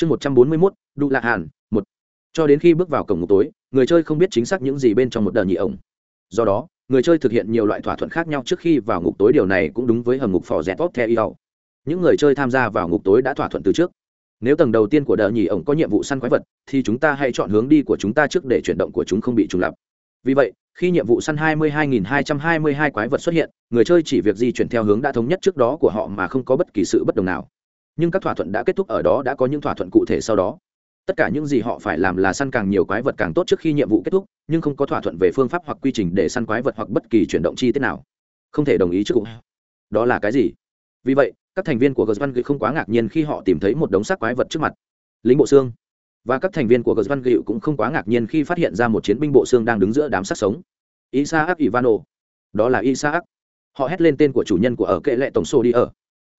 chương một trăm bốn mươi mốt, đu lạ hàn, một. Cho đến khi bước vào cổng ngục tối, người chơi không biết chính xác những gì bên trong một đợt nhị ổng. Do đó, người chơi thực hiện nhiều loại thỏa thuận khác nhau trước khi vào ngục tối, điều này cũng đúng với hầm ngục phò dẹt tốt theo yêu những người chơi tham gia vào ngục tối đã thỏa thuận từ trước. Nếu tầng đầu tiên của đợt nhị ổng có nhiệm vụ săn quái vật, thì chúng ta hãy chọn hướng đi của chúng ta trước để chuyển động của chúng không bị trùng lập. Vì vậy, khi nhiệm vụ săn 22.222 quái vật xuất hiện, người chơi chỉ việc di chuyển theo hướng đã thống nhất trước đó của họ mà không có bất kỳ sự bất đồng nào nhưng các thỏa thuận đã kết thúc ở đó đã có những thỏa thuận cụ thể sau đó. Tất cả những gì họ phải làm là săn càng nhiều quái vật càng tốt trước khi nhiệm vụ kết thúc, nhưng không có thỏa thuận về phương pháp hoặc quy trình để săn quái vật hoặc bất kỳ chuyển động chi tiết nào. Không thể đồng ý trước cũng đó là cái gì? Vì vậy, các thành viên của gờ văn không quá ngạc nhiên khi họ tìm thấy một đống xác quái vật trước mặt. Lính bộ xương. Và các thành viên của gờ văn cũng không quá ngạc nhiên khi phát hiện ra một chiến binh bộ xương đang đứng giữa đám xác sống. Isaac ivano. Đó là isaac. Họ hét lên tên của chủ nhân của ở kệ lệ tổng số đi ở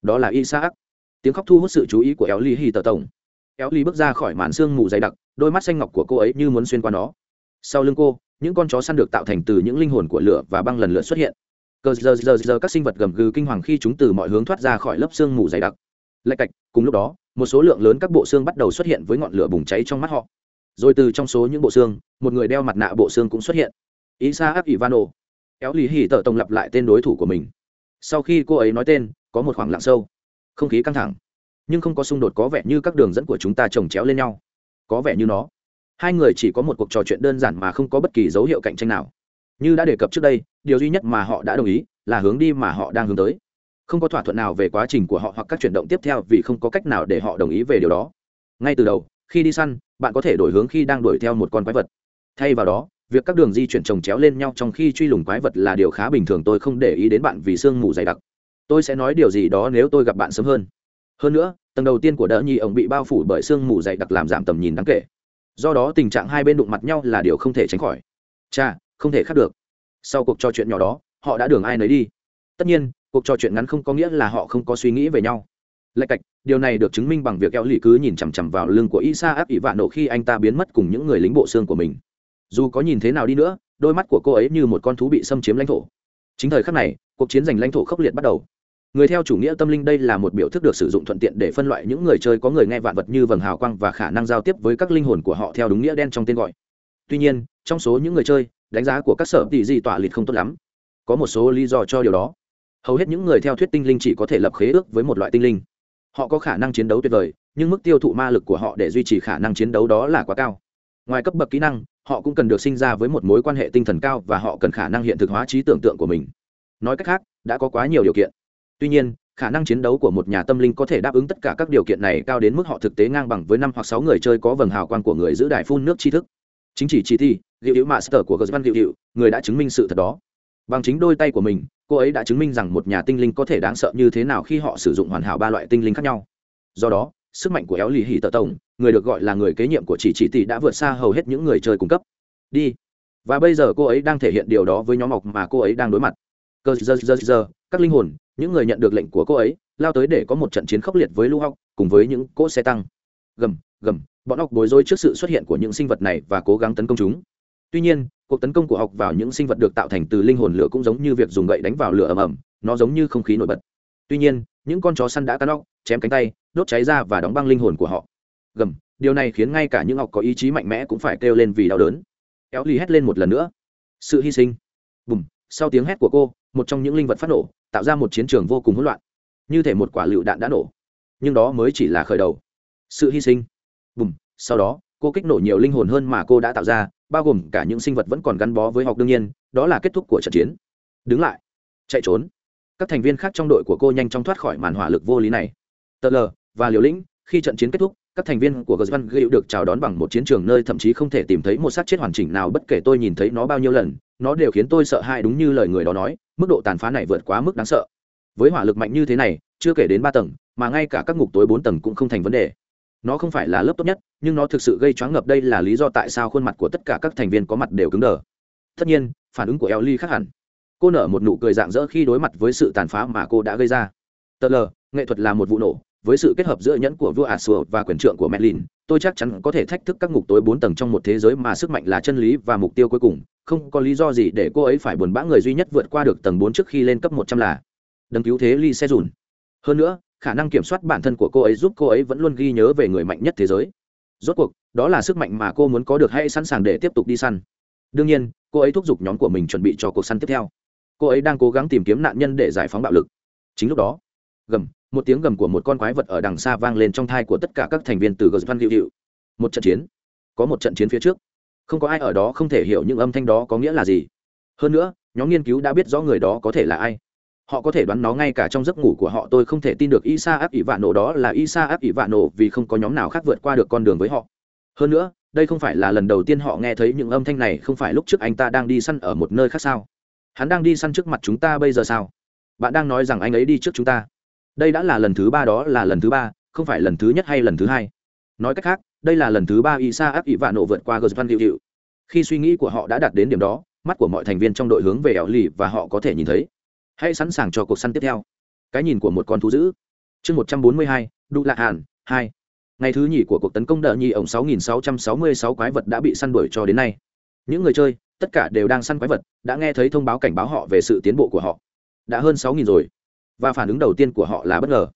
đó là isaac tiếng khóc thu hút sự chú ý của éo ly hì tờ tổng. Éo ly bước ra khỏi màn xương mù dày đặc, đôi mắt xanh ngọc của cô ấy như muốn xuyên qua nó. Sau lưng cô, những con chó săn được tạo thành từ những linh hồn của lửa và băng lần lượt xuất hiện. Cờ giờ giờ giờ các sinh vật gầm gừ kinh hoàng khi chúng từ mọi hướng thoát ra khỏi lớp xương mù dày đặc. Lạch cạch, cùng lúc đó, một số lượng lớn các bộ xương bắt đầu xuất hiện với ngọn lửa bùng cháy trong mắt họ. Rồi từ trong số những bộ xương, một người đeo mặt nạ bộ xương cũng xuất hiện. Isaac ivano éo lì hỉ tờ tổng lặp lại tên đối thủ của mình. Sau khi cô ấy nói tên, có một khoảng lặng sâu không khí căng thẳng, nhưng không có xung đột có vẻ như các đường dẫn của chúng ta trồng chéo lên nhau. Có vẻ như nó. Hai người chỉ có một cuộc trò chuyện đơn giản mà không có bất kỳ dấu hiệu cạnh tranh nào. Như đã đề cập trước đây, điều duy nhất mà họ đã đồng ý là hướng đi mà họ đang hướng tới. Không có thỏa thuận nào về quá trình của họ hoặc các chuyển động tiếp theo vì không có cách nào để họ đồng ý về điều đó. Ngay từ đầu, khi đi săn, bạn có thể đổi hướng khi đang đuổi theo một con quái vật. Thay vào đó, việc các đường di chuyển trồng chéo lên nhau trong khi truy lùng quái vật là điều khá bình thường, tôi không để ý đến bạn vì sương mù dày đặc tôi sẽ nói điều gì đó nếu tôi gặp bạn sớm hơn. Hơn nữa, tầng đầu tiên của đỡ nhi ổng bị bao phủ bởi sương mù dày đặc làm giảm tầm nhìn đáng kể. Do đó tình trạng hai bên đụng mặt nhau là điều không thể tránh khỏi. Cha không thể khác được. Sau cuộc trò chuyện nhỏ đó, họ đã đường ai nấy đi. Tất nhiên, cuộc trò chuyện ngắn không có nghĩa là họ không có suy nghĩ về nhau. Lạch cạch, điều này được chứng minh bằng việc eo lì cứ nhìn chằm chằm vào lưng của isa áp ỷ vạn nổ khi anh ta biến mất cùng những người lính bộ xương của mình. Dù có nhìn thế nào đi nữa, đôi mắt của cô ấy như một con thú bị xâm chiếm lãnh thổ. Chính thời khắc này, cuộc chiến giành lãnh thổ khốc liệt bắt đầu người theo chủ nghĩa tâm linh đây là một biểu thức được sử dụng thuận tiện để phân loại những người chơi có người nghe vạn vật như vầng hào quang và khả năng giao tiếp với các linh hồn của họ theo đúng nghĩa đen trong tên gọi. Tuy nhiên, trong số những người chơi, đánh giá của các sở tỷ di tỏa lịt không tốt lắm. Có một số lý do cho điều đó. Hầu hết những người theo thuyết tinh linh chỉ có thể lập khế ước với một loại tinh linh. Họ có khả năng chiến đấu tuyệt vời, nhưng mức tiêu thụ ma lực của họ để duy trì khả năng chiến đấu đó là quá cao. Ngoài cấp bậc kỹ năng, họ cũng cần được sinh ra với một mối quan hệ tinh thần cao và họ cần khả năng hiện thực hóa trí tưởng tượng của mình. Nói cách khác, đã có quá nhiều điều kiện tuy nhiên, khả năng chiến đấu của một nhà tâm linh có thể đáp ứng tất cả các điều kiện này cao đến mức họ thực tế ngang bằng với năm hoặc sáu người chơi có vầng hào quang của người giữ đài phun nước tri thức. Chính chỉ chỉ thi liệu hữu master của gớt văn liệu hữu người đã chứng minh sự thật đó. Bằng chính đôi tay của mình, cô ấy đã chứng minh rằng một nhà tinh linh có thể đáng sợ như thế nào khi họ sử dụng hoàn hảo ba loại tinh linh khác nhau. Do đó, sức mạnh của éo lì hỉ tờ tổng, người được gọi là người kế nhiệm của chỉ chỉ tỷ đã vượt xa hầu hết những người chơi cung cấp. Đi. Và bây giờ cô ấy đang thể hiện điều đó với nhóm mọc mà cô ấy đang đối mặt. Cơ, giờ giờ giờ, các linh hồn những người nhận được lệnh của cô ấy, lao tới để có một trận chiến khốc liệt với lưu học cùng với những cỗ xe tăng. Gầm gầm, bọn học bối rối trước sự xuất hiện của những sinh vật này và cố gắng tấn công chúng. Tuy nhiên, cuộc tấn công của học vào những sinh vật được tạo thành từ linh hồn lửa cũng giống như việc dùng gậy đánh vào lửa ầm ầm, nó giống như không khí nổi bật. Tuy nhiên, những con chó săn đã cắn óc chém cánh tay, đốt cháy ra và đóng băng linh hồn của họ. Gầm, điều này khiến ngay cả những học có ý chí mạnh mẽ cũng phải kêu lên vì đau đớn. Éo ly hét lên một lần nữa. Sự hy sinh. Bùm, sau tiếng hét của cô, một trong những linh vật phát nổ tạo ra một chiến trường vô cùng hỗn loạn. Như thể một quả lựu đạn đã nổ. Nhưng đó mới chỉ là khởi đầu. Sự hy sinh. Bùm, sau đó, cô kích nổ nhiều linh hồn hơn mà cô đã tạo ra, bao gồm cả những sinh vật vẫn còn gắn bó với học đương nhiên, đó là kết thúc của trận chiến. Đứng lại. Chạy trốn. Các thành viên khác trong đội của cô nhanh chóng thoát khỏi màn hỏa lực vô lý này. Tờ lờ và liều lĩnh, khi trận chiến kết thúc, các thành viên của gờ văn được chào đón bằng một chiến trường nơi thậm chí không thể tìm thấy một xác chết hoàn chỉnh nào bất kể tôi nhìn thấy nó bao nhiêu lần nó đều khiến tôi sợ hãi đúng như lời người đó nói, mức độ tàn phá này vượt quá mức đáng sợ. Với hỏa lực mạnh như thế này, chưa kể đến ba tầng, mà ngay cả các ngục tối bốn tầng cũng không thành vấn đề. Nó không phải là lớp tốt nhất, nhưng nó thực sự gây choáng ngập đây là lý do tại sao khuôn mặt của tất cả các thành viên có mặt đều cứng đờ. Tất nhiên, phản ứng của ellie khác hẳn. Cô nở một nụ cười dạng dỡ khi đối mặt với sự tàn phá mà cô đã gây ra. Tờ lờ nghệ thuật là một vụ nổ với sự kết hợp giữa nhẫn của vua ả sùa và quyền trượng của merlin, tôi chắc chắn có thể thách thức các ngục tối bốn tầng trong một thế giới mà sức mạnh là chân lý và mục tiêu cuối cùng. Không có lý do gì để cô ấy phải buồn bã người duy nhất vượt qua được tầng bốn trước khi lên cấp một trăm là đấng cứu thế ly xe dùn hơn nữa, khả năng kiểm soát bản thân của cô ấy giúp cô ấy vẫn luôn ghi nhớ về người mạnh nhất thế giới. Rốt cuộc, đó là sức mạnh mà cô muốn có được hay sẵn sàng để tiếp tục đi săn. Đương nhiên, cô ấy thúc giục nhóm của mình chuẩn bị cho cuộc săn tiếp theo. Cô ấy đang cố gắng tìm kiếm nạn nhân để giải phóng bạo lực. Chính lúc đó, gầm một tiếng gầm của một con quái vật ở đằng xa vang lên trong thai của tất cả các thành viên từ gờ văn hữu hiệu một trận chiến. Có một trận chiến phía trước. Không có ai ở đó không thể hiểu những âm thanh đó có nghĩa là gì. Hơn nữa, nhóm nghiên cứu đã biết rõ người đó có thể là ai. Họ có thể đoán nó ngay cả trong giấc ngủ của họ, tôi không thể tin được isa áp ỷ vạn nổ đó là isa áp ỷ vạn nổ vì không có nhóm nào khác vượt qua được con đường với họ. Hơn nữa, đây không phải là lần đầu tiên họ nghe thấy những âm thanh này, không phải lúc trước anh ta đang đi săn ở một nơi khác sao? Hắn đang đi săn trước mặt chúng ta bây giờ sao? Bạn đang nói rằng anh ấy đi trước chúng ta đây đã là lần thứ ba đó là lần thứ ba, không phải lần thứ nhất hay lần thứ hai. Nói cách khác, đây là lần thứ ba isa áp ỷ vạn nổ vượt qua gờ văn hiệu hiệu khi suy nghĩ của họ đã đạt đến điểm đó, mắt của mọi thành viên trong đội hướng về ẻo lì và họ có thể nhìn thấy. Hãy sẵn sàng cho cuộc săn tiếp theo. Cái nhìn của một con thú dữ. Chương một trăm bốn mươi hai, đụ lạ hàn, hai. Ngày thứ nhì của cuộc tấn công đợ nhi ổng sáu nghìn sáu trăm sáu mươi sáu quái vật đã bị săn đuổi cho đến nay. Những người chơi, tất cả đều đang săn quái vật, đã nghe thấy thông báo cảnh báo họ về sự tiến bộ của họ. Đã hơn sáu nghìn rồi và phản ứng đầu tiên của họ là bất ngờ.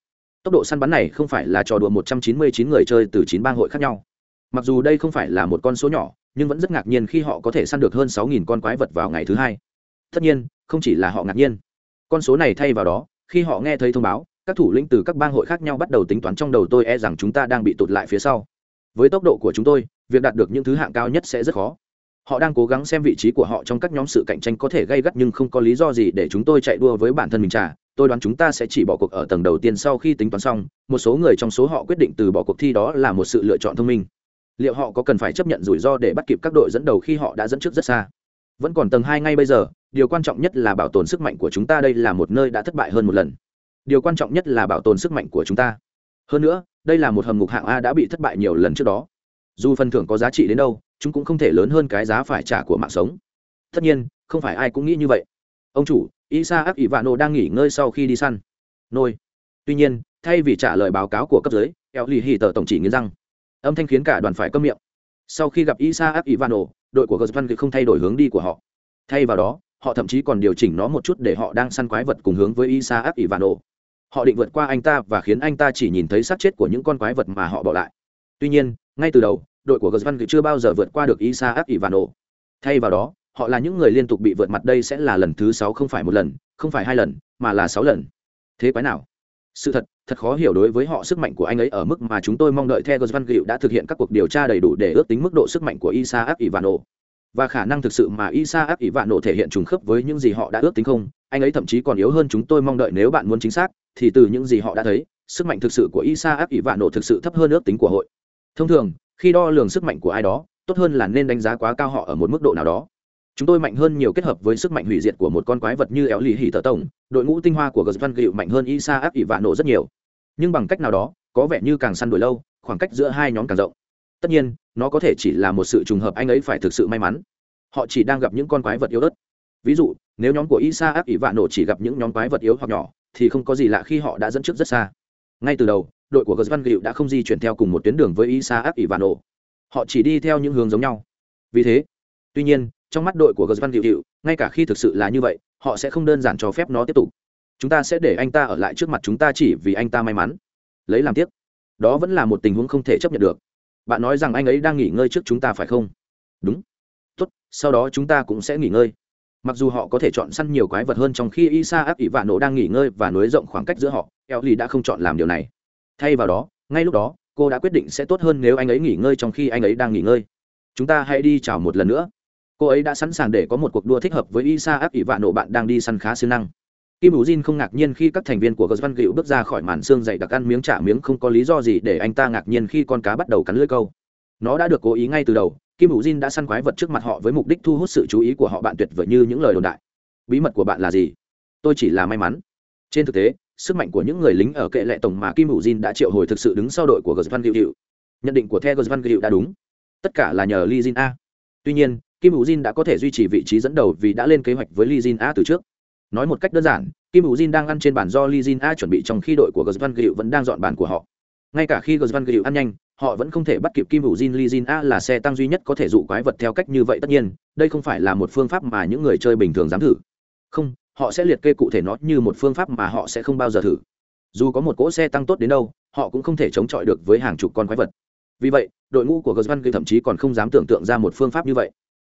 Tốc độ săn bắn này không phải là trò đùa một trăm chín mươi chín người chơi từ chín bang hội khác nhau. Mặc dù đây không phải là một con số nhỏ, nhưng vẫn rất ngạc nhiên khi họ có thể săn được hơn sáu nghìn con quái vật vào ngày thứ hai. Tất nhiên, không chỉ là họ ngạc nhiên. Con số này thay vào đó, khi họ nghe thấy thông báo, các thủ lĩnh từ các bang hội khác nhau bắt đầu tính toán trong đầu tôi e rằng chúng ta đang bị tụt lại phía sau. Với tốc độ của chúng tôi, việc đạt được những thứ hạng cao nhất sẽ rất khó họ đang cố gắng xem vị trí của họ trong các nhóm sự cạnh tranh có thể gây gắt nhưng không có lý do gì để chúng tôi chạy đua với bản thân mình trả tôi đoán chúng ta sẽ chỉ bỏ cuộc ở tầng đầu tiên sau khi tính toán xong. Một số người trong số họ quyết định từ bỏ cuộc thi đó là một sự lựa chọn thông minh. Liệu họ có cần phải chấp nhận rủi ro để bắt kịp các đội dẫn đầu khi họ đã dẫn trước rất xa? Vẫn còn tầng hai ngay bây giờ. Điều quan trọng nhất là bảo tồn sức mạnh của chúng ta. Đây là một nơi đã thất bại hơn một lần. Điều quan trọng nhất là bảo tồn sức mạnh của chúng ta. Hơn nữa, đây là một hầm ngục hạng a đã bị thất bại nhiều lần trước đó dù phần thưởng có giá trị đến đâu, chúng cũng không thể lớn hơn cái giá phải trả của mạng sống. Tất nhiên, không phải ai cũng nghĩ như vậy. Ông chủ, isa ác ivano đang nghỉ ngơi sau khi đi săn. Nôi. Tuy nhiên, thay vì trả lời báo cáo của cấp dưới eo lì hì tờ tổng chỉ nghiến răng. Âm thanh khiến cả đoàn phải câm miệng. Sau khi gặp isa áp ivano đội của gosvan không thay đổi hướng đi của họ. Thay vào đó, họ thậm chí còn điều chỉnh nó một chút để họ đang săn quái vật cùng hướng với isa áp ivano họ định vượt qua anh ta và khiến anh ta chỉ nhìn thấy xác chết của những con quái vật mà họ bỏ lại. Tuy nhiên, ngay từ đầu đội của gosvan chưa bao giờ vượt qua được isa ivano thay vào đó, họ là những người liên tục bị vượt mặt đây sẽ là lần thứ sáu không phải một lần, không phải hai lần, mà là sáu lần. Thế quái nào? Sự thật thật khó hiểu đối với họ sức mạnh của anh ấy ở mức mà chúng tôi mong đợi theo Van Gil đã thực hiện các cuộc điều tra đầy đủ để ước tính mức độ sức mạnh của Isaac Ivano và khả năng thực sự mà Isaac Ivano thể hiện trùng khớp với những gì họ đã ước tính không? Anh ấy thậm chí còn yếu hơn chúng tôi mong đợi nếu bạn muốn chính xác, thì từ những gì họ đã thấy, sức mạnh thực sự của Isaac Ivano thực sự thấp hơn ước tính của hội thông thường, khi đo lường sức mạnh của ai đó, tốt hơn là nên đánh giá quá cao họ ở một mức độ nào đó. Chúng tôi mạnh hơn nhiều kết hợp với sức mạnh hủy diệt của một con quái vật như éo lì hỉ tờ tổng, đội ngũ tinh hoa của gờ văn gịu mạnh hơn isa áp ỉ vạ nổ rất nhiều. Nhưng bằng cách nào đó, có vẻ như càng săn đuổi lâu, khoảng cách giữa hai nhóm càng rộng. Tất nhiên, nó có thể chỉ là một sự trùng hợp anh ấy phải thực sự may mắn. Họ chỉ đang gặp những con quái vật yếu ớt. Ví dụ, nếu nhóm của isa áp ỉ vạ nổ chỉ gặp những nhóm quái vật yếu hoặc nhỏ, thì không có gì lạ khi họ đã dẫn trước rất xa. Ngay từ đầu đội của gờ Gựu đã không di chuyển theo cùng một tuyến đường với Isaac Ivano. nổ họ chỉ đi theo những hướng giống nhau. Vì thế tuy nhiên trong mắt đội của gờ Gựu, ngay cả khi thực sự là như vậy họ sẽ không đơn giản cho phép nó tiếp tục. Chúng ta sẽ để anh ta ở lại trước mặt chúng ta chỉ vì anh ta may mắn. Lấy làm tiếc đó vẫn là một tình huống không thể chấp nhận được. Bạn nói rằng anh ấy đang nghỉ ngơi trước chúng ta phải không? Đúng. Tốt sau đó chúng ta cũng sẽ nghỉ ngơi. Mặc dù họ có thể chọn săn nhiều quái vật hơn trong khi isa áp ỷ vạn nổ đang nghỉ ngơi và nối rộng khoảng cách giữa họ eo lì đã không chọn làm điều này thay vào đó, ngay lúc đó, cô đã quyết định sẽ tốt hơn nếu anh ấy nghỉ ngơi trong khi anh ấy đang nghỉ ngơi. Chúng ta hãy đi chào một lần nữa. Cô ấy đã sẵn sàng để có một cuộc đua thích hợp với isa áp ỷ vạn nổ bạn đang đi săn khá siêng năng. Kim hữu jin không ngạc nhiên khi các thành viên của gờ văn gịu bước ra khỏi màn xương dày đặc ăn miếng trả miếng không có lý do gì để anh ta ngạc nhiên khi con cá bắt đầu cắn lưỡi câu. Nó đã được cố ý ngay từ đầu, kim hữu jin đã săn quái vật trước mặt họ với mục đích thu hút sự chú ý của họ bạn tuyệt vời như những lời đồn đại. Bí mật của bạn là gì? Tôi chỉ là may mắn. Trên thực tế sức mạnh của những người lính ở kệ lệ tổng mà kim hữu jin đã triệu hồi thực sự đứng sau đội của gờ văn gịu nhận định của the gờ văn đã đúng. Tất cả là nhờ li jin a. Tuy nhiên, kim hữu jin đã có thể duy trì vị trí dẫn đầu vì đã lên kế hoạch với li jin a từ trước. Nói một cách đơn giản, kim hữu jin đang ăn trên bàn do li jin a chuẩn bị trong khi đội của gờ văn vẫn đang dọn bàn của họ. Ngay cả khi gờ văn ăn nhanh, họ vẫn không thể bắt kịp kim hữu jin. Li jin a là xe tăng duy nhất có thể dụ quái vật theo cách như vậy. Tất nhiên, đây không phải là một phương pháp mà những người chơi bình thường dám thử. Không họ sẽ liệt kê cụ thể nó như một phương pháp mà họ sẽ không bao giờ thử. Dù có một cỗ xe tăng tốt đến đâu, họ cũng không thể chống chọi được với hàng chục con quái vật. Vì vậy, đội ngũ của gosvan thậm chí còn không dám tưởng tượng ra một phương pháp như vậy.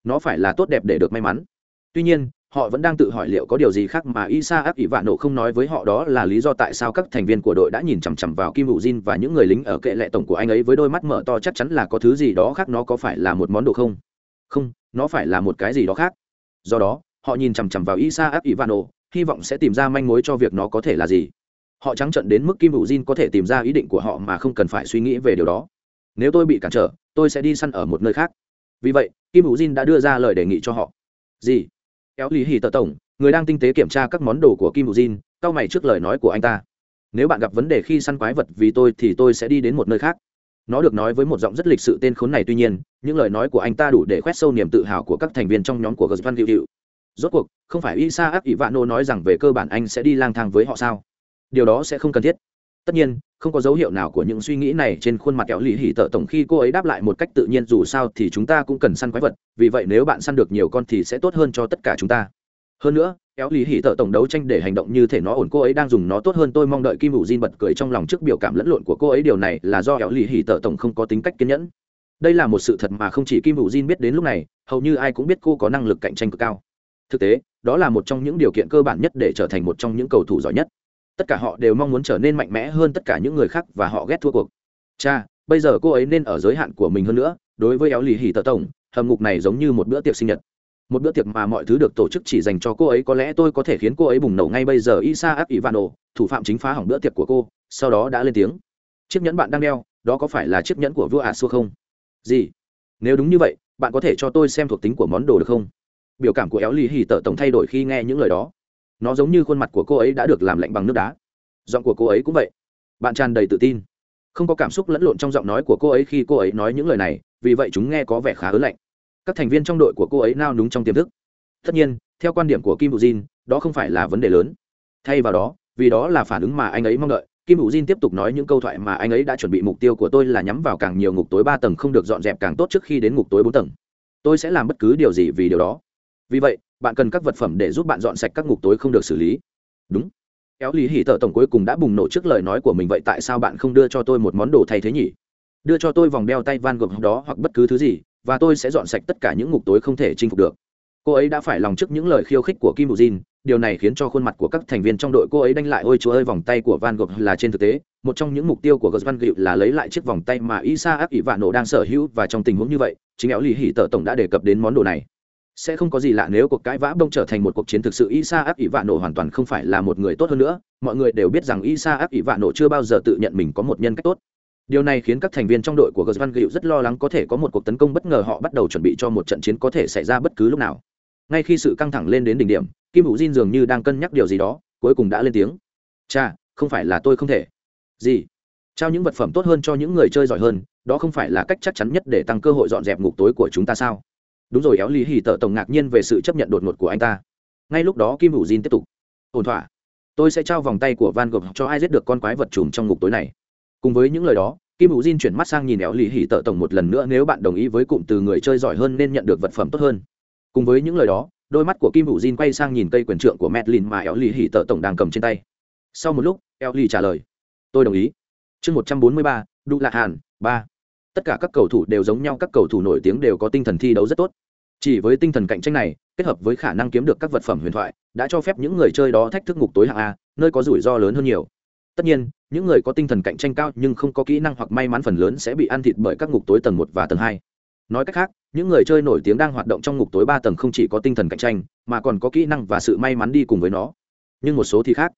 Nó phải là tốt đẹp để được may mắn. Tuy nhiên, họ vẫn đang tự hỏi liệu có điều gì khác mà isa ác ỷ vạ nổ không nói với họ đó là lý do tại sao các thành viên của đội đã nhìn chằm chằm vào kim hữu jin và những người lính ở kệ lệ tổng của anh ấy với đôi mắt mở to chắc chắn là có thứ gì đó khác nó có phải là một món đồ không? Không, nó phải là một cái gì đó khác. Do đó họ nhìn chằm chằm vào isa áp ivano, hy vọng sẽ tìm ra manh mối cho việc nó có thể là gì. Họ trắng trận đến mức kim hữu jin có thể tìm ra ý định của họ mà không cần phải suy nghĩ về điều đó. Nếu tôi bị cản trở, tôi sẽ đi săn ở một nơi khác. Vì vậy, kim hữu jin đã đưa ra lời đề nghị cho họ. Gì? Kéo lý hì tờ tổng, người đang tinh tế kiểm tra các món đồ của kim hữu jin, cau mày trước lời nói của anh ta. Nếu bạn gặp vấn đề khi săn quái vật vì tôi thì tôi sẽ đi đến một nơi khác. Nó được nói với một giọng rất lịch sự tên khốn này tuy nhiên, những lời nói của anh ta đủ để khoét sâu niềm tự hào của các thành viên trong nhóm của Gervan Diệu Diệu rốt cuộc, không phải isa vạn ivano nói rằng về cơ bản anh sẽ đi lang thang với họ sao? Điều đó sẽ không cần thiết. Tất nhiên, không có dấu hiệu nào của những suy nghĩ này trên khuôn mặt kéo lì hỉ tợ tổng khi cô ấy đáp lại một cách tự nhiên dù sao thì chúng ta cũng cần săn quái vật, vì vậy nếu bạn săn được nhiều con thì sẽ tốt hơn cho tất cả chúng ta. Hơn nữa kéo lì hỉ tợ tổng đấu tranh để hành động như thể nó ổn, cô ấy đang dùng nó tốt hơn, tôi mong đợi kim ủ diên bật cười trong lòng trước biểu cảm lẫn lộn của cô ấy, điều này là do kéo lì hỉ tợ tổng không có tính cách kiên nhẫn. Đây là một sự thật mà không chỉ kim ủ diên biết đến lúc này, hầu như ai cũng biết cô có năng lực cạnh tranh cực cao thực tế, đó là một trong những điều kiện cơ bản nhất để trở thành một trong những cầu thủ giỏi nhất. Tất cả họ đều mong muốn trở nên mạnh mẽ hơn tất cả những người khác và họ ghét thua cuộc. Cha, bây giờ cô ấy nên ở giới hạn của mình hơn nữa, đối với éo lì hì tờ tổng, hầm ngục này giống như một bữa tiệc sinh nhật. Một bữa tiệc mà mọi thứ được tổ chức chỉ dành cho cô ấy, có lẽ tôi có thể khiến cô ấy bùng nổ ngay bây giờ. Isa áp ivano thủ phạm chính phá hỏng bữa tiệc của cô, sau đó đã lên tiếng. Chiếc nhẫn bạn đang đeo, đó có phải là chiếc nhẫn của vua ả xua không? Gì? Nếu đúng như vậy, bạn có thể cho tôi xem thuộc tính của món đồ được không? Biểu cảm của éo lì hì tợ tổng thay đổi khi nghe những lời đó. Nó giống như khuôn mặt của cô ấy đã được làm lạnh bằng nước đá. Giọng của cô ấy cũng vậy. Bạn tràn đầy tự tin. Không có cảm xúc lẫn lộn trong giọng nói của cô ấy khi cô ấy nói những lời này, vì vậy chúng nghe có vẻ khá ớn lạnh. Các thành viên trong đội của cô ấy nao núng trong tiềm thức. Tất nhiên, theo quan điểm của kim bù jin, đó không phải là vấn đề lớn. Thay vào đó, vì đó là phản ứng mà anh ấy mong đợi, kim bù jin tiếp tục nói những câu thoại mà anh ấy đã chuẩn bị mục tiêu của tôi là nhắm vào càng nhiều ngục tối ba tầng không được dọn dẹp càng tốt trước khi đến ngục tối bốn tầng. Tôi sẽ làm bất cứ điều gì vì điều đó vì vậy, bạn cần các vật phẩm để giúp bạn dọn sạch các ngục tối không được xử lý. Đúng. Kéo lý hỉ tờ tổng cuối cùng đã bùng nổ trước lời nói của mình, vậy tại sao bạn không đưa cho tôi một món đồ thay thế nhỉ? Đưa cho tôi vòng đeo tay van gogh đó hoặc bất cứ thứ gì, và tôi sẽ dọn sạch tất cả những ngục tối không thể chinh phục được. Cô ấy đã phải lòng trước những lời khiêu khích của kim bù jin. Điều này khiến cho khuôn mặt của các thành viên trong đội cô ấy đanh lại, ôi chúa ơi, vòng tay của van gogh là trên thực tế, một trong những mục tiêu của gosvan gịu là lấy lại chiếc vòng tay mà isa ác ỷ vạn nổ đang sở hữu, và trong tình huống như vậy, chính éo lì hỉ tờ tổng đã đề cập đến món đồ này sẽ không có gì lạ nếu cuộc cãi vã bông trở thành một cuộc chiến thực sự. Isa áp ỷ vạn nổ hoàn toàn không phải là một người tốt hơn nữa. Mọi người đều biết rằng isa áp ỷ vạn nổ chưa bao giờ tự nhận mình có một nhân cách tốt. Điều này khiến các thành viên trong đội của gosvan gịu rất lo lắng có thể có một cuộc tấn công bất ngờ họ bắt đầu chuẩn bị cho một trận chiến có thể xảy ra bất cứ lúc nào. Ngay khi sự căng thẳng lên đến đỉnh điểm, kim hữu diên dường như đang cân nhắc điều gì đó, cuối cùng đã lên tiếng. Cha không phải là tôi không thể. Gì? Trao những vật phẩm tốt hơn cho những người chơi giỏi hơn, đó không phải là cách chắc chắn nhất để tăng cơ hội dọn dẹp ngục tối của chúng ta sao? Đúng rồi, éo lý hì tợ tổng ngạc nhiên về sự chấp nhận đột ngột của anh ta. Ngay lúc đó kim hữu Jin tiếp tục. Ổn thỏa. Tôi sẽ trao vòng tay của van gogh cho ai giết được con quái vật trùm trong ngục tối này. Cùng với những lời đó, kim hữu Jin chuyển mắt sang nhìn éo lý hì tợ tổng một lần nữa, nếu bạn đồng ý với cụm từ người chơi giỏi hơn nên nhận được vật phẩm tốt hơn. Cùng với những lời đó, đôi mắt của kim hữu Jin quay sang nhìn cây quyền trượng của medlin mà éo lý hì tợ tổng đang cầm trên tay. Sau một lúc, éo lý trả lời, tôi đồng ý. Chương một trăm bốn mươi ba, đu lạc hàn, ba tất cả các cầu thủ đều giống nhau, các cầu thủ nổi tiếng đều có tinh thần thi đấu rất tốt. Chỉ với tinh thần cạnh tranh này, kết hợp với khả năng kiếm được các vật phẩm huyền thoại, đã cho phép những người chơi đó thách thức ngục tối hạng a, nơi có rủi ro lớn hơn nhiều. Tất nhiên, những người có tinh thần cạnh tranh cao nhưng không có kỹ năng hoặc may mắn phần lớn sẽ bị ăn thịt bởi các ngục tối tầng một và tầng hai. Nói cách khác, những người chơi nổi tiếng đang hoạt động trong ngục tối ba tầng không chỉ có tinh thần cạnh tranh, mà còn có kỹ năng và sự may mắn đi cùng với nó. Nhưng một số thì khác.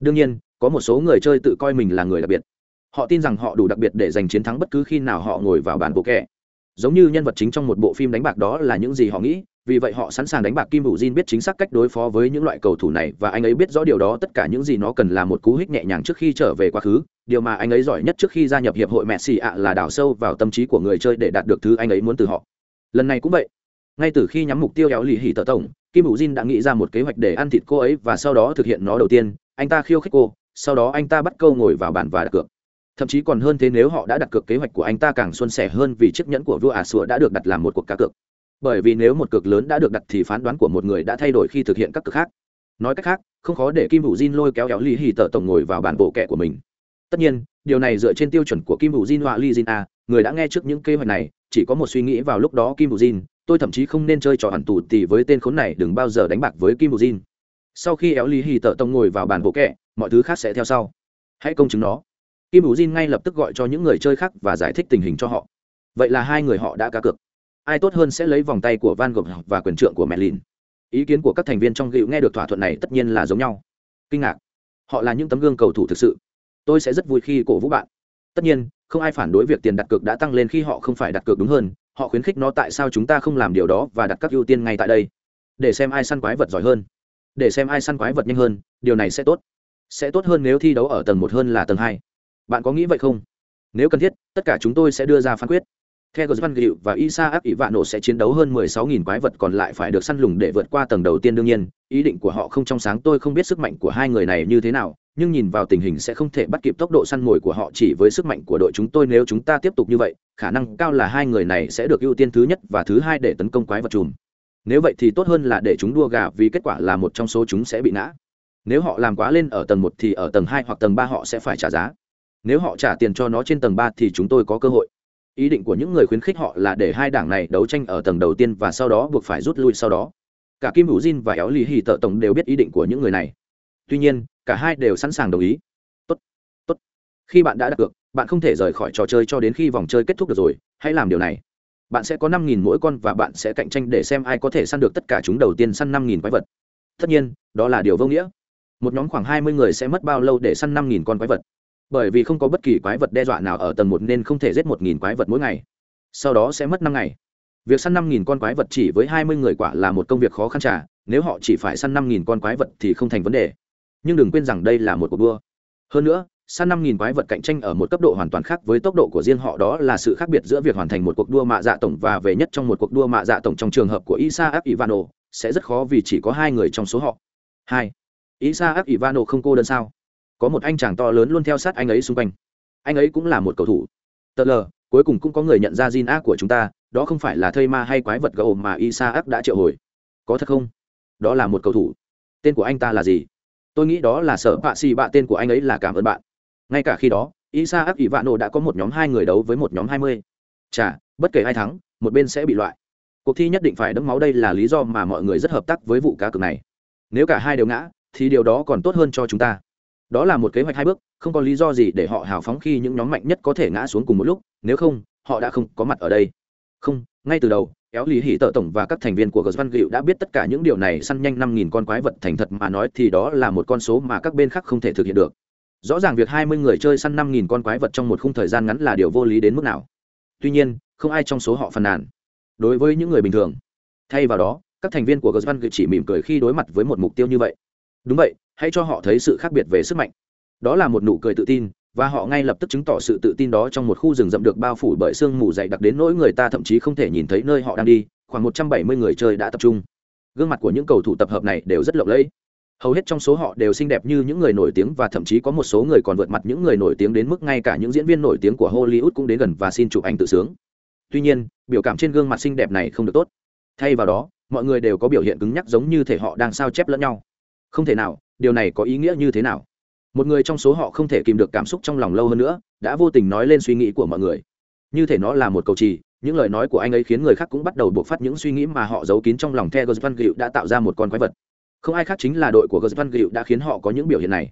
Đương nhiên, có một số người chơi tự coi mình là người đặc biệt họ tin rằng họ đủ đặc biệt để giành chiến thắng bất cứ khi nào họ ngồi vào bàn bộ kẹ giống như nhân vật chính trong một bộ phim đánh bạc đó là những gì họ nghĩ, vì vậy họ sẵn sàng đánh bạc kim hữu jin biết chính xác cách đối phó với những loại cầu thủ này và anh ấy biết rõ điều đó, tất cả những gì nó cần là một cú hích nhẹ nhàng trước khi trở về quá khứ. Điều mà anh ấy giỏi nhất trước khi gia nhập hiệp hội messi ạ là đào sâu vào tâm trí của người chơi để đạt được thứ anh ấy muốn từ họ. Lần này cũng vậy. Ngay từ khi nhắm mục tiêu éo lì hỉ tờ tổng, kim hữu jin đã nghĩ ra một kế hoạch để ăn thịt cô ấy và sau đó thực hiện nó đầu tiên. Anh ta khiêu khích cô, sau đó anh ta bắt câu ngồi vào bàn và đặt cược thậm chí còn hơn thế nếu họ đã đặt cược kế hoạch của anh ta càng xuân sẻ hơn vì chiếc nhẫn của vua ả sùa đã được đặt làm một cuộc cá cược. Bởi vì nếu một cược lớn đã được đặt thì phán đoán của một người đã thay đổi khi thực hiện các cược khác. Nói cách khác, không khó để kim hữu jin lôi kéo kéo ly hì tợ tổng ngồi vào bản bộ kẻ của mình. Tất nhiên, điều này dựa trên tiêu chuẩn của kim hữu jin, họa ly jin a người đã nghe trước những kế hoạch này, chỉ có một suy nghĩ vào lúc đó kim hữu jin, tôi thậm chí không nên chơi trò hẳn tù tì với tên khốn này, đừng bao giờ đánh bạc với kim hữu jin. Sau khi éo ly hì tợ tổng ngồi vào bản bộ kẻ mọi thứ khác sẽ theo sau. Hãy công chứng nó kim Vũ jin ngay lập tức gọi cho những người chơi khác và giải thích tình hình cho họ. Vậy là hai người họ đã cá cược. Ai tốt hơn sẽ lấy vòng tay của van gogh và quyền trượng của Merlin. ý kiến của các thành viên trong gịu nghe được thỏa thuận này tất nhiên là giống nhau. Kinh ngạc. Họ là những tấm gương cầu thủ thực sự. Tôi sẽ rất vui khi cổ vũ bạn. Tất nhiên, không ai phản đối việc tiền đặt cược đã tăng lên khi họ không phải đặt cược đúng hơn. Họ khuyến khích nó tại sao chúng ta không làm điều đó và đặt các ưu tiên ngay tại đây. Để xem ai săn quái vật giỏi hơn. Để xem ai săn quái vật nhanh hơn, điều này sẽ tốt. Sẽ tốt hơn nếu thi đấu ở tầng một hơn là tầng hai bạn có nghĩ vậy không nếu cần thiết tất cả chúng tôi sẽ đưa ra phán quyết theo Gosvan Gịu và Vạn Nổ sẽ chiến đấu hơn 16.000 quái vật còn lại phải được săn lùng để vượt qua tầng đầu tiên đương nhiên, ý định của họ không trong sáng tôi không biết sức mạnh của hai người này như thế nào, nhưng nhìn vào tình hình sẽ không thể bắt kịp tốc độ săn mồi của họ chỉ với sức mạnh của đội chúng tôi nếu chúng ta tiếp tục như vậy, khả năng cao là hai người này sẽ được ưu tiên thứ nhất và thứ hai để tấn công quái vật trùm. Nếu vậy thì tốt hơn là để chúng đua gà vì kết quả là một trong số chúng sẽ bị ngã. Nếu họ làm quá lên ở tầng 1 thì ở tầng 2 hoặc tầng 3 họ sẽ phải trả giá. Nếu họ trả tiền cho nó trên tầng 3 thì chúng tôi có cơ hội. Ý định của những người khuyến khích họ là để hai đảng này đấu tranh ở tầng đầu tiên và sau đó buộc phải rút lui sau đó. Cả kim hữu jin và éo lì hì tợ tổng đều biết ý định của những người này. Tuy nhiên, cả hai đều sẵn sàng đồng ý. Tốt tốt. Khi bạn đã đặt cược, bạn không thể rời khỏi trò chơi cho đến khi vòng chơi kết thúc được rồi. Hãy làm điều này. Bạn sẽ có năm nghìn mỗi con và bạn sẽ cạnh tranh để xem ai có thể săn được tất cả chúng đầu tiên săn năm nghìn quái vật. Tất nhiên, đó là điều vô nghĩa. Một nhóm khoảng hai mươi người sẽ mất bao lâu để săn năm nghìn con quái vật? Bởi vì không có bất kỳ quái vật đe dọa nào ở tầng một nên không thể giết một nghìn quái vật mỗi ngày. Sau đó sẽ mất năm ngày. Việc săn năm nghìn con quái vật chỉ với hai mươi người quả là một công việc khó khăn trả nếu họ chỉ phải săn năm nghìn con quái vật thì không thành vấn đề. Nhưng đừng quên rằng đây là một cuộc đua. Hơn nữa săn năm nghìn quái vật cạnh tranh ở một cấp độ hoàn toàn khác với tốc độ của riêng họ đó là sự khác biệt giữa việc hoàn thành một cuộc đua mạ dạ tổng và về nhất trong một cuộc đua mạ dạ tổng trong trường hợp của Isaac Ivano sẽ rất khó vì chỉ có hai người trong số họ. Hai, Isaac Ivano không cô đơn sao? Có một anh chàng to lớn luôn theo sát anh ấy xung quanh. Anh ấy cũng là một cầu thủ. Tờ lờ, cuối cùng cũng có người nhận ra Jin A của chúng ta, đó không phải là thây ma hay quái vật gậu mà Isaac đã triệu hồi. Có thật không? Đó là một cầu thủ. Tên của anh ta là gì? Tôi nghĩ đó là sở bạ xì bạ, tên của anh ấy là cảm ơn bạn. Ngay cả khi đó, Isaac Ivano đã có một nhóm hai người đấu với một nhóm hai mươi. Chả bất kể ai thắng, một bên sẽ bị loại. Cuộc thi nhất định phải đẫm máu đây là lý do mà mọi người rất hợp tác với vụ cá cược này. Nếu cả hai đều ngã, thì điều đó còn tốt hơn cho chúng ta đó là một kế hoạch hai bước, không có lý do gì để họ hào phóng khi những nhóm mạnh nhất có thể ngã xuống cùng một lúc, nếu không, họ đã không có mặt ở đây. Không, ngay từ đầu, éo lý hỉ tợ tổng và các thành viên của gờ văn gịu đã biết tất cả những điều này săn nhanh năm nghìn con quái vật thành thật mà nói thì đó là một con số mà các bên khác không thể thực hiện được. Rõ ràng việc hai mươi người chơi săn năm nghìn con quái vật trong một khung thời gian ngắn là điều vô lý đến mức nào. Tuy nhiên, không ai trong số họ phàn nàn. Đối với những người bình thường, thay vào đó, các thành viên của gờ văn gịu chỉ mỉm cười khi đối mặt với một mục tiêu như vậy. Đúng vậy hãy cho họ thấy sự khác biệt về sức mạnh. Đó là một nụ cười tự tin, và họ ngay lập tức chứng tỏ sự tự tin đó trong một khu rừng rậm được bao phủ bởi sương mù dày đặc đến nỗi người ta thậm chí không thể nhìn thấy nơi họ đang đi, khoảng một trăm bảy mươi người chơi đã tập trung. Gương mặt của những cầu thủ tập hợp này đều rất lộng lẫy. Hầu hết trong số họ đều xinh đẹp như những người nổi tiếng và thậm chí có một số người còn vượt mặt những người nổi tiếng đến mức ngay cả những diễn viên nổi tiếng của hollywood cũng đến gần và xin chụp ảnh tự sướng. Tuy nhiên, biểu cảm trên gương mặt xinh đẹp này không được tốt. Thay vào đó, mọi người đều có biểu hiện cứng nhắc giống như thể họ đang sao chép lẫn nhau. Không thể nào điều này có ý nghĩa như thế nào? Một người trong số họ không thể kìm được cảm xúc trong lòng lâu hơn nữa, đã vô tình nói lên suy nghĩ của mọi người. Như thể nó là một cầu trì, những lời nói của anh ấy khiến người khác cũng bắt đầu buộc phát những suy nghĩ mà họ giấu kín trong lòng theo Gosvan Gịu đã tạo ra một con quái vật. Không ai khác chính là đội của Gosvan Gịu đã khiến họ có những biểu hiện này.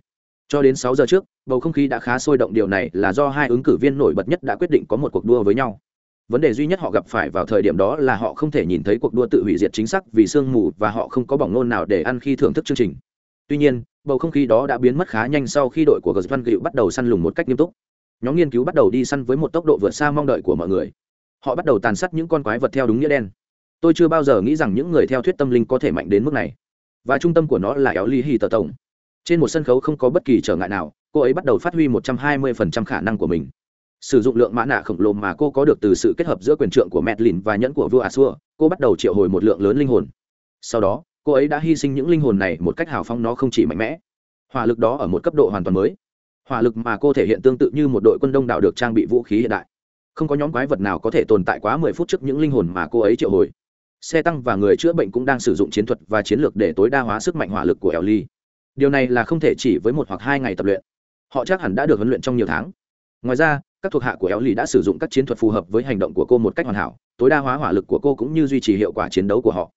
Cho đến sáu giờ trước, bầu không khí đã khá sôi động, điều này là do hai ứng cử viên nổi bật nhất đã quyết định có một cuộc đua với nhau. Vấn đề duy nhất họ gặp phải vào thời điểm đó là họ không thể nhìn thấy cuộc đua tự hủy diệt chính xác vì sương mù và họ không có bỏng nôn nào để ăn khi thưởng thức chương trình tuy nhiên bầu không khí đó đã biến mất khá nhanh sau khi đội của gờ văn gịu bắt đầu săn lùng một cách nghiêm túc. Nhóm nghiên cứu bắt đầu đi săn với một tốc độ vượt xa mong đợi của mọi người. Họ bắt đầu tàn sát những con quái vật theo đúng nghĩa đen. Tôi chưa bao giờ nghĩ rằng những người theo thuyết tâm linh có thể mạnh đến mức này. Và trung tâm của nó là éo ly hì tờ tổng. Trên một sân khấu không có bất kỳ trở ngại nào cô ấy bắt đầu phát huy một trăm hai mươi phần trăm khả năng của mình. Sử dụng lượng mã nạ khổng lồ mà cô có được từ sự kết hợp giữa quyền trượng của Medlin và nhẫn của vua Asua, cô bắt đầu triệu hồi một lượng lớn linh hồn. Sau đó, cô ấy đã hy sinh những linh hồn này một cách hào phong nó không chỉ mạnh mẽ. Hỏa lực đó ở một cấp độ hoàn toàn mới. Hỏa lực mà cô thể hiện tương tự như một đội quân đông đảo được trang bị vũ khí hiện đại. Không có nhóm quái vật nào có thể tồn tại quá mười phút trước những linh hồn mà cô ấy triệu hồi. Xe tăng và người chữa bệnh cũng đang sử dụng chiến thuật và chiến lược để tối đa hóa sức mạnh hỏa lực của Ellie. điều này là không thể chỉ với một hoặc hai ngày tập luyện. Họ chắc hẳn đã được huấn luyện trong nhiều tháng. Ngoài ra, các thuộc hạ của Ellie đã sử dụng các chiến thuật phù hợp với hành động của cô một cách hoàn hảo, tối đa hóa hỏa lực của cô cũng như duy trì hiệu quả chiến đấu của họ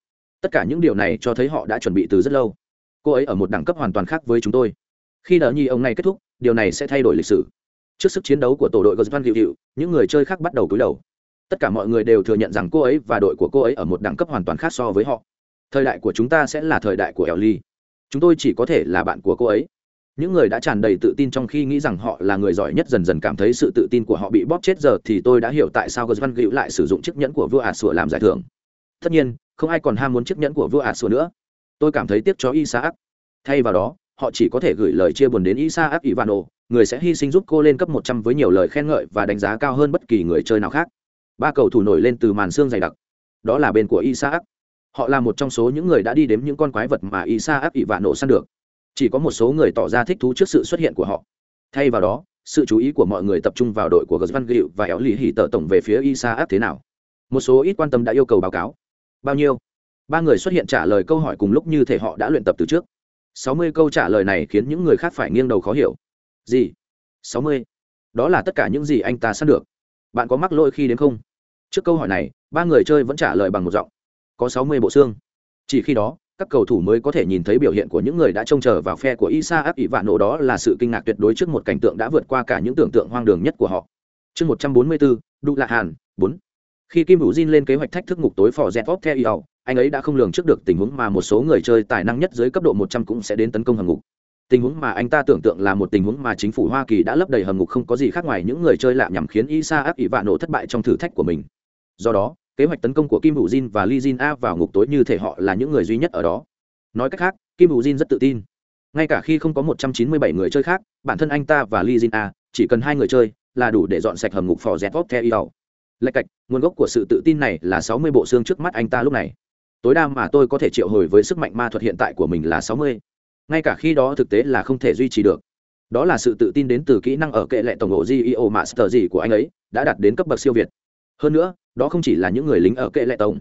tất cả những điều này cho thấy họ đã chuẩn bị từ rất lâu. Cô ấy ở một đẳng cấp hoàn toàn khác với chúng tôi. Khi đỡ nhi ông này kết thúc, điều này sẽ thay đổi lịch sử. Trước sức chiến đấu của tổ đội gosvan hiệu hiệu những người chơi khác bắt đầu cúi đầu. Tất cả mọi người đều thừa nhận rằng cô ấy và đội của cô ấy ở một đẳng cấp hoàn toàn khác so với họ. Thời đại của chúng ta sẽ là thời đại của eo ly chúng tôi chỉ có thể là bạn của cô ấy. Những người đã tràn đầy tự tin trong khi nghĩ rằng họ là người giỏi nhất dần dần cảm thấy sự tự tin của họ bị bóp chết giờ thì tôi đã hiểu tại sao gosvan hiệu lại sử dụng chiếc nhẫn của vua ả sủa làm giải thưởng tất nhiên, không ai còn ham muốn chiếc nhẫn của vua ả sùa nữa. Tôi cảm thấy tiếc cho isaac. Thay vào đó, họ chỉ có thể gửi lời chia buồn đến isaac ivano, người sẽ hy sinh giúp cô lên cấp một trăm với nhiều lời khen ngợi và đánh giá cao hơn bất kỳ người chơi nào khác. Ba cầu thủ nổi lên từ màn xương dày đặc. Đó là bên của isaac. Họ là một trong số những người đã đi đếm những con quái vật mà isaac ivano săn được. Chỉ có một số người tỏ ra thích thú trước sự xuất hiện của họ. Thay vào đó, sự chú ý của mọi người tập trung vào đội của gosvan gịu và éo lì hỉ tợ tổng về phía isaac thế nào. Một số ít quan tâm đã yêu cầu báo cáo bao nhiêu? Ba người xuất hiện trả lời câu hỏi cùng lúc như thể họ đã luyện tập từ trước. Sáu mươi câu trả lời này khiến những người khác phải nghiêng đầu khó hiểu. Gì? Sáu mươi? Đó là tất cả những gì anh ta săn được. Bạn có mắc lỗi khi đến không? Trước câu hỏi này ba người chơi vẫn trả lời bằng một giọng. Có sáu mươi bộ xương. Chỉ khi đó các cầu thủ mới có thể nhìn thấy biểu hiện của những người đã trông chờ vào phe của Isa áp ỷ vạn nổ đó là sự kinh ngạc tuyệt đối trước một cảnh tượng đã vượt qua cả những tưởng tượng hoang đường nhất của họ. Chương 144, Đu Lạ Hàn, 4. Khi Kim Vũ Jin lên kế hoạch thách thức ngục tối phò Zetop theo yêu, anh ấy đã không lường trước được tình huống mà một số người chơi tài năng nhất dưới cấp độ 100 cũng sẽ đến tấn công hầm ngục. Tình huống mà anh ta tưởng tượng là một tình huống mà chính phủ Hoa Kỳ đã lấp đầy hầm ngục không có gì khác ngoài những người chơi lạ nhằm khiến Isa áp ỷ vạ nổ thất bại trong thử thách của mình. Do đó, kế hoạch tấn công của Kim Vũ Jin và Lee Jin A vào ngục tối như thể họ là những người duy nhất ở đó nói cách khác kim hữu jin rất tự tin ngay cả khi không có một trăm chín mươi bảy người chơi khác bản thân anh ta và Lee jin a chỉ cần hai người chơi là đủ để dọn sạch hầm ngục phò dẹt vóc theo yêu lệch cạch, nguồn gốc của sự tự tin này là sáu mươi bộ xương trước mắt anh ta lúc này. Tối đa mà tôi có thể triệu hồi với sức mạnh ma thuật hiện tại của mình là sáu mươi. Ngay cả khi đó thực tế là không thể duy trì được. Đó là sự tự tin đến từ kỹ năng ở kệ lệ tổng hộ geo master gì của anh ấy đã đạt đến cấp bậc siêu việt. Hơn nữa, đó không chỉ là những người lính ở kệ lệ tổng.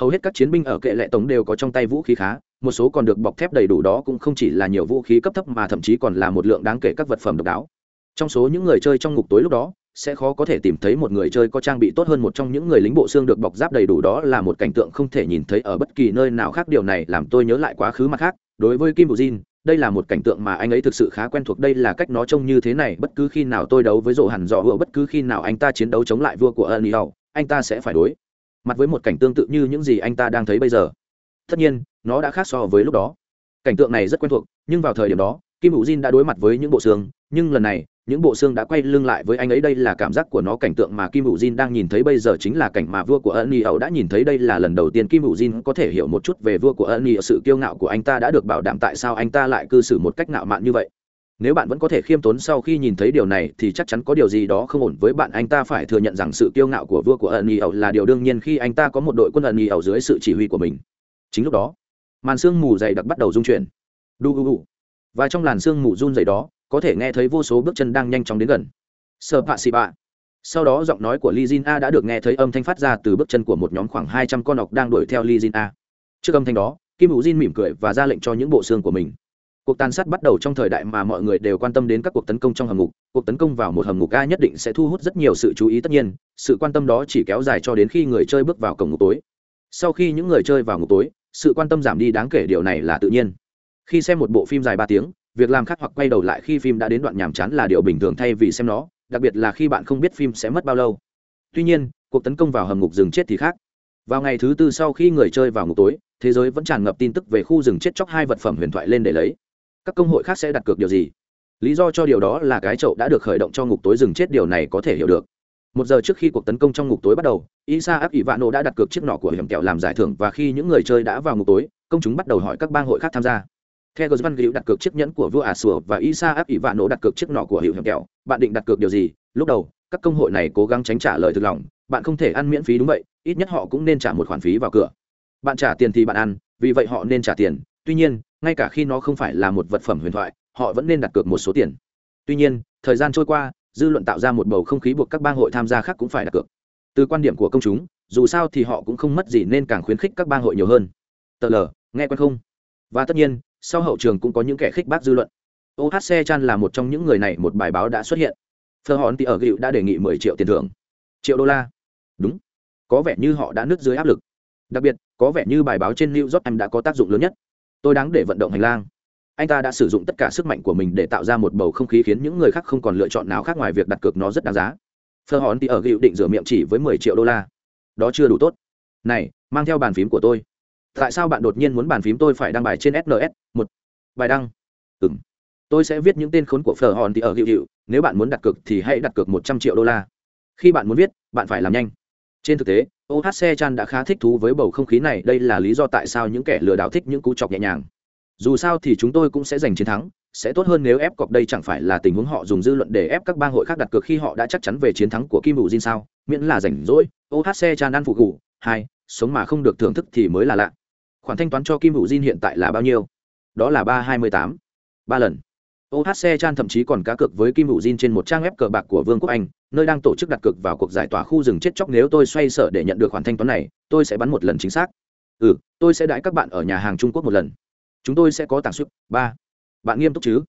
Hầu hết các chiến binh ở kệ lệ tổng đều có trong tay vũ khí khá, một số còn được bọc thép đầy đủ đó cũng không chỉ là nhiều vũ khí cấp thấp mà thậm chí còn là một lượng đáng kể các vật phẩm độc đáo. Trong số những người chơi trong ngục tối lúc đó sẽ khó có thể tìm thấy một người chơi có trang bị tốt hơn một trong những người lính bộ xương được bọc giáp đầy đủ đó là một cảnh tượng không thể nhìn thấy ở bất kỳ nơi nào khác. Điều này làm tôi nhớ lại quá khứ mặt khác. Đối với kim bù jin, đây là một cảnh tượng mà anh ấy thực sự khá quen thuộc. Đây là cách nó trông như thế này. Bất cứ khi nào tôi đấu với rộ hẳn dọ hựa, bất cứ khi nào anh ta chiến đấu chống lại vua của ân anh ta sẽ phải đối mặt với một cảnh tương tự như những gì anh ta đang thấy bây giờ. Tất nhiên, nó đã khác so với lúc đó. Cảnh tượng này rất quen thuộc, nhưng vào thời điểm đó, kim hữu jin đã đối mặt với những bộ xương. Nhưng lần này những bộ xương đã quay lưng lại với anh ấy, đây là cảm giác của nó. Cảnh tượng mà kim hữu jin đang nhìn thấy bây giờ chính là cảnh mà vua của ân ẩu đã nhìn thấy. Đây là lần đầu tiên kim hữu jin có thể hiểu một chút về vua của ân ẩu sự kiêu ngạo của anh ta đã được bảo đảm. Tại sao anh ta lại cư xử một cách ngạo mạn như vậy? Nếu bạn vẫn có thể khiêm tốn sau khi nhìn thấy điều này, thì chắc chắn có điều gì đó không ổn với bạn. Anh ta phải thừa nhận rằng sự kiêu ngạo của vua của ân ẩu là điều đương nhiên khi anh ta có một đội quân ân ẩu dưới sự chỉ huy của mình. Chính lúc đó, màn sương mù dày đặc bắt đầu rung chuyển. Đu đu đu và trong làn sương mù run dày đó có thể nghe thấy vô số bước chân đang nhanh chóng đến gần sơ pạ xị bạ sau đó giọng nói của lizina đã được nghe thấy âm thanh phát ra từ bước chân của một nhóm khoảng hai trăm con ọc đang đuổi theo lizina Trước âm thanh đó, Kim Vũ Jin mỉm cười và ra lệnh cho những bộ xương của mình. Cuộc tàn sát bắt đầu trong thời đại mà mọi người đều quan tâm đến các cuộc tấn công trong hầm ngục. Cuộc tấn công vào một hầm ngục A nhất định sẽ thu hút rất nhiều sự chú ý tất nhiên, sự quan tâm đó chỉ kéo dài cho đến khi người chơi bước vào cổng ngục tối. Sau khi những người chơi vào ngục tối, sự quan tâm giảm đi đáng kể điều này là tự nhiên khi xem một bộ phim dài ba tiếng việc làm khác hoặc quay đầu lại khi phim đã đến đoạn nhàm chán là điều bình thường thay vì xem nó, đặc biệt là khi bạn không biết phim sẽ mất bao lâu. Tuy nhiên, cuộc tấn công vào hầm ngục rừng chết thì khác. Vào ngày thứ tư sau khi người chơi vào ngục tối, thế giới vẫn tràn ngập tin tức về khu rừng chết chóc hai vật phẩm huyền thoại lên để lấy. Các công hội khác sẽ đặt cược điều gì? Lý do cho điều đó là cái chậu đã được khởi động cho ngục tối rừng chết, điều này có thể hiểu được. Một giờ trước khi cuộc tấn công trong ngục tối bắt đầu, isa áp ỷ vạn nộ đã đặt cược chiếc nọ của hiểm kẹo làm giải thưởng và khi những người chơi đã vào ngục tối, công chúng bắt đầu hỏi các bang hội khác tham gia theo gờ văn đặt cược chiếc nhẫn của vua ả sùa và isa áp ỷ vạn nổ đặt cược chiếc nọ của hiệu hiểm kẹo. Bạn định đặt cược điều gì? Lúc đầu, các công hội này cố gắng tránh trả lời thực lòng. Bạn không thể ăn miễn phí đúng vậy, ít nhất họ cũng nên trả một khoản phí vào cửa. Bạn trả tiền thì bạn ăn, vì vậy họ nên trả tiền. Tuy nhiên, ngay cả khi nó không phải là một vật phẩm huyền thoại, họ vẫn nên đặt cược một số tiền. Tuy nhiên, thời gian trôi qua, dư luận tạo ra một bầu không khí buộc các bang hội tham gia khác cũng phải đặt cược. Từ quan điểm của công chúng, dù sao thì họ cũng không mất gì nên càng khuyến khích các bang hội nhiều hơn. Tờ lờ nghe quen không? Và tất nhiên sau hậu trường cũng có những kẻ khích bác dư luận. Ohc chan là một trong những người này một bài báo đã xuất hiện. Thơ hòn thì ở gịu đã đề nghị mười triệu tiền thưởng. Triệu đô la. Đúng. Có vẻ như họ đã nứt dưới áp lực. Đặc biệt, có vẻ như bài báo trên new york em đã có tác dụng lớn nhất. Tôi đáng để vận động hành lang. Anh ta đã sử dụng tất cả sức mạnh của mình để tạo ra một bầu không khí khiến những người khác không còn lựa chọn nào khác ngoài việc đặt cược nó rất đáng giá. Phơ hòn thì ở gịu định rửa miệng chỉ với mười triệu đô la. Đó chưa đủ tốt. Này, mang theo bàn phím của tôi tại sao bạn đột nhiên muốn bàn phím tôi phải đăng bài trên sns một. Bài đăng. Ừ m tôi sẽ viết những tên khốn của phở hòn thì ở hiệu hiệu. Nếu bạn muốn đặt cược thì hãy đặt cược một trăm triệu đô la. Khi bạn muốn viết, bạn phải làm nhanh. Trên thực tế ohc chan đã khá thích thú với bầu không khí này. Đây là lý do tại sao những kẻ lừa đảo thích những cú chọc nhẹ nhàng. Dù sao thì chúng tôi cũng sẽ giành chiến thắng. Sẽ tốt hơn nếu ép cọc đây chẳng phải là tình huống họ dùng dư luận để ép các bang hội khác đặt cược khi họ đã chắc chắn về chiến thắng của kim bù jin sao? Miễn là rảnh rỗi ohc chan ăn phụ gù. Hai, sống mà không được thưởng thức thì mới là lạ khoản thanh toán cho kim bù jin hiện tại là bao nhiêu? Đó là ba hai mươi tám. Ba lần. Ohc chan thậm chí còn cá cược với kim hữu jin trên một trang web cờ bạc của vương quốc anh, nơi đang tổ chức đặt cược vào cuộc giải tỏa khu rừng chết chóc. Nếu tôi xoay sở để nhận được khoản thanh toán này, tôi sẽ bắn một lần chính xác. Ừ tôi sẽ đãi các bạn ở nhà hàng trung quốc một lần. Chúng tôi sẽ có tảng sức ba. Bạn nghiêm túc chứ?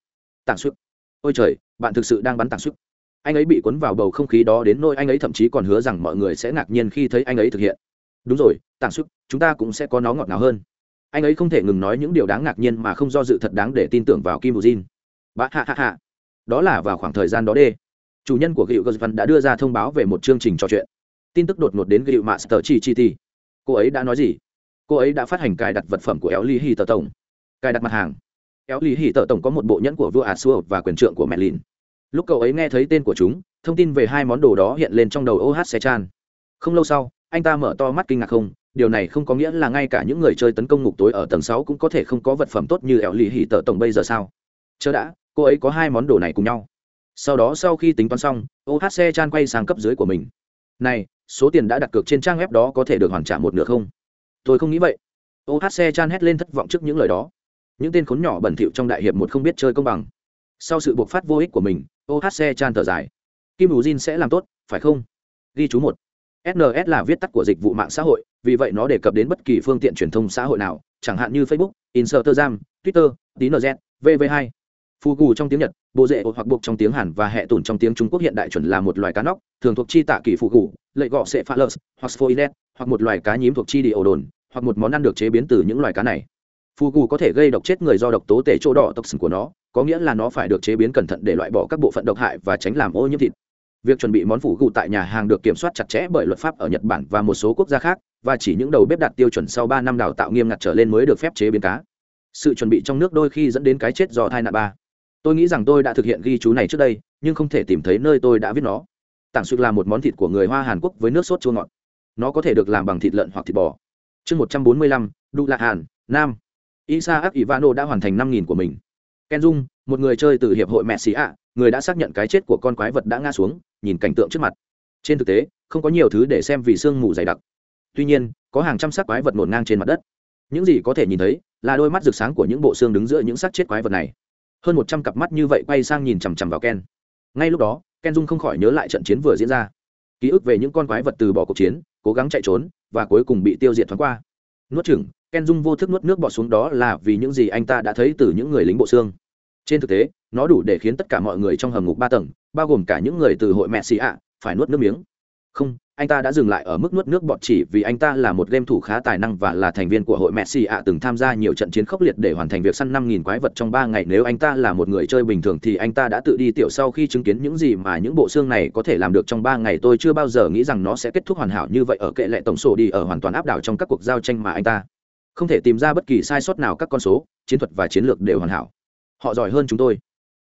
Tảng sức ôi trời, bạn thực sự đang bắn tảng sức anh ấy bị cuốn vào bầu không khí đó đến nỗi anh ấy thậm chí còn hứa rằng mọi người sẽ ngạc nhiên khi thấy anh ấy thực hiện đúng rồi, tảng sức, chúng ta cũng sẽ có nó ngọt ngào hơn. Anh ấy không thể ngừng nói những điều đáng ngạc nhiên mà không do dự thật đáng để tin tưởng vào kim bù jin. Bạ hạ hạ hạ. Đó là vào khoảng thời gian đó đê. Chủ nhân của gựu gosvan đã đưa ra thông báo về một chương trình trò chuyện. Tin tức đột ngột đến gựu master chi chi ti. Cô ấy đã nói gì? Cô ấy đã phát hành cài đặt vật phẩm của éo ly hi tờ tổng. Cài đặt mặt hàng. Éo ly hi tờ tổng có một bộ nhẫn của vua ả xua và quyền trượng của mẹ lìn. Lúc cậu ấy nghe thấy tên của chúng, thông tin về hai món đồ đó hiện lên trong đầu oh se chan. Không lâu sau anh ta mở to mắt kinh ngạc không, điều này không có nghĩa là ngay cả những người chơi tấn công ngục tối ở tầng sáu cũng có thể không có vật phẩm tốt như ẻo lì hỉ tờ tổng bây giờ sao? Chớ đã, cô ấy có hai món đồ này cùng nhau. Sau đó sau khi tính toán xong ohc chan quay sang cấp dưới của mình. Này, số tiền đã đặt cược trên trang web đó có thể được hoàn trả một nửa không? Tôi không nghĩ vậy. Ohc chan hét lên thất vọng trước những lời đó. Những tên khốn nhỏ bẩn thỉu trong đại hiệp một không biết chơi công bằng. Sau sự buộc phát vô ích của mình ohc chan thở dài. Kim ủ jin sẽ làm tốt, phải không? Ghi chú một sns là viết tắt của dịch vụ mạng xã hội, vì vậy nó đề cập đến bất kỳ phương tiện truyền thông xã hội nào, chẳng hạn như facebook, instagram, twitter tnz vv 2 phù gù trong tiếng nhật bộ rễ hoặc buộc trong tiếng hàn và hệ tủn trong tiếng trung quốc hiện đại chuẩn là một loài cá nóc, thường thuộc chi tạ kỳ phù gù lệ gọ sệ phallus hoặc sphoilet hoặc một loài cá nhím thuộc chi đi ổ đồn, hoặc một món ăn được chế biến từ những loài cá này. Phù gù có thể gây độc chết người do độc tố tể chỗ đỏ tộc sừng của nó, có nghĩa là nó phải được chế biến cẩn thận để loại bỏ các bộ phận độc hại và tránh làm ô nhiễm thịt việc chuẩn bị món phủ gù tại nhà hàng được kiểm soát chặt chẽ bởi luật pháp ở nhật bản và một số quốc gia khác, và chỉ những đầu bếp đạt tiêu chuẩn sau ba năm đào tạo nghiêm ngặt trở lên mới được phép chế biến cá. Sự chuẩn bị trong nước đôi khi dẫn đến cái chết do thai nạn ba. Tôi nghĩ rằng tôi đã thực hiện ghi chú này trước đây, nhưng không thể tìm thấy nơi tôi đã viết nó. Tảng sụt là một món thịt của người hoa hàn quốc với nước sốt chua ngọt. Nó có thể được làm bằng thịt lợn hoặc thịt bò. Chương một trăm bốn mươi lăm đu lạ hàn, nam. Isaac ivano đã hoàn thành năm nghìn của mình. Ken dung một người chơi từ hiệp hội mẹ xì ạ người đã xác nhận cái chết của con quái vật đã ngã xuống, nhìn cảnh tượng trước mặt. Trên thực tế, không có nhiều thứ để xem vì sương mù dày đặc. Tuy nhiên, có hàng trăm xác quái vật ngổn ngang trên mặt đất. Những gì có thể nhìn thấy là đôi mắt rực sáng của những bộ xương đứng giữa những xác chết quái vật này. Hơn một trăm cặp mắt như vậy quay sang nhìn chằm chằm vào ken. Ngay lúc đó, ken dung không khỏi nhớ lại trận chiến vừa diễn ra. Ký ức về những con quái vật từ bỏ cuộc chiến, cố gắng chạy trốn và cuối cùng bị tiêu diệt thoáng qua. Nuốt chừng ken dung vô thức nuốt nước bọt xuống đó là vì những gì anh ta đã thấy từ những người lính bộ xương trên thực tế, nó đủ để khiến tất cả mọi người trong hầm ngục ba tầng, bao gồm cả những người từ hội mẹ xì ạ, phải nuốt nước miếng. Không, anh ta đã dừng lại ở mức nuốt nước bọt chỉ vì anh ta là một game thủ khá tài năng và là thành viên của hội Messi ạ từng tham gia nhiều trận chiến khốc liệt để hoàn thành việc săn 5000 quái vật trong ba ngày. Nếu anh ta là một người chơi bình thường thì anh ta đã tự đi tiểu sau khi chứng kiến những gì mà những bộ xương này có thể làm được trong ba ngày. Tôi chưa bao giờ nghĩ rằng nó sẽ kết thúc hoàn hảo như vậy ở kệ lệ tổng số đi ở hoàn toàn áp đảo trong các cuộc giao tranh mà anh ta không thể tìm ra bất kỳ sai sót nào. Các con số, chiến thuật và chiến lược đều hoàn hảo họ giỏi hơn chúng tôi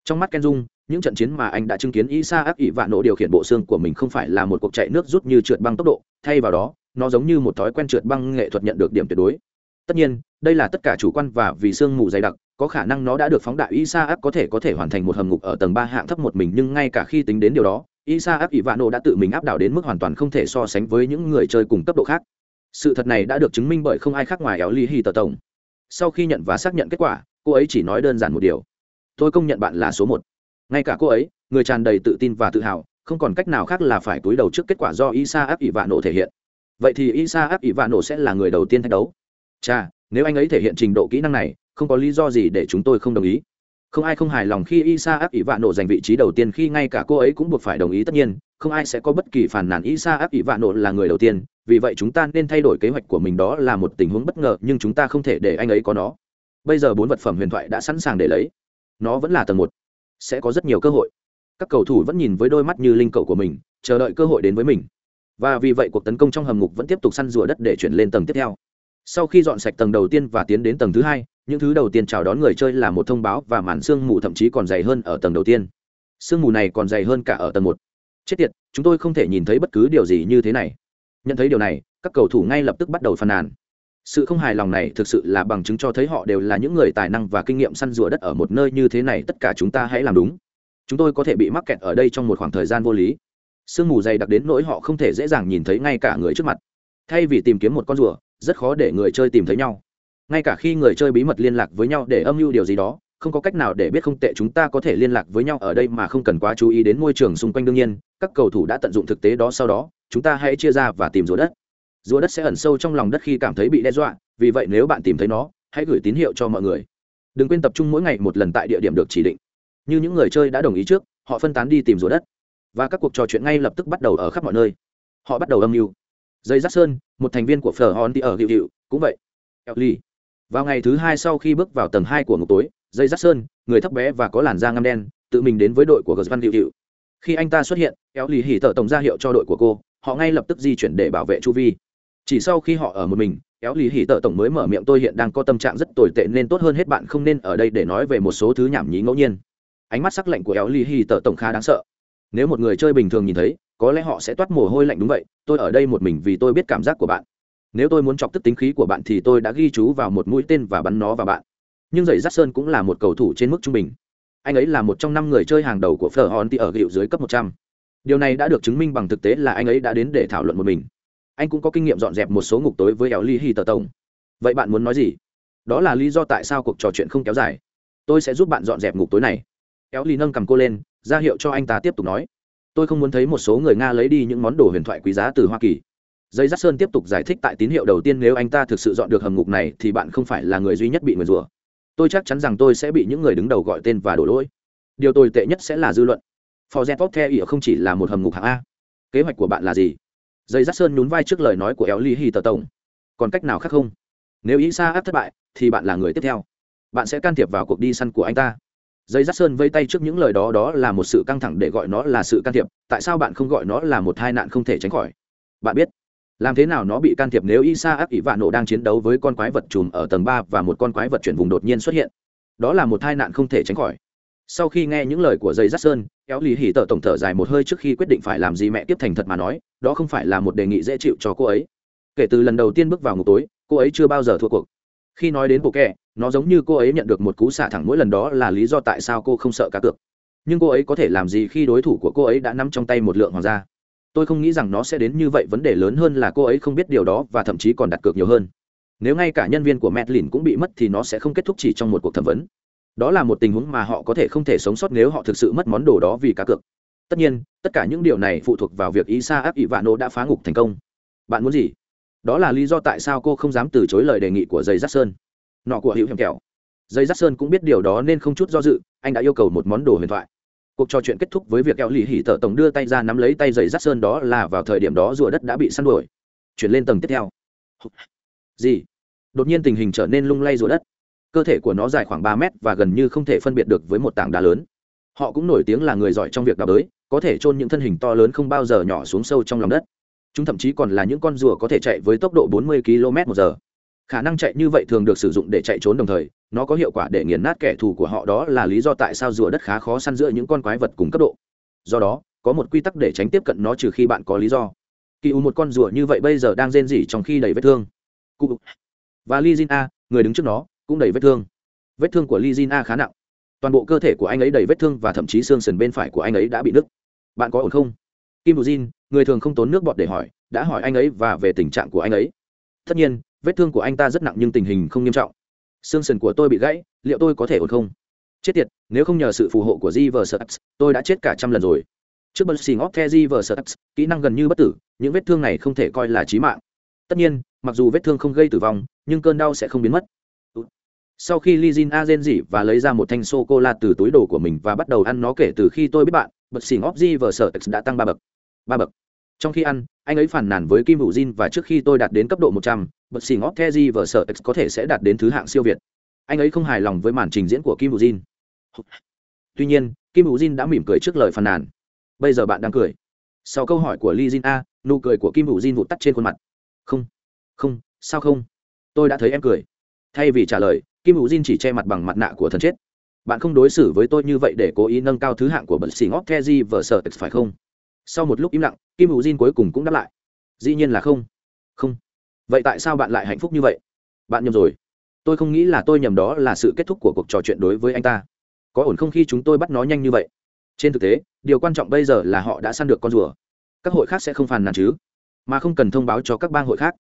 trong mắt Ken Dung những trận chiến mà anh đã chứng kiến Isa áp ỉ vạn nộ điều khiển bộ xương của mình không phải là một cuộc chạy nước rút như trượt băng tốc độ, thay vào đó, nó giống như một thói quen trượt băng nghệ thuật nhận được điểm tuyệt đối. Tất nhiên, đây là tất cả chủ quan và vì xương mù dày đặc, có khả năng nó đã được phóng đại Isa áp có thể có thể hoàn thành một hầm ngục ở tầng ba hạng thấp một mình nhưng ngay cả khi tính đến điều đó, Isa áp ỉ vạn nộ đã tự mình áp đảo đến mức hoàn toàn không thể so sánh với những người chơi cùng cấp độ khác. Sự thật này đã được chứng minh bởi không ai khác ngoài Éo Ly Hi tờ tổng. Sau khi nhận và xác nhận kết quả, cô ấy chỉ nói đơn giản một điều: "Tôi công nhận bạn là số một. Ngay cả cô ấy, người tràn đầy tự tin và tự hào, không còn cách nào khác là phải túi đầu trước kết quả do isa áp ỷ vạn nổ thể hiện. Vậy thì isa áp ỷ vạn nổ sẽ là người đầu tiên thách đấu? Chà, nếu anh ấy thể hiện trình độ kỹ năng này, không có lý do gì để chúng tôi không đồng ý. Không ai không hài lòng khi isa áp ỷ vạn nổ giành vị trí đầu tiên khi ngay cả cô ấy cũng buộc phải đồng ý tất nhiên, không ai sẽ có bất kỳ phản nàn isa áp ỷ vạn nổ là người đầu tiên, vì vậy chúng ta nên thay đổi kế hoạch của mình đó là một tình huống bất ngờ nhưng chúng ta không thể để anh ấy có nó bây giờ bốn vật phẩm huyền thoại đã sẵn sàng để lấy. Nó vẫn là tầng một. Sẽ có rất nhiều cơ hội. Các cầu thủ vẫn nhìn với đôi mắt như linh cầu của mình, chờ đợi cơ hội đến với mình. Và vì vậy cuộc tấn công trong hầm ngục vẫn tiếp tục săn rùa đất để chuyển lên tầng tiếp theo. Sau khi dọn sạch tầng đầu tiên và tiến đến tầng thứ hai, những thứ đầu tiên chào đón người chơi là một thông báo và màn sương mù thậm chí còn dày hơn ở tầng đầu tiên. Sương mù này còn dày hơn cả ở tầng một. Chết tiệt, chúng tôi không thể nhìn thấy bất cứ điều gì như thế này. Nhận thấy điều này, các cầu thủ ngay lập tức bắt đầu phàn nàn sự không hài lòng này thực sự là bằng chứng cho thấy họ đều là những người tài năng và kinh nghiệm săn rùa đất ở một nơi như thế này, tất cả chúng ta hãy làm đúng. Chúng tôi có thể bị mắc kẹt ở đây trong một khoảng thời gian vô lý. Sương mù dày đặc đến nỗi họ không thể dễ dàng nhìn thấy ngay cả người trước mặt. Thay vì tìm kiếm một con rùa, rất khó để người chơi tìm thấy nhau. Ngay cả khi người chơi bí mật liên lạc với nhau để âm mưu điều gì đó, không có cách nào để biết không tệ chúng ta có thể liên lạc với nhau ở đây mà không cần quá chú ý đến môi trường xung quanh đương nhiên, các cầu thủ đã tận dụng thực tế đó sau đó, chúng ta hãy chia ra và tìm rùa đất rùa đất sẽ ẩn sâu trong lòng đất khi cảm thấy bị đe dọa, vì vậy nếu bạn tìm thấy nó, hãy gửi tín hiệu cho mọi người. Đừng quên tập trung mỗi ngày một lần tại địa điểm được chỉ định. Như những người chơi đã đồng ý trước, họ phân tán đi tìm rùa đất. Và các cuộc trò chuyện ngay lập tức bắt đầu ở khắp mọi nơi. Họ bắt đầu âm mưu. Dây giác sơn, một thành viên của phở hòn thì ở hiệu hiệu cũng vậy. Ellie. vào ngày thứ hai sau khi bước vào tầng hai của ngục tối, dây giác sơn, người thấp bé và có làn da ngăm đen, tự mình đến với đội của gờ văn hiệu hiệu khi anh ta xuất hiện éo lì hỉ tợ tổng ra hiệu cho đội của cô, họ ngay lập tức di chuyển để bảo vệ chu vi chỉ sau khi họ ở một mình, kéo lý hỉ tợ tổng mới mở miệng tôi hiện đang có tâm trạng rất tồi tệ nên tốt hơn hết bạn không nên ở đây để nói về một số thứ nhảm nhí ngẫu nhiên. Ánh mắt sắc lạnh của kéo lý hỉ tợ tổng khá đáng sợ. Nếu một người chơi bình thường nhìn thấy, có lẽ họ sẽ toát mồ hôi lạnh đúng vậy, tôi ở đây một mình vì tôi biết cảm giác của bạn. Nếu tôi muốn chọc tức tính khí của bạn thì tôi đã ghi chú vào một mũi tên và bắn nó vào bạn. Nhưng giày giắt sơn cũng là một cầu thủ trên mức trung bình. Anh ấy là một trong năm người chơi hàng đầu của Fleur Honti ở hiệu dưới cấp 100. Điều này đã được chứng minh bằng thực tế là anh ấy đã đến để thảo luận một mình. Anh cũng có kinh nghiệm dọn dẹp một số ngục tối với Éo Ly Hi Tờ Tổng. Vậy bạn muốn nói gì? Đó là lý do tại sao cuộc trò chuyện không kéo dài. Tôi sẽ giúp bạn dọn dẹp ngục tối này. Éo Ly nâng cầm cô lên, ra hiệu cho anh ta tiếp tục nói. Tôi không muốn thấy một số người Nga lấy đi những món đồ huyền thoại quý giá từ Hoa Kỳ. Dây Dắt Sơn tiếp tục giải thích tại tín hiệu đầu tiên nếu anh ta thực sự dọn được hầm ngục này thì bạn không phải là người duy nhất bị nguyền rủa. Tôi chắc chắn rằng tôi sẽ bị những người đứng đầu gọi tên và đổ lỗi điều tồi tệ nhất sẽ là dư luận for z top theo ỉa không chỉ là một hầm ngục hạng a kế hoạch của bạn là gì dây dắt sơn nhún vai trước lời nói của éo ly hi tờ tổng. Còn cách nào khác không? Nếu ý sa áp thất bại, thì bạn là người tiếp theo. Bạn sẽ can thiệp vào cuộc đi săn của anh ta. Dây dắt sơn vây tay trước những lời đó đó là một sự căng thẳng để gọi nó là sự can thiệp. Tại sao bạn không gọi nó là một tai nạn không thể tránh khỏi? Bạn biết, làm thế nào nó bị can thiệp nếu isa ác ỷ vạn nổ đang chiến đấu với con quái vật chùm ở tầng ba và một con quái vật chuyển vùng đột nhiên xuất hiện? Đó là một tai nạn không thể tránh khỏi sau khi nghe những lời của dây giắt sơn, kéo lì hỉ tờ tổng thở dài một hơi trước khi quyết định phải làm gì mẹ tiếp thành thật mà nói, đó không phải là một đề nghị dễ chịu cho cô ấy. Kể từ lần đầu tiên bước vào ngục tối, cô ấy chưa bao giờ thua cuộc. Khi nói đến bộ kẹ nó giống như cô ấy nhận được một cú xả thẳng mỗi lần đó là lý do tại sao cô không sợ cá cược. Nhưng cô ấy có thể làm gì khi đối thủ của cô ấy đã nắm trong tay một lượng hoàng gia? Tôi không nghĩ rằng nó sẽ đến như vậy, vấn đề lớn hơn là cô ấy không biết điều đó và thậm chí còn đặt cược nhiều hơn. Nếu ngay cả nhân viên của Medlin cũng bị mất thì nó sẽ không kết thúc chỉ trong một cuộc thẩm vấn đó là một tình huống mà họ có thể không thể sống sót nếu họ thực sự mất món đồ đó vì cá cược. Tất nhiên, tất cả những điều này phụ thuộc vào việc isa áp ỷ vạn nô đã phá ngục thành công. Bạn muốn gì? Đó là lý do tại sao cô không dám từ chối lời đề nghị của dây giác sơn. Nọ của hữu hiểm kẹo. Dây giác sơn cũng biết điều đó nên không chút do dự, anh đã yêu cầu một món đồ huyền thoại. Cuộc trò chuyện kết thúc với việc kẹo lì hỉ tợ tổng đưa tay ra nắm lấy tay dây giác sơn đó là vào thời điểm đó rùa đất đã bị săn đuổi. Chuyển lên tầng tiếp theo. Gì? Đột nhiên tình hình trở nên lung lay rùa đất cơ thể của nó dài khoảng ba mét và gần như không thể phân biệt được với một tảng đá lớn. Họ cũng nổi tiếng là người giỏi trong việc đào bới có thể chôn những thân hình to lớn không bao giờ nhỏ xuống sâu trong lòng đất. Chúng thậm chí còn là những con rùa có thể chạy với tốc độ 40 km một giờ. Khả năng chạy như vậy thường được sử dụng để chạy trốn đồng thời, nó có hiệu quả để nghiền nát kẻ thù của họ. Đó là lý do tại sao rùa đất khá khó săn giữa những con quái vật cùng cấp độ. Do đó, có một quy tắc để tránh tiếp cận nó trừ khi bạn có lý do. Kỳ u một con rùa như vậy bây giờ đang rên rỉ trong khi đầy vết thương. Và li a, người đứng trước nó cũng đầy vết thương. Vết thương của li a khá nặng. Toàn bộ cơ thể của anh ấy đầy vết thương và thậm chí xương sườn bên phải của anh ấy đã bị nứt. Bạn có ổn không? Kim Jin, người thường không tốn nước bọt để hỏi đã hỏi anh ấy và về tình trạng của anh ấy. Tất nhiên vết thương của anh ta rất nặng nhưng tình hình không nghiêm trọng. Xương sườn của tôi bị gãy liệu tôi có thể ổn không? Chết tiệt nếu không nhờ sự phù hộ của g v tôi đã chết cả trăm lần rồi. Trước bật xì ngóc the g v kỹ năng gần như bất tử những vết thương này không thể coi là trí mạng. Tất nhiên mặc dù vết thương không gây tử vong nhưng cơn đau sẽ không biến mất sau khi li jin a rên rỉ và lấy ra một thanh sô cô la từ túi đồ của mình và bắt đầu ăn nó kể từ khi tôi biết bạn bật xỉn óp di vờ sở đã tăng ba bậc. Ba bậc. Trong khi ăn, anh ấy phản nàn với kim hữu jin và trước khi tôi đạt đến cấp độ một trăm bật xỉn óp the di vờ sở có thể sẽ đạt đến thứ hạng siêu việt. Anh ấy không hài lòng với màn trình diễn của kim hữu jin. Tuy nhiên, kim hữu jin đã mỉm cười trước lời phàn nàn. Bây giờ bạn đang cười. Sau câu hỏi của li jin a, nụ cười của kim hữu jin vụt tắt trên khuôn mặt. Không. Không. Sao không? Tôi đã thấy em cười. Thay vì trả lời kim hữu jin chỉ che mặt bằng mặt nạ của thần chết. Bạn không đối xử với tôi như vậy để cố ý nâng cao thứ hạng của bật xì ngót keji vờ sợ phải không? Sau một lúc im lặng, kim hữu jin cuối cùng cũng đáp lại. Dĩ nhiên là không. Không. Vậy tại sao bạn lại hạnh phúc như vậy? Bạn nhầm rồi. Tôi không nghĩ là tôi nhầm đó là sự kết thúc của cuộc trò chuyện đối với anh ta. Có ổn không khi chúng tôi bắt nó nhanh như vậy? Trên thực tế, điều quan trọng bây giờ là họ đã săn được con rùa. Các hội khác sẽ không phàn nàn chứ? Mà không cần thông báo cho các bang hội khác.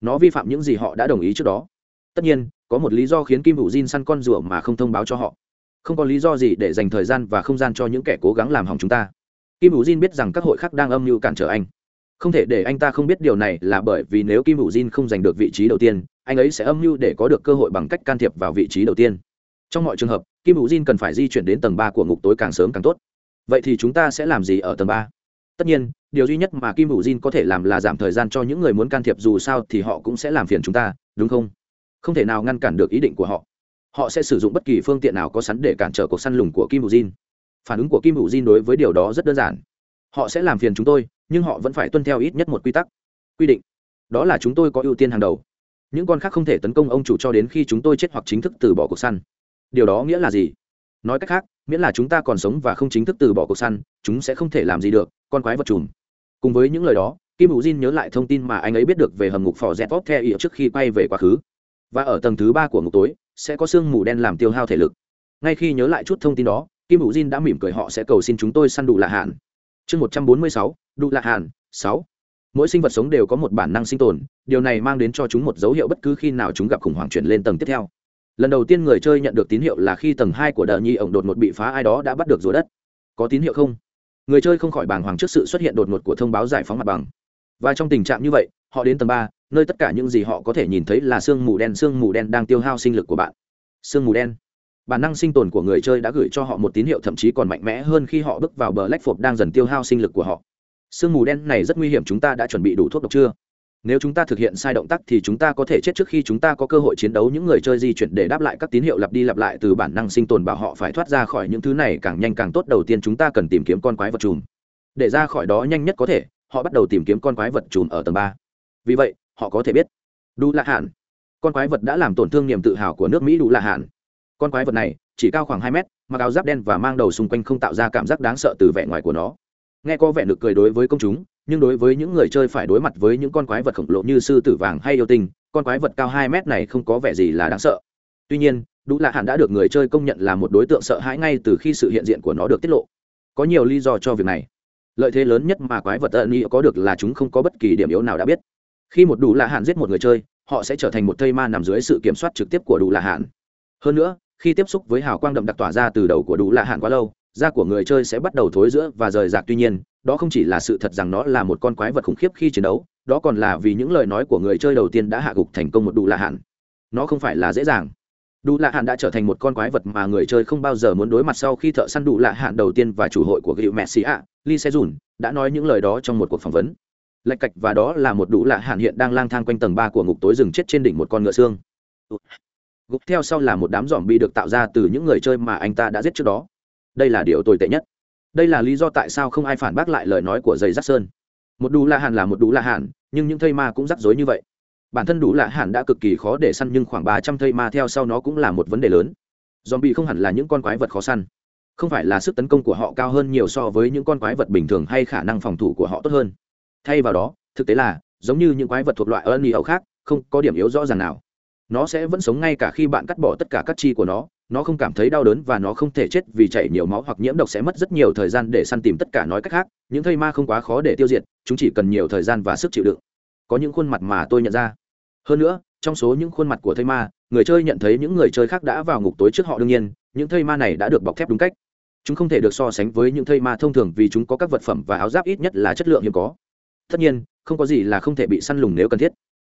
Nó vi phạm những gì họ đã đồng ý trước đó tất nhiên, có một lý do khiến kim hữu Jin săn con rùa mà không thông báo cho họ. Không có lý do gì để dành thời gian và không gian cho những kẻ cố gắng làm hỏng chúng ta. Kim hữu Jin biết rằng các hội khác đang âm mưu cản trở anh. Không thể để anh ta không biết điều này là bởi vì nếu kim hữu Jin không giành được vị trí đầu tiên, anh ấy sẽ âm mưu để có được cơ hội bằng cách can thiệp vào vị trí đầu tiên. Trong mọi trường hợp, kim hữu Jin cần phải di chuyển đến tầng ba của ngục tối càng sớm càng tốt. Vậy thì chúng ta sẽ làm gì ở tầng ba? Tất nhiên, điều duy nhất mà kim hữu Jin có thể làm là giảm thời gian cho những người muốn can thiệp dù sao thì họ cũng sẽ làm phiền chúng ta, đúng không? Không thể nào ngăn cản được ý định của họ. Họ sẽ sử dụng bất kỳ phương tiện nào có sẵn để cản trở cuộc săn lùng của kim hữu Jin. phản ứng của kim hữu Jin đối với điều đó rất đơn giản. Họ sẽ làm phiền chúng tôi, nhưng họ vẫn phải tuân theo ít nhất một quy tắc, quy định. Đó là chúng tôi có ưu tiên hàng đầu. Những con khác không thể tấn công ông chủ cho đến khi chúng tôi chết hoặc chính thức từ bỏ cuộc săn. Điều đó nghĩa là gì? Nói cách khác, miễn là chúng ta còn sống và không chính thức từ bỏ cuộc săn, chúng sẽ không thể làm gì được, con quái vật chùm. cùng với những lời đó, kim hữu jin nhớ lại thông tin mà anh ấy biết được về hầm ngục phò z vóc theo ý trước khi quay về quá khứ và ở tầng thứ ba của ngục tối, sẽ có sương mù đen làm tiêu hao thể lực. Ngay khi nhớ lại chút thông tin đó, kim hữu jin đã mỉm cười họ sẽ cầu xin chúng tôi săn đủ lạ hạn chương một trăm bốn mươi sáu, đủ lạ hạn sáu. Mỗi sinh vật sống đều có một bản năng sinh tồn, điều này mang đến cho chúng một dấu hiệu bất cứ khi nào chúng gặp khủng hoảng chuyển lên tầng tiếp theo. Lần đầu tiên người chơi nhận được tín hiệu là khi tầng hai của đờ nhi ổng đột ngột bị phá, ai đó đã bắt được rùa đất. Có tín hiệu không? Người chơi không khỏi bàng hoàng trước sự xuất hiện đột ngột của thông báo giải phóng mặt bằng. Và trong tình trạng như vậy, họ đến tầng ba nơi tất cả những gì họ có thể nhìn thấy là sương mù đen, sương mù đen đang tiêu hao sinh lực của bạn. Sương mù đen. Bản năng sinh tồn của người chơi đã gửi cho họ một tín hiệu thậm chí còn mạnh mẽ hơn khi họ bước vào bờ lách phộp đang dần tiêu hao sinh lực của họ. Sương mù đen này rất nguy hiểm, chúng ta đã chuẩn bị đủ thuốc độc chưa? Nếu chúng ta thực hiện sai động tác thì chúng ta có thể chết trước khi chúng ta có cơ hội chiến đấu. Những người chơi di chuyển để đáp lại các tín hiệu lặp đi lặp lại từ bản năng sinh tồn bảo họ phải thoát ra khỏi những thứ này càng nhanh càng tốt. Đầu tiên chúng ta cần tìm kiếm con quái vật chùm. Để ra khỏi đó nhanh nhất có thể, họ bắt đầu tìm kiếm con quái vật chùm ở tầng ba. Vì vậy họ có thể biết. Đủ lạ hạn con quái vật đã làm tổn thương niềm tự hào của nước mỹ đủ lạ hạn con quái vật này, chỉ cao khoảng hai mét, mặc áo giáp đen và mang đầu xung quanh không tạo ra cảm giác đáng sợ từ vẻ ngoài của nó. Nghe có vẻ nực cười đối với công chúng, nhưng đối với những người chơi phải đối mặt với những con quái vật khổng lồ như sư tử vàng hay yêu tinh, con quái vật cao hai mét này không có vẻ gì là đáng sợ. Tuy nhiên đủ lạ hạn đã được người chơi công nhận là một đối tượng sợ hãi ngay từ khi sự hiện diện của nó được tiết lộ. Có nhiều lý do cho việc này. Lợi thế lớn nhất mà quái vật ẩn ý có được là chúng không có bất kỳ điểm yếu nào đã biết khi một đủ lạ hạn giết một người chơi, họ sẽ trở thành một thây ma nằm dưới sự kiểm soát trực tiếp của đủ lạ hạn hơn nữa, khi tiếp xúc với hào quang đậm đặc tỏa ra từ đầu của đủ lạ hạn quá lâu, da của người chơi sẽ bắt đầu thối giữa và rời rạc. Tuy nhiên, đó không chỉ là sự thật rằng nó là một con quái vật khủng khiếp khi chiến đấu, đó còn là vì những lời nói của người chơi đầu tiên đã hạ gục thành công một đủ lạ hạn nó không phải là dễ dàng. Đủ lạ hạn đã trở thành một con quái vật mà người chơi không bao giờ muốn đối mặt sau khi thợ săn đủ lạ hạn đầu tiên và chủ hội của gựu messi ạ lee sejun, đã nói những lời đó trong một cuộc phỏng vấn lạch cạch và đó là một đủ lạ hạn hiện đang lang thang quanh tầng ba của ngục tối rừng chết trên đỉnh một con ngựa xương. Gục theo sau là một đám dòm bi được tạo ra từ những người chơi mà anh ta đã giết trước đó. Đây là điều tồi tệ nhất. Đây là lý do tại sao không ai phản bác lại lời nói của giày giác sơn. Một đủ lạ hạn là một đủ lạ hạn nhưng những thây ma cũng rắc rối như vậy. Bản thân đủ lạ hạn đã cực kỳ khó để săn, nhưng khoảng ba trăm thây ma theo sau nó cũng là một vấn đề lớn. Dòm bị không hẳn là những con quái vật khó săn. Không phải là sức tấn công của họ cao hơn nhiều so với những con quái vật bình thường hay khả năng phòng thủ của họ tốt hơn thay vào đó, thực tế là, giống như những quái vật thuộc loại ân ẩu khác, không có điểm yếu rõ ràng nào. Nó sẽ vẫn sống ngay cả khi bạn cắt bỏ tất cả các chi của nó nó không cảm thấy đau đớn và nó không thể chết vì chảy nhiều máu hoặc nhiễm độc sẽ mất rất nhiều thời gian để săn tìm tất cả nói cách khác, những thây ma không quá khó để tiêu diệt, chúng chỉ cần nhiều thời gian và sức chịu đựng. Có những khuôn mặt mà tôi nhận ra. Hơn nữa, trong số những khuôn mặt của thây ma, người chơi nhận thấy những người chơi khác đã vào ngục tối trước họ đương nhiên, những thây ma này đã được bọc thép đúng cách. Chúng không thể được so sánh với những thây ma thông thường vì chúng có các vật phẩm và áo giáp ít nhất là chất lượng hiếm có tất nhiên, không có gì là không thể bị săn lùng nếu cần thiết.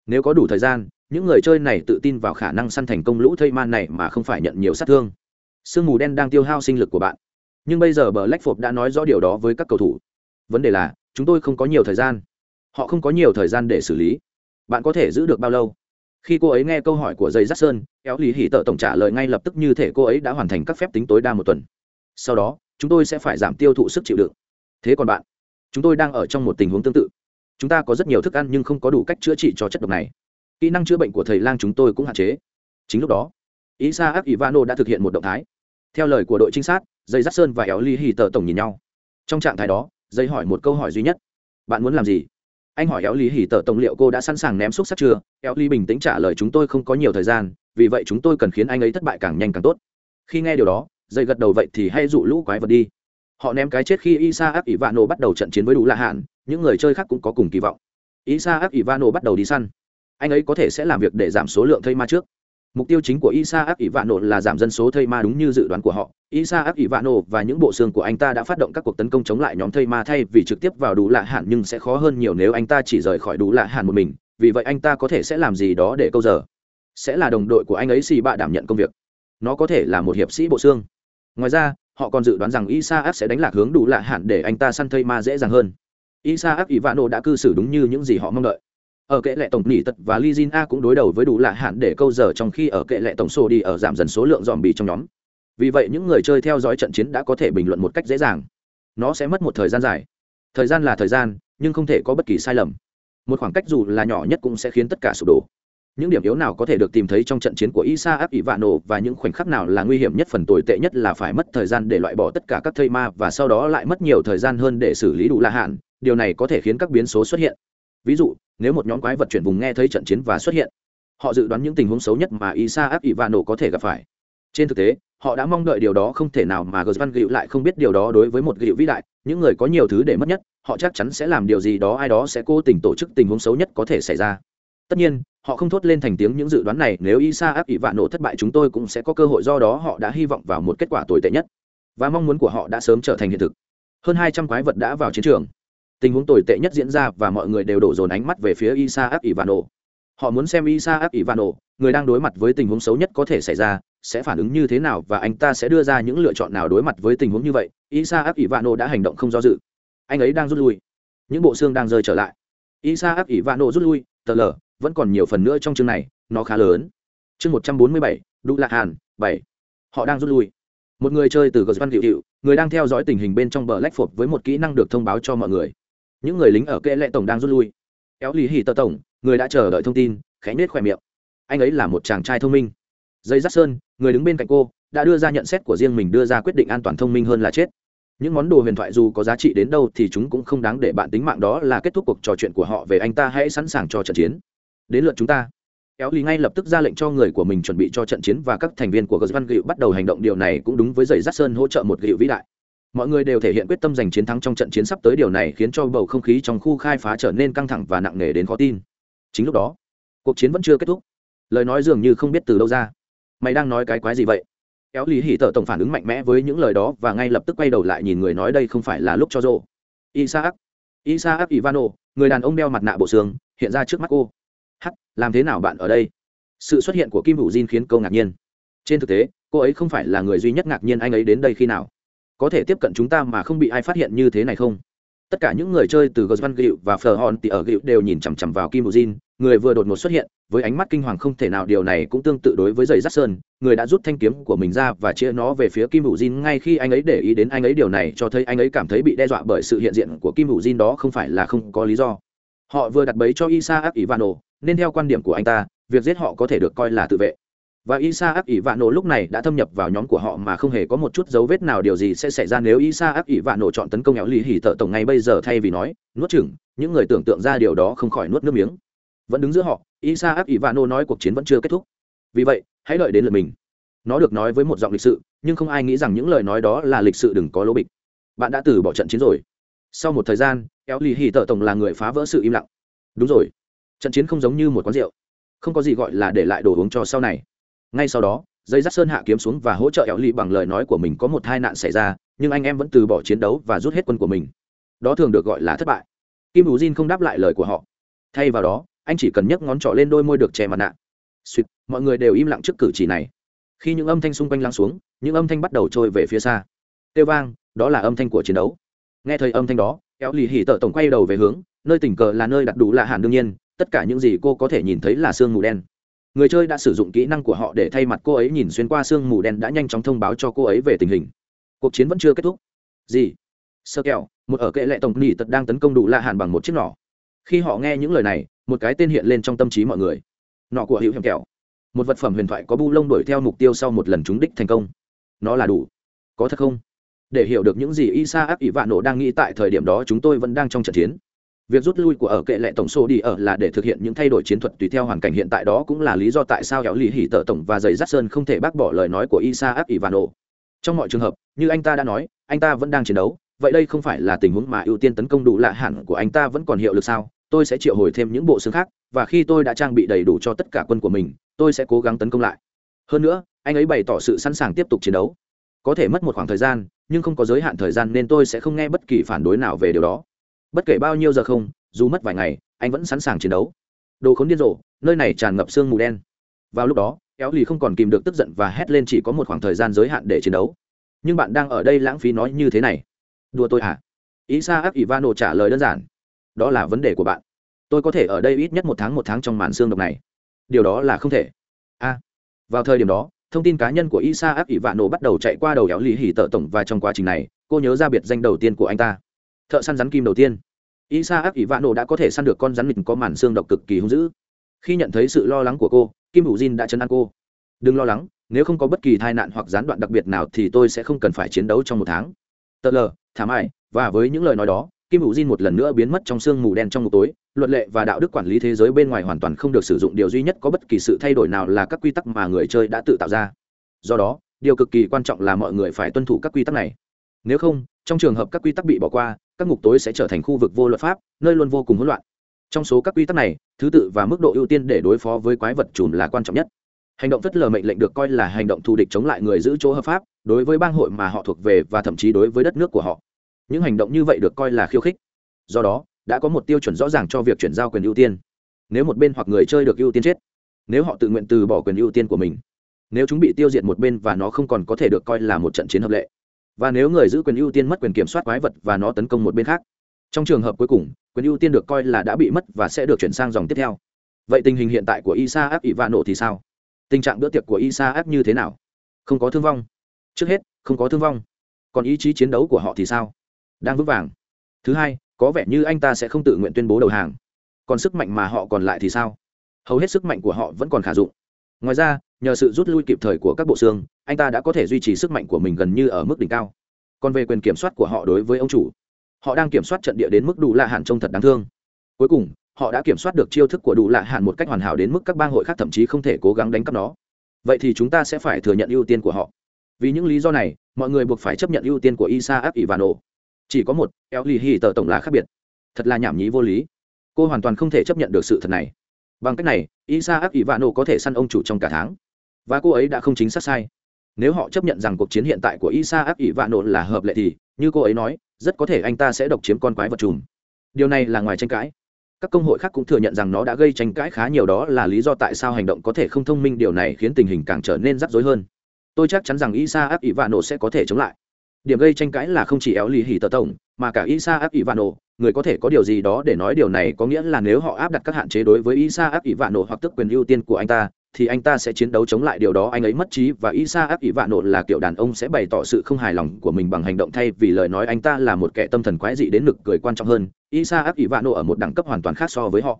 Nếu có đủ thời gian, những người chơi này tự tin vào khả năng săn thành công lũ thây man này mà không phải nhận nhiều sát thương. Sương mù đen đang tiêu hao sinh lực của bạn. Nhưng bây giờ bờ lách phộp đã nói rõ điều đó với các cầu thủ. Vấn đề là, chúng tôi không có nhiều thời gian. Họ không có nhiều thời gian để xử lý. Bạn có thể giữ được bao lâu? Khi cô ấy nghe câu hỏi của dây giắt sơn éo lý hỉ tợ tổng trả lời ngay lập tức như thể cô ấy đã hoàn thành các phép tính tối đa một tuần. Sau đó, chúng tôi sẽ phải giảm tiêu thụ sức chịu đựng. Thế còn bạn? Chúng tôi đang ở trong một tình huống tương tự chúng ta có rất nhiều thức ăn nhưng không có đủ cách chữa trị cho chất độc này. Kỹ năng chữa bệnh của thầy lang chúng tôi cũng hạn chế. Chính lúc đó isaac ivano đã thực hiện một động thái. Theo lời của đội trinh sát, dây giắt sơn và éo ly hì tờ tổng nhìn nhau. Trong trạng thái đó, dây hỏi một câu hỏi duy nhất. Bạn muốn làm gì? Anh hỏi éo ly hì tờ tổng liệu cô đã sẵn sàng ném xúc sắc chưa? Éo ly bình tĩnh trả lời, chúng tôi không có nhiều thời gian, vì vậy chúng tôi cần khiến anh ấy thất bại càng nhanh càng tốt. Khi nghe điều đó, dây gật đầu, vậy thì hay dụ lũ quái vật đi. Họ ném cái chết khi isaac ivano bắt đầu trận chiến với đủ lạ hạn những người chơi khác cũng có cùng kỳ vọng. Isaac ivano bắt đầu đi săn. Anh ấy có thể sẽ làm việc để giảm số lượng thây ma trước. Mục tiêu chính của isaac ivano là giảm dân số thây ma đúng như dự đoán của họ. Isaac ivano và những bộ xương của anh ta đã phát động các cuộc tấn công chống lại nhóm thây ma thay vì trực tiếp vào đủ lạ hạn nhưng sẽ khó hơn nhiều nếu anh ta chỉ rời khỏi đủ lạ hạn một mình. Vì vậy anh ta có thể sẽ làm gì đó để câu giờ. Sẽ là đồng đội của anh ấy xì bạ đảm nhận công việc. Nó có thể là một hiệp sĩ bộ xương. Ngoài ra, họ còn dự đoán rằng isaac sẽ đánh lạc hướng đủ lạ hạn để anh ta săn thây ma dễ dàng hơn isaac ivano đã cư xử đúng như những gì họ mong đợi. Ở kệ lệ tổng nỉ tật và Lizina cũng đối đầu với đủ lạ hạn để câu giờ trong khi ở kệ lệ tổng sổ đi ở giảm dần số lượng dòm bị trong nhóm. Vì vậy những người chơi theo dõi trận chiến đã có thể bình luận một cách dễ dàng. Nó sẽ mất một thời gian dài. Thời gian là thời gian, nhưng không thể có bất kỳ sai lầm. Một khoảng cách dù là nhỏ nhất cũng sẽ khiến tất cả sụp đổ những điểm yếu nào có thể được tìm thấy trong trận chiến của Isaac Ivano và những khoảnh khắc nào là nguy hiểm nhất, phần tồi tệ nhất là phải mất thời gian để loại bỏ tất cả các thây ma và sau đó lại mất nhiều thời gian hơn để xử lý đủ la hạn điều này có thể khiến các biến số xuất hiện. Ví dụ, nếu một nhóm quái vật chuyển vùng nghe thấy trận chiến và xuất hiện, họ dự đoán những tình huống xấu nhất mà Isaac Ivano có thể gặp phải. Trên thực tế, họ đã mong đợi điều đó không thể nào mà Gusvan Gịu lại không biết điều đó đối với một Gịu vĩ đại. Những người có nhiều thứ để mất nhất, họ chắc chắn sẽ làm điều gì đó, ai đó sẽ cố tình tổ chức tình huống xấu nhất có thể xảy ra. Tất nhiên họ không thốt lên thành tiếng những dự đoán này, nếu isa áp ỷ vạ nổ thất bại, chúng tôi cũng sẽ có cơ hội, do đó họ đã hy vọng vào một kết quả tồi tệ nhất. Và mong muốn của họ đã sớm trở thành hiện thực. Hơn hai trăm quái vật đã vào chiến trường. Tình huống tồi tệ nhất diễn ra và mọi người đều đổ dồn ánh mắt về phía isa áp ỷ vạ nổ. Họ muốn xem isa áp ỷ vạ nổ, người đang đối mặt với tình huống xấu nhất có thể xảy ra, sẽ phản ứng như thế nào và anh ta sẽ đưa ra những lựa chọn nào đối mặt với tình huống như vậy? Isa áp ỷ vạ nổ đã hành động không do dự. Anh ấy đang rút lui. Những bộ xương đang rơi trở lại. Isa áp ỷ vạ nổ rút lui, tờ lờ vẫn còn nhiều phần nữa trong chương này, nó khá lớn. Chương một trăm bốn mươi bảy, đu lạc hàn, bảy. Họ đang rút lui. Một người chơi từ gờ văn hiệu hiệu người đang theo dõi tình hình bên trong bờ lách phộp với một kỹ năng được thông báo cho mọi người. Những người lính ở kệ lệ tổng đang rút lui. Éo lý hì tờ tổng, người đã chờ đợi thông tin, khẽ nết khỏe miệng. Anh ấy là một chàng trai thông minh. Dây giác sơn, người đứng bên cạnh cô, đã đưa ra nhận xét của riêng mình đưa ra quyết định an toàn thông minh hơn là chết. Những món đồ huyền thoại dù có giá trị đến đâu thì chúng cũng không đáng để bạn tính mạng đó là kết thúc cuộc trò chuyện của họ về anh ta hãy sẵn sàng cho trận chiến đến lượt chúng ta. Kéo ly ngay lập tức ra lệnh cho người của mình chuẩn bị cho trận chiến và các thành viên của gờ văn gịu bắt đầu hành động. Điều này cũng đúng với giày giác sơn hỗ trợ một gịu vĩ đại. Mọi người đều thể hiện quyết tâm giành chiến thắng trong trận chiến sắp tới. Điều này khiến cho bầu không khí trong khu khai phá trở nên căng thẳng và nặng nề đến khó tin. Chính lúc đó, cuộc chiến vẫn chưa kết thúc. Lời nói dường như không biết từ đâu ra. Mày đang nói cái quái gì vậy? Kéo lý hỉ tợ tổng phản ứng mạnh mẽ với những lời đó và ngay lập tức quay đầu lại nhìn người nói đây không phải là lúc cho rộ isaac isaac ivano, người đàn ông đeo mặt nạ bộ xương, hiện ra trước mắt cô hắc, làm thế nào bạn ở đây? Sự xuất hiện của kim hữu diên khiến cô ngạc nhiên. Trên thực tế, cô ấy không phải là người duy nhất ngạc nhiên anh ấy đến đây khi nào. Có thể tiếp cận chúng ta mà không bị ai phát hiện như thế này không? Tất cả những người chơi từ gosvan gịu và phờ hòn thì ở gịu đều nhìn chằm chằm vào kim hữu diên người vừa đột ngột xuất hiện, với ánh mắt kinh hoàng không thể nào điều này cũng tương tự đối với giày giác sơn, người đã rút thanh kiếm của mình ra và chia nó về phía kim hữu diên ngay khi anh ấy để ý đến anh ấy. Điều này cho thấy anh ấy cảm thấy bị đe dọa bởi sự hiện diện của kim hữu diên đó không phải là không có lý do. Họ vừa đặt bẫy cho isaac ivano nên theo quan điểm của anh ta, việc giết họ có thể được coi là tự vệ. Và Isaac ỷ vạn nổ lúc này đã thâm nhập vào nhóm của họ mà không hề có một chút dấu vết nào điều gì sẽ xảy ra nếu Isaac ỷ vạn nổ chọn tấn công éo lì hỉ tợ tổng ngay bây giờ thay vì nói, nuốt chừng những người tưởng tượng ra điều đó không khỏi nuốt nước miếng. Vẫn đứng giữa họ, Isaac ỷ vạn nổ nói cuộc chiến vẫn chưa kết thúc. Vì vậy, hãy đợi đến lượt mình. Nó được nói với một giọng lịch sự, nhưng không ai nghĩ rằng những lời nói đó là lịch sự đừng có lỗ bịch. Bạn đã từ bỏ trận chiến rồi. Sau một thời gian éo lì hỉ tợ tổng là người phá vỡ sự im lặng. Đúng rồi trận chiến không giống như một quán rượu. Không có gì gọi là để lại đồ uống cho sau này. Ngay sau đó, dây dắt sơn hạ kiếm xuống và hỗ trợ éo ly bằng lời nói của mình có một tai nạn xảy ra, nhưng anh em vẫn từ bỏ chiến đấu và rút hết quân của mình. Đó thường được gọi là thất bại. Kim hữu jin không đáp lại lời của họ. Thay vào đó, anh chỉ cần nhấc ngón trỏ lên đôi môi được che mặt nạ. Suýt mọi người đều im lặng trước cử chỉ này. Khi những âm thanh xung quanh lắng xuống, những âm thanh bắt đầu trôi về phía xa. Tiêu vang, đó là âm thanh của chiến đấu. Nghe thấy âm thanh đó éo lì hỉ tợ tổng quay đầu về hướng, nơi tình cờ là nơi đặt đủ lạ hẳn đương nhiên tất cả những gì cô có thể nhìn thấy là sương mù đen. Người chơi đã sử dụng kỹ năng của họ để thay mặt cô ấy nhìn xuyên qua sương mù đen đã nhanh chóng thông báo cho cô ấy về tình hình. Cuộc chiến vẫn chưa kết thúc. Gì? Sơ kẹo, một ở kệ lệ tổng nỉ tật đang tấn công đủ lạ hàn bằng một chiếc nỏ. Khi họ nghe những lời này, một cái tên hiện lên trong tâm trí mọi người. Nọ của hữu hiểm kẹo. Một vật phẩm huyền thoại có bu lông đuổi theo mục tiêu sau một lần trúng đích thành công. Nó là đủ. Có thật không? Để hiểu được những gì isa áp ỷ vạn nổ đang nghĩ tại thời điểm đó, chúng tôi vẫn đang trong trận chiến việc rút lui của ở kệ lệ tổng số đi ở là để thực hiện những thay đổi chiến thuật tùy theo hoàn cảnh hiện tại đó cũng là lý do tại sao kéo lì hỉ tợ tổng và giày giắt sơn không thể bác bỏ lời nói của isa áp ỷ trong mọi trường hợp, như anh ta đã nói, anh ta vẫn đang chiến đấu, vậy đây không phải là tình huống mà ưu tiên tấn công đủ lạ hẳn của anh ta vẫn còn hiệu lực sao? Tôi sẽ triệu hồi thêm những bộ xương khác, và khi tôi đã trang bị đầy đủ cho tất cả quân của mình, tôi sẽ cố gắng tấn công lại. Hơn nữa, anh ấy bày tỏ sự sẵn sàng tiếp tục chiến đấu. Có thể mất một khoảng thời gian, nhưng không có giới hạn thời gian nên tôi sẽ không nghe bất kỳ phản đối nào về điều đó bất kể bao nhiêu giờ không, dù mất vài ngày, anh vẫn sẵn sàng chiến đấu. Đồ khốn điên rồ, nơi này tràn ngập sương mù đen. Vào lúc đó, kéo lì không còn kìm được tức giận và hét lên chỉ có một khoảng thời gian giới hạn để chiến đấu. Nhưng bạn đang ở đây lãng phí nói như thế này. Đùa tôi hả? Ý sa áp ivano trả lời đơn giản. Đó là vấn đề của bạn. Tôi có thể ở đây ít nhất một tháng một tháng trong màn xương độc này. Điều đó là không thể. A. Vào thời điểm đó, thông tin cá nhân của isa áp ỷ vạn nổ bắt đầu chạy qua đầu éo lì hỉ tợ tổng và trong quá trình này, cô nhớ ra biệt danh đầu tiên của anh ta thợ săn rắn kim đầu tiên. Isa ác ỷ vạn nổ đã có thể săn được con rắn mình có màn xương độc cực kỳ hung dữ. Khi nhận thấy sự lo lắng của cô, kim hữu jin đã chấn an cô. Đừng lo lắng, nếu không có bất kỳ tai nạn hoặc gián đoạn đặc biệt nào thì tôi sẽ không cần phải chiến đấu trong một tháng. Tờ lờ, thảm ải và với những lời nói đó, kim hữu jin một lần nữa biến mất trong sương mù đen trong một tối. Luật lệ và đạo đức quản lý thế giới bên ngoài hoàn toàn không được sử dụng. Điều duy nhất có bất kỳ sự thay đổi nào là các quy tắc mà người chơi đã tự tạo ra. Do đó, điều cực kỳ quan trọng là mọi người phải tuân thủ các quy tắc này. Nếu không trong trường hợp các quy tắc bị bỏ qua, các ngục tối sẽ trở thành khu vực vô luật pháp, nơi luôn vô cùng hỗn loạn. Trong số các quy tắc này, thứ tự và mức độ ưu tiên để đối phó với quái vật chùm là quan trọng nhất. Hành động phất lờ mệnh lệnh được coi là hành động thù địch chống lại người giữ chỗ hợp pháp, đối với bang hội mà họ thuộc về và thậm chí đối với đất nước của họ. Những hành động như vậy được coi là khiêu khích. Do đó, đã có một tiêu chuẩn rõ ràng cho việc chuyển giao quyền ưu tiên. Nếu một bên hoặc người chơi được ưu tiên chết, nếu họ tự nguyện từ bỏ quyền ưu tiên của mình, nếu chúng bị tiêu diệt một bên và nó không còn có thể được coi là một trận chiến hợp lệ và nếu người giữ quyền ưu tiên mất quyền kiểm soát quái vật và nó tấn công một bên khác, trong trường hợp cuối cùng, quyền ưu tiên được coi là đã bị mất và sẽ được chuyển sang dòng tiếp theo. Vậy tình hình hiện tại của isa áp ỷ vạn nổ thì sao? Tình trạng bữa tiệc của isa áp như thế nào? Không có thương vong. Trước hết, không có thương vong. Còn ý chí chiến đấu của họ thì sao? Đang vững vàng. Thứ hai, có vẻ như anh ta sẽ không tự nguyện tuyên bố đầu hàng. Còn sức mạnh mà họ còn lại thì sao? Hầu hết sức mạnh của họ vẫn còn khả dụng ngoài ra, nhờ sự rút lui kịp thời của các bộ xương, anh ta đã có thể duy trì sức mạnh của mình gần như ở mức đỉnh cao. Còn về quyền kiểm soát của họ đối với ông chủ, họ đang kiểm soát trận địa đến mức đủ lạ hạn trông thật đáng thương. Cuối cùng, họ đã kiểm soát được chiêu thức của đủ lạ hạn một cách hoàn hảo đến mức các bang hội khác thậm chí không thể cố gắng đánh cắp nó. Vậy thì chúng ta sẽ phải thừa nhận ưu tiên của họ. Vì những lý do này, mọi người buộc phải chấp nhận ưu tiên của isa áp ivano chỉ có một eo lì hì tờ tổng là khác biệt. Thật là nhảm nhí vô lý. Cô hoàn toàn không thể chấp nhận được sự thật này bằng cách này isa áp ivano có thể săn ông chủ trong cả tháng. Và cô ấy đã không chính xác sai. Nếu họ chấp nhận rằng cuộc chiến hiện tại của isa áp ivano là hợp lệ thì, như cô ấy nói, rất có thể anh ta sẽ độc chiếm con quái vật trùm. Điều này là ngoài tranh cãi. Các công hội khác cũng thừa nhận rằng nó đã gây tranh cãi khá nhiều đó là lý do tại sao hành động có thể không thông minh. Điều này khiến tình hình càng trở nên rắc rối hơn. Tôi chắc chắn rằng isa áp nổ sẽ có thể chống lại. Điểm gây tranh cãi là không chỉ éo lì hỉ tờ tổng, mà cả isa áp nổ người có thể có điều gì đó để nói điều này có nghĩa là nếu họ áp đặt các hạn chế đối với isa áp ivano hoặc tức quyền ưu tiên của anh ta, thì anh ta sẽ chiến đấu chống lại điều đó. Anh ấy mất trí và isa áp ivano là kiểu đàn ông sẽ bày tỏ sự không hài lòng của mình bằng hành động thay vì lời nói anh ta là một kẻ tâm thần quái dị đến nực cười quan trọng hơn. Isa áp ivano ở một đẳng cấp hoàn toàn khác so với họ.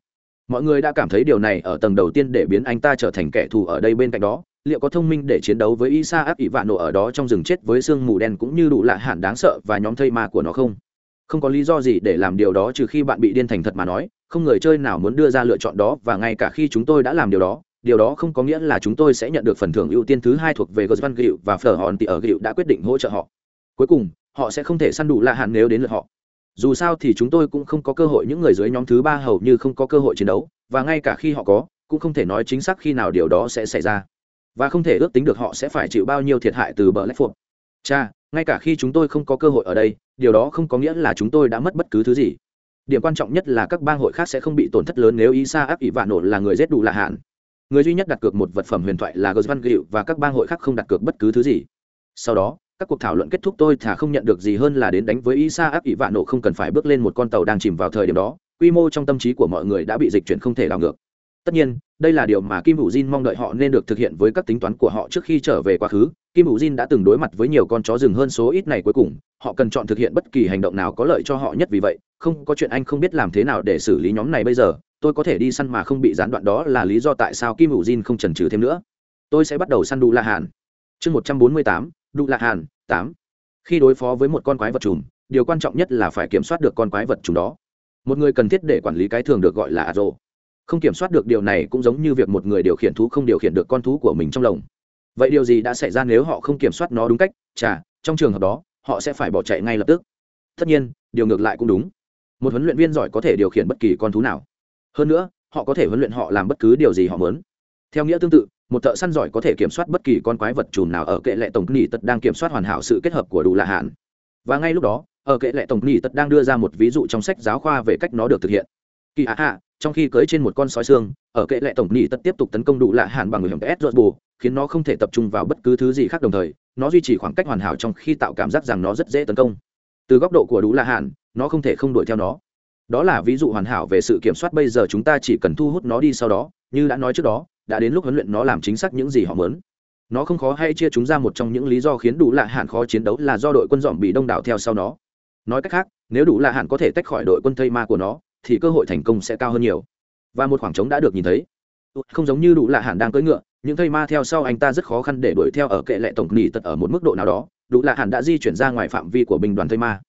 Mọi người đã cảm thấy điều này ở tầng đầu tiên để biến anh ta trở thành kẻ thù ở đây bên cạnh đó. Liệu có thông minh để chiến đấu với isa áp ỷ vạn nổ ở đó trong rừng chết với sương mù đen cũng như đủ lạ hạn đáng sợ và nhóm thây ma của nó không? Không có lý do gì để làm điều đó trừ khi bạn bị điên thành thật mà nói, không người chơi nào muốn đưa ra lựa chọn đó và ngay cả khi chúng tôi đã làm điều đó điều đó không có nghĩa là chúng tôi sẽ nhận được phần thưởng ưu tiên thứ hai thuộc về gosvan gịu và phở hòn Tỉ ở gịu đã quyết định hỗ trợ họ. Cuối cùng, họ sẽ không thể săn đủ lạ hạn nếu đến lượt họ. Dù sao thì chúng tôi cũng không có cơ hội những người dưới nhóm thứ ba hầu như không có cơ hội chiến đấu, và ngay cả khi họ có, cũng không thể nói chính xác khi nào điều đó sẽ xảy ra. Và không thể ước tính được họ sẽ phải chịu bao nhiêu thiệt hại từ bờ lách phộp cha, ngay cả khi chúng tôi không có cơ hội ở đây điều đó không có nghĩa là chúng tôi đã mất bất cứ thứ gì. Điểm quan trọng nhất là các bang hội khác sẽ không bị tổn thất lớn nếu isa áp ỷ vạn nổ là người rét đủ lạ hạn người duy nhất đặt cược một vật phẩm huyền thoại là gờ văn gịu và các bang hội khác không đặt cược bất cứ thứ gì. Sau đó, các cuộc thảo luận kết thúc tôi thả không nhận được gì hơn là đến đánh với isa áp ỷ vạn nộ không cần phải bước lên một con tàu đang chìm vào thời điểm đó. Quy mô trong tâm trí của mọi người đã bị dịch chuyển không thể đảo ngược. Tất nhiên đây là điều mà kim hữu jin mong đợi họ nên được thực hiện với các tính toán của họ trước khi trở về quá khứ. Kim hữu jin đã từng đối mặt với nhiều con chó rừng hơn số ít này cuối cùng. Họ cần chọn thực hiện bất kỳ hành động nào có lợi cho họ nhất vì vậy. Không, có chuyện anh không biết làm thế nào để xử lý nhóm này bây giờ. Tôi có thể đi săn mà không bị gián đoạn. Đó là lý do tại sao kim hữu jin không chần chừ thêm nữa. Tôi sẽ bắt đầu săn đu la hàn. Chương một trăm bốn mươi tám, đu la hàn, tám. Khi đối phó với một con quái vật trùm, điều quan trọng nhất là phải kiểm soát được con quái vật trùm đó. Một người cần thiết để quản lý cái thường được gọi là a rô không kiểm soát được điều này cũng giống như việc một người điều khiển thú không điều khiển được con thú của mình trong lồng. Vậy điều gì đã xảy ra nếu họ không kiểm soát nó đúng cách? Chà, trong trường hợp đó, họ sẽ phải bỏ chạy ngay lập tức. Tất nhiên, điều ngược lại cũng đúng. Một huấn luyện viên giỏi có thể điều khiển bất kỳ con thú nào. Hơn nữa, họ có thể huấn luyện họ làm bất cứ điều gì họ muốn. Theo nghĩa tương tự, một thợ săn giỏi có thể kiểm soát bất kỳ con quái vật chùm nào ở kệ lệ tổng nỉ tật đang kiểm soát hoàn hảo sự kết hợp của đủ lạ hạn. Và ngay lúc đó, ở kệ lệ tổng nỉ tật đang đưa ra một ví dụ trong sách giáo khoa về cách nó được thực hiện kỳ hạ hạ, trong khi cưỡi trên một con sói xương, ở kệ lệ tổng nỉ tật tiếp tục tấn công đủ lạ hạn bằng người hầm s rột bù khiến nó không thể tập trung vào bất cứ thứ gì khác đồng thời, nó duy trì khoảng cách hoàn hảo trong khi tạo cảm giác rằng nó rất dễ tấn công. Từ góc độ của đủ lạ hạn nó không thể không đuổi theo nó. Đó là ví dụ hoàn hảo về sự kiểm soát bây giờ chúng ta chỉ cần thu hút nó đi sau đó, như đã nói trước đó, đã đến lúc huấn luyện nó làm chính xác những gì họ muốn. Nó không khó hay chia chúng ra một trong những lý do khiến đủ lạ hạn khó chiến đấu là do đội quân dòm bị đông đảo theo sau nó. Nói cách khác, nếu đủ lạ hạn có thể tách khỏi đội quân thây ma của nó thì cơ hội thành công sẽ cao hơn nhiều. Và một khoảng trống đã được nhìn thấy. Không giống như đủ lạ hạn đang cưỡi ngựa, những thây ma theo sau anh ta rất khó khăn để đuổi theo ở kệ lệ tổng nỉ tật ở một mức độ nào đó. Đủ lạ hạn đã di chuyển ra ngoài phạm vi của binh đoàn thây ma.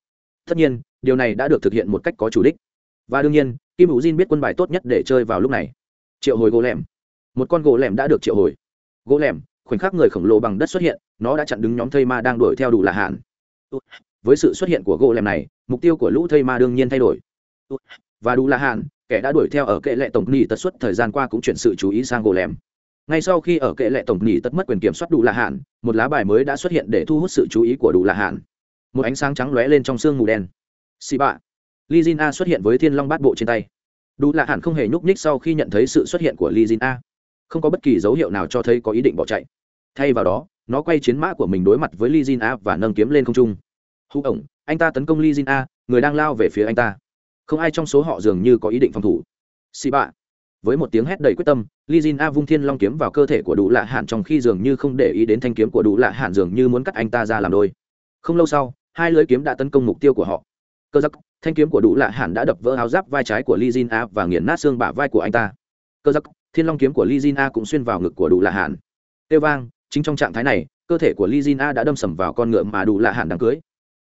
Tất nhiên, điều này đã được thực hiện một cách có chủ đích. Và đương nhiên, kim hữu diên biết quân bài tốt nhất để chơi vào lúc này. Triệu hồi gỗ lẻm. Một con gỗ lẻm đã được triệu hồi. Gỗ lẻm, khoảnh khắc người khổng lồ bằng đất xuất hiện, nó đã chặn đứng nhóm thây ma đang đuổi theo đủ lạ hạn với sự xuất hiện của gỗ lẻm này, mục tiêu của lũ thây ma đương nhiên thay đổi và đủ là hạn kẻ đã đuổi theo ở kệ lệ tổng nỉ tật suốt thời gian qua cũng chuyển sự chú ý sang gỗ lèm ngay sau khi ở kệ lệ tổng nỉ tật mất quyền kiểm soát đủ là hạn một lá bài mới đã xuất hiện để thu hút sự chú ý của đủ là hạn một ánh sáng trắng lóe lên trong sương mù đen. Xì bạ. Li jin a xuất hiện với thiên long bát bộ trên tay. Đủ là hạn không hề nhúc nhích sau khi nhận thấy sự xuất hiện của li jin a. Không có bất kỳ dấu hiệu nào cho thấy có ý định bỏ chạy. Thay vào đó, nó quay chiến mã của mình đối mặt với li jin a và nâng kiếm lên không trung. Hữu ổng, anh ta tấn công li jin a, người đang lao về phía anh ta không ai trong số họ dường như có ý định phòng thủ. Xì bạ. Với một tiếng hét đầy quyết tâm, li jin a vung thiên long kiếm vào cơ thể của đủ lạ hạn trong khi dường như không để ý đến thanh kiếm của đủ lạ hạn dường như muốn cắt anh ta ra làm đôi. Không lâu sau, hai lưỡi kiếm đã tấn công mục tiêu của họ. Cơ giặc thanh kiếm của đủ lạ hạn đã đập vỡ áo giáp vai trái của li jin a và nghiền nát xương bả vai của anh ta. Cơ giặc thiên long kiếm của li jin a cũng xuyên vào ngực của đủ lạ hạn tiêu vang, chính trong trạng thái này, cơ thể của li jin a đã đâm sầm vào con ngựa mà đủ lạ hạn đang cưới.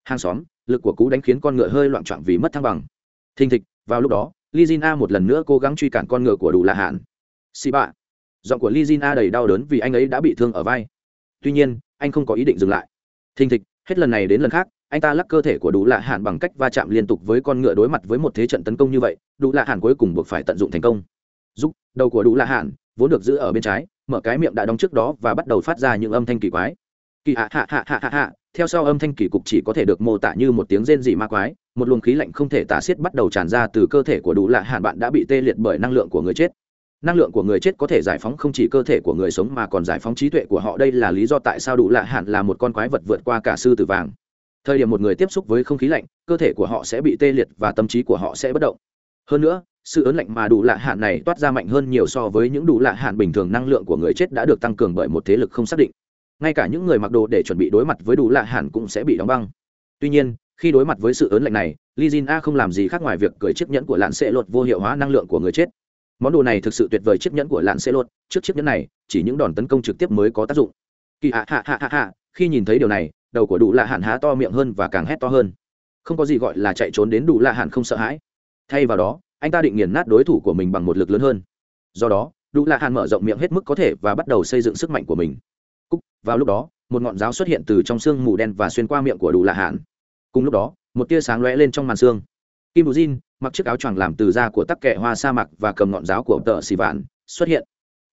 Hàng xóm, lực của cú đánh khiến con ngựa hơi loạn trọn vì mất thăng bằng thình thịch, vào lúc đó Lizina một lần nữa cố gắng truy cản con ngựa của đủ lạ hạn xì bạ. Giọng của Lizina đầy đau đớn vì anh ấy đã bị thương ở vai. Tuy nhiên, anh không có ý định dừng lại. Thình thịch, hết lần này đến lần khác, anh ta lắc cơ thể của đủ lạ hạn bằng cách va chạm liên tục với con ngựa đối mặt với một thế trận tấn công như vậy, đủ lạ hạn cuối cùng buộc phải tận dụng thành công. Giúp đầu của đủ lạ hạn vốn được giữ ở bên trái, mở cái miệng đã đóng trước đó và bắt đầu phát ra những âm thanh kỳ quái. Kỳ hạ hạ hạ hạ hạ hạ, theo sau âm thanh kỳ cục chỉ có thể được mô tả như một tiếng rên dị ma quái một luồng khí lạnh không thể tả xiết bắt đầu tràn ra từ cơ thể của đủ lạ hạn bạn đã bị tê liệt bởi năng lượng của người chết. Năng lượng của người chết có thể giải phóng không chỉ cơ thể của người sống mà còn giải phóng trí tuệ của họ. Đây là lý do tại sao đủ lạ hạn là một con quái vật vượt qua cả sư tử vàng. Thời điểm một người tiếp xúc với không khí lạnh, cơ thể của họ sẽ bị tê liệt và tâm trí của họ sẽ bất động. Hơn nữa, sự ớn lạnh mà đủ lạ hạn này toát ra mạnh hơn nhiều so với những đủ lạ hạn bình thường. Năng lượng của người chết đã được tăng cường bởi một thế lực không xác định. Ngay cả những người mặc đồ để chuẩn bị đối mặt với đủ lạ hạn cũng sẽ bị đóng băng. Tuy nhiên khi đối mặt với sự ớn lạnh này li jin a không làm gì khác ngoài việc cười chiếc nhẫn của lạn sẽ lột vô hiệu hóa năng lượng của người chết. Món đồ này thực sự tuyệt vời chiếc nhẫn của lạn sẽ lột. Trước chiếc nhẫn này chỉ những đòn tấn công trực tiếp mới có tác dụng. Kỳ hạ hạ hạ hạ hạ khi nhìn thấy điều này đầu của đủ lạ hạn há to miệng hơn và càng hét to hơn. Không có gì gọi là chạy trốn đến đủ lạ hạn không sợ hãi. Thay vào đó anh ta định nghiền nát đối thủ của mình bằng một lực lớn hơn. Do đó đủ lạ hạn mở rộng miệng hết mức có thể và bắt đầu xây dựng sức mạnh của mình. Cúc, vào lúc đó một ngọn giáo xuất hiện từ trong xương mù đen và xuyên qua miệng của đủ lạ hạn cùng lúc đó, một tia sáng lóe lên trong màn xương kim bù jin mặc chiếc áo choàng làm từ da của tắc kẹ hoa sa mạc và cầm ngọn giáo của tờ xì vạn xuất hiện.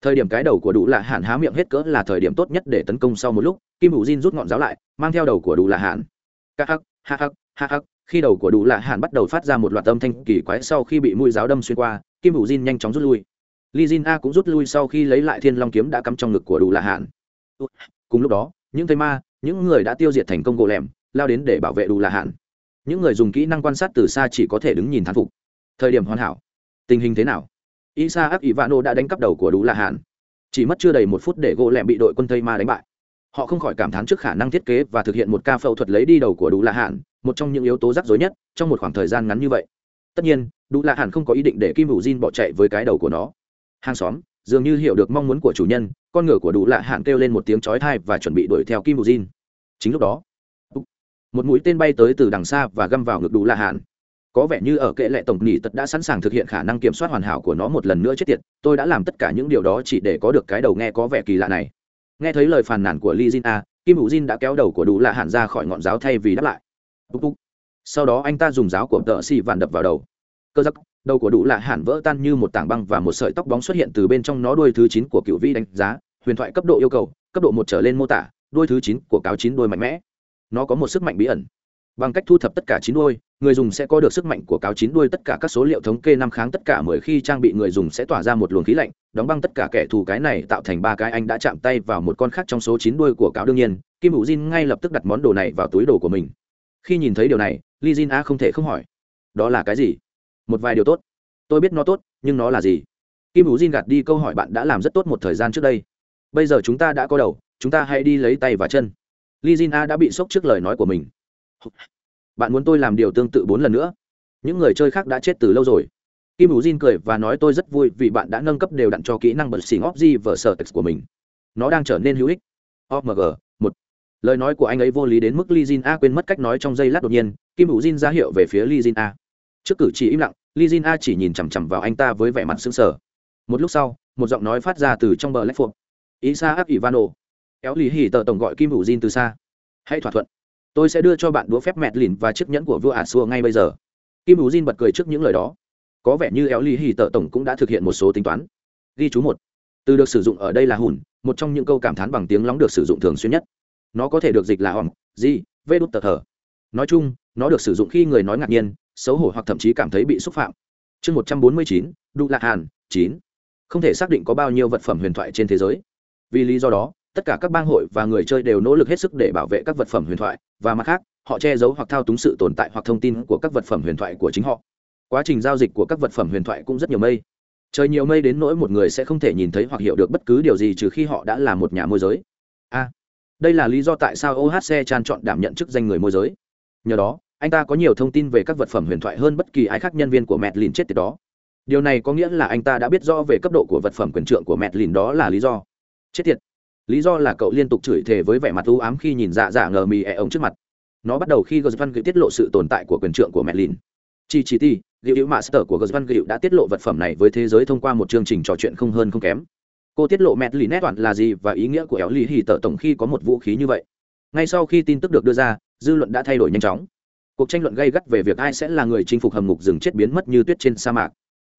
Thời điểm cái đầu của đủ lạ hạn há miệng hết cỡ là thời điểm tốt nhất để tấn công sau một lúc, kim bù jin rút ngọn giáo lại, mang theo đầu của đủ lạ hạn hắc hắc hắc hắc hắc, khi đầu của đủ lạ hạn bắt đầu phát ra một loạt âm thanh kỳ quái sau khi bị mũi giáo đâm xuyên qua, kim bù jin nhanh chóng rút lui. Li jin a cũng rút lui sau khi lấy lại thiên long kiếm đã cắm trong ngực của đủ lạ hạn cùng lúc đó, những thây ma, những người đã tiêu diệt thành công gỗ lẻm lao đến để bảo vệ đủ là hạn. Những người dùng kỹ năng quan sát từ xa chỉ có thể đứng nhìn thán phục. Thời điểm hoàn hảo. Tình hình thế nào? Isa áp ivano đã đánh cắp đầu của đủ là hạn. Chỉ mất chưa đầy một phút để gỗ lẻm bị đội quân tây ma đánh bại. Họ không khỏi cảm thán trước khả năng thiết kế và thực hiện một ca phẫu thuật lấy đi đầu của đủ là hạn, một trong những yếu tố rắc rối nhất trong một khoảng thời gian ngắn như vậy. Tất nhiên đủ là hạn không có ý định để kim hữu jin bỏ chạy với cái đầu của nó. Hàng xóm, dường như hiểu được mong muốn của chủ nhân, con ngựa của đủ lạ hạn kêu lên một tiếng chói thai và chuẩn bị đuổi theo kim hữu jin. Chính lúc đó một mũi tên bay tới từ đằng xa và găm vào ngực đủ lạ hạn có vẻ như ở kệ lệ tổng nỉ tật đã sẵn sàng thực hiện khả năng kiểm soát hoàn hảo của nó một lần nữa chết tiệt, tôi đã làm tất cả những điều đó chỉ để có được cái đầu nghe có vẻ kỳ lạ này. Nghe thấy lời phàn nàn của li jin a kim hữu jin đã kéo đầu của đủ lạ hạn ra khỏi ngọn giáo thay vì đáp lại. Sau đó anh ta dùng giáo của tợ xì vạn đập vào đầu. Cơ giắc, đầu của đủ lạ hạn vỡ tan như một tảng băng và một sợi tóc bóng xuất hiện từ bên trong nó đuôi thứ chín của cựu vĩ đánh giá, huyền thoại cấp độ yêu cầu, cấp độ một trở lên mô tả, đuôi thứ chín của cáo chín đuôi mạnh mẽ nó có một sức mạnh bí ẩn. Bằng cách thu thập tất cả chín đuôi, người dùng sẽ có được sức mạnh của cáo chín đuôi tất cả các số liệu thống kê năm kháng tất cả mười khi trang bị người dùng sẽ tỏa ra một luồng khí lạnh, đóng băng tất cả kẻ thù cái này tạo thành ba cái anh đã chạm tay vào một con khác trong số chín đuôi của cáo đương nhiên, kim hữu jin ngay lập tức đặt món đồ này vào túi đồ của mình. Khi nhìn thấy điều này, li jin a không thể không hỏi, đó là cái gì? Một vài điều tốt. Tôi biết nó tốt, nhưng nó là gì? Kim hữu jin gạt đi câu hỏi, bạn đã làm rất tốt một thời gian trước đây. Bây giờ chúng ta đã có đầu, chúng ta hãy đi lấy tay và chân li jin a đã bị sốc trước lời nói của mình. Bạn muốn tôi làm điều tương tự bốn lần nữa? Những người chơi khác đã chết từ lâu rồi. Kim hữu jin cười và nói tôi rất vui vì bạn đã nâng cấp đều đặn cho kỹ năng bật xỉn Di và sở text của mình. Nó đang trở nên hữu ích. Omg một. Lời nói của anh ấy vô lý đến mức li jin a quên mất cách nói trong giây lát đột nhiên. Kim hữu jin ra hiệu về phía li jin a. Trước cử chỉ im lặng, li jin a chỉ nhìn chằm chằm vào anh ta với vẻ mặt sững sờ. Một lúc sau, một giọng nói phát ra từ trong bờ lách phục isa áp ivano kéo lì hỉ tờ tổng gọi kim hữu jin từ xa. Hãy thỏa thuận. Tôi sẽ đưa cho bạn đũa phép mẹt lìn và chiếc nhẫn của vua ả xua ngay bây giờ. Kim hữu jin bật cười trước những lời đó. Có vẻ như éo lì hì tờ tổng cũng đã thực hiện một số tính toán. Ghi chú một. Từ được sử dụng ở đây là hùn, một trong những câu cảm thán bằng tiếng lóng được sử dụng thường xuyên nhất. Nó có thể được dịch là ỏm, di, vê đút tờ thờ. Nói chung, nó được sử dụng khi người nói ngạc nhiên, xấu hổ hoặc thậm chí cảm thấy bị xúc phạm. Chương một trăm bốn mươi chín, đu lạc hàn, chín. Không thể xác định có bao nhiêu vật phẩm huyền thoại trên thế giới. Vì lý do đó tất cả các bang hội và người chơi đều nỗ lực hết sức để bảo vệ các vật phẩm huyền thoại, và mặt khác, họ che giấu hoặc thao túng sự tồn tại hoặc thông tin của các vật phẩm huyền thoại của chính họ. Quá trình giao dịch của các vật phẩm huyền thoại cũng rất nhiều mây. Trời nhiều mây đến nỗi một người sẽ không thể nhìn thấy hoặc hiểu được bất cứ điều gì trừ khi họ đã là một nhà môi giới. A, đây là lý do tại sao ohc chan chọn đảm nhận chức danh người môi giới. Nhờ đó, anh ta có nhiều thông tin về các vật phẩm huyền thoại hơn bất kỳ ai khác nhân viên của mẹt lìn chết tiệt đó. Điều này có nghĩa là anh ta đã biết rõ về cấp độ của vật phẩm quyền trượng của mẹt lìn đó là lý do. Chết tiệt lý do là cậu liên tục chửi thề với vẻ mặt u ám khi nhìn dạ dạ ngờ mì ẹ ống trước mặt. Nó bắt đầu khi gờ văn gựu tiết lộ sự tồn tại của quyền trượng của mẹ lìn chi chi ti gựu hữu master của gờ văn gựu đã tiết lộ vật phẩm này với thế giới thông qua một chương trình trò chuyện không hơn không kém. Cô tiết lộ mẹ lìn nét toàn là gì và ý nghĩa của éo lì hì tờ tổng khi có một vũ khí như vậy? Ngay sau khi tin tức được đưa ra, dư luận đã thay đổi nhanh chóng. Cuộc tranh luận gây gắt về việc ai sẽ là người chinh phục hầm ngục rừng chết biến mất như tuyết trên sa mạc.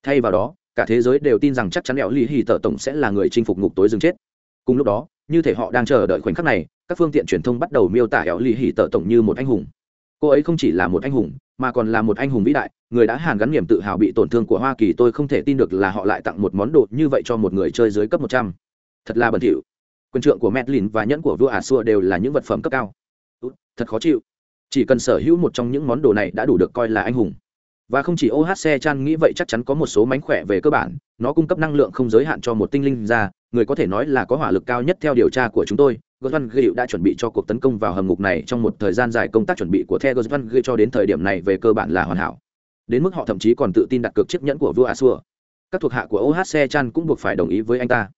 Thay vào đó, cả thế giới đều tin rằng chắc chắn éo lì hì tờ tổng sẽ là người chinh phục ngục tối rừng chết. Cùng lúc đó như thể họ đang chờ đợi khoảnh khắc này, các phương tiện truyền thông bắt đầu miêu tả éo lì hỉ tợ tổng như một anh hùng. Cô ấy không chỉ là một anh hùng, mà còn là một anh hùng vĩ đại, người đã hàn gắn niềm tự hào bị tổn thương của hoa kỳ, tôi không thể tin được là họ lại tặng một món đồ như vậy cho một người chơi dưới cấp một trăm. Thật là bẩn thỉu. Quân trượng của medlin và nhẫn của vua ả xua đều là những vật phẩm cấp cao. Thật khó chịu. Chỉ cần sở hữu một trong những món đồ này đã đủ được coi là anh hùng. Và không chỉ ohc chan nghĩ vậy chắc chắn có một số mánh khỏe về cơ bản, nó cung cấp năng lượng không giới hạn cho một tinh linh ra người có thể nói là có hỏa lực cao nhất theo điều tra của chúng tôi. Gosvan văn đã chuẩn bị cho cuộc tấn công vào hầm ngục này trong một thời gian dài. Công tác chuẩn bị của the Gosvan văn cho đến thời điểm này về cơ bản là hoàn hảo. Đến mức họ thậm chí còn tự tin đặt cược chiếc nhẫn của vua asua. Các thuộc hạ của ohc chan cũng buộc phải đồng ý với anh ta.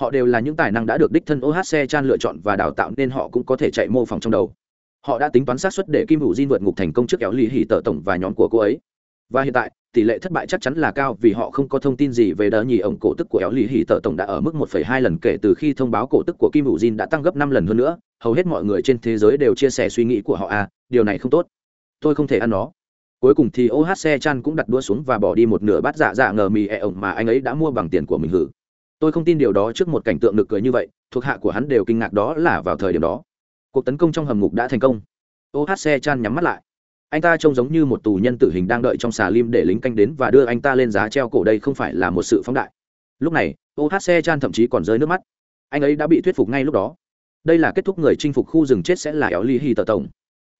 Họ đều là những tài năng đã được đích thân ohc chan lựa chọn và đào tạo nên họ cũng có thể chạy mô phỏng trong đầu. Họ đã tính toán xác suất để kim hữu diên vượt ngục thành công trước kéo lì hỉ tờ tổng và nhóm của cô ấy. Và hiện tại tỷ lệ thất bại chắc chắn là cao vì họ không có thông tin gì về đỡ nhì ổng cổ tức của éo lì hỉ tờ tổng đã ở mức 1,2 lần kể từ khi thông báo cổ tức của kim hữu jin đã tăng gấp 5 lần hơn nữa. Hầu hết mọi người trên thế giới đều chia sẻ suy nghĩ của họ à điều này không tốt. Tôi không thể ăn nó. Cuối cùng thì ohc chan cũng đặt đũa xuống và bỏ đi một nửa bát dạ dạ ngờ mì e ổng mà anh ấy đã mua bằng tiền của mình hử. Tôi không tin điều đó trước một cảnh tượng nực cười như vậy thuộc hạ của hắn đều kinh ngạc đó là vào thời điểm đó. Cuộc tấn công trong hầm ngục đã thành công. Ohc chan nhắm mắt lại anh ta trông giống như một tù nhân tử hình đang đợi trong xà lim để lính canh đến và đưa anh ta lên giá treo cổ đây không phải là một sự phóng đại. Lúc này ohc chan thậm chí còn rơi nước mắt. Anh ấy đã bị thuyết phục ngay lúc đó. Đây là kết thúc người chinh phục khu rừng chết sẽ là éo ly hi tờ tổng.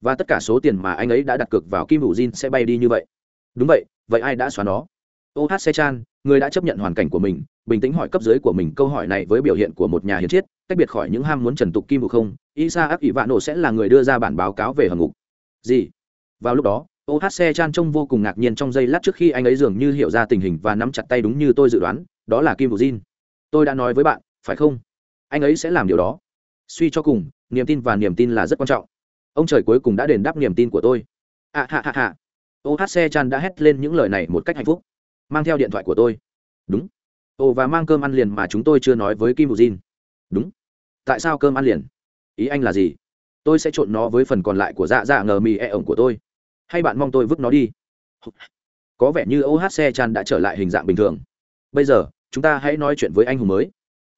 Và tất cả số tiền mà anh ấy đã đặt cược vào kim hữu jin sẽ bay đi như vậy. Đúng vậy vậy ai đã xóa nó? Ohc chan, người đã chấp nhận hoàn cảnh của mình, bình tĩnh hỏi cấp dưới của mình câu hỏi này với biểu hiện của một nhà hiến triết cách biệt khỏi những ham muốn trần tục kim vụ không? Isa ác ỷ vạn nổ sẽ là người đưa ra bản báo cáo về hầm ngục. Gì? Vào lúc đó ohc chan trông vô cùng ngạc nhiên trong giây lát trước khi anh ấy dường như hiểu ra tình hình và nắm chặt tay đúng như tôi dự đoán, đó là kim vũ jin. Tôi đã nói với bạn, phải không? Anh ấy sẽ làm điều đó. Suy cho cùng, niềm tin và niềm tin là rất quan trọng. Ông trời cuối cùng đã đền đáp niềm tin của tôi. À hạ hạ hạ ohc chan đã hét lên những lời này một cách hạnh phúc. Mang theo điện thoại của tôi. Đúng. Ồ và mang cơm ăn liền mà chúng tôi chưa nói với kim vũ jin. Đúng. Tại sao cơm ăn liền? Ý anh là gì? Tôi sẽ trộn nó với phần còn lại của dạ dạ ngờ mì e ổng của tôi hay bạn mong tôi vứt nó đi? Có vẻ như ohc chan đã trở lại hình dạng bình thường. Bây giờ, chúng ta hãy nói chuyện với anh hùng mới.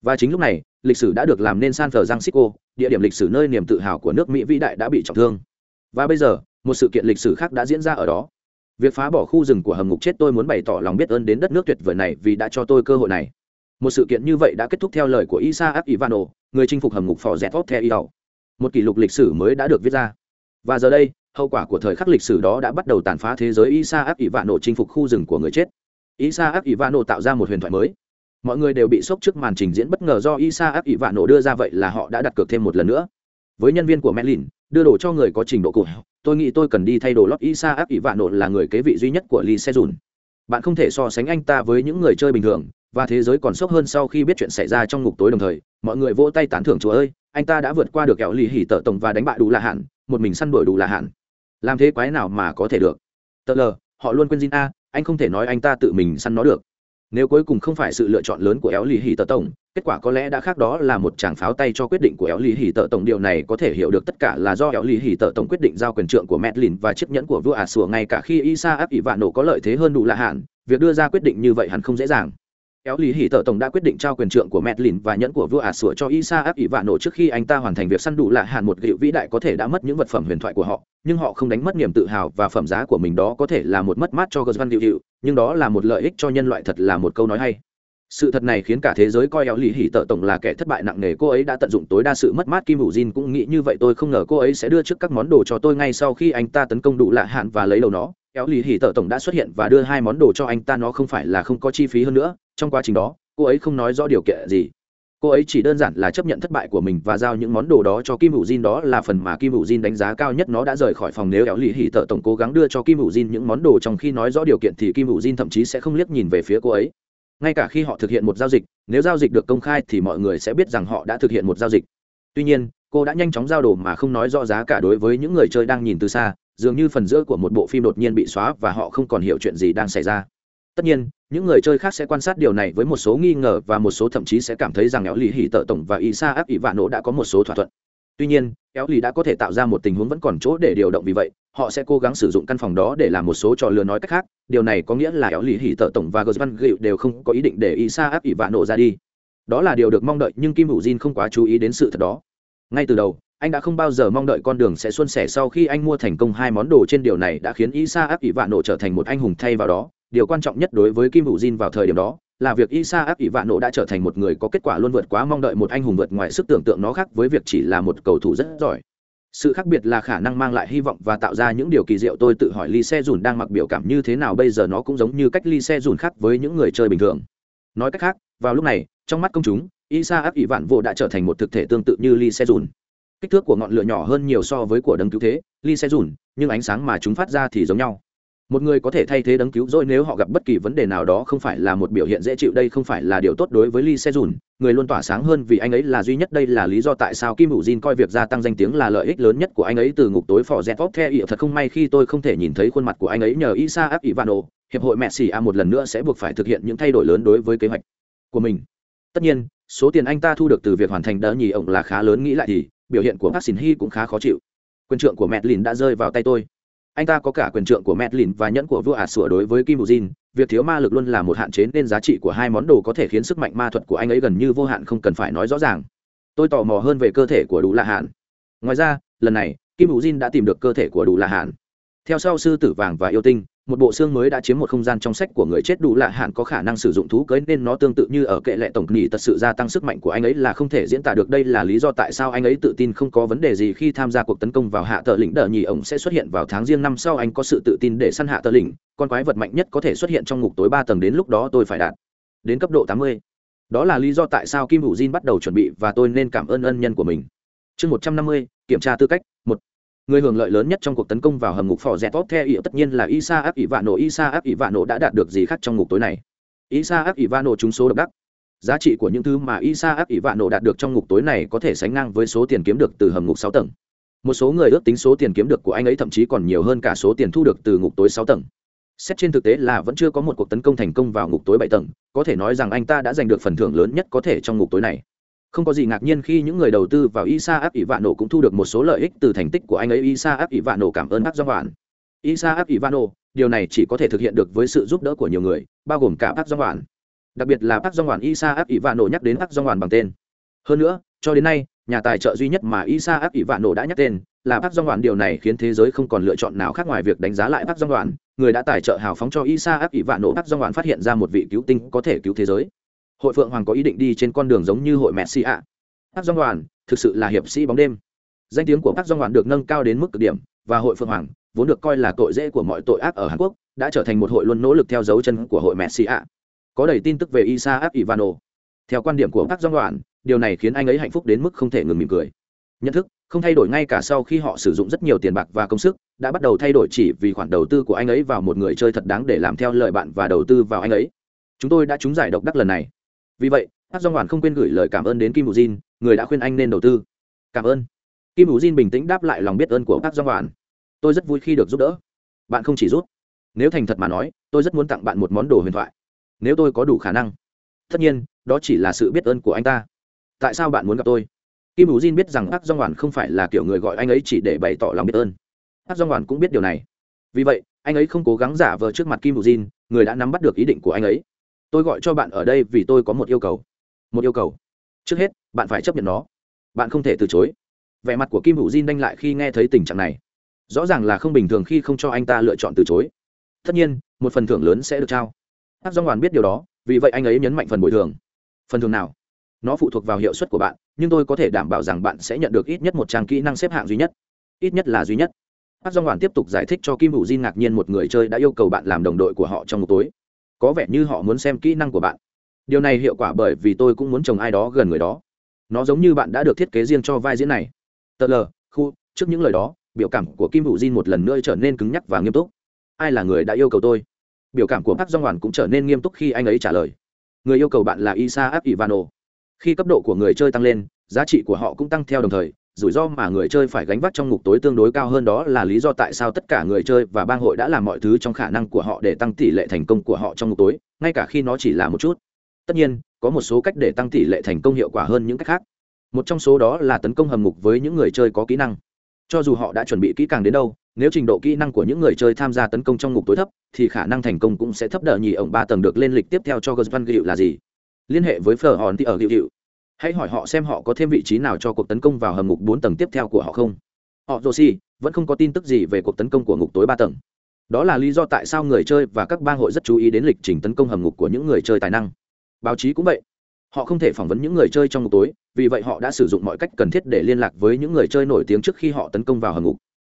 Và chính lúc này, lịch sử đã được làm nên san francisco, địa điểm lịch sử nơi niềm tự hào của nước mỹ vĩ đại đã bị trọng thương. Và bây giờ, một sự kiện lịch sử khác đã diễn ra ở đó. Việc phá bỏ khu rừng của hầm ngục chết tôi muốn bày tỏ lòng biết ơn đến đất nước tuyệt vời này vì đã cho tôi cơ hội này. Một sự kiện như vậy đã kết thúc theo lời của isaac ivano, người chinh phục hầm ngục phò rẽ tốt theo yêu một kỷ lục lịch sử mới đã được viết ra. Và giờ đây hậu quả của thời khắc lịch sử đó đã bắt đầu tàn phá thế giới isaac nổ chinh phục khu rừng của người chết. Isaac nổ tạo ra một huyền thoại mới. Mọi người đều bị sốc trước màn trình diễn bất ngờ do isaac nổ đưa ra vậy là họ đã đặt cược thêm một lần nữa. Với nhân viên của merlin, đưa đồ cho người có trình độ cụ tôi nghĩ tôi cần đi thay đồ lót. Isa ác ỷ vạn nổ là người kế vị duy nhất của lee sejun bạn không thể so sánh anh ta với những người chơi bình thường, và thế giới còn sốc hơn sau khi biết chuyện xảy ra trong ngục tối đồng thời, mọi người vỗ tay tán thưởng, chúa ơi, anh ta đã vượt qua được kẹo lì hỉ tợ tổng và đánh bại đủ là hạn một mình săn đuổi đủ là hạn làm thế quái nào mà có thể được? Tờ lờ, họ luôn quên Jin a, anh không thể nói anh ta tự mình săn nó được. Nếu cuối cùng không phải sự lựa chọn lớn của éo lì hì tờ tổng, kết quả có lẽ đã khác đó là một tràng pháo tay cho quyết định của éo lì hì tờ tổng. Điều này có thể hiểu được tất cả là do éo lì hì tờ tổng quyết định giao quyền trượng của medlin và chiếc nhẫn của vua ả sùa ngay cả khi isa áp ỷ vạn nổ có lợi thế hơn đủ lạ hạn việc đưa ra quyết định như vậy hẳn không dễ dàng éo lý hỉ tờ tổng đã quyết định trao quyền trượng của medlin và nhẫn của vua ả sủa cho isa áp ỷ vạn nổ trước khi anh ta hoàn thành việc săn đủ lạ hạn một gịu vĩ đại có thể đã mất những vật phẩm huyền thoại của họ, nhưng họ không đánh mất niềm tự hào và phẩm giá của mình đó có thể là một mất mát cho gờ văn điệu, nhưng đó là một lợi ích cho nhân loại thật là một câu nói hay. Sự thật này khiến cả thế giới coi éo lì hỉ tợ tổng là kẻ thất bại nặng nề, cô ấy đã tận dụng tối đa sự mất mát kim hữu jin cũng nghĩ như vậy, tôi không ngờ cô ấy sẽ đưa trước các món đồ cho tôi ngay sau khi anh ta tấn công đủ lạ hạn và lấy đầu nó éo lì hỉ tợ tổng đã xuất hiện và đưa hai món đồ cho anh ta, nó không phải là không có chi phí hơn nữa. Trong quá trình đó, cô ấy không nói rõ điều kiện gì. Cô ấy chỉ đơn giản là chấp nhận thất bại của mình và giao những món đồ đó cho kim hữu jin. Đó là phần mà kim hữu jin đánh giá cao nhất. Nó đã rời khỏi phòng nếu éo lì hỉ tợ tổng cố gắng đưa cho kim hữu jin những món đồ. Trong khi nói rõ điều kiện thì kim hữu jin thậm chí sẽ không liếc nhìn về phía cô ấy. Ngay cả khi họ thực hiện một giao dịch, nếu giao dịch được công khai thì mọi người sẽ biết rằng họ đã thực hiện một giao dịch. Tuy nhiên, cô đã nhanh chóng giao đồ mà không nói rõ giá cả đối với những người chơi đang nhìn từ xa dường như phần giữa của một bộ phim đột nhiên bị xóa và họ không còn hiểu chuyện gì đang xảy ra. Tất nhiên, những người chơi khác sẽ quan sát điều này với một số nghi ngờ và một số thậm chí sẽ cảm thấy rằng éo lì hỉ tợ tổng và isa áp ỷ vạ nổ đã có một số thỏa thuận. Tuy nhiên éo lì đã có thể tạo ra một tình huống vẫn còn chỗ để điều động vì vậy, họ sẽ cố gắng sử dụng căn phòng đó để làm một số trò lừa nói cách khác. Điều này có nghĩa là éo lì hỉ tợ tổng và gosvan văn gịu đều không có ý định để isa áp ỷ vạ nổ ra đi. Đó là điều được mong đợi nhưng kim hữu jin không quá chú ý đến sự thật đó. Ngay từ đầu anh đã không bao giờ mong đợi con đường sẽ xuân sẻ sau khi anh mua thành công. Hai món đồ trên điều này đã khiến isa áp ỷ vạn nổ trở thành một anh hùng thay vào đó. Điều quan trọng nhất đối với kim hữu jin vào thời điểm đó là việc isa áp ỷ vạn nổ đã trở thành một người có kết quả luôn vượt quá mong đợi một anh hùng vượt ngoài sức tưởng tượng nó khác với việc chỉ là một cầu thủ rất giỏi. Sự khác biệt là khả năng mang lại hy vọng và tạo ra những điều kỳ diệu. Tôi tự hỏi Lee Se Jun đang mặc biểu cảm như thế nào. Bây giờ nó cũng giống như cách Lee Se Jun khác với những người chơi bình thường. Nói cách khác, vào lúc này, trong mắt công chúng, isa áp ỷ vạn vô đã trở thành một thực thể tương tự như Lee Se Jun kích thước của ngọn lửa nhỏ hơn nhiều so với của đấng cứu thế ly xe dùn nhưng ánh sáng mà chúng phát ra thì giống nhau. Một người có thể thay thế đấng cứu rỗi nếu họ gặp bất kỳ vấn đề nào đó không phải là một biểu hiện dễ chịu, đây không phải là điều tốt đối với lee se dùn người luôn tỏa sáng hơn vì anh ấy là duy nhất, đây là lý do tại sao kim hữu jin coi việc gia tăng danh tiếng là lợi ích lớn nhất của anh ấy từ ngục tối phò dẹt vóc the ỉa thật không may khi tôi không thể nhìn thấy khuôn mặt của anh ấy nhờ isa áp ivano hiệp hội mẹ xì a một lần nữa sẽ buộc phải thực hiện những thay đổi lớn đối với kế hoạch của mình. Tất nhiên, số tiền anh ta thu được từ việc hoàn thành đỡ nhì ổng là khá lớn, nghĩ lại thì biểu hiện của bác xin hy cũng khá khó chịu quyền trượng của mẹt lìn đã rơi vào tay tôi anh ta có cả quyền trượng của Medlin và nhẫn của vua ả sủa đối với Kim Bujin, việc thiếu ma lực luôn là một hạn chế nên giá trị của hai món đồ có thể khiến sức mạnh ma thuật của anh ấy gần như vô hạn không cần phải nói rõ ràng. Tôi tò mò hơn về cơ thể của đủ lạ hạn. Ngoài ra, lần này, Kim Bujin đã tìm được cơ thể của đủ lạ hạn. Theo sau sư tử vàng và yêu tinh, một bộ xương mới đã chiếm một không gian trong sách của người chết đủ lạ hạn có khả năng sử dụng thú cưới nên nó tương tự như ở kệ lệ tổng nghỉ thật sự gia tăng sức mạnh của anh ấy là không thể diễn tả được. Đây là lý do tại sao anh ấy tự tin không có vấn đề gì khi tham gia cuộc tấn công vào hạ tờ lĩnh. Đờ nhì ổng sẽ xuất hiện vào tháng riêng năm sau anh có sự tự tin để săn hạ tờ lĩnh. Con quái vật mạnh nhất có thể xuất hiện trong ngục tối ba tầng đến lúc đó tôi phải đạt đến cấp độ tám mươi. Đó là lý do tại sao kim hữu jin bắt đầu chuẩn bị và tôi nên cảm ơn ân nhân của mình. Chương một trăm năm mươi, kiểm tra tư cách người hưởng lợi lớn nhất trong cuộc tấn công vào hầm ngục phò rẽ tốt theo ý, tất nhiên là isa áp ỷ vạn nổ isa áp ỷ vạn nổ đã đạt được gì khác trong ngục tối này? Isa áp ỷ vạn nổ trúng số độc đắc. Giá trị của những thứ mà isa áp ỷ vạn nổ đạt được trong ngục tối này có thể sánh ngang với số tiền kiếm được từ hầm ngục sáu tầng. Một số người ước tính số tiền kiếm được của anh ấy thậm chí còn nhiều hơn cả số tiền thu được từ ngục tối sáu tầng. Xét trên thực tế là vẫn chưa có một cuộc tấn công thành công vào ngục tối bảy tầng, có thể nói rằng anh ta đã giành được phần thưởng lớn nhất có thể trong ngục tối này không có gì ngạc nhiên khi những người đầu tư vào isa áp ỷ vạn nổ cũng thu được một số lợi ích từ thành tích của anh ấy. Isa áp ỷ vạn nổ cảm ơn bác do hoàn isa áp ỷ vạn nổ điều này chỉ có thể thực hiện được với sự giúp đỡ của nhiều người, bao gồm cả bác do hoàn đặc biệt là bác do hoàn isa áp ỷ vạn nổ nhắc đến bác do hoàn bằng tên. Hơn nữa, cho đến nay, nhà tài trợ duy nhất mà isa áp ỷ vạn nổ đã nhắc tên là bác do hoàn điều này khiến thế giới không còn lựa chọn nào khác ngoài việc đánh giá lại bác do hoàn người đã tài trợ hào phóng cho isa áp ỷ vạn nổ bác do hoàn phát hiện ra một vị cứu tinh có thể cứu thế giới hội phượng hoàng có ý định đi trên con đường giống như hội messi ạ. Bác dong đoàn thực sự là hiệp sĩ bóng đêm. Danh tiếng của bác dong đoàn được nâng cao đến mức cực điểm, và hội phượng hoàng vốn được coi là tội dễ của mọi tội ác ở hàn quốc, đã trở thành một hội luôn nỗ lực theo dấu chân của hội messi ạ. Có đầy tin tức về isa áp ivano theo quan điểm của bác dong đoàn điều này khiến anh ấy hạnh phúc đến mức không thể ngừng mỉm cười. Nhận thức, không thay đổi ngay cả sau khi họ sử dụng rất nhiều tiền bạc và công sức, đã bắt đầu thay đổi chỉ vì khoản đầu tư của anh ấy vào một người chơi thật đáng để làm theo lời bạn và đầu tư vào anh ấy. Chúng tôi đã trúng giải độc đắc lần này vì vậy hát do hoàn không quên gửi lời cảm ơn đến kim u jin người đã khuyên anh nên đầu tư. Cảm ơn. Kim u jin bình tĩnh đáp lại lòng biết ơn của hát do hoàn tôi rất vui khi được giúp đỡ. Bạn không chỉ giúp. Nếu thành thật mà nói, tôi rất muốn tặng bạn một món đồ huyền thoại. Nếu tôi có đủ khả năng. Tất nhiên, đó chỉ là sự biết ơn của anh ta. Tại sao bạn muốn gặp tôi? Kim u jin biết rằng hát do hoàn không phải là kiểu người gọi anh ấy chỉ để bày tỏ lòng biết ơn. Hát do hoàn cũng biết điều này. Vì vậy, anh ấy không cố gắng giả vờ trước mặt kim u jin người đã nắm bắt được ý định của anh ấy tôi gọi cho bạn ở đây vì tôi có một yêu cầu. Một yêu cầu. Trước hết, bạn phải chấp nhận nó. Bạn không thể từ chối. Vẻ mặt của kim hữu diên đanh lại khi nghe thấy tình trạng này. Rõ ràng là không bình thường khi không cho anh ta lựa chọn từ chối. Tất nhiên, một phần thưởng lớn sẽ được trao. Hát do hoàn biết điều đó, vì vậy anh ấy nhấn mạnh phần bồi thường. Phần thưởng nào? Nó phụ thuộc vào hiệu suất của bạn, nhưng tôi có thể đảm bảo rằng bạn sẽ nhận được ít nhất một trang kỹ năng xếp hạng duy nhất. Ít nhất là duy nhất. Hát do hoàn tiếp tục giải thích cho kim hữu diên ngạc nhiên một người chơi đã yêu cầu bạn làm đồng đội của họ trong một tối có vẻ như họ muốn xem kỹ năng của bạn. Điều này hiệu quả bởi vì tôi cũng muốn chồng ai đó gần người đó. Nó giống như bạn đã được thiết kế riêng cho vai diễn này. Tờ lờ, khu, trước những lời đó, biểu cảm của kim hữu diên một lần nữa trở nên cứng nhắc và nghiêm túc. Ai là người đã yêu cầu tôi? Biểu cảm của bác dong hoàn cũng trở nên nghiêm túc khi anh ấy trả lời. Người yêu cầu bạn là isa áp ivano. Khi cấp độ của người chơi tăng lên, giá trị của họ cũng tăng theo đồng thời rủi ro mà người chơi phải gánh vác trong ngục tối tương đối cao hơn đó là lý do tại sao tất cả người chơi và bang hội đã làm mọi thứ trong khả năng của họ để tăng tỷ lệ thành công của họ trong ngục tối, ngay cả khi nó chỉ là một chút. Tất nhiên, có một số cách để tăng tỷ lệ thành công hiệu quả hơn những cách khác. Một trong số đó là tấn công hầm ngục với những người chơi có kỹ năng. Cho dù họ đã chuẩn bị kỹ càng đến đâu, nếu trình độ kỹ năng của những người chơi tham gia tấn công trong ngục tối thấp, thì khả năng thành công cũng sẽ thấp đỡ nhì ổng ba tầng được lên lịch tiếp theo cho gờ văn gịu là gì? Liên hệ với phở hòn thì ở gịu gịu hãy hỏi họ xem họ có thêm vị trí nào cho cuộc tấn công vào hầm ngục bốn tầng tiếp theo của họ không. Họ rồ xì vẫn không có tin tức gì về cuộc tấn công của ngục tối ba tầng. Đó là lý do tại sao người chơi và các bang hội rất chú ý đến lịch trình tấn công hầm ngục của những người chơi tài năng. Báo chí cũng vậy. Họ không thể phỏng vấn những người chơi trong ngục tối, vì vậy họ đã sử dụng mọi cách cần thiết để liên lạc với những người chơi nổi tiếng trước khi họ tấn công vào hầm ngục.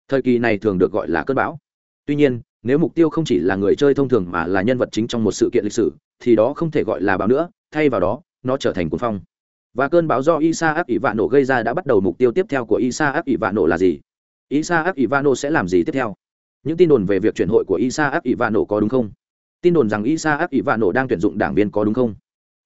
Thời kỳ này thường được gọi là cơn bão. Tuy nhiên, nếu mục tiêu không chỉ là người chơi thông thường mà là nhân vật chính trong một sự kiện lịch sử, thì đó không thể gọi là bão nữa, thay vào đó, nó trở thành cuốn phong và cơn bão do isa ác ỷ vạn nổ gây ra đã bắt đầu mục tiêu tiếp theo của isa ác ỷ vạn nổ là gì? Isa ác ỷ vạn nổ sẽ làm gì tiếp theo? Những tin đồn về việc chuyển hội của isa ác ỷ vạn nổ có đúng không? Tin đồn rằng isa ác ỷ vạn nổ đang tuyển dụng đảng viên có đúng không?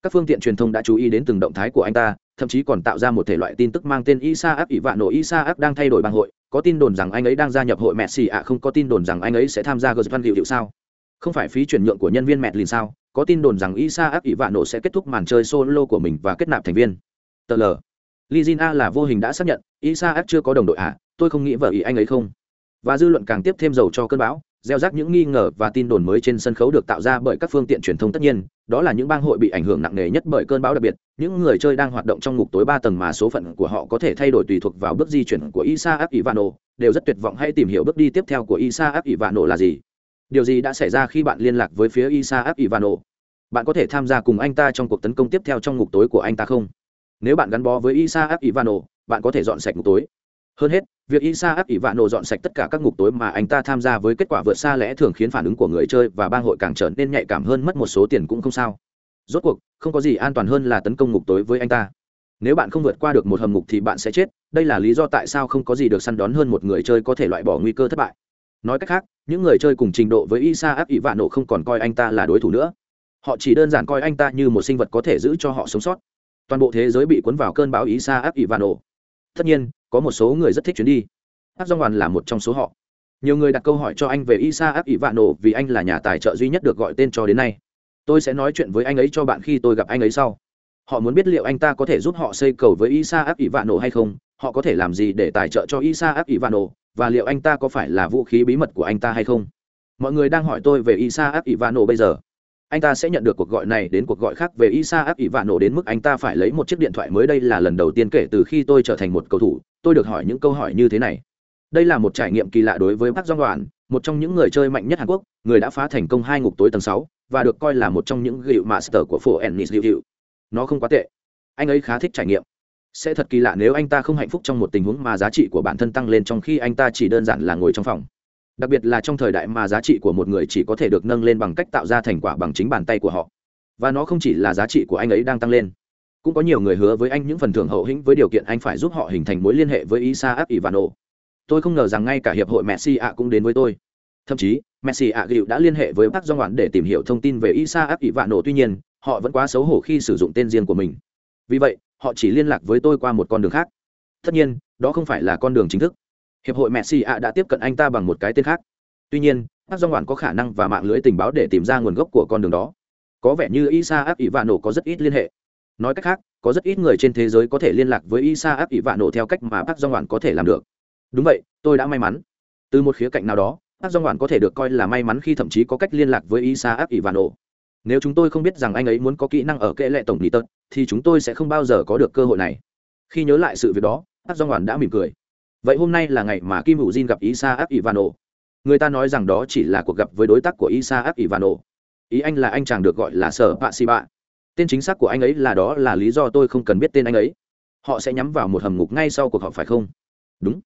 Các phương tiện truyền thông đã chú ý đến từng động thái của anh ta, thậm chí còn tạo ra một thể loại tin tức mang tên isa ác ỷ vạn nổ isa ác đang thay đổi bang hội. Có tin đồn rằng anh ấy đang gia nhập hội mẹ xì ạ không có tin đồn rằng anh ấy sẽ tham gia gờ văn liệu hiệu sao? Không phải phí chuyển nhượng của nhân viên mẹ lìn sao? Có tin đồn rằng isa Ác Ý vạn nổ sẽ kết thúc màn chơi solo của mình và kết nạp thành viên. Tờ l lizina là vô hình đã xác nhận isa Ác chưa có đồng đội ạ à, tôi không nghĩ vợ ý anh ấy không. Và dư luận càng tiếp thêm dầu cho cơn bão gieo rắc những nghi ngờ và tin đồn mới trên sân khấu được tạo ra bởi các phương tiện truyền thông tất nhiên đó là những bang hội bị ảnh hưởng nặng nề nhất bởi cơn bão đặc biệt. Những người chơi đang hoạt động trong ngục tối ba tầng mà số phận của họ có thể thay đổi tùy thuộc vào bước di chuyển của isa áp ivano đều rất tuyệt vọng hay tìm hiểu bước đi tiếp theo của isa áp ivano là gì điều gì đã xảy ra khi bạn liên lạc với phía isaac ivano? Bạn có thể tham gia cùng anh ta trong cuộc tấn công tiếp theo trong ngục tối của anh ta không? Nếu bạn gắn bó với isaac ivano, bạn có thể dọn sạch ngục tối. Hơn hết, việc isaac ivano dọn sạch tất cả các ngục tối mà anh ta tham gia với kết quả vượt xa lẽ thường khiến phản ứng của người chơi và bang hội càng trở nên nhạy cảm hơn mất một số tiền cũng không sao. Rốt cuộc, không có gì an toàn hơn là tấn công ngục tối với anh ta. Nếu bạn không vượt qua được một hầm ngục thì bạn sẽ chết. Đây là lý do tại sao không có gì được săn đón hơn một người chơi có thể loại bỏ nguy cơ thất bại. Nói cách khác những người chơi cùng trình độ với isa áp ỷ vạn nộ không còn coi anh ta là đối thủ nữa. Họ chỉ đơn giản coi anh ta như một sinh vật có thể giữ cho họ sống sót. Toàn bộ thế giới bị cuốn vào cơn bão isa áp ỷ vạn nộ tất nhiên, có một số người rất thích chuyến đi. Áp do hoàn là một trong số họ. Nhiều người đặt câu hỏi cho anh về isa áp ỷ vạn nộ vì anh là nhà tài trợ duy nhất được gọi tên cho đến nay. Tôi sẽ nói chuyện với anh ấy cho bạn khi tôi gặp anh ấy sau. Họ muốn biết liệu anh ta có thể giúp họ xây cầu với isa áp ỷ vạn nộ hay không, họ có thể làm gì để tài trợ cho isa áp ỷ vạn nộ và liệu anh ta có phải là vũ khí bí mật của anh ta hay không? Mọi người đang hỏi tôi về isa áp ỷ vạn bây giờ. Anh ta sẽ nhận được cuộc gọi này đến cuộc gọi khác về isa áp ỷ vạn đến mức anh ta phải lấy một chiếc điện thoại mới. Đây là lần đầu tiên kể từ khi tôi trở thành một cầu thủ. Tôi được hỏi những câu hỏi như thế này. Đây là một trải nghiệm kỳ lạ đối với bác jong đoàn một trong những người chơi mạnh nhất hàn quốc, người đã phá thành công hai ngục tối tầng sáu và được coi là một trong những gịu master của phố ennis hữu nó không quá tệ. Anh ấy khá thích trải nghiệm sẽ thật kỳ lạ nếu anh ta không hạnh phúc trong một tình huống mà giá trị của bản thân tăng lên trong khi anh ta chỉ đơn giản là ngồi trong phòng đặc biệt là trong thời đại mà giá trị của một người chỉ có thể được nâng lên bằng cách tạo ra thành quả bằng chính bàn tay của họ và nó không chỉ là giá trị của anh ấy đang tăng lên cũng có nhiều người hứa với anh những phần thưởng hậu hĩnh với điều kiện anh phải giúp họ hình thành mối liên hệ với Isaac Ivano. Tôi không ngờ rằng ngay cả hiệp hội Messi ạ cũng đến với tôi. Thậm chí, Messi ạ Gịu đã liên hệ với Park do ngoạn để tìm hiểu thông tin về Isaac Ivano tuy nhiên, họ vẫn quá xấu hổ khi sử dụng tên riêng của mình. Vì vậy, họ chỉ liên lạc với tôi qua một con đường khác. Tất nhiên, đó không phải là con đường chính thức. Hiệp hội messi ạ đã tiếp cận anh ta bằng một cái tên khác. Tuy nhiên các do ngoạn có khả năng và mạng lưới tình báo để tìm ra nguồn gốc của con đường đó. Có vẻ như isa áp ỷ vạn nổ có rất ít liên hệ. Nói cách khác, có rất ít người trên thế giới có thể liên lạc với isa áp ỷ vạn nổ theo cách mà bác do ngoạn có thể làm được. Đúng vậy, tôi đã may mắn. Từ một khía cạnh nào đó bác do ngoạn có thể được coi là may mắn khi thậm chí có cách liên lạc với isa áp ỷ vạn nổ. Nếu chúng tôi không biết rằng anh ấy muốn có kỹ năng ở kệ lệ tổng lý tật thì chúng tôi sẽ không bao giờ có được cơ hội này. Khi nhớ lại sự việc đó ác do ngoản đã mỉm cười. Vậy hôm nay là ngày mà kim hữu jin gặp isa ác ivano người ta nói rằng đó chỉ là cuộc gặp với đối tác của isa ác ivano ý anh là anh chàng được gọi là sở bạ si bạ tên chính xác của anh ấy là đó là lý do tôi không cần biết tên anh ấy. Họ sẽ nhắm vào một hầm ngục ngay sau cuộc họp phải không? Đúng.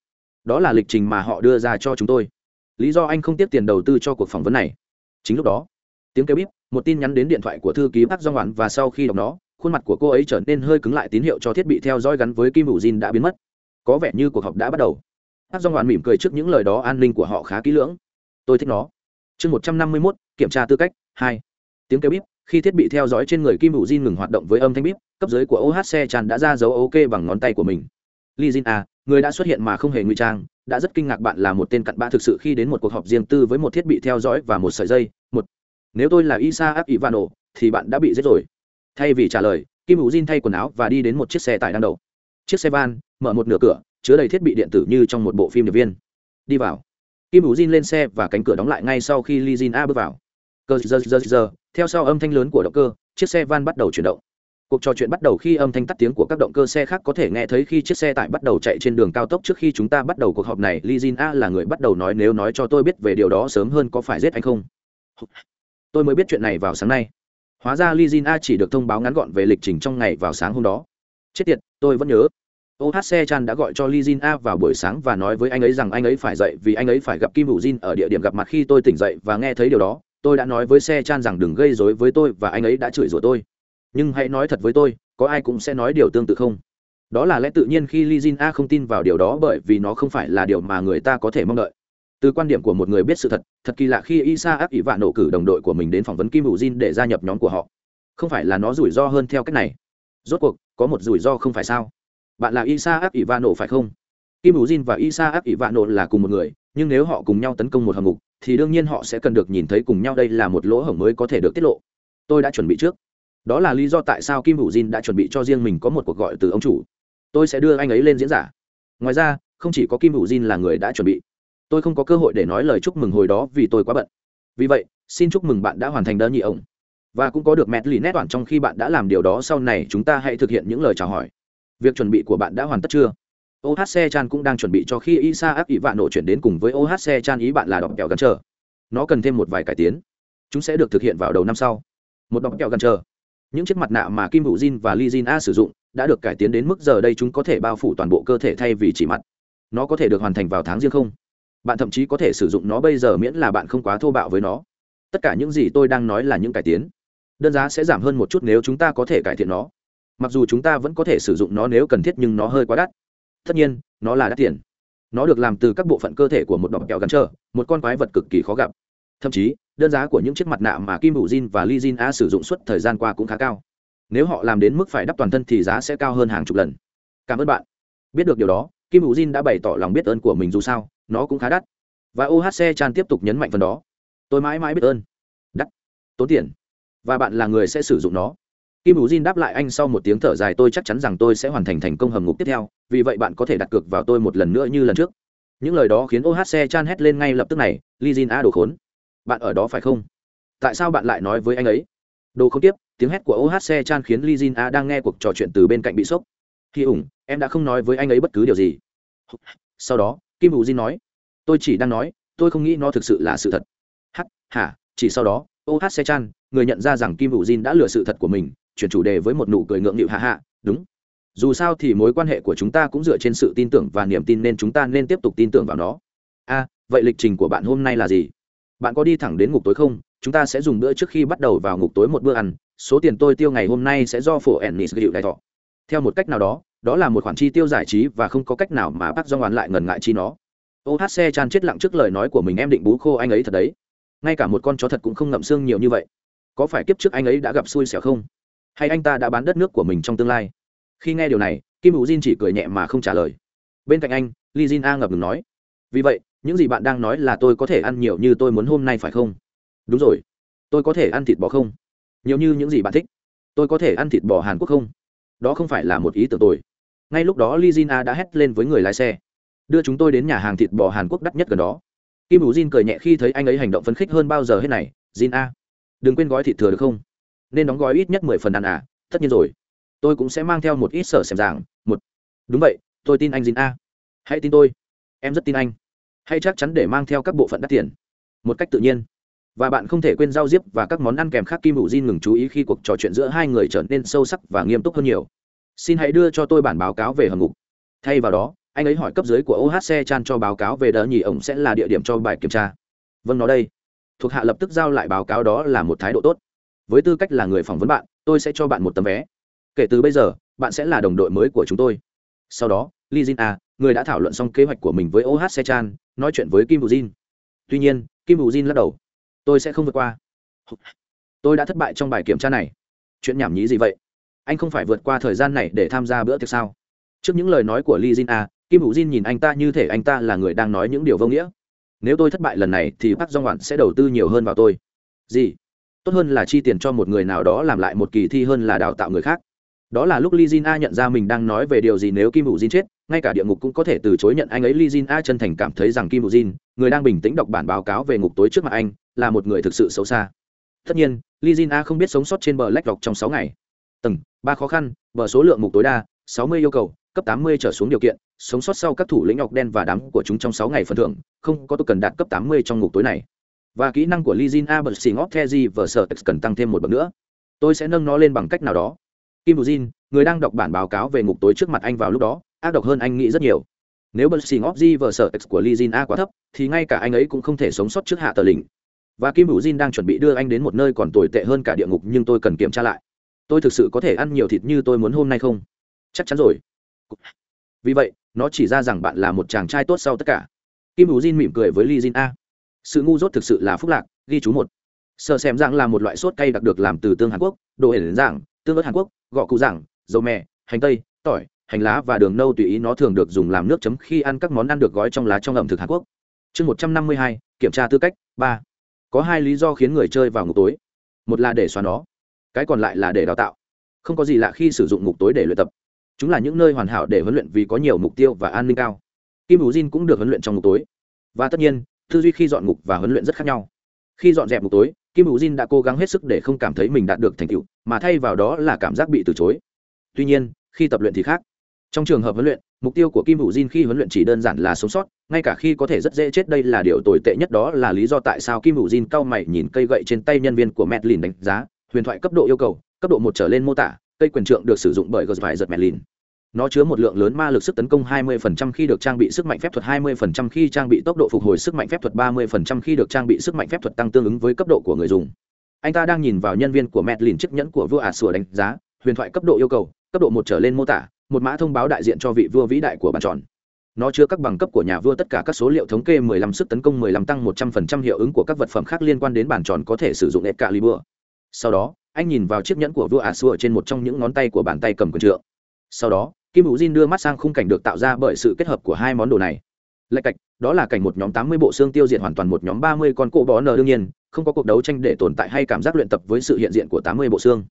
Đó là lịch trình mà họ đưa ra cho chúng tôi. Lý do anh không tiếp tiền đầu tư cho cuộc phỏng vấn này. Chính lúc đó, tiếng kêu bíp, một tin nhắn đến điện thoại của thư ký bác do ngoạn và sau khi đọc nó khuôn mặt của cô ấy trở nên hơi cứng lại tín hiệu cho thiết bị theo dõi gắn với kim hữu jin đã biến mất. Có vẻ như cuộc họp đã bắt đầu. Hát do ngoạn mỉm cười trước những lời đó an ninh của họ khá kỹ lưỡng. Tôi thích nó. Chương một trăm năm mươi mốt, kiểm tra tư cách, hai. Tiếng kêu bíp, khi thiết bị theo dõi trên người kim hữu jin ngừng hoạt động với âm thanh bíp, cấp dưới của ohc tràn đã ra dấu ok bằng ngón tay của mình. Li jin a người đã xuất hiện mà không hề ngụy trang, đã rất kinh ngạc bạn là một tên cặn bã thực sự khi đến một cuộc họp riêng tư với một thiết bị theo dõi và một sợi dây, một. Nếu tôi là isa áp ivano, thì bạn đã bị giết rồi thay vì trả lời, kim hữu diên thay quần áo và đi đến một chiếc xe tải đang đậu chiếc xe van, mở một nửa cửa, chứa đầy thiết bị điện tử như trong một bộ phim điệp viên. Đi vào. Kim hữu diên lên xe và cánh cửa đóng lại ngay sau khi li jin a bước vào. Cơ, giờ giờ giờ. Theo sau âm thanh lớn của động cơ, chiếc xe van bắt đầu chuyển động. Cuộc trò chuyện bắt đầu khi âm thanh tắt tiếng của các động cơ xe khác có thể nghe thấy khi chiếc xe tải bắt đầu chạy trên đường cao tốc trước khi chúng ta bắt đầu cuộc họp này. Li jin a là người bắt đầu nói nếu nói cho tôi biết về điều đó sớm hơn có phải giết anh không? Tôi mới biết chuyện này vào sáng nay hóa ra li jin a chỉ được thông báo ngắn gọn về lịch trình trong ngày vào sáng hôm đó. Chết tiệt, tôi vẫn nhớ. Ohc chan đã gọi cho li jin a vào buổi sáng và nói với anh ấy rằng anh ấy phải dậy vì anh ấy phải gặp kim hữu jin ở địa điểm gặp mặt khi tôi tỉnh dậy và nghe thấy điều đó. Tôi đã nói với xe chan rằng đừng gây rối với tôi và anh ấy đã chửi rủa tôi. Nhưng hãy nói thật với tôi, có ai cũng sẽ nói điều tương tự không? Đó là lẽ tự nhiên khi li jin a không tin vào điều đó bởi vì nó không phải là điều mà người ta có thể mong đợi từ quan điểm của một người biết sự thật thật kỳ lạ khi isa áp ỷ vạn nổ cử đồng đội của mình đến phỏng vấn kim hữu jin để gia nhập nhóm của họ. Không phải là nó rủi ro hơn theo cách này. Rốt cuộc, có một rủi ro không phải sao? Bạn là isa áp ỷ vạn nổ phải không? Kim hữu jin và isa áp ỷ vạn nổ là cùng một người, nhưng nếu họ cùng nhau tấn công một hầm mục, thì đương nhiên họ sẽ cần được nhìn thấy cùng nhau đây là một lỗ hổng mới có thể được tiết lộ. Tôi đã chuẩn bị trước. Đó là lý do tại sao kim hữu jin đã chuẩn bị cho riêng mình có một cuộc gọi từ ông chủ. Tôi sẽ đưa anh ấy lên diễn giả. Ngoài ra, không chỉ có kim hữu jin là người đã chuẩn bị tôi không có cơ hội để nói lời chúc mừng hồi đó vì tôi quá bận. Vì vậy, xin chúc mừng bạn đã hoàn thành đơn nhị ổng. Và cũng có được mẹt lì nét toàn trong khi bạn đã làm điều đó, sau này chúng ta hãy thực hiện những lời chào hỏi. Việc chuẩn bị của bạn đã hoàn tất chưa? Ohc chan cũng đang chuẩn bị cho khi isa áp ý vạn nổ chuyển đến cùng với ohc chan, ý bạn là đọc kẹo gắn chờ. Nó cần thêm một vài cải tiến. Chúng sẽ được thực hiện vào đầu năm sau. Một đọc kẹo gắn chờ. Những chiếc mặt nạ mà kim hữu jin và li jin a sử dụng đã được cải tiến đến mức giờ đây chúng có thể bao phủ toàn bộ cơ thể thay vì chỉ mặt. Nó có thể được hoàn thành vào tháng riêng không? Bạn thậm chí có thể sử dụng nó bây giờ miễn là bạn không quá thô bạo với nó. Tất cả những gì tôi đang nói là những cải tiến. Đơn giá sẽ giảm hơn một chút nếu chúng ta có thể cải thiện nó. Mặc dù chúng ta vẫn có thể sử dụng nó nếu cần thiết nhưng nó hơi quá đắt. Tất nhiên, nó là đắt tiền. Nó được làm từ các bộ phận cơ thể của một đọc kẹo gắn trơ, một con quái vật cực kỳ khó gặp. Thậm chí, đơn giá của những chiếc mặt nạ mà kim hữu jin và li jin a sử dụng suốt thời gian qua cũng khá cao. Nếu họ làm đến mức phải đắp toàn thân thì giá sẽ cao hơn hàng chục lần. Cảm ơn bạn. Biết được điều đó, kim hữu jin đã bày tỏ lòng biết ơn của mình dù sao nó cũng khá đắt. Và ohc chan tiếp tục nhấn mạnh phần đó. Tôi mãi mãi biết ơn. Đắt. Tốn tiền. Và bạn là người sẽ sử dụng nó. Kim hữu jin đáp lại anh sau một tiếng thở dài, tôi chắc chắn rằng tôi sẽ hoàn thành thành công hầm ngục tiếp theo, vì vậy bạn có thể đặt cược vào tôi một lần nữa như lần trước. Những lời đó khiến ohc chan hét lên ngay lập tức này, li jin a đồ khốn. Bạn ở đó phải không? Tại sao bạn lại nói với anh ấy? Đồ không tiếp tiếng hét của ohc chan khiến li jin a đang nghe cuộc trò chuyện từ bên cạnh bị sốc. Khi ủng, em đã không nói với anh ấy bất cứ điều gì. Sau đó kim hữu Di nói, tôi chỉ đang nói, tôi không nghĩ nó thực sự là sự thật. H hả, chỉ sau đó ohc chan, người nhận ra rằng kim hữu Di đã lừa sự thật của mình, chuyển chủ đề với một nụ cười ngượng nghịu hạ hạ đúng. Dù sao thì mối quan hệ của chúng ta cũng dựa trên sự tin tưởng và niềm tin nên chúng ta nên tiếp tục tin tưởng vào nó. A, vậy lịch trình của bạn hôm nay là gì? Bạn có đi thẳng đến ngục tối không? Chúng ta sẽ dùng bữa trước khi bắt đầu vào ngục tối một bữa ăn, số tiền tôi tiêu ngày hôm nay sẽ do phổ ennis gửi đại thọ. Theo một cách nào đó đó là một khoản chi tiêu giải trí và không có cách nào mà bác do ngoan lại ngần ngại chi nó. Ohc chan chết lặng trước lời nói của mình em định bú khô anh ấy thật đấy. Ngay cả một con chó thật cũng không ngậm xương nhiều như vậy. Có phải kiếp trước anh ấy đã gặp xui xẻo không? Hay anh ta đã bán đất nước của mình trong tương lai? Khi nghe điều này, kim hữu jin chỉ cười nhẹ mà không trả lời. Bên cạnh anh li jin a ngập ngừng nói, vì vậy, những gì bạn đang nói là tôi có thể ăn nhiều như tôi muốn hôm nay phải không? Đúng rồi. Tôi có thể ăn thịt bò không? Nhiều như những gì bạn thích. Tôi có thể ăn thịt bò hàn quốc không? Đó không phải là một ý tưởng tồi ngay lúc đó lizina jin a đã hét lên với người lái xe. Đưa chúng tôi đến nhà hàng thịt bò hàn quốc đắt nhất gần đó. Kim hữu jin cười nhẹ khi thấy anh ấy hành động phấn khích hơn bao giờ hết này. Jin a đừng quên gói thịt thừa được không? Nên đóng gói ít nhất mười phần ăn à? Tất nhiên rồi. Tôi cũng sẽ mang theo một ít sở xem giảng. Một. Đúng vậy, tôi tin anh jin a hãy tin tôi. Em rất tin anh. Hãy chắc chắn để mang theo các bộ phận đắt tiền. Một cách tự nhiên. Và bạn không thể quên rau diếp và các món ăn kèm khác. Kim hữu jin ngừng chú ý khi cuộc trò chuyện giữa hai người trở nên sâu sắc và nghiêm túc hơn nhiều xin hãy đưa cho tôi bản báo cáo về hầm ngục. Thay vào đó, anh ấy hỏi cấp dưới của ohc chan cho báo cáo về đỡ nhì ổng sẽ là địa điểm cho bài kiểm tra. Vâng nó đây. Thuộc hạ lập tức giao lại báo cáo đó là một thái độ tốt. Với tư cách là người phỏng vấn bạn, tôi sẽ cho bạn một tấm vé. Kể từ bây giờ, bạn sẽ là đồng đội mới của chúng tôi. Sau đó, li jin a người đã thảo luận xong kế hoạch của mình với ohc chan, nói chuyện với kim bù jin. Tuy nhiên, kim bù jin lắc đầu. Tôi sẽ không vượt qua. Tôi đã thất bại trong bài kiểm tra này. Chuyện nhảm nhí gì vậy? Anh không phải vượt qua thời gian này để tham gia bữa tiệc sao? Trước những lời nói của li jin a kim hữu jin nhìn anh ta như thể anh ta là người đang nói những điều vô nghĩa. Nếu tôi thất bại lần này thì bác dong hoàn sẽ đầu tư nhiều hơn vào tôi. Gì? Tốt hơn là chi tiền cho một người nào đó làm lại một kỳ thi hơn là đào tạo người khác. Đó là lúc li jin a nhận ra mình đang nói về điều gì nếu kim hữu jin chết, ngay cả địa ngục cũng có thể từ chối nhận anh ấy. Li jin a chân thành cảm thấy rằng kim hữu jin, người đang bình tĩnh đọc bản báo cáo về ngục tối trước mặt anh, là một người thực sự xấu xa. Tất nhiên li jin a không biết sống sót trên bờ lách đọc trong sáu ngày tầng ba khó khăn bờ số lượng mục tối đa sáu mươi yêu cầu cấp tám mươi trở xuống điều kiện sống sót sau các thủ lĩnh ngọc đen và đám của chúng trong sáu ngày phần thưởng không có tôi cần đạt cấp tám mươi trong ngục tối này và kỹ năng của Lizin A bật xì ngót Kezi và sở cần tăng thêm một bậc nữa. Tôi sẽ nâng nó lên bằng cách nào đó. Kim Bujin, người đang đọc bản báo cáo về ngục tối trước mặt anh vào lúc đó, ác độc hơn anh nghĩ rất nhiều. Nếu bật xì ngót G và sở của Lizin A quá thấp, thì ngay cả anh ấy cũng không thể sống sót trước hạ tờ lĩnh. Và Kim Bujin đang chuẩn bị đưa anh đến một nơi còn tồi tệ hơn cả địa ngục nhưng tôi cần kiểm tra lại. Tôi thực sự có thể ăn nhiều thịt như tôi muốn hôm nay không? Chắc chắn rồi. Vì vậy, nó chỉ ra rằng bạn là một chàng trai tốt sau tất cả. Kim Bujin mỉm cười với Lizin A sự ngu dốt thực sự là phúc lạc ghi chú một sợ xem dạng là một loại sốt cay đặc được làm từ tương hàn quốc đồ hển dạng tương ớt hàn quốc gọ cụ giảng dầu mè hành tây tỏi hành lá và đường nâu tùy ý nó thường được dùng làm nước chấm khi ăn các món ăn được gói trong lá trong ẩm thực hàn quốc chương một trăm năm mươi hai kiểm tra tư cách ba có hai lý do khiến người chơi vào ngục tối một là để xóa nó cái còn lại là để đào tạo. Không có gì lạ khi sử dụng ngục tối để luyện tập. Chúng là những nơi hoàn hảo để huấn luyện vì có nhiều mục tiêu và an ninh cao. Kim hữu jin cũng được huấn luyện trong ngục tối. Và tất nhiên, tư duy khi dọn ngục và huấn luyện rất khác nhau. Khi dọn dẹp ngục tối, kim hữu jin đã cố gắng hết sức để không cảm thấy mình đạt được thành tựu, mà thay vào đó là cảm giác bị từ chối. Tuy nhiên, khi tập luyện thì khác. Trong trường hợp huấn luyện, mục tiêu của kim hữu diên khi huấn luyện chỉ đơn giản là sống sót, ngay cả khi có thể rất dễ chết đây là điều tồi tệ nhất đó là lý do tại sao kim hữu diên cau mày nhìn cây gậy trên tay nhân viên của medlin đánh giá huyền thoại cấp độ yêu cầu, cấp độ một trở lên mô tả, cây quyền trượng được sử dụng bởi gợt vải giật medlin nó chứa một lượng lớn ma lực sức tấn công 20% khi được trang bị sức mạnh phép thuật 20% khi trang bị tốc độ phục hồi sức mạnh phép thuật 30% khi được trang bị sức mạnh phép thuật tăng tương ứng với cấp độ của người dùng. Anh ta đang nhìn vào nhân viên của medlin chiếc nhẫn của vua ả sùa đánh giá, huyền thoại cấp độ yêu cầu, cấp độ một trở lên mô tả, một mã thông báo đại diện cho vị vua vĩ đại của bàn tròn nó chứa các bằng cấp của nhà vua tất cả các số liệu thống kê 15 sức tấn công 15 tăng 100% hiệu ứng của các vật phẩm khác liên quan đến bàn tròn có thể sử dụng ép cả libur sau đó, anh nhìn vào chiếc nhẫn của vua ả xua trên một trong những ngón tay của bàn tay cầm quần trượng. Sau đó, kim hữu jin đưa mắt sang khung cảnh được tạo ra bởi sự kết hợp của hai món đồ này. Lệch cạch, đó là cảnh một nhóm tám mươi bộ xương tiêu diệt hoàn toàn một nhóm ba mươi con cỗ bó nờ đương nhiên, không có cuộc đấu tranh để tồn tại hay cảm giác luyện tập với sự hiện diện của tám mươi bộ xương.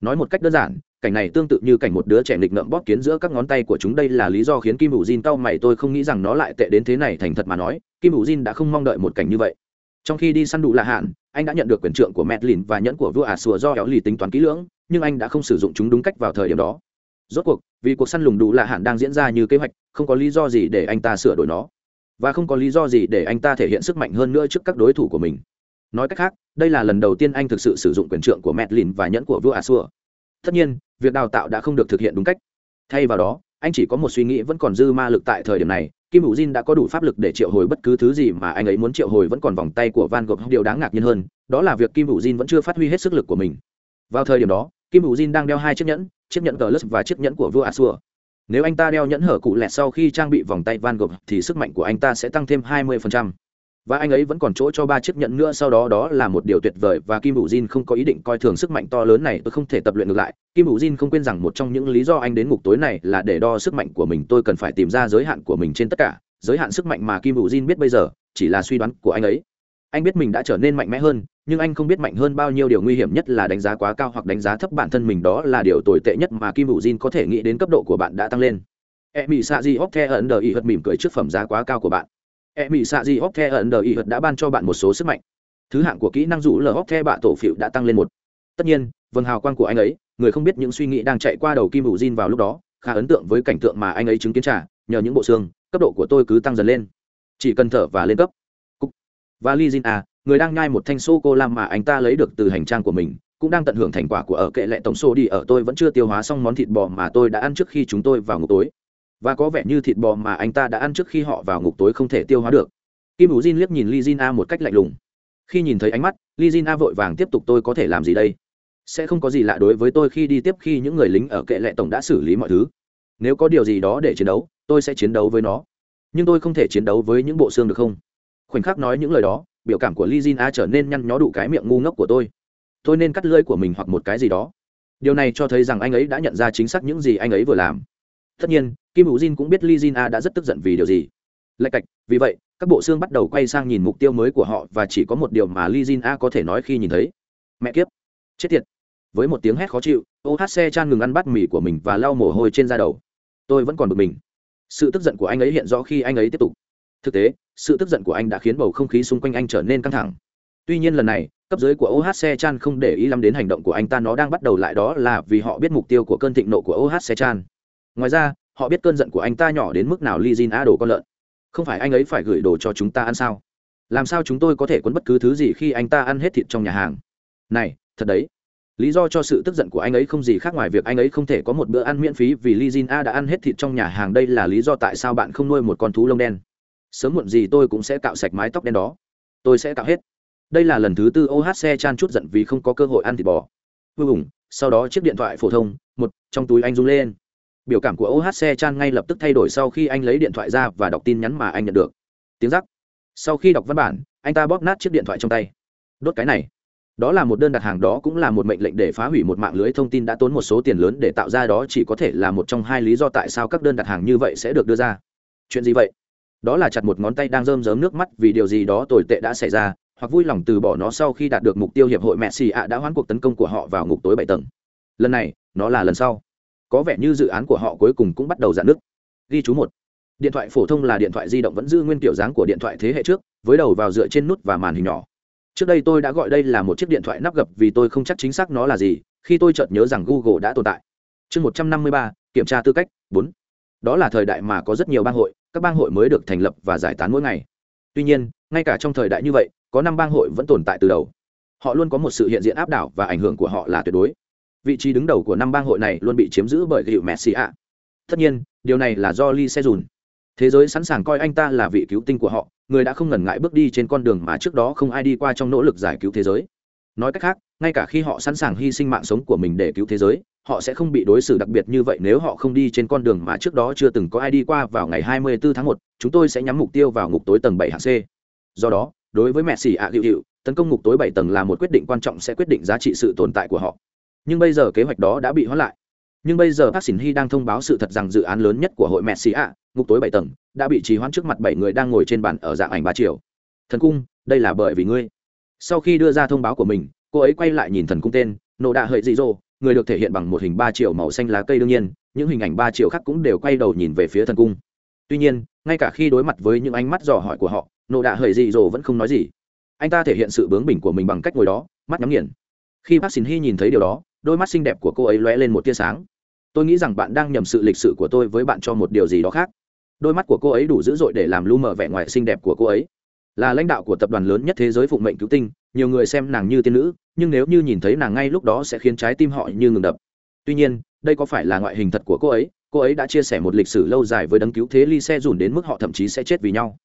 Nói một cách đơn giản, cảnh này tương tự như cảnh một đứa trẻ nghịch ngợm bóp kiến giữa các ngón tay của chúng, đây là lý do khiến kim hữu jin cau mày, tôi không nghĩ rằng nó lại tệ đến thế này, thành thật mà nói, kim hữu jin đã không mong đợi một cảnh như vậy trong khi đi săn đủ lạ hạn, anh đã nhận được quyền trượng của medlin và nhẫn của vua ả sùa do éo lì tính toán kỹ lưỡng, nhưng anh đã không sử dụng chúng đúng cách vào thời điểm đó. Rốt cuộc, vì cuộc săn lùng đủ lạ hạn đang diễn ra như kế hoạch, không có lý do gì để anh ta sửa đổi nó. Và không có lý do gì để anh ta thể hiện sức mạnh hơn nữa trước các đối thủ của mình. Nói cách khác, đây là lần đầu tiên anh thực sự sử dụng quyền trượng của medlin và nhẫn của vua asua tất nhiên, việc đào tạo đã không được thực hiện đúng cách. Thay vào đó, anh chỉ có một suy nghĩ vẫn còn dư ma lực tại thời điểm này kim hữu jin đã có đủ pháp lực để triệu hồi bất cứ thứ gì mà anh ấy muốn triệu hồi vẫn còn vòng tay của van gogh. Điều đáng ngạc nhiên hơn, đó là việc kim hữu jin vẫn chưa phát huy hết sức lực của mình. Vào thời điểm đó, kim hữu jin đang đeo hai chiếc nhẫn chiếc nhẫn cờ và chiếc nhẫn của vua asua. Nếu anh ta đeo nhẫn hở cụ lẹt sau khi trang bị vòng tay van gogh, thì sức mạnh của anh ta sẽ tăng thêm 20% và anh ấy vẫn còn chỗ cho ba chiếc nhẫn nữa, sau đó đó là một điều tuyệt vời và kim bù jin không có ý định coi thường sức mạnh to lớn này, tôi không thể tập luyện ngược lại. Kim bù jin không quên rằng một trong những lý do anh đến ngục tối này là để đo sức mạnh của mình, tôi cần phải tìm ra giới hạn của mình trên tất cả. Giới hạn sức mạnh mà kim bù jin biết bây giờ chỉ là suy đoán của anh ấy. Anh biết mình đã trở nên mạnh mẽ hơn, nhưng anh không biết mạnh hơn bao nhiêu điều nguy hiểm nhất là đánh giá quá cao hoặc đánh giá thấp bản thân mình, đó là điều tồi tệ nhất mà kim hữu jin có thể nghĩ đến cấp độ của bạn đã tăng lên. E mỹ xạ di hóc the ẩn đờ ý hật mỉm cười trước phẩm giá quá cao của bạn e mỹ xạ di hóc the ẩn đờ ý hật đã ban cho bạn một số sức mạnh. Thứ hạng của kỹ năng rủ lờ hóc the bạ tổ phịu đã tăng lên một. Tất nhiên, vầng hào quang của anh ấy, người không biết những suy nghĩ đang chạy qua đầu kim ủ jin vào lúc đó, khá ấn tượng với cảnh tượng mà anh ấy chứng kiến trả nhờ những bộ xương, cấp độ của tôi cứ tăng dần lên. Chỉ cần thở và lên cấp. Và li jin à người đang nhai một thanh sô cô lam mà anh ta lấy được từ hành trang của mình, cũng đang tận hưởng thành quả của ở kệ lệ tổng số đi ở, tôi vẫn chưa tiêu hóa xong món thịt bò mà tôi đã ăn trước khi chúng tôi vào ngục tối và có vẻ như thịt bò mà anh ta đã ăn trước khi họ vào ngục tối không thể tiêu hóa được. Kim hữu jin liếc nhìn li jin a một cách lạnh lùng. Khi nhìn thấy ánh mắt, li jin a vội vàng tiếp tục, tôi có thể làm gì đây? Sẽ không có gì lạ đối với tôi khi đi tiếp khi những người lính ở kệ lệ tổng đã xử lý mọi thứ. Nếu có điều gì đó để chiến đấu, tôi sẽ chiến đấu với nó. Nhưng tôi không thể chiến đấu với những bộ xương được không? Khoảnh khắc nói những lời đó, biểu cảm của li jin a trở nên nhăn nhó đủ cái miệng ngu ngốc của tôi. Tôi nên cắt lưỡi của mình hoặc một cái gì đó. Điều này cho thấy rằng anh ấy đã nhận ra chính xác những gì anh ấy vừa làm. Tất nhiên kim hữu jin cũng biết li jin a đã rất tức giận vì điều gì. Lạch cạch, vì vậy, các bộ xương bắt đầu quay sang nhìn mục tiêu mới của họ và chỉ có một điều mà li jin a có thể nói khi nhìn thấy. Mẹ kiếp. Chết tiệt. Với một tiếng hét khó chịu ohc chan ngừng ăn bát mì của mình và lau mồ hôi trên da đầu. Tôi vẫn còn bực mình. Sự tức giận của anh ấy hiện rõ khi anh ấy tiếp tục. Thực tế, sự tức giận của anh đã khiến bầu không khí xung quanh anh trở nên căng thẳng. Tuy nhiên lần này, cấp dưới của ohc chan không để ý lắm đến hành động của anh ta, nó đang bắt đầu lại đó là vì họ biết mục tiêu của cơn thịnh nộ của ohc chan. Ngoài ra họ biết cơn giận của anh ta nhỏ đến mức nào li jin a đồ con lợn. Không phải anh ấy phải gửi đồ cho chúng ta ăn sao? Làm sao chúng tôi có thể quấn bất cứ thứ gì khi anh ta ăn hết thịt trong nhà hàng? Này, thật đấy. Lý do cho sự tức giận của anh ấy không gì khác ngoài việc anh ấy không thể có một bữa ăn miễn phí vì li jin a đã ăn hết thịt trong nhà hàng. Đây là lý do tại sao bạn không nuôi một con thú lông đen. Sớm muộn gì tôi cũng sẽ cạo sạch mái tóc đen đó. Tôi sẽ cạo hết. Đây là lần thứ tư ohc chan chút giận vì không có cơ hội ăn thịt bò. Vô cùng sau đó chiếc điện thoại phổ thông, một, trong túi anh rung lên biểu cảm của ohc chan ngay lập tức thay đổi sau khi anh lấy điện thoại ra và đọc tin nhắn mà anh nhận được. Tiếng rắc. Sau khi đọc văn bản, anh ta bóp nát chiếc điện thoại trong tay. Đốt cái này. Đó là một đơn đặt hàng, đó cũng là một mệnh lệnh để phá hủy một mạng lưới thông tin đã tốn một số tiền lớn để tạo ra, đó chỉ có thể là một trong hai lý do tại sao các đơn đặt hàng như vậy sẽ được đưa ra. Chuyện gì vậy? Đó là chặt một ngón tay đang rơm rớm nước mắt vì điều gì đó tồi tệ đã xảy ra, hoặc vui lòng từ bỏ nó sau khi đạt được mục tiêu hiệp hội mẹ xì ạ đã hoãn cuộc tấn công của họ vào ngục tối bảy tầng. Lần này, nó là lần sau có vẻ như dự án của họ cuối cùng cũng bắt đầu giãn nứt. Ghi chú một. Điện thoại phổ thông là điện thoại di động vẫn giữ nguyên kiểu dáng của điện thoại thế hệ trước, với đầu vào dựa trên nút và màn hình nhỏ. Trước đây tôi đã gọi đây là một chiếc điện thoại nắp gập vì tôi không chắc chính xác nó là gì, khi tôi chợt nhớ rằng google đã tồn tại. Chương một trăm năm mươi ba, kiểm tra tư cách, bốn. Đó là thời đại mà có rất nhiều bang hội, các bang hội mới được thành lập và giải tán mỗi ngày. Tuy nhiên, ngay cả trong thời đại như vậy, có năm bang hội vẫn tồn tại từ đầu. Họ luôn có một sự hiện diện áp đảo và ảnh hưởng của họ là tuyệt đối vị trí đứng đầu của năm bang hội này luôn bị chiếm giữ bởi hiệu messi ạ tất nhiên điều này là do lee se dùn thế giới sẵn sàng coi anh ta là vị cứu tinh của họ người đã không ngần ngại bước đi trên con đường mà trước đó không ai đi qua trong nỗ lực giải cứu thế giới nói cách khác ngay cả khi họ sẵn sàng hy sinh mạng sống của mình để cứu thế giới họ sẽ không bị đối xử đặc biệt như vậy nếu họ không đi trên con đường mà trước đó chưa từng có ai đi qua vào ngày 24 tháng 1, chúng tôi sẽ nhắm mục tiêu vào ngục tối tầng 7 hạng C. Do đó, đối với mẹ xỉ ạ hiệu hiệu, tấn công ngục tối 7 tầng là một quyết định quan trọng sẽ quyết định giá trị sự tồn tại của họ. Nhưng bây giờ kế hoạch đó đã bị hoãn lại. Nhưng bây giờ bác sĩ hy đang thông báo sự thật rằng dự án lớn nhất của hội mẹ xì ạ, ngục tối Bảy tầng, đã bị trì hoãn trước mặt bảy người đang ngồi trên bàn ở dạng ảnh ba chiều. Thần cung, đây là bởi vì ngươi. Sau khi đưa ra thông báo của mình, cô ấy quay lại nhìn thần cung tên, nộ đạ hợi dị dỗ người được thể hiện bằng một hình ba triệu màu xanh lá cây đương nhiên những hình ảnh ba triệu khác cũng đều quay đầu nhìn về phía thần cung tuy nhiên ngay cả khi đối mặt với những ánh mắt dò hỏi của họ nộ đạ hời dị dỗ vẫn không nói gì anh ta thể hiện sự bướng bỉnh của mình bằng cách ngồi đó mắt nhắm nghiền khi bác xin hy nhìn thấy điều đó, đôi mắt xinh đẹp của cô ấy lóe lên một tia sáng. Tôi nghĩ rằng bạn đang nhầm sự lịch sự của tôi với bạn cho một điều gì đó khác. Đôi mắt của cô ấy đủ dữ dội để làm lu mờ vẻ ngoài xinh đẹp của cô ấy. Là lãnh đạo của tập đoàn lớn nhất thế giới phụng mệnh cứu tinh, nhiều người xem nàng như tiên nữ, nhưng nếu như nhìn thấy nàng ngay lúc đó sẽ khiến trái tim họ như ngừng đập. Tuy nhiên, đây có phải là ngoại hình thật của cô ấy? Cô ấy đã chia sẻ một lịch sử lâu dài với đấng cứu thế ly xe dùn đến mức họ thậm chí sẽ chết vì nhau.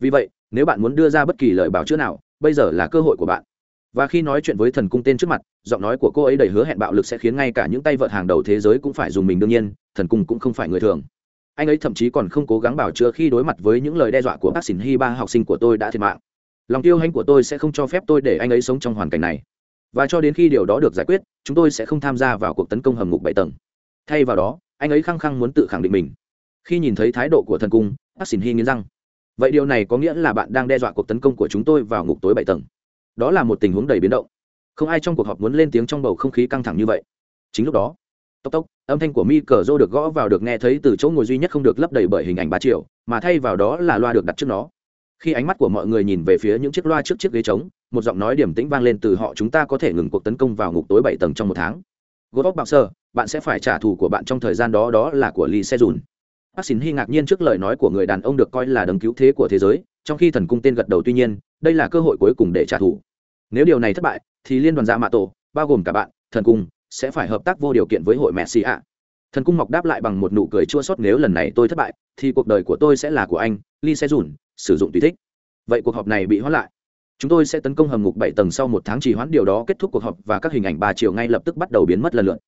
Vì vậy, nếu bạn muốn đưa ra bất kỳ lời bảo chữa nào, bây giờ là cơ hội của bạn và khi nói chuyện với thần cung tên trước mặt, giọng nói của cô ấy đầy hứa hẹn bạo lực sẽ khiến ngay cả những tay vợt hàng đầu thế giới cũng phải dùng mình đương nhiên, thần cung cũng không phải người thường. Anh ấy thậm chí còn không cố gắng bảo chữa khi đối mặt với những lời đe dọa của bác sĩ hi ba học sinh của tôi đã thiệt mạng. Lòng tiêu hãnh của tôi sẽ không cho phép tôi để anh ấy sống trong hoàn cảnh này. Và cho đến khi điều đó được giải quyết, chúng tôi sẽ không tham gia vào cuộc tấn công hầm ngục bảy tầng. Thay vào đó, anh ấy khăng khăng muốn tự khẳng định mình. Khi nhìn thấy thái độ của thần cung, bác sĩ hi nghiến răng. Vậy điều này có nghĩa là bạn đang đe dọa cuộc tấn công của chúng tôi vào ngục tối bảy tầng đó là một tình huống đầy biến động. Không ai trong cuộc họp muốn lên tiếng trong bầu không khí căng thẳng như vậy. Chính lúc đó, tốc tốc, âm thanh của mi cờ rô được gõ vào được nghe thấy từ chỗ ngồi duy nhất không được lấp đầy bởi hình ảnh ba triệu mà thay vào đó là loa được đặt trước nó. Khi ánh mắt của mọi người nhìn về phía những chiếc loa trước chiếc ghế trống, một giọng nói điểm tĩnh vang lên từ họ chúng ta có thể ngừng cuộc tấn công vào ngục tối bảy tầng trong một tháng. Gót bạo sơ bạn sẽ phải trả thù của bạn trong thời gian đó đó là của lee se dùn bác xin hy ngạc nhiên trước lời nói của người đàn ông được coi là đấng cứu thế của thế giới trong khi thần cung tên gật đầu tuy nhiên, đây là cơ hội cuối cùng để trả thù. Nếu điều này thất bại, thì liên đoàn gia mạ tổ, bao gồm cả bạn, thần cung, sẽ phải hợp tác vô điều kiện với hội messi ạ. Thần cung mọc đáp lại bằng một nụ cười chua sót nếu lần này tôi thất bại, thì cuộc đời của tôi sẽ là của anh lee se dùn, sử dụng tùy thích. Vậy cuộc họp này bị hoãn lại. Chúng tôi sẽ tấn công hầm ngục bảy tầng sau một tháng trì hoãn, điều đó kết thúc cuộc họp và các hình ảnh ba chiều ngay lập tức bắt đầu biến mất lần lượt.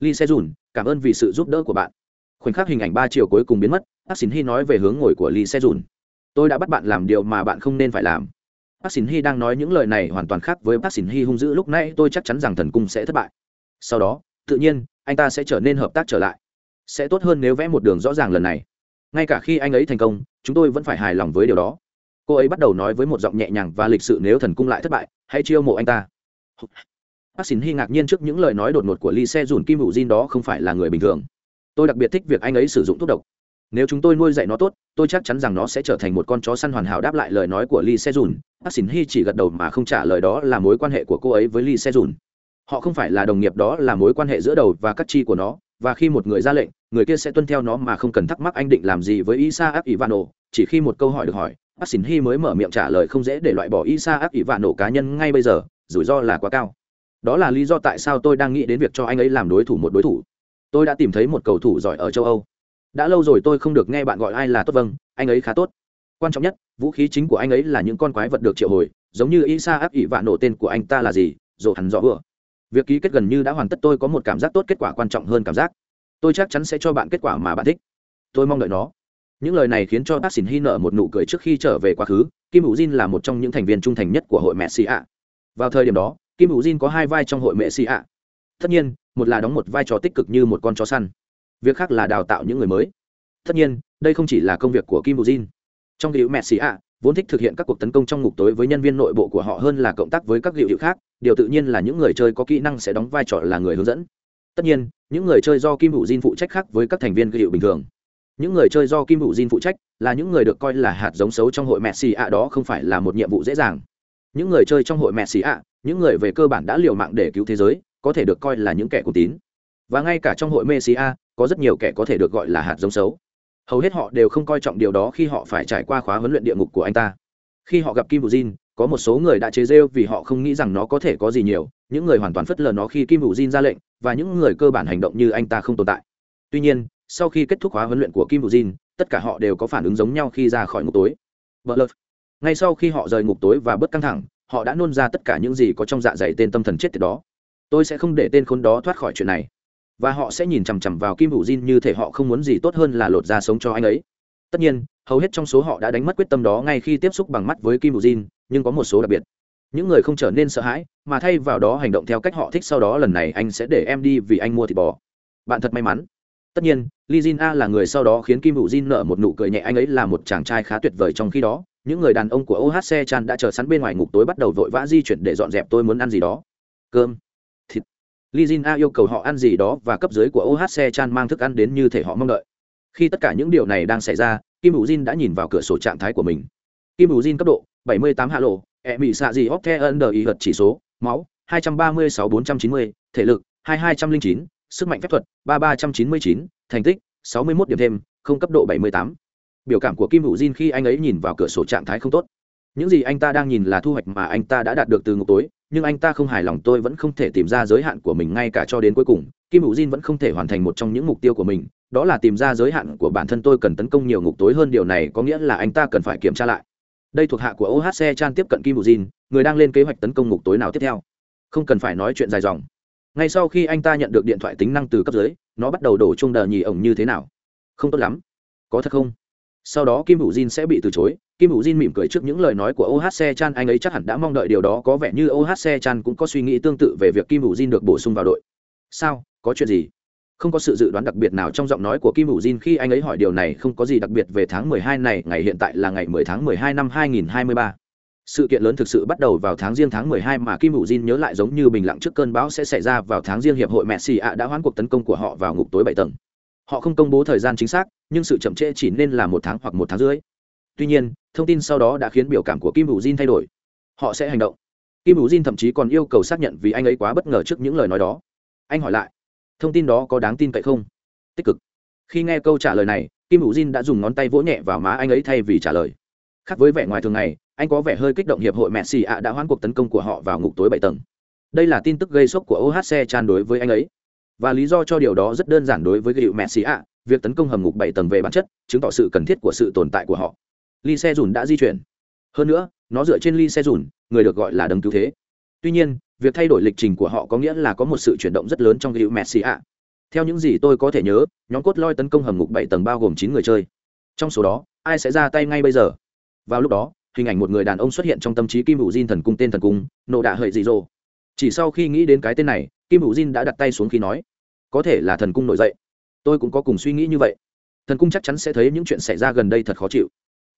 Lee se dùn, cảm ơn vì sự giúp đỡ của bạn. Khoảnh khắc hình ảnh ba chiều cuối cùng biến mất bác xin hy nói về hướng ngồi của lee se dùn tôi đã bắt bạn làm điều mà bạn không nên phải làm. Bác xin hy đang nói những lời này hoàn toàn khác với bác xin hy hung dữ lúc nãy, tôi chắc chắn rằng thần cung sẽ thất bại. Sau đó, tự nhiên, anh ta sẽ trở nên hợp tác trở lại. Sẽ tốt hơn nếu vẽ một đường rõ ràng lần này. Ngay cả khi anh ấy thành công, chúng tôi vẫn phải hài lòng với điều đó. Cô ấy bắt đầu nói với một giọng nhẹ nhàng và lịch sự nếu thần cung lại thất bại, hãy chiêu mộ anh ta. Bác xin hy ngạc nhiên trước những lời nói đột ngột của lee se dùn kim hữu jin đó không phải là người bình thường. Tôi đặc biệt thích việc anh ấy sử dụng thuốc độc nếu chúng tôi nuôi dạy nó tốt, tôi chắc chắn rằng nó sẽ trở thành một con chó săn hoàn hảo đáp lại lời nói của lee se dùn bác xin hy chỉ gật đầu mà không trả lời đó là mối quan hệ của cô ấy với lee se dùn họ không phải là đồng nghiệp, đó là mối quan hệ giữa đầu và các chi của nó, và khi một người ra lệnh, người kia sẽ tuân theo nó mà không cần thắc mắc anh định làm gì với isa áp ivano chỉ khi một câu hỏi được hỏi bác xin hy mới mở miệng trả lời không dễ để loại bỏ isa áp ivano cá nhân ngay bây giờ, rủi ro là quá cao. Đó là lý do tại sao tôi đang nghĩ đến việc cho anh ấy làm đối thủ một đối thủ. Tôi đã tìm thấy một cầu thủ giỏi ở châu âu đã lâu rồi tôi không được nghe bạn gọi ai là tốt vâng anh ấy khá tốt. Quan trọng nhất, vũ khí chính của anh ấy là những con quái vật được triệu hồi, giống như isa áp ỉ vạ nổ tên của anh ta là gì rồi hắn rõ vừa. Việc ký kết gần như đã hoàn tất, tôi có một cảm giác tốt, kết quả quan trọng hơn cảm giác. Tôi chắc chắn sẽ cho bạn kết quả mà bạn thích. Tôi mong đợi nó. Những lời này khiến cho bác xin hy nở một nụ cười trước khi trở về quá khứ, kim hữu jin là một trong những thành viên trung thành nhất của hội mẹ xì ạ. Vào thời điểm đó, kim hữu jin có hai vai trong hội mẹ xì ạ. Tất nhiên, một là đóng một vai trò tích cực như một con chó săn việc khác là đào tạo những người mới. Tất nhiên, đây không chỉ là công việc của kim bù jin. Trong hữu mẹ xì ạ vốn thích thực hiện các cuộc tấn công trong ngục tối với nhân viên nội bộ của họ hơn là cộng tác với các hiệu hiệu khác, điều tự nhiên là những người chơi có kỹ năng sẽ đóng vai trò là người hướng dẫn. Tất nhiên, những người chơi do kim hữu Jin phụ trách khác với các thành viên hiệu bình thường. Những người chơi do kim hữu Jin phụ trách là những người được coi là hạt giống xấu trong hội messi ạ đó không phải là một nhiệm vụ dễ dàng. Những người chơi trong hội messi ạ những người về cơ bản đã liều mạng để cứu thế giới, có thể được coi là những kẻ cụ tín. Và ngay cả trong hội messi a có rất nhiều kẻ có thể được gọi là hạt giống xấu. Hầu hết họ đều không coi trọng điều đó khi họ phải trải qua khóa huấn luyện địa ngục của anh ta. Khi họ gặp kim bù jin có một số người đã chế rêu vì họ không nghĩ rằng nó có thể có gì nhiều, những người hoàn toàn phất lờ nó khi kim bù jin ra lệnh, và những người cơ bản hành động như anh ta không tồn tại. Tuy nhiên, sau khi kết thúc khóa huấn luyện của kim bù jin tất cả họ đều có phản ứng giống nhau khi ra khỏi ngục tối. Butler. ngay sau khi họ rời ngục tối và bớt căng thẳng, họ đã nôn ra tất cả những gì có trong dạ dày tên tâm thần chết tiệt đó. Tôi sẽ không để tên khốn đó thoát khỏi chuyện này và họ sẽ nhìn chằm chằm vào kim hữu jin như thể họ không muốn gì tốt hơn là lột ra sống cho anh ấy. Tất nhiên, hầu hết trong số họ đã đánh mất quyết tâm đó ngay khi tiếp xúc bằng mắt với kim hữu jin, nhưng có một số đặc biệt. Những người không trở nên sợ hãi, mà thay vào đó hành động theo cách họ thích sau đó lần này anh sẽ để em đi vì anh mua thịt bò. Bạn thật may mắn. Tất nhiên, Lee Jin A là người sau đó khiến Kim Hữu Jin nở một nụ cười nhẹ anh ấy là một chàng trai khá tuyệt vời trong khi đó, những người đàn ông của OHC Chan đã chờ sẵn bên ngoài ngục tối bắt đầu vội vã di chuyển để dọn dẹp tôi muốn ăn gì đó. Cơm. Lizin A yêu cầu họ ăn gì đó và cấp dưới của OHC Chan mang thức ăn đến như thể họ mong đợi. Khi tất cả những điều này đang xảy ra Kim Vũ Jin đã nhìn vào cửa sổ trạng thái của mình. Kim Vũ Jin cấp độ 78 hạ lộ e bị xạ gì hóc the under y vật chỉ số máu 236-490, thể lực 2209, sức mạnh phép thuật 3399, thành tích 61 điểm thêm không cấp độ 78. biểu cảm của kim Vũ jin khi anh ấy nhìn vào cửa sổ trạng thái không tốt những gì anh ta đang nhìn là thu hoạch mà anh ta đã đạt được từ ngục tối, nhưng anh ta không hài lòng tôi vẫn không thể tìm ra giới hạn của mình ngay cả cho đến cuối cùng. Kim hữu jin vẫn không thể hoàn thành một trong những mục tiêu của mình, đó là tìm ra giới hạn của bản thân tôi cần tấn công nhiều ngục tối hơn. Điều này có nghĩa là anh ta cần phải kiểm tra lại. Đây thuộc hạ của ohc chan tiếp cận kim hữu jin, người đang lên kế hoạch tấn công ngục tối nào tiếp theo. Không cần phải nói chuyện dài dòng. Ngay sau khi anh ta nhận được điện thoại tính năng từ cấp dưới, nó bắt đầu đổ chung đờ nhì ổng như thế nào? Không tốt lắm. Có thật không? Sau đó kim hữu jin sẽ bị từ chối kim hữu jin mỉm cười trước những lời nói của ohc chan anh ấy chắc hẳn đã mong đợi điều đó có vẻ như ohc chan cũng có suy nghĩ tương tự về việc kim hữu jin được bổ sung vào đội sao có chuyện gì không có sự dự đoán đặc biệt nào trong giọng nói của kim hữu jin khi anh ấy hỏi điều này không có gì đặc biệt về tháng 12 này ngày hiện tại là ngày 10 tháng 12 năm 2023 sự kiện lớn thực sự bắt đầu vào tháng riêng tháng 12 mà Kim Vũ Jin nhớ lại giống như bình lặng trước cơn bão sẽ xảy ra vào tháng riêng hiệp hội Messi ạ đã hoãn cuộc tấn công của họ vào ngục tối bảy tầng. Họ không công bố thời gian chính xác, nhưng sự chậm trễ chỉ nên là một tháng hoặc một tháng rưỡi. Tuy nhiên, thông tin sau đó đã khiến biểu cảm của Kim Vũ Jin thay đổi. Họ sẽ hành động. Kim Vũ Jin thậm chí còn yêu cầu xác nhận vì anh ấy quá bất ngờ trước những lời nói đó. Anh hỏi lại, thông tin đó có đáng tin cậy không? Tích cực. Khi nghe câu trả lời này, Kim Vũ Jin đã dùng ngón tay vỗ nhẹ vào má anh ấy thay vì trả lời. Khác với vẻ ngoài thường ngày, anh có vẻ hơi kích động hiệp hội mẹ xì ạ đã hoãn cuộc tấn công của họ vào ngục tối bảy tầng. Đây là tin tức gây sốc của OHC Chan đối với anh ấy. Và lý do cho điều đó rất đơn giản đối với gựu mẹ xì ạ, việc tấn công hầm ngục bảy tầng về bản chất, chứng tỏ sự cần thiết của sự tồn tại của họ ly xe dùn đã di chuyển. Hơn nữa, nó dựa trên ly xe dùn người được gọi là đấng cứu thế. Tuy nhiên, việc thay đổi lịch trình của họ có nghĩa là có một sự chuyển động rất lớn trong hữu Messi ạ. Theo những gì tôi có thể nhớ, nhóm cốt loi tấn công hầm ngục bảy tầng bao gồm chín người chơi. Trong số đó, ai sẽ ra tay ngay bây giờ? Vào lúc đó, hình ảnh một người đàn ông xuất hiện trong tâm trí kim hữu diên thần cung tên thần cung nộ đạ hợi dị dỗ chỉ sau khi nghĩ đến cái tên này kim hữu diên đã đặt tay xuống khi nói có thể là thần cung nổi dậy tôi cũng có cùng suy nghĩ như vậy thần cung chắc chắn sẽ thấy những chuyện xảy ra gần đây thật khó chịu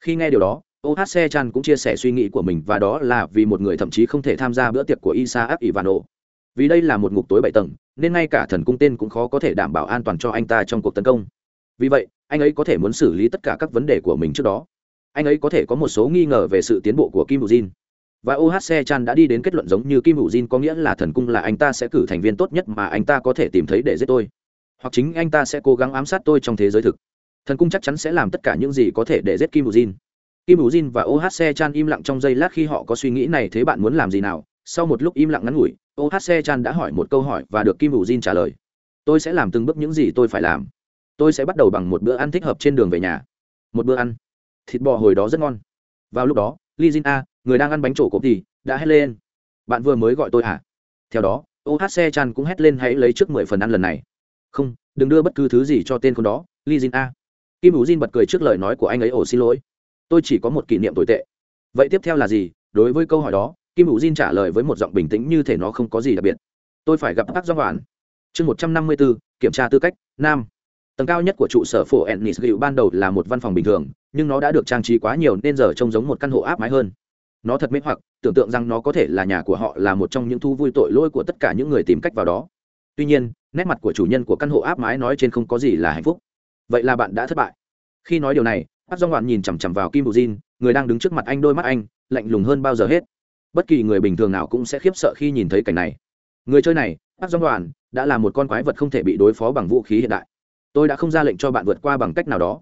khi nghe điều đó ohc chan cũng chia sẻ suy nghĩ của mình và đó là vì một người thậm chí không thể tham gia bữa tiệc của isaac ivano. Vì đây là một ngục tối bảy tầng, nên ngay cả thần cung tên cũng khó có thể đảm bảo an toàn cho anh ta trong cuộc tấn công. Vì vậy, anh ấy có thể muốn xử lý tất cả các vấn đề của mình trước đó. Anh ấy có thể có một số nghi ngờ về sự tiến bộ của kim hữu jin và ohc chan đã đi đến kết luận giống như kim hữu jin có nghĩa là thần cung là anh ta sẽ cử thành viên tốt nhất mà anh ta có thể tìm thấy để giết tôi. Hoặc chính anh ta sẽ cố gắng ám sát tôi trong thế giới thực thần cung chắc chắn sẽ làm tất cả những gì có thể để giết kim hữu jin. Kim hữu jin và ohc chan im lặng trong giây lát khi họ có suy nghĩ này thế bạn muốn làm gì nào. Sau một lúc im lặng ngắn ngủi ohc chan đã hỏi một câu hỏi và được kim hữu jin trả lời. Tôi sẽ làm từng bước những gì tôi phải làm. Tôi sẽ bắt đầu bằng một bữa ăn thích hợp trên đường về nhà. Một bữa ăn. Thịt bò hồi đó rất ngon. Vào lúc đó li jin a, người đang ăn bánh trổ cộp thì, đã hét lên. Bạn vừa mới gọi tôi à theo đó ohc chan cũng hét lên hãy lấy trước mười phần ăn lần này. Không, đừng đưa bất cứ thứ gì cho tên con đó li jin a kim hữu jin bật cười trước lời nói của anh ấy, ồ, xin lỗi. Tôi chỉ có một kỷ niệm tồi tệ. Vậy tiếp theo là gì? Đối với câu hỏi đó, kim hữu jin trả lời với một giọng bình tĩnh như thể nó không có gì đặc biệt. Tôi phải gặp bác do hoàn chương một trăm năm mươi bốn kiểm tra tư cách, nam. Tầng cao nhất của trụ sở phổ ennis gựu ban đầu là một văn phòng bình thường, nhưng nó đã được trang trí quá nhiều nên giờ trông giống một căn hộ áp mái hơn. Nó thật mê hoặc, tưởng tượng rằng nó có thể là nhà của họ, là một trong những thu vui tội lỗi của tất cả những người tìm cách vào đó. Tuy nhiên, nét mặt của chủ nhân của căn hộ áp mái nói trên không có gì là hạnh phúc vậy là bạn đã thất bại. Khi nói điều này bắt dong hoàn nhìn chằm chằm vào kim bù jin người đang đứng trước mặt anh đôi mắt anh, lạnh lùng hơn bao giờ hết. Bất kỳ người bình thường nào cũng sẽ khiếp sợ khi nhìn thấy cảnh này. Người chơi này bắt dong đoàn đã là một con quái vật không thể bị đối phó bằng vũ khí hiện đại. Tôi đã không ra lệnh cho bạn vượt qua bằng cách nào đó.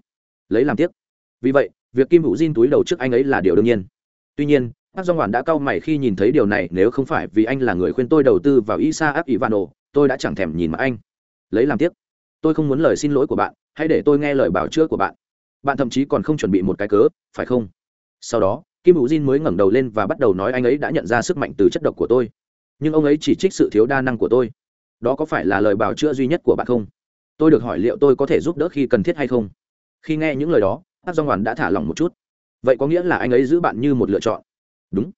Lấy làm tiếc. Vì vậy, việc kim hữu diên túi đầu trước anh ấy là điều đương nhiên. Tuy nhiên bác do ngoạn đã cau mày khi nhìn thấy điều này, nếu không phải vì anh là người khuyên tôi đầu tư vào isa áp ivano tôi đã chẳng thèm nhìn mà anh. Lấy làm tiếc tôi không muốn lời xin lỗi của bạn, hãy để tôi nghe lời bảo chữa của bạn. Bạn thậm chí còn không chuẩn bị một cái cớ, phải không? Sau đó, kim hữu diên mới ngẩng đầu lên và bắt đầu nói anh ấy đã nhận ra sức mạnh từ chất độc của tôi. Nhưng ông ấy chỉ trích sự thiếu đa năng của tôi. Đó có phải là lời bào chữa duy nhất của bạn không? Tôi được hỏi liệu tôi có thể giúp đỡ khi cần thiết hay không? Khi nghe những lời đó bác do ngoản đã thả lỏng một chút. Vậy có nghĩa là anh ấy giữ bạn như một lựa chọn? Đúng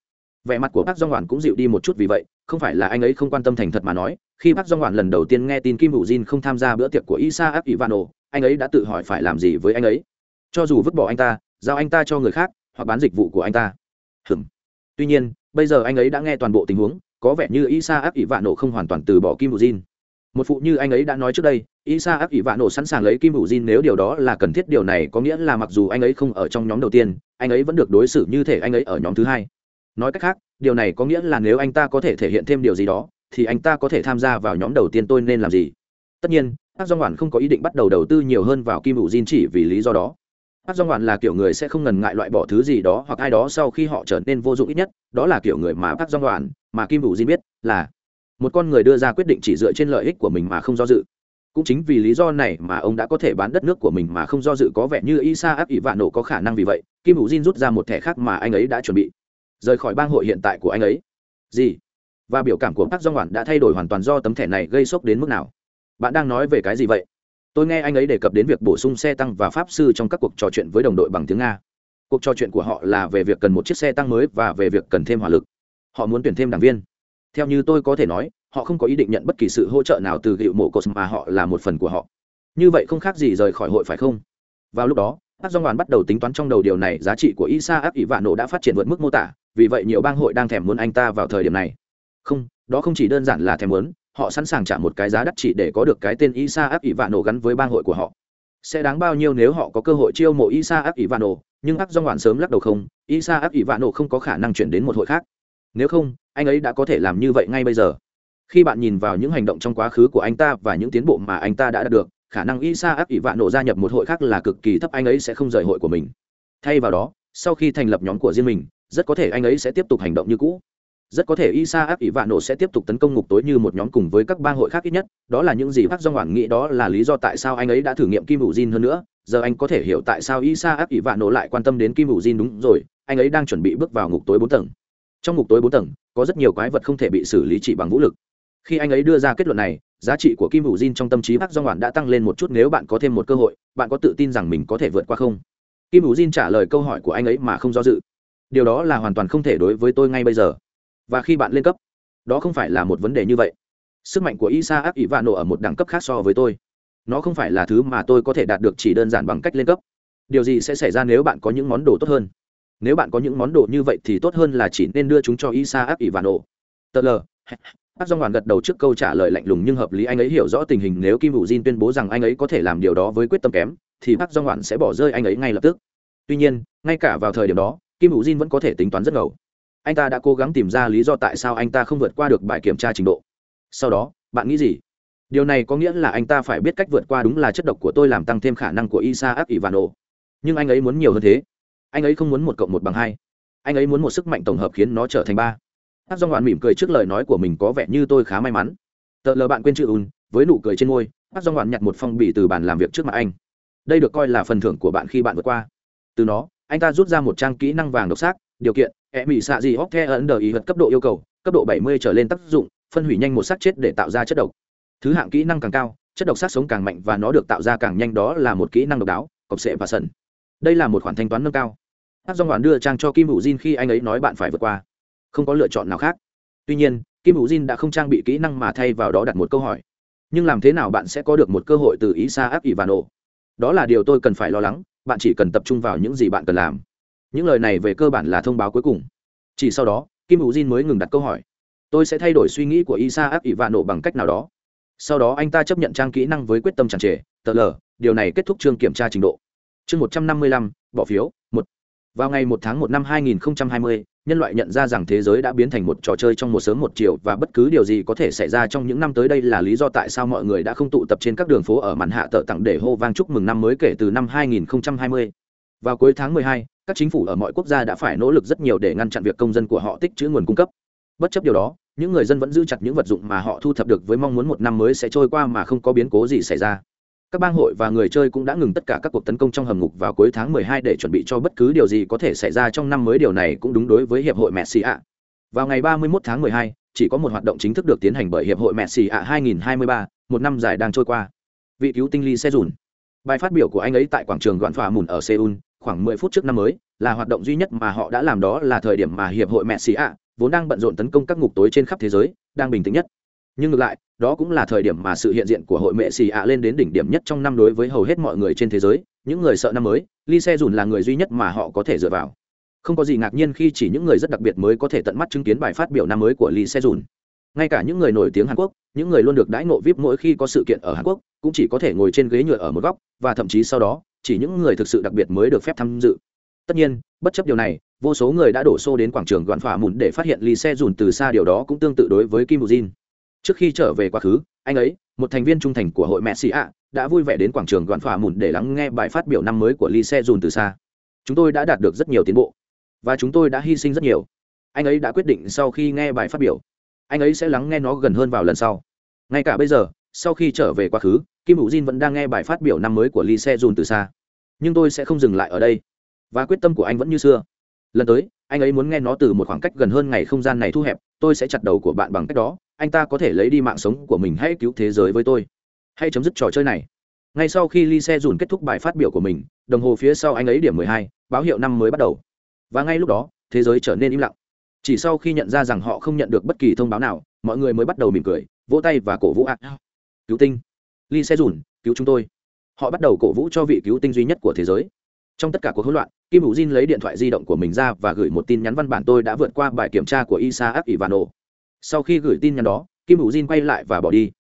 vẻ mặt của bác do ngoạn cũng dịu đi một chút vì vậy, không phải là anh ấy không quan tâm thành thật mà nói, khi bác do ngoạn lần đầu tiên nghe tin kim hữu jin không tham gia bữa tiệc của isa ác ivano anh ấy đã tự hỏi phải làm gì với anh ấy. Cho dù vứt bỏ anh ta, giao anh ta cho người khác, hoặc bán dịch vụ của anh ta. Hừm tuy nhiên, bây giờ anh ấy đã nghe toàn bộ tình huống, có vẻ như isa ác ivano không hoàn toàn từ bỏ kim hữu jin một phụ như anh ấy đã nói trước đây isa ác ỷ nổ sẵn sàng lấy kim hữu jin nếu điều đó là cần thiết. Điều này có nghĩa là mặc dù anh ấy không ở trong nhóm đầu tiên, anh ấy vẫn được đối xử như thể anh ấy ở nhóm thứ hai nói cách khác, điều này có nghĩa là nếu anh ta có thể thể hiện thêm điều gì đó, thì anh ta có thể tham gia vào nhóm đầu tiên tôi nên làm gì? Tất nhiên hát do ngoạn không có ý định bắt đầu đầu tư nhiều hơn vào kim hữu jin chỉ vì lý do đó. Hát do ngoạn là kiểu người sẽ không ngần ngại loại bỏ thứ gì đó hoặc ai đó sau khi họ trở nên vô dụng ít nhất, đó là kiểu người mà hát do ngoạn mà kim vũ diên biết là một con người đưa ra quyết định chỉ dựa trên lợi ích của mình mà không do dự. Cũng chính vì lý do này mà ông đã có thể bán đất nước của mình mà không do dự có vẻ như isa áp ỷ vạn nổ có khả năng vì vậy, kim vũ diên rút ra một thẻ khác mà anh ấy đã chuẩn bị rời khỏi bang hội hiện tại của anh ấy. Gì? Và biểu cảm của bác do ngoản đã thay đổi hoàn toàn do tấm thẻ này gây sốc đến mức nào? Bạn đang nói về cái gì vậy? Tôi nghe anh ấy đề cập đến việc bổ sung xe tăng và pháp sư trong các cuộc trò chuyện với đồng đội bằng tiếng nga. Cuộc trò chuyện của họ là về việc cần một chiếc xe tăng mới và về việc cần thêm hỏa lực. Họ muốn tuyển thêm đảng viên. Theo như tôi có thể nói, họ không có ý định nhận bất kỳ sự hỗ trợ nào từ hiệu mộ cos mà họ là một phần của họ. Như vậy không khác gì rời khỏi hội phải không? Vào lúc đó bác dong đoàn bắt đầu tính toán trong đầu điều này, giá trị của isa áp ỷ vạn nổ đã phát triển vượt mức mô tả, vì vậy nhiều bang hội đang thèm muốn anh ta vào thời điểm này. Không, đó không chỉ đơn giản là thèm muốn, họ sẵn sàng trả một cái giá đắt chỉ để có được cái tên isa áp ỷ vạn nổ gắn với bang hội của họ. Sẽ đáng bao nhiêu nếu họ có cơ hội chiêu mộ isa áp ỷ vạn nổ nhưng ác do ngoạn sớm lắc đầu không isa áp ỷ vạn nổ không có khả năng chuyển đến một hội khác. Nếu không, anh ấy đã có thể làm như vậy ngay bây giờ. Khi bạn nhìn vào những hành động trong quá khứ của anh ta và những tiến bộ mà anh ta đã đạt được khả năng isa áp ỷ vạn nổ gia nhập một hội khác là cực kỳ thấp, anh ấy sẽ không rời hội của mình. Thay vào đó, sau khi thành lập nhóm của riêng mình, rất có thể anh ấy sẽ tiếp tục hành động như cũ. Rất có thể isa áp ỷ vạn nổ sẽ tiếp tục tấn công ngục tối như một nhóm cùng với các bang hội khác ít nhất, đó là những gì bác do hoảng nghĩ, đó là lý do tại sao anh ấy đã thử nghiệm kim hữu jin hơn nữa. Giờ anh có thể hiểu tại sao isa áp ỷ vạn nổ lại quan tâm đến kim hữu jin đúng rồi, anh ấy đang chuẩn bị bước vào ngục tối bốn tầng. Trong ngục tối bốn tầng, có rất nhiều quái vật không thể bị xử lý chỉ bằng vũ lực khi anh ấy đưa ra kết luận này, giá trị của kim hữu jin trong tâm trí bác do ngoạn đã tăng lên một chút nếu bạn có thêm một cơ hội, bạn có tự tin rằng mình có thể vượt qua không? Kim hữu jin trả lời câu hỏi của anh ấy mà không do dự. Điều đó là hoàn toàn không thể đối với tôi ngay bây giờ. Và khi bạn lên cấp, đó không phải là một vấn đề như vậy. Sức mạnh của isa áp ỷ vạn nổ ở một đẳng cấp khác so với tôi. Nó không phải là thứ mà tôi có thể đạt được chỉ đơn giản bằng cách lên cấp. Điều gì sẽ xảy ra nếu bạn có những món đồ tốt hơn? Nếu bạn có những món đồ như vậy thì tốt hơn là chỉ nên đưa chúng cho isa áp ỷ vạn nổ tờ l bác do ngoạn gật đầu trước câu trả lời lạnh lùng nhưng hợp lý, anh ấy hiểu rõ tình hình, nếu kim hữu jin tuyên bố rằng anh ấy có thể làm điều đó với quyết tâm kém, thì bác do ngoạn sẽ bỏ rơi anh ấy ngay lập tức. Tuy nhiên, ngay cả vào thời điểm đó, kim hữu jin vẫn có thể tính toán rất ngầu. Anh ta đã cố gắng tìm ra lý do tại sao anh ta không vượt qua được bài kiểm tra trình độ. Sau đó, bạn nghĩ gì? Điều này có nghĩa là anh ta phải biết cách vượt qua đúng là chất độc của tôi làm tăng thêm khả năng của isa áp ivano nhưng anh ấy muốn nhiều hơn thế. Anh ấy không muốn một cộng một bằng hai. Anh ấy muốn một sức mạnh tổng hợp khiến nó trở thành ba hát do ngoạn mỉm cười trước lời nói của mình có vẻ như tôi khá may mắn. Tợ lờ bạn quên chữ ùn với nụ cười trên môi hát do ngoạn nhặt một phong bì từ bàn làm việc trước mặt anh. Đây được coi là phần thưởng của bạn khi bạn vượt qua. Từ nó anh ta rút ra một trang kỹ năng vàng độc xác, điều kiện e mỹ xạ gì hóc the ấn đờ ý vật cấp độ yêu cầu, cấp độ 70 trở lên tác dụng, phân hủy nhanh một xác chết để tạo ra chất độc. Thứ hạng kỹ năng càng cao, chất độc sát sống càng mạnh và nó được tạo ra càng nhanh, đó là một kỹ năng độc đáo cọc sệ và sần. Đây là một khoản thanh toán nâng cao. Hát do ngoạn đưa trang cho kim hữu jin khi anh ấy nói bạn phải vượt qua không có lựa chọn nào khác. Tuy nhiên, kim hữu jin đã không trang bị kỹ năng mà thay vào đó đặt một câu hỏi. Nhưng làm thế nào bạn sẽ có được một cơ hội từ isa áp Nổ? đó là điều tôi cần phải lo lắng, bạn chỉ cần tập trung vào những gì bạn cần làm. Những lời này về cơ bản là thông báo cuối cùng. Chỉ sau đó, kim hữu jin mới ngừng đặt câu hỏi. Tôi sẽ thay đổi suy nghĩ của isa áp ỷ vạn nổ bằng cách nào đó. Sau đó anh ta chấp nhận trang kỹ năng với quyết tâm tràn trề tờ lờ điều này kết thúc chương kiểm tra trình độ. Chương một trăm năm mươi lăm, bỏ phiếu, một vào ngày một tháng một năm hai nghìn hai mươi nhân loại nhận ra rằng thế giới đã biến thành một trò chơi trong một sớm một chiều và bất cứ điều gì có thể xảy ra trong những năm tới đây là lý do tại sao mọi người đã không tụ tập trên các đường phố ở màn hạ tợ tặng để hô vang chúc mừng năm mới kể từ năm 2020. Vào cuối tháng 12, các chính phủ ở mọi quốc gia đã phải nỗ lực rất nhiều để ngăn chặn việc công dân của họ tích trữ nguồn cung cấp. Bất chấp điều đó, những người dân vẫn giữ chặt những vật dụng mà họ thu thập được với mong muốn một năm mới sẽ trôi qua mà không có biến cố gì xảy ra các bang hội và người chơi cũng đã ngừng tất cả các cuộc tấn công trong hầm ngục vào cuối tháng 12 để chuẩn bị cho bất cứ điều gì có thể xảy ra trong năm mới điều này cũng đúng đối với hiệp hội Messi ạ. Vào ngày 31 tháng 12, chỉ có một hoạt động chính thức được tiến hành bởi hiệp hội Messi ạ 2023, một năm dài đang trôi qua. Vị cứu tinh Lee Sejun. Bài phát biểu của anh ấy tại quảng trường Đoạn Phà Mùn ở Seoul, khoảng 10 phút trước năm mới, là hoạt động duy nhất mà họ đã làm đó là thời điểm mà hiệp hội Messi ạ, vốn đang bận rộn tấn công các ngục tối trên khắp thế giới, đang bình tĩnh nhất nhưng ngược lại, đó cũng là thời điểm mà sự hiện diện của hội mẹ xì ạ lên đến đỉnh điểm nhất trong năm đối với hầu hết mọi người trên thế giới. Những người sợ năm mới ly xe dùn là người duy nhất mà họ có thể dựa vào. Không có gì ngạc nhiên khi chỉ những người rất đặc biệt mới có thể tận mắt chứng kiến bài phát biểu năm mới của lee se dùn ngay cả những người nổi tiếng hàn quốc, những người luôn được đãi ngộ vip mỗi khi có sự kiện ở hàn quốc, cũng chỉ có thể ngồi trên ghế nhựa ở một góc, và thậm chí sau đó, chỉ những người thực sự đặc biệt mới được phép tham dự. Tất nhiên, bất chấp điều này, vô số người đã đổ xô đến quảng trường đoạn phả mùn để phát hiện lee xe dùn từ xa, điều đó cũng tương tự đối với kim Jin trước khi trở về quá khứ, anh ấy, một thành viên trung thành của hội mẹ xì ạ, đã vui vẻ đến quảng trường đoạn phà mùn để lắng nghe bài phát biểu năm mới của lee se dùn từ xa. Chúng tôi đã đạt được rất nhiều tiến bộ, và chúng tôi đã hy sinh rất nhiều. Anh ấy đã quyết định sau khi nghe bài phát biểu, anh ấy sẽ lắng nghe nó gần hơn vào lần sau. Ngay cả bây giờ, sau khi trở về quá khứ, kim hữu jin vẫn đang nghe bài phát biểu năm mới của lee se dùn từ xa. Nhưng tôi sẽ không dừng lại ở đây, và quyết tâm của anh vẫn như xưa. Lần tới, anh ấy muốn nghe nó từ một khoảng cách gần hơn ngày không gian này thu hẹp, tôi sẽ chặt đầu của bạn bằng cách đó anh ta có thể lấy đi mạng sống của mình hãy cứu thế giới với tôi. Hãy chấm dứt trò chơi này. Ngay sau khi lee xe dùn kết thúc bài phát biểu của mình, đồng hồ phía sau anh ấy điểm mười hai, báo hiệu năm mới bắt đầu. Và ngay lúc đó, thế giới trở nên im lặng. Chỉ sau khi nhận ra rằng họ không nhận được bất kỳ thông báo nào, mọi người mới bắt đầu mỉm cười, vỗ tay và cổ vũ à. cứu tinh. Lee xe dùn, cứu chúng tôi. Họ bắt đầu cổ vũ cho vị cứu tinh duy nhất của thế giới. Trong tất cả cuộc hỗn loạn, kim hữu jin lấy điện thoại di động của mình ra và gửi một tin nhắn văn bản tôi đã vượt qua bài kiểm tra của isaac ivano sau khi gửi tin nhắn đó kim hữu jin quay lại và bỏ đi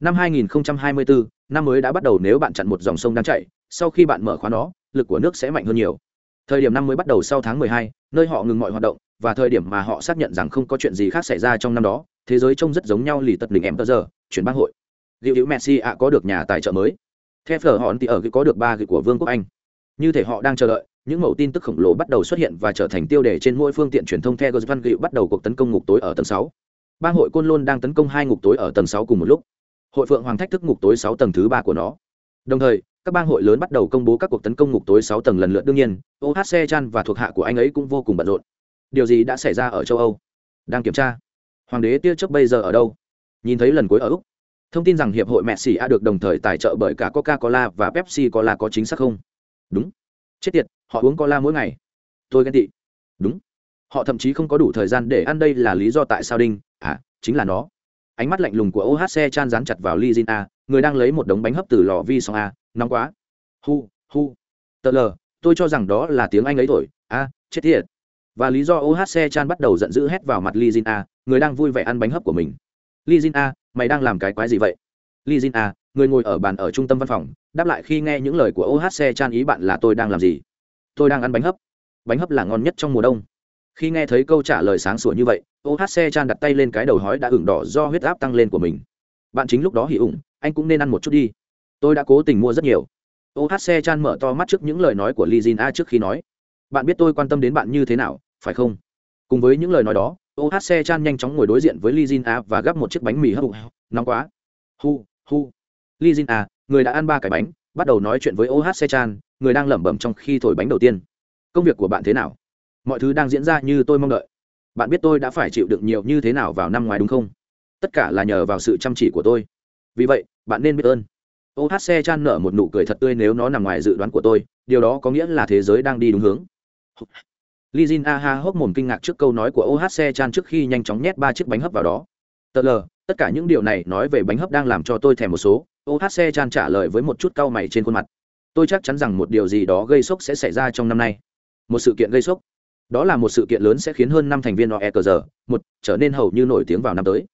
năm 2024, năm mới đã bắt đầu nếu bạn chặn một dòng sông đang chảy. sau khi bạn mở khóa nó lực của nước sẽ mạnh hơn nhiều thời điểm năm mới bắt đầu sau tháng 12, nơi họ ngừng mọi hoạt động và thời điểm mà họ xác nhận rằng không có chuyện gì khác xảy ra trong năm đó thế giới trông rất giống nhau lì tật đỉnh em tờ giờ chuyển bang hội liệu hữu messi ạ có được nhà tài trợ mới theo phở họ thì ở có được ba gửi của vương quốc anh như thể họ đang chờ đợi những mẫu tin tức khổng lồ bắt đầu xuất hiện và trở thành tiêu đề trên mỗi phương tiện truyền thông theo Gosvan Gịu bắt đầu cuộc tấn công ngục tối ở tầng 6. Bang hội Côn Lôn đang tấn công hai ngục tối ở tầng 6 cùng một lúc. Hội Phượng Hoàng thách thức ngục tối 6 tầng thứ ba của nó. Đồng thời, các bang hội lớn bắt đầu công bố các cuộc tấn công ngục tối 6 tầng lần lượt đương nhiên, OHC Chan và thuộc hạ của anh ấy cũng vô cùng bận rộn. Điều gì đã xảy ra ở châu Âu? Đang kiểm tra. Hoàng đế tia chớp bây giờ ở đâu? Nhìn thấy lần cuối ở Úc. Thông tin rằng hiệp hội Messi A được đồng thời tài trợ bởi cả Coca-Cola và Pepsi Cola có chính xác không? Đúng chết tiệt họ uống cola mỗi ngày tôi ghen tị đúng họ thậm chí không có đủ thời gian để ăn đây là lý do tại sao đinh à chính là nó. Ánh mắt lạnh lùng của ohc chan dán chặt vào li jin a, người đang lấy một đống bánh hấp từ lò vi song a, nóng quá. Hu hu. Tờ lờ, tôi cho rằng đó là tiếng anh ấy thổi. A, chết tiệt. Và lý do ohc chan bắt đầu giận dữ hét vào mặt li jin a, người đang vui vẻ ăn bánh hấp của mình. Li jin a, mày đang làm cái quái gì vậy? Li jin a, người ngồi ở bàn ở trung tâm văn phòng, đáp lại khi nghe những lời của ohc chan ý bạn là tôi đang làm gì? Tôi đang ăn bánh hấp. Bánh hấp là ngon nhất trong mùa đông khi nghe thấy câu trả lời sáng sủa như vậy ohc chan đặt tay lên cái đầu hói đã ửng đỏ do huyết áp tăng lên của mình. Bạn chính lúc đó hỉ ủng, anh cũng nên ăn một chút đi. Tôi đã cố tình mua rất nhiều. Ohc chan mở to mắt trước những lời nói của li jin a trước khi nói. Bạn biết tôi quan tâm đến bạn như thế nào, phải không? Cùng với những lời nói đó ohc chan nhanh chóng ngồi đối diện với li jin a và gắp một chiếc bánh mì hấp nóng quá. Hu hu. Li jin a, người đã ăn ba cái bánh, bắt đầu nói chuyện với ohc chan, người đang lẩm bẩm trong khi thổi bánh đầu tiên. Công việc của bạn thế nào? Mọi thứ đang diễn ra như tôi mong đợi. Bạn biết tôi đã phải chịu đựng nhiều như thế nào vào năm ngoái đúng không? Tất cả là nhờ vào sự chăm chỉ của tôi. Vì vậy, bạn nên biết ơn. Ohc chan nở một nụ cười thật tươi nếu nó nằm ngoài dự đoán của tôi, điều đó có nghĩa là thế giới đang đi đúng hướng. Li jin aha hốc mồm kinh ngạc trước câu nói của ohc chan trước khi nhanh chóng nhét ba chiếc bánh hấp vào đó. Tờ lờ, tất cả những điều này nói về bánh hấp đang làm cho tôi thèm một số. Ohc chan trả lời với một chút cau mày trên khuôn mặt. Tôi chắc chắn rằng một điều gì đó gây sốc sẽ xảy ra trong năm nay. Một sự kiện gây sốc đó là một sự kiện lớn sẽ khiến hơn năm thành viên oe cờ giờ một trở nên hầu như nổi tiếng vào năm tới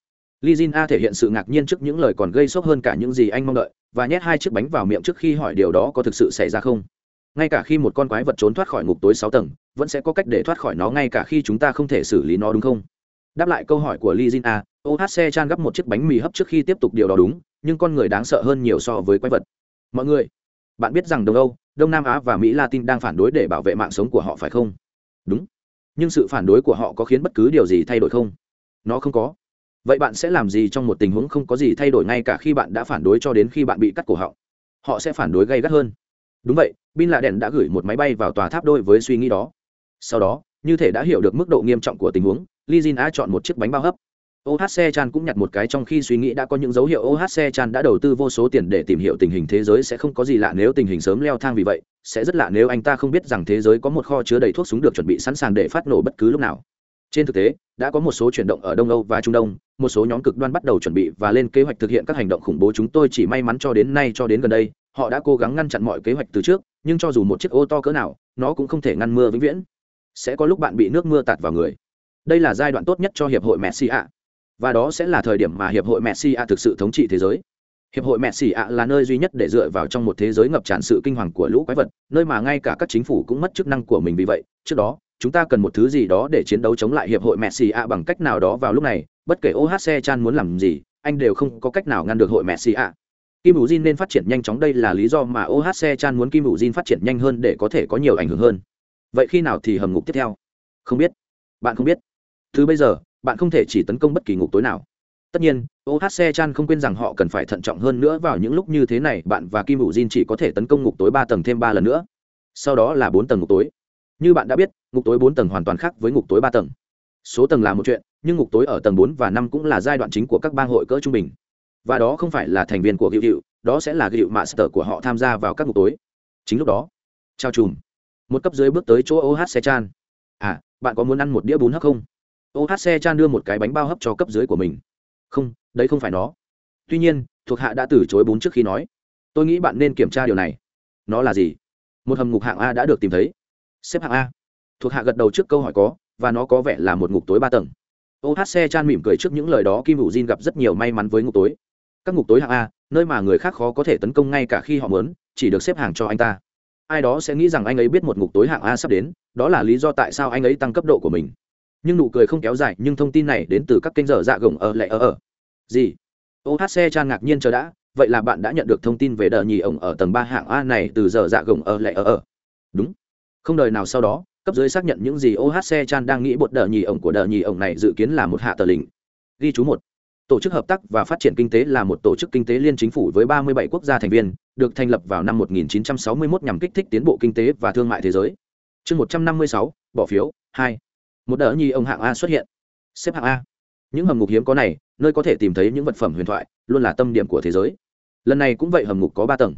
li jin a thể hiện sự ngạc nhiên trước những lời còn gây sốc hơn cả những gì anh mong đợi và nhét hai chiếc bánh vào miệng trước khi hỏi điều đó có thực sự xảy ra không ngay cả khi một con quái vật trốn thoát khỏi ngục tối sáu tầng vẫn sẽ có cách để thoát khỏi nó ngay cả khi chúng ta không thể xử lý nó đúng không đáp lại câu hỏi của Lee Jin A, OHC Chan gấp một chiếc bánh mì hấp trước khi tiếp tục điều đó đúng, nhưng con người đáng sợ hơn nhiều so với quái vật. Mọi người, bạn biết rằng Đông Âu, Đông Nam Á và Mỹ Latin đang phản đối để bảo vệ mạng sống của họ phải không? Đúng. Nhưng sự phản đối của họ có khiến bất cứ điều gì thay đổi không? Nó không có. Vậy bạn sẽ làm gì trong một tình huống không có gì thay đổi ngay cả khi bạn đã phản đối cho đến khi bạn bị cắt cổ họng? Họ sẽ phản đối gay gắt hơn. Đúng vậy, Bin Laden đã gửi một máy bay vào tòa tháp đôi với suy nghĩ đó. Sau đó, như thể đã hiểu được mức độ nghiêm trọng của tình huống, li Jin A chọn một chiếc bánh bao hấp. OHC Chan cũng nhặt một cái trong khi suy nghĩ đã có những dấu hiệu OHC Chan đã đầu tư vô số tiền để tìm hiểu tình hình thế giới sẽ không có gì lạ nếu tình hình sớm leo thang vì vậy, sẽ rất lạ nếu anh ta không biết rằng thế giới có một kho chứa đầy thuốc súng được chuẩn bị sẵn sàng để phát nổ bất cứ lúc nào. Trên thực tế, đã có một số chuyển động ở Đông Âu và Trung Đông, một số nhóm cực đoan bắt đầu chuẩn bị và lên kế hoạch thực hiện các hành động khủng bố chúng tôi chỉ may mắn cho đến nay cho đến gần đây, họ đã cố gắng ngăn chặn mọi kế hoạch từ trước, nhưng cho dù một chiếc ô to cỡ nào, nó cũng không thể ngăn mưa vĩnh viễn. Sẽ có lúc bạn bị nước mưa tạt vào người. Đây là giai đoạn tốt nhất cho hiệp hội Messi ạ và đó sẽ là thời điểm mà hiệp hội messi a thực sự thống trị thế giới hiệp hội Mẹ messi ạ là nơi duy nhất để dựa vào trong một thế giới ngập tràn sự kinh hoàng của lũ quái vật, nơi mà ngay cả các chính phủ cũng mất chức năng của mình vì vậy. Trước đó, chúng ta cần một thứ gì đó để chiến đấu chống lại hiệp hội Mẹ messi ạ bằng cách nào đó vào lúc này. Bất kể ohc chan muốn làm gì, anh đều không có cách nào ngăn được hội Mẹ messi ạ. kim hữu jin nên phát triển nhanh chóng, đây là lý do mà ohc chan muốn kim hữu jin phát triển nhanh hơn để có thể có nhiều ảnh hưởng hơn. Vậy khi nào thì hầm ngục tiếp theo? Không biết. Bạn không biết. Thứ bây giờ, bạn không thể chỉ tấn công bất kỳ ngục tối nào tất nhiên ohc chan không quên rằng họ cần phải thận trọng hơn nữa vào những lúc như thế này, bạn và kim hữu jin chỉ có thể tấn công ngục tối ba tầng thêm ba lần nữa. Sau đó là bốn tầng ngục tối. Như bạn đã biết, ngục tối bốn tầng hoàn toàn khác với ngục tối ba tầng. Số tầng là một chuyện, nhưng ngục tối ở tầng bốn và năm cũng là giai đoạn chính của các bang hội cỡ trung bình. Và đó không phải là thành viên của hiệu hiệu đó sẽ là hiệu mạ sở của họ tham gia vào các ngục tối. Chính lúc đó trao chùm. Một cấp dưới bước tới chỗ ohc chan. À bạn có muốn ăn một đĩa bún hấp không? Ohc chan đưa một cái bánh bao hấp cho cấp dưới của mình không, đấy không phải nó. Tuy nhiên, thuộc hạ đã từ chối bún trước khi nói. Tôi nghĩ bạn nên kiểm tra điều này. Nó là gì? Một hầm ngục hạng a đã được tìm thấy. Xếp hạng a. Thuộc hạ gật đầu trước câu hỏi có, và nó có vẻ là một ngục tối ba tầng. Ohc chan mỉm cười trước những lời đó, kim hữu jin gặp rất nhiều may mắn với ngục tối. Các ngục tối hạng a, nơi mà người khác khó có thể tấn công ngay cả khi họ muốn, chỉ được xếp hàng cho anh ta. Ai đó sẽ nghĩ rằng anh ấy biết một ngục tối hạng a sắp đến, đó là lý do tại sao anh ấy tăng cấp độ của mình. Nhưng nụ cười không kéo dài, nhưng thông tin này đến từ các kênh dở dạ gồng ở lại ở ở gì? Ohc chan ngạc nhiên chờ đã vậy là bạn đã nhận được thông tin về đờ nhì ổng ở tầng ba hạng a này từ giờ dạ gồng ở lệ ở ở. Đúng. Không đời nào sau đó cấp dưới xác nhận những gì ohc chan đang nghĩ bột đờ nhì ổng của đờ nhì ổng này dự kiến là một hạ tờ lình ghi chú một. Tổ chức hợp tác và phát triển kinh tế là một tổ chức kinh tế liên chính phủ với 37 quốc gia thành viên được thành lập vào năm 1961 nhằm kích thích tiến bộ kinh tế và thương mại thế giới. Chương 156, bỏ phiếu 2 một đỡ nhi ông hạng a xuất hiện. Xếp hạng a. Những hầm ngục hiếm có này nơi có thể tìm thấy những vật phẩm huyền thoại, luôn là tâm điểm của thế giới. Lần này cũng vậy hầm ngục có ba tầng.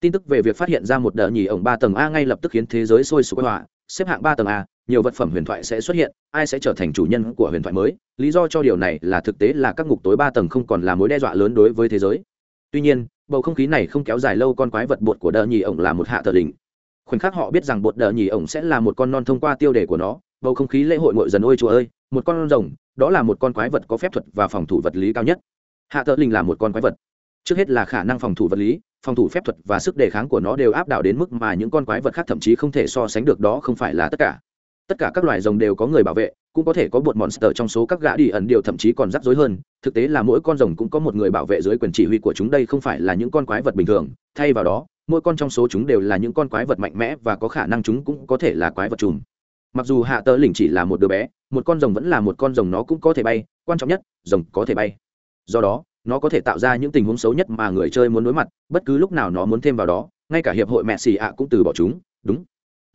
Tin tức về việc phát hiện ra một đợt nhì ổng ba tầng a ngay lập tức khiến thế giới sôi sục họa xếp hạng ba tầng a, nhiều vật phẩm huyền thoại sẽ xuất hiện, ai sẽ trở thành chủ nhân của huyền thoại mới? Lý do cho điều này là thực tế là các ngục tối ba tầng không còn là mối đe dọa lớn đối với thế giới. Tuy nhiên, bầu không khí này không kéo dài lâu con quái vật bột của đợt nhì ổng là một hạ thờ đỉnh. Khoảnh khắc họ biết rằng bột đợt nhì ổng sẽ là một con non thông qua tiêu đề của nó, bầu không khí lễ hội ngội dần, ôi chùa ơi, một con rồng đó là một con quái vật có phép thuật và phòng thủ vật lý cao nhất. Hạ tờ linh là một con quái vật. Trước hết là khả năng phòng thủ vật lý, phòng thủ phép thuật và sức đề kháng của nó đều áp đảo đến mức mà những con quái vật khác thậm chí không thể so sánh được đó không phải là tất cả. Tất cả các loài rồng đều có người bảo vệ, cũng có thể có một monster trong số các gã đi ẩn điều thậm chí còn rắc rối hơn. Thực tế là mỗi con rồng cũng có một người bảo vệ dưới quyền chỉ huy của chúng, đây không phải là những con quái vật bình thường. Thay vào đó, mỗi con trong số chúng đều là những con quái vật mạnh mẽ và có khả năng chúng cũng có thể là quái vật trùm mặc dù hạ tơ lỉnh chỉ là một đứa bé một con rồng vẫn là một con rồng nó cũng có thể bay quan trọng nhất rồng có thể bay. Do đó nó có thể tạo ra những tình huống xấu nhất mà người chơi muốn đối mặt bất cứ lúc nào nó muốn thêm vào đó ngay cả hiệp hội mẹ xì ạ cũng từ bỏ chúng đúng.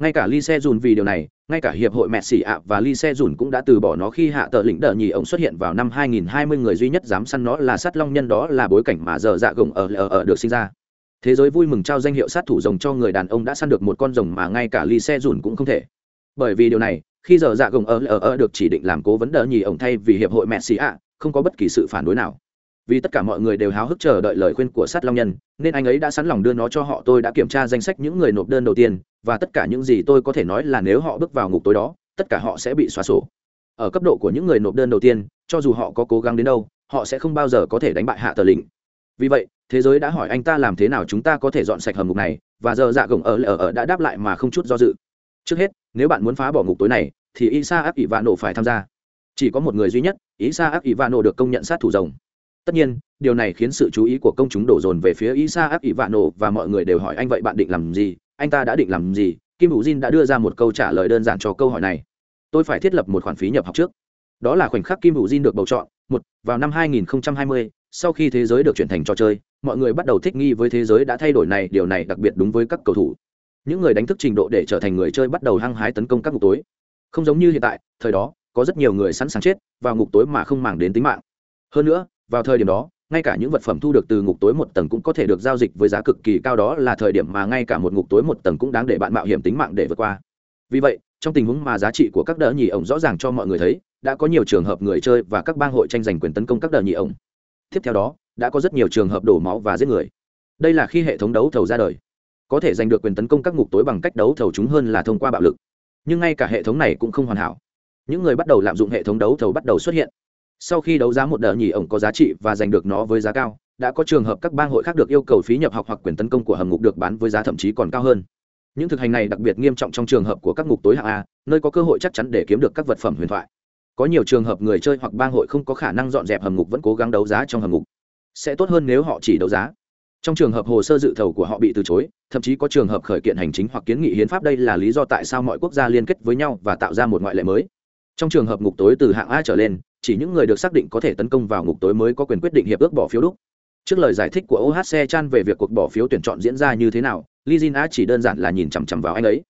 Ngay cả ly xe dùn vì điều này ngay cả hiệp hội mẹ xì ạ và ly xe dùn cũng đã từ bỏ nó khi hạ tờ lĩnh đờ nhì ổng xuất hiện vào năm 2020 người duy nhất dám săn nó là sát long nhân đó là bối cảnh mà giờ dạ gồng ở, ở ở được sinh ra. Thế giới vui mừng trao danh hiệu sát thủ rồng cho người đàn ông đã săn được một con rồng mà ngay cả ly xe dùn cũng không thể bởi vì điều này, khi giờ dạ gồng ở ở ở được chỉ định làm cố vấn đỡ nhì ổng thay vì hiệp hội mẹ xì ạ, không có bất kỳ sự phản đối nào. Vì tất cả mọi người đều háo hức chờ đợi lời khuyên của sát long nhân, nên anh ấy đã sẵn lòng đưa nó cho họ tôi đã kiểm tra danh sách những người nộp đơn đầu tiên, và tất cả những gì tôi có thể nói là nếu họ bước vào ngục tối đó, tất cả họ sẽ bị xóa sổ. Ở cấp độ của những người nộp đơn đầu tiên, cho dù họ có cố gắng đến đâu, họ sẽ không bao giờ có thể đánh bại hạ tờ lĩnh. Vì vậy, thế giới đã hỏi anh ta làm thế nào chúng ta có thể dọn sạch hầm ngục này, và giờ dạ gồng ở ở ở đã đáp lại mà không chút do dự. Trước hết nếu bạn muốn phá bỏ ngục tối này thì isa áp ỷ vạn nổ phải tham gia. Chỉ có một người duy nhất isa áp ỷ vạn nổ được công nhận sát thủ rồng. Tất nhiên điều này khiến sự chú ý của công chúng đổ dồn về phía isa áp ỷ vạn nổ và mọi người đều hỏi anh vậy bạn định làm gì? Anh ta đã định làm gì? Kim hữu jin đã đưa ra một câu trả lời đơn giản cho câu hỏi này. Tôi phải thiết lập một khoản phí nhập học trước. Đó là khoảnh khắc kim hữu jin được bầu chọn một vào năm 2020, sau khi thế giới được chuyển thành trò chơi mọi người bắt đầu thích nghi với thế giới đã thay đổi này điều này đặc biệt đúng với các cầu thủ những người đánh thức trình độ để trở thành người chơi bắt đầu hăng hái tấn công các ngục tối. Không giống như hiện tại, thời đó, có rất nhiều người sẵn sàng chết vào ngục tối mà không màng đến tính mạng. Hơn nữa, vào thời điểm đó, ngay cả những vật phẩm thu được từ ngục tối một tầng cũng có thể được giao dịch với giá cực kỳ cao đó là thời điểm mà ngay cả một ngục tối một tầng cũng đáng để bạn mạo hiểm tính mạng để vượt qua. Vì vậy, trong tình huống mà giá trị của các đỡ nhì ổng rõ ràng cho mọi người thấy, đã có nhiều trường hợp người chơi và các bang hội tranh giành quyền tấn công các đỡ nhì ổng. Tiếp theo đó, đã có rất nhiều trường hợp đổ máu và giết người. Đây là khi hệ thống đấu thầu ra đời có thể giành được quyền tấn công các ngục tối bằng cách đấu thầu chúng hơn là thông qua bạo lực. Nhưng ngay cả hệ thống này cũng không hoàn hảo. Những người bắt đầu lạm dụng hệ thống đấu thầu bắt đầu xuất hiện. Sau khi đấu giá một đợt nhì ổng có giá trị và giành được nó với giá cao, đã có trường hợp các bang hội khác được yêu cầu phí nhập học hoặc quyền tấn công của hầm ngục được bán với giá thậm chí còn cao hơn. Những thực hành này đặc biệt nghiêm trọng trong trường hợp của các ngục tối hạng a, nơi có cơ hội chắc chắn để kiếm được các vật phẩm huyền thoại. Có nhiều trường hợp người chơi hoặc bang hội không có khả năng dọn dẹp hầm ngục vẫn cố gắng đấu giá trong hầm ngục. Sẽ tốt hơn nếu họ chỉ đấu giá trong trường hợp hồ sơ dự thầu của họ bị từ chối, thậm chí có trường hợp khởi kiện hành chính hoặc kiến nghị hiến pháp, đây là lý do tại sao mọi quốc gia liên kết với nhau và tạo ra một ngoại lệ mới. Trong trường hợp ngục tối từ hạng a trở lên, chỉ những người được xác định có thể tấn công vào ngục tối mới có quyền quyết định hiệp ước bỏ phiếu đúc. Trước lời giải thích của ohc chan về việc cuộc bỏ phiếu tuyển chọn diễn ra như thế nào li jin a chỉ đơn giản là nhìn chằm chằm vào anh ấy.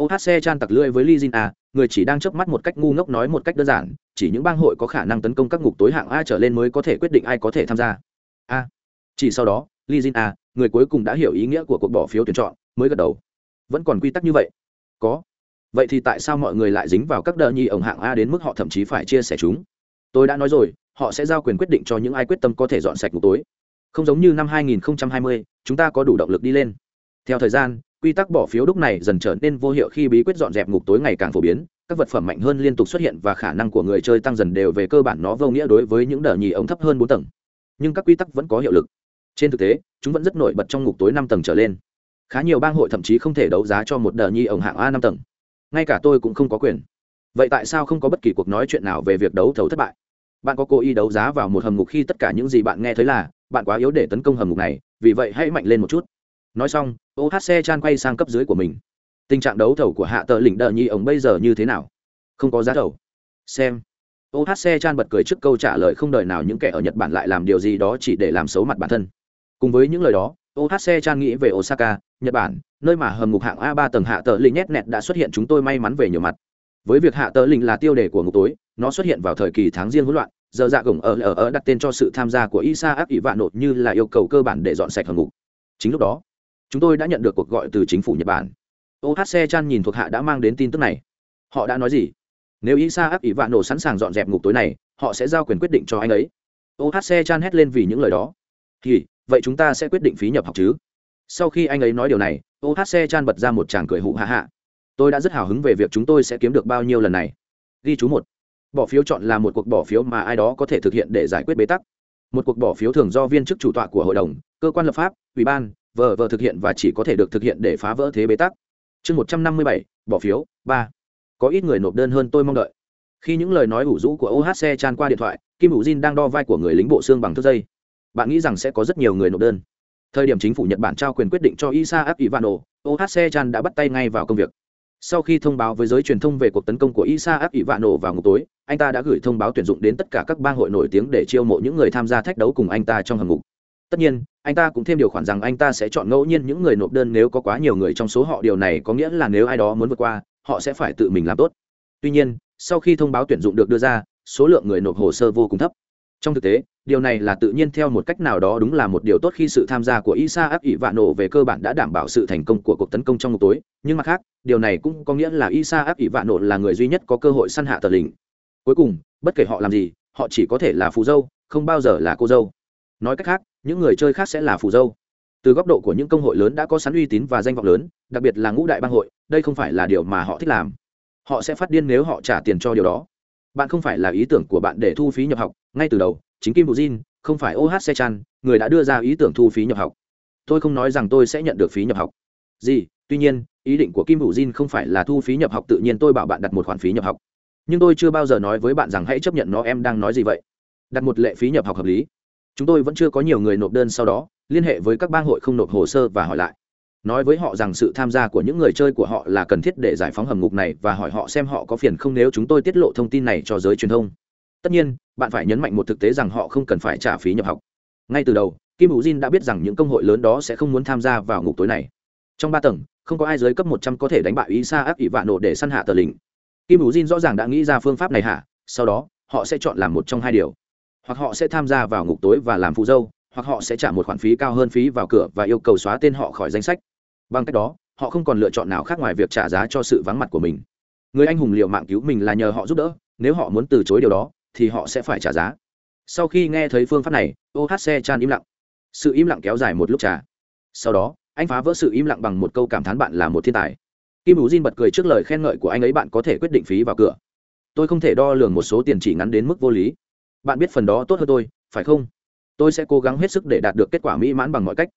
Ohc chan tặc lưỡi với li jin a, người chỉ đang chớp mắt một cách ngu ngốc nói một cách đơn giản, chỉ những bang hội có khả năng tấn công các ngục tối hạng a trở lên mới có thể quyết định ai có thể tham gia. A. Chỉ sau đó li jin a người cuối cùng đã hiểu ý nghĩa của cuộc bỏ phiếu tuyển chọn mới gật đầu. Vẫn còn quy tắc như vậy? Có. Vậy thì tại sao mọi người lại dính vào các đợt nhi ổng hạng a đến mức họ thậm chí phải chia sẻ chúng? Tôi đã nói rồi họ sẽ giao quyền quyết định cho những ai quyết tâm có thể dọn sạch ngục tối. Không giống như năm 2020, chúng ta có đủ động lực đi lên. Theo thời gian quy tắc bỏ phiếu đúc này dần trở nên vô hiệu khi bí quyết dọn dẹp ngục tối ngày càng phổ biến các vật phẩm mạnh hơn liên tục xuất hiện và khả năng của người chơi tăng dần đều về cơ bản nó vô nghĩa đối với những đợt nhì ống thấp hơn bốn tầng. Nhưng các quy tắc vẫn có hiệu lực trên thực tế, chúng vẫn rất nổi bật trong ngục tối năm tầng trở lên. Khá nhiều bang hội thậm chí không thể đấu giá cho một đờ nhi ổng hạng a năm tầng. Ngay cả tôi cũng không có quyền. Vậy tại sao không có bất kỳ cuộc nói chuyện nào về việc đấu thầu thất bại? Bạn có cố ý đấu giá vào một hầm ngục khi tất cả những gì bạn nghe thấy là, bạn quá yếu để tấn công hầm ngục này, vì vậy hãy mạnh lên một chút. Nói xong ohc chan quay sang cấp dưới của mình. Tình trạng đấu thầu của hạ tờ lỉnh đờ nhi ổng bây giờ như thế nào? Không có giá thầu. Xem. Ohc chan bật cười trước câu trả lời không đời nào những kẻ ở nhật bản lại làm điều gì đó chỉ để làm xấu mặt bản thân cùng với những lời đó ohc chan nghĩ về osaka, nhật bản, nơi mà hầm ngục hạng a ba tầng hạ tờ linh nhét nẹt đã xuất hiện chúng tôi may mắn về nhiều mặt. Với việc hạ tờ linh là tiêu đề của ngục tối, nó xuất hiện vào thời kỳ tháng riêng hỗn loạn, giờ dạ gồng ở ở ở đặt tên cho sự tham gia của isa áp ỷ vạn nột như là yêu cầu cơ bản để dọn sạch hầm ngục. Chính lúc đó, chúng tôi đã nhận được cuộc gọi từ chính phủ nhật bản. Ohc chan nhìn thuộc hạ đã mang đến tin tức này. Họ đã nói gì? Nếu isa áp ỷ vạn nổ sẵn sàng dọn dẹp ngục tối này, họ sẽ giao quyền quyết định cho anh ấy. Ohc chan hét lên vì những lời đó. Thì vậy chúng ta sẽ quyết định phí nhập học chứ? Sau khi anh ấy nói điều này ohc chan bật ra một tràng cười hụ hạ hạ tôi đã rất hào hứng về việc chúng tôi sẽ kiếm được bao nhiêu lần này. Ghi chú một. Bỏ phiếu chọn là một cuộc bỏ phiếu mà ai đó có thể thực hiện để giải quyết bế tắc. Một cuộc bỏ phiếu thường do viên chức chủ tọa của hội đồng, cơ quan lập pháp, ủy ban, vờ vờ thực hiện và chỉ có thể được thực hiện để phá vỡ thế bế tắc. Chương một trăm năm mươi bảy, bỏ phiếu, ba. Có ít người nộp đơn hơn tôi mong đợi. Khi những lời nói ủ rũ của ohc tràn qua điện thoại, kim ủ jin đang đo vai của người lính bộ xương bằng thước dây bạn nghĩ rằng sẽ có rất nhiều người nộp đơn. Thời điểm chính phủ nhật bản trao quyền quyết định cho isa áp ivano ohc chan đã bắt tay ngay vào công việc. Sau khi thông báo với giới truyền thông về cuộc tấn công của isa áp ivano vào ngục tối, anh ta đã gửi thông báo tuyển dụng đến tất cả các bang hội nổi tiếng để chiêu mộ những người tham gia thách đấu cùng anh ta trong hầm ngục. Tất nhiên, anh ta cũng thêm điều khoản rằng anh ta sẽ chọn ngẫu nhiên những người nộp đơn nếu có quá nhiều người trong số họ. Điều này có nghĩa là nếu ai đó muốn vượt qua, họ sẽ phải tự mình làm tốt. Tuy nhiên, sau khi thông báo tuyển dụng được đưa ra, số lượng người nộp hồ sơ vô cùng thấp trong thực tế, điều này là tự nhiên theo một cách nào đó đúng là một điều tốt khi sự tham gia của isa áp ỷ vạ nổ về cơ bản đã đảm bảo sự thành công của cuộc tấn công trong ngục tối. Nhưng mặt khác, điều này cũng có nghĩa là isa áp ỷ vạ nổ là người duy nhất có cơ hội săn hạ tờ lình cuối cùng, bất kể họ làm gì, họ chỉ có thể là phù dâu, không bao giờ là cô dâu. Nói cách khác, những người chơi khác sẽ là phù dâu. Từ góc độ của những công hội lớn đã có sẵn uy tín và danh vọng lớn, đặc biệt là ngũ đại bang hội, đây không phải là điều mà họ thích làm. Họ sẽ phát điên nếu họ trả tiền cho điều đó bạn không phải là ý tưởng của bạn để thu phí nhập học, ngay từ đầu, chính kim bù jin, không phải oh se chan, người đã đưa ra ý tưởng thu phí nhập học. Tôi không nói rằng tôi sẽ nhận được phí nhập học. Gì? Tuy nhiên, ý định của kim bù jin không phải là thu phí nhập học tự nhiên tôi bảo bạn đặt một khoản phí nhập học. Nhưng tôi chưa bao giờ nói với bạn rằng hãy chấp nhận nó, em đang nói gì vậy? Đặt một lệ phí nhập học hợp lý. Chúng tôi vẫn chưa có nhiều người nộp đơn sau đó, liên hệ với các bang hội không nộp hồ sơ và hỏi lại nói với họ rằng sự tham gia của những người chơi của họ là cần thiết để giải phóng hầm ngục này và hỏi họ xem họ có phiền không nếu chúng tôi tiết lộ thông tin này cho giới truyền thông. Tất nhiên, bạn phải nhấn mạnh một thực tế rằng họ không cần phải trả phí nhập học. Ngay từ đầu, kim hữu jin đã biết rằng những công hội lớn đó sẽ không muốn tham gia vào ngục tối này. Trong ba tầng, không có ai dưới cấp một trăm có thể đánh bại isa áp ỷ vạn nộ để săn hạ tờ lình kim hữu jin rõ ràng đã nghĩ ra phương pháp này hả? Sau đó, họ sẽ chọn làm một trong hai điều. Hoặc họ sẽ tham gia vào ngục tối và làm phụ dâu, hoặc họ sẽ trả một khoản phí cao hơn phí vào cửa và yêu cầu xóa tên họ khỏi danh sách bằng cách đó, họ không còn lựa chọn nào khác ngoài việc trả giá cho sự vắng mặt của mình. Người anh hùng liệu mạng cứu mình là nhờ họ giúp đỡ, nếu họ muốn từ chối điều đó, thì họ sẽ phải trả giá. Sau khi nghe thấy phương pháp này ohc chan im lặng. Sự im lặng kéo dài một lúc trả sau đó, anh phá vỡ sự im lặng bằng một câu cảm thán bạn là một thiên tài. Kim hữu jin bật cười trước lời khen ngợi của anh ấy, bạn có thể quyết định phí vào cửa. Tôi không thể đo lường một số tiền chỉ ngắn đến mức vô lý. Bạn biết phần đó tốt hơn tôi, phải không? Tôi sẽ cố gắng hết sức để đạt được kết quả mỹ mãn bằng mọi cách.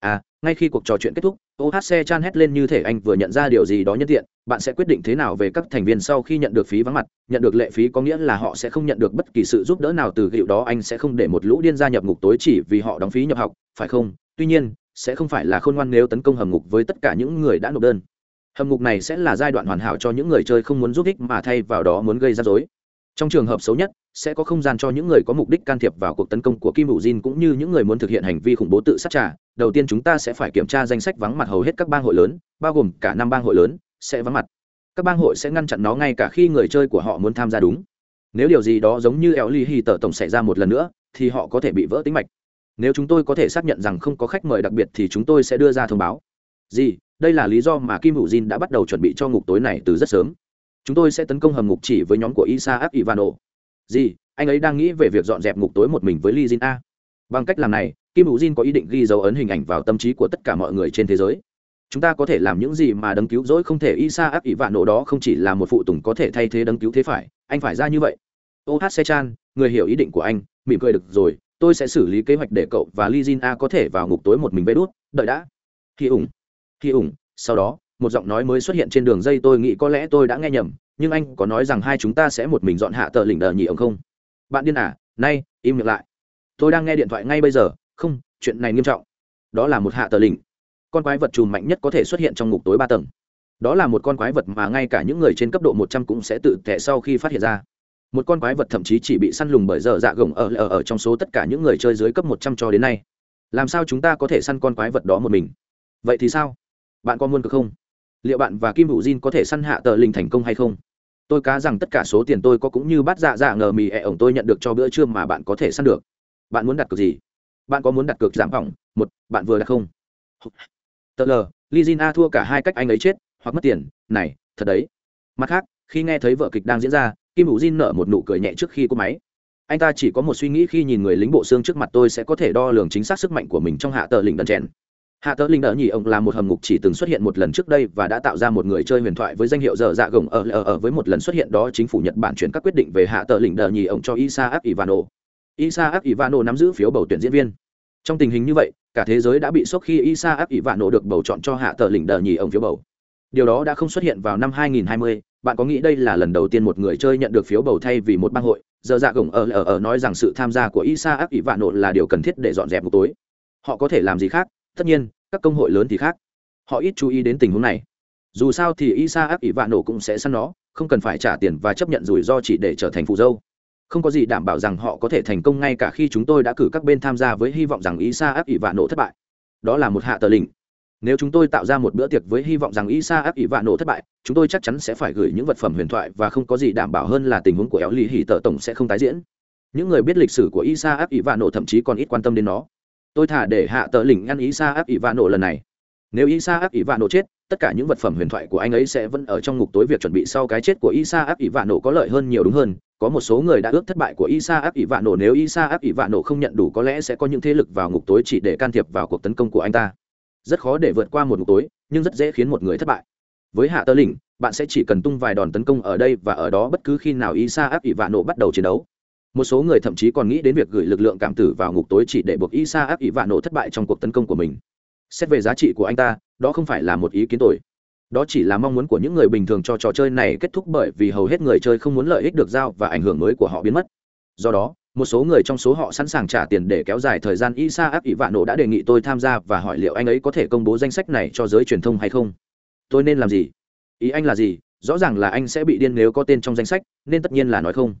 À ngay khi cuộc trò chuyện kết thúc ohc chan hét lên như thể anh vừa nhận ra điều gì đó nhân tiện, bạn sẽ quyết định thế nào về các thành viên sau khi nhận được phí vắng mặt, nhận được lệ phí có nghĩa là họ sẽ không nhận được bất kỳ sự giúp đỡ nào từ hiệu đó, anh sẽ không để một lũ điên gia nhập ngục tối chỉ vì họ đóng phí nhập học, phải không? Tuy nhiên, sẽ không phải là khôn ngoan nếu tấn công hầm ngục với tất cả những người đã nộp đơn. Hầm ngục này sẽ là giai đoạn hoàn hảo cho những người chơi không muốn giúp ích mà thay vào đó muốn gây ra dối trong trường hợp xấu nhất, sẽ có không gian cho những người có mục đích can thiệp vào cuộc tấn công của kim hữu jin cũng như những người muốn thực hiện hành vi khủng bố tự sát trả đầu tiên chúng ta sẽ phải kiểm tra danh sách vắng mặt hầu hết các bang hội lớn, bao gồm cả năm bang hội lớn, sẽ vắng mặt. Các bang hội sẽ ngăn chặn nó ngay cả khi người chơi của họ muốn tham gia đúng. Nếu điều gì đó giống như eo ly hì tờ tổng xảy ra một lần nữa, thì họ có thể bị vỡ tính mạch. Nếu chúng tôi có thể xác nhận rằng không có khách mời đặc biệt thì chúng tôi sẽ đưa ra thông báo. Gì? Đây là lý do mà kim hữu jin đã bắt đầu chuẩn bị cho ngục tối này từ rất sớm chúng tôi sẽ tấn công hầm ngục chỉ với nhóm của isa áp ivano gì anh ấy đang nghĩ về việc dọn dẹp ngục tối một mình với li Jin A. Bằng cách làm này, Kim Hữu Jin có ý định ghi dấu ấn hình ảnh vào tâm trí của tất cả mọi người trên thế giới. Chúng ta có thể làm những gì mà đấng cứu rỗi không thể Isa áp đó không chỉ là một phụ tùng có thể thay thế đấng cứu thế phải, anh phải ra như vậy. OHC Chan, người hiểu ý định của anh, mỉm cười được rồi, tôi sẽ xử lý kế hoạch để cậu và li Jin A có thể vào ngục tối một mình vê đút, đợi đã. Khi ủng, khi ủng, sau đó, một giọng nói mới xuất hiện trên đường dây tôi nghĩ có lẽ tôi đã nghe nhầm, nhưng anh có nói rằng hai chúng ta sẽ một mình dọn hạ tờ lỉnh đờ nhỉ ông không? bạn điên à nay im miệng lại. Tôi đang nghe điện thoại ngay bây giờ không chuyện này nghiêm trọng. Đó là một hạ tờ lỉnh. con quái vật chùm mạnh nhất có thể xuất hiện trong ngục tối ba tầng. Đó là một con quái vật mà ngay cả những người trên cấp độ một trăm cũng sẽ tự tệ sau khi phát hiện ra. Một con quái vật thậm chí chỉ bị săn lùng bởi giờ dạ gồng ở, ở ở trong số tất cả những người chơi dưới cấp một trăm cho đến nay. Làm sao chúng ta có thể săn con quái vật đó một mình? Vậy thì sao? Bạn có muốn cực không? Liệu bạn và kim hữu jin có thể săn hạ tờ linh thành công hay không? Tôi cá rằng tất cả số tiền tôi có cũng như bát dạ dạ ngờ mì ẹ ổng tôi nhận được cho bữa trưa mà bạn có thể săn được. Bạn muốn đặt cược gì? Bạn có muốn đặt cược giảm phòng một, bạn vừa đặt không? Tờ l lizina thua cả hai cách anh ấy chết, hoặc mất tiền. Này, thật đấy. Mặt khác, khi nghe thấy vợ kịch đang diễn ra, kim hữu jin nở một nụ cười nhẹ trước khi cúp máy. Anh ta chỉ có một suy nghĩ khi nhìn người lính bộ xương trước mặt tôi sẽ có thể đo lường chính xác sức mạnh của mình trong hạ tờ lình đần trèn hạ tớ linh đỡ nhì ông là một hầm ngục chỉ từng xuất hiện một lần trước đây và đã tạo ra một người chơi huyền thoại với danh hiệu dở dạ gồng ở, ở ở với một lần xuất hiện đó chính phủ nhật bản chuyển các quyết định về hạ tớ linh đỡ nhì ông cho isaac ivano isaac ivano nắm giữ phiếu bầu tuyển diễn viên. Trong tình hình như vậy cả thế giới đã bị sốc khi isaac ivano được bầu chọn cho hạ tớ linh đỡ nhì ông phiếu bầu. Điều đó đã không xuất hiện vào năm 2020 bạn có nghĩ đây là lần đầu tiên một người chơi nhận được phiếu bầu thay vì một bang hội? Giờ dạ gồng ở, ở ở nói rằng sự tham gia của isaac ivano là điều cần thiết để dọn dẹp một tối. Họ có thể làm gì khác? Tất nhiên, các công hội lớn thì khác. Họ ít chú ý đến tình huống này. Dù sao thì isa áp ỷ vạn nổ cũng sẽ săn nó, không cần phải trả tiền và chấp nhận rủi ro chỉ để trở thành phụ dâu. Không có gì đảm bảo rằng họ có thể thành công ngay cả khi chúng tôi đã cử các bên tham gia với hy vọng rằng isa áp ỷ vạn nổ thất bại. Đó là một hạ tờ lình nếu chúng tôi tạo ra một bữa tiệc với hy vọng rằng isa áp ỷ vạn nổ thất bại, chúng tôi chắc chắn sẽ phải gửi những vật phẩm huyền thoại và không có gì đảm bảo hơn là tình huống của éo lì hỉ tờ tổng sẽ không tái diễn. Những người biết lịch sử của isa áp ỷ vạn nổ thậm chí còn ít quan tâm đến nó tôi thả để hạ tờ lỉnh ngăn ý sa áp ỷ vạ nổ lần này. Nếu isa áp ỷ vạ nổ chết tất cả những vật phẩm huyền thoại của anh ấy sẽ vẫn ở trong ngục tối việc chuẩn bị sau cái chết của isa áp ỷ Vạn nổ có lợi hơn nhiều đúng hơn. Có một số người đã ước thất bại của isa áp ỷ Vạn nổ nếu isa áp ỷ Vạn nổ không nhận đủ có lẽ sẽ có những thế lực vào ngục tối chỉ để can thiệp vào cuộc tấn công của anh ta. Rất khó để vượt qua một ngục tối nhưng rất dễ khiến một người thất bại. Với hạ tơ Lĩnh, bạn sẽ chỉ cần tung vài đòn tấn công ở đây và ở đó bất cứ khi nào isa áp ỷ Vạn nổ bắt đầu chiến đấu một số người thậm chí còn nghĩ đến việc gửi lực lượng cảm tử vào ngục tối chỉ để buộc isa áp ỷ vạn nổ thất bại trong cuộc tấn công của mình. Xét về giá trị của anh ta, đó không phải là một ý kiến tội đó chỉ là mong muốn của những người bình thường cho trò chơi này kết thúc bởi vì hầu hết người chơi không muốn lợi ích được giao và ảnh hưởng mới của họ biến mất. Do đó, một số người trong số họ sẵn sàng trả tiền để kéo dài thời gian isa áp ỷ vạn nổ đã đề nghị tôi tham gia và hỏi liệu anh ấy có thể công bố danh sách này cho giới truyền thông hay không. Tôi nên làm gì? Ý anh là gì? Rõ ràng là anh sẽ bị điên nếu có tên trong danh sách, nên tất nhiên là nói không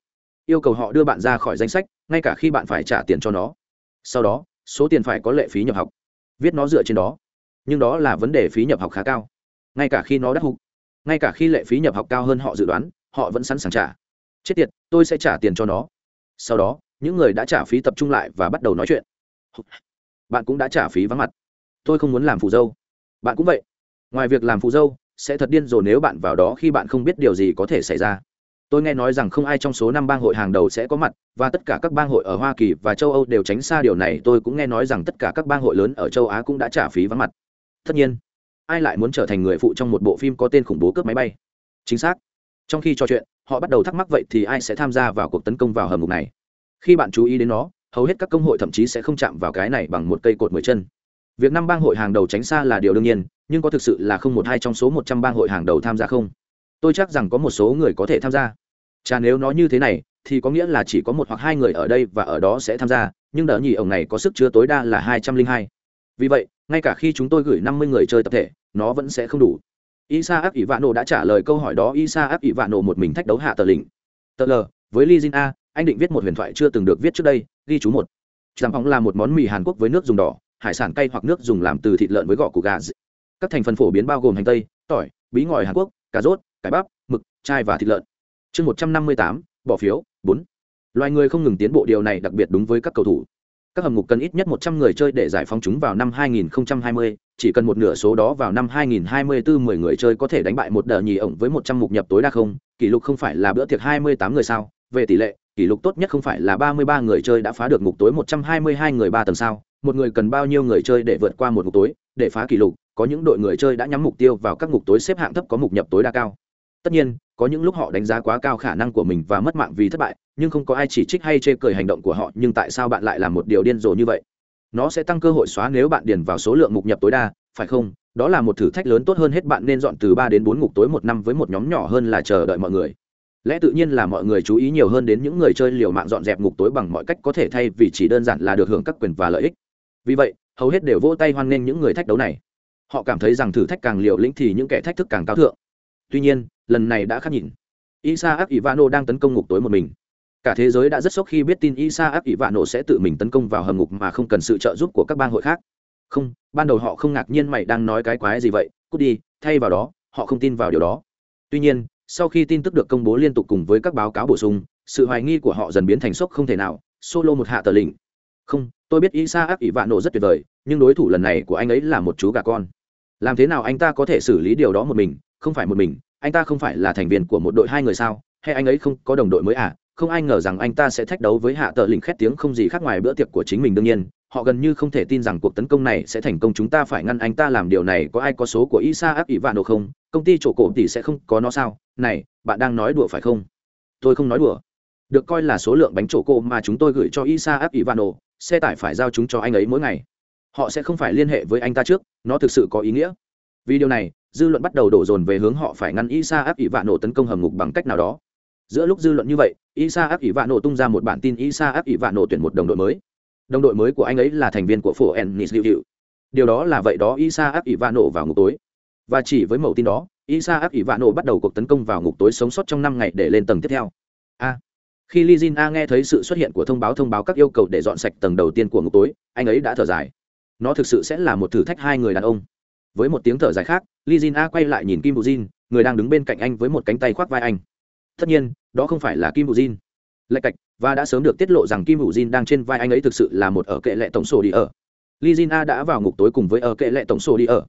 yêu cầu họ đưa bạn ra khỏi danh sách, ngay cả khi bạn phải trả tiền cho nó. Sau đó, số tiền phải có lệ phí nhập học. Viết nó dựa trên đó. Nhưng đó là vấn đề phí nhập học khá cao. Ngay cả khi nó đắt hụt, ngay cả khi lệ phí nhập học cao hơn họ dự đoán, họ vẫn sẵn sàng trả. Chết tiệt, tôi sẽ trả tiền cho nó. Sau đó, những người đã trả phí tập trung lại và bắt đầu nói chuyện. Bạn cũng đã trả phí vắng mặt. Tôi không muốn làm phù dâu. Bạn cũng vậy. Ngoài việc làm phù dâu, sẽ thật điên rồ nếu bạn vào đó khi bạn không biết điều gì có thể xảy ra tôi nghe nói rằng không ai trong số năm bang hội hàng đầu sẽ có mặt, và tất cả các bang hội ở hoa kỳ và châu âu đều tránh xa điều này. Tôi cũng nghe nói rằng tất cả các bang hội lớn ở châu á cũng đã trả phí vắng mặt. Tất nhiên, ai lại muốn trở thành người phụ trong một bộ phim có tên khủng bố cướp máy bay? Chính xác. Trong khi trò chuyện, họ bắt đầu thắc mắc vậy thì ai sẽ tham gia vào cuộc tấn công vào hầm ngục này? Khi bạn chú ý đến nó, hầu hết các công hội thậm chí sẽ không chạm vào cái này bằng một cây cột mười chân. Việc năm bang hội hàng đầu tránh xa là điều đương nhiên, nhưng có thực sự là không một hai trong số một trăm bang hội hàng đầu tham gia không? Tôi chắc rằng có một số người có thể tham gia. Chà nếu nó như thế này, thì có nghĩa là chỉ có một hoặc hai người ở đây và ở đó sẽ tham gia, nhưng đỡ nhì ổng này có sức chứa tối đa là hai trăm linh hai. Vì vậy, ngay cả khi chúng tôi gửi năm mươi người chơi tập thể, nó vẫn sẽ không đủ. Isa áp ỷ vạn nổ đã trả lời câu hỏi đó. Isa áp ỷ vạn nổ một mình thách đấu hạ tờ lình tờ l, với li jin a, anh định viết một huyền thoại chưa từng được viết trước đây, ghi chú một. Giảm phóng là một món mì hàn quốc với nước dùng đỏ, hải sản cay hoặc nước dùng làm từ thịt lợn với gọ củ gà. Các thành phần phổ biến bao gồm hành tây, tỏi, bí ngòi hàn quốc, cà rốt cải bắp mực chai và thịt lợn chương một trăm năm mươi tám bỏ phiếu bốn loài người không ngừng tiến bộ điều này đặc biệt đúng với các cầu thủ các hầm ngục cần ít nhất một trăm người chơi để giải phóng chúng vào năm 2020, chỉ cần một nửa số đó vào năm 2024 10 người chơi có thể đánh bại một đợt nhì ổng với 100 mục nhập tối đa không, kỷ lục không phải là bữa tiệc 28 người sao? Về tỷ lệ, kỷ lục tốt nhất không phải là 33 người chơi đã phá được ngục tối 122 người ba tầng sao? Một người cần bao nhiêu người chơi để vượt qua một ngục tối, để phá kỷ lục? Có những đội người chơi đã nhắm mục tiêu vào các ngục tối xếp hạng thấp có mục nhập tối đa cao. Tất nhiên, có những lúc họ đánh giá quá cao khả năng của mình và mất mạng vì thất bại nhưng không có ai chỉ trích hay chê cười hành động của họ nhưng tại sao bạn lại làm một điều điên rồ như vậy? Nó sẽ tăng cơ hội xóa nếu bạn điền vào số lượng mục nhập tối đa phải không? Đó là một thử thách lớn tốt hơn hết bạn nên dọn từ ba đến bốn ngục tối một năm với một nhóm nhỏ hơn là chờ đợi mọi người. Lẽ tự nhiên là mọi người chú ý nhiều hơn đến những người chơi liều mạng dọn dẹp ngục tối bằng mọi cách có thể thay vì chỉ đơn giản là được hưởng các quyền và lợi ích. Vì vậy hầu hết đều vỗ tay hoan nghênh những người thách đấu này. Họ cảm thấy rằng thử thách càng liều lĩnh thì những kẻ thách thức càng cao thượng tuy nhiên lần này đã khác nhìn Isaac Ivano đang tấn công ngục tối một mình. Cả thế giới đã rất sốc khi biết tin Isaac Ivano sẽ tự mình tấn công vào hầm ngục mà không cần sự trợ giúp của các bang hội khác. Không, ban đầu họ không ngạc nhiên mày đang nói cái quái gì vậy, cút đi, thay vào đó, họ không tin vào điều đó. Tuy nhiên, sau khi tin tức được công bố liên tục cùng với các báo cáo bổ sung, sự hoài nghi của họ dần biến thành sốc không thể nào, solo một hạ tờ lĩnh. Không, tôi biết Isaac Ivano rất tuyệt vời, nhưng đối thủ lần này của anh ấy là một chú gà con. Làm thế nào anh ta có thể xử lý điều đó một mình, không phải một mình, anh ta không phải là thành viên của một đội hai người sao? Hay anh ấy không có đồng đội mới à? Không ai ngờ rằng anh ta sẽ thách đấu với hạ tờ lình khét tiếng không gì khác ngoài bữa tiệc của chính mình đương nhiên. Họ gần như không thể tin rằng cuộc tấn công này sẽ thành công. Chúng ta phải ngăn anh ta làm điều này. Có ai có số của isa áp ỷ vạn đồ không? Công ty chỗ cổ tỷ sẽ không có nó sao? Này bạn đang nói đùa phải không? Tôi không nói đùa. Được coi là số lượng bánh chỗ cổ mà chúng tôi gửi cho isa áp ỷ vạn đồ xe tải phải giao chúng cho anh ấy mỗi ngày. Họ sẽ không phải liên hệ với anh ta trước. Nó thực sự có ý nghĩa. Vì điều này dư luận bắt đầu đổ dồn về hướng họ phải ngăn isa áp ỷ vạ nổ tấn công hầm ngục bằng cách nào đó. Giữa lúc dư luận như vậy, isa áp ỷ vạ nổ tung ra một bản tin isa áp ỷ vạ nổ tuyển một đồng đội mới. Đồng đội mới của anh ấy là thành viên của phổ ennis liệu hiệu điều đó là vậy đó isa áp ỷ vạ nổ vào ngục tối. Và chỉ với mẫu tin đó, isa áp ỷ vạ nổ bắt đầu cuộc tấn công vào ngục tối sống sót trong năm ngày để lên tầng tiếp theo. A. Khi Lizina a nghe thấy sự xuất hiện của thông báo thông báo các yêu cầu để dọn sạch tầng đầu tiên của ngục tối, anh ấy đã thở dài. Nó thực sự sẽ là một thử thách hai người đàn ông. Với một tiếng thở dài khác li jin a quay lại nhìn kim bù jin, người đang đứng bên cạnh anh với một cánh tay khoác vai anh. Tất nhiên, đó không phải là kim bù jin. Lạch cạch, và đã sớm được tiết lộ rằng kim bù jin đang trên vai anh ấy thực sự là một ở kệ lệ tổng sổ đi ở. Li jin a đã vào ngục tối cùng với ở kệ lệ tổng sổ đi ở.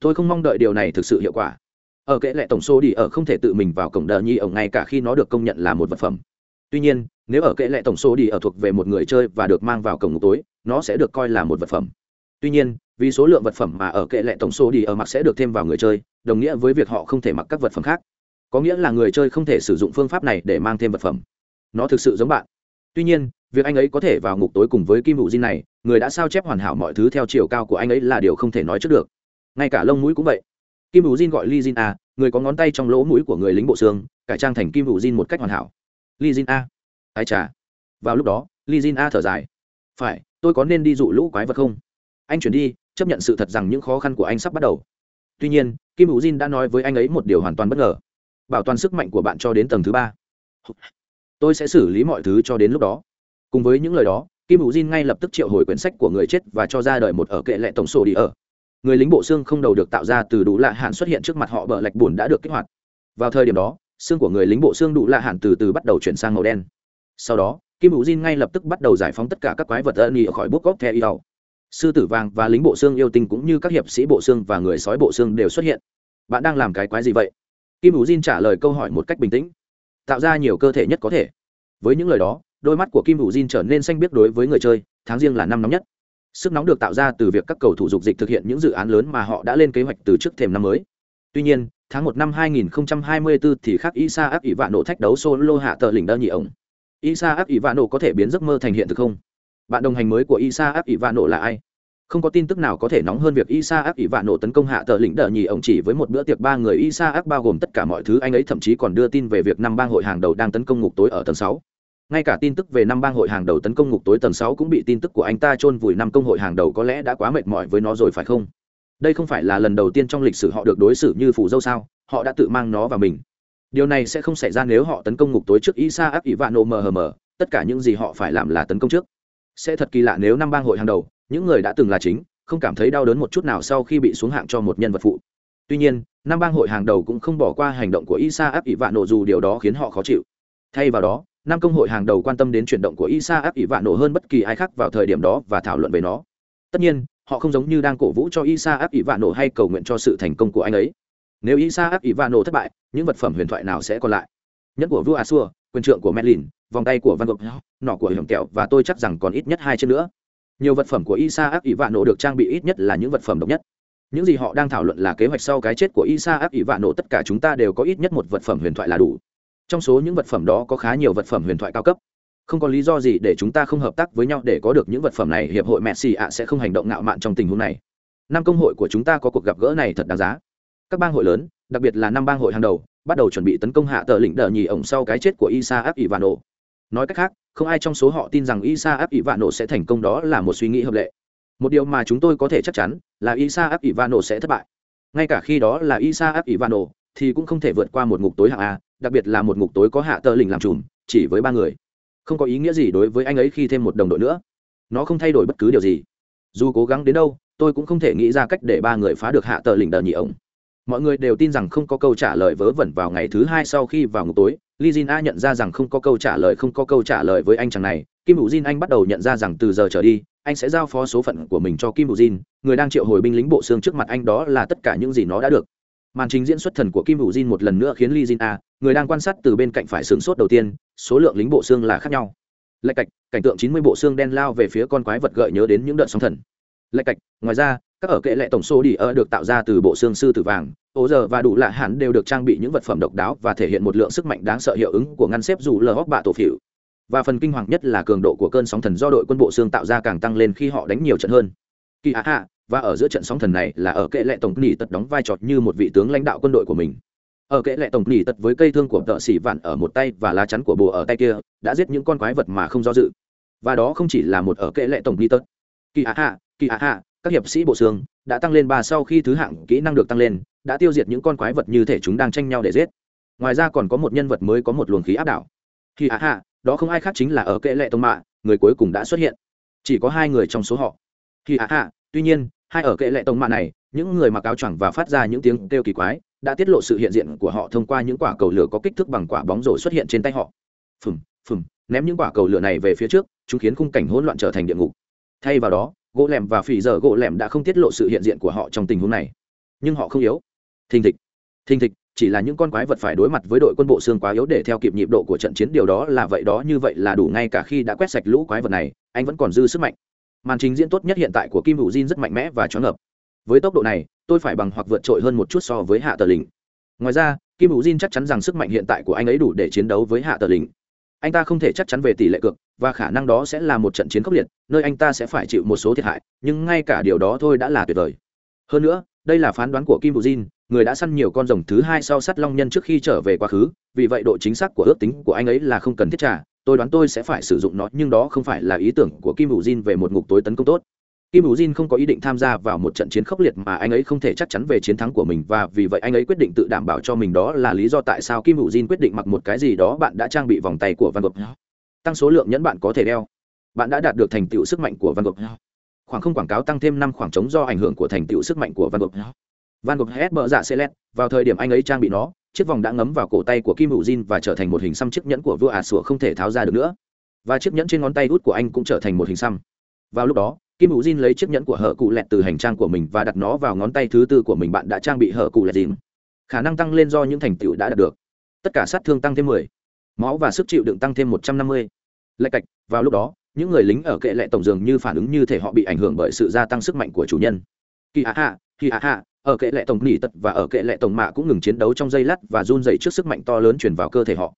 Tôi không mong đợi điều này thực sự hiệu quả. Ở kệ lệ tổng số đi ở không thể tự mình vào cổng đờ nhi ở ngay cả khi nó được công nhận là một vật phẩm. Tuy nhiên, nếu ở kệ lệ tổng số đi ở thuộc về một người chơi và được mang vào cổng ngục tối, nó sẽ được coi là một vật phẩm tuy nhiên, vì số lượng vật phẩm mà ở kệ lệ tổng số đi ở mặc sẽ được thêm vào người chơi, đồng nghĩa với việc họ không thể mặc các vật phẩm khác. Có nghĩa là người chơi không thể sử dụng phương pháp này để mang thêm vật phẩm. Nó thực sự giống bạn. Tuy nhiên, việc anh ấy có thể vào ngục tối cùng với kim hữu di này, người đã sao chép hoàn hảo mọi thứ theo chiều cao của anh ấy là điều không thể nói trước được. Ngay cả lông mũi cũng vậy. Kim hữu di gọi li jin a, người có ngón tay trong lỗ mũi của người lính bộ xương, cải trang thành kim hữu di một cách hoàn hảo. Li jin a. Ai chà. Vào lúc đó, li jin a thở dài. Phải, tôi có nên đi dụ lũ quái vật không? Anh chuyển đi, chấp nhận sự thật rằng những khó khăn của anh sắp bắt đầu. Tuy nhiên, kim hữu jin đã nói với anh ấy một điều hoàn toàn bất ngờ. Bảo toàn sức mạnh của bạn cho đến tầng thứ ba. Tôi sẽ xử lý mọi thứ cho đến lúc đó. Cùng với những lời đó, kim hữu jin ngay lập tức triệu hồi quyển sách của người chết và cho ra đời một ở kệ lệ tổng sổ đi ở. Người lính bộ xương không đầu được tạo ra từ đủ lạ hạn xuất hiện trước mặt họ bờ lạch bùn đã được kích hoạt. Vào thời điểm đó, xương của người lính bộ xương đủ lạ hạn từ từ bắt đầu chuyển sang màu đen. Sau đó, kim hữu jin ngay lập tức bắt đầu giải phóng tất cả các quái vật ân ỉ khỏi bút góc theo yêu sư tử vàng và lính bộ xương yêu tinh cũng như các hiệp sĩ bộ xương và người sói bộ xương đều xuất hiện. Bạn đang làm cái quái gì vậy? Kim hữu jin trả lời câu hỏi một cách bình tĩnh. Tạo ra nhiều cơ thể nhất có thể. Với những lời đó, đôi mắt của kim hữu jin trở nên xanh biếc đối với người chơi, tháng riêng là năm nóng nhất. Sức nóng được tạo ra từ việc các cầu thủ dục dịch thực hiện những dự án lớn mà họ đã lên kế hoạch từ trước thềm năm mới. Tuy nhiên, tháng một năm 2024 thì khác isa áp ỷ vạn nổ thách đấu solo hạ tờ lỉnh đơn nhị ổng. Isa áp ỷ vạn nổ có thể biến giấc mơ thành hiện thực không? Bạn đồng hành mới của isa áp ỷ vạn nổ là ai? Không có tin tức nào có thể nóng hơn việc isa áp ỷ vạn nổ tấn công hạ tờ lĩnh đờ nhì ổng chỉ với một bữa tiệc ba người. Isa áp bao gồm tất cả mọi thứ. Anh ấy thậm chí còn đưa tin về việc năm bang hội hàng đầu đang tấn công ngục tối ở tầng sáu. Ngay cả tin tức về năm bang hội hàng đầu tấn công ngục tối tầng sáu cũng bị tin tức của anh ta chôn vùi năm công hội hàng đầu. Có lẽ đã quá mệt mỏi với nó rồi phải không? Đây không phải là lần đầu tiên trong lịch sử họ được đối xử như phù dâu sao? Họ đã tự mang nó vào mình. Điều này sẽ không xảy ra nếu họ tấn công ngục tối trước. Isa áp ỷ vạn nổ mờ. Tất cả những gì họ phải làm là tấn công trước sẽ thật kỳ lạ nếu năm bang hội hàng đầu, những người đã từng là chính, không cảm thấy đau đớn một chút nào sau khi bị xuống hạng cho một nhân vật phụ. Tuy nhiên, năm bang hội hàng đầu cũng không bỏ qua hành động của isa áp ỷ vạn nổ dù điều đó khiến họ khó chịu. Thay vào đó, năm công hội hàng đầu quan tâm đến chuyển động của isa áp ỷ vạn nổ hơn bất kỳ ai khác vào thời điểm đó và thảo luận về nó. Tất nhiên, họ không giống như đang cổ vũ cho isa áp ỷ vạn nổ hay cầu nguyện cho sự thành công của anh ấy. Nếu isa áp ỷ vạn nổ thất bại, những vật phẩm huyền thoại nào sẽ còn lại? Nhất của vua asua, quyền trượng của Merlin vòng tay của văn gogh nỏ của hiểm kẹo và tôi chắc rằng còn ít nhất hai chiếc nữa. Nhiều vật phẩm của isa áp ỷ vạn được trang bị ít nhất là những vật phẩm độc nhất. Những gì họ đang thảo luận là kế hoạch sau cái chết của isa áp ỷ vạn tất cả chúng ta đều có ít nhất một vật phẩm huyền thoại là đủ. Trong số những vật phẩm đó có khá nhiều vật phẩm huyền thoại cao cấp. Không có lý do gì để chúng ta không hợp tác với nhau để có được những vật phẩm này, hiệp hội messi ạ sẽ không hành động ngạo mạn trong tình huống này. Năm công hội của chúng ta có cuộc gặp gỡ này thật đáng giá. Các bang hội lớn, đặc biệt là năm bang hội hàng đầu, bắt đầu chuẩn bị tấn công hạ tờ lĩnh đờ nhì ổng sau cái chết của isa áp ivano nói cách khác, không ai trong số họ tin rằng isa áp ivano sẽ thành công, đó là một suy nghĩ hợp lệ. Một điều mà chúng tôi có thể chắc chắn là isa áp ivano sẽ thất bại. Ngay cả khi đó là isa áp ivano thì cũng không thể vượt qua một ngục tối hạng a, đặc biệt là một ngục tối có hạ tờ lình làm trùm, chỉ với ba người. Không có ý nghĩa gì đối với anh ấy khi thêm một đồng đội nữa. Nó không thay đổi bất cứ điều gì. Dù cố gắng đến đâu, tôi cũng không thể nghĩ ra cách để ba người phá được hạ tờ lình đờ nhị ổng mọi người đều tin rằng không có câu trả lời vớ vẩn vào ngày thứ hai sau khi vào ngục tối li jin a nhận ra rằng không có câu trả lời, không có câu trả lời với anh chàng này. Kim hữu jin, anh bắt đầu nhận ra rằng từ giờ trở đi, anh sẽ giao phó số phận của mình cho kim hữu jin, người đang triệu hồi binh lính bộ xương trước mặt anh đó là tất cả những gì nó đã được. Màn trình diễn xuất thần của kim hữu jin một lần nữa khiến li jin a, người đang quan sát từ bên cạnh phải sướng sốt đầu tiên, số lượng lính bộ xương là khác nhau. Lạch cạch, cảnh tượng chín mươi bộ xương đen lao về phía con quái vật gợi nhớ đến những đợt sóng thần. Lạch cạch, ngoài ra các ở kệ lệ tổng số đi ở được tạo ra từ bộ xương sư tử vàng, ố giờ và đủ lạ hẳn đều được trang bị những vật phẩm độc đáo và thể hiện một lượng sức mạnh đáng sợ hiệu ứng của ngăn xếp dù lờ hóc bạ tổ phỉu. Và phần kinh hoàng nhất là cường độ của cơn sóng thần do đội quân bộ xương tạo ra càng tăng lên khi họ đánh nhiều trận hơn. Kỳ hạ hạ và ở giữa trận sóng thần này là ở kệ lệ tổng nỉ tật đóng vai trò như một vị tướng lãnh đạo quân đội của mình. Ở kệ lệ tổng nỉ tật với cây thương của tợ xỉ vạn ở một tay và lá chắn của bồ ở tay kia, đã giết những con quái vật mà không do dự. Và đó không chỉ là một ở kệ lệ tổng nỉ tật. Kỳ hạ hạ kỳ hạ hạ các hiệp sĩ bộ xương đã tăng lên ba sau khi thứ hạng kỹ năng được tăng lên, đã tiêu diệt những con quái vật như thể chúng đang tranh nhau để giết. Ngoài ra còn có một nhân vật mới có một luồng khí áp đảo. Khi hạ hạ đó không ai khác chính là ở kệ lệ tông mạ, người cuối cùng đã xuất hiện. Chỉ có hai người trong số họ. Khi hạ hạ tuy nhiên, hai ở kệ lệ tông mạ này, những người mặc áo choàng và phát ra những tiếng kêu kỳ quái, đã tiết lộ sự hiện diện của họ thông qua những quả cầu lửa có kích thước bằng quả bóng rổ xuất hiện trên tay họ. Phừng phừng ném những quả cầu lửa này về phía trước, chúng khiến khung cảnh hỗn loạn trở thành địa ngục. Thay vào đó gỗ lẻm và phỉ giờ gỗ lẻm đã không tiết lộ sự hiện diện của họ trong tình huống này. Nhưng họ không yếu. Thình thịch. Thình thịch, chỉ là những con quái vật phải đối mặt với đội quân bộ xương quá yếu để theo kịp nhịp độ của trận chiến. Điều đó là vậy, đó như vậy là đủ ngay cả khi đã quét sạch lũ quái vật này, anh vẫn còn dư sức mạnh. Màn trình diễn tốt nhất hiện tại của kim hữu jin rất mạnh mẽ và chóng ngợp. Với tốc độ này, tôi phải bằng hoặc vượt trội hơn một chút so với hạ tờ lình ngoài ra, kim hữu jin chắc chắn rằng sức mạnh hiện tại của anh ấy đủ để chiến đấu với hạ tờ lình anh ta không thể chắc chắn về tỷ lệ cược, và khả năng đó sẽ là một trận chiến khốc liệt, nơi anh ta sẽ phải chịu một số thiệt hại, nhưng ngay cả điều đó thôi đã là tuyệt vời. Hơn nữa, đây là phán đoán của kim bù jin, người đã săn nhiều con rồng thứ hai sau sắt long nhân trước khi trở về quá khứ, vì vậy độ chính xác của ước tính của anh ấy là không cần thiết trả, tôi đoán tôi sẽ phải sử dụng nó, nhưng đó không phải là ý tưởng của kim bù jin về một ngục tối tấn công tốt kim Vũ jin không có ý định tham gia vào một trận chiến khốc liệt mà anh ấy không thể chắc chắn về chiến thắng của mình và vì vậy anh ấy quyết định tự đảm bảo cho mình đó là lý do tại sao kim Vũ jin quyết định mặc một cái gì đó bạn đã trang bị vòng tay của van gogh. Tăng số lượng nhẫn bạn có thể đeo. Bạn đã đạt được thành tựu sức mạnh của van gogh. Khoảng không quảng cáo tăng thêm năm khoảng trống do ảnh hưởng của thành tựu sức mạnh của van gogh. Van gogh hét bợ dạ xe lét. Vào thời điểm anh ấy trang bị nó, chiếc vòng đã ngấm vào cổ tay của kim hữu jin và trở thành một hình xăm chiếc nhẫn của vua ả sủa không thể tháo ra được nữa. Và chiếc nhẫn trên ngón tay út của anh cũng trở thành một hình xăm. Vào lúc đó kim hữu jin lấy chiếc nhẫn của hở cụ lẹt từ hành trang của mình và đặt nó vào ngón tay thứ tư của mình, bạn đã trang bị hở cụ lẹt dìm khả năng tăng lên do những thành tựu đã đạt được tất cả sát thương tăng thêm 10. máu và sức chịu đựng tăng thêm 150. lệch cạch, vào lúc đó, những người lính ở kệ lệ tổng dường như phản ứng như thể họ bị ảnh hưởng bởi sự gia tăng sức mạnh của chủ nhân kỳ hạ hạ kỳ hạ hạ ở kệ lệ tổng nỉ tật và ở kệ lệ tổng mạ cũng ngừng chiến đấu trong giây lát và run dày trước sức mạnh to lớn truyền vào cơ thể họ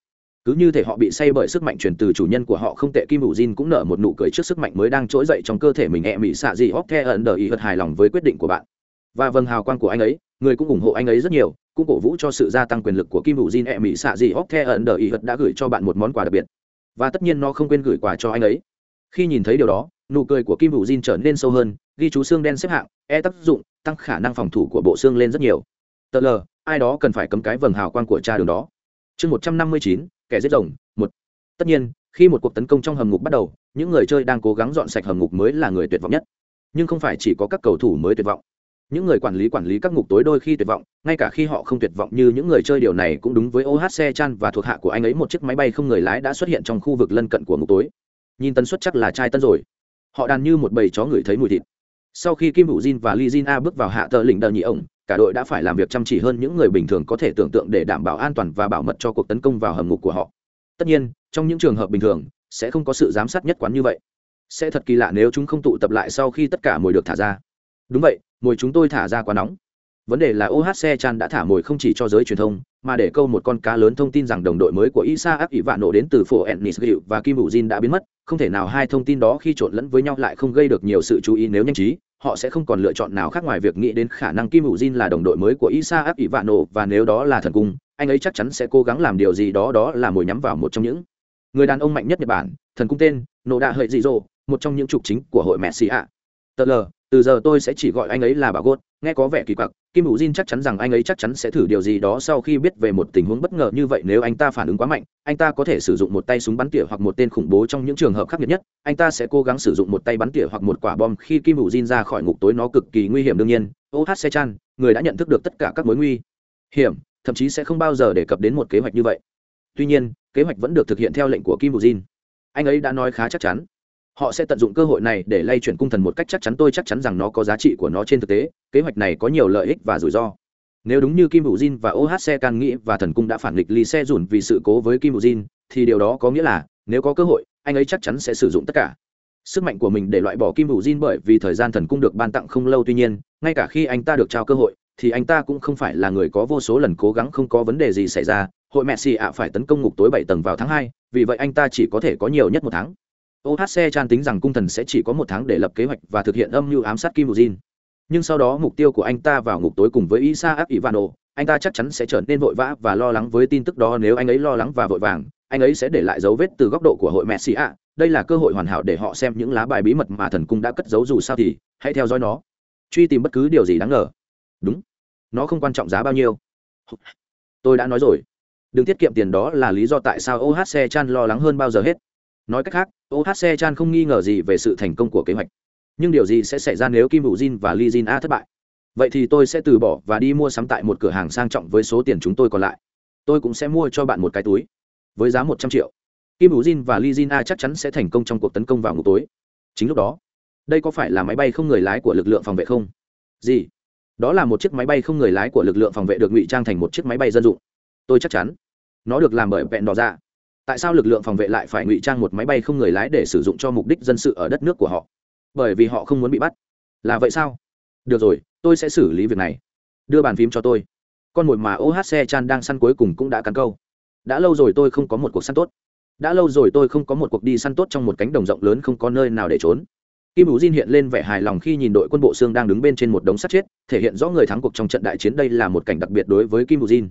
cứ như thể họ bị say bởi sức mạnh truyền từ chủ nhân của họ không tệ kim hữu jin cũng nở một nụ cười trước sức mạnh mới đang trỗi dậy trong cơ thể mình. E mỹ xạ gì hóc the ẩn đờ ý hật hài lòng với quyết định của bạn. Và vâng hào quang của anh ấy, người cũng ủng hộ anh ấy rất nhiều, cũng cổ vũ cho sự gia tăng quyền lực của kim hữu jin e mỹ xạ gì hóc the ẩn đờ ý hật đã gửi cho bạn một món quà đặc biệt. Và tất nhiên nó không quên gửi quà cho anh ấy. Khi nhìn thấy điều đó, nụ cười của kim hữu jin trở nên sâu hơn, ghi chú xương đen xếp hạng e tác dụng, tăng khả năng phòng thủ của bộ xương lên rất nhiều. Tờ l ai đó cần phải cấm cái vầng hào quang của cha đường đó. Chương một trăm năm mươi chín kẻ giết rồng, một. Tất nhiên, khi một cuộc tấn công trong hầm ngục bắt đầu, những người chơi đang cố gắng dọn sạch hầm ngục mới là người tuyệt vọng nhất. Nhưng không phải chỉ có các cầu thủ mới tuyệt vọng. Những người quản lý quản lý các ngục tối đôi khi tuyệt vọng, ngay cả khi họ không tuyệt vọng như những người chơi điều này cũng đúng với ohc chan và thuộc hạ của anh ấy, một chiếc máy bay không người lái đã xuất hiện trong khu vực lân cận của ngục tối. Nhìn tần suất chắc là trai tân rồi. Họ đàn như một bầy chó ngửi thấy mùi thịt. Sau khi kim hữu jin và li jin a bước vào hạ tờ lĩnh đờ nhị ổng cả đội đã phải làm việc chăm chỉ hơn những người bình thường có thể tưởng tượng để đảm bảo an toàn và bảo mật cho cuộc tấn công vào hầm ngục của họ. Tất nhiên, trong những trường hợp bình thường, sẽ không có sự giám sát nhất quán như vậy. Sẽ thật kỳ lạ nếu chúng không tụ tập lại sau khi tất cả mồi được thả ra. Đúng vậy, mồi chúng tôi thả ra quá nóng. Vấn đề là ohc chan đã thả mồi không chỉ cho giới truyền thông, mà để câu một con cá lớn thông tin rằng đồng đội mới của isa áp ỷ vạn nổ đến từ phố ennis và kim bù jin đã biến mất. Không thể nào hai thông tin đó khi trộn lẫn với nhau lại không gây được nhiều sự chú ý nếu nhanh trí họ sẽ không còn lựa chọn nào khác ngoài việc nghĩ đến khả năng kim hữu jin là đồng đội mới của isa áp ỷ vạn nổ và nếu đó là thần cung anh ấy chắc chắn sẽ cố gắng làm điều gì đó đó là mồi nhắm vào một trong những người đàn ông mạnh nhất nhật bản thần cung tên nổ đạ hợi dị dỗ một trong những trục chính của hội messi ạ. Tờ lờ, từ giờ tôi sẽ chỉ gọi anh ấy là bà gốt nghe có vẻ kỳ quặc, kim hữu jin chắc chắn rằng anh ấy chắc chắn sẽ thử điều gì đó sau khi biết về một tình huống bất ngờ như vậy. Nếu anh ta phản ứng quá mạnh, anh ta có thể sử dụng một tay súng bắn tỉa hoặc một tên khủng bố trong những trường hợp khắc nghiệt nhất. Anh ta sẽ cố gắng sử dụng một tay bắn tỉa hoặc một quả bom khi kim hữu jin ra khỏi ngục tối nó cực kỳ nguy hiểm đương nhiên. Oh chan, người đã nhận thức được tất cả các mối nguy hiểm, thậm chí sẽ không bao giờ đề cập đến một kế hoạch như vậy. Tuy nhiên, kế hoạch vẫn được thực hiện theo lệnh của kim hữu jin. Anh ấy đã nói khá chắc chắn họ sẽ tận dụng cơ hội này để lay chuyển cung thần một cách chắc chắn. Tôi chắc chắn rằng nó có giá trị của nó trên thực tế, kế hoạch này có nhiều lợi ích và rủi ro. Nếu đúng như kim hữu jin và ohc can nghĩ và thần cung đã phản nghịch ly xe dùn vì sự cố với kim hữu jin, thì điều đó có nghĩa là, nếu có cơ hội, anh ấy chắc chắn sẽ sử dụng tất cả. Sức mạnh của mình để loại bỏ kim hữu jin bởi vì thời gian thần cung được ban tặng không lâu. Tuy nhiên, ngay cả khi anh ta được trao cơ hội, thì anh ta cũng không phải là người có vô số lần cố gắng không có vấn đề gì xảy ra. Hội mẹ xì ạ phải tấn công ngục tối bảy tầng vào tháng hai, vì vậy anh ta chỉ có thể có nhiều nhất một tháng ohc chan tính rằng cung thần sẽ chỉ có một tháng để lập kế hoạch và thực hiện âm mưu ám sát kim Jin. nhưng sau đó mục tiêu của anh ta vào ngục tối cùng với isa ác ivano, anh ta chắc chắn sẽ trở nên vội vã và lo lắng với tin tức đó nếu anh ấy lo lắng và vội vàng, anh ấy sẽ để lại dấu vết từ góc độ của hội messi ạ. Đây là cơ hội hoàn hảo để họ xem những lá bài bí mật mà thần cung đã cất giấu dù sao thì, hãy theo dõi nó. Truy tìm bất cứ điều gì đáng ngờ. Đúng. Nó không quan trọng giá bao nhiêu. Tôi đã nói rồi. Đừng tiết kiệm tiền đó là lý do tại sao ohc chan lo lắng hơn bao giờ hết nói cách khác ohc chan không nghi ngờ gì về sự thành công của kế hoạch. Nhưng điều gì sẽ xảy ra nếu kim hữu jin và li jin a thất bại? Vậy thì tôi sẽ từ bỏ và đi mua sắm tại một cửa hàng sang trọng với số tiền chúng tôi còn lại. Tôi cũng sẽ mua cho bạn một cái túi với giá một trăm triệu. Kim hữu jin và li jin a chắc chắn sẽ thành công trong cuộc tấn công vào ngục tối. Chính lúc đó, đây có phải là máy bay không người lái của lực lượng phòng vệ không? Gì? Đó là một chiếc máy bay không người lái của lực lượng phòng vệ được ngụy trang thành một chiếc máy bay dân dụng. Tôi chắc chắn, nó được làm bởi vẹn đỏ ra tại sao lực lượng phòng vệ lại phải ngụy trang một máy bay không người lái để sử dụng cho mục đích dân sự ở đất nước của họ? Bởi vì họ không muốn bị bắt. Là vậy sao? Được rồi, tôi sẽ xử lý việc này. Đưa bàn phím cho tôi. Con mồi mà ohc chan đang săn cuối cùng cũng đã cắn câu. Đã lâu rồi tôi không có một cuộc săn tốt. Đã lâu rồi tôi không có một cuộc đi săn tốt trong một cánh đồng rộng lớn không có nơi nào để trốn. Kim hữu diên hiện lên vẻ hài lòng khi nhìn đội quân bộ xương đang đứng bên trên một đống sắt chết, thể hiện rõ người thắng cuộc trong trận đại chiến. Đây là một cảnh đặc biệt đối với kim hữu diên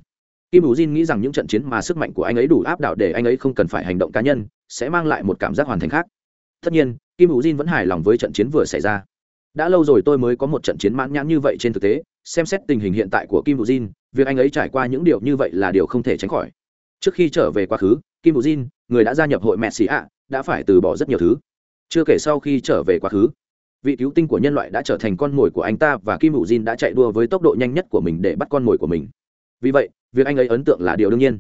kim hữu Jin nghĩ rằng những trận chiến mà sức mạnh của anh ấy đủ áp đảo để anh ấy không cần phải hành động cá nhân sẽ mang lại một cảm giác hoàn thành khác. Tất nhiên kim hữu Jin vẫn hài lòng với trận chiến vừa xảy ra. Đã lâu rồi tôi mới có một trận chiến mãn nhãn như vậy trên thực tế xem xét tình hình hiện tại của kim hữu Jin, việc anh ấy trải qua những điều như vậy là điều không thể tránh khỏi. Trước khi trở về quá khứ kim hữu Jin, người đã gia nhập hội mẹ xì ạ đã phải từ bỏ rất nhiều thứ. Chưa kể sau khi trở về quá khứ vị cứu tinh của nhân loại đã trở thành con mồi của anh ta và kim hữu Jin đã chạy đua với tốc độ nhanh nhất của mình để bắt con mồi của mình. Vì vậy việc anh ấy ấn tượng là điều đương nhiên.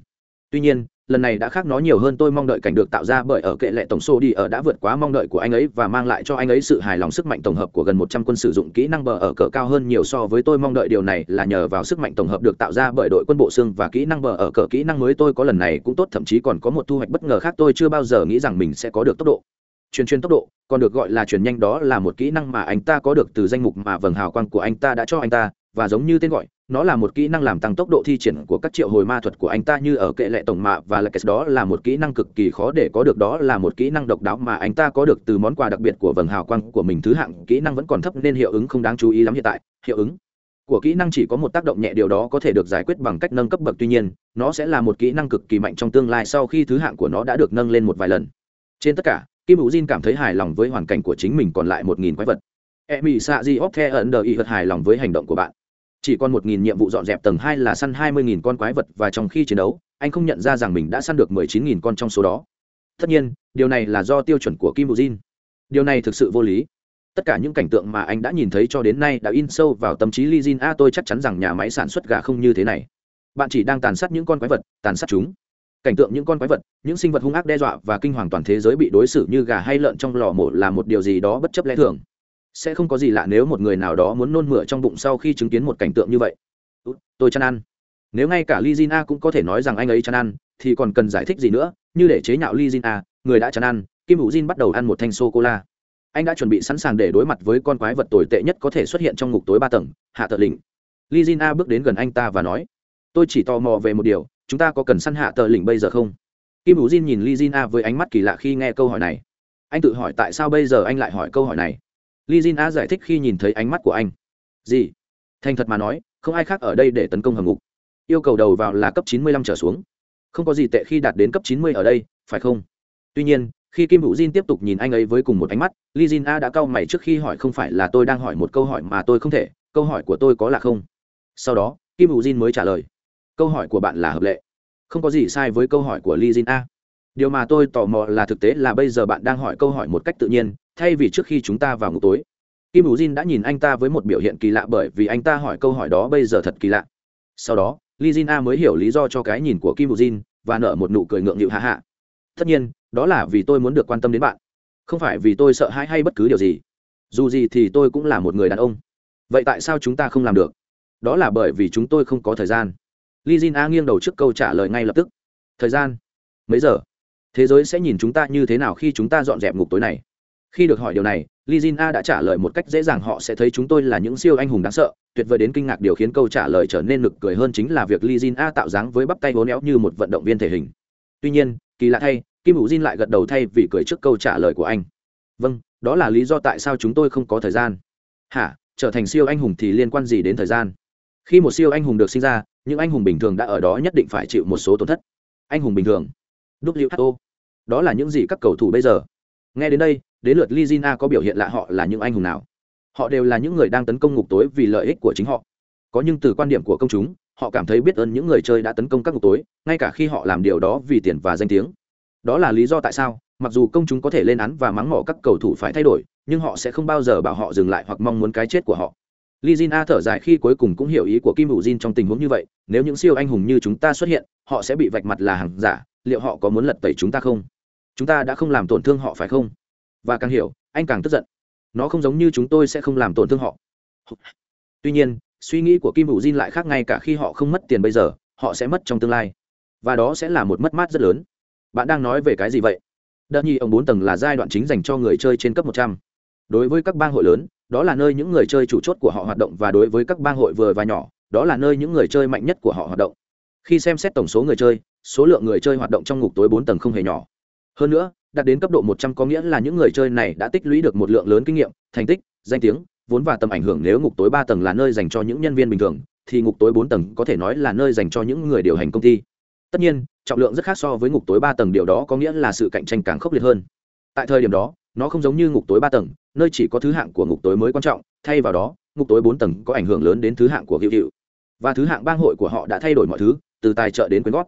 Tuy nhiên, lần này đã khác nó nhiều hơn tôi mong đợi cảnh được tạo ra bởi ở kệ lệ tổng số đi ở đã vượt quá mong đợi của anh ấy và mang lại cho anh ấy sự hài lòng sức mạnh tổng hợp của gần một trăm quân sử dụng kỹ năng bờ ở cỡ cao hơn nhiều so với tôi mong đợi. Điều này là nhờ vào sức mạnh tổng hợp được tạo ra bởi đội quân bộ xương và kỹ năng bờ ở cỡ kỹ năng mới. Tôi có lần này cũng tốt, thậm chí còn có một thu hoạch bất ngờ khác tôi chưa bao giờ nghĩ rằng mình sẽ có được tốc độ. Truyền truyền tốc độ, còn được gọi là truyền nhanh đó là một kỹ năng mà anh ta có được từ danh mục mà vầng hào quang của anh ta đã cho anh ta và giống như tên gọi, nó là một kỹ năng làm tăng tốc độ thi triển của các triệu hồi ma thuật của anh ta như ở kệ lệ tổng mạ và là đó là một kỹ năng cực kỳ khó để có được, đó là một kỹ năng độc đáo mà anh ta có được từ món quà đặc biệt của vầng hào quang của mình. Thứ hạng kỹ năng vẫn còn thấp nên hiệu ứng không đáng chú ý lắm hiện tại. Hiệu ứng của kỹ năng chỉ có một tác động nhẹ, điều đó có thể được giải quyết bằng cách nâng cấp bậc. Tuy nhiên, nó sẽ là một kỹ năng cực kỳ mạnh trong tương lai sau khi thứ hạng của nó đã được nâng lên một vài lần. Trên tất cả, kim hữu jin cảm thấy hài lòng với hoàn cảnh của chính mình, còn lại một nghìn quái vật. E mỹ xạ di óc the ẩn đờ y hài lòng với hành động của bạn chỉ còn một nghìn nhiệm vụ dọn dẹp tầng hai là săn hai mươi nghìn con quái vật và trong khi chiến đấu anh không nhận ra rằng mình đã săn được mười chín nghìn con trong số đó. Tất nhiên điều này là do tiêu chuẩn của kim bù jin. Điều này thực sự vô lý. Tất cả những cảnh tượng mà anh đã nhìn thấy cho đến nay đã in sâu vào tâm trí Lee Jin. A tôi chắc chắn rằng nhà máy sản xuất gà không như thế này. Bạn chỉ đang tàn sát những con quái vật, tàn sát chúng. Cảnh tượng những con quái vật, những sinh vật hung ác đe dọa và kinh hoàng toàn thế giới bị đối xử như gà hay lợn trong lò mổ là một điều gì đó bất chấp lẽ thường sẽ không có gì lạ nếu một người nào đó muốn nôn mửa trong bụng sau khi chứng kiến một cảnh tượng như vậy. Tôi chăn ăn. Nếu ngay cả lizina cũng có thể nói rằng anh ấy chăn ăn, thì còn cần giải thích gì nữa? Như để chế nhạo lizina người đã chăn ăn, kim hữu jin bắt đầu ăn một thanh sô cô la anh đã chuẩn bị sẵn sàng để đối mặt với con quái vật tồi tệ nhất có thể xuất hiện trong ngục tối ba tầng, hạ tờ lình lizina bước đến gần anh ta và nói, tôi chỉ tò mò về một điều, chúng ta có cần săn hạ tờ lình bây giờ không? Kim hữu jin nhìn lizina với ánh mắt kỳ lạ khi nghe câu hỏi này. Anh tự hỏi tại sao bây giờ anh lại hỏi câu hỏi này? Li jin a giải thích khi nhìn thấy ánh mắt của anh. Gì? Thành thật mà nói, không ai khác ở đây để tấn công hầm ngục. Yêu cầu đầu vào là cấp 95 trở xuống. Không có gì tệ khi đạt đến cấp 90 ở đây, phải không? Tuy nhiên, khi kim hữu jin tiếp tục nhìn anh ấy với cùng một ánh mắt, li jin a đã cau mày trước khi hỏi không phải là tôi đang hỏi một câu hỏi mà tôi không thể, câu hỏi của tôi có là không? Sau đó, kim hữu jin mới trả lời. Câu hỏi của bạn là hợp lệ. Không có gì sai với câu hỏi của li jin a điều mà tôi tò mò là thực tế là bây giờ bạn đang hỏi câu hỏi một cách tự nhiên, thay vì trước khi chúng ta vào ngủ tối. Kim bù jin đã nhìn anh ta với một biểu hiện kỳ lạ bởi vì anh ta hỏi câu hỏi đó bây giờ thật kỳ lạ. Sau đó li jin a mới hiểu lý do cho cái nhìn của kim bù jin và nở một nụ cười ngượng nghịu hạ hạ tất nhiên, đó là vì tôi muốn được quan tâm đến bạn, không phải vì tôi sợ hãi hay bất cứ điều gì. Dù gì thì tôi cũng là một người đàn ông. Vậy tại sao chúng ta không làm được? Đó là bởi vì chúng tôi không có thời gian. Li jin a nghiêng đầu trước câu trả lời ngay lập tức. Thời gian? Mấy giờ? Thế giới sẽ nhìn chúng ta như thế nào khi chúng ta dọn dẹp ngục tối này? Khi được hỏi điều này li jin a đã trả lời một cách dễ dàng, họ sẽ thấy chúng tôi là những siêu anh hùng đáng sợ, tuyệt vời đến kinh ngạc điều khiến câu trả lời trở nên nực cười hơn chính là việc li jin a tạo dáng với bắp tay hố néo như một vận động viên thể hình. Tuy nhiên, kỳ lạ thay, kim hữu jin lại gật đầu thay vì cười trước câu trả lời của anh. Vâng đó là lý do tại sao chúng tôi không có thời gian. Hả? Trở thành siêu anh hùng thì liên quan gì đến thời gian? Khi một siêu anh hùng được sinh ra, những anh hùng bình thường đã ở đó nhất định phải chịu một số tổn thất. Anh hùng bình thường. Who đó là những gì các cầu thủ bây giờ. Nghe đến đây đến lượt lizina có biểu hiện lạ họ là những anh hùng nào? Họ đều là những người đang tấn công ngục tối vì lợi ích của chính họ. Có nhưng từ quan điểm của công chúng họ cảm thấy biết ơn những người chơi đã tấn công các ngục tối ngay cả khi họ làm điều đó vì tiền và danh tiếng. Đó là lý do tại sao mặc dù công chúng có thể lên án và mắng mỏ các cầu thủ phải thay đổi nhưng họ sẽ không bao giờ bảo họ dừng lại hoặc mong muốn cái chết của họ. Lizina thở dài khi cuối cùng cũng hiểu ý của Kim Vũ Jin trong tình huống như vậy, nếu những siêu anh hùng như chúng ta xuất hiện, họ sẽ bị vạch mặt là hàng giả, liệu họ có muốn lật tẩy chúng ta không? Chúng ta đã không làm tổn thương họ phải không? và càng hiểu, anh càng tức giận. Nó không giống như chúng tôi sẽ không làm tổn thương họ. Tuy nhiên, suy nghĩ của kim hữu Jin lại khác ngay cả khi họ không mất tiền bây giờ, họ sẽ mất trong tương lai. Và đó sẽ là một mất mát rất lớn. Bạn đang nói về cái gì vậy? Đợt nhi ông bốn tầng là giai đoạn chính dành cho người chơi trên cấp một trăm. Đối với các bang hội lớn, đó là nơi những người chơi chủ chốt của họ hoạt động và đối với các bang hội vừa và nhỏ, đó là nơi những người chơi mạnh nhất của họ hoạt động. Khi xem xét tổng số người chơi, số lượng người chơi hoạt động trong ngục tối bốn tầng không hề nhỏ hơn nữa, đạt đến cấp độ một trăm có nghĩa là những người chơi này đã tích lũy được một lượng lớn kinh nghiệm, thành tích, danh tiếng, vốn và tầm ảnh hưởng nếu ngục tối ba tầng là nơi dành cho những nhân viên bình thường, thì ngục tối bốn tầng có thể nói là nơi dành cho những người điều hành công ty. Tất nhiên, trọng lượng rất khác so với ngục tối ba tầng, điều đó có nghĩa là sự cạnh tranh càng khốc liệt hơn. Tại thời điểm đó, nó không giống như ngục tối ba tầng, nơi chỉ có thứ hạng của ngục tối mới quan trọng, thay vào đó, ngục tối bốn tầng có ảnh hưởng lớn đến thứ hạng của hiệu hiệu. Và thứ hạng bang hội của họ đã thay đổi mọi thứ, từ tài trợ đến quyên góp.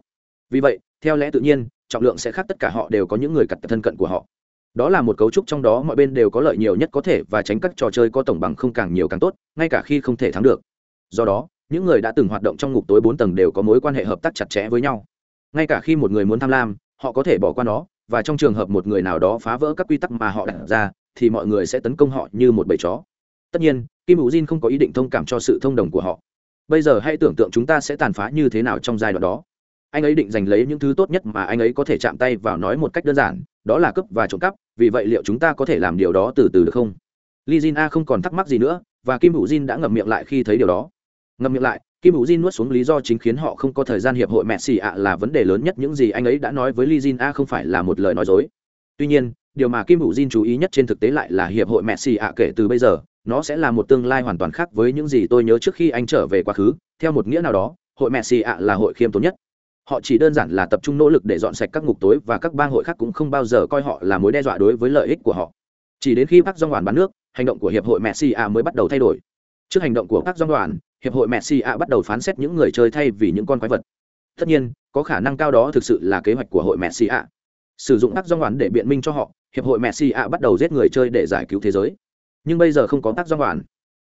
Vì vậy theo lẽ tự nhiên, trọng lượng sẽ khác tất cả họ đều có những người cặt thân cận của họ. Đó là một cấu trúc trong đó mọi bên đều có lợi nhiều nhất có thể và tránh các trò chơi có tổng bằng không càng nhiều càng tốt, ngay cả khi không thể thắng được. Do đó, những người đã từng hoạt động trong ngục tối bốn tầng đều có mối quan hệ hợp tác chặt chẽ với nhau. Ngay cả khi một người muốn tham lam, họ có thể bỏ qua nó, và trong trường hợp một người nào đó phá vỡ các quy tắc mà họ đặt ra, thì mọi người sẽ tấn công họ như một bầy chó. Tất nhiên, kim hữu jin không có ý định thông cảm cho sự thông đồng của họ. Bây giờ hãy tưởng tượng chúng ta sẽ tàn phá như thế nào trong giai đoạn đó anh ấy định giành lấy những thứ tốt nhất mà anh ấy có thể chạm tay vào nói một cách đơn giản, đó là cướp và trộm cắp, vì vậy liệu chúng ta có thể làm điều đó từ từ được không? Li jin a không còn thắc mắc gì nữa, và kim hữu jin đã ngậm miệng lại khi thấy điều đó. Ngậm miệng lại, kim hữu jin nuốt xuống lý do chính khiến họ không có thời gian hiệp hội mẹ xì ạ là vấn đề lớn nhất những gì anh ấy đã nói với li jin a không phải là một lời nói dối. Tuy nhiên, điều mà kim hữu jin chú ý nhất trên thực tế lại là hiệp hội mẹ xì ạ kể từ bây giờ, nó sẽ là một tương lai hoàn toàn khác với những gì tôi nhớ trước khi anh trở về quá khứ. Theo một nghĩa nào đó, hội mẹ xì ạ là hội khiêm tốn nhất họ chỉ đơn giản là tập trung nỗ lực để dọn sạch các ngục tối và các bang hội khác cũng không bao giờ coi họ là mối đe dọa đối với lợi ích của họ. Chỉ đến khi bác doanh hoàn bán nước, hành động của hiệp hội messi a mới bắt đầu thay đổi. Trước hành động của các doanh đoàn hiệp hội messi a bắt đầu phán xét những người chơi thay vì những con quái vật. Tất nhiên, có khả năng cao đó thực sự là kế hoạch của hội messi a. Sử dụng các doanh đoàn để biện minh cho họ, hiệp hội messi a bắt đầu giết người chơi để giải cứu thế giới. Nhưng bây giờ không có tác doanh đoàn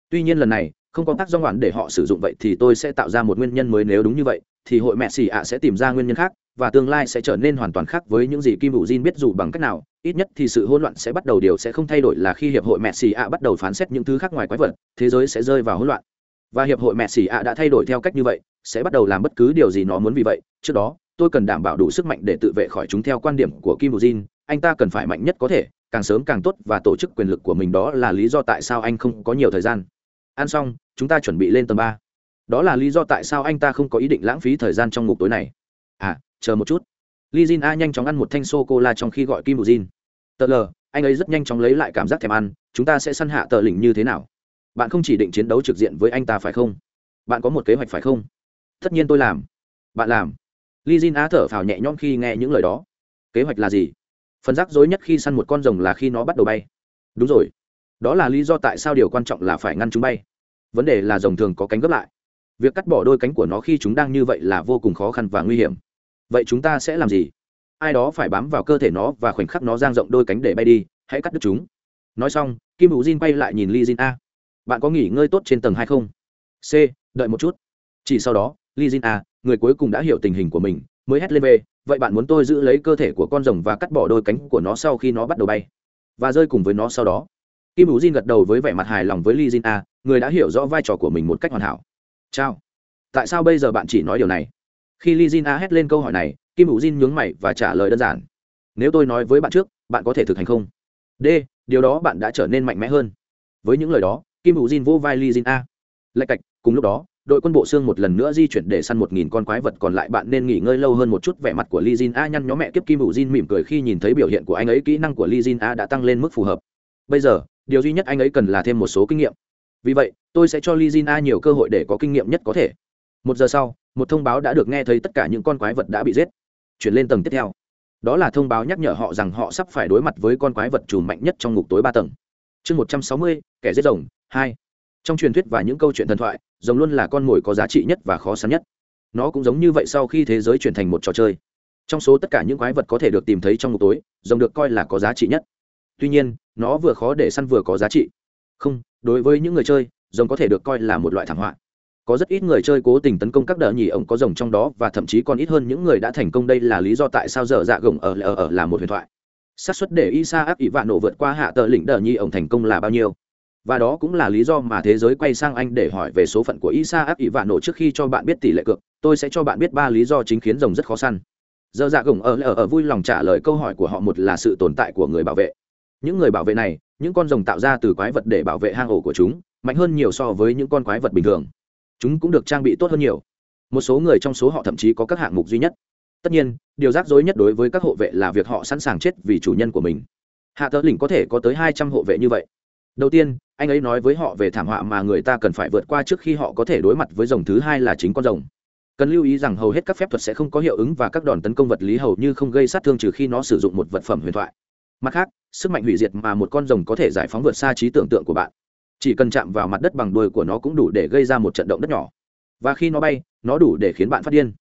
tuy nhiên lần này, không có tác do đoàn để họ sử dụng vậy thì tôi sẽ tạo ra một nguyên nhân mới nếu đúng như vậy thì hội mẹ xì ạ sẽ tìm ra nguyên nhân khác, và tương lai sẽ trở nên hoàn toàn khác với những gì kim hữu jin biết dù bằng cách nào. Ít nhất thì sự hỗn loạn sẽ bắt đầu, điều sẽ không thay đổi là khi hiệp hội mẹ xì ạ bắt đầu phán xét những thứ khác ngoài quái vật, thế giới sẽ rơi vào hỗn loạn. Và hiệp hội mẹ xì ạ đã thay đổi theo cách như vậy, sẽ bắt đầu làm bất cứ điều gì nó muốn vì vậy. Trước đó, tôi cần đảm bảo đủ sức mạnh để tự vệ khỏi chúng theo quan điểm của kim hữu jin. Anh ta cần phải mạnh nhất có thể, càng sớm càng tốt, và tổ chức quyền lực của mình đó là lý do tại sao anh không có nhiều thời gian. Ăn xong, chúng ta chuẩn bị lên tầng ba đó là lý do tại sao anh ta không có ý định lãng phí thời gian trong ngục tối này. À chờ một chút. Li jin a nhanh chóng ăn một thanh sô cô la trong khi gọi kim bù jin. Tờ lờ, anh ấy rất nhanh chóng lấy lại cảm giác thèm ăn, chúng ta sẽ săn hạ tờ lỉnh như thế nào? Bạn không chỉ định chiến đấu trực diện với anh ta phải không? Bạn có một kế hoạch phải không? Tất nhiên tôi làm. Bạn làm. Li jin a thở phào nhẹ nhõm khi nghe những lời đó. Kế hoạch là gì? Phần rắc rối nhất khi săn một con rồng là khi nó bắt đầu bay. Đúng rồi. Đó là lý do tại sao điều quan trọng là phải ngăn chúng bay. Vấn đề là rồng thường có cánh gấp lại việc cắt bỏ đôi cánh của nó khi chúng đang như vậy là vô cùng khó khăn và nguy hiểm. Vậy chúng ta sẽ làm gì? Ai đó phải bám vào cơ thể nó và khoảnh khắc nó giang rộng đôi cánh để bay đi, hãy cắt đứt chúng. Nói xong, kim hữu jin quay lại nhìn li jin a. Bạn có nghỉ ngơi tốt trên tầng hai không? C, đợi một chút. Chỉ sau đó, li jin a, người cuối cùng đã hiểu tình hình của mình, mới hét lên về, vậy bạn muốn tôi giữ lấy cơ thể của con rồng và cắt bỏ đôi cánh của nó sau khi nó bắt đầu bay? Và rơi cùng với nó sau đó. Kim hữu jin gật đầu với vẻ mặt hài lòng với li jin a, người đã hiểu rõ vai trò của mình một cách hoàn hảo chào. Tại sao bây giờ bạn chỉ nói điều này? Khi li jin a hét lên câu hỏi này, kim hữu jin nhướng mày và trả lời đơn giản. Nếu tôi nói với bạn trước, bạn có thể thực hành không? D, điều đó bạn đã trở nên mạnh mẽ hơn. Với những lời đó, kim hữu jin vô vai li jin a. Lạch cạch, cùng lúc đó, đội quân bộ xương một lần nữa di chuyển để săn một nghìn con quái vật còn lại, bạn nên nghỉ ngơi lâu hơn một chút, vẻ mặt của li jin a nhăn nhó mẹ kiếp kim hữu jin mỉm cười khi nhìn thấy biểu hiện của anh ấy, kỹ năng của li jin a đã tăng lên mức phù hợp. Bây giờ, điều duy nhất anh ấy cần là thêm một số kinh nghiệm vì vậy, tôi sẽ cho lizina nhiều cơ hội để có kinh nghiệm nhất có thể. Một giờ sau, một thông báo đã được nghe thấy tất cả những con quái vật đã bị giết. Chuyển lên tầng tiếp theo. Đó là thông báo nhắc nhở họ rằng họ sắp phải đối mặt với con quái vật trùm mạnh nhất trong ngục tối ba tầng. Chương một trăm sáu mươi, kẻ giết rồng, hai. Trong truyền thuyết và những câu chuyện thần thoại, rồng luôn là con mồi có giá trị nhất và khó săn nhất. Nó cũng giống như vậy sau khi thế giới chuyển thành một trò chơi. Trong số tất cả những quái vật có thể được tìm thấy trong ngục tối, rồng được coi là có giá trị nhất. Tuy nhiên, nó vừa khó để săn vừa có giá trị. Không đối với những người chơi, rồng có thể được coi là một loại thảm họa. Có rất ít người chơi cố tình tấn công các đợt nhì ổng có rồng trong đó và thậm chí còn ít hơn những người đã thành công. Đây là lý do tại sao dở dạ gồng ở ở ở là một huyền thoại. Xác suất để isa áp ỷ vạn nổ vượt qua hạ tờ lĩnh đợt nhì ổng thành công là bao nhiêu? Và đó cũng là lý do mà thế giới quay sang anh để hỏi về số phận của isa áp ỷ vạn nổ trước khi cho bạn biết tỷ lệ cược. Tôi sẽ cho bạn biết ba lý do chính khiến rồng rất khó săn. Dở dạ gồng ở ở ở vui lòng trả lời câu hỏi của họ. Một là sự tồn tại của người bảo vệ. Những người bảo vệ này những con rồng tạo ra từ quái vật để bảo vệ hang ổ của chúng, mạnh hơn nhiều so với những con quái vật bình thường. Chúng cũng được trang bị tốt hơn nhiều. Một số người trong số họ thậm chí có các hạng mục duy nhất. Tất nhiên, điều rắc rối nhất đối với các hộ vệ là việc họ sẵn sàng chết vì chủ nhân của mình. Hạ Tơ lỉnh có thể có tới hai trăm hộ vệ như vậy. Đầu tiên, anh ấy nói với họ về thảm họa mà người ta cần phải vượt qua trước khi họ có thể đối mặt với rồng thứ hai là chính con rồng. Cần lưu ý rằng hầu hết các phép thuật sẽ không có hiệu ứng và các đòn tấn công vật lý hầu như không gây sát thương trừ khi nó sử dụng một vật phẩm huyền thoại mặt khác, sức mạnh hủy diệt mà một con rồng có thể giải phóng vượt xa trí tưởng tượng của bạn. Chỉ cần chạm vào mặt đất bằng đuôi của nó cũng đủ để gây ra một trận động đất nhỏ. Và khi nó bay, nó đủ để khiến bạn phát điên.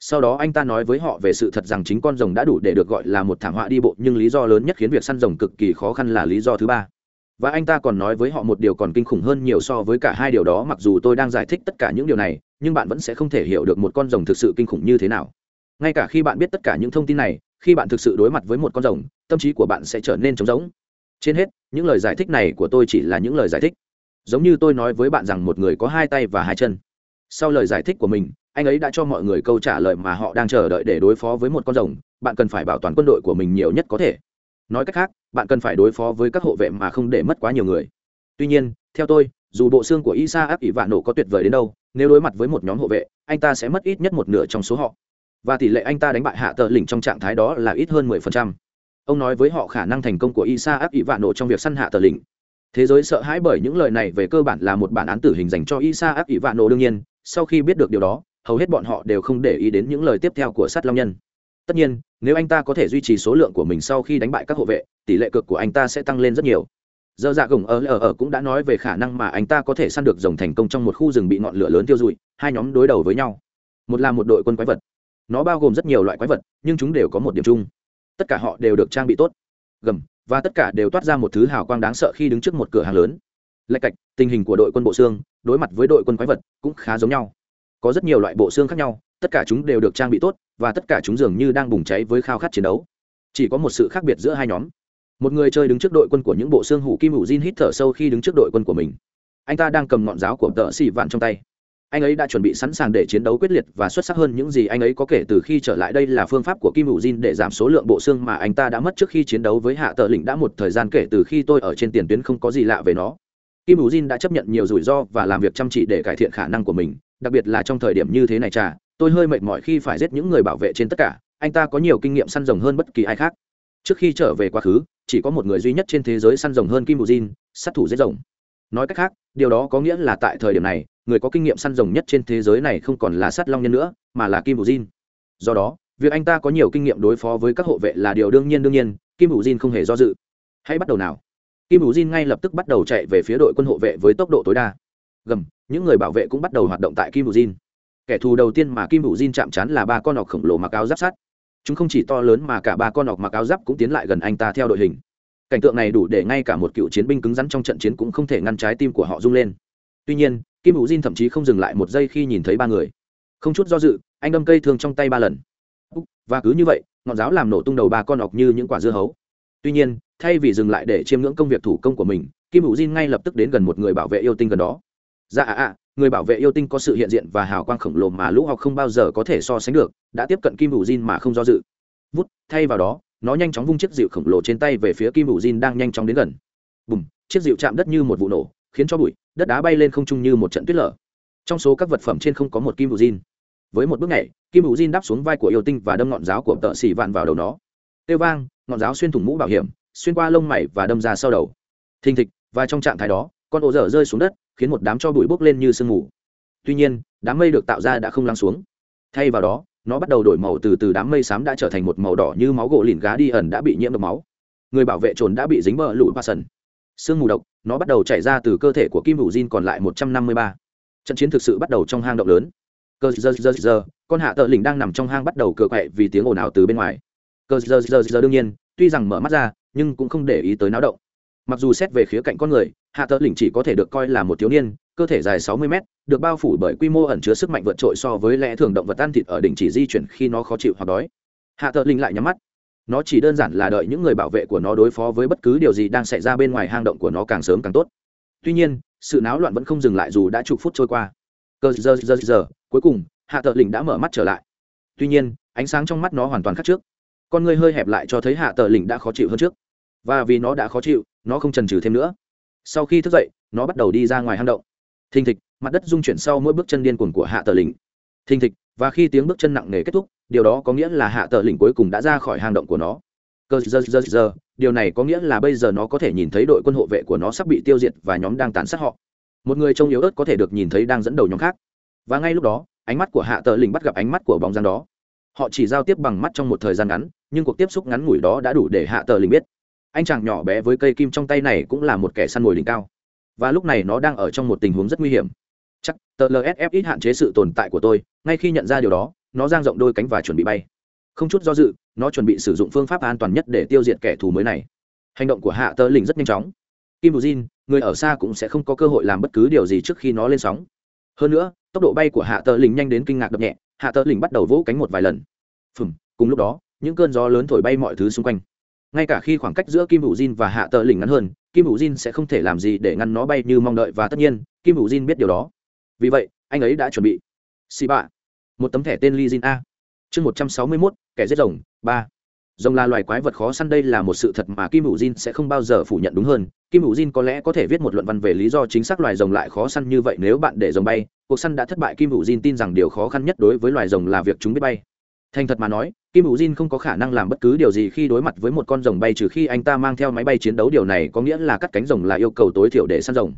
Sau đó anh ta nói với họ về sự thật rằng chính con rồng đã đủ để được gọi là một thảm họa đi bộ, nhưng lý do lớn nhất khiến việc săn rồng cực kỳ khó khăn là lý do thứ ba. Và anh ta còn nói với họ một điều còn kinh khủng hơn nhiều so với cả hai điều đó, mặc dù tôi đang giải thích tất cả những điều này, nhưng bạn vẫn sẽ không thể hiểu được một con rồng thực sự kinh khủng như thế nào. Ngay cả khi bạn biết tất cả những thông tin này, khi bạn thực sự đối mặt với một con rồng tâm trí của bạn sẽ trở nên trống rỗng. Trên hết, những lời giải thích này của tôi chỉ là những lời giải thích. Giống như tôi nói với bạn rằng một người có hai tay và hai chân. Sau lời giải thích của mình, anh ấy đã cho mọi người câu trả lời mà họ đang chờ đợi để đối phó với một con rồng. Bạn cần phải bảo toàn quân đội của mình nhiều nhất có thể. Nói cách khác, bạn cần phải đối phó với các hộ vệ mà không để mất quá nhiều người. Tuy nhiên, theo tôi, dù bộ xương của isa áp ỷ vạn nổ có tuyệt vời đến đâu, nếu đối mặt với một nhóm hộ vệ, anh ta sẽ mất ít nhất một nửa trong số họ. Và tỷ lệ anh ta đánh bại hạ tờ lỉnh trong trạng thái đó là ít hơn 10% ông nói với họ khả năng thành công của isa áp ỷ vạn nổ trong việc săn hạ tờ lĩnh. Thế giới sợ hãi bởi những lời này về cơ bản là một bản án tử hình dành cho isa áp ỷ vạn nổ đương nhiên. Sau khi biết được điều đó, hầu hết bọn họ đều không để ý đến những lời tiếp theo của sát long nhân. Tất nhiên, nếu anh ta có thể duy trì số lượng của mình sau khi đánh bại các hộ vệ, tỷ lệ cực của anh ta sẽ tăng lên rất nhiều. Dơ dạ gồng ở ở ở cũng đã nói về khả năng mà anh ta có thể săn được rồng thành công trong một khu rừng bị ngọn lửa lớn tiêu dụi, hai nhóm đối đầu với nhau. Một là một đội quân quái vật. Nó bao gồm rất nhiều loại quái vật, nhưng chúng đều có một điểm chung tất cả họ đều được trang bị tốt. Gầm, và tất cả đều toát ra một thứ hào quang đáng sợ khi đứng trước một cửa hàng lớn. Lạch cạch, tình hình của đội quân bộ xương đối mặt với đội quân quái vật cũng khá giống nhau. Có rất nhiều loại bộ xương khác nhau, tất cả chúng đều được trang bị tốt, và tất cả chúng dường như đang bùng cháy với khao khát chiến đấu. Chỉ có một sự khác biệt giữa hai nhóm. Một người chơi đứng trước đội quân của những bộ xương hủ kim hủ jin hít thở sâu khi đứng trước đội quân của mình. Anh ta đang cầm ngọn giáo của tợ xì vạn trong tay anh ấy đã chuẩn bị sẵn sàng để chiến đấu quyết liệt và xuất sắc hơn những gì anh ấy có kể từ khi trở lại đây là phương pháp của kim hữu jin để giảm số lượng bộ xương mà anh ta đã mất trước khi chiến đấu với hạ tờ lĩnh đã một thời gian kể từ khi tôi ở trên tiền tuyến không có gì lạ về nó. Kim hữu jin đã chấp nhận nhiều rủi ro và làm việc chăm chỉ để cải thiện khả năng của mình, đặc biệt là trong thời điểm như thế này trà tôi hơi mệt mỏi khi phải giết những người bảo vệ trên tất cả, anh ta có nhiều kinh nghiệm săn rồng hơn bất kỳ ai khác. Trước khi trở về quá khứ, chỉ có một người duy nhất trên thế giới săn rồng hơn kim bù jin, sát thủ giết rồng. Nói cách khác, điều đó có nghĩa là tại thời điểm này người có kinh nghiệm săn rồng nhất trên thế giới này không còn là sát long nhân nữa, mà là kim bù jin. Do đó, việc anh ta có nhiều kinh nghiệm đối phó với các hộ vệ là điều đương nhiên đương nhiên, kim bù jin không hề do dự. Hãy bắt đầu nào. Kim bù jin ngay lập tức bắt đầu chạy về phía đội quân hộ vệ với tốc độ tối đa. Gầm, những người bảo vệ cũng bắt đầu hoạt động tại kim bù jin. Kẻ thù đầu tiên mà kim bù jin chạm trán là ba con ọc khổng lồ mặc áo giáp sắt. Chúng không chỉ to lớn mà cả ba con ọc mặc áo giáp cũng tiến lại gần anh ta theo đội hình. Cảnh tượng này đủ để ngay cả một cựu chiến binh cứng rắn trong trận chiến cũng không thể ngăn trái tim của họ rung lên. Tuy nhiên kim hữu diên thậm chí không dừng lại một giây khi nhìn thấy ba người. Không chút do dự, anh đâm cây thương trong tay ba lần. Và cứ như vậy, ngọn giáo làm nổ tung đầu ba con ọc như những quả dưa hấu. Tuy nhiên, thay vì dừng lại để chiêm ngưỡng công việc thủ công của mình, kim hữu diên ngay lập tức đến gần một người bảo vệ yêu tinh gần đó. Dạ ạ ạ, người bảo vệ yêu tinh có sự hiện diện và hào quang khổng lồ mà lũ học không bao giờ có thể so sánh được, đã tiếp cận kim hữu diên mà không do dự. Vút, thay vào đó, nó nhanh chóng vung chiếc dịu khổng lồ trên tay về phía kim hữu jin đang nhanh chóng đến gần. Bùm, chiếc dịu chạm đất như một vụ nổ, khiến cho bụi đất đá bay lên không trung như một trận tuyết lở. Trong số các vật phẩm trên không có một kim hữu jin với một bước nhảy, kim hữu jin đáp xuống vai của yêu tinh và đâm ngọn giáo của tợ xỉ vạn vào đầu nó. Tiêu vang, ngọn giáo xuyên thủng mũ bảo hiểm, xuyên qua lông mày và đâm ra sau đầu. Thình thịch, và trong trạng thái đó, con ổ dở rơi xuống đất, khiến một đám cho bụi bốc lên như sương mù. Tuy nhiên, đám mây được tạo ra đã không lắng xuống. Thay vào đó, nó bắt đầu đổi màu từ từ đám mây xám đã trở thành một màu đỏ như máu gỗ lìn gá đi ẩn đã bị nhiễm độc máu. Người bảo vệ trồn đã bị dính bờ lụi ba sần sương mù độc nó bắt đầu chảy ra từ cơ thể của kim hữu Jin còn lại một trăm năm mươi ba trận chiến thực sự bắt đầu trong hang động lớn cơ giờ giờ giờ con hạ tờ lình đang nằm trong hang bắt đầu cựa quậy vì tiếng ồn ào từ bên ngoài cơ giờ giờ giờ đương nhiên tuy rằng mở mắt ra nhưng cũng không để ý tới náo động mặc dù xét về khía cạnh con người hạ tờ lình chỉ có thể được coi là một thiếu niên cơ thể dài 60 mét, được bao phủ bởi quy mô ẩn chứa sức mạnh vượt trội so với lẽ thường động vật ăn thịt ở đỉnh chỉ di chuyển khi nó khó chịu hoặc đói. Hạ tờ lỉnh lại nhắm mắt. Nó chỉ đơn giản là đợi những người bảo vệ của nó đối phó với bất cứ điều gì đang xảy ra bên ngoài hang động của nó càng sớm càng tốt. Tuy nhiên, sự náo loạn vẫn không dừng lại dù đã chục phút trôi qua. Cơ giờ giờ giờ, cuối cùng, Hạ Tợ Lĩnh đã mở mắt trở lại. Tuy nhiên, ánh sáng trong mắt nó hoàn toàn khác trước. Con người hơi hẹp lại cho thấy Hạ Tợ Lĩnh đã khó chịu hơn trước. Và vì nó đã khó chịu, nó không trần trừ thêm nữa. Sau khi thức dậy, nó bắt đầu đi ra ngoài hang động thình thịch mặt đất rung chuyển sau mỗi bước chân điên cuồng của hạ tờ lình thình thịch và khi tiếng bước chân nặng nề kết thúc điều đó có nghĩa là hạ tờ lĩnh cuối cùng đã ra khỏi hang động của nó. Cơ, giờ giờ giờ, điều này có nghĩa là bây giờ nó có thể nhìn thấy đội quân hộ vệ của nó sắp bị tiêu diệt và nhóm đang tàn sát họ. Một người trông yếu ớt có thể được nhìn thấy đang dẫn đầu nhóm khác. Và ngay lúc đó, ánh mắt của hạ tờ lĩnh bắt gặp ánh mắt của bóng dáng đó. Họ chỉ giao tiếp bằng mắt trong một thời gian ngắn, nhưng cuộc tiếp xúc ngắn ngủi đó đã đủ để hạ tờ lĩnh biết. Anh chàng nhỏ bé với cây kim trong tay này cũng là một kẻ săn mồi đỉnh cao. Và lúc này nó đang ở trong một tình huống rất nguy hiểm. Chắc tờ lsf ít hạn chế sự tồn tại của tôi, ngay khi nhận ra điều đó nó giang rộng đôi cánh và chuẩn bị bay. Không chút do dự, nó chuẩn bị sử dụng phương pháp an toàn nhất để tiêu diệt kẻ thù mới này. Hành động của hạ Tơ lỉnh rất nhanh chóng. Kim bù jin, người ở xa cũng sẽ không có cơ hội làm bất cứ điều gì trước khi nó lên sóng. Hơn nữa, tốc độ bay của hạ Tơ lỉnh nhanh đến kinh ngạc đập nhẹ, hạ Tơ lỉnh bắt đầu vỗ cánh một vài lần. Phừng cùng lúc đó, những cơn gió lớn thổi bay mọi thứ xung quanh. Ngay cả khi khoảng cách giữa kim hữu jin và hạ tờ lỉnh ngắn hơn, kim hữu jin sẽ không thể làm gì để ngăn nó bay như mong đợi và tất nhiên, kim hữu jin biết điều đó. Vì vậy, anh ấy đã chuẩn bị. Xì bạ một tấm thẻ tên li jin a. Chương một trăm sáu mươi mốt, kẻ giết rồng, ba. Rồng là loài quái vật khó săn, đây là một sự thật mà kim hữu jin sẽ không bao giờ phủ nhận đúng hơn. Kim hữu jin có lẽ có thể viết một luận văn về lý do chính xác loài rồng lại khó săn như vậy nếu bạn để rồng bay. Cuộc săn đã thất bại, kim hữu jin tin rằng điều khó khăn nhất đối với loài rồng là việc chúng biết bay. Thành thật mà nói, kim hữu jin không có khả năng làm bất cứ điều gì khi đối mặt với một con rồng bay trừ khi anh ta mang theo máy bay chiến đấu. Điều này có nghĩa là cắt cánh rồng là yêu cầu tối thiểu để săn rồng.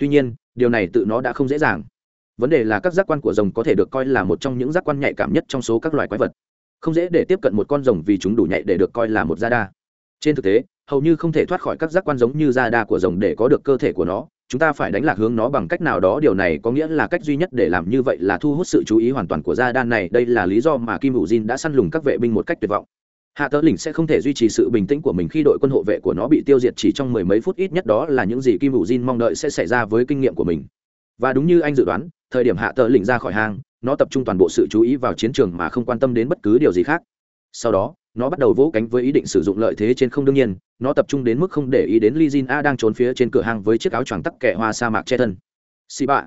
Tuy nhiên, điều này tự nó đã không dễ dàng vấn đề là các giác quan của rồng có thể được coi là một trong những giác quan nhạy cảm nhất trong số các loài quái vật. Không dễ để tiếp cận một con rồng vì chúng đủ nhạy để được coi là một da đa. Trên thực tế, hầu như không thể thoát khỏi các giác quan giống như da đa của rồng để có được cơ thể của nó. Chúng ta phải đánh lạc hướng nó bằng cách nào đó, điều này có nghĩa là cách duy nhất để làm như vậy là thu hút sự chú ý hoàn toàn của da đan này. Đây là lý do mà kim hữu jin đã săn lùng các vệ binh một cách tuyệt vọng. Hạ tớ lỉnh sẽ không thể duy trì sự bình tĩnh của mình khi đội quân hộ vệ của nó bị tiêu diệt chỉ trong mười mấy phút. Ít nhất đó là những gì kim hữu jin mong đợi sẽ xảy ra với kinh nghiệm của mình. Và đúng như anh dự đoán thời điểm hạ tờ lỉnh ra khỏi hang, nó tập trung toàn bộ sự chú ý vào chiến trường mà không quan tâm đến bất cứ điều gì khác. Sau đó, nó bắt đầu vỗ cánh với ý định sử dụng lợi thế trên không đương nhiên, nó tập trung đến mức không để ý đến li jin a đang trốn phía trên cửa hàng với chiếc áo choàng tắc kẻ hoa sa mạc che thân. Xì bạ.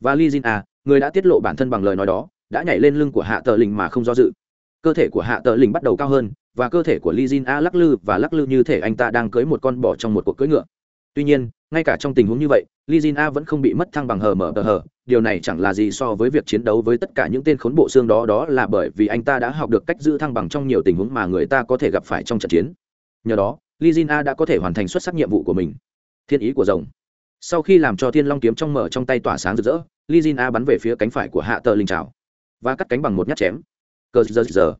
Và li jin a, người đã tiết lộ bản thân bằng lời nói đó, đã nhảy lên lưng của hạ tờ lình mà không do dự. Cơ thể của hạ tờ lình bắt đầu cao hơn, và cơ thể của li jin a lắc lư và lắc lư như thể anh ta đang cưới một con bò trong một cuộc cưỡi ngựa tuy nhiên, ngay cả trong tình huống như vậy lizina vẫn không bị mất thăng bằng hờ mở tờ hờ. Điều này chẳng là gì so với việc chiến đấu với tất cả những tên khốn bộ xương đó đó là bởi vì anh ta đã học được cách giữ thăng bằng trong nhiều tình huống mà người ta có thể gặp phải trong trận chiến. Nhờ đó lizina đã có thể hoàn thành xuất sắc nhiệm vụ của mình. Thiên ý của rồng. Sau khi làm cho thiên long kiếm trong mở trong tay tỏa sáng rực rỡ lizina bắn về phía cánh phải của hạ tờ linh trào và cắt cánh bằng một nhát chém. Cơ giờ giờ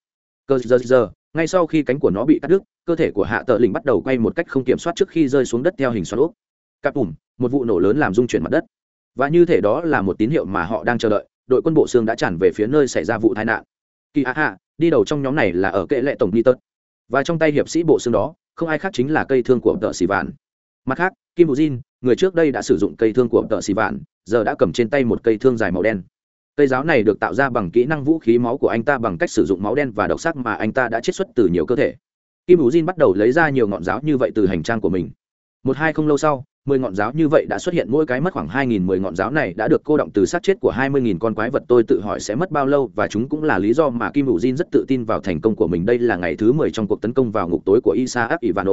cơ giờ giờ ngay sau khi cánh của nó bị cắt đứt cơ thể của hạ tờ lình bắt đầu quay một cách không kiểm soát trước khi rơi xuống đất theo hình xoắn úp. Cặp ủm một vụ nổ lớn làm rung chuyển mặt đất. Và như thể đó là một tín hiệu mà họ đang chờ đợi đội quân bộ xương đã tràn về phía nơi xảy ra vụ tai nạn. Kỳ hạ hạ đi đầu trong nhóm này là ở kệ lệ tổng ni tớt. Và trong tay hiệp sĩ bộ xương đó không ai khác chính là cây thương của tờ xì vạn. Mặt khác kim Jin, người trước đây đã sử dụng cây thương của tờ xì vạn giờ đã cầm trên tay một cây thương dài màu đen cây giáo này được tạo ra bằng kỹ năng vũ khí máu của anh ta bằng cách sử dụng máu đen và độc sắc mà anh ta đã chiết xuất từ nhiều cơ thể. Kim Jin bắt đầu lấy ra nhiều ngọn giáo như vậy từ hành trang của mình. Một hai không lâu sau, mười ngọn giáo như vậy đã xuất hiện, mỗi cái mất khoảng hai nghìn mười ngọn giáo này đã được cô động từ sát chết của hai mươi nghìn con quái vật. Tôi tự hỏi sẽ mất bao lâu và chúng cũng là lý do mà Kim Hữu Jin rất tự tin vào thành công của mình. Đây là ngày thứ mười trong cuộc tấn công vào ngục tối của Isaac Ivano.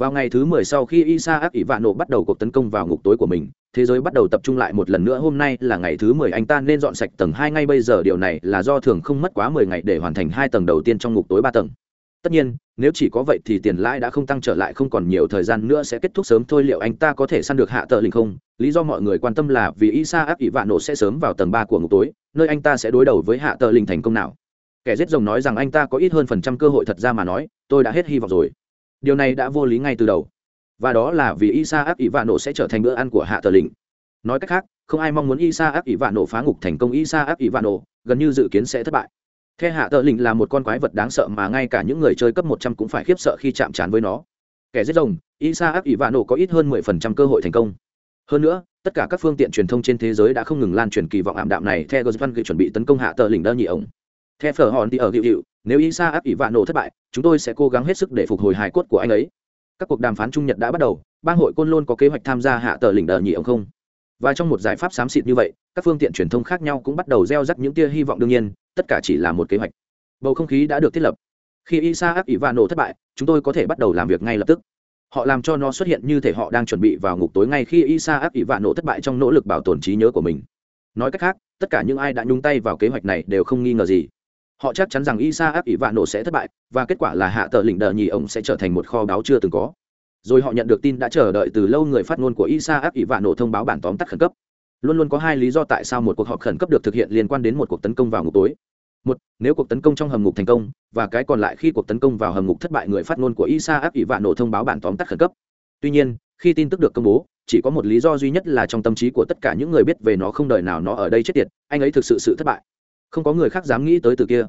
Vào ngày thứ mười sau khi Isa Abi Vannu bắt đầu cuộc tấn công vào ngục tối của mình, thế giới bắt đầu tập trung lại một lần nữa. Hôm nay là ngày thứ mười anh ta nên dọn sạch tầng hai ngay bây giờ. Điều này là do thường không mất quá mười ngày để hoàn thành hai tầng đầu tiên trong ngục tối ba tầng. Tất nhiên nếu chỉ có vậy thì tiền lãi đã không tăng trở lại không còn nhiều thời gian nữa sẽ kết thúc sớm. Thôi liệu anh ta có thể săn được hạ tờ linh không? Lý do mọi người quan tâm là vì isa ác ỷ vạn nộ sẽ sớm vào tầng ba của ngục tối nơi anh ta sẽ đối đầu với hạ tờ linh thành công nào. Kẻ giết rồng nói rằng anh ta có ít hơn phần trăm cơ hội thật ra mà nói tôi đã hết hy vọng rồi điều này đã vô lý ngay từ đầu và đó là vì isa áp ỷ vạn nổ sẽ trở thành bữa ăn của hạ tờ Lĩnh. nói cách khác không ai mong muốn isa áp ỷ vạn nổ phá ngục thành công isa áp ỷ vạn nổ gần như dự kiến sẽ thất bại The hạ tờ lĩnh là một con quái vật đáng sợ mà ngay cả những người chơi cấp một trăm cũng phải khiếp sợ khi chạm trán với nó. Kẻ giết rồng, Isaac nổ có ít hơn mười phần trăm cơ hội thành công. Hơn nữa, tất cả các phương tiện truyền thông trên thế giới đã không ngừng lan truyền kỳ vọng ảm đạm này. The Gosvan chuẩn bị tấn công hạ tờ lĩnh đơ nhị ổng. The phở hòn thì ở hiệu hiệu, nếu Isaapỉ vạn nổ thất bại, chúng tôi sẽ cố gắng hết sức để phục hồi hài cốt của anh ấy. Các cuộc đàm phán trung Nhật đã bắt đầu, bang hội côn lôn có kế hoạch tham gia hạ tờ lình đờ nhị ông không? Và trong một giải pháp xám xịt như vậy, các phương tiện truyền thông khác nhau cũng bắt đầu gieo rắc những tia hy vọng đương nhiên, tất cả chỉ là một kế hoạch. Bầu không khí đã được thiết lập. Khi Isaapỉ vạn nổ thất bại chúng tôi có thể bắt đầu làm việc ngay lập tức. Họ làm cho nó xuất hiện như thể họ đang chuẩn bị vào ngục tối ngay khi Isaapỉ vạn nổ thất bại trong nỗ lực bảo tồn trí nhớ của mình. Nói cách khác tất cả những ai đã nhung tay vào kế hoạch này đều không nghi ngờ gì họ chắc chắn rằng isa áp ỷ vạn nổ sẽ thất bại, và kết quả là hạ tờ lĩnh đờ nhì ổng sẽ trở thành một kho báo chưa từng có. Rồi họ nhận được tin đã chờ đợi từ lâu người phát ngôn của isa áp ỷ vạn nổ thông báo bản tóm tắt khẩn cấp. Luôn luôn có hai lý do tại sao một cuộc họp khẩn cấp được thực hiện liên quan đến một cuộc tấn công vào ngục tối. Một, nếu cuộc tấn công trong hầm ngục thành công, và cái còn lại khi cuộc tấn công vào hầm ngục thất bại người phát ngôn của isa áp ỷ vạn nổ thông báo bản tóm tắt khẩn cấp. Tuy nhiên, khi tin tức được công bố, chỉ có một lý do duy nhất là trong tâm trí của tất cả những người biết về nó không đời nào nó ở đây chết tiệt, anh ấy thực sự sự thất bại không có người khác dám nghĩ tới từ kia.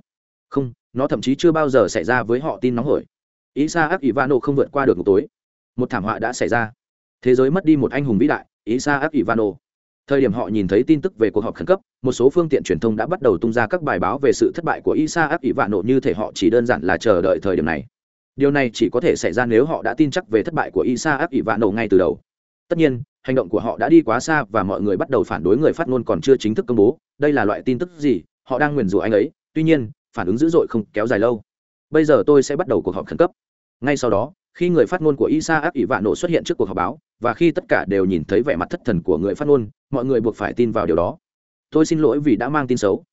Không, nó thậm chí chưa bao giờ xảy ra với họ tin nóng hổi. Isa áp ivano không vượt qua được một tối. Một thảm họa đã xảy ra. Thế giới mất đi một anh hùng vĩ đại isa áp ivano. Thời điểm họ nhìn thấy tin tức về cuộc họp khẩn cấp, một số phương tiện truyền thông đã bắt đầu tung ra các bài báo về sự thất bại của isa áp ivano như thể họ chỉ đơn giản là chờ đợi thời điểm này. Điều này chỉ có thể xảy ra nếu họ đã tin chắc về thất bại của isa áp ivano ngay từ đầu. Tất nhiên, hành động của họ đã đi quá xa và mọi người bắt đầu phản đối người phát ngôn còn chưa chính thức công bố. Đây là loại tin tức gì? Họ đang nguyền rủa anh ấy, tuy nhiên, phản ứng dữ dội không kéo dài lâu. Bây giờ tôi sẽ bắt đầu cuộc họp khẩn cấp. Ngay sau đó, khi người phát ngôn của isa áp ỷ vạn nổ xuất hiện trước cuộc họp báo, và khi tất cả đều nhìn thấy vẻ mặt thất thần của người phát ngôn, mọi người buộc phải tin vào điều đó. Tôi xin lỗi vì đã mang tin xấu.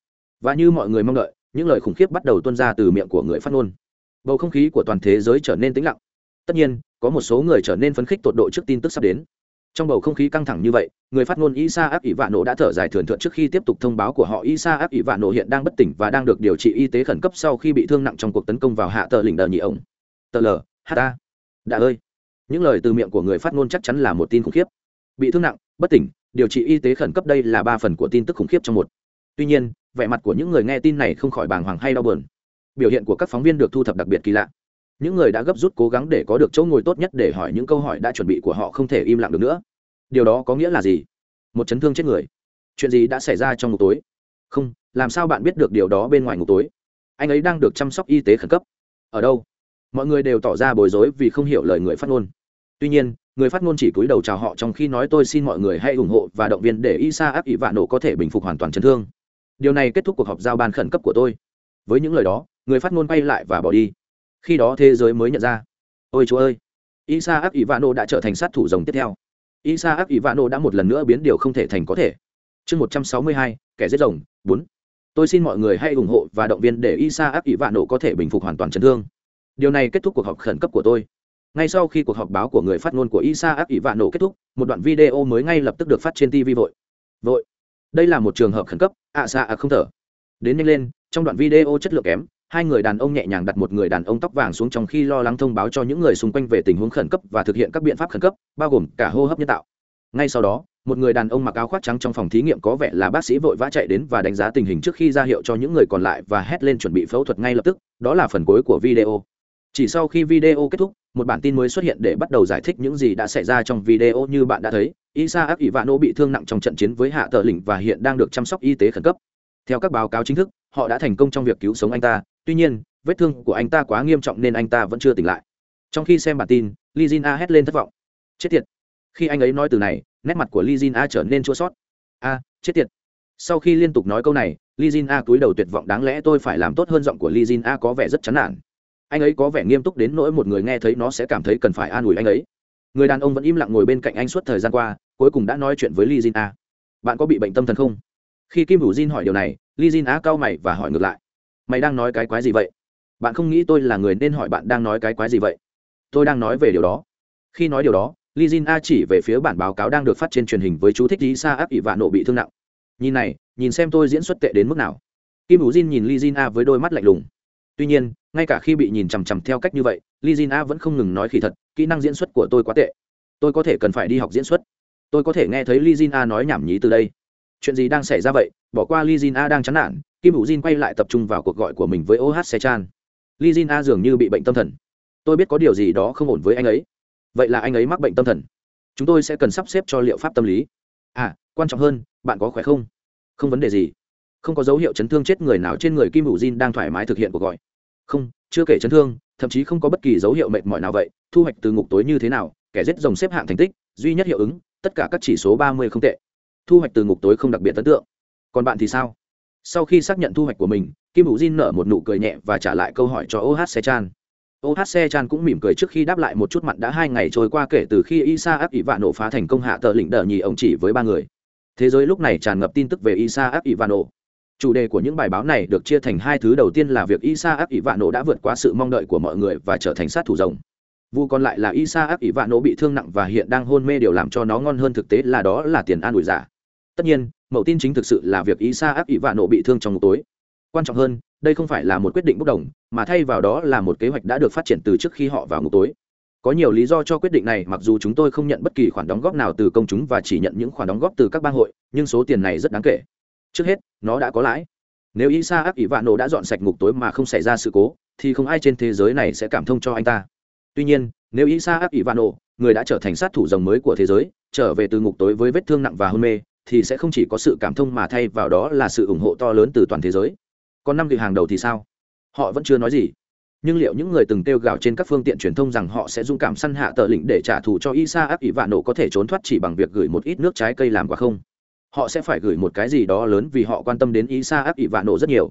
Và như mọi người mong đợi, những lời khủng khiếp bắt đầu tuôn ra từ miệng của người phát ngôn. Bầu không khí của toàn thế giới trở nên tĩnh lặng. Tất nhiên, có một số người trở nên phấn khích tột độ trước tin tức sắp đến trong bầu không khí căng thẳng như vậy, người phát ngôn isa áp ỷ vạn nổ đã thở dài thườn thượt trước khi tiếp tục thông báo của họ. Isa áp ỷ vạn nổ hiện đang bất tỉnh và đang được điều trị y tế khẩn cấp sau khi bị thương nặng trong cuộc tấn công vào hạ tờ lỉnh đờ nhị ổng tờ l ta. đã ơi. Những lời từ miệng của người phát ngôn chắc chắn là một tin khủng khiếp. Bị thương nặng, bất tỉnh, điều trị y tế khẩn cấp đây là ba phần của tin tức khủng khiếp trong một. Tuy nhiên, vẻ mặt của những người nghe tin này không khỏi bàng hoàng hay đau buồn. Biểu hiện của các phóng viên được thu thập đặc biệt kỳ lạ những người đã gấp rút cố gắng để có được chỗ ngồi tốt nhất để hỏi những câu hỏi đã chuẩn bị của họ không thể im lặng được nữa. Điều đó có nghĩa là gì? Một chấn thương chết người. Chuyện gì đã xảy ra trong ngục tối? Không, làm sao bạn biết được điều đó bên ngoài ngục tối? Anh ấy đang được chăm sóc y tế khẩn cấp. Ở đâu? Mọi người đều tỏ ra bối rối vì không hiểu lời người phát ngôn. Tuy nhiên, người phát ngôn chỉ cúi đầu chào họ trong khi nói tôi xin mọi người hãy ủng hộ và động viên để isa áp ỵ vạn nổ có thể bình phục hoàn toàn chấn thương. Điều này kết thúc cuộc họp giao ban khẩn cấp của tôi. Với những lời đó, người phát ngôn bay lại và bỏ đi khi đó thế giới mới nhận ra. Ôi chúa ơi! Isa áp ivano đã trở thành sát thủ rồng tiếp theo. Isa áp ivano đã một lần nữa biến điều không thể thành có thể. Chương một trăm sáu mươi hai, kẻ giết rồng, bốn. Tôi xin mọi người hãy ủng hộ và động viên để isa áp ivano có thể bình phục hoàn toàn chấn thương. Điều này kết thúc cuộc họp khẩn cấp của tôi. Ngay sau khi cuộc họp báo của người phát ngôn của isa áp ivano kết thúc, một đoạn video mới ngay lập tức được phát trên tv vội. Vội. Đây là một trường hợp khẩn cấp. Ạ xa ạ không thở. Đến nhanh lên, trong đoạn video chất lượng kém hai người đàn ông nhẹ nhàng đặt một người đàn ông tóc vàng xuống trong khi lo lắng thông báo cho những người xung quanh về tình huống khẩn cấp và thực hiện các biện pháp khẩn cấp, bao gồm cả hô hấp nhân tạo. Ngay sau đó, một người đàn ông mặc áo khoác trắng trong phòng thí nghiệm có vẻ là bác sĩ vội vã chạy đến và đánh giá tình hình trước khi ra hiệu cho những người còn lại và hét lên chuẩn bị phẫu thuật ngay lập tức, đó là phần cuối của video. Chỉ sau khi video kết thúc, một bản tin mới xuất hiện để bắt đầu giải thích những gì đã xảy ra trong video như bạn đã thấy. Isaac ivano bị thương nặng trong trận chiến với hạ tờ lĩnh và hiện đang được chăm sóc y tế khẩn cấp. Theo các báo cáo chính thức họ đã thành công trong việc cứu sống anh ta, tuy nhiên, vết thương của anh ta quá nghiêm trọng nên anh ta vẫn chưa tỉnh lại. Trong khi xem bản tin li jin a hét lên thất vọng. Chết tiệt. Khi anh ấy nói từ này, nét mặt của li jin a trở nên chua sót a, chết tiệt. Sau khi liên tục nói câu này li jin a cúi đầu tuyệt vọng đáng lẽ tôi phải làm tốt hơn giọng của li jin a có vẻ rất chán nản. Anh ấy có vẻ nghiêm túc đến nỗi một người nghe thấy nó sẽ cảm thấy cần phải an ủi anh ấy. Người đàn ông vẫn im lặng ngồi bên cạnh anh suốt thời gian qua, cuối cùng đã nói chuyện với li jin a. Bạn có bị bệnh tâm thần không? Khi kim hữu jin hỏi điều này, li jin á cao mày và hỏi ngược lại. Mày đang nói cái quái gì vậy? Bạn không nghĩ tôi là người nên hỏi bạn đang nói cái quái gì vậy? Tôi đang nói về điều đó. Khi nói điều đó, li jin a chỉ về phía bản báo cáo đang được phát trên truyền hình với chú thích lý sa áp ỷ vạn nộ bị thương nặng. Nhìn này, nhìn xem tôi diễn xuất tệ đến mức nào. Kim hữu jin nhìn li jin a với đôi mắt lạnh lùng. Tuy nhiên, ngay cả khi bị nhìn chằm chằm theo cách như vậy, li jin a vẫn không ngừng nói khỉ thật, kỹ năng diễn xuất của tôi quá tệ. Tôi có thể cần phải đi học diễn xuất. Tôi có thể nghe thấy li jin a nói nhảm nhí từ đây chuyện gì đang xảy ra vậy? Bỏ qua li jin a đang chán nản. Kim hữu jin quay lại tập trung vào cuộc gọi của mình với oh se chan. Li jin a dường như bị bệnh tâm thần. Tôi biết có điều gì đó không ổn với anh ấy. Vậy là anh ấy mắc bệnh tâm thần. Chúng tôi sẽ cần sắp xếp cho liệu pháp tâm lý. À quan trọng hơn, bạn có khỏe không? Không vấn đề gì. Không có dấu hiệu chấn thương chết người nào trên người kim hữu jin đang thoải mái thực hiện cuộc gọi. Không, chưa kể chấn thương, thậm chí không có bất kỳ dấu hiệu mệt mỏi nào vậy. Thu hoạch từ ngục tối như thế nào, kẻ giết rồng xếp hạng thành tích, duy nhất hiệu ứng, tất cả các chỉ số ba mươi không tệ thu hoạch từ ngục tối không đặc biệt ấn tượng. Còn bạn thì sao? Sau khi xác nhận thu hoạch của mình, kim hữu jin nở một nụ cười nhẹ và trả lại câu hỏi cho oh se chan. Oh se chan cũng mỉm cười trước khi đáp lại một chút mặn đã hai ngày trôi qua kể từ khi isa áp ỷ vạn nổ phá thành công hạ tờ lĩnh đờ nhì ông chỉ với ba người. Thế giới lúc này tràn ngập tin tức về isa áp ỷ vạn nổ chủ đề của những bài báo này được chia thành hai thứ. Đầu tiên là việc isa áp ỷ vạn nổ đã vượt qua sự mong đợi của mọi người và trở thành sát thủ rồng. Vụ còn lại là isa áp ỷ vạn nổ bị thương nặng và hiện đang hôn mê. Điều làm cho nó ngon hơn thực tế là đó là tiền an ủi giả tất nhiên mẫu tin chính thực sự là việc isa áp ỷ vạn nộ bị thương trong ngục tối. Quan trọng hơn, đây không phải là một quyết định bốc đồng, mà thay vào đó là một kế hoạch đã được phát triển từ trước khi họ vào ngục tối. Có nhiều lý do cho quyết định này, mặc dù chúng tôi không nhận bất kỳ khoản đóng góp nào từ công chúng và chỉ nhận những khoản đóng góp từ các bang hội, nhưng số tiền này rất đáng kể. Trước hết, nó đã có lãi. Nếu isa áp ỷ vạn nổ đã dọn sạch ngục tối mà không xảy ra sự cố, thì không ai trên thế giới này sẽ cảm thông cho anh ta. Tuy nhiên, nếu isa áp ỷ vạn nổ người đã trở thành sát thủ rồng mới của thế giới, trở về từ ngục tối với vết thương nặng và hôn mê thì sẽ không chỉ có sự cảm thông mà thay vào đó là sự ủng hộ to lớn từ toàn thế giới. Còn năm vị hàng đầu thì sao? Họ vẫn chưa nói gì. Nhưng liệu những người từng kêu gào trên các phương tiện truyền thông rằng họ sẽ dũng cảm săn hạ tờ lĩnh để trả thù cho isa áp ỷ vạn nổ có thể trốn thoát chỉ bằng việc gửi một ít nước trái cây làm quả không? Họ sẽ phải gửi một cái gì đó lớn vì họ quan tâm đến isa áp ỷ vạn nổ rất nhiều.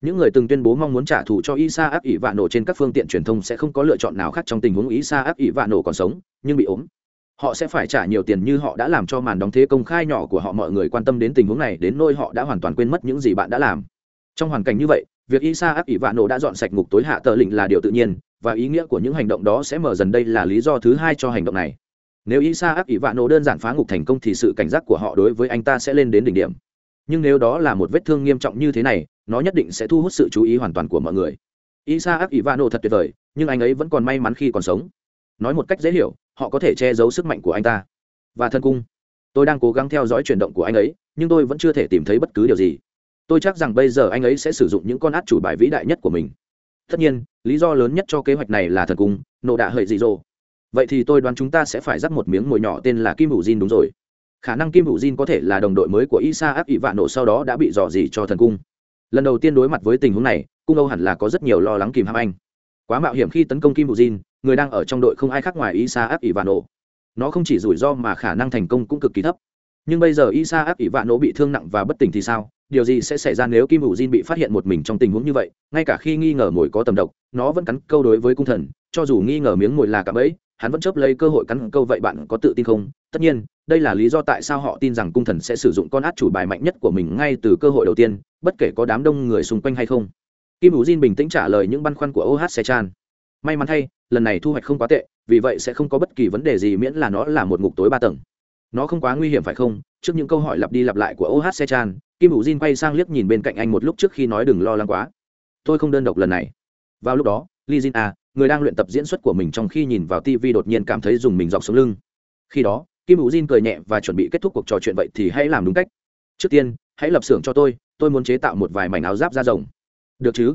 Những người từng tuyên bố mong muốn trả thù cho isa áp ỷ vạn nổ trên các phương tiện truyền thông sẽ không có lựa chọn nào khác trong tình huống isa áp ỷ vạn nổ còn sống, nhưng bị ốm họ sẽ phải trả nhiều tiền như họ đã làm cho màn đóng thế công khai nhỏ của họ. Mọi người quan tâm đến tình huống này, đến nôi họ đã hoàn toàn quên mất những gì bạn đã làm. Trong hoàn cảnh như vậy, việc isa áp ỷ vạn nổ đã dọn sạch ngục tối hạ tờ lĩnh là điều tự nhiên, và ý nghĩa của những hành động đó sẽ mở dần đây là lý do thứ hai cho hành động này. Nếu isa áp ỷ vạn nổ đơn giản phá ngục thành công thì sự cảnh giác của họ đối với anh ta sẽ lên đến đỉnh điểm. Nhưng nếu đó là một vết thương nghiêm trọng như thế này, nó nhất định sẽ thu hút sự chú ý hoàn toàn của mọi người. Isa áp ỷ vạn nổ thật tuyệt vời, nhưng anh ấy vẫn còn may mắn khi còn sống nói một cách dễ hiểu, họ có thể che giấu sức mạnh của anh ta. Và thân cung, tôi đang cố gắng theo dõi chuyển động của anh ấy, nhưng tôi vẫn chưa thể tìm thấy bất cứ điều gì. Tôi chắc rằng bây giờ anh ấy sẽ sử dụng những con át chủ bài vĩ đại nhất của mình. Tất nhiên, lý do lớn nhất cho kế hoạch này là thần cung, nộ đạ hợi dị dỗ vậy thì tôi đoán chúng ta sẽ phải dắt một miếng mồi nhỏ tên là kim hữu diên đúng rồi. Khả năng kim hữu diên có thể là đồng đội mới của isa áp ỵ vạn nộ sau đó đã bị dò dỉ cho thần cung. Lần đầu tiên đối mặt với tình huống này, cung âu hẳn là có rất nhiều lo lắng kìm hãm anh. Quá mạo hiểm khi tấn công kim hữu diên người đang ở trong đội không ai khác ngoài isa áp ỷ vạn nộ nó không chỉ rủi ro mà khả năng thành công cũng cực kỳ thấp. Nhưng bây giờ isa áp ỷ vạn nộ bị thương nặng và bất tỉnh thì sao? Điều gì sẽ xảy ra nếu kim Vũ Jin bị phát hiện một mình trong tình huống như vậy? Ngay cả khi nghi ngờ mồi có tầm độc nó vẫn cắn câu đối với cung thần. Cho dù nghi ngờ miếng mồi là cả bẫy, hắn vẫn chớp lấy cơ hội cắn câu vậy bạn có tự tin không? Tất nhiên đây là lý do tại sao họ tin rằng cung thần sẽ sử dụng con át chủ bài mạnh nhất của mình ngay từ cơ hội đầu tiên bất kể có đám đông người xung quanh hay không. Kim Vũ Jin bình tĩnh trả lời những băn khoăn của oh sechan may mắn thay, lần này thu hoạch không quá tệ, vì vậy sẽ không có bất kỳ vấn đề gì miễn là nó là một ngục tối ba tầng. Nó không quá nguy hiểm phải không? Trước những câu hỏi lặp đi lặp lại của oh sechan kim hữu Jin quay sang liếc nhìn bên cạnh anh một lúc trước khi nói đừng lo lắng quá. Tôi không đơn độc lần này. Vào lúc đó li jin a người đang luyện tập diễn xuất của mình trong khi nhìn vào tv đột nhiên cảm thấy dùng mình dọc sống lưng. Khi đó, kim hữu Jin cười nhẹ và chuẩn bị kết thúc cuộc trò chuyện vậy thì hãy làm đúng cách. Trước tiên, hãy lập xưởng cho tôi tôi muốn chế tạo một vài mảnh áo giáp da rồng. Được chứ?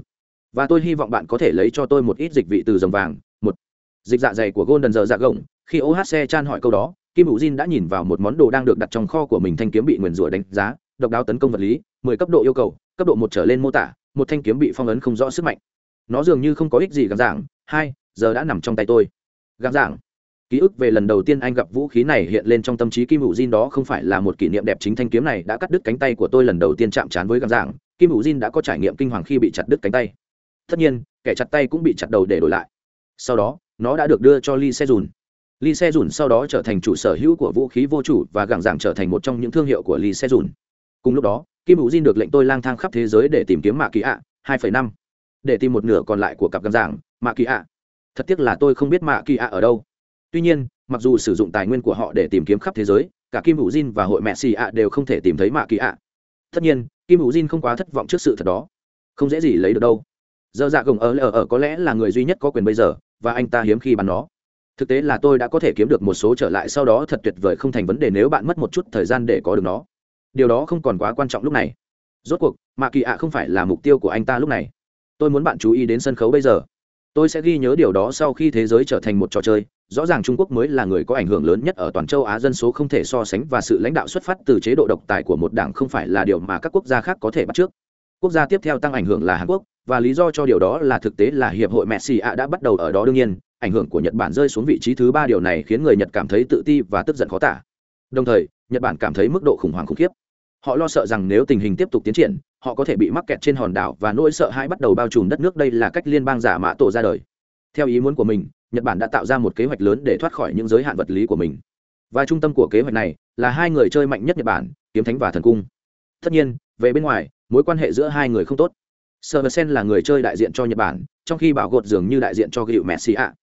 Và tôi hy vọng bạn có thể lấy cho tôi một ít dịch vị từ rồng vàng. Một, dịch dạ dày của golden giờ dạ gồng. Khi ohc chan hỏi câu đó, kim hữu Jin đã nhìn vào một món đồ đang được đặt trong kho của mình thanh kiếm bị nguyền rủa đánh giá, độc đáo tấn công vật lý, mười cấp độ yêu cầu, cấp độ một trở lên mô tả, một thanh kiếm bị phong ấn không rõ sức mạnh. Nó dường như không có ích gì gặp giảng. Hai, giờ đã nằm trong tay tôi. Gặp giảng. Ký ức về lần đầu tiên anh gặp vũ khí này hiện lên trong tâm trí kim hữu Jin đó không phải là một kỷ niệm đẹp chính thanh kiếm này đã cắt đứt cánh tay của tôi lần đầu tiên chạm trán với gặp giảng. Kim hữu Jin đã có trải nghiệm kinh hoàng khi bị chặt đứt cánh tay tất nhiên, kẻ chặt tay cũng bị chặt đầu để đổi lại. Sau đó, nó đã được đưa cho lee se dùn lee se dùn sau đó trở thành chủ sở hữu của vũ khí vô chủ và gẳng giảng trở thành một trong những thương hiệu của lee se dùn cùng lúc đó, kim hữu diên được lệnh tôi lang thang khắp thế giới để tìm kiếm mạ kỳ ạ hai phẩy năm. Để tìm một nửa còn lại của cặp găng giảng, mạ kỳ ạ thật tiếc là tôi không biết mạ kỳ ạ ở đâu. Tuy nhiên, mặc dù sử dụng tài nguyên của họ để tìm kiếm khắp thế giới, cả kim hữu diên và hội mẹ xì ạ đều không thể tìm thấy mạ kỳ ạ tất nhiên, kim hữu diên không quá thất vọng trước sự thật đó. Không dễ gì lấy được đâu giờ dạ gồng ở ở ở có lẽ là người duy nhất có quyền bây giờ, và anh ta hiếm khi bắn nó. Thực tế là tôi đã có thể kiếm được một số trở lại sau đó thật tuyệt vời không thành vấn đề nếu bạn mất một chút thời gian để có được nó. Điều đó không còn quá quan trọng lúc này. Rốt cuộc, mạ kỳ ạ không phải là mục tiêu của anh ta lúc này. Tôi muốn bạn chú ý đến sân khấu bây giờ. Tôi sẽ ghi nhớ điều đó sau khi thế giới trở thành một trò chơi. Rõ ràng trung quốc mới là người có ảnh hưởng lớn nhất ở toàn châu á, dân số không thể so sánh và sự lãnh đạo xuất phát từ chế độ độc tài của một đảng không phải là điều mà các quốc gia khác có thể bắt trước. Quốc gia tiếp theo tăng ảnh hưởng là hàn quốc và lý do cho điều đó là thực tế là hiệp hội messi ạ đã bắt đầu ở đó đương nhiên, ảnh hưởng của nhật bản rơi xuống vị trí thứ ba điều này khiến người nhật cảm thấy tự ti và tức giận khó tả. Đồng thời, nhật bản cảm thấy mức độ khủng hoảng khủng khiếp. Họ lo sợ rằng nếu tình hình tiếp tục tiến triển, họ có thể bị mắc kẹt trên hòn đảo và nỗi sợ hãi bắt đầu bao trùm đất nước đây là cách liên bang giả mã tổ ra đời. Theo ý muốn của mình, nhật bản đã tạo ra một kế hoạch lớn để thoát khỏi những giới hạn vật lý của mình. Và trung tâm của kế hoạch này là hai người chơi mạnh nhất nhật bản, kiếm thánh và thần cung. Tất nhiên, về bên ngoài, mối quan hệ giữa hai người không tốt sơ sen là người chơi đại diện cho nhật bản, trong khi bảo gột dường như đại diện cho gịu messi ạ.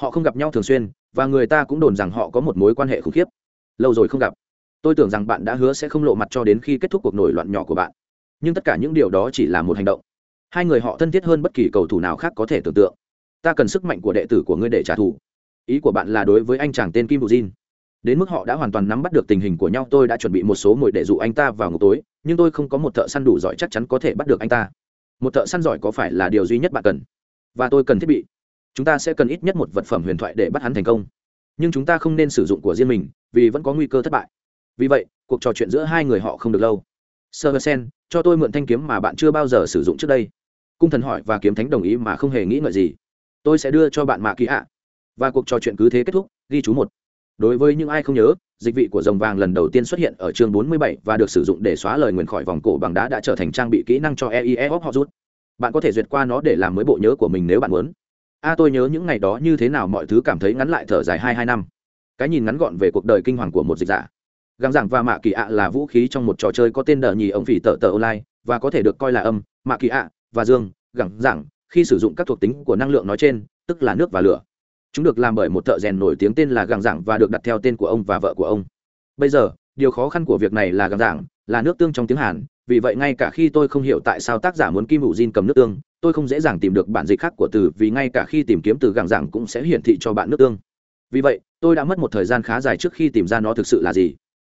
Họ không gặp nhau thường xuyên, và người ta cũng đồn rằng họ có một mối quan hệ khủng khiếp. Lâu rồi không gặp. Tôi tưởng rằng bạn đã hứa sẽ không lộ mặt cho đến khi kết thúc cuộc nổi loạn nhỏ của bạn. Nhưng tất cả những điều đó chỉ là một hành động. Hai người họ thân thiết hơn bất kỳ cầu thủ nào khác có thể tưởng tượng. Ta cần sức mạnh của đệ tử của ngươi để trả thù. Ý của bạn là đối với anh chàng tên kim bù jin. Đến mức họ đã hoàn toàn nắm bắt được tình hình của nhau, tôi đã chuẩn bị một số mồi để dụ anh ta vào ngục tối, nhưng tôi không có một thợ săn đủ giỏi chắc chắn có thể bắt được anh ta một thợ săn giỏi có phải là điều duy nhất bạn cần? Và tôi cần thiết bị. Chúng ta sẽ cần ít nhất một vật phẩm huyền thoại để bắt hắn thành công. Nhưng chúng ta không nên sử dụng của riêng mình, vì vẫn có nguy cơ thất bại. Vì vậy, cuộc trò chuyện giữa hai người họ không được lâu. Sơ sen cho tôi mượn thanh kiếm mà bạn chưa bao giờ sử dụng trước đây. Cung thần hỏi và kiếm thánh đồng ý mà không hề nghĩ ngợi gì. Tôi sẽ đưa cho bạn mạ kỳ ạ. Và cuộc trò chuyện cứ thế kết thúc, ghi chú một. Đối với những ai không nhớ dịch vị của rồng vàng lần đầu tiên xuất hiện ở chương 47 và được sử dụng để xóa lời nguyền khỏi vòng cổ bằng đá đã trở thành trang bị kỹ năng cho eie họ rút. Bạn có thể duyệt qua nó để làm mới bộ nhớ của mình nếu bạn muốn. A, tôi nhớ những ngày đó như thế nào mọi thứ cảm thấy ngắn lại thở dài hai hai năm. Cái nhìn ngắn gọn về cuộc đời kinh hoàng của một dịch giả. Găng giảng và mạ kỳ ạ là vũ khí trong một trò chơi có tên đờ nhì ông phỉ tờ tờ online, và có thể được coi là âm, mạ kỳ ạ và dương gẳng giảng, khi sử dụng các thuộc tính của năng lượng nói trên, tức là nước và lửa chúng được làm bởi một thợ rèn nổi tiếng tên là gàng giảng và được đặt theo tên của ông và vợ của ông. Bây giờ, điều khó khăn của việc này là gàng giảng là nước tương trong tiếng hàn, vì vậy ngay cả khi tôi không hiểu tại sao tác giả muốn kim hữu diên cầm nước tương, tôi không dễ dàng tìm được bản dịch khác của từ, vì ngay cả khi tìm kiếm từ gàng giảng cũng sẽ hiển thị cho bạn nước tương. Vì vậy, tôi đã mất một thời gian khá dài trước khi tìm ra nó thực sự là gì.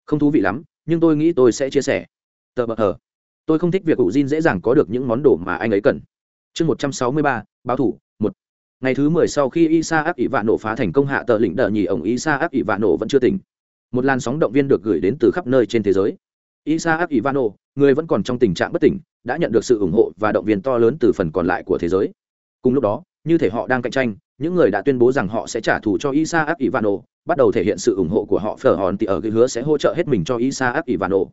Không thú vị lắm, nhưng tôi nghĩ tôi sẽ chia sẻ. Tờ bờ hờ. Tôi không thích việc hữu diên dễ dàng có được những món đồ mà anh ấy cần. Chương một trăm sáu mươi ba, báo thủ ngày thứ mười sau khi isa áp ỷ vạn nổ phá thành công hạ tờ lĩnh đờ nhì ổng isa áp ỷ vạn nổ vẫn chưa tỉnh. Một làn sóng động viên được gửi đến từ khắp nơi trên thế giới. Isa áp ỷ vạn nổ người vẫn còn trong tình trạng bất tỉnh đã nhận được sự ủng hộ và động viên to lớn từ phần còn lại của thế giới. Cùng lúc đó như thể họ đang cạnh tranh những người đã tuyên bố rằng họ sẽ trả thù cho isa áp ỷ vạn nổ bắt đầu thể hiện sự ủng hộ của họ. Phở hòn thì ở cái hứa sẽ hỗ trợ hết mình cho isa áp ỷ vạn nổ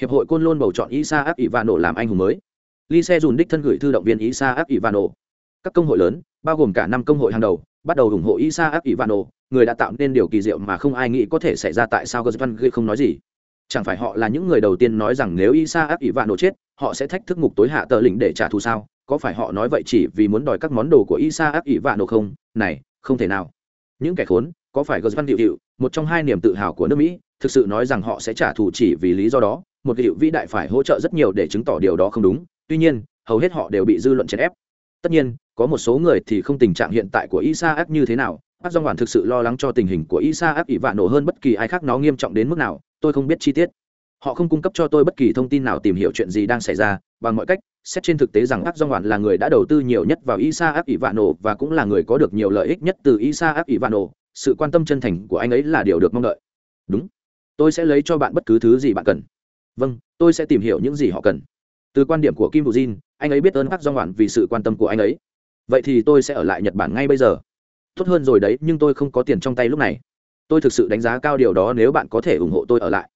hiệp hội côn lôn bầu chọn isa áp ỷ vạn nổ làm anh hùng mới. Lee Se dùn đích thân gửi thư động viên Isaac Ivano. Các công hội lớn, bao gồm cả năm công hội hàng đầu, bắt đầu ủng hộ Isaac Ivano, người đã tạo nên điều kỳ diệu mà không ai nghĩ có thể xảy ra tại sao Gazvan không nói gì. Chẳng phải họ là những người đầu tiên nói rằng nếu Isaac Ivano chết, họ sẽ thách thức ngục tối hạ tờ lĩnh để trả thù sao? Có phải họ nói vậy chỉ vì muốn đòi các món đồ của Isaac Ivano không? Này, không thể nào. Những kẻ khốn, có phải Gosvan điệu điệu, một trong hai niềm tự hào của nước Mỹ, thực sự nói rằng họ sẽ trả thù chỉ vì lý do đó, một hiệu vĩ đại phải hỗ trợ rất nhiều để chứng tỏ điều đó không đúng tuy nhiên hầu hết họ đều bị dư luận chèn ép tất nhiên, có một số người thì không tình trạng hiện tại của isa ác như thế nào. Ác dòng hoàn thực sự lo lắng cho tình hình của isa ác ỷ vạn nổ hơn bất kỳ ai khác nó nghiêm trọng đến mức nào. Tôi không biết chi tiết. Họ không cung cấp cho tôi bất kỳ thông tin nào tìm hiểu chuyện gì đang xảy ra. Bằng mọi cách, xét trên thực tế rằng ác dòng hoàn là người đã đầu tư nhiều nhất vào isa ác ỷ vạn nổ và cũng là người có được nhiều lợi ích nhất từ isa ác ỷ vạn nổ. Sự quan tâm chân thành của anh ấy là điều được mong đợi. Đúng. Tôi sẽ lấy cho bạn bất cứ thứ gì bạn cần. Vâng tôi sẽ tìm hiểu những gì họ cần. Từ quan điểm của kim bù jin anh ấy biết ơn các do ngoạn vì sự quan tâm của anh ấy. Vậy thì tôi sẽ ở lại nhật bản ngay bây giờ. Tốt hơn rồi đấy, nhưng tôi không có tiền trong tay lúc này. Tôi thực sự đánh giá cao điều đó, nếu bạn có thể ủng hộ tôi ở lại.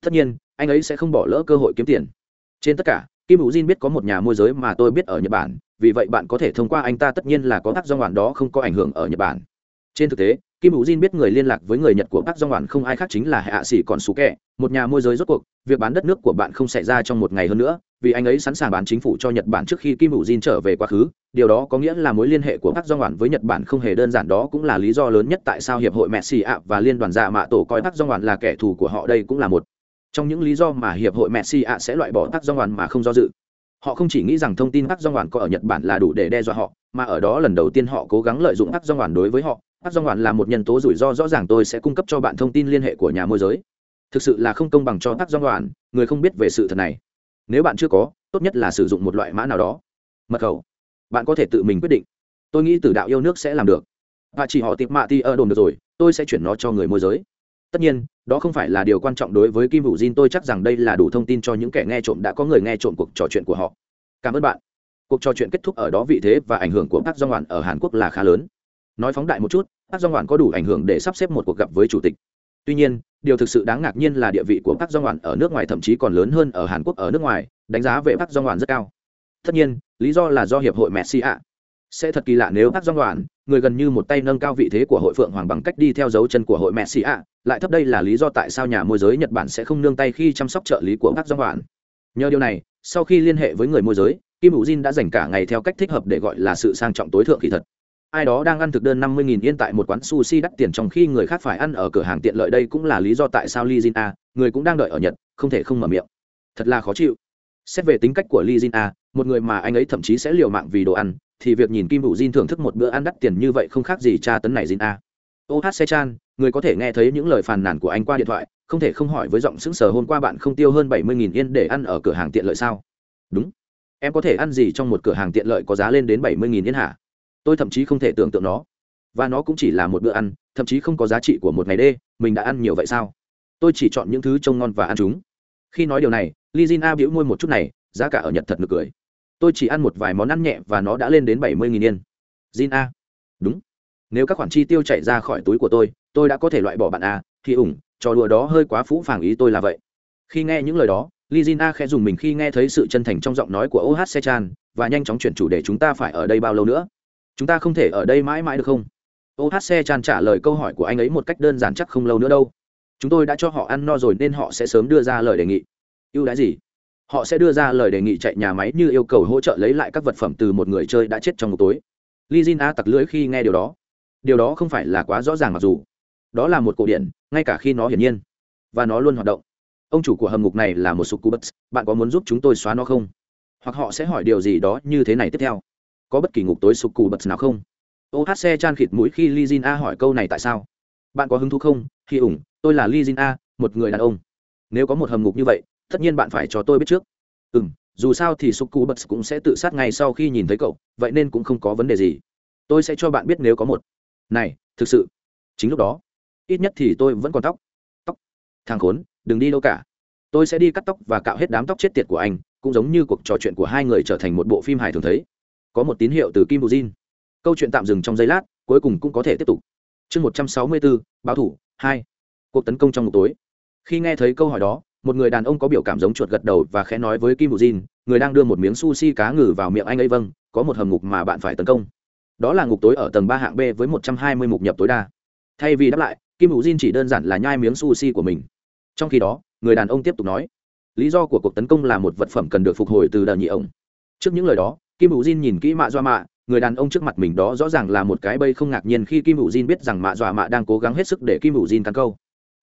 Tất nhiên, anh ấy sẽ không bỏ lỡ cơ hội kiếm tiền. Trên tất cả, kim hữu jin biết có một nhà môi giới mà tôi biết ở nhật bản, vì vậy bạn có thể thông qua anh ta, tất nhiên là có tác do ngoạn đó không có ảnh hưởng ở nhật bản trên thực tế, kim hữu jin biết người liên lạc với người nhật của bác do ngoạn không ai khác chính là hạ sĩ còn xú kẹ một nhà môi giới rốt cuộc, việc bán đất nước của bạn không xảy ra trong một ngày hơn nữa, vì anh ấy sẵn sàng bán chính phủ cho nhật bản trước khi kim hữu jin trở về quá khứ. Điều đó có nghĩa là mối liên hệ của bác do ngoạn với nhật bản không hề đơn giản, đó cũng là lý do lớn nhất tại sao hiệp hội messi ạ và liên đoàn dạ mạ tổ coi bác do ngoạn là kẻ thù của họ. Đây cũng là một trong những lý do mà hiệp hội messi ạ sẽ loại bỏ bác do ngoạn mà không do dự. Họ không chỉ nghĩ rằng thông tin bác do ngoạn có ở nhật bản là đủ để đe dọa họ, mà ở đó lần đầu tiên họ cố gắng lợi dụng bác do ngoạn đối với họ bắt do ngoạn là một nhân tố rủi ro rõ ràng tôi sẽ cung cấp cho bạn thông tin liên hệ của nhà môi giới. Thực sự là không công bằng cho áp do ngoạn người không biết về sự thật này. Nếu bạn chưa có, tốt nhất là sử dụng một loại mã nào đó. Mật khẩu. Bạn có thể tự mình quyết định. Tôi nghĩ từ đạo yêu nước sẽ làm được. Và chỉ họ tìm mạ ti ở đồn được rồi, tôi sẽ chuyển nó cho người môi giới. Tất nhiên, đó không phải là điều quan trọng đối với kim hữu jin, tôi chắc rằng đây là đủ thông tin cho những kẻ nghe trộm đã có người nghe trộm cuộc trò chuyện của họ. Cảm ơn bạn. Cuộc trò chuyện kết thúc ở đó vị thế và ảnh hưởng của các do ngoạn ở hàn quốc là khá lớn nói phóng đại một chút Park Jong ngoạn có đủ ảnh hưởng để sắp xếp một cuộc gặp với chủ tịch. Tuy nhiên, điều thực sự đáng ngạc nhiên là địa vị của Park Jong ngoạn ở nước ngoài thậm chí còn lớn hơn ở Hàn Quốc ở nước ngoài, đánh giá về Park Jong ngoạn rất cao. Tất nhiên, lý do là do hiệp hội Messi ạ. Sẽ thật kỳ lạ nếu Park Jong ngoạn người gần như một tay nâng cao vị thế của hội Phượng Hoàng bằng cách đi theo dấu chân của hội Messi ạ, lại thấp đây là lý do tại sao nhà môi giới Nhật Bản sẽ không nương tay khi chăm sóc trợ lý của Park Jong ngoạn Nhờ điều này, sau khi liên hệ với người môi giới kim hữu jin đã dành cả ngày theo cách thích hợp để gọi là sự sang trọng tối thượng kỳ thật ai đó đang ăn thực đơn năm mươi nghìn yên tại một quán sushi đắt tiền trong khi người khác phải ăn ở cửa hàng tiện lợi đây cũng là lý do tại sao Lee Jin A, người cũng đang đợi ở Nhật, không thể không mở miệng. Thật là khó chịu. Xét về tính cách của Lee Jin A, một người mà anh ấy thậm chí sẽ liều mạng vì đồ ăn, thì việc nhìn Kim Vũ Jin thưởng thức một bữa ăn đắt tiền như vậy không khác gì tra tấn này Jin A. OHC Chan, người có thể nghe thấy những lời phàn nàn của anh qua điện thoại, không thể không hỏi với giọng sững sờ hôm qua bạn không tiêu hơn bảy mươi nghìn yên để ăn ở cửa hàng tiện lợi sao? Đúng. Em có thể ăn gì trong một cửa hàng tiện lợi có giá lên đến bảy mươi nghìn yên hả? Tôi thậm chí không thể tưởng tượng nó. Và nó cũng chỉ là một bữa ăn, thậm chí không có giá trị của một ngày đê, mình đã ăn nhiều vậy sao? Tôi chỉ chọn những thứ trông ngon và ăn chúng. Khi nói điều này lizina biễu môi một chút này, giá cả ở nhật thật nực cười. Tôi chỉ ăn một vài món ăn nhẹ và nó đã lên đến bảy mươi nghìn yên. Jin a. Đúng. Nếu các khoản chi tiêu chạy ra khỏi túi của tôi tôi đã có thể loại bỏ bạn a, thì ủng, trò đùa đó hơi quá phũ phàng ý tôi là vậy. Khi nghe những lời đó lizina khẽ dùng mình khi nghe thấy sự chân thành trong giọng nói của oh sechan, và nhanh chóng chuyển chủ đề chúng ta phải ở đây bao lâu nữa chúng ta không thể ở đây mãi mãi được không? Ohc chan trả lời câu hỏi của anh ấy một cách đơn giản chắc không lâu nữa đâu. Chúng tôi đã cho họ ăn no rồi nên họ sẽ sớm đưa ra lời đề nghị. Ưu đãi gì? Họ sẽ đưa ra lời đề nghị chạy nhà máy như yêu cầu hỗ trợ lấy lại các vật phẩm từ một người chơi đã chết trong một tối. Li jin a tặc lưỡi khi nghe điều đó. Điều đó không phải là quá rõ ràng mặc dù. Đó là một cổ điển ngay cả khi nó hiển nhiên. Và nó luôn hoạt động. Ông chủ của hầm ngục này là một sục cú bạn có muốn giúp chúng tôi xóa nó không? Hoặc họ sẽ hỏi điều gì đó như thế này tiếp theo có bất kỳ ngục tối sục cù nào không? Ohc chan khịt mũi khi li jin a hỏi câu này tại sao? Bạn có hứng thú không? Khi ủng, tôi là li jin a, một người đàn ông. Nếu có một hầm ngục như vậy, tất nhiên bạn phải cho tôi biết trước. Ừ m dù sao thì sụp cù bật cũng sẽ tự sát ngay sau khi nhìn thấy cậu, vậy nên cũng không có vấn đề gì. Tôi sẽ cho bạn biết nếu có một. Này, thực sự. Chính lúc đó, ít nhất thì tôi vẫn còn tóc. Tóc. Thằng khốn, đừng đi đâu cả. Tôi sẽ đi cắt tóc và cạo hết đám tóc chết tiệt của anh, cũng giống như cuộc trò chuyện của hai người trở thành một bộ phim hài thường thấy có một tín hiệu từ kim bù jin. Câu chuyện tạm dừng trong giây lát, cuối cùng cũng có thể tiếp tục. Chương một trăm sáu mươi bốn báo thủ, hai. Cuộc tấn công trong một tối. Khi nghe thấy câu hỏi đó, một người đàn ông có biểu cảm giống chuột gật đầu và khẽ nói với kim bù jin, người đang đưa một miếng sushi cá ngừ vào miệng anh ấy vâng có một hầm ngục mà bạn phải tấn công. Đó là ngục tối ở tầng ba hạng b với một trăm hai mươi mục nhập tối đa. Thay vì đáp lại, kim bù jin chỉ đơn giản là nhai miếng sushi của mình. Trong khi đó, người đàn ông tiếp tục nói, lý do của cuộc tấn công là một vật phẩm cần được phục hồi từ đợt nhị ổng trước những lời đó kim Vũ jin nhìn kỹ mạ doa mạ, người đàn ông trước mặt mình đó rõ ràng là một cái bây không ngạc nhiên khi kim hữu jin biết rằng mạ dọa mạ đang cố gắng hết sức để kim hữu jin cắn câu.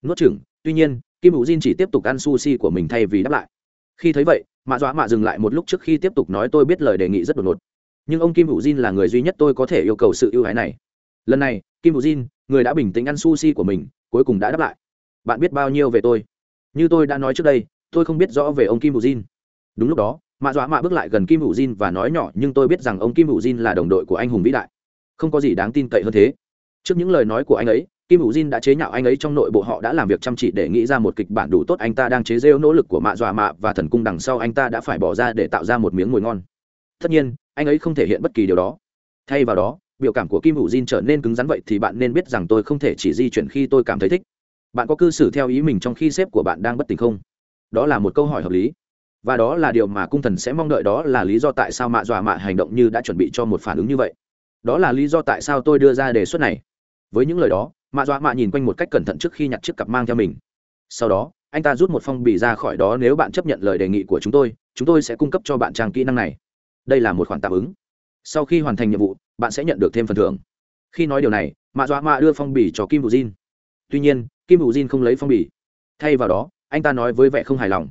Nuốt chừng tuy nhiên, kim hữu jin chỉ tiếp tục ăn sushi của mình thay vì đáp lại. Khi thấy vậy, mạ dọa mạ dừng lại một lúc trước khi tiếp tục nói tôi biết lời đề nghị rất đột ngột. Nhưng ông kim hữu jin là người duy nhất tôi có thể yêu cầu sự ưu ái này. Lần này, kim hữu jin, người đã bình tĩnh ăn sushi của mình, cuối cùng đã đáp lại. Bạn biết bao nhiêu về tôi? Như tôi đã nói trước đây, tôi không biết rõ về ông kim hữu jin. Đúng lúc đó mạ dọa mạ bước lại gần kim hữu jin và nói nhỏ, nhưng tôi biết rằng ông kim hữu jin là đồng đội của anh hùng vĩ đại. Không có gì đáng tin cậy hơn thế. Trước những lời nói của anh ấy, kim hữu jin đã chế nhạo anh ấy trong nội bộ, họ đã làm việc chăm chỉ để nghĩ ra một kịch bản đủ tốt anh ta đang chế rêu nỗ lực của mạ dọa mạ và thần cung đằng sau anh ta đã phải bỏ ra để tạo ra một miếng mùi ngon. Tất nhiên, anh ấy không thể hiện bất kỳ điều đó. Thay vào đó, biểu cảm của kim hữu jin trở nên cứng rắn vậy thì bạn nên biết rằng tôi không thể chỉ di chuyển khi tôi cảm thấy thích. Bạn có cư xử theo ý mình trong khi sếp của bạn đang bất tỉnh không? Đó là một câu hỏi hợp lý và đó là điều mà cung thần sẽ mong đợi, đó là lý do tại sao mạ dọa mạ hành động như đã chuẩn bị cho một phản ứng như vậy. Đó là lý do tại sao tôi đưa ra đề xuất này. Với những lời đó, mạ dọa mạ nhìn quanh một cách cẩn thận trước khi nhặt chiếc cặp mang theo mình. Sau đó, anh ta rút một phong bì ra khỏi đó, nếu bạn chấp nhận lời đề nghị của chúng tôi chúng tôi sẽ cung cấp cho bạn trang kỹ năng này. Đây là một khoản tạm ứng. Sau khi hoàn thành nhiệm vụ, bạn sẽ nhận được thêm phần thưởng. Khi nói điều này, mạ dọa mạ đưa phong bì cho kim bù jin. Tuy nhiên, kim bù jin không lấy phong bì. Thay vào đó, anh ta nói với vẻ không hài lòng.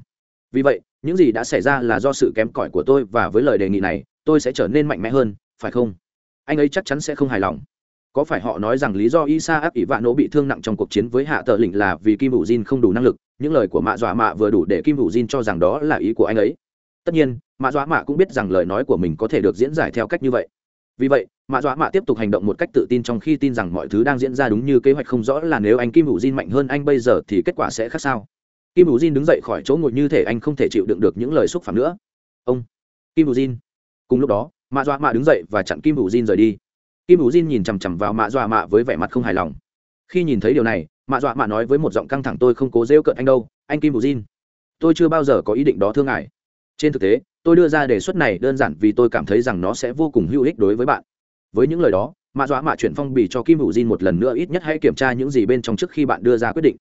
Vì vậy những gì đã xảy ra là do sự kém cỏi của tôi và với lời đề nghị này, tôi sẽ trở nên mạnh mẽ hơn, phải không? Anh ấy chắc chắn sẽ không hài lòng. Có phải họ nói rằng lý do isa áp ỷ vạn nỗ bị thương nặng trong cuộc chiến với hạ tờ lĩnh là vì kim hữu jin không đủ năng lực? Những lời của mạ dọa mạ vừa đủ để kim hữu jin cho rằng đó là ý của anh ấy. Tất nhiên, mạ dọa mạ cũng biết rằng lời nói của mình có thể được diễn giải theo cách như vậy. Vì vậy, mạ dọa mạ tiếp tục hành động một cách tự tin trong khi tin rằng mọi thứ đang diễn ra đúng như kế hoạch không rõ là nếu anh kim hữu jin mạnh hơn anh bây giờ thì kết quả sẽ khác sao? Kim bù jin đứng dậy khỏi chỗ ngồi như thể anh không thể chịu đựng được những lời xúc phạm nữa. Ông, kim bù jin. Cùng lúc đó mạ dọa mạ đứng dậy và chặn kim bù jin rời đi. Kim bù jin nhìn chằm chằm vào mạ dọa mạ với vẻ mặt không hài lòng. Khi nhìn thấy điều này mạ dọa mạ nói với một giọng căng thẳng, tôi không cố rêu cợt anh đâu, anh kim bù jin. Tôi chưa bao giờ có ý định đó thương ngài. Trên thực tế, tôi đưa ra đề xuất này đơn giản vì tôi cảm thấy rằng nó sẽ vô cùng hữu ích đối với bạn. Với những lời đó mạ dọa mạ chuyển phong bì cho kim bù jin một lần nữa, ít nhất hãy kiểm tra những gì bên trong trước khi bạn đưa ra quyết định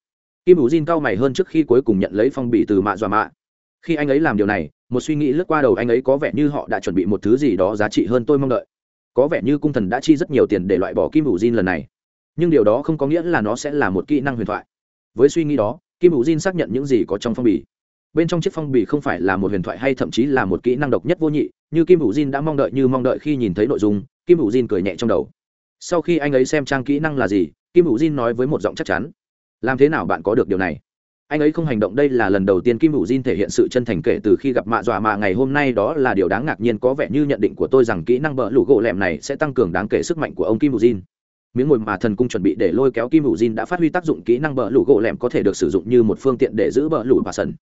kim Vũ jin cao mày hơn trước khi cuối cùng nhận lấy phong bì từ mạ dọa mạ. Khi anh ấy làm điều này, một suy nghĩ lướt qua đầu anh ấy có vẻ như họ đã chuẩn bị một thứ gì đó giá trị hơn tôi mong đợi. Có vẻ như cung thần đã chi rất nhiều tiền để loại bỏ kim Vũ Jin lần này. Nhưng điều đó không có nghĩa là nó sẽ là một kỹ năng huyền thoại. Với suy nghĩ đó, kim Vũ Jin xác nhận những gì có trong phong bì. Bên trong chiếc phong bì không phải là một huyền thoại hay thậm chí là một kỹ năng độc nhất vô nhị, như kim Vũ Jin đã mong đợi như mong đợi khi nhìn thấy nội dung, kim Vũ Jin cười nhẹ trong đầu. Sau khi anh ấy xem trang kỹ năng là gì, kim Vũ Jin nói với một giọng chắc chắn làm thế nào bạn có được điều này? Anh ấy không hành động đây là lần đầu tiên kim hữu Jin thể hiện sự chân thành kể từ khi gặp mạ dọa mạ ngày hôm nay, đó là điều đáng ngạc nhiên, có vẻ như nhận định của tôi rằng kỹ năng bỡ lũ gỗ lẹm này sẽ tăng cường đáng kể sức mạnh của ông kim hữu Jin. Miếng ngồi mà thần cung chuẩn bị để lôi kéo kim hữu Jin đã phát huy tác dụng kỹ năng bỡ lũ gỗ lẹm có thể được sử dụng như một phương tiện để giữ bỡ lũ và sần.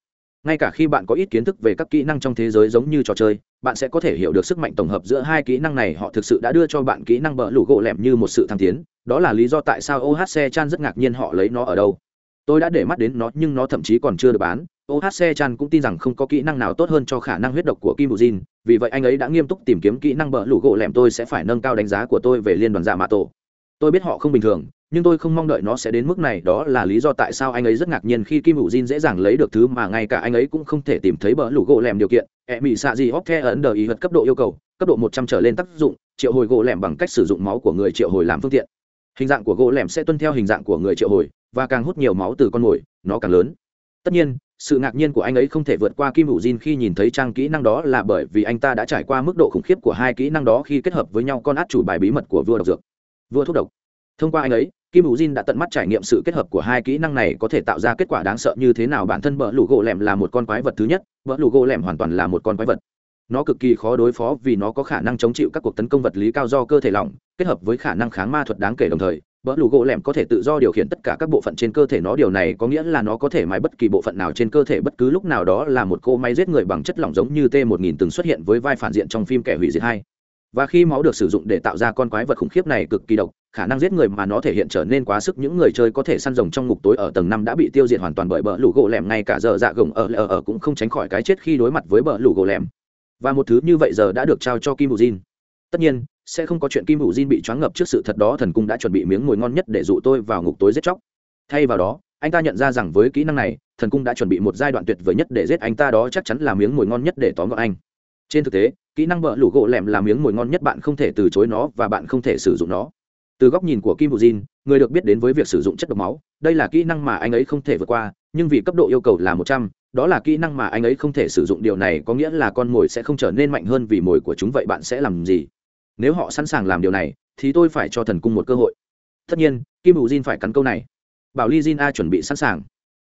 Ngay cả khi bạn có ít kiến thức về các kỹ năng trong thế giới giống như trò chơi bạn sẽ có thể hiểu được sức mạnh tổng hợp giữa hai kỹ năng này. Họ thực sự đã đưa cho bạn kỹ năng bờ lũ gỗ lẹm như một sự thăng tiến. Đó là lý do tại sao ohc chan rất ngạc nhiên họ lấy nó ở đâu. Tôi đã để mắt đến nó, nhưng nó thậm chí còn chưa được bán. Ohc chan cũng tin rằng không có kỹ năng nào tốt hơn cho khả năng huyết độc của kim bù jin. Vì vậy anh ấy đã nghiêm túc tìm kiếm kỹ năng bờ lũ gỗ lẹm tôi sẽ phải nâng cao đánh giá của tôi về liên đoàn dạ mạ tổ. Tôi biết họ không bình thường nhưng tôi không mong đợi nó sẽ đến mức này, đó là lý do tại sao anh ấy rất ngạc nhiên khi kim hữu jin dễ dàng lấy được thứ mà ngay cả anh ấy cũng không thể tìm thấy bờ lũ gỗ lẻm điều kiện. E mỹ xạ gì hóc the ấn đờ ý vật cấp độ yêu cầu, cấp độ một trăm trở lên tác dụng, triệu hồi gỗ lẻm bằng cách sử dụng máu của người triệu hồi làm phương tiện. Hình dạng của gỗ lẻm sẽ tuân theo hình dạng của người triệu hồi, và càng hút nhiều máu từ con mồi, nó càng lớn. Tất nhiên, sự ngạc nhiên của anh ấy không thể vượt qua kim hữu jin khi nhìn thấy trang kỹ năng đó là bởi vì anh ta đã trải qua mức độ khủng khiếp của hai kỹ năng đó khi kết hợp với nhau con át chủ bài bí mật của vua độc dược. Vua thuốc độc thông qua anh ấy, kim hữu jin đã tận mắt trải nghiệm sự kết hợp của hai kỹ năng này có thể tạo ra kết quả đáng sợ như thế nào. Bản thân Bờ lũ gỗ lẻm là một con quái vật thứ nhất Bờ lũ gỗ lẻm hoàn toàn là một con quái vật. Nó cực kỳ khó đối phó vì nó có khả năng chống chịu các cuộc tấn công vật lý cao do cơ thể lỏng, kết hợp với khả năng kháng ma thuật đáng kể đồng thời Bờ lũ gỗ lẻm có thể tự do điều khiển tất cả các bộ phận trên cơ thể nó. Điều này có nghĩa là nó có thể mài bất kỳ bộ phận nào trên cơ thể. Bất cứ lúc nào đó là một cô máy giết người bằng chất lỏng giống như t 1000 từng xuất hiện với vai phản diện trong phim kẻ hủy diệt hai. Và khi máu được sử dụng để tạo ra con quái vật khủng khiếp này cực kỳ độc khả năng giết người mà nó thể hiện trở nên quá sức những người chơi có thể săn rồng trong ngục tối ở tầng năm đã bị tiêu diệt hoàn toàn bởi bờ lũ gỗ lẻm, ngay cả giờ dạ gồng ở ở ở cũng không tránh khỏi cái chết khi đối mặt với bờ lũ gỗ lẻm. Và một thứ như vậy giờ đã được trao cho kim hữu jin. Tất nhiên, sẽ không có chuyện kim hữu jin bị choáng ngập trước sự thật đó, thần cung đã chuẩn bị miếng mồi ngon nhất để dụ tôi vào ngục tối giết chóc. Thay vào đó, anh ta nhận ra rằng với kỹ năng này, thần cung đã chuẩn bị một giai đoạn tuyệt vời nhất để giết anh ta đó chắc chắn là miếng mồi ngon nhất để tóm gọn anh. Trên thực tế, kỹ năng bờ lũ gỗ lẻm là miếng mồi ngon nhất bạn không thể từ chối nó và bạn không thể sử dụng nó từ góc nhìn của kim bù jin, người được biết đến với việc sử dụng chất độc máu, đây là kỹ năng mà anh ấy không thể vượt qua, nhưng vì cấp độ yêu cầu là một trăm, đó là kỹ năng mà anh ấy không thể sử dụng, điều này có nghĩa là con mồi sẽ không trở nên mạnh hơn vì mồi của chúng vậy bạn sẽ làm gì? Nếu họ sẵn sàng làm điều này, thì tôi phải cho thần cung một cơ hội. Tất nhiên, kim bù jin phải cắn câu này. Bảo ly jin a chuẩn bị sẵn sàng.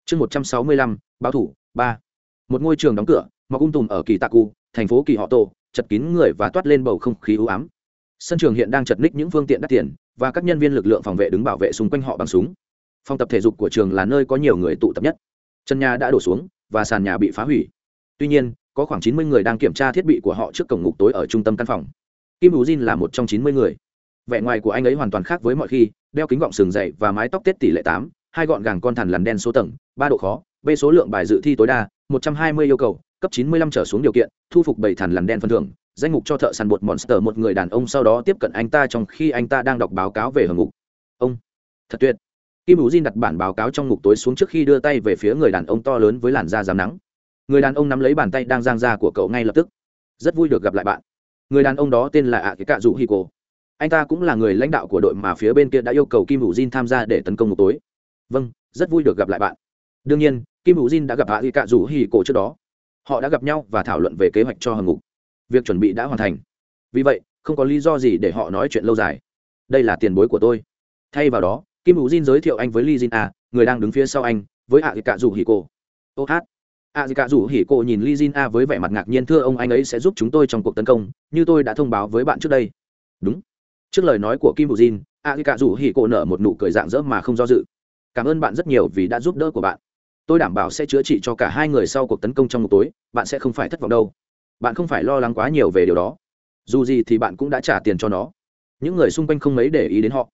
Chương một trăm sáu mươi lăm, báo thủ, ba. Một ngôi trường đóng cửa mọc ung um tùm ở kỳ tạ thành phố kỳ họ tổ, chật kín người và toát lên bầu không khí ưu ám sân trường hiện đang chật ních những phương tiện đắt tiền, và các nhân viên lực lượng phòng vệ đứng bảo vệ xung quanh họ bằng súng. Phòng tập thể dục của trường là nơi có nhiều người tụ tập nhất. Chân nhà đã đổ xuống, và sàn nhà bị phá hủy. Tuy nhiên, có khoảng chín mươi người đang kiểm tra thiết bị của họ trước cổng ngục tối ở trung tâm căn phòng. Kim bù jin là một trong chín mươi người. Vẻ ngoài của anh ấy hoàn toàn khác với mọi khi, đeo kính gọng sừng dày và mái tóc tết tỷ lệ tám, hai gọn gàng con thằn lằn đen số tầng, ba độ khó b số lượng bài dự thi tối đa, một trăm hai mươi yêu cầu, cấp chín mươi lăm trở xuống điều kiện, thu phục bảy thằn lằn đen phân thưởng danh mục cho thợ săn bột monster một người đàn ông sau đó tiếp cận anh ta trong khi anh ta đang đọc báo cáo về hầm ngục. Ông, thật tuyệt. Kim hữu diên đặt bản báo cáo trong ngục tối xuống trước khi đưa tay về phía người đàn ông to lớn với làn da rám nắng. Người đàn ông nắm lấy bàn tay đang giang ra của cậu ngay lập tức. Rất vui được gặp lại bạn. Người đàn ông đó tên là ạ cái cạ dụ hi cô anh ta cũng là người lãnh đạo của đội mà phía bên kia đã yêu cầu kim hữu diên tham gia để tấn công ngục tối. Vâng rất vui được gặp lại bạn. Đương nhiên, kim hữu diên đã gặp ạ cái cạ dụ hi cô trước đó. Họ đã gặp nhau và thảo luận về kế hoạch cho hầm ngục việc chuẩn bị đã hoàn thành. Vì vậy, không có lý do gì để họ nói chuyện lâu dài. Đây là tiền bối của tôi. Thay vào đó, kim hữu jin giới thiệu anh với Lee jin a, người đang đứng phía sau anh, với ạ cạ rủ hỉ cô ô hát. Ạ cạ rủ hỉ cô nhìn Lee jin a với vẻ mặt ngạc nhiên, thưa ông, anh ấy sẽ giúp chúng tôi trong cuộc tấn công, như tôi đã thông báo với bạn trước đây. Đúng. Trước lời nói của kim hữu jin ạ cạ rủ hỉ cô nở một nụ cười dạng dỡ mà không do dự. Cảm ơn bạn rất nhiều vì đã giúp đỡ của bạn. Tôi đảm bảo sẽ chữa trị cho cả hai người sau cuộc tấn công trong một tối, bạn sẽ không phải thất vọng đâu bạn không phải lo lắng quá nhiều về điều đó. Dù gì thì bạn cũng đã trả tiền cho nó. Những người xung quanh không mấy để ý đến họ.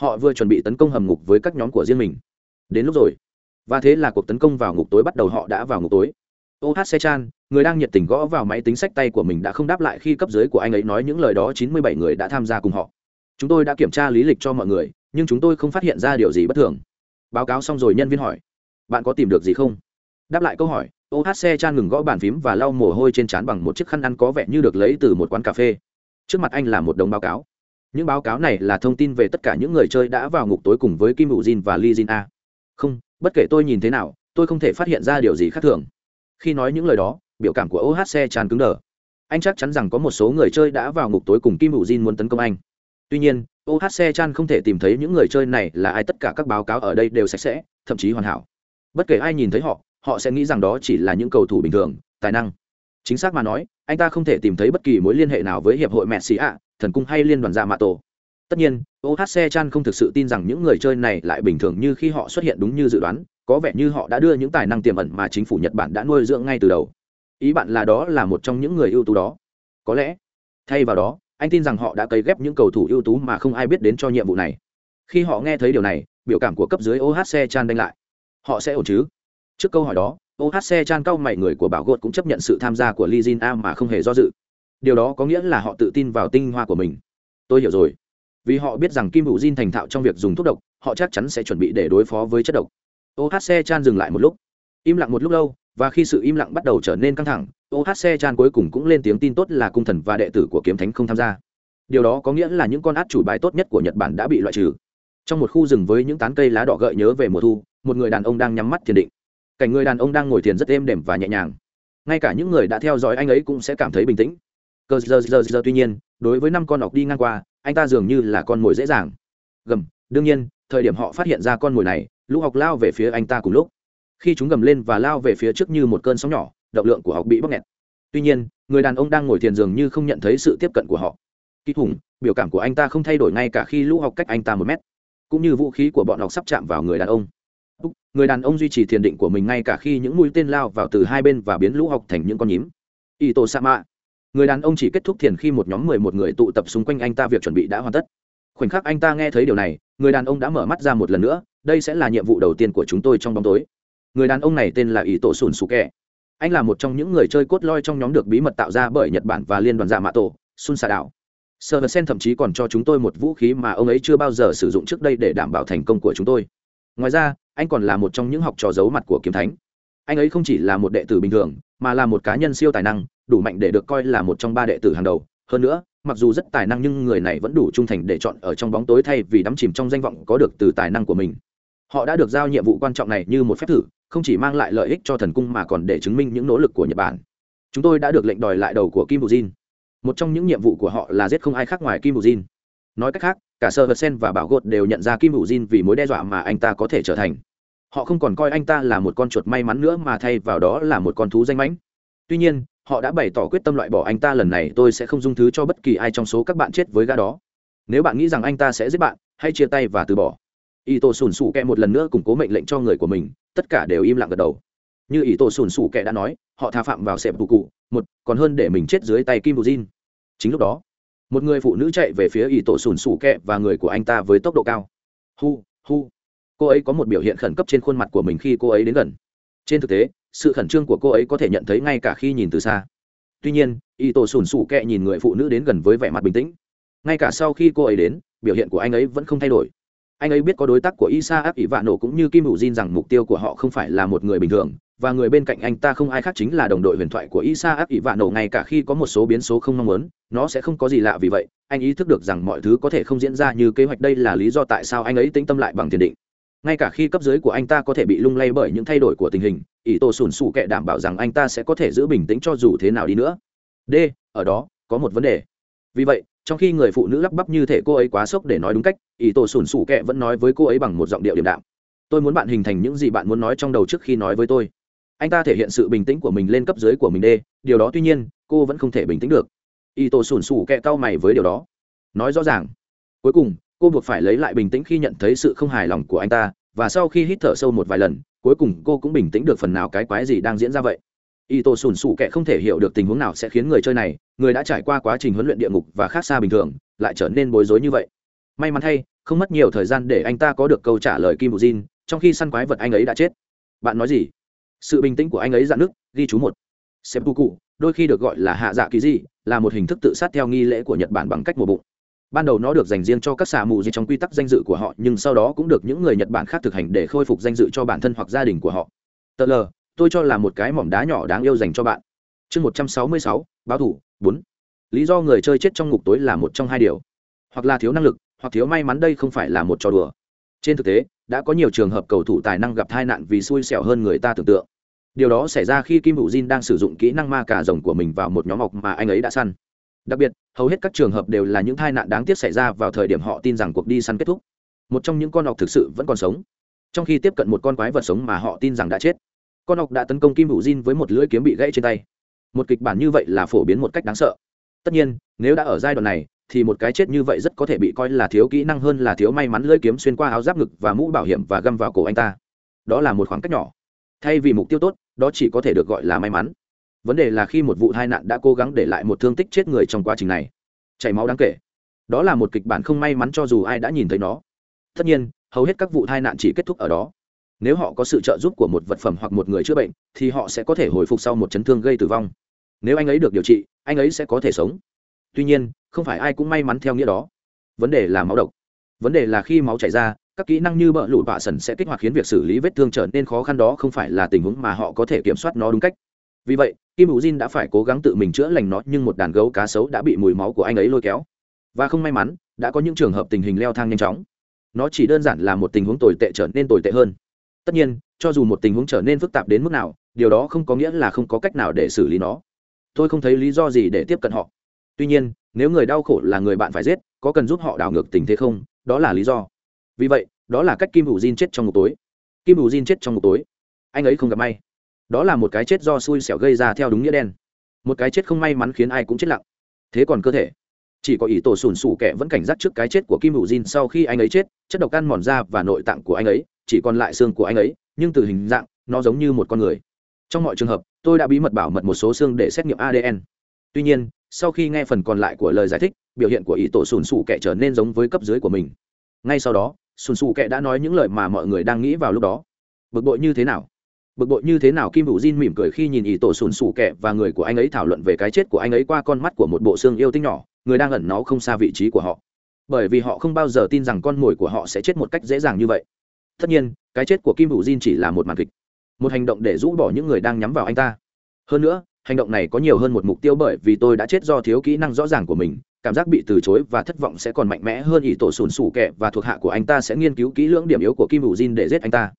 Họ vừa chuẩn bị tấn công hầm ngục với các nhóm của riêng mình. Đến lúc rồi. Và thế là cuộc tấn công vào ngục tối bắt đầu họ đã vào ngục tối. Ô hát xe chan, người đang nhiệt tình gõ vào máy tính sách tay của mình đã không đáp lại khi cấp dưới của anh ấy nói những lời đó chín mươi bảy người đã tham gia cùng họ. Chúng tôi đã kiểm tra lý lịch cho mọi người, nhưng chúng tôi không phát hiện ra điều gì bất thường. Báo cáo xong rồi nhân viên hỏi, bạn có tìm được gì không? Đáp lại câu hỏi ohc chan ngừng gõ bàn phím và lau mồ hôi trên trán bằng một chiếc khăn ăn có vẻ như được lấy từ một quán cà phê. Trước mặt anh là một đống báo cáo. Những báo cáo này là thông tin về tất cả những người chơi đã vào ngục tối cùng với kim hữu jin và li jin a. Không, bất kể tôi nhìn thế nào, tôi không thể phát hiện ra điều gì khác thường. Khi nói những lời đó, biểu cảm của ohc tràn cứng đờ. Anh chắc chắn rằng có một số người chơi đã vào ngục tối cùng kim hữu jin muốn tấn công anh. Tuy nhiên ohc chan không thể tìm thấy những người chơi này là ai, tất cả các báo cáo ở đây đều sạch sẽ, thậm chí hoàn hảo. Bất kể ai nhìn thấy họ họ sẽ nghĩ rằng đó chỉ là những cầu thủ bình thường, tài năng. Chính xác mà nói, anh ta không thể tìm thấy bất kỳ mối liên hệ nào với hiệp hội messi ạ, thần cung hay liên đoàn dạ mạ tổ tất nhiên ohc chan không thực sự tin rằng những người chơi này lại bình thường như khi họ xuất hiện đúng như dự đoán, có vẻ như họ đã đưa những tài năng tiềm ẩn mà chính phủ nhật bản đã nuôi dưỡng ngay từ đầu. Ý bạn là đó là một trong những người ưu tú đó. Có lẽ, thay vào đó, anh tin rằng họ đã cấy ghép những cầu thủ ưu tú mà không ai biết đến cho nhiệm vụ này. Khi họ nghe thấy điều này, biểu cảm của cấp dưới ohc chan đanh lại. Họ sẽ ổn chứ? Trước câu hỏi đó ohc chan cao mày người của bảo gột cũng chấp nhận sự tham gia của li jin a mà không hề do dự. Điều đó có nghĩa là họ tự tin vào tinh hoa của mình. Tôi hiểu rồi. Vì họ biết rằng kim hữu jin thành thạo trong việc dùng thuốc độc, họ chắc chắn sẽ chuẩn bị để đối phó với chất độc. Ohc chan dừng lại một lúc. Im lặng một lúc lâu, và khi sự im lặng bắt đầu trở nên căng thẳng ohc chan cuối cùng cũng lên tiếng tin tốt là cung thần và đệ tử của kiếm thánh không tham gia. Điều đó có nghĩa là những con át chủ bài tốt nhất của nhật bản đã bị loại trừ. Trong một khu rừng với những tán cây lá đỏ gợi nhớ về mùa thu, một người đàn ông đang nhắm mắt thiền định cảnh người đàn ông đang ngồi thiền rất êm đềm và nhẹ nhàng. Ngay cả những người đã theo dõi anh ấy cũng sẽ cảm thấy bình tĩnh. Cờ giờ giờ giờ tuy nhiên, đối với năm con ọc đi ngang qua, anh ta dường như là con mồi dễ dàng. Gầm, đương nhiên, thời điểm họ phát hiện ra con mồi này lũ học lao về phía anh ta cùng lúc. Khi chúng gầm lên và lao về phía trước như một cơn sóng nhỏ, động lượng của học bị bóc nghẹt. Tuy nhiên, người đàn ông đang ngồi thiền dường như không nhận thấy sự tiếp cận của họ. Kỹ thủng, biểu cảm của anh ta không thay đổi ngay cả khi lũ học cách anh ta một mét. Cũng như vũ khí của bọn học sắp chạm vào người đàn ông người đàn ông duy trì thiền định của mình ngay cả khi những mũi tên lao vào từ hai bên và biến lũ học thành những con nhím. Y tô sa mạ người đàn ông chỉ kết thúc thiền khi một nhóm mười một người tụ tập xung quanh anh ta, việc chuẩn bị đã hoàn tất. Khoảnh khắc anh ta nghe thấy điều này, người đàn ông đã mở mắt ra một lần nữa, đây sẽ là nhiệm vụ đầu tiên của chúng tôi trong bóng tối. Người đàn ông này tên là ý tổ sùn sù anh là một trong những người chơi cốt loi trong nhóm được bí mật tạo ra bởi nhật bản và liên đoàn dạ mạ tổ sun xà đảo. Sơ sen thậm chí còn cho chúng tôi một vũ khí mà ông ấy chưa bao giờ sử dụng trước đây để đảm bảo thành công của chúng tôi. Ngoài ra anh còn là một trong những học trò giấu mặt của kiếm thánh. Anh ấy không chỉ là một đệ tử bình thường, mà là một cá nhân siêu tài năng, đủ mạnh để được coi là một trong ba đệ tử hàng đầu. Hơn nữa, mặc dù rất tài năng nhưng người này vẫn đủ trung thành để chọn ở trong bóng tối thay vì đắm chìm trong danh vọng có được từ tài năng của mình. Họ đã được giao nhiệm vụ quan trọng này như một phép thử, không chỉ mang lại lợi ích cho thần cung mà còn để chứng minh những nỗ lực của nhật bản. Chúng tôi đã được lệnh đòi lại đầu của kim bù jin. Một trong những nhiệm vụ của họ là giết không ai khác ngoài kim bù jin nói cách khác, cả sơ vật sen và bảo gột đều nhận ra kim hữu jin vì mối đe dọa mà anh ta có thể trở thành. Họ không còn coi anh ta là một con chuột may mắn nữa mà thay vào đó là một con thú danh mãnh. Tuy nhiên, họ đã bày tỏ quyết tâm loại bỏ anh ta lần này, tôi sẽ không dung thứ cho bất kỳ ai trong số các bạn chết với gã đó. Nếu bạn nghĩ rằng anh ta sẽ giết bạn, hãy chia tay và từ bỏ. Y tô sùn sủ kẹ một lần nữa củng cố mệnh lệnh cho người của mình, tất cả đều im lặng gật đầu. Như y tô sùn sủ kẹ đã nói, họ tha phạm vào sẹp bù cụ một, còn hơn để mình chết dưới tay kim bù jin. Chính lúc đó một người phụ nữ chạy về phía y tổ sùn sủ kẹ và người của anh ta với tốc độ cao. Hu hu. Cô ấy có một biểu hiện khẩn cấp trên khuôn mặt của mình khi cô ấy đến gần. Trên thực tế, sự khẩn trương của cô ấy có thể nhận thấy ngay cả khi nhìn từ xa. Tuy nhiên y tổ sùn sủ kẹ nhìn người phụ nữ đến gần với vẻ mặt bình tĩnh. Ngay cả sau khi cô ấy đến, biểu hiện của anh ấy vẫn không thay đổi. Anh ấy biết có đối tác của isa áp ỷ vạ nổ cũng như kim hữu jin rằng mục tiêu của họ không phải là một người bình thường và người bên cạnh anh ta không ai khác chính là đồng đội huyền thoại của isa áp ỷ nổ, ngay cả khi có một số biến số không mong muốn, nó sẽ không có gì lạ vì vậy, anh ý thức được rằng mọi thứ có thể không diễn ra như kế hoạch, đây là lý do tại sao anh ấy tĩnh tâm lại bằng tiền định. Ngay cả khi cấp dưới của anh ta có thể bị lung lay bởi những thay đổi của tình hình Ito tổ sùn sụ kệ đảm bảo rằng anh ta sẽ có thể giữ bình tĩnh cho dù thế nào đi nữa. D, ở đó, có một vấn đề. Vì vậy, trong khi người phụ nữ lắp bắp như thể cô ấy quá sốc để nói đúng cách Ito tổ sùn sụ kệ vẫn nói với cô ấy bằng một giọng điệu điềm đạm. Tôi muốn bạn hình thành những gì bạn muốn nói trong đầu trước khi nói với tôi anh ta thể hiện sự bình tĩnh của mình lên cấp dưới của mình đê, điều đó tuy nhiên, cô vẫn không thể bình tĩnh được. Y tổ sùn sủ kẹ cau mày với điều đó. Nói rõ ràng. Cuối cùng, cô buộc phải lấy lại bình tĩnh khi nhận thấy sự không hài lòng của anh ta, và sau khi hít thở sâu một vài lần, cuối cùng cô cũng bình tĩnh được phần nào cái quái gì đang diễn ra vậy. Y tổ sùn sủ kẹ không thể hiểu được tình huống nào sẽ khiến người chơi này, người đã trải qua quá trình huấn luyện địa ngục và khác xa bình thường, lại trở nên bối rối như vậy. May mắn thay, không mất nhiều thời gian để anh ta có được câu trả lời kim bù jin, trong khi săn quái vật anh ấy đã chết. Bạn nói gì? Sự bình tĩnh của anh ấy dạn nước, ghi chú một. Xem tu cụ đôi khi được gọi là hạ dạ kỳ di, là một hình thức tự sát theo nghi lễ của nhật bản bằng cách mổ bụng. Ban đầu nó được dành riêng cho các xà mù gì trong quy tắc danh dự của họ, nhưng sau đó cũng được những người nhật bản khác thực hành để khôi phục danh dự cho bản thân hoặc gia đình của họ. Tờ lờ, tôi cho là một cái mỏm đá nhỏ đáng yêu dành cho bạn. Chương một trăm sáu mươi sáu, báo thủ, bốn. Lý do người chơi chết trong ngục tối là một trong hai điều. Hoặc là thiếu năng lực, hoặc thiếu may mắn đây không phải là một trò đùa. Trên thực tế, đã có nhiều trường hợp cầu thủ tài năng gặp tai nạn vì xui xẻo hơn người ta tưởng tượng điều đó xảy ra khi kim hữu jin đang sử dụng kỹ năng ma cà rồng của mình vào một nhóm học mà anh ấy đã săn. Đặc biệt, hầu hết các trường hợp đều là những tai nạn đáng tiếc xảy ra vào thời điểm họ tin rằng cuộc đi săn kết thúc. Một trong những con học thực sự vẫn còn sống. Trong khi tiếp cận một con quái vật sống mà họ tin rằng đã chết, con học đã tấn công kim hữu jin với một lưỡi kiếm bị gãy trên tay. Một kịch bản như vậy là phổ biến một cách đáng sợ. Tất nhiên, nếu đã ở giai đoạn này, thì một cái chết như vậy rất có thể bị coi là thiếu kỹ năng hơn là thiếu may mắn lưỡi kiếm xuyên qua áo giáp ngực và mũ bảo hiểm và găm vào cổ anh ta. Đó là một khoảng cách nhỏ. Thay vì mục tiêu tốt đó chỉ có thể được gọi là may mắn. Vấn đề là khi một vụ tai nạn đã cố gắng để lại một thương tích chết người trong quá trình này. Chảy máu đáng kể. Đó là một kịch bản không may mắn cho dù ai đã nhìn thấy nó. Tất nhiên, hầu hết các vụ tai nạn chỉ kết thúc ở đó. Nếu họ có sự trợ giúp của một vật phẩm hoặc một người chữa bệnh, thì họ sẽ có thể hồi phục sau một chấn thương gây tử vong. Nếu anh ấy được điều trị, anh ấy sẽ có thể sống. Tuy nhiên, không phải ai cũng may mắn theo nghĩa đó. Vấn đề là máu độc. Vấn đề là khi máu chảy ra các kỹ năng như bợ lụ bạ sần sẽ kích hoạt khiến việc xử lý vết thương trở nên khó khăn đó không phải là tình huống mà họ có thể kiểm soát nó đúng cách. Vì vậy, kim hữu jin đã phải cố gắng tự mình chữa lành nó, nhưng một đàn gấu cá sấu đã bị mùi máu của anh ấy lôi kéo. Và không may mắn, đã có những trường hợp tình hình leo thang nhanh chóng. Nó chỉ đơn giản là một tình huống tồi tệ trở nên tồi tệ hơn. Tất nhiên, cho dù một tình huống trở nên phức tạp đến mức nào, điều đó không có nghĩa là không có cách nào để xử lý nó. Tôi không thấy lý do gì để tiếp cận họ. Tuy nhiên, nếu người đau khổ là người bạn phải giết, có cần giúp họ đảo ngược tình thế không? Đó là lý do vì vậy, đó là cách kim hữu diên chết trong ngục tối. Kim hữu diên chết trong ngục tối. Anh ấy không gặp may. Đó là một cái chết do xui xẻo gây ra theo đúng nghĩa đen. Một cái chết không may mắn khiến ai cũng chết lặng. Thế còn cơ thể? Chỉ có ý tổ sùn sủ kẻ vẫn cảnh giác trước cái chết của kim hữu diên sau khi anh ấy chết, chất độc ăn mòn da và nội tạng của anh ấy, chỉ còn lại xương của anh ấy, nhưng từ hình dạng, nó giống như một con người. Trong mọi trường hợp, tôi đã bí mật bảo mật một số xương để xét nghiệm adn tuy nhiên, sau khi nghe phần còn lại của lời giải thích, biểu hiện của ý tổ sùn sủ kẻ trở nên giống với cấp dưới của mình. Ngay sau đó sùn sù kệ đã nói những lời mà mọi người đang nghĩ vào lúc đó. Bực bội như thế nào? Bực bội như thế nào? Kim hữu jin mỉm cười khi nhìn ý tổ sùn sù kệ và người của anh ấy thảo luận về cái chết của anh ấy qua con mắt của một bộ xương yêu tinh nhỏ, người đang ẩn náu không xa vị trí của họ. Bởi vì họ không bao giờ tin rằng con mồi của họ sẽ chết một cách dễ dàng như vậy. Tất nhiên, cái chết của kim hữu jin chỉ là một màn kịch, một hành động để rũ bỏ những người đang nhắm vào anh ta. Hơn nữa, hành động này có nhiều hơn một mục tiêu bởi vì tôi đã chết do thiếu kỹ năng rõ ràng của mình cảm giác bị từ chối và thất vọng sẽ còn mạnh mẽ hơn ỷ tổ sùn sủ kẹ và thuộc hạ của anh ta sẽ nghiên cứu kỹ lưỡng điểm yếu của kim hữu jin để giết anh ta.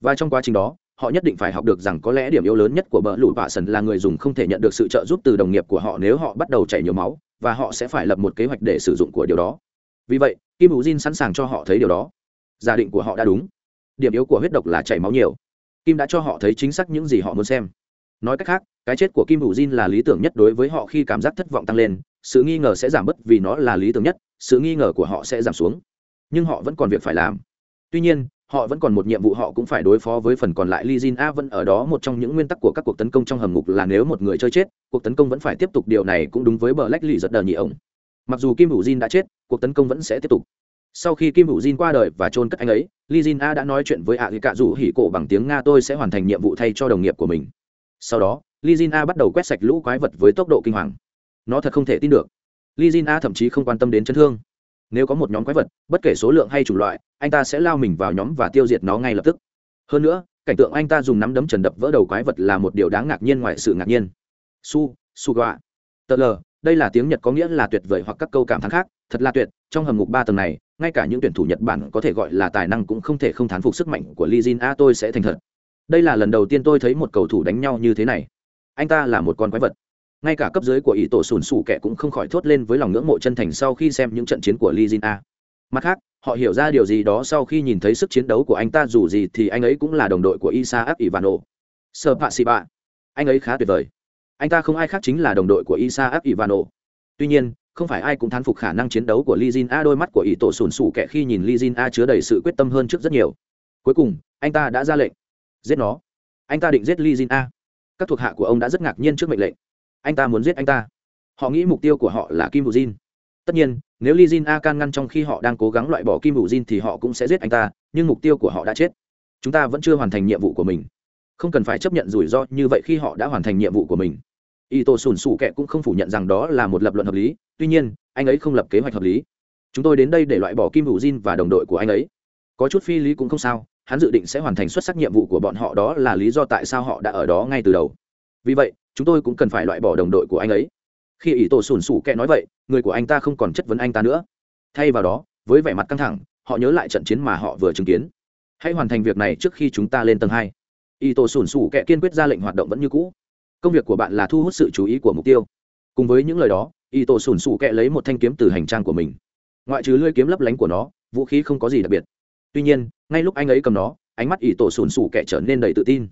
Và trong quá trình đó, họ nhất định phải học được rằng có lẽ điểm yếu lớn nhất của bờ lũ vạ sần là người dùng không thể nhận được sự trợ giúp từ đồng nghiệp của họ nếu họ bắt đầu chảy nhiều máu, và họ sẽ phải lập một kế hoạch để sử dụng của điều đó. Vì vậy, kim hữu jin sẵn sàng cho họ thấy điều đó. Giả định của họ đã đúng. Điểm yếu của huyết độc là chảy máu nhiều. Kim đã cho họ thấy chính xác những gì họ muốn xem. Nói cách khác, cái chết của kim hữu jin là lý tưởng nhất đối với họ khi cảm giác thất vọng tăng lên sự nghi ngờ sẽ giảm bớt vì nó là lý tưởng nhất sự nghi ngờ của họ sẽ giảm xuống nhưng họ vẫn còn việc phải làm tuy nhiên họ vẫn còn một nhiệm vụ họ cũng phải đối phó với phần còn lại Lee Jin A vẫn ở đó một trong những nguyên tắc của các cuộc tấn công trong hầm ngục là nếu một người chơi chết, cuộc tấn công vẫn phải tiếp tục điều này cũng đúng với Black Lee giật đờ nhị ổng. Mặc dù Kim Vũ Jin đã chết, cuộc tấn công vẫn sẽ tiếp tục. Sau khi Kim Vũ Jin qua đời và chôn cất anh ấy, Lee Jin A đã nói chuyện với ạ cạ rủ hỉ cổ bằng tiếng Nga tôi sẽ hoàn thành nhiệm vụ thay cho đồng nghiệp của mình. Sau đó, Lee Jin A bắt đầu quét sạch lũ quái vật với tốc độ kinh hoàng. Nó thật không thể tin được. li Jin A thậm chí không quan tâm đến chấn thương. Nếu có một nhóm quái vật, bất kể số lượng hay chủng loại, anh ta sẽ lao mình vào nhóm và tiêu diệt nó ngay lập tức. Hơn nữa, cảnh tượng anh ta dùng nắm đấm trần đập vỡ đầu quái vật là một điều đáng ngạc nhiên ngoài sự ngạc nhiên. Su su gọa. Tờ lờ, đây là tiếng nhật có nghĩa là tuyệt vời hoặc các câu cảm thán khác. Thật là tuyệt, trong hầm ngục ba tầng này, ngay cả những tuyển thủ nhật bản có thể gọi là tài năng cũng không thể không thán phục sức mạnh của li Jin A tôi sẽ thành thật. Đây là lần đầu tiên tôi thấy một cầu thủ đánh nhau như thế này. Anh ta là một con quái vật ngay cả cấp dưới của ý tổ sùn sủ kẻ cũng không khỏi thốt lên với lòng ngưỡng mộ chân thành sau khi xem những trận chiến của Li Jin A. Mặt khác, họ hiểu ra điều gì đó sau khi nhìn thấy sức chiến đấu của anh ta dù gì thì anh ấy cũng là đồng đội của Isaac Ivano. Sơ Pạ Sĩ Bạ. Anh ấy khá tuyệt vời. Anh ta không ai khác chính là đồng đội của Isaac Ivano. Tuy nhiên, không phải ai cũng thán phục khả năng chiến đấu của Li Jin A đôi mắt của ý tổ sùn sủ kẻ khi nhìn Li Jin A chứa đầy sự quyết tâm hơn trước rất nhiều. Cuối cùng, anh ta đã ra lệnh. Giết nó. Anh ta định giết Li Jin A. Các thuộc hạ của ông đã rất ngạc nhiên trước mệnh lệnh anh ta muốn giết anh ta. Họ nghĩ mục tiêu của họ là kim bù jin tất nhiên, nếu li jin a can ngăn trong khi họ đang cố gắng loại bỏ kim bù jin thì họ cũng sẽ giết anh ta, nhưng mục tiêu của họ đã chết. Chúng ta vẫn chưa hoàn thành nhiệm vụ của mình. Không cần phải chấp nhận rủi ro như vậy khi họ đã hoàn thành nhiệm vụ của mình. Y tô sùn sù kệ cũng không phủ nhận rằng đó là một lập luận hợp lý, tuy nhiên, anh ấy không lập kế hoạch hợp lý. Chúng tôi đến đây để loại bỏ kim bù jin và đồng đội của anh ấy. Có chút phi lý cũng không sao, hắn dự định sẽ hoàn thành xuất sắc nhiệm vụ của bọn họ, đó là lý do tại sao họ đã ở đó ngay từ đầu vì vậy, chúng tôi cũng cần phải loại bỏ đồng đội của anh ấy. Khi ý tổ sùn sủ kẹ nói vậy, người của anh ta không còn chất vấn anh ta nữa. Thay vào đó, với vẻ mặt căng thẳng, họ nhớ lại trận chiến mà họ vừa chứng kiến. Hãy hoàn thành việc này trước khi chúng ta lên tầng hai. Ý tổ sùn sủ kẹ kiên quyết ra lệnh hoạt động vẫn như cũ. Công việc của bạn là thu hút sự chú ý của mục tiêu. Cùng với những lời đó ý tổ sùn sủ kẹ lấy một thanh kiếm từ hành trang của mình. Ngoại trừ lưỡi kiếm lấp lánh của nó, vũ khí không có gì đặc biệt. Tuy nhiên, ngay lúc anh ấy cầm nó, ánh mắt ý tổ sùn sủ kẹ trở nên đầy tự tin.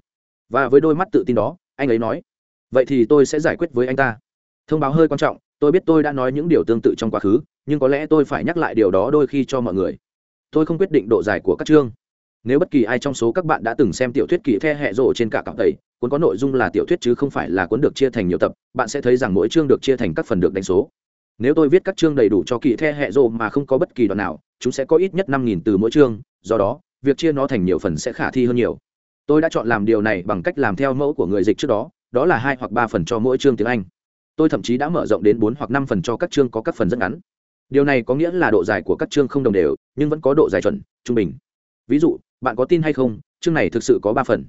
Và với đôi mắt tự tin đó anh ấy nói, vậy thì tôi sẽ giải quyết với anh ta. Thông báo hơi quan trọng, tôi biết tôi đã nói những điều tương tự trong quá khứ, nhưng có lẽ tôi phải nhắc lại điều đó đôi khi cho mọi người. Tôi không quyết định độ dài của các chương. Nếu bất kỳ ai trong số các bạn đã từng xem tiểu thuyết kỳ the hệ rộ trên cả cặp tẩy, cuốn có nội dung là tiểu thuyết chứ không phải là cuốn được chia thành nhiều tập, bạn sẽ thấy rằng mỗi chương được chia thành các phần được đánh số. Nếu tôi viết các chương đầy đủ cho kỳ the hệ rộ mà không có bất kỳ đoạn nào, chúng sẽ có ít nhất năm nghìn từ mỗi chương, do đó, việc chia nó thành nhiều phần sẽ khả thi hơn nhiều tôi đã chọn làm điều này bằng cách làm theo mẫu của người dịch trước đó đó là hai hoặc ba phần cho mỗi chương tiếng anh. Tôi thậm chí đã mở rộng đến bốn hoặc năm phần cho các chương có các phần rất ngắn. Điều này có nghĩa là độ dài của các chương không đồng đều, nhưng vẫn có độ dài chuẩn, trung bình. Ví dụ, bạn có tin hay không, chương này thực sự có ba phần.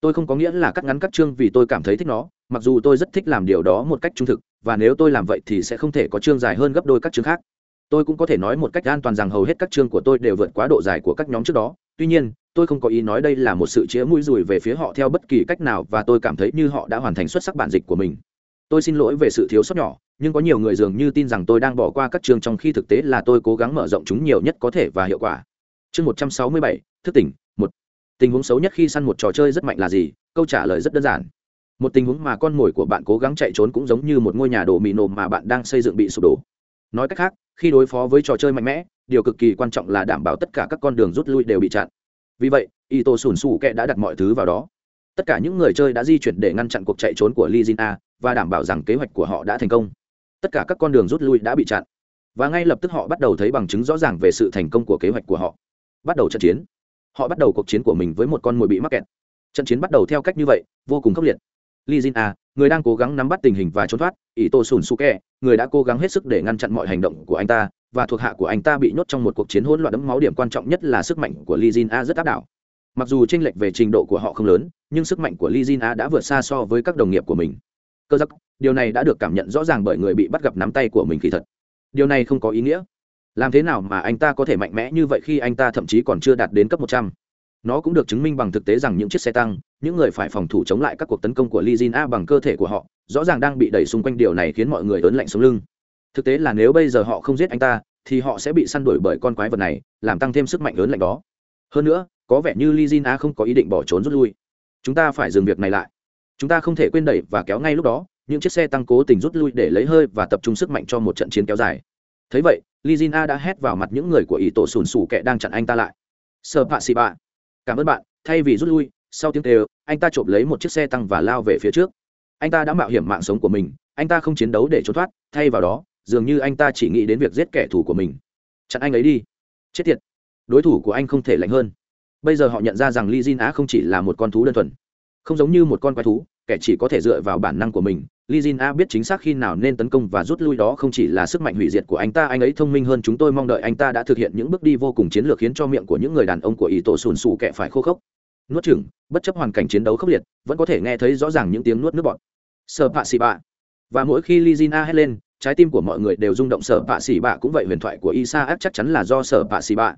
Tôi không có nghĩa là cắt ngắn các chương vì tôi cảm thấy thích nó, mặc dù tôi rất thích làm điều đó một cách trung thực, và nếu tôi làm vậy thì sẽ không thể có chương dài hơn gấp đôi các chương khác. Tôi cũng có thể nói một cách an toàn rằng hầu hết các chương của tôi đều vượt quá độ dài của các nhóm trước đó tuy nhiên, tôi không có ý nói đây là một sự chĩa mũi rùi về phía họ theo bất kỳ cách nào và tôi cảm thấy như họ đã hoàn thành xuất sắc bản dịch của mình. Tôi xin lỗi về sự thiếu sót nhỏ, nhưng có nhiều người dường như tin rằng tôi đang bỏ qua các trường trong khi thực tế là tôi cố gắng mở rộng chúng nhiều nhất có thể và hiệu quả. Chương một trăm sáu mươi bảy, thức tỉnh, một. Tình huống xấu nhất khi săn một trò chơi rất mạnh là gì? Câu trả lời rất đơn giản. Một tình huống mà con mồi của bạn cố gắng chạy trốn cũng giống như một ngôi nhà đổ mì nổ mà bạn đang xây dựng bị sụp đổ. Nói cách khác, khi đối phó với trò chơi mạnh mẽ điều cực kỳ quan trọng là đảm bảo tất cả các con đường rút lui đều bị chặn vì vậy y tô sùn sù kẹ đã đặt mọi thứ vào đó tất cả những người chơi đã di chuyển để ngăn chặn cuộc chạy trốn của Lizina Jin A và đảm bảo rằng kế hoạch của họ đã thành công. Tất cả các con đường rút lui đã bị chặn. Và ngay lập tức họ bắt đầu thấy bằng chứng rõ ràng về sự thành công của kế hoạch của họ. Bắt đầu trận chiến. Họ bắt đầu cuộc chiến của mình với một con mồi bị mắc kẹt. Trận chiến bắt đầu theo cách như vậy, vô cùng khốc liệt. Lizina, Jin A, người đang cố gắng nắm bắt tình hình và trốn thoát, Ito kè người đã cố gắng hết sức để ngăn chặn mọi hành động của anh ta, và thuộc hạ của anh ta bị nhốt trong một cuộc chiến hỗn loạn đẫm máu. Điểm quan trọng nhất là sức mạnh của Li Jin A rất áp đảo. Mặc dù chênh lệch về trình độ của họ không lớn, nhưng sức mạnh của Li Jin A đã vượt xa so với các đồng nghiệp của mình. Cơ giắc, điều này đã được cảm nhận rõ ràng bởi người bị bắt gặp nắm tay của mình kỳ thật. Điều này không có ý nghĩa. Làm thế nào mà anh ta có thể mạnh mẽ như vậy khi anh ta thậm chí còn chưa đạt đến cấp một trăm? Nó cũng được chứng minh bằng thực tế rằng những chiếc xe tăng, những người phải phòng thủ chống lại các cuộc tấn công của Li Jin A bằng cơ thể của họ, rõ ràng đang bị đẩy xung quanh. Điều này khiến mọi người ớn lạnh sống lưng thực tế là nếu bây giờ họ không giết anh ta, thì họ sẽ bị săn đuổi bởi con quái vật này, làm tăng thêm sức mạnh lớn lạnh đó. Hơn nữa, có vẻ như li Jin A không có ý định bỏ trốn rút lui. Chúng ta phải dừng việc này lại. Chúng ta không thể quên đẩy và kéo ngay lúc đó, những chiếc xe tăng cố tình rút lui để lấy hơi và tập trung sức mạnh cho một trận chiến kéo dài. Thấy vậy li Jin A đã hét vào mặt những người của ý tổ sùn sù kẹ đang chặn anh ta lại. Sơ bạ xì bạ. Cảm ơn bạn, thay vì rút lui, sau tiếng kêu, anh ta trộm lấy một chiếc xe tăng và lao về phía trước. Anh ta đã mạo hiểm mạng sống của mình, anh ta không chiến đấu để trốn thoát, thay vào đó dường như anh ta chỉ nghĩ đến việc giết kẻ thù của mình chặn anh ấy đi chết tiệt đối thủ của anh không thể lạnh hơn bây giờ họ nhận ra rằng Li Jin Á không chỉ là một con thú đơn thuần không giống như một con quái thú kẻ chỉ có thể dựa vào bản năng của mình Li Jin A biết chính xác khi nào nên tấn công và rút lui đó không chỉ là sức mạnh hủy diệt của anh ta, anh ấy thông minh hơn chúng tôi mong đợi anh ta đã thực hiện những bước đi vô cùng chiến lược khiến cho miệng của những người đàn ông của ý tổ sùn sù kẻ phải khô khốc. Nuốt chửng, bất chấp hoàn cảnh chiến đấu khốc liệt, vẫn có thể nghe thấy rõ ràng những tiếng nuốt nước bọt. Sở Pạ Sĩ Bạ. Và mỗi khi Li Jin A hét lên, trái tim của mọi người đều rung động Sở bạ xỉ Bạ cũng vậy huyền thoại của Isa chắc chắn là do Sở bạ xỉ Bạ.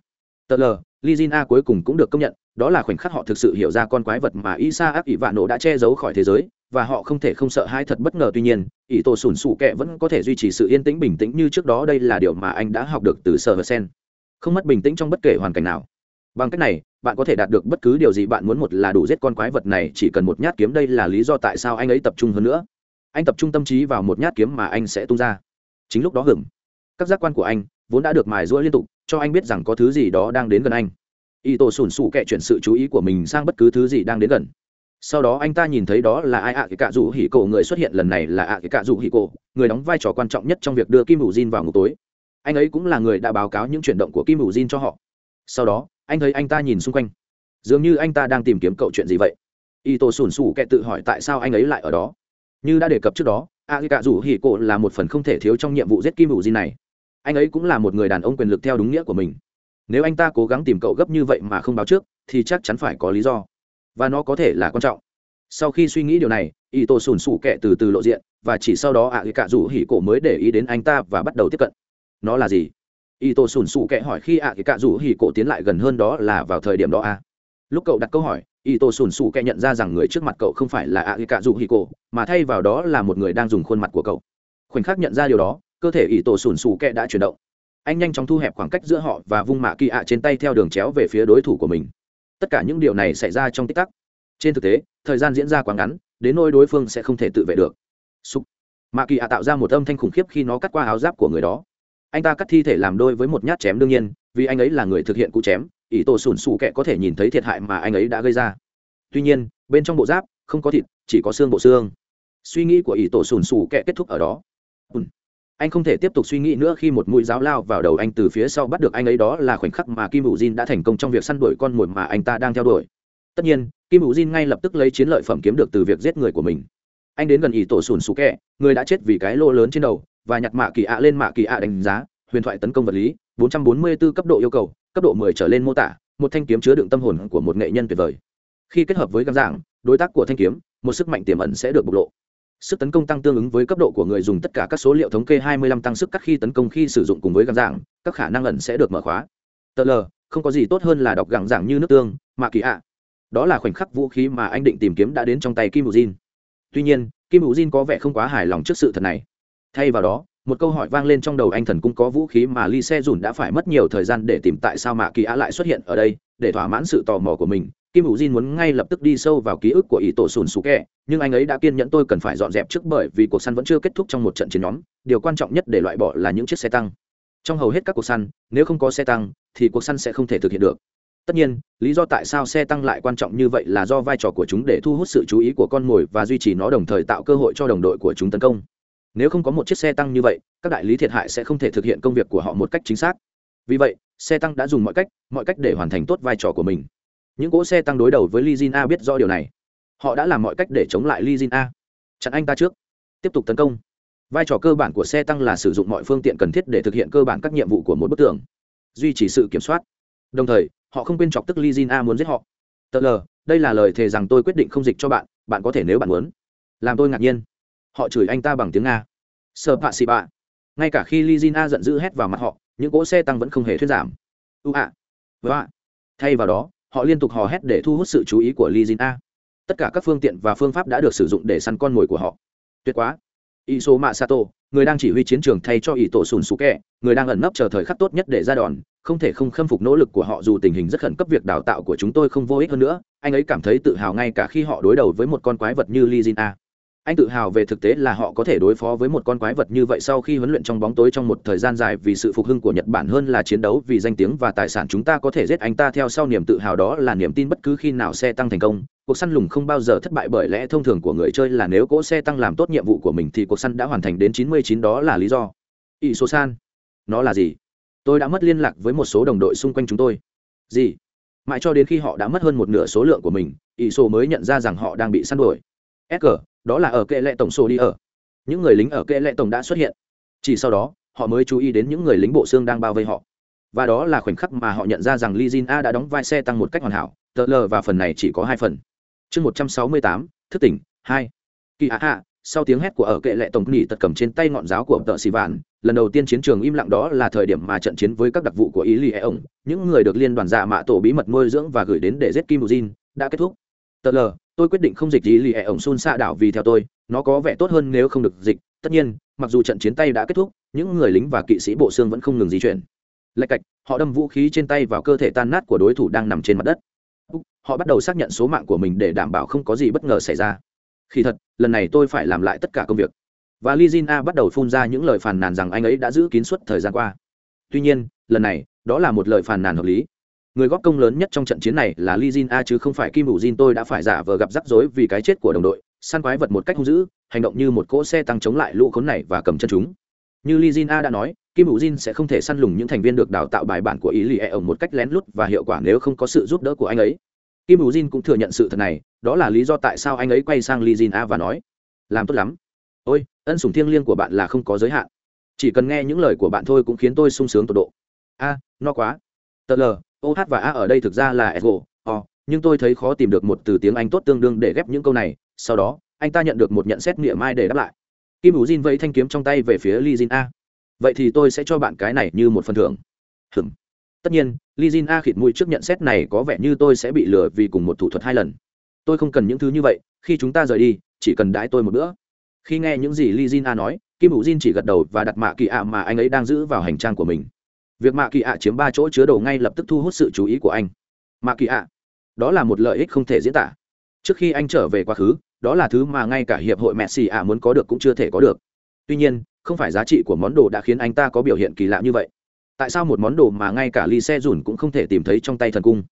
Tờ lờ, Lizina cuối cùng cũng được công nhận, đó là khoảnh khắc họ thực sự hiểu ra con quái vật mà Isaac nổ đã che giấu khỏi thế giới, và họ không thể không sợ hãi thật bất ngờ tuy nhiên, ỷ tổ sủn sủ kệ vẫn có thể duy trì sự yên tĩnh bình tĩnh như trước đó đây là điều mà anh đã học được từ Sir Sen. Không mất bình tĩnh trong bất kể hoàn cảnh nào. Bằng cách này, bạn có thể đạt được bất cứ điều gì bạn muốn một là đủ giết con quái vật này chỉ cần một nhát kiếm đây là lý do tại sao anh ấy tập trung hơn nữa. Anh tập trung tâm trí vào một nhát kiếm mà anh sẽ tung ra. Chính lúc đó hưởng, các giác quan của anh vốn đã được mài rũa liên tục cho anh biết rằng có thứ gì đó đang đến gần anh. Y tổ sùn sủ kệ chuyển sự chú ý của mình sang bất cứ thứ gì đang đến gần. Sau đó anh ta nhìn thấy đó là ai ạ? Cái cạ rủ hỉ cổ người xuất hiện lần này là ạ? Cái cạ rủ hỉ cổ người đóng vai trò quan trọng nhất trong việc đưa kim hữu jin vào ngủ tối. Anh ấy cũng là người đã báo cáo những chuyển động của kim hữu jin cho họ. Sau đó anh thấy anh ta nhìn xung quanh. Dường như anh ta đang tìm kiếm cậu chuyện gì vậy? Y tổ sùn sủ kệ tự hỏi tại sao anh ấy lại ở đó như đã đề cập trước đó a ghi cạ rủ hỉ cổ là một phần không thể thiếu trong nhiệm vụ giết kim hữu jin này. Anh ấy cũng là một người đàn ông quyền lực theo đúng nghĩa của mình. Nếu anh ta cố gắng tìm cậu gấp như vậy mà không báo trước, thì chắc chắn phải có lý do. Và nó có thể là quan trọng. Sau khi suy nghĩ điều này y tô sùn sủ kẹ từ từ lộ diện, và chỉ sau đó ạ ghi cạ rủ hỉ cổ mới để ý đến anh ta và bắt đầu tiếp cận. Nó là gì? Y tô sùn sủ kẹ hỏi khi ạ ghi cạ rủ hỉ cổ tiến lại gần hơn đó là vào thời điểm đó à? lúc cậu đặt câu hỏi y tô sùn sù kẹ nhận ra rằng người trước mặt cậu không phải là ạ à, cạ cổ mà thay vào đó là một người đang dùng khuôn mặt của cậu. Khoảnh khắc nhận ra điều đó cơ thể y tô sùn sù kẹ đã chuyển động. Anh nhanh chóng thu hẹp khoảng cách giữa họ và vung mạ kỳ ạ trên tay theo đường chéo về phía đối thủ của mình. Tất cả những điều này xảy ra trong tích tắc. Trên thực tế thời gian diễn ra quá ngắn đến nỗi đối phương sẽ không thể tự vệ được. Súc. mạ kỳ ạ tạo ra một âm thanh khủng khiếp khi nó cắt qua áo giáp của người đó. Anh ta cắt thi thể làm đôi với một nhát chém đương nhiên vì anh ấy là người thực hiện cú chém ỷ tổ sùn sù kẹ có thể nhìn thấy thiệt hại mà anh ấy đã gây ra. Tuy nhiên, bên trong bộ giáp, không có thịt, chỉ có xương bộ xương. Suy nghĩ của ỷ tổ sùn sù kẹ kết thúc ở đó. Anh không thể tiếp tục suy nghĩ nữa khi một mũi giáo lao vào đầu anh từ phía sau bắt được anh ấy đó là khoảnh khắc mà kim hữu jin đã thành công trong việc săn đuổi con mồi mà anh ta đang theo đuổi. Tất nhiên, kim hữu jin ngay lập tức lấy chiến lợi phẩm kiếm được từ việc giết người của mình. Anh đến gần ỷ tổ sùn sù kẹ người đã chết vì cái lô lớn trên đầu và nhặt mạ kỳ ạ lên mạ kỳ ạ đánh giá, huyền thoại tấn công vật lý 444 cấp độ yêu cầu cấp độ 10 trở lên mô tả, một thanh kiếm chứa đựng tâm hồn của một nghệ nhân tuyệt vời. Khi kết hợp với găng giảng đối tác của thanh kiếm, một sức mạnh tiềm ẩn sẽ được bộc lộ. Sức tấn công tăng tương ứng với cấp độ của người dùng tất cả các số liệu thống kê 25 tăng sức cắt khi tấn công khi sử dụng cùng với găng giảng các khả năng ẩn sẽ được mở khóa. Tờ l, không có gì tốt hơn là đọc găng giảng như nước tương, mà kỳ ạ. Đó là khoảnh khắc vũ khí mà anh định tìm kiếm đã đến trong tay kim bù jin tuy nhiên, kim bù jin có vẻ không quá hài lòng trước sự thật này. Thay vào đó một câu hỏi vang lên trong đầu anh thần cũng có vũ khí mà ly xe dùn đã phải mất nhiều thời gian để tìm tại sao mạ kỳ á lại xuất hiện ở đây, để thỏa mãn sự tò mò của mình. Kim hữu jin muốn ngay lập tức đi sâu vào ký ức của ý tổ sùn sù kẹ nhưng anh ấy đã kiên nhẫn tôi cần phải dọn dẹp trước bởi vì cuộc săn vẫn chưa kết thúc trong một trận chiến nhóm. Điều quan trọng nhất để loại bỏ là những chiếc xe tăng. Trong hầu hết các cuộc săn, nếu không có xe tăng, thì cuộc săn sẽ không thể thực hiện được. Tất nhiên, lý do tại sao xe tăng lại quan trọng như vậy là do vai trò của chúng để thu hút sự chú ý của con mồi và duy trì nó đồng thời tạo cơ hội cho đồng đội của chúng tấn công nếu không có một chiếc xe tăng như vậy các đại lý thiệt hại sẽ không thể thực hiện công việc của họ một cách chính xác. Vì vậy xe tăng đã dùng mọi cách mọi cách để hoàn thành tốt vai trò của mình. Những cỗ xe tăng đối đầu với Lizina A biết rõ điều này. Họ đã làm mọi cách để chống lại Lizina, A. Chặn anh ta trước. Tiếp tục tấn công. Vai trò cơ bản của xe tăng là sử dụng mọi phương tiện cần thiết để thực hiện cơ bản các nhiệm vụ của một bức tường. Duy trì sự kiểm soát. Đồng thời họ không quên chọc tức Lizina A muốn giết họ. Tờ lờ đây là lời thề rằng tôi quyết định không dịch cho bạn bạn có thể nếu bạn muốn. Làm tôi ngạc nhiên họ chửi anh ta bằng tiếng nga. Sợ bạ xì bạ. Ngay cả khi lizina giận dữ hét vào mặt họ, những cỗ xe tăng vẫn không hề thuyết giảm. Ưu vâng ạ. Vạ thay vào đó, họ liên tục hò hét để thu hút sự chú ý của lizina tất cả các phương tiện và phương pháp đã được sử dụng để săn con mồi của họ. Tuyệt quá. Iso masato, người đang chỉ huy chiến trường thay cho ỷ tổ sùn sù kẹ người đang ẩn nấp chờ thời khắc tốt nhất để ra đòn, không thể không khâm phục nỗ lực của họ dù tình hình rất khẩn cấp việc đào tạo của chúng tôi không vô ích hơn nữa. Anh ấy cảm thấy tự hào ngay cả khi họ đối đầu với một con quái vật như lizina anh tự hào về thực tế là họ có thể đối phó với một con quái vật như vậy sau khi huấn luyện trong bóng tối trong một thời gian dài vì sự phục hưng của nhật bản hơn là chiến đấu vì danh tiếng và tài sản chúng ta có thể giết anh ta theo sau niềm tự hào đó là niềm tin bất cứ khi nào xe tăng thành công. Cuộc săn lùng không bao giờ thất bại bởi lẽ thông thường của người chơi là nếu cỗ xe tăng làm tốt nhiệm vụ của mình thì cuộc săn đã hoàn thành đến 99 đó là lý do. Ỷ số san nó là gì? Tôi đã mất liên lạc với một số đồng đội xung quanh chúng tôi. Gì? Mãi cho đến khi họ đã mất hơn một nửa số lượng của mình ỷ số mới nhận ra rằng họ đang bị săn đuổi. Sg đó là ở kệ lệ tổng số đi ở. Những người lính ở kệ lệ tổng đã xuất hiện. Chỉ sau đó, họ mới chú ý đến những người lính bộ xương đang bao vây họ. Và đó là khoảnh khắc mà họ nhận ra rằng Lee Jin A đã đóng vai xe tăng một cách hoàn hảo. Tờ lờ và phần này chỉ có hai phần. Chương một trăm sáu mươi tám, thức tỉnh, hai. Kỳ a hạ sau tiếng hét của ở kệ lệ tổng nỉ tật cầm trên tay ngọn giáo của tợ xì vạn, lần đầu tiên chiến trường im lặng đó là thời điểm mà trận chiến với các đặc vụ của ý lì e ổng những người được liên đoàn dạ mạ tổ bí mật nuôi dưỡng và gửi đến để giết kim jin đã kết thúc tờ lờ, tôi quyết định không dịch gì lì ẻ ổng xun xạ đảo vì theo tôi, nó có vẻ tốt hơn nếu không được dịch. Tất nhiên, mặc dù trận chiến tay đã kết thúc, những người lính và kỵ sĩ bộ xương vẫn không ngừng di chuyển. Lạch cạch, họ đâm vũ khí trên tay vào cơ thể tan nát của đối thủ đang nằm trên mặt đất. Họ bắt đầu xác nhận số mạng của mình để đảm bảo không có gì bất ngờ xảy ra. Khi thật, lần này tôi phải làm lại tất cả công việc. Và lizina bắt đầu phun ra những lời phàn nàn rằng anh ấy đã giữ kín suốt thời gian qua. Tuy nhiên, lần này, đó là một lời phàn nàn hợp lý người góp công lớn nhất trong trận chiến này là li Jin A chứ không phải Kim Vũ Jin tôi đã phải giả vờ gặp rắc rối vì cái chết của đồng đội, săn quái vật một cách hung dữ, hành động như một cỗ xe tăng chống lại lũ khốn này và cầm chân chúng. Như li Jin A đã nói, Kim Vũ Jin sẽ không thể săn lùng những thành viên được đào tạo bài bản của ý lì e ổng một cách lén lút và hiệu quả nếu không có sự giúp đỡ của anh ấy. Kim Vũ Jin cũng thừa nhận sự thật này, đó là lý do tại sao anh ấy quay sang li Jin A và nói: "Làm tốt lắm. Ôi, ân sủng thiêng liêng của bạn là không có giới hạn. Chỉ cần nghe những lời của bạn thôi cũng khiến tôi sung sướng tột độ." A, no quá. Tờ lờ, OH và A ở đây thực ra là Ego, o, nhưng tôi thấy khó tìm được một từ tiếng anh tốt tương đương để ghép những câu này. Sau đó anh ta nhận được một nhận xét nghĩa mai để đáp lại. Kim Vũ jin vẫy thanh kiếm trong tay về phía li jin a. Vậy thì tôi sẽ cho bạn cái này như một phần thưởng. Hừm tất nhiên li jin a khịt mũi trước nhận xét này có vẻ như tôi sẽ bị lừa vì cùng một thủ thuật hai lần. Tôi không cần những thứ như vậy khi chúng ta rời đi chỉ cần đãi tôi một bữa. Khi nghe những gì li jin a nói kim Vũ jin chỉ gật đầu và đặt mạ kỳ ạ mà anh ấy đang giữ vào hành trang của mình việc mạ kỳ ạ chiếm ba chỗ chứa đồ ngay lập tức thu hút sự chú ý của anh. Mạ kỳ ạ, đó là một lợi ích không thể diễn tả. Trước khi anh trở về quá khứ, đó là thứ mà ngay cả hiệp hội messi ạ muốn có được cũng chưa thể có được. Tuy nhiên, không phải giá trị của món đồ đã khiến anh ta có biểu hiện kỳ lạ như vậy. Tại sao một món đồ mà ngay cả ly xe dùn cũng không thể tìm thấy trong tay thần cung?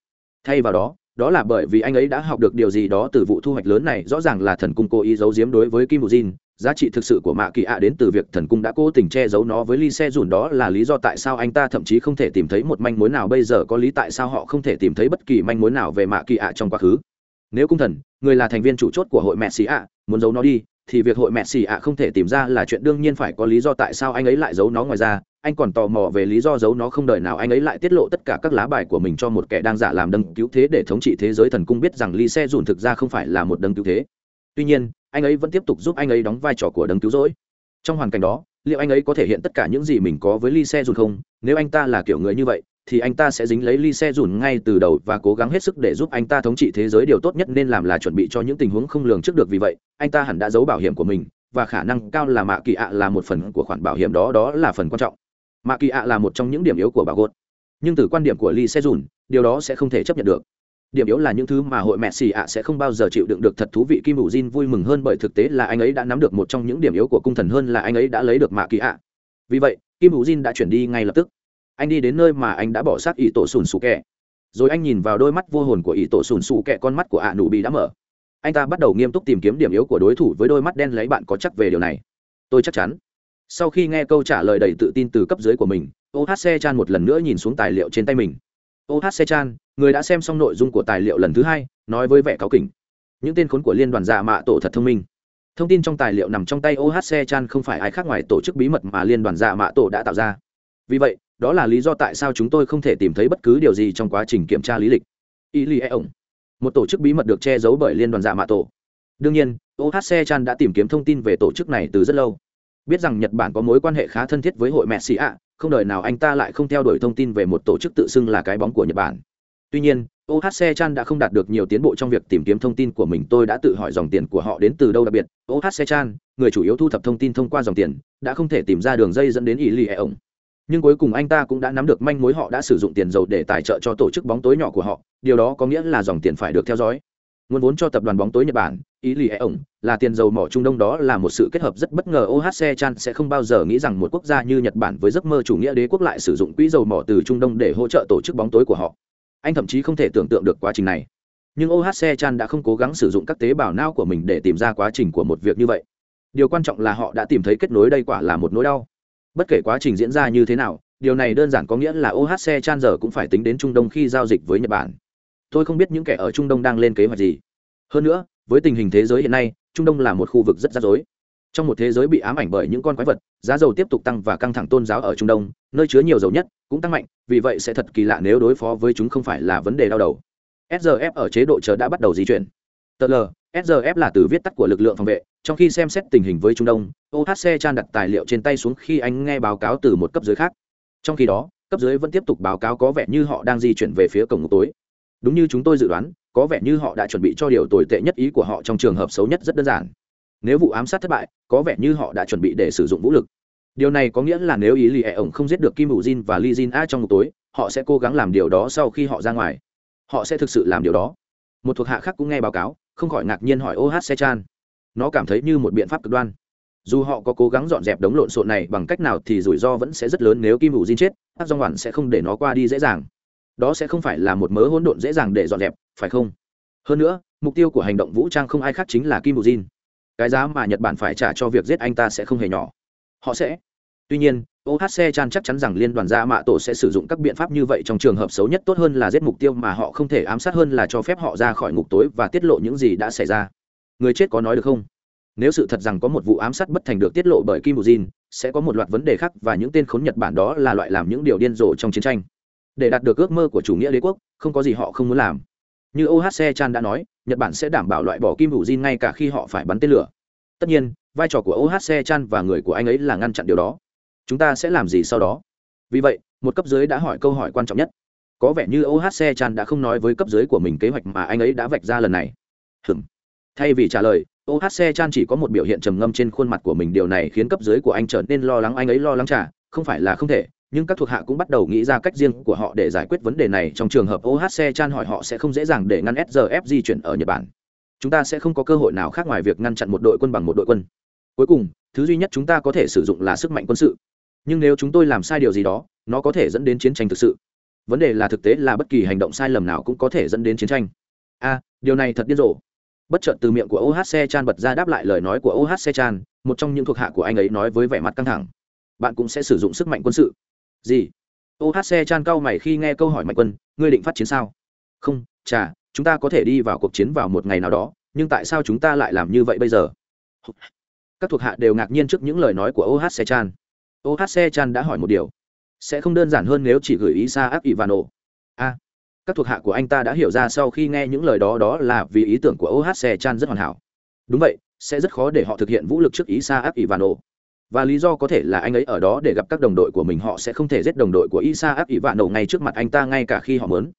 Thay vào đó đó là bởi vì anh ấy đã học được điều gì đó từ vụ thu hoạch lớn này, rõ ràng là thần cung cố ý giấu giếm đối với kim bù jin giá trị thực sự của mạ kỳ ạ đến từ việc thần cung đã cố tình che giấu nó với ly xe dùn đó là lý do tại sao anh ta thậm chí không thể tìm thấy một manh mối nào bây giờ có lý tại sao họ không thể tìm thấy bất kỳ manh mối nào về mạ kỳ ạ trong quá khứ. Nếu cung thần, người là thành viên chủ chốt của hội mẹ xì ạ, muốn giấu nó đi, thì việc hội mẹ xì ạ không thể tìm ra là chuyện đương nhiên phải có lý do tại sao anh ấy lại giấu nó ngoài ra. Anh còn tò mò về lý do giấu nó không đợi nào anh ấy lại tiết lộ tất cả các lá bài của mình cho một kẻ đang giả làm đấng cứu thế để thống trị thế giới thần cung biết rằng ly xe dùn thực ra không phải là một đấng cứu thế. Tuy nhiên anh ấy vẫn tiếp tục giúp anh ấy đóng vai trò của đấng cứu rỗi. Trong hoàn cảnh đó, liệu anh ấy có thể hiện tất cả những gì mình có với ly xe dùn không? Nếu anh ta là kiểu người như vậy, thì anh ta sẽ dính lấy ly xe dùn ngay từ đầu và cố gắng hết sức để giúp anh ta thống trị thế giới. Điều tốt nhất nên làm là chuẩn bị cho những tình huống không lường trước được. Vì vậy, anh ta hẳn đã giấu bảo hiểm của mình, và khả năng cao là mạ kỳ ạ là một phần của khoản bảo hiểm đó. Đó là phần quan trọng. Mạ kỳ ạ là một trong những điểm yếu của bảo gột nhưng từ quan điểm của ly xe dùn điều đó sẽ không thể chấp nhận được điểm yếu là những thứ mà hội mẹ xì ạ sẽ không bao giờ chịu đựng được thật thú vị. Kim hữu jin vui mừng hơn bởi thực tế là anh ấy đã nắm được một trong những điểm yếu của cung thần hơn là anh ấy đã lấy được mạ kỳ ạ. Vì vậy, kim hữu jin đã chuyển đi ngay lập tức. Anh đi đến nơi mà anh đã bỏ sát ý tổ sùn sù kẹ. Rồi anh nhìn vào đôi mắt vô hồn của ý tổ sùn sù kẹ, con mắt của ạ nụ bị đã mở. Anh ta bắt đầu nghiêm túc tìm kiếm điểm yếu của đối thủ với đôi mắt đen, lấy bạn có chắc về điều này? Tôi chắc chắn. Sau khi nghe câu trả lời đầy tự tin từ cấp dưới của mình ohc chan một lần nữa nhìn xuống tài liệu trên tay mình ohc chan người đã xem xong nội dung của tài liệu lần thứ hai, nói với vẻ cáu kỉnh. Những tên khốn của liên đoàn dạ mạ tổ thật thông minh. Thông tin trong tài liệu nằm trong tay ohc chan không phải ai khác ngoài tổ chức bí mật mà liên đoàn dạ mạ tổ đã tạo ra. Vì vậy, đó là lý do tại sao chúng tôi không thể tìm thấy bất cứ điều gì trong quá trình kiểm tra lý lịch. Y li e ổng. Một tổ chức bí mật được che giấu bởi liên đoàn dạ mạ tổ. Đương nhiên ohc chan đã tìm kiếm thông tin về tổ chức này từ rất lâu. Biết rằng nhật bản có mối quan hệ khá thân thiết với hội mẹ xì ạ không đời nào anh ta lại không theo đuổi thông tin về một tổ chức tự xưng là cái bóng của nhật bản. Tuy nhiên ohc chan đã không đạt được nhiều tiến bộ trong việc tìm kiếm thông tin của mình, tôi đã tự hỏi dòng tiền của họ đến từ đâu đặc biệt. Ohc chan, người chủ yếu thu thập thông tin thông qua dòng tiền, đã không thể tìm ra đường dây dẫn đến ý lì e ổng nhưng cuối cùng anh ta cũng đã nắm được manh mối họ đã sử dụng tiền dầu để tài trợ cho tổ chức bóng tối nhỏ của họ. Điều đó có nghĩa là dòng tiền phải được theo dõi nguồn vốn cho tập đoàn bóng tối nhật bản, ý lì e ổng, là tiền dầu mỏ trung đông đó là một sự kết hợp rất bất ngờ. Ohc chan sẽ không bao giờ nghĩ rằng một quốc gia như nhật bản với giấc mơ chủ nghĩa đế quốc lại sử dụng quỹ dầu mỏ từ trung đông để hỗ trợ tổ chức bóng tối của họ. Anh thậm chí không thể tưởng tượng được quá trình này. Nhưng ohc chan đã không cố gắng sử dụng các tế bào não của mình để tìm ra quá trình của một việc như vậy. Điều quan trọng là họ đã tìm thấy kết nối đây quả là một nỗi đau. Bất kể quá trình diễn ra như thế nào, điều này đơn giản có nghĩa là ohc chan giờ cũng phải tính đến trung đông khi giao dịch với nhật bản tôi không biết những kẻ ở trung đông đang lên kế hoạch gì. Hơn nữa, với tình hình thế giới hiện nay, trung đông là một khu vực rất rắc rối. Trong một thế giới bị ám ảnh bởi những con quái vật, giá dầu tiếp tục tăng và căng thẳng tôn giáo ở trung đông, nơi chứa nhiều dầu nhất, cũng tăng mạnh, vì vậy sẽ thật kỳ lạ nếu đối phó với chúng không phải là vấn đề đau đầu. Srf ở chế độ chờ đã bắt đầu di chuyển. Tờ l srf là từ viết tắt của lực lượng phòng vệ, trong khi xem xét tình hình với trung đông ohc chan đặt tài liệu trên tay xuống khi anh nghe báo cáo từ một cấp dưới khác. Trong khi đó, cấp dưới vẫn tiếp tục báo cáo có vẻ như họ đang di chuyển về phía cổng ngục tối đúng như chúng tôi dự đoán, có vẻ như họ đã chuẩn bị cho điều tồi tệ nhất ý của họ trong trường hợp xấu nhất rất đơn giản. Nếu vụ ám sát thất bại, có vẻ như họ đã chuẩn bị để sử dụng vũ lực. Điều này có nghĩa là nếu ý lì ẻ ổng không giết được kim hữu jin và li jin a trong ngục tối, họ sẽ cố gắng làm điều đó sau khi họ ra ngoài. Họ sẽ thực sự làm điều đó. Một thuộc hạ khác cũng nghe báo cáo, không khỏi ngạc nhiên hỏi oh se chan. Nó cảm thấy như một biện pháp cực đoan. Dù họ có cố gắng dọn dẹp đống lộn xộn này bằng cách nào thì rủi ro vẫn sẽ rất lớn nếu kim hữu jin chết các dòng hoàn sẽ không để nó qua đi dễ dàng đó sẽ không phải là một mớ hỗn độn dễ dàng để dọn dẹp phải không? Hơn nữa mục tiêu của hành động vũ trang không ai khác chính là kim bù jin. Cái giá mà nhật bản phải trả cho việc giết anh ta sẽ không hề nhỏ. Họ sẽ. Tuy nhiên ohc chan chắc chắn rằng liên đoàn gia mạ tổ sẽ sử dụng các biện pháp như vậy trong trường hợp xấu nhất tốt hơn là giết mục tiêu mà họ không thể ám sát hơn là cho phép họ ra khỏi ngục tối và tiết lộ những gì đã xảy ra. Người chết có nói được không? Nếu sự thật rằng có một vụ ám sát bất thành được tiết lộ bởi kim Jin, sẽ có một loạt vấn đề khác và những tên khốn nhật bản đó là loại làm những điều điên rồ trong chiến tranh để đạt được ước mơ của chủ nghĩa đế quốc, không có gì họ không muốn làm. Như ohc chan đã nói, nhật bản sẽ đảm bảo loại bỏ kim hữu jin ngay cả khi họ phải bắn tên lửa. Tất nhiên, vai trò của ohc chan và người của anh ấy là ngăn chặn điều đó. Chúng ta sẽ làm gì sau đó? Vì vậy, một cấp dưới đã hỏi câu hỏi quan trọng nhất. Có vẻ như ohc chan đã không nói với cấp dưới của mình kế hoạch mà anh ấy đã vạch ra lần này. Hừm thay vì trả lời ohc chan chỉ có một biểu hiện trầm ngâm trên khuôn mặt của mình. Điều này khiến cấp dưới của anh trở nên lo lắng, anh ấy lo lắng trả, không phải là không thể nhưng các thuộc hạ cũng bắt đầu nghĩ ra cách riêng của họ để giải quyết vấn đề này. Trong trường hợp ohc chan hỏi họ sẽ không dễ dàng để ngăn srf di chuyển ở nhật bản. Chúng ta sẽ không có cơ hội nào khác ngoài việc ngăn chặn một đội quân bằng một đội quân. Cuối cùng, thứ duy nhất chúng ta có thể sử dụng là sức mạnh quân sự. Nhưng nếu chúng tôi làm sai điều gì đó, nó có thể dẫn đến chiến tranh thực sự. Vấn đề là thực tế là bất kỳ hành động sai lầm nào cũng có thể dẫn đến chiến tranh. A điều này thật điên rồ. Bất chợt từ miệng của ohc chan bật ra đáp lại lời nói của ohc chan, một trong những thuộc hạ của anh ấy nói với vẻ mặt căng thẳng. Bạn cũng sẽ sử dụng sức mạnh quân sự gì? Ohc chan cau mày khi nghe câu hỏi mạnh quân, ngươi định phát chiến sao? Không, chà, chúng ta có thể đi vào cuộc chiến vào một ngày nào đó, nhưng tại sao chúng ta lại làm như vậy bây giờ? Các thuộc hạ đều ngạc nhiên trước những lời nói của ohc chan. Ohc chan đã hỏi một điều. Sẽ không đơn giản hơn nếu chỉ gửi ý xa áp nổ a, các thuộc hạ của anh ta đã hiểu ra sau khi nghe những lời đó đó là vì ý tưởng của ohc chan rất hoàn hảo. Đúng vậy, sẽ rất khó để họ thực hiện vũ lực trước ý xa áp ỷ và và lý do có thể là anh ấy ở đó để gặp các đồng đội của mình, họ sẽ không thể giết đồng đội của isa áp ỷ vạn ngay trước mặt anh ta ngay cả khi họ mớn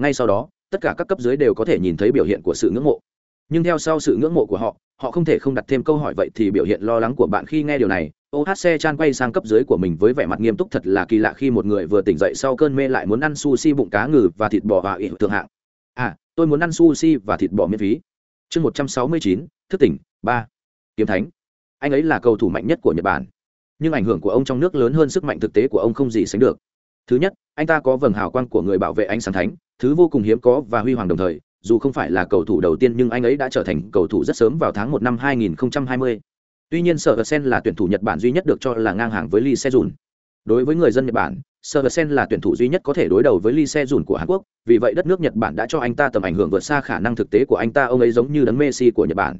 ngay sau đó, tất cả các cấp dưới đều có thể nhìn thấy biểu hiện của sự ngưỡng mộ. Nhưng theo sau sự ngưỡng mộ của họ họ không thể không đặt thêm câu hỏi vậy thì biểu hiện lo lắng của bạn khi nghe điều này. Ohc chan quay sang cấp dưới của mình với vẻ mặt nghiêm túc thật là kỳ lạ khi một người vừa tỉnh dậy sau cơn mê lại muốn ăn sushi bụng cá ngừ và thịt bò và ỉ thượng hạng. À tôi muốn ăn sushi và thịt bò miễn phí. Chương một trăm sáu mươi chín, thức tỉnh. Ba. Kiếm thánh anh ấy là cầu thủ mạnh nhất của nhật bản nhưng ảnh hưởng của ông trong nước lớn hơn sức mạnh thực tế của ông không gì sánh được thứ nhất anh ta có vầng hào quang của người bảo vệ ánh sáng thánh thứ vô cùng hiếm có và huy hoàng đồng thời dù không phải là cầu thủ đầu tiên nhưng anh ấy đã trở thành cầu thủ rất sớm vào tháng một năm 2020. Tuy nhiên Sở Sen là tuyển thủ Nhật Bản duy nhất được cho là ngang hàng với Lee Se-jun. Đối với người dân Nhật Bản, Sở Sen là tuyển thủ duy nhất có thể đối đầu với Lee Se-jun của Hàn Quốc, vì vậy đất nước Nhật Bản đã cho anh ta tầm ảnh hưởng vượt xa khả năng thực tế của anh ta, ông ấy giống như đấng Messi của Nhật Bản.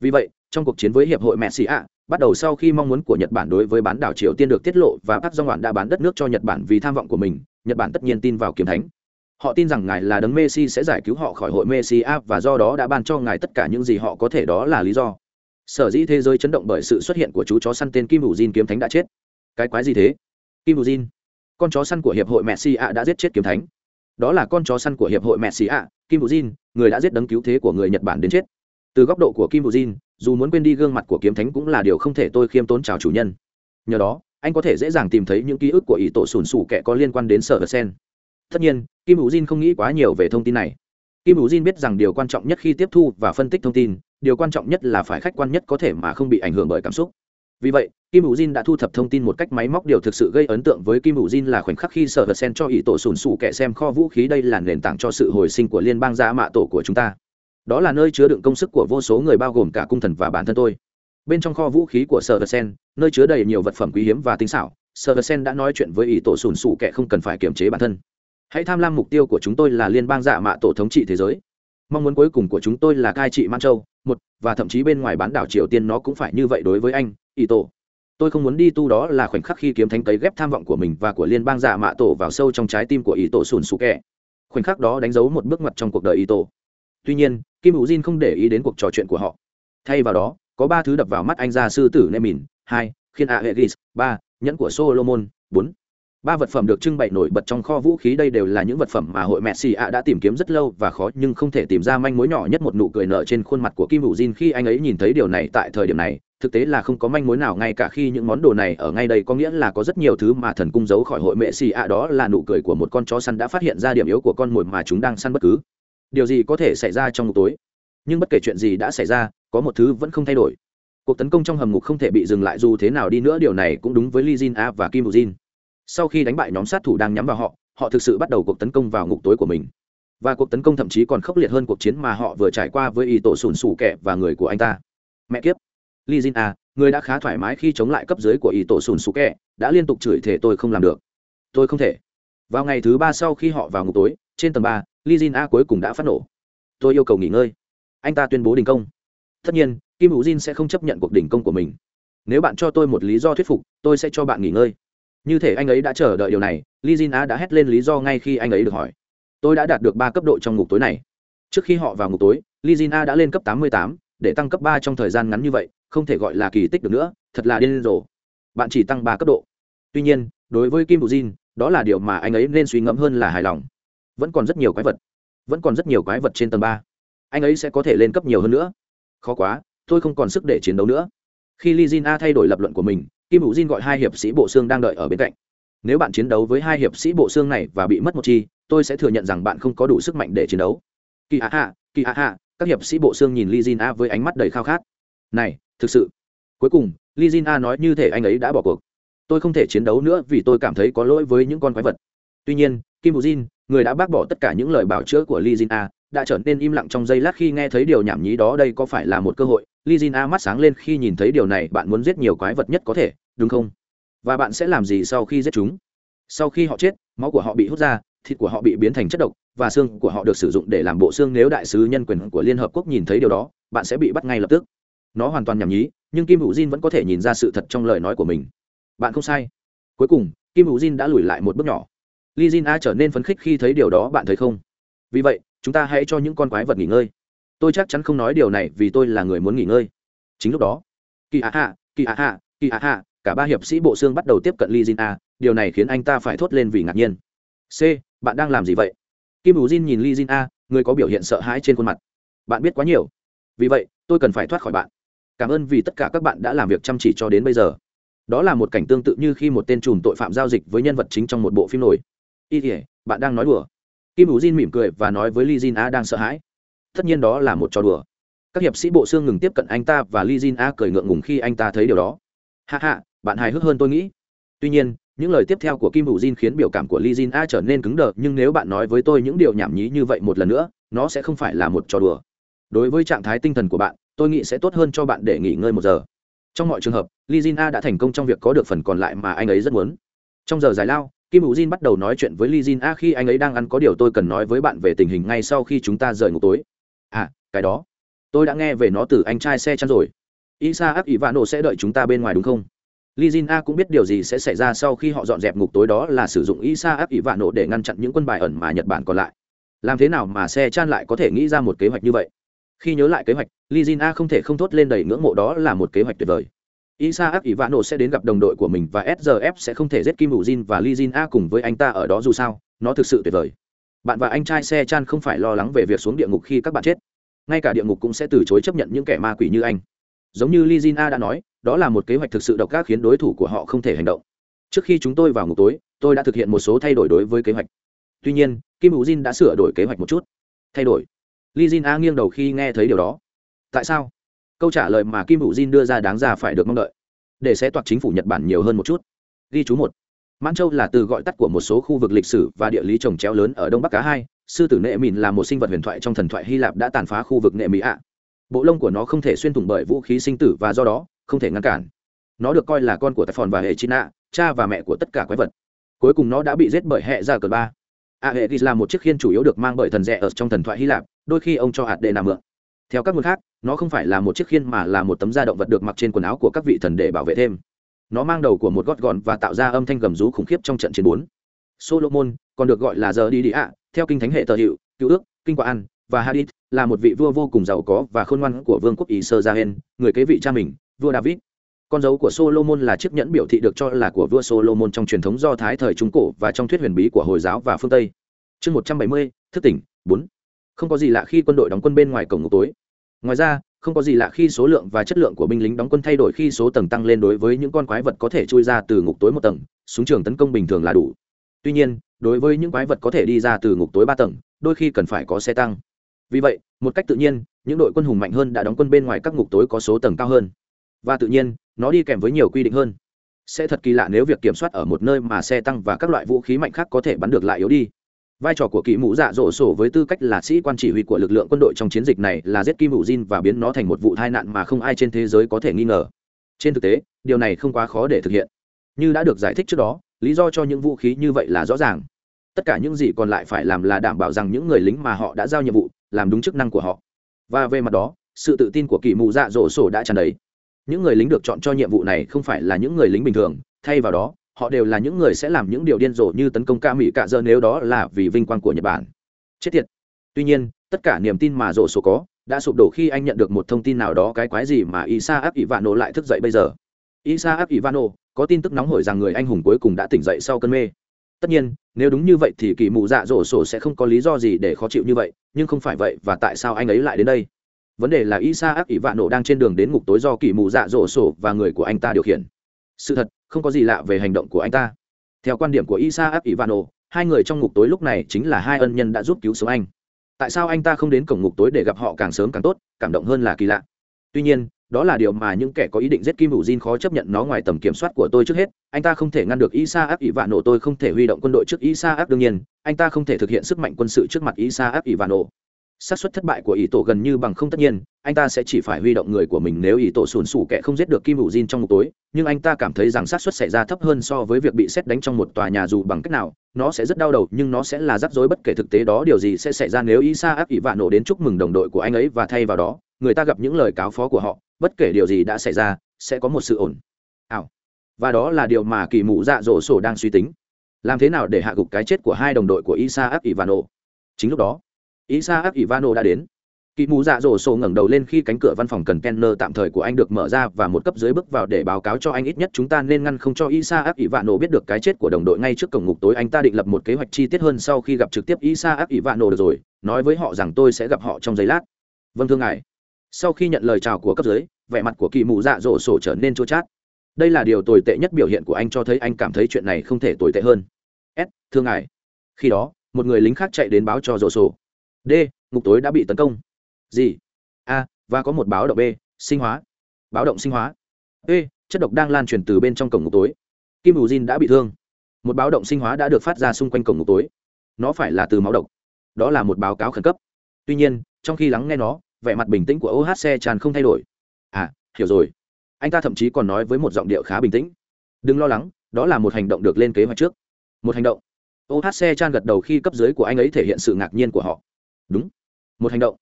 Vì vậy, trong cuộc chiến với hiệp hội Messi ạ, bắt đầu sau khi mong muốn của Nhật Bản đối với bán đảo Triều Tiên được tiết lộ và Park Jong-hwan đã bán đất nước cho Nhật Bản vì tham vọng của mình, Nhật Bản tất nhiên tin vào kiếm thánh. Họ tin rằng ngài là đấng Messi sẽ giải cứu họ khỏi hội Messi A và do đó đã ban cho ngài tất cả những gì họ có thể đó là lý do. Sở dĩ thế giới chấn động bởi sự xuất hiện của chú chó săn tên Kim Vũ Jin kiếm thánh đã chết. Cái quái gì thế? Kim Vũ Jin, con chó săn của hiệp hội Messi A đã giết chết kiếm thánh. Đó là con chó săn của hiệp hội Messi A, Kim Vũ Jin, người đã giết đấng cứu thế của người Nhật Bản đến chết. Từ góc độ của Kim bù Jin, dù muốn quên đi gương mặt của kiếm thánh cũng là điều không thể tôi khiêm tốn chào chủ nhân. Nhờ đó, anh có thể dễ dàng tìm thấy những ký ức của ý tổ sùn sủ kẻ có liên quan đến sở sen tất nhiên kim hữu jin không nghĩ quá nhiều về thông tin này. Kim hữu jin biết rằng điều quan trọng nhất khi tiếp thu và phân tích thông tin điều quan trọng nhất là phải khách quan nhất có thể mà không bị ảnh hưởng bởi cảm xúc. Vì vậy kim hữu jin đã thu thập thông tin một cách máy móc điều thực sự gây ấn tượng với kim hữu jin là khoảnh khắc khi sở vật sen cho ý tổ sùn sủ kẻ xem kho vũ khí đây là nền tảng cho sự hồi sinh của liên bang gia mạ tổ của chúng ta đó là nơi chứa đựng công sức của vô số người bao gồm cả cung thần và bản thân tôi. Bên trong kho vũ khí của sở sen nơi chứa đầy nhiều vật phẩm quý hiếm và tinh xảo sở sen đã nói chuyện với ý tổ sùn sủ kẻ không cần phải kiềm chế bản thân. Hãy tham lam mục tiêu của chúng tôi là liên bang dạ mạ tổ thống trị thế giới. Mong muốn cuối cùng của chúng tôi là cai trị man châu, một, và thậm chí bên ngoài bán đảo triều tiên nó cũng phải như vậy đối với anh, ý tổ. Tôi không muốn đi tu đó là khoảnh khắc khi kiếm thánh cấy ghép tham vọng của mình và của liên bang dạ mạ tổ vào sâu trong trái tim của ý tổ sùn sù kẹ khoảnh khắc đó đánh dấu một bước ngoặt trong cuộc đời ý tổ tuy nhiên, kim hữu jin không để ý đến cuộc trò chuyện của họ. Thay vào đó, có ba thứ đập vào mắt anh ra sư tử nem mìn hai, khiên a hệ ghis ba, nhẫn của solomon, bốn. Ba vật phẩm được trưng bày nổi bật trong kho vũ khí đây đều là những vật phẩm mà hội messi ạ đã tìm kiếm rất lâu và khó nhưng không thể tìm ra manh mối nhỏ nhất một nụ cười nở trên khuôn mặt của kim hữu jin khi anh ấy nhìn thấy điều này tại thời điểm này. Thực tế là không có manh mối nào ngay cả khi những món đồ này ở ngay đây có nghĩa là có rất nhiều thứ mà thần cung giấu khỏi hội mẹ xì ạ. Đó là nụ cười của một con chó săn đã phát hiện ra điểm yếu của con mồi mà chúng đang săn bất cứ điều gì có thể xảy ra trong ngục tối? Nhưng bất kể chuyện gì đã xảy ra có một thứ vẫn không thay đổi. Cuộc tấn công trong hầm ngục không thể bị dừng lại dù thế nào đi nữa điều này cũng đúng với Lee Jin A và Kim Woo Jin. Sau khi đánh bại nhóm sát thủ đang nhắm vào họ họ thực sự bắt đầu cuộc tấn công vào ngục tối của mình. Và cuộc tấn công thậm chí còn khốc liệt hơn cuộc chiến mà họ vừa trải qua với y tổ sùn sù kẻ và người của anh ta. Mẹ kiếp! Lee jin a người đã khá thoải mái khi chống lại cấp dưới của y tổ sùn sù kẻ, đã liên tục chửi thể tôi không làm được. Tôi không thể. Vào ngày thứ ba sau khi họ vào ngục tối trên tầng ba li jin a cuối cùng đã phát nổ. Tôi yêu cầu nghỉ ngơi. Anh ta tuyên bố đình công. Tất nhiên kim hữu jin sẽ không chấp nhận cuộc đình công của mình. Nếu bạn cho tôi một lý do thuyết phục tôi sẽ cho bạn nghỉ ngơi. Như thể anh ấy đã chờ đợi điều này li jin a đã hét lên lý do ngay khi anh ấy được hỏi. Tôi đã đạt được ba cấp độ trong ngục tối này. Trước khi họ vào ngục tối lizina đã lên cấp 88, để tăng cấp ba trong thời gian ngắn như vậy không thể gọi là kỳ tích được nữa thật là điên rồ. Bạn chỉ tăng ba cấp độ. Tuy nhiên đối với kim bù jin đó là điều mà anh ấy nên suy ngẫm hơn là hài lòng vẫn còn rất nhiều quái vật, vẫn còn rất nhiều quái vật trên tầng ba. Anh ấy sẽ có thể lên cấp nhiều hơn nữa. Khó quá, tôi không còn sức để chiến đấu nữa. Khi li jin a thay đổi lập luận của mình, kim hữu jin gọi hai hiệp sĩ bộ xương đang đợi ở bên cạnh. Nếu bạn chiến đấu với hai hiệp sĩ bộ xương này và bị mất một chi, tôi sẽ thừa nhận rằng bạn không có đủ sức mạnh để chiến đấu. Kỳ hạ hạ kỳ hạ hạ các hiệp sĩ bộ xương nhìn li jin a với ánh mắt đầy khao khát. Này, thực sự. Cuối cùng li jin a nói như thể anh ấy đã bỏ cuộc. Tôi không thể chiến đấu nữa vì tôi cảm thấy có lỗi với những con quái vật. Tuy nhiên, kim hữu jin người đã bác bỏ tất cả những lời bảo chữa của li jin a đã trở nên im lặng trong giây lát khi nghe thấy điều nhảm nhí đó. Đây có phải là một cơ hội? Li jin a mắt sáng lên khi nhìn thấy điều này. Bạn muốn giết nhiều quái vật nhất có thể, đúng không? Và bạn sẽ làm gì sau khi giết chúng? Sau khi họ chết, máu của họ bị hút ra, thịt của họ bị biến thành chất độc, và xương của họ được sử dụng để làm bộ xương. Nếu đại sứ nhân quyền của liên hợp quốc nhìn thấy điều đó, bạn sẽ bị bắt ngay lập tức. Nó hoàn toàn nhảm nhí, nhưng kim hữu jin vẫn có thể nhìn ra sự thật trong lời nói của mình. Bạn không sai. Cuối cùng, kim hữu jin đã lùi lại một bước nhỏ li jin a trở nên phấn khích khi thấy điều đó, bạn thấy không? Vì vậy, chúng ta hãy cho những con quái vật nghỉ ngơi. Tôi chắc chắn không nói điều này vì tôi là người muốn nghỉ ngơi. Chính lúc đó, kỳ hạ hạ kỳ hạ hạ kỳ hạ hạ cả ba hiệp sĩ bộ xương bắt đầu tiếp cận li jin a. Điều này khiến anh ta phải thốt lên vì ngạc nhiên. C, bạn đang làm gì vậy? Kim bù jin nhìn li jin a, người có biểu hiện sợ hãi trên khuôn mặt. Bạn biết quá nhiều. Vì vậy, tôi cần phải thoát khỏi bạn. Cảm ơn vì tất cả các bạn đã làm việc chăm chỉ cho đến bây giờ. Đó là một cảnh tương tự như khi một tên trùm tội phạm giao dịch với nhân vật chính trong một bộ phim nổi y thể bạn đang nói đùa. Kim bù jin mỉm cười và nói với li jin a đang sợ hãi. Tất nhiên đó là một trò đùa. Các hiệp sĩ bộ xương ngừng tiếp cận anh ta và li jin a cười ngượng ngùng khi anh ta thấy điều đó. Hạ hạ bạn hài hước hơn tôi nghĩ. Tuy nhiên, những lời tiếp theo của kim hữu jin khiến biểu cảm của li jin a trở nên cứng đờ, nhưng nếu bạn nói với tôi những điều nhảm nhí như vậy một lần nữa, nó sẽ không phải là một trò đùa. Đối với trạng thái tinh thần của bạn, tôi nghĩ sẽ tốt hơn cho bạn để nghỉ ngơi một giờ. Trong mọi trường hợp, li jin a đã thành công trong việc có được phần còn lại mà anh ấy rất muốn. Trong giờ giải lao kim hữu jin bắt đầu nói chuyện với li jin a khi anh ấy đang ăn có điều tôi cần nói với bạn về tình hình ngay sau khi chúng ta rời ngủ tối à cái đó tôi đã nghe về nó từ anh trai xe chăn rồi isa áp ivano sẽ đợi chúng ta bên ngoài đúng không Li Jin A cũng biết điều gì sẽ xảy ra sau khi họ dọn dẹp ngục tối đó là sử dụng Isa áp ỷ vạn để ngăn chặn những quân bài ẩn mà Nhật Bản còn lại. Làm thế nào mà xe chan lại có thể nghĩ ra một kế hoạch như vậy? Khi nhớ lại kế hoạch, Li Jin A không thể không thốt lên đầy ngưỡng mộ đó là một kế hoạch tuyệt vời. Isa áp vạn nổ sẽ đến gặp đồng đội của mình và SRF sẽ không thể giết Kim Vũ Jin và Li Jin A cùng với anh ta ở đó dù sao, nó thực sự tuyệt vời. Bạn và anh trai xe chan không phải lo lắng về việc xuống địa ngục khi các bạn chết. Ngay cả địa ngục cũng sẽ từ chối chấp nhận những kẻ ma quỷ như anh. Giống như li jin a đã nói đó là một kế hoạch thực sự độc ác khiến đối thủ của họ không thể hành động. Trước khi chúng tôi vào ngục tối tôi đã thực hiện một số thay đổi đối với kế hoạch. Tuy nhiên kim hữu jin đã sửa đổi kế hoạch một chút. Thay đổi. Li jin a nghiêng đầu khi nghe thấy điều đó. Tại sao? Câu trả lời mà kim hữu jin đưa ra đáng ra phải được mong đợi. Để sẽ toạc chính phủ nhật bản nhiều hơn một chút. Ghi chú một. Mãn châu là từ gọi tắt của một số khu vực lịch sử và địa lý trồng chéo lớn ở đông bắc cá hai. Sư tử nệ mìn là một sinh vật huyền thoại trong thần thoại hy lạp đã tàn phá khu vực nệ mỹ ạ. Bộ lông của nó không thể xuyên thủng bởi vũ khí sinh tử và do đó, không thể ngăn cản. Nó được coi là con của tài phòn và hệ china cha và mẹ của tất cả quái vật. Cuối cùng nó đã bị giết bởi hệ gia cờ ba. A hệ là một chiếc khiên chủ yếu được mang bởi thần rẽ ở trong thần thoại hy lạp, đôi khi ông cho hạt đệ nằm mượn theo các nguồn khác, nó không phải là một chiếc khiên mà là một tấm da động vật được mặc trên quần áo của các vị thần để bảo vệ thêm. Nó mang đầu của một gót gọn và tạo ra âm thanh gầm rú khủng khiếp trong trận chiến bốn. Solomon, còn được gọi là giờ đi đi ạ theo kinh thánh hệ tờ hiệu, cứu ước, kinh quả an và hadith, là một vị vua vô cùng giàu có và khôn ngoan của vương quốc ý sơ gia người kế vị cha mình, vua david. Con dấu của solomon là chiếc nhẫn biểu thị được cho là của vua solomon trong truyền thống do thái thời trung cổ và trong thuyết huyền bí của hồi giáo và phương tây. Chương một trăm bảy mươi, thức tỉnh, bốn không có gì lạ khi quân đội đóng quân bên ngoài cổng ngục tối. Ngoài ra, không có gì lạ khi số lượng và chất lượng của binh lính đóng quân thay đổi khi số tầng tăng lên đối với những con quái vật có thể chui ra từ ngục tối một tầng, súng trường tấn công bình thường là đủ. Tuy nhiên, đối với những quái vật có thể đi ra từ ngục tối ba tầng, đôi khi cần phải có xe tăng. Vì vậy, một cách tự nhiên, những đội quân hùng mạnh hơn đã đóng quân bên ngoài các ngục tối có số tầng cao hơn. Và tự nhiên, nó đi kèm với nhiều quy định hơn. Sẽ thật kỳ lạ nếu việc kiểm soát ở một nơi mà xe tăng và các loại vũ khí mạnh khác có thể bắn được lại yếu đi vai trò của kỵ mũ dạ dỗ sổ với tư cách là sĩ quan chỉ huy của lực lượng quân đội trong chiến dịch này là giết kim mũ jin và biến nó thành một vụ tai nạn mà không ai trên thế giới có thể nghi ngờ. Trên thực tế, điều này không quá khó để thực hiện. Như đã được giải thích trước đó, lý do cho những vũ khí như vậy là rõ ràng. Tất cả những gì còn lại phải làm là đảm bảo rằng những người lính mà họ đã giao nhiệm vụ, làm đúng chức năng của họ. Và về mặt đó, sự tự tin của kỳ mũ dạ dỗ sổ đã tràn đầy. Những người lính được chọn cho nhiệm vụ này không phải là những người lính bình thường, thay vào đó họ đều là những người sẽ làm những điều điên rồ như tấn công ca mỹ cạ dơ nếu đó là vì vinh quang của nhật bản chết tiệt tuy nhiên tất cả niềm tin mà rổ số có đã sụp đổ khi anh nhận được một thông tin nào đó cái quái gì mà Isa Isaac Ivano lại thức dậy bây giờ. Isa Isaac Ivano có tin tức nóng hổi rằng người anh hùng cuối cùng đã tỉnh dậy sau cơn mê. Tất nhiên, nếu đúng như vậy thì kỳ mụ dạ rổ sổ sẽ không có lý do gì để khó chịu như vậy, nhưng không phải vậy và tại sao anh ấy lại đến đây? Vấn đề là Isa Abi Vano đang trên đường đến ngục tối do kỳ mụ dạ rổ sổ và người của anh ta điều khiển. Sự thật, không có gì lạ về hành động của anh ta. Theo quan điểm của Isaac Ivano, hai người trong ngục tối lúc này chính là hai ân nhân đã giúp cứu sống anh. Tại sao anh ta không đến cổng ngục tối để gặp họ càng sớm càng tốt cảm động hơn là kỳ lạ. Tuy nhiên đó là điều mà những kẻ có ý định giết kim hữu Jin khó chấp nhận nó ngoài tầm kiểm soát của tôi trước hết. Anh ta không thể ngăn được isa áp ỷ vạn nổ tôi không thể huy động quân đội trước isa áp đương nhiên anh ta không thể thực hiện sức mạnh quân sự trước mặt isa áp ỷ vạn nổ xác suất thất bại của ý tổ gần như bằng không tất nhiên, anh ta sẽ chỉ phải huy động người của mình nếu ý tổ sùn sủ kẻ không giết được kim hữu diên trong một tối, nhưng anh ta cảm thấy rằng xác suất xảy ra thấp hơn so với việc bị xét đánh trong một tòa nhà dù bằng cách nào, nó sẽ rất đau đầu, nhưng nó sẽ là rắc rối bất kể thực tế đó, điều gì sẽ xảy ra nếu isa áp ỷ vạ nổ đến chúc mừng đồng đội của anh ấy và thay vào đó, người ta gặp những lời cáo phó của họ, bất kể điều gì đã xảy ra, sẽ có một sự ổn. Ảo. Và đó là điều mà kỳ mụ dạ dỗ sổ đang suy tính. Làm thế nào để hạ gục cái chết của hai đồng đội của isa áp ivano chính lúc đó ý sa ác ivano đã đến. Kỳ mù dạ dỗ sổ ngẩng đầu lên khi cánh cửa văn phòng cần kenner tạm thời của anh được mở ra và một cấp dưới bước vào để báo cáo cho anh ít nhất chúng ta nên ngăn không cho isa áp ivano biết được cái chết của đồng đội ngay trước cổng ngục tối. Anh ta định lập một kế hoạch chi tiết hơn sau khi gặp trực tiếp isa áp ivano được rồi, nói với họ rằng tôi sẽ gặp họ trong giây lát. Vâng thưa ngài. Sau khi nhận lời chào của cấp dưới, vẻ mặt của kỳ mù dạ dỗ sổ trở nên chua chát. Đây là điều tồi tệ nhất biểu hiện của anh cho thấy anh cảm thấy chuyện này không thể tồi tệ hơn. S, thưa ngài. Khi đó, một người lính khác chạy đến báo cho rổ sổ d, ngục tối đã bị tấn công. Gì a, và có một báo động b, sinh hóa. Báo động sinh hóa. E chất độc đang lan truyền từ bên trong cổng ngục tối. Kim bù jin đã bị thương. Một báo động sinh hóa đã được phát ra xung quanh cổng ngục tối. Nó phải là từ máu độc. Đó là một báo cáo khẩn cấp. Tuy nhiên, trong khi lắng nghe nó, vẻ mặt bình tĩnh của ohc tràn không thay đổi. À hiểu rồi. Anh ta thậm chí còn nói với một giọng điệu khá bình tĩnh. Đừng lo lắng, đó là một hành động được lên kế hoạch trước. Một hành động. Ohc chan gật đầu khi cấp dưới của anh ấy thể hiện sự ngạc nhiên của họ đúng. Một hành động.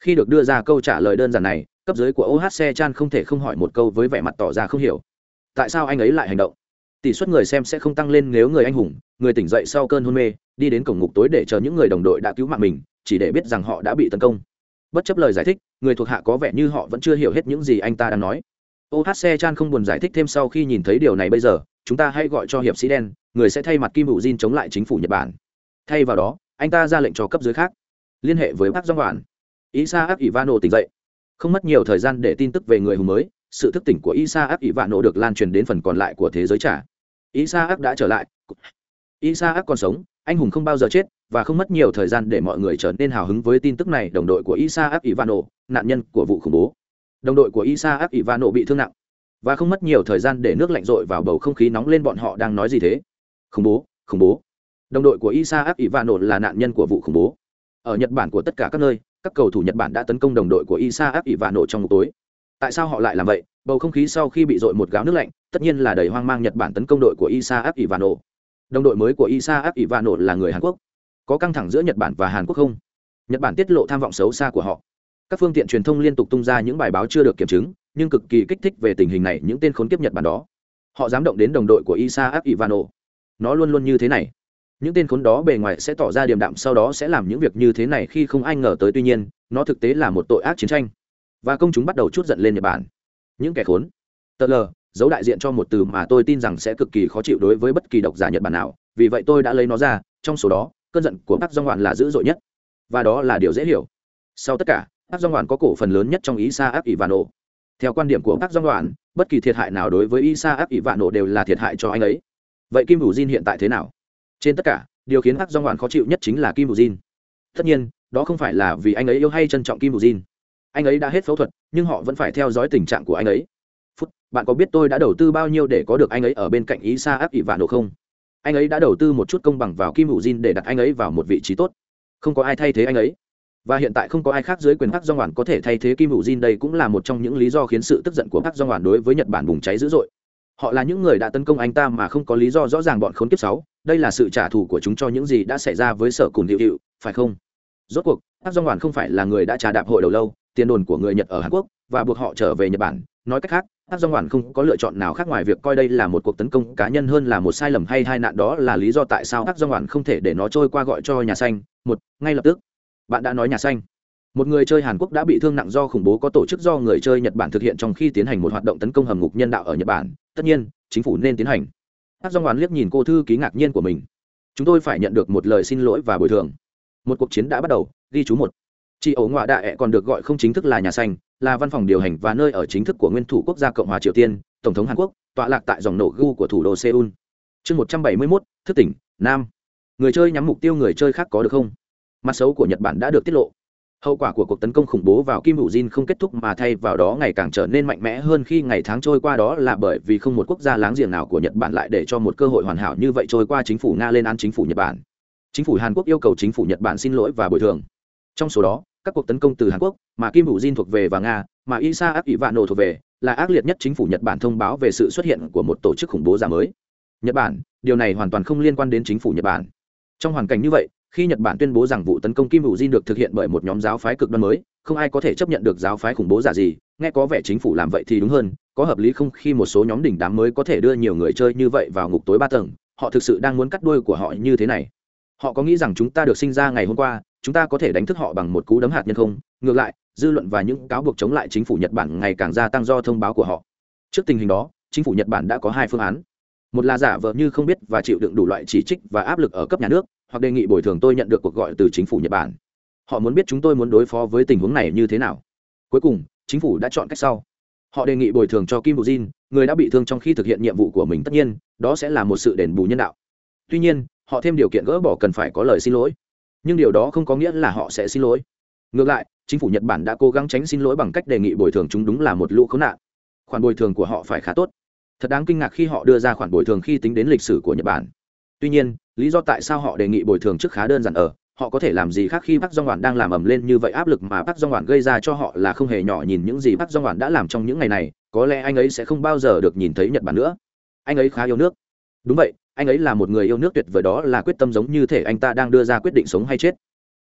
Khi được đưa ra câu trả lời đơn giản này, cấp dưới của ohc chan không thể không hỏi một câu với vẻ mặt tỏ ra không hiểu. Tại sao anh ấy lại hành động? Tỷ suất người xem sẽ không tăng lên nếu người anh hùng, người tỉnh dậy sau cơn hôn mê, đi đến cổng ngục tối để chờ những người đồng đội đã cứu mạng mình, chỉ để biết rằng họ đã bị tấn công. Bất chấp lời giải thích, người thuộc hạ có vẻ như họ vẫn chưa hiểu hết những gì anh ta đang nói. Ohc chan không buồn giải thích thêm sau khi nhìn thấy điều này bây giờ, chúng ta hãy gọi cho hiệp sĩ đen, người sẽ thay mặt kim hữu jin chống lại chính phủ nhật bản. Thay vào đó, anh ta ra lệnh cho cấp dưới khác liên hệ với bác dong đoàn isaac ivano tỉnh dậy. Không mất nhiều thời gian để tin tức về người hùng mới, sự thức tỉnh của isaac ivano được lan truyền đến phần còn lại của thế giới trả isaac đã trở lại. Isaac còn sống, anh hùng không bao giờ chết, và không mất nhiều thời gian để mọi người trở nên hào hứng với tin tức này, đồng đội của isaac ivano, nạn nhân của vụ khủng bố. Đồng đội của isaac ivano bị thương nặng, và không mất nhiều thời gian để nước lạnh rội vào bầu không khí nóng lên bọn họ đang nói gì thế. Khủng bố khủng bố. Đồng đội của isaac ivano là nạn nhân của vụ khủng bố ở nhật bản của tất cả các nơi, các cầu thủ nhật bản đã tấn công đồng đội của isaac ivano trong một tối. Tại sao họ lại làm vậy? Bầu không khí sau khi bị dội một gáo nước lạnh, tất nhiên là đầy hoang mang nhật bản tấn công đội của isaac ivano đồng đội mới của isaac ivano là người hàn quốc. Có căng thẳng giữa nhật bản và hàn quốc không? Nhật bản tiết lộ tham vọng xấu xa của họ. Các phương tiện truyền thông liên tục tung ra những bài báo chưa được kiểm chứng, nhưng cực kỳ kích thích về tình hình này những tên khốn kiếp nhật bản đó. Họ dám động đến đồng đội của isaac ivano nó luôn luôn như thế này những tên khốn đó bề ngoài sẽ tỏ ra điềm đạm, sau đó sẽ làm những việc như thế này khi không ai ngờ tới. Tuy nhiên, nó thực tế là một tội ác chiến tranh. Và công chúng bắt đầu chút giận lên nhật bản. Những kẻ khốn. Tờ lờ, giấu đại diện cho một từ mà tôi tin rằng sẽ cực kỳ khó chịu đối với bất kỳ độc giả nhật bản nào. Vì vậy tôi đã lấy nó ra, trong số đó, cơn giận của bác dong hoàn là dữ dội nhất. Và đó là điều dễ hiểu. Sau tất cả bác dong hoàn có cổ phần lớn nhất trong isa áp ivano theo quan điểm của bác dong hoàn bất kỳ thiệt hại nào đối với isa áp ivano đều là thiệt hại cho anh ấy. Vậy kim hữu jin hiện tại thế nào? Trên tất cả điều khiến hắc dong hoàn khó chịu nhất chính là kim bù jin tất nhiên đó không phải là vì anh ấy yêu hay trân trọng kim bù jin anh ấy đã hết phẫu thuật nhưng họ vẫn phải theo dõi tình trạng của anh ấy. Phút bạn có biết tôi đã đầu tư bao nhiêu để có được anh ấy ở bên cạnh ý xa áp ỷ vạn độ không? Anh ấy đã đầu tư một chút công bằng vào kim bù jin để đặt anh ấy vào một vị trí tốt. Không có ai thay thế anh ấy. Và hiện tại không có ai khác dưới quyền Park Jong-hoàn có thể thay thế Kim bù Jin đây cũng là một trong những lý do khiến sự tức giận của Park Jong-hoàn đối với Nhật Bản bùng cháy dữ dội. Họ là những người đã tấn công anh ta mà không có lý do rõ ràng bọn khốn kiếp sáu, đây là sự trả thù của chúng cho những gì đã xảy ra với Sở Cùn hiệu hiệu phải không? Rốt cuộc, Park Jong Hwan không phải là người đã trà đạp hội đầu lâu, tiền đồn của người Nhật ở Hàn Quốc và buộc họ trở về Nhật Bản, nói cách khác, Park Jong Hwan không có lựa chọn nào khác ngoài việc coi đây là một cuộc tấn công cá nhân hơn là một sai lầm hay hai nạn. Đó là lý do tại sao Park Jong Hwan không thể để nó trôi qua gọi cho nhà xanh, một, ngay lập tức. Bạn đã nói nhà xanh. Một người chơi hàn quốc đã bị thương nặng do khủng bố có tổ chức do người chơi nhật bản thực hiện trong khi tiến hành một hoạt động tấn công hầm ngục nhân đạo ở nhật bản. Tất nhiên chính phủ nên tiến hành hát dong oán liếc nhìn cô thư ký ngạc nhiên của mình. Chúng tôi phải nhận được một lời xin lỗi và bồi thường. Một cuộc chiến đã bắt đầu, ghi chú một. Chị ổ ngoại đại còn được gọi không chính thức là nhà xanh, là văn phòng điều hành và nơi ở chính thức của nguyên thủ quốc gia cộng hòa triều tiên, tổng thống hàn quốc, tọa lạc tại dòng nổ gu của thủ đô seoul. Chương một trăm bảy mươi mốt, thức tỉnh, nam. Người chơi nhắm mục tiêu người chơi khác có được không? Mặt xấu của nhật bản đã được tiết lộ hậu quả của cuộc tấn công khủng bố vào kim hữu jin không kết thúc mà thay vào đó ngày càng trở nên mạnh mẽ hơn khi ngày tháng trôi qua đó là bởi vì không một quốc gia láng giềng nào của nhật bản lại để cho một cơ hội hoàn hảo như vậy trôi qua chính phủ nga lên án chính phủ nhật bản. Chính phủ hàn quốc yêu cầu chính phủ nhật bản xin lỗi và bồi thường. Trong số đó, các cuộc tấn công từ hàn quốc mà kim hữu jin thuộc về và nga mà isa áp ỷ vạn nổ thuộc về là ác liệt nhất chính phủ nhật bản thông báo về sự xuất hiện của một tổ chức khủng bố giả mới. Nhật bản, điều này hoàn toàn không liên quan đến chính phủ nhật bản. Trong hoàn cảnh như vậy khi nhật bản tuyên bố rằng vụ tấn công kim hữu di được thực hiện bởi một nhóm giáo phái cực đoan mới, không ai có thể chấp nhận được giáo phái khủng bố giả gì, nghe có vẻ chính phủ làm vậy thì đúng hơn, có hợp lý không khi một số nhóm đỉnh đám mới có thể đưa nhiều người chơi như vậy vào ngục tối ba tầng, họ thực sự đang muốn cắt đuôi của họ như thế này. Họ có nghĩ rằng chúng ta được sinh ra ngày hôm qua, chúng ta có thể đánh thức họ bằng một cú đấm hạt nhân không? Ngược lại, dư luận và những cáo buộc chống lại chính phủ nhật bản ngày càng gia tăng do thông báo của họ. Trước tình hình đó, chính phủ nhật bản đã có hai phương án. Một là giả vờ như không biết và chịu đựng đủ loại chỉ trích và áp lực ở cấp nhà nước hoặc đề nghị bồi thường tôi nhận được cuộc gọi từ chính phủ nhật bản. Họ muốn biết chúng tôi muốn đối phó với tình huống này như thế nào. Cuối cùng, chính phủ đã chọn cách sau. Họ đề nghị bồi thường cho kim bù jin, người đã bị thương trong khi thực hiện nhiệm vụ của mình. Tất nhiên, đó sẽ là một sự đền bù nhân đạo. Tuy nhiên, họ thêm điều kiện gỡ bỏ cần phải có lời xin lỗi. Nhưng điều đó không có nghĩa là họ sẽ xin lỗi. Ngược lại, chính phủ nhật bản đã cố gắng tránh xin lỗi bằng cách đề nghị bồi thường chúng đúng là một lũ khốn nạn. Khoản bồi thường của họ phải khá tốt. Thật đáng kinh ngạc khi họ đưa ra khoản bồi thường khi tính đến lịch sử của nhật bản tuy nhiên, lý do tại sao họ đề nghị bồi thường trước khá đơn giản ở, họ có thể làm gì khác khi bác dong hoàn đang làm ầm lên như vậy áp lực mà bác dong hoàn gây ra cho họ là không hề nhỏ nhìn những gì bác dong hoàn đã làm trong những ngày này, có lẽ anh ấy sẽ không bao giờ được nhìn thấy nhật bản nữa. Anh ấy khá yêu nước. Đúng vậy, anh ấy là một người yêu nước tuyệt vời đó là quyết tâm giống như thể anh ta đang đưa ra quyết định sống hay chết.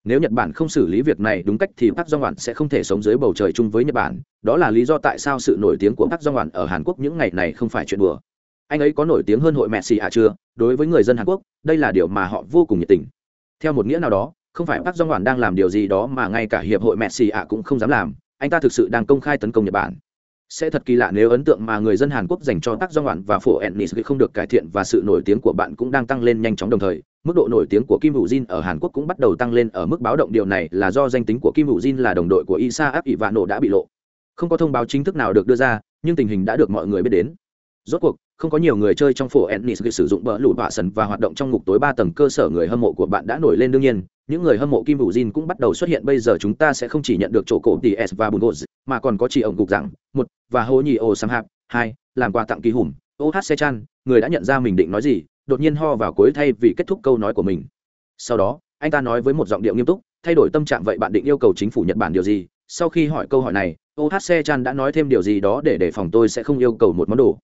Nếu nhật bản không xử lý việc này đúng cách thì park jong sẽ không thể sống dưới bầu trời chung với nhật bản. Đó là lý do tại sao sự nổi tiếng của park jong ở hàn quốc những ngày này không phải chuyện đùa anh ấy có nổi tiếng hơn hội mẹ xì à chưa đối với người dân hàn quốc đây là điều mà họ vô cùng nhiệt tình theo một nghĩa nào đó không phải park jong đang làm điều gì đó mà ngay cả hiệp hội mẹ xì à cũng không dám làm anh ta thực sự đang công khai tấn công nhật bản sẽ thật kỳ lạ nếu ấn tượng mà người dân Hàn Quốc dành cho tác do ngoạn và phổ Ennis không được cải thiện và sự nổi tiếng của bạn cũng đang tăng lên nhanh chóng đồng thời. Mức độ nổi tiếng của Kim Hữu Jin ở Hàn Quốc cũng bắt đầu tăng lên ở mức báo động điều này là do danh tính của Kim Hữu Jin là đồng đội của Isa Áp nổ đã bị lộ. Không có thông báo chính thức nào được đưa ra, nhưng tình hình đã được mọi người biết đến. Rốt cuộc, không có nhiều người chơi trong phổ Ennis sử dụng bờ lụt vạ sần và hoạt động trong ngục tối ba tầng cơ sở người hâm mộ của bạn đã nổi lên đương nhiên, những người hâm mộ Kim Vũ Jin cũng bắt đầu xuất hiện bây giờ chúng ta sẽ không chỉ nhận được chỗ cổ TS và Bungos, mà còn có chỉ ổng gục rằng, một và hô Nhị Ô Sam Hạp, hai, làm quà tặng kỳ hùng, OHC Chan, người đã nhận ra mình định nói gì, đột nhiên ho vào cuối thay vì kết thúc câu nói của mình. Sau đó, anh ta nói với một giọng điệu nghiêm túc, thay đổi tâm trạng vậy bạn định yêu cầu chính phủ Nhật Bản điều gì? Sau khi hỏi câu hỏi này, OHC Chan đã nói thêm điều gì đó để đề phòng tôi sẽ không yêu cầu một món đồ.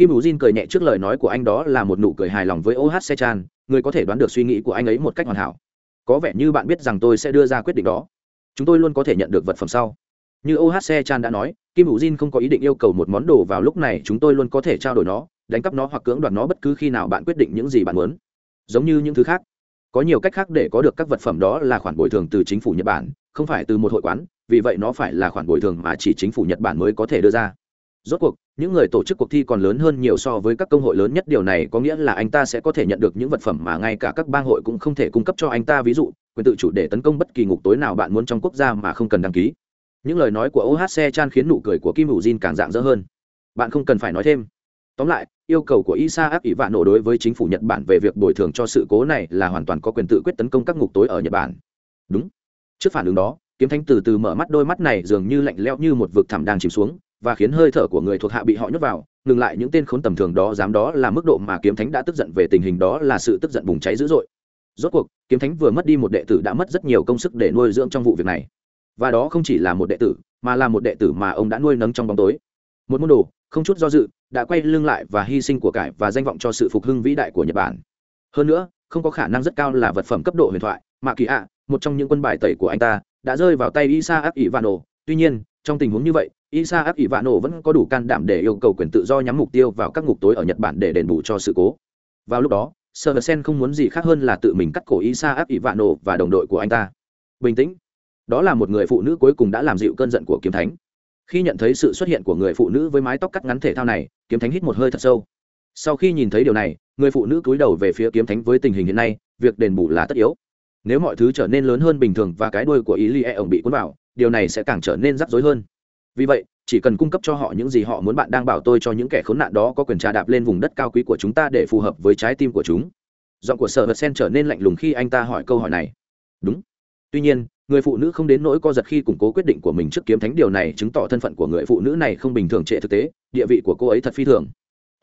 Kim Vũ Jin cười nhẹ trước lời nói của anh đó là một nụ cười hài lòng với OHC Chan, người có thể đoán được suy nghĩ của anh ấy một cách hoàn hảo. Có vẻ như bạn biết rằng tôi sẽ đưa ra quyết định đó. Chúng tôi luôn có thể nhận được vật phẩm sau. Như ohc chan đã nói kim hữu jin không có ý định yêu cầu một món đồ vào lúc này chúng tôi luôn có thể trao đổi nó đánh cắp nó hoặc cưỡng đoạt nó bất cứ khi nào bạn quyết định những gì bạn muốn. Giống như những thứ khác. Có nhiều cách khác để có được các vật phẩm đó là khoản bồi thường từ chính phủ nhật bản không phải từ một hội quán vì vậy nó phải là khoản bồi thường mà chỉ chính phủ nhật bản mới có thể đưa ra rốt cuộc, những người tổ chức cuộc thi còn lớn hơn nhiều so với các công hội lớn nhất. Điều này có nghĩa là anh ta sẽ có thể nhận được những vật phẩm mà ngay cả các bang hội cũng không thể cung cấp cho anh ta. Ví dụ, quyền tự chủ để tấn công bất kỳ ngục tối nào bạn muốn trong quốc gia mà không cần đăng ký. Những lời nói của ohc chan khiến nụ cười của kim hữu jin càng dạng dỡ hơn. Bạn không cần phải nói thêm. Tóm lại, yêu cầu của isa áp ỷ vạn nổ đối với chính phủ nhật bản về việc bồi thường cho sự cố này là hoàn toàn có quyền tự quyết tấn công các ngục tối ở nhật bản. Đúng. Trước phản ứng đó, kiếm thánh từ từ mở mắt, đôi mắt này dường như lạnh lẽo như một vực thẳm đang chìm xuống và khiến hơi thở của người thuộc hạ bị họ nhốt vào, ngừng lại những tên khốn tầm thường đó, dám đó là mức độ mà kiếm thánh đã tức giận về tình hình đó là sự tức giận bùng cháy dữ dội. Rốt cuộc, kiếm thánh vừa mất đi một đệ tử đã mất rất nhiều công sức để nuôi dưỡng trong vụ việc này. Và đó không chỉ là một đệ tử, mà là một đệ tử mà ông đã nuôi nấng trong bóng tối. Một môn đồ, không chút do dự, đã quay lưng lại và hy sinh của cải và danh vọng cho sự phục hưng vĩ đại của nhật bản. Hơn nữa, không có khả năng rất cao là vật phẩm cấp độ huyền thoại, mà kỳ ạ, một trong những quân bài tẩy của anh ta, đã rơi vào tay isa áp ivano tuy nhiên, trong tình huống như vậy isa áp ivano vẫn có đủ can đảm để yêu cầu quyền tự do nhắm mục tiêu vào các ngục tối ở nhật bản để đền bù cho sự cố. Vào lúc đó sơ sen không muốn gì khác hơn là tự mình cắt cổ isa áp ivano và đồng đội của anh ta. Bình tĩnh. Đó là một người phụ nữ cuối cùng đã làm dịu cơn giận của kiếm thánh. Khi nhận thấy sự xuất hiện của người phụ nữ với mái tóc cắt ngắn thể thao này, kiếm thánh hít một hơi thật sâu. Sau khi nhìn thấy điều này, người phụ nữ cúi đầu về phía kiếm thánh với tình hình hiện nay, việc đền bù là tất yếu. Nếu mọi thứ trở nên lớn hơn bình thường và cái đuôi của ý li e ổng bị cuốn vào, điều này sẽ càng trở nên rắc rối hơn vì vậy, chỉ cần cung cấp cho họ những gì họ muốn bạn đang bảo tôi cho những kẻ khốn nạn đó có quyền trà đạp lên vùng đất cao quý của chúng ta để phù hợp với trái tim của chúng. Giọng của sở vật sen trở nên lạnh lùng khi anh ta hỏi câu hỏi này. Đúng. Tuy nhiên, người phụ nữ không đến nỗi co giật khi củng cố quyết định của mình trước kiếm thánh điều này chứng tỏ thân phận của người phụ nữ này không bình thường trệ thực tế, địa vị của cô ấy thật phi thường.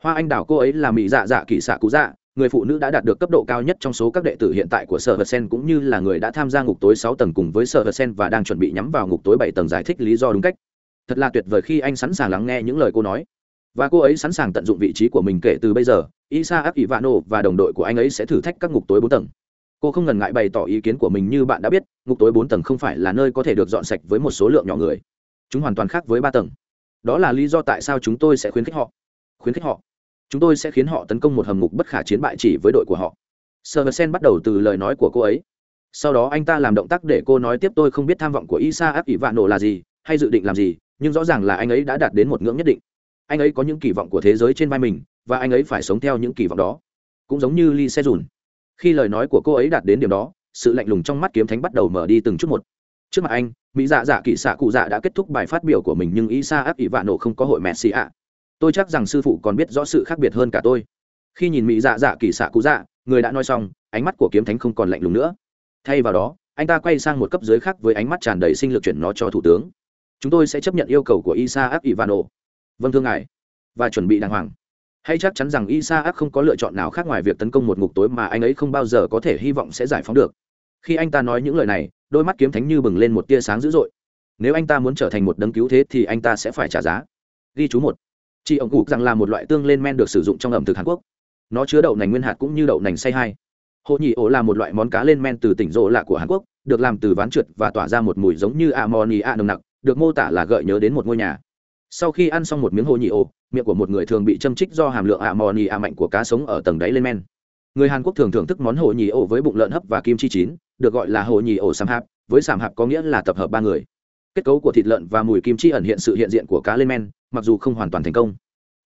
Hoa anh đào cô ấy là mỹ dạ dạ kỹ xạ cú dạ người phụ nữ đã đạt được cấp độ cao nhất trong số các đệ tử hiện tại của sở vật sen cũng như là người đã tham gia ngục tối sáu tầng cùng với sở vật sen và đang chuẩn bị nhắm vào ngục tối bảy tầng giải thích lý do đúng cách thật là tuyệt vời khi anh sẵn sàng lắng nghe những lời cô nói. Và cô ấy sẵn sàng tận dụng vị trí của mình kể từ bây giờ isa áp ivano và đồng đội của anh ấy sẽ thử thách các ngục tối bốn tầng. Cô không ngần ngại bày tỏ ý kiến của mình như bạn đã biết, ngục tối bốn tầng không phải là nơi có thể được dọn sạch với một số lượng nhỏ người. Chúng hoàn toàn khác với ba tầng. Đó là lý do tại sao chúng tôi sẽ khuyến khích họ. Khuyến khích họ. Chúng tôi sẽ khiến họ tấn công một hầm ngục bất khả chiến bại chỉ với đội của họ. Sơ sen bắt đầu từ lời nói của cô ấy. Sau đó anh ta làm động tác để cô nói tiếp, tôi không biết tham vọng của isa áp ỷ vạn nổ là gì, hay dự định làm gì nhưng rõ ràng là anh ấy đã đạt đến một ngưỡng nhất định. Anh ấy có những kỳ vọng của thế giới trên vai mình, và anh ấy phải sống theo những kỳ vọng đó. Cũng giống như lee se dùn khi lời nói của cô ấy đạt đến điểm đó, sự lạnh lùng trong mắt kiếm thánh bắt đầu mở đi từng chút một. Trước mặt anh, mỹ dạ dạ kỵ xạ cụ dạ đã kết thúc bài phát biểu của mình nhưng isa áp ỷ vạn nổ không có hội mẹ xì ạ. Tôi chắc rằng sư phụ còn biết rõ sự khác biệt hơn cả tôi. Khi nhìn mỹ dạ dạ kỵ xạ cụ dạ người đã nói xong, ánh mắt của kiếm thánh không còn lạnh lùng nữa. Thay vào đó, anh ta quay sang một cấp dưới khác với ánh mắt tràn đầy sinh lực chuyển nó cho thủ tướng chúng tôi sẽ chấp nhận yêu cầu của isa áp ivano. Vâng thưa ngài. Và chuẩn bị đàng hoàng. Hay chắc chắn rằng isa áp không có lựa chọn nào khác ngoài việc tấn công một ngục tối mà anh ấy không bao giờ có thể hy vọng sẽ giải phóng được. Khi anh ta nói những lời này, đôi mắt kiếm thánh như bừng lên một tia sáng dữ dội. Nếu anh ta muốn trở thành một đấng cứu thế thì anh ta sẽ phải trả giá. Ghi chú một. Chị ổng cụ rằng là một loại tương lên men được sử dụng trong ẩm thực hàn quốc. Nó chứa đậu nành nguyên hạt cũng như đậu nành say hai. Hộ nhị ổ là một loại món cá lên men từ tỉnh rộ lạ của hàn quốc, được làm từ ván trượt và tỏa ra một mùi giống như ammonia nồng nặc được mô tả là gợi nhớ đến một ngôi nhà. Sau khi ăn xong một miếng hồ nhị ô, miệng của một người thường bị châm trích do hàm lượng ạ mò nhì ạ mạnh của cá sống ở tầng đáy lên men. Người hàn quốc thường thưởng thức món hồ nhì ô với bụng lợn hấp và kim chi chín, được gọi là hồ nhì ô sam hạp, với sàm hạp có nghĩa là tập hợp ba người. Kết cấu của thịt lợn và mùi kim chi ẩn hiện sự hiện diện của cá lên men, mặc dù không hoàn toàn thành công.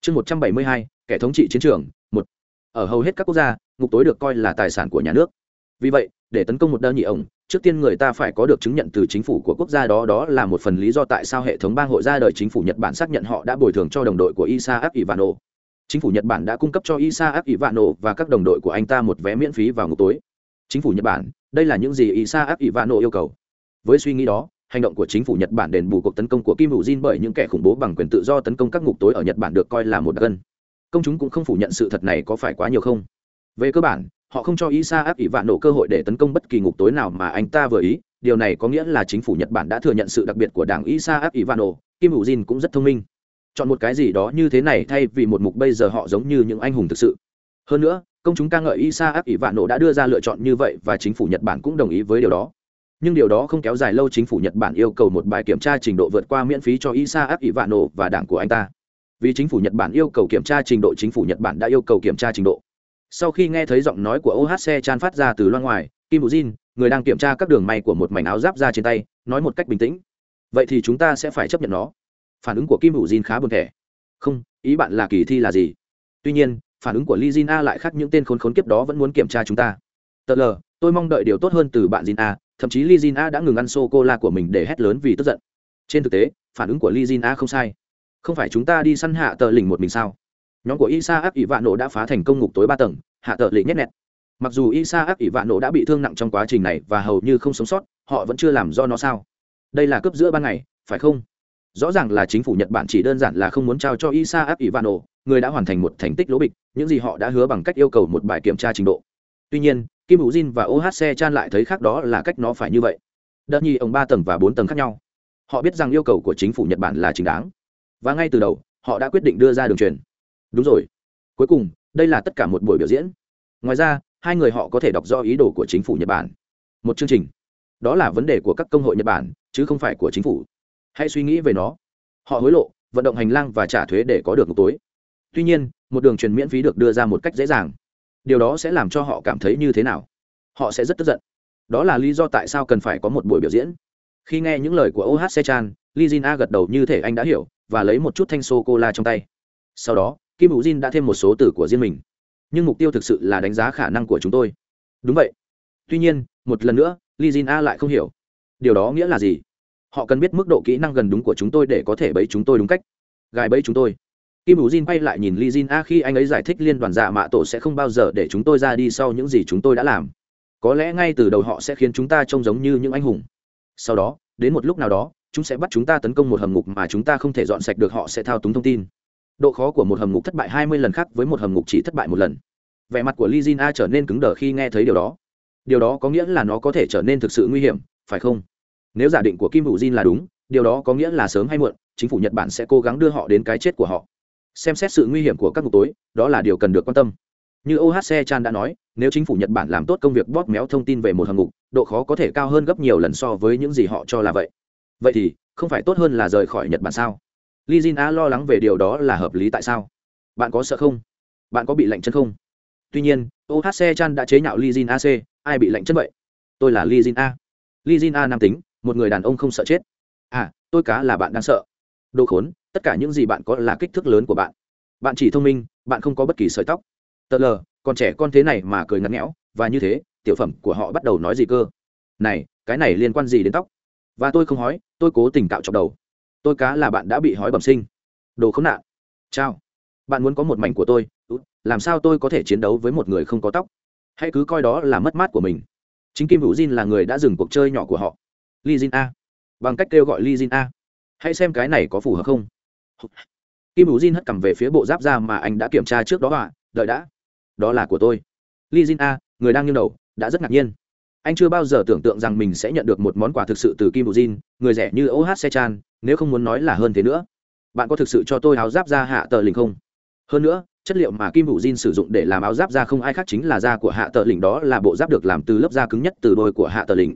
Chương một trăm bảy mươi hai, kẻ thống trị chiến trường, một. Ở hầu hết các quốc gia, ngục tối được coi là tài sản của nhà nước. Vì vậy, để tấn công một đơn nhị ổng trước tiên người ta phải có được chứng nhận từ chính phủ của quốc gia đó đó là một phần lý do tại sao hệ thống bang hội ra đời chính phủ nhật bản xác nhận họ đã bồi thường cho đồng đội của isaac ivano chính phủ nhật bản đã cung cấp cho isaac ivano và các đồng đội của anh ta một vé miễn phí vào ngục tối. Chính phủ nhật bản, đây là những gì isaac ivano yêu cầu. Với suy nghĩ đó, hành động của chính phủ nhật bản đền bù cuộc tấn công của kim hữu jin bởi những kẻ khủng bố bằng quyền tự do tấn công các ngục tối ở nhật bản được coi là một đặc gân công chúng cũng không phủ nhận sự thật này có phải quá nhiều không? Về cơ bản họ không cho isa áp ỷ vạn nổ cơ hội để tấn công bất kỳ ngục tối nào mà anh ta vừa ý. Điều này có nghĩa là chính phủ nhật bản đã thừa nhận sự đặc biệt của đảng isa áp ỷ vạn nổ. Kim hữu jin cũng rất thông minh. Chọn một cái gì đó như thế này thay vì một mục bây giờ họ giống như những anh hùng thực sự. Hơn nữa, công chúng ca ngợi isa áp ỷ vạn nổ đã đưa ra lựa chọn như vậy và chính phủ nhật bản cũng đồng ý với điều đó. Nhưng điều đó không kéo dài lâu chính phủ nhật bản yêu cầu một bài kiểm tra trình độ vượt qua miễn phí cho isa áp ỷ vạn nổ và đảng của anh ta. Vì chính phủ nhật bản yêu cầu kiểm tra trình độ, chính phủ nhật bản đã yêu cầu kiểm tra trình độ sau khi nghe thấy giọng nói của ohc chan phát ra từ loan ngoài kim bù jin người đang kiểm tra các đường may của một mảnh áo giáp ra trên tay nói một cách bình tĩnh vậy thì chúng ta sẽ phải chấp nhận nó phản ứng của kim bù jin khá buồn thẻ không ý bạn là kỳ thi là gì tuy nhiên phản ứng của Lee Jin A lại khác những tên khốn khốn kiếp đó vẫn muốn kiểm tra chúng ta. Tờ lờ, tôi mong đợi điều tốt hơn từ bạn Jin A, thậm chí Lee Jin A đã ngừng ăn sô cô la của mình để hét lớn vì tức giận. Trên thực tế, phản ứng của Lee Jin A không sai. Không phải chúng ta đi săn hạ tờ lỉnh một mình sao? Nhóm của isa ác ỷ vạn nổ đã phá thành công ngục tối ba tầng, hạ tợ lệ nhét nẹt. Mặc dù isa ác ỷ vạn nổ đã bị thương nặng trong quá trình này và hầu như không sống sót, họ vẫn chưa làm do nó sao. Đây là cướp giữa ban ngày, phải không? Rõ ràng là chính phủ nhật bản chỉ đơn giản là không muốn trao cho isa ác ỷ vạn nổ người đã hoàn thành một thành tích lỗ bịch, những gì họ đã hứa bằng cách yêu cầu một bài kiểm tra trình độ. Tuy nhiên, kim hữu jin và ohc chan lại thấy khác đó là cách nó phải như vậy. Đợt nhi ông ba tầng và bốn tầng khác nhau. Họ biết rằng yêu cầu của chính phủ nhật bản là chính đáng. Và ngay từ đầu, họ đã quyết định đưa ra đường truyền đúng rồi. Cuối cùng, đây là tất cả một buổi biểu diễn. Ngoài ra, hai người họ có thể đọc rõ ý đồ của chính phủ nhật bản. Một chương trình. Đó là vấn đề của các công hội nhật bản, chứ không phải của chính phủ. Hãy suy nghĩ về nó. Họ hối lộ, vận động hành lang và trả thuế để có được một tối. Tuy nhiên, một đường truyền miễn phí được đưa ra một cách dễ dàng. Điều đó sẽ làm cho họ cảm thấy như thế nào? Họ sẽ rất tức giận. Đó là lý do tại sao cần phải có một buổi biểu diễn. Khi nghe những lời của oh sechan li a gật đầu như thể anh đã hiểu, và lấy một chút thanh sô cô la trong tay. Sau đó kim hữu jin đã thêm một số từ của riêng mình. Nhưng mục tiêu thực sự là đánh giá khả năng của chúng tôi. Đúng vậy. Tuy nhiên, một lần nữa, li jin a lại không hiểu. Điều đó nghĩa là gì? Họ cần biết mức độ kỹ năng gần đúng của chúng tôi để có thể bẫy chúng tôi đúng cách. Gài bẫy chúng tôi. Kim hữu jin quay lại nhìn li jin a khi anh ấy giải thích liên đoàn dạ mạ tổ sẽ không bao giờ để chúng tôi ra đi sau những gì chúng tôi đã làm. Có lẽ ngay từ đầu họ sẽ khiến chúng ta trông giống như những anh hùng. Sau đó, đến một lúc nào đó, chúng sẽ bắt chúng ta tấn công một hầm ngục mà chúng ta không thể dọn sạch được, họ sẽ thao túng thông tin độ khó của một hầm ngục thất bại hai mươi lần khác với một hầm ngục chỉ thất bại một lần. Vẻ mặt của li jin a trở nên cứng đờ khi nghe thấy điều đó. Điều đó có nghĩa là nó có thể trở nên thực sự nguy hiểm, phải không? Nếu giả định của kim hữu jin là đúng, điều đó có nghĩa là sớm hay muộn, chính phủ nhật bản sẽ cố gắng đưa họ đến cái chết của họ. Xem xét sự nguy hiểm của các ngục tối, đó là điều cần được quan tâm. Như ohc chan đã nói, nếu chính phủ nhật bản làm tốt công việc bóp méo thông tin về một hầm ngục, độ khó có thể cao hơn gấp nhiều lần so với những gì họ cho là vậy. Vậy thì, không phải tốt hơn là rời khỏi nhật bản sao? Li jin a lo lắng về điều đó là hợp lý tại sao? Bạn có sợ không? Bạn có bị lạnh chân không? Tuy nhiên ohc chan đã chế nhạo li jin ac ai bị lạnh chân vậy? Tôi là li jin a li jin a nam tính, một người đàn ông không sợ chết. À tôi cá là bạn đang sợ. Đồ khốn, tất cả những gì bạn có là kích thước lớn của bạn. Bạn chỉ thông minh, bạn không có bất kỳ sợi tóc. Tờ lờ, còn trẻ con thế này mà cười ngắn ngẽo và như thế, tiểu phẩm của họ bắt đầu nói gì cơ? Này, cái này liên quan gì đến tóc? Và tôi không hói, tôi cố tình cạo chọc đầu tôi cá là bạn đã bị hói bẩm sinh. Đồ khốn nạn. Chào. Bạn muốn có một mảnh của tôi ừ, làm sao tôi có thể chiến đấu với một người không có tóc? Hãy cứ coi đó là mất mát của mình. Chính kim hữu jin là người đã dừng cuộc chơi nhỏ của họ. Li jin a. Bằng cách kêu gọi li jin a. Hãy xem cái này có phù hợp không? Kim hữu jin hất cằm về phía bộ giáp da mà anh đã kiểm tra trước đó và đợi đã. Đó là của tôi. Li jin a, người đang nghiêng đầu, đã rất ngạc nhiên anh chưa bao giờ tưởng tượng rằng mình sẽ nhận được một món quà thực sự từ kim Bùn jin người rẻ như oh sechan, nếu không muốn nói là hơn thế nữa. Bạn có thực sự cho tôi áo giáp da hạ tờ lình không? Hơn nữa, chất liệu mà kim Bùn jin sử dụng để làm áo giáp da không ai khác chính là da của hạ tờ lình đó là bộ giáp được làm từ lớp da cứng nhất từ đôi của hạ tờ lình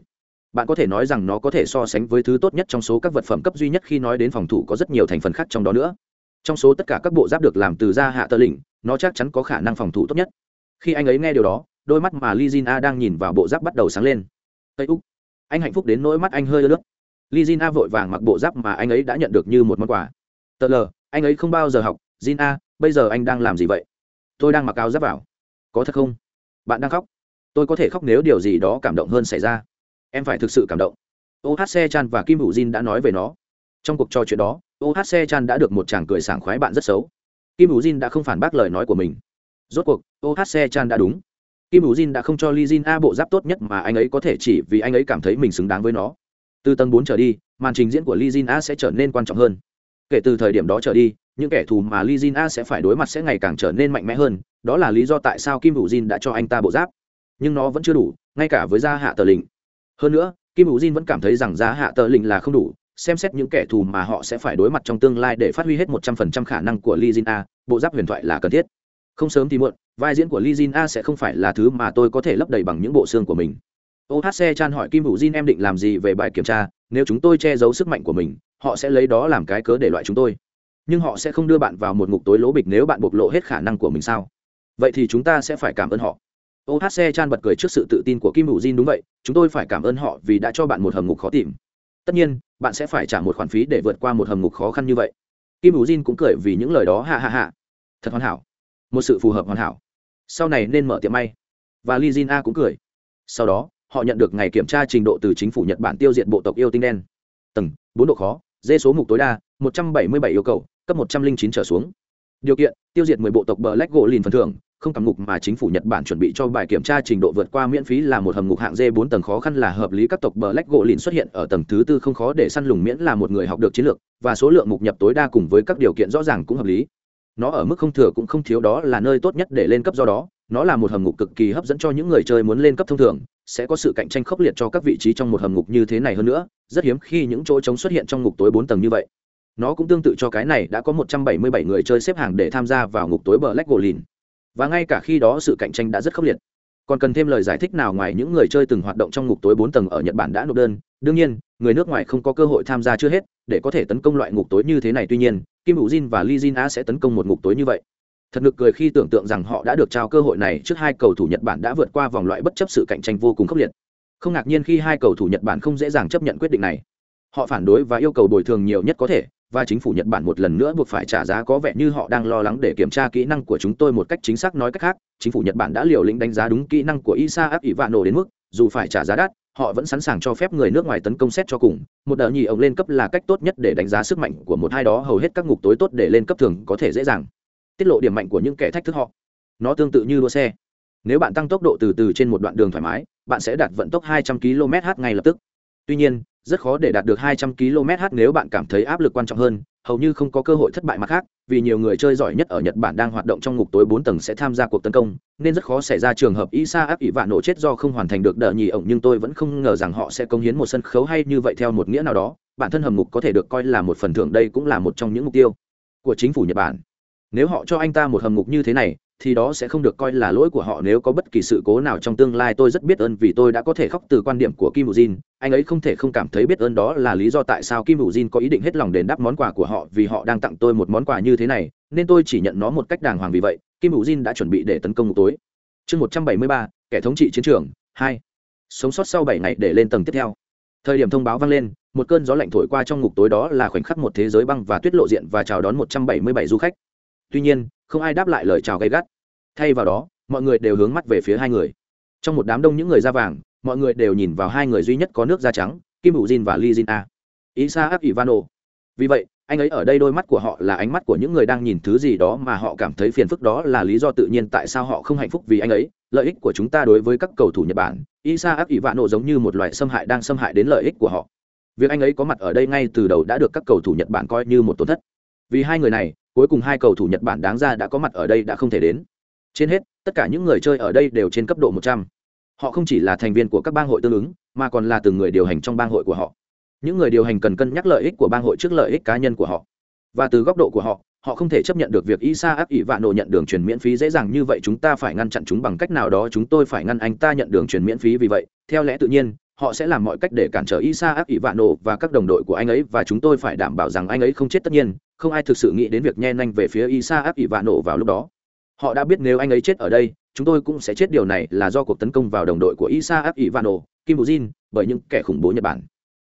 bạn có thể nói rằng nó có thể so sánh với thứ tốt nhất trong số các vật phẩm cấp duy nhất khi nói đến phòng thủ có rất nhiều thành phần khác trong đó nữa. Trong số tất cả các bộ giáp được làm từ da hạ tờ lình nó chắc chắn có khả năng phòng thủ tốt nhất. Khi anh ấy nghe điều đó đôi mắt mà Lizina đang nhìn vào bộ giáp bắt đầu sáng lên. Tây úc. Anh hạnh phúc đến nỗi mắt anh hơi ướt Lizina vội vàng mặc bộ giáp mà anh ấy đã nhận được như một món quà. Tờ lờ, anh ấy không bao giờ học. Jin a bây giờ anh đang làm gì vậy? Tôi đang mặc áo giáp vào. Có thật không? Bạn đang khóc. Tôi có thể khóc nếu điều gì đó cảm động hơn xảy ra. Em phải thực sự cảm động. Ohc chan và kim hữu jin đã nói về nó. Trong cuộc trò chuyện đó ohc chan đã được một chàng cười sảng khoái bạn rất xấu. Kim hữu jin đã không phản bác lời nói của mình. Rốt cuộc ohc chan đã đúng kim Vũ jin đã không cho li jin a bộ giáp tốt nhất mà anh ấy có thể chỉ vì anh ấy cảm thấy mình xứng đáng với nó. Từ tầng bốn trở đi màn trình diễn của li jin a sẽ trở nên quan trọng hơn. Kể từ thời điểm đó trở đi những kẻ thù mà li jin a sẽ phải đối mặt sẽ ngày càng trở nên mạnh mẽ hơn đó là lý do tại sao kim Vũ jin đã cho anh ta bộ giáp. Nhưng nó vẫn chưa đủ ngay cả với gia hạ tờ lình hơn nữa kim Vũ jin vẫn cảm thấy rằng gia hạ tờ lình là không đủ xem xét những kẻ thù mà họ sẽ phải đối mặt trong tương lai để phát huy hết một trăm phần trăm khả năng của Lee Jin A, bộ giáp huyền thoại là cần thiết. Không sớm thì muộn, vai diễn của Lee Jin A sẽ không phải là thứ mà tôi có thể lấp đầy bằng những bộ xương của mình. OHC Chan hỏi Kim Vũ Jin em định làm gì về bài kiểm tra, nếu chúng tôi che giấu sức mạnh của mình, họ sẽ lấy đó làm cái cớ để loại chúng tôi. Nhưng họ sẽ không đưa bạn vào một ngục tối lỗ bịch nếu bạn bộc lộ hết khả năng của mình sao? Vậy thì chúng ta sẽ phải cảm ơn họ. OHC Chan bật cười trước sự tự tin của Kim Vũ Jin đúng vậy, chúng tôi phải cảm ơn họ vì đã cho bạn một hầm ngục khó tìm tất nhiên bạn sẽ phải trả một khoản phí để vượt qua một hầm ngục khó khăn như vậy kim Vũ jin cũng cười vì những lời đó ha ha ha. thật hoàn hảo một sự phù hợp hoàn hảo sau này nên mở tiệm may. Và li jin a cũng cười. Sau đó, họ nhận được ngày kiểm tra trình độ từ chính phủ nhật bản tiêu diệt bộ tộc yêu tinh đen. Tầng, bốn độ khó, dê số mục tối đa, một trăm bảy mươi bảy yêu cầu, cấp một trăm linh chín trở xuống. Điều kiện, tiêu diệt mười bộ tộc bờ lách gỗ lìn phần thưởng, không cắm ngục mà chính phủ Nhật Bản chuẩn bị cho bài kiểm tra trình độ vượt qua miễn phí là một hầm ngục hạng D bốn tầng khó khăn là hợp lý các tộc Black gỗ lìn xuất hiện ở tầng thứ tư không khó để săn lùng miễn là một người học được chiến lược, và số lượng mục nhập tối đa cùng với các điều kiện rõ ràng cũng hợp lý. Nó ở mức không thừa cũng không thiếu đó là nơi tốt nhất để lên cấp do đó, nó là một hầm ngục cực kỳ hấp dẫn cho những người chơi muốn lên cấp thông thường, sẽ có sự cạnh tranh khốc liệt cho các vị trí trong một hầm ngục như thế này hơn nữa, rất hiếm khi những chỗ trống xuất hiện trong ngục tối bốn tầng như vậy. Nó cũng tương tự cho cái này đã có 177 người chơi xếp hàng để tham gia vào ngục tối Black Goblin và ngay cả khi đó sự cạnh tranh đã rất khốc liệt. Còn cần thêm lời giải thích nào ngoài những người chơi từng hoạt động trong ngục tối bốn tầng ở nhật bản đã nộp đơn? Đương nhiên người nước ngoài không có cơ hội tham gia chưa hết, để có thể tấn công loại ngục tối như thế này. Tuy nhiên, kim hữu jin và li jin a sẽ tấn công một ngục tối như vậy. Thật ngực cười khi tưởng tượng rằng họ đã được trao cơ hội này trước hai cầu thủ nhật bản đã vượt qua vòng loại bất chấp sự cạnh tranh vô cùng khốc liệt. Không ngạc nhiên khi hai cầu thủ nhật bản không dễ dàng chấp nhận quyết định này. Họ phản đối và yêu cầu bồi thường nhiều nhất có thể, và chính phủ nhật bản một lần nữa buộc phải trả giá có vẻ như họ đang lo lắng để kiểm tra kỹ năng của chúng tôi một cách chính xác. Nói cách khác, chính phủ nhật bản đã liều lĩnh đánh giá đúng kỹ năng của isa áp ỷ vạn nổ đến mức, dù phải trả giá đắt họ vẫn sẵn sàng cho phép người nước ngoài tấn công xét cho cùng, một đợt nhì ổng lên cấp là cách tốt nhất để đánh giá sức mạnh của một hai đó, hầu hết các ngục tối tốt để lên cấp thường có thể dễ dàng. Tiết lộ điểm mạnh của những kẻ thách thức họ. Nó tương tự như đua xe. Nếu bạn tăng tốc độ từ từ trên một đoạn đường thoải mái, bạn sẽ đạt vận tốc 200 km/h ngay lập tức tuy nhiên, rất khó để đạt được 200 km/h nếu bạn cảm thấy áp lực quan trọng hơn, hầu như không có cơ hội thất bại mặt khác, vì nhiều người chơi giỏi nhất ở nhật bản đang hoạt động trong ngục tối 4 tầng sẽ tham gia cuộc tấn công, nên rất khó xảy ra trường hợp isa áp ỷ vạn nổ chết do không hoàn thành được đợt nhì ổng, nhưng tôi vẫn không ngờ rằng họ sẽ công hiến một sân khấu hay như vậy theo một nghĩa nào đó. Bản thân hầm ngục có thể được coi là một phần thưởng, đây cũng là một trong những mục tiêu của chính phủ nhật bản. Nếu họ cho anh ta một hầm ngục như thế này thì đó sẽ không được coi là lỗi của họ nếu có bất kỳ sự cố nào trong tương lai. Tôi rất biết ơn vì tôi đã có thể khóc từ quan điểm của kim bù jin anh ấy không thể không cảm thấy biết ơn đó là lý do tại sao kim bù jin có ý định hết lòng đền đáp món quà của họ vì họ đang tặng tôi một món quà như thế này, nên tôi chỉ nhận nó một cách đàng hoàng. Vì vậy, kim bù jin đã chuẩn bị để tấn công một tối. Chương một trăm bảy mươi ba, kẻ thống trị chiến trường, hai. Sống sót sau bảy ngày để lên tầng tiếp theo. Thời điểm thông báo vang lên, một cơn gió lạnh thổi qua trong ngục tối đó là khoảnh khắc một thế giới băng và tuyết lộ diện và chào đón một trăm bảy mươi bảy du khách. Tuy nhiên không ai đáp lại lời chào gay gắt. Thay vào đó, mọi người đều hướng mắt về phía hai người. Trong một đám đông những người da vàng, mọi người đều nhìn vào hai người duy nhất có nước da trắng, kim bù jin và li jin a. Isa áp ivano vì vậy, anh ấy ở đây đôi mắt của họ là ánh mắt của những người đang nhìn thứ gì đó mà họ cảm thấy phiền phức đó là lý do tự nhiên tại sao họ không hạnh phúc vì anh ấy. Lợi ích của chúng ta đối với các cầu thủ nhật bản, isa áp ivano giống như một loại xâm hại đang xâm hại đến lợi ích của họ. Việc anh ấy có mặt ở đây ngay từ đầu đã được các cầu thủ nhật bản coi như một tổn thất vì hai người này, cuối cùng hai cầu thủ nhật bản đáng ra đã có mặt ở đây đã không thể đến. Trên hết, tất cả những người chơi ở đây đều trên cấp độ một trăm. Họ không chỉ là thành viên của các bang hội tương ứng, mà còn là từng người điều hành trong bang hội của họ. Những người điều hành cần cân nhắc lợi ích của bang hội trước lợi ích cá nhân của họ. Và từ góc độ của họ họ không thể chấp nhận được việc isa áp ỷ vạn nộ nhận đường truyền miễn phí dễ dàng như vậy chúng ta phải ngăn chặn chúng bằng cách nào đó chúng tôi phải ngăn anh ta nhận đường truyền miễn phí vì vậy. Theo lẽ tự nhiên họ sẽ làm mọi cách để cản trở isa Ác ỷ vạn nổ và các đồng đội của anh ấy và chúng tôi phải đảm bảo rằng anh ấy không chết tất nhiên. Không ai thực sự nghĩ đến việc nhen nhanh về phía isa Ác ỷ vạn nổ vào lúc đó. Họ đã biết nếu anh ấy chết ở đây chúng tôi cũng sẽ chết. Điều này là do cuộc tấn công vào đồng đội của isa áp ivano kim Bujin, bởi những kẻ khủng bố nhật bản.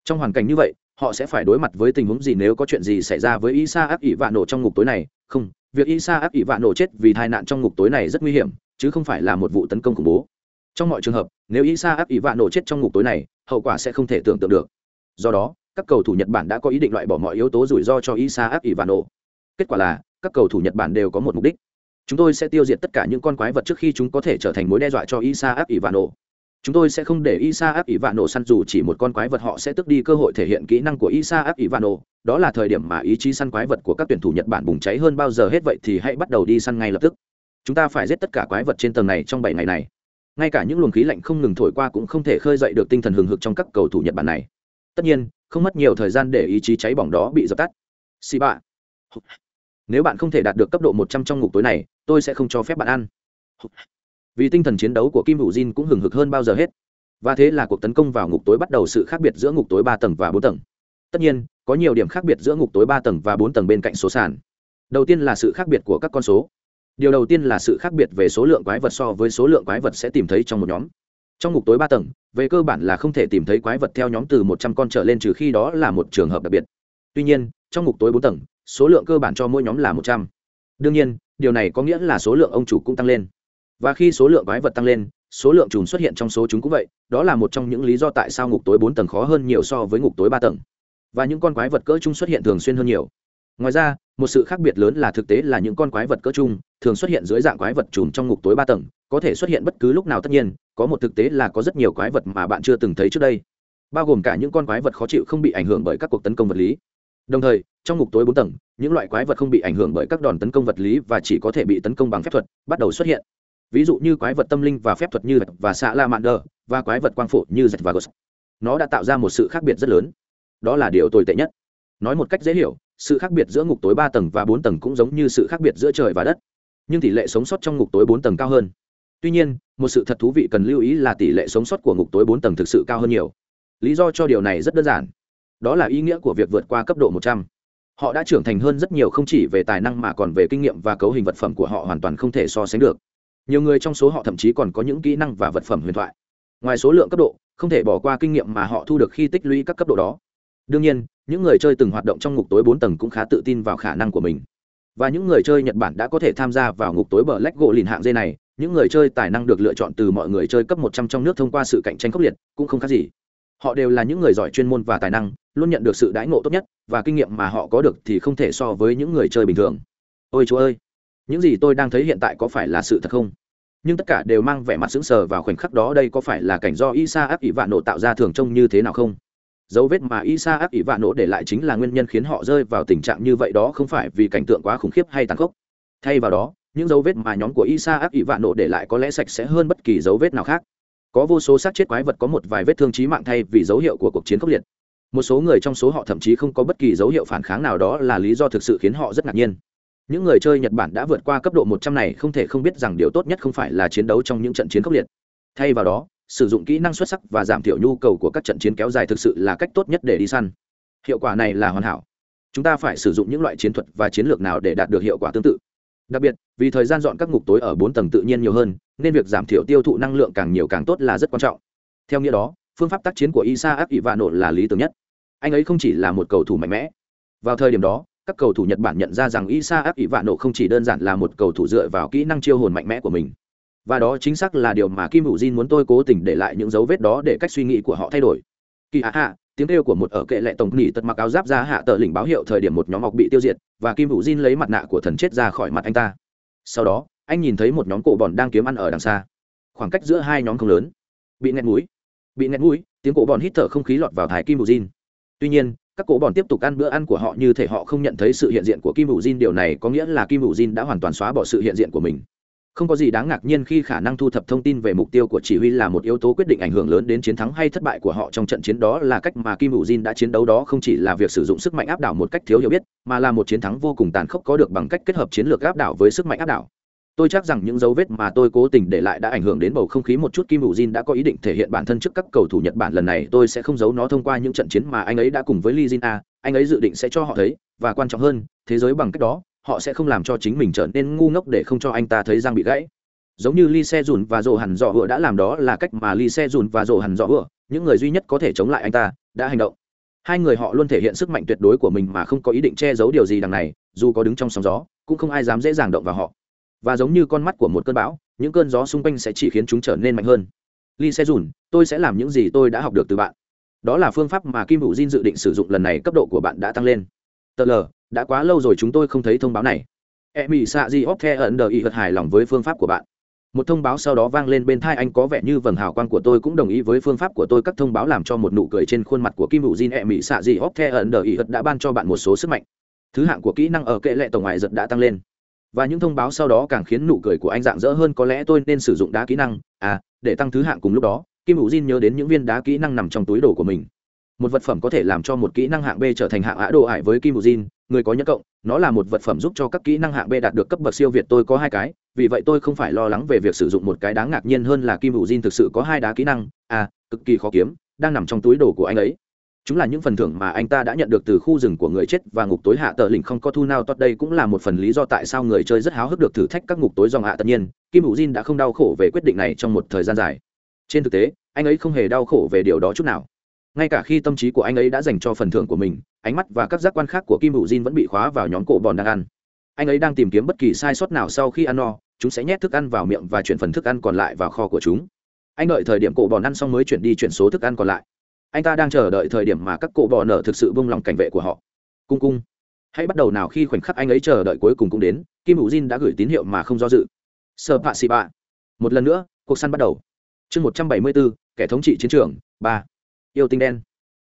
Trong hoàn cảnh như vậy họ sẽ phải đối mặt với tình huống gì nếu có chuyện gì xảy ra với isa áp ivano trong ngục tối này? Không việc isa áp ivano chết vì tai nạn trong ngục tối này rất nguy hiểm chứ không phải là một vụ tấn công khủng bố trong mọi trường hợp, nếu isa áp ivano chết trong ngục tối này, hậu quả sẽ không thể tưởng tượng được. Do đó, các cầu thủ nhật bản đã có ý định loại bỏ mọi yếu tố rủi ro cho isa áp ivano kết quả là, các cầu thủ nhật bản đều có một mục đích. Chúng tôi sẽ tiêu diệt tất cả những con quái vật trước khi chúng có thể trở thành mối đe dọa cho isa áp ỷ vạn nổ. Chúng tôi sẽ không để isa áp ỷ vạn nổ săn dù chỉ một con quái vật, họ sẽ tước đi cơ hội thể hiện kỹ năng của isa áp ỷ vạn nổ. Đó là thời điểm mà ý chí săn quái vật của các tuyển thủ nhật bản bùng cháy hơn bao giờ hết, vậy thì hãy bắt đầu đi săn ngay lập tức. Chúng ta phải giết tất cả quái vật trên tầng này trong bảy ngày này ngay cả những luồng khí lạnh không ngừng thổi qua cũng không thể khơi dậy được tinh thần hừng hực trong các cầu thủ nhật bản này. Tất nhiên, không mất nhiều thời gian để ý chí cháy bỏng đó bị dập tắt. Xì bạ. Nếu bạn không thể đạt được cấp độ một trăm trong ngục tối này, tôi sẽ không cho phép bạn ăn. Vì tinh thần chiến đấu của kim hữu jin cũng hừng hực hơn bao giờ hết. Và thế là cuộc tấn công vào ngục tối bắt đầu sự khác biệt giữa ngục tối ba tầng và bốn tầng. Tất nhiên, có nhiều điểm khác biệt giữa ngục tối ba tầng và bốn tầng bên cạnh số sàn. Đầu tiên là sự khác biệt của các con số điều đầu tiên là sự khác biệt về số lượng quái vật so với số lượng quái vật sẽ tìm thấy trong một nhóm. Trong ngục tối ba tầng, về cơ bản là không thể tìm thấy quái vật theo nhóm từ một trăm con trở lên trừ khi đó là một trường hợp đặc biệt. Tuy nhiên, trong ngục tối bốn tầng, số lượng cơ bản cho mỗi nhóm là một trăm. Đương nhiên, điều này có nghĩa là số lượng ông chủ cũng tăng lên. Và khi số lượng quái vật tăng lên, số lượng trùm xuất hiện trong số chúng cũng vậy, đó là một trong những lý do tại sao ngục tối bốn tầng khó hơn nhiều so với ngục tối ba tầng. Và những con quái vật cỡ chung xuất hiện thường xuyên hơn nhiều. Ngoài ra một sự khác biệt lớn là thực tế là những con quái vật cỡ chung thường xuất hiện dưới dạng quái vật trùm trong ngục tối ba tầng, có thể xuất hiện bất cứ lúc nào tất nhiên, có một thực tế là có rất nhiều quái vật mà bạn chưa từng thấy trước đây, bao gồm cả những con quái vật khó chịu không bị ảnh hưởng bởi các cuộc tấn công vật lý. Đồng thời, trong ngục tối bốn tầng, những loại quái vật không bị ảnh hưởng bởi các đòn tấn công vật lý và chỉ có thể bị tấn công bằng phép thuật bắt đầu xuất hiện. Ví dụ như quái vật tâm linh và phép thuật như và xạ la mạn đờ và quái vật quang phổ như dạch và gos nó đã tạo ra một sự khác biệt rất lớn. Đó là điều tồi tệ nhất. Nói một cách dễ hiểu sự khác biệt giữa ngục tối ba tầng và bốn tầng cũng giống như sự khác biệt giữa trời và đất, nhưng tỷ lệ sống sót trong ngục tối bốn tầng cao hơn. Tuy nhiên, một sự thật thú vị cần lưu ý là tỷ lệ sống sót của ngục tối bốn tầng thực sự cao hơn nhiều. Lý do cho điều này rất đơn giản. Đó là ý nghĩa của việc vượt qua cấp độ một trăm. Họ đã trưởng thành hơn rất nhiều không chỉ về tài năng mà còn về kinh nghiệm và cấu hình vật phẩm của họ hoàn toàn không thể so sánh được. Nhiều người trong số họ thậm chí còn có những kỹ năng và vật phẩm huyền thoại. Ngoài số lượng cấp độ, không thể bỏ qua kinh nghiệm mà họ thu được khi tích lũy các cấp độ đó đương nhiên, những người chơi từng hoạt động trong ngục tối bốn tầng cũng khá tự tin vào khả năng của mình. Và những người chơi nhật bản đã có thể tham gia vào ngục tối bờ lách gỗ lìn hạng dây này, những người chơi tài năng được lựa chọn từ mọi người chơi cấp một trăm trong nước thông qua sự cạnh tranh khốc liệt cũng không khác gì. Họ đều là những người giỏi chuyên môn và tài năng, luôn nhận được sự đãi ngộ tốt nhất, và kinh nghiệm mà họ có được thì không thể so với những người chơi bình thường. Ôi chúa ơi! Những gì tôi đang thấy hiện tại có phải là sự thật không? Nhưng tất cả đều mang vẻ mặt sững sờ vào khoảnh khắc đó đây có phải là cảnh do isa áp ỷ vạn nộ tạo ra thường trông như thế nào không? Dấu vết mà isa áp ỷ vạn nổ để lại chính là nguyên nhân khiến họ rơi vào tình trạng như vậy đó không phải vì cảnh tượng quá khủng khiếp hay tàn khốc. Thay vào đó, những dấu vết mà nhóm của isa áp ỷ vạn nổ để lại có lẽ sạch sẽ hơn bất kỳ dấu vết nào khác. Có vô số xác chết quái vật có một vài vết thương trí mạng thay vì dấu hiệu của cuộc chiến khốc liệt. Một số người trong số họ thậm chí không có bất kỳ dấu hiệu phản kháng nào đó là lý do thực sự khiến họ rất ngạc nhiên. Những người chơi nhật bản đã vượt qua cấp độ một trăm này không thể không biết rằng điều tốt nhất không phải là chiến đấu trong những trận chiến khốc liệt. Thay vào đó sử dụng kỹ năng xuất sắc và giảm thiểu nhu cầu của các trận chiến kéo dài thực sự là cách tốt nhất để đi săn. Hiệu quả này là hoàn hảo. Chúng ta phải sử dụng những loại chiến thuật và chiến lược nào để đạt được hiệu quả tương tự. Đặc biệt, vì thời gian dọn các ngục tối ở bốn tầng tự nhiên nhiều hơn, nên việc giảm thiểu tiêu thụ năng lượng càng nhiều càng tốt là rất quan trọng. Theo nghĩa đó, phương pháp tác chiến của isa áp là lý tưởng nhất. Anh ấy không chỉ là một cầu thủ mạnh mẽ. Vào thời điểm đó, các cầu thủ nhật bản nhận ra rằng isa áp không chỉ đơn giản là một cầu thủ dựa vào kỹ năng chiêu hồn mạnh mẽ của mình và đó chính xác là điều mà kim hữu jin muốn tôi cố tình để lại những dấu vết đó để cách suy nghĩ của họ thay đổi. Kỳ hạ hạ à, à, tiếng kêu của một ở kệ lệ tổng nỉ tật mặc áo giáp ra hạ tờ lỉnh báo hiệu thời điểm một nhóm học bị tiêu diệt, và kim hữu jin lấy mặt nạ của thần chết ra khỏi mặt anh ta. Sau đó, anh nhìn thấy một nhóm cổ bọn đang kiếm ăn ở đằng xa. Khoảng cách giữa hai nhóm không lớn. Bị nghẹt mũi. Bị nghẹt mũi, tiếng cổ bọn hít thở không khí lọt vào thái kim hữu jin. Tuy nhiên, các cổ bọn tiếp tục ăn bữa ăn của họ như thể họ không nhận thấy sự hiện diện của kim hữu jin. Điều này có nghĩa là kim hữu jin đã hoàn toàn xóa bỏ sự hiện diện của mình không có gì đáng ngạc nhiên khi khả năng thu thập thông tin về mục tiêu của chỉ huy là một yếu tố quyết định ảnh hưởng lớn đến chiến thắng hay thất bại của họ trong trận chiến đó là cách mà kim hữu jin đã chiến đấu đó không chỉ là việc sử dụng sức mạnh áp đảo một cách thiếu hiểu biết, mà là một chiến thắng vô cùng tàn khốc có được bằng cách kết hợp chiến lược áp đảo với sức mạnh áp đảo. Tôi chắc rằng những dấu vết mà tôi cố tình để lại đã ảnh hưởng đến bầu không khí một chút. Kim hữu jin đã có ý định thể hiện bản thân trước các cầu thủ nhật bản lần này. Tôi sẽ không giấu nó thông qua những trận chiến mà anh ấy đã cùng với lee jin a. Anh ấy dự định sẽ cho họ thấy, và quan trọng hơn, thế giới bằng cách đó họ sẽ không làm cho chính mình trở nên ngu ngốc để không cho anh ta thấy răng bị gãy. Giống như lee se dùn và rồ hẳn dọ hựa đã làm đó là cách mà lee se dùn và rồ hẳn dọ hựa, những người duy nhất có thể chống lại anh ta, đã hành động. Hai người họ luôn thể hiện sức mạnh tuyệt đối của mình mà không có ý định che giấu điều gì đằng này, dù có đứng trong sóng gió, cũng không ai dám dễ dàng động vào họ. Và giống như con mắt của một cơn bão, những cơn gió xung quanh sẽ chỉ khiến chúng trở nên mạnh hơn. Lee se dùn tôi sẽ làm những gì tôi đã học được từ bạn. Đó là phương pháp mà kim hữu diên dự định sử dụng lần này, cấp độ của bạn đã tăng lên. Tờ l đã quá lâu rồi chúng tôi không thấy thông báo này. E mỹ xạ di óc the ẩn đờ ý hật hài lòng với phương pháp của bạn. Một thông báo sau đó vang lên bên thai anh có vẻ như vầng hào quang của tôi cũng đồng ý với phương pháp của tôi. Các thông báo làm cho một nụ cười trên khuôn mặt của kim hữu jin. E mỹ xạ dị óc the ẩn đờ ý hật đã ban cho bạn một số sức mạnh. Thứ hạng của kỹ năng ở kệ lệ tổng ngoại giật đã tăng lên. Và những thông báo sau đó càng khiến nụ cười của anh dạng dỡ hơn. Có lẽ tôi nên sử dụng đá kỹ năng. À để tăng thứ hạng cùng lúc đó, kim hữu jin nhớ đến những viên đá kỹ năng nằm trong túi đồ của mình một vật phẩm có thể làm cho một kỹ năng hạng b trở thành hạng á đồ ải với kim hữu jin người có nhất cộng, nó là một vật phẩm giúp cho các kỹ năng hạng b đạt được cấp bậc siêu việt, tôi có hai cái, vì vậy tôi không phải lo lắng về việc sử dụng một cái đáng ngạc nhiên hơn là kim hữu jin thực sự có hai đá kỹ năng à cực kỳ khó kiếm, đang nằm trong túi đồ của anh ấy. Chúng là những phần thưởng mà anh ta đã nhận được từ khu rừng của người chết và ngục tối hạ tờ lình không có thu nào tốt đây cũng là một phần lý do tại sao người chơi rất háo hức được thử thách các ngục tối dòng hạ tất nhiên kim hữu jin đã không đau khổ về quyết định này trong một thời gian dài. Trên thực tế, anh ấy không hề đau khổ về điều đó chút nào ngay cả khi tâm trí của anh ấy đã dành cho phần thưởng của mình, ánh mắt và các giác quan khác của kim hữu jin vẫn bị khóa vào nhóm cổ bòn đang ăn. Anh ấy đang tìm kiếm bất kỳ sai sót nào sau khi ăn no, chúng sẽ nhét thức ăn vào miệng và chuyển phần thức ăn còn lại vào kho của chúng. Anh đợi thời điểm cổ bò ăn xong mới chuyển đi chuyển số thức ăn còn lại. Anh ta đang chờ đợi thời điểm mà các cổ bò nở thực sự bông lòng cảnh vệ của họ. Cung cung. Hãy bắt đầu nào khi khoảnh khắc anh ấy chờ đợi cuối cùng cũng đến, kim hữu jin đã gửi tín hiệu mà không do dự. Sơ pạ xì bạ. Một lần nữa, cuộc săn bắt đầu. Chương một trăm bảy mươi bốn kẻ thống trị chiến trường, ba yêu tinh đen.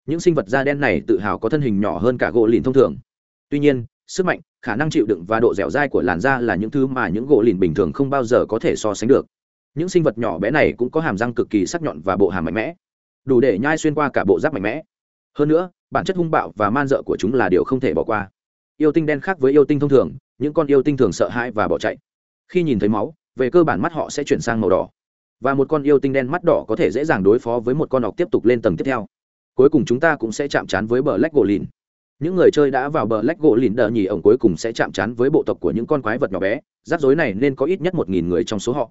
Những sinh vật da đen này tự hào có thân hình nhỏ hơn cả gỗ lìn thông thường. Tuy nhiên, sức mạnh, khả năng chịu đựng và độ dẻo dai của làn da là những thứ mà những gỗ lìn bình thường không bao giờ có thể so sánh được. Những sinh vật nhỏ bé này cũng có hàm răng cực kỳ sắc nhọn và bộ hàm mạnh mẽ, đủ để nhai xuyên qua cả bộ giáp mạnh mẽ. Hơn nữa, bản chất hung bạo và man dợ của chúng là điều không thể bỏ qua. Yêu tinh đen khác với yêu tinh thông thường, những con yêu tinh thường sợ hãi và bỏ chạy. Khi nhìn thấy máu, về cơ bản mắt họ sẽ chuyển sang màu đỏ và một con yêu tinh đen mắt đỏ có thể dễ dàng đối phó với một con ọc tiếp tục lên tầng tiếp theo. Cuối cùng chúng ta cũng sẽ chạm trán với bờ lách gỗ lìn những người chơi đã vào bờ lách gỗ lìn đờ nhì ổng cuối cùng sẽ chạm trán với bộ tộc của những con quái vật nhỏ bé. Rắc rối này nên có ít nhất một nghìn người trong số họ.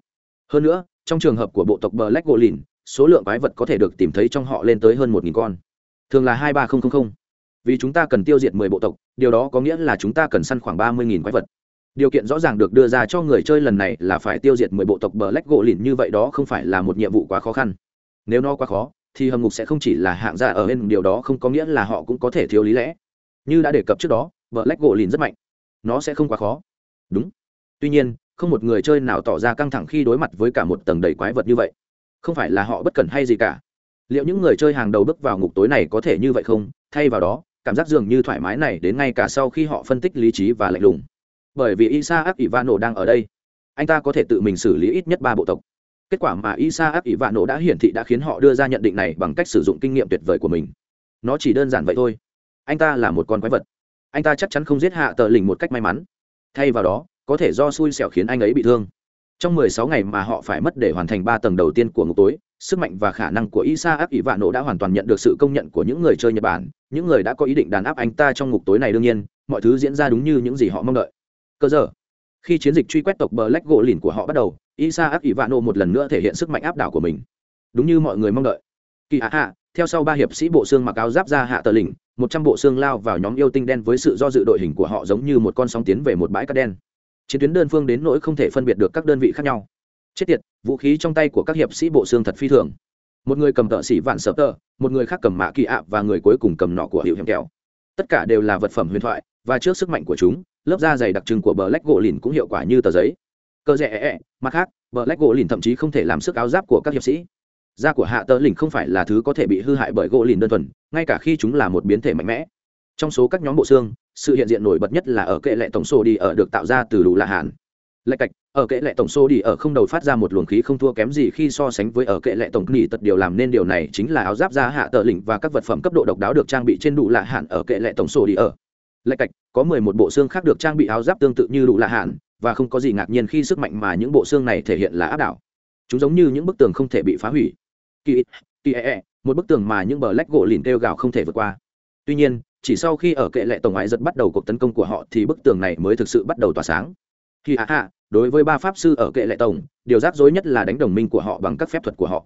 Hơn nữa, trong trường hợp của bộ tộc bờ lách gỗ lìn số lượng quái vật có thể được tìm thấy trong họ lên tới hơn một nghìn con. Thường là hai ba nghìn vì chúng ta cần tiêu diệt mười bộ tộc, điều đó có nghĩa là chúng ta cần săn khoảng ba mươi nghìn quái vật điều kiện rõ ràng được đưa ra cho người chơi lần này là phải tiêu diệt mười bộ tộc bờ lách gỗ lìn như vậy đó không phải là một nhiệm vụ quá khó khăn. Nếu nó quá khó, thì hầm ngục sẽ không chỉ là hạng gia ở bên, điều đó không có nghĩa là họ cũng có thể thiếu lý lẽ. Như đã đề cập trước đó bờ lách gỗ lìn rất mạnh. Nó sẽ không quá khó. Đúng. Tuy nhiên, không một người chơi nào tỏ ra căng thẳng khi đối mặt với cả một tầng đầy quái vật như vậy. Không phải là họ bất cẩn hay gì cả. Liệu những người chơi hàng đầu bước vào ngục tối này có thể như vậy không? Thay vào đó, cảm giác dường như thoải mái này đến ngay cả sau khi họ phân tích lý trí và lạnh lùng bởi vì isaac ivano đang ở đây. Anh ta có thể tự mình xử lý ít nhất ba bộ tộc. Kết quả mà isaac ivano đã hiển thị đã khiến họ đưa ra nhận định này bằng cách sử dụng kinh nghiệm tuyệt vời của mình. Nó chỉ đơn giản vậy thôi. Anh ta là một con quái vật. Anh ta chắc chắn không giết hạ tờ lình một cách may mắn. Thay vào đó có thể do xui xẻo khiến anh ấy bị thương. Trong 16 ngày mà họ phải mất để hoàn thành ba tầng đầu tiên của ngục tối sức mạnh và khả năng của Isaac Ivano đã hoàn toàn nhận được sự công nhận của những người chơi Nhật Bản, những người đã có ý định đàn áp anh ta trong ngục tối này đương nhiên, mọi thứ diễn ra đúng như những gì họ mong đợi. Cơ giờ, khi chiến dịch truy quét tộc Black gỗ lìn của họ bắt đầu, Isaac Ivano một lần nữa thể hiện sức mạnh áp đảo của mình. Đúng như mọi người mong đợi. Kỳ hạ hạ, theo sau ba hiệp sĩ bộ xương mặc áo giáp ra hạ tờ lỉnh, một trăm bộ xương lao vào nhóm yêu tinh đen với sự do dự đội hình của họ giống như một con sóng tiến về một bãi cát đen. Chiến tuyến đơn phương đến nỗi không thể phân biệt được các đơn vị khác nhau chết tiệt vũ khí trong tay của các hiệp sĩ bộ xương thật phi thường một người cầm tợ sĩ vạn sợ tờ một người khác cầm mạ kỳ ạ và người cuối cùng cầm nọ của hiệu hiểm kẹo tất cả đều là vật phẩm huyền thoại và trước sức mạnh của chúng lớp da dày đặc trưng của bờ lách gỗ lìn cũng hiệu quả như tờ giấy. Cơ rẻ, ẹ mặt khác bờ lách gỗ lìn thậm chí không thể làm sức áo giáp của các hiệp sĩ. Da của hạ tờ lìn không phải là thứ có thể bị hư hại bởi gỗ lìn đơn thuần ngay cả khi chúng là một biến thể mạnh mẽ. Trong số các nhóm bộ xương sự hiện diện nổi bật nhất là ở kệ lệ tổng số đi ở được tạo ra từ đủ lạ hàn. Lệch cạch ở kệ lệ tổng số đi ở không đầu phát ra một luồng khí không thua kém gì khi so sánh với ở kệ lệ tổng nghỉ tật điều làm nên điều này chính là áo giáp da hạ tờ lỉnh và các vật phẩm cấp độ độc đáo được trang bị trên đủ lạ hạn ở kệ lệ tổng số đi ở lệch cạch có mười một bộ xương khác được trang bị áo giáp tương tự như đủ lạ hạn và không có gì ngạc nhiên khi sức mạnh mà những bộ xương này thể hiện là áp đảo. Chúng giống như những bức tường không thể bị phá hủy. Kỳ kỳ e, e một bức tường mà những bờ lách gỗ lìn kêu gào không thể vượt qua. Tuy nhiên chỉ sau khi ở kệ lệ tổng ngoại giật bắt đầu cuộc tấn công của họ thì bức tường này mới thực sự bắt đầu tỏa sáng. Khi hạ hạ đối với ba pháp sư ở kệ lệ tổng điều rắc rối nhất là đánh đồng minh của họ bằng các phép thuật của họ.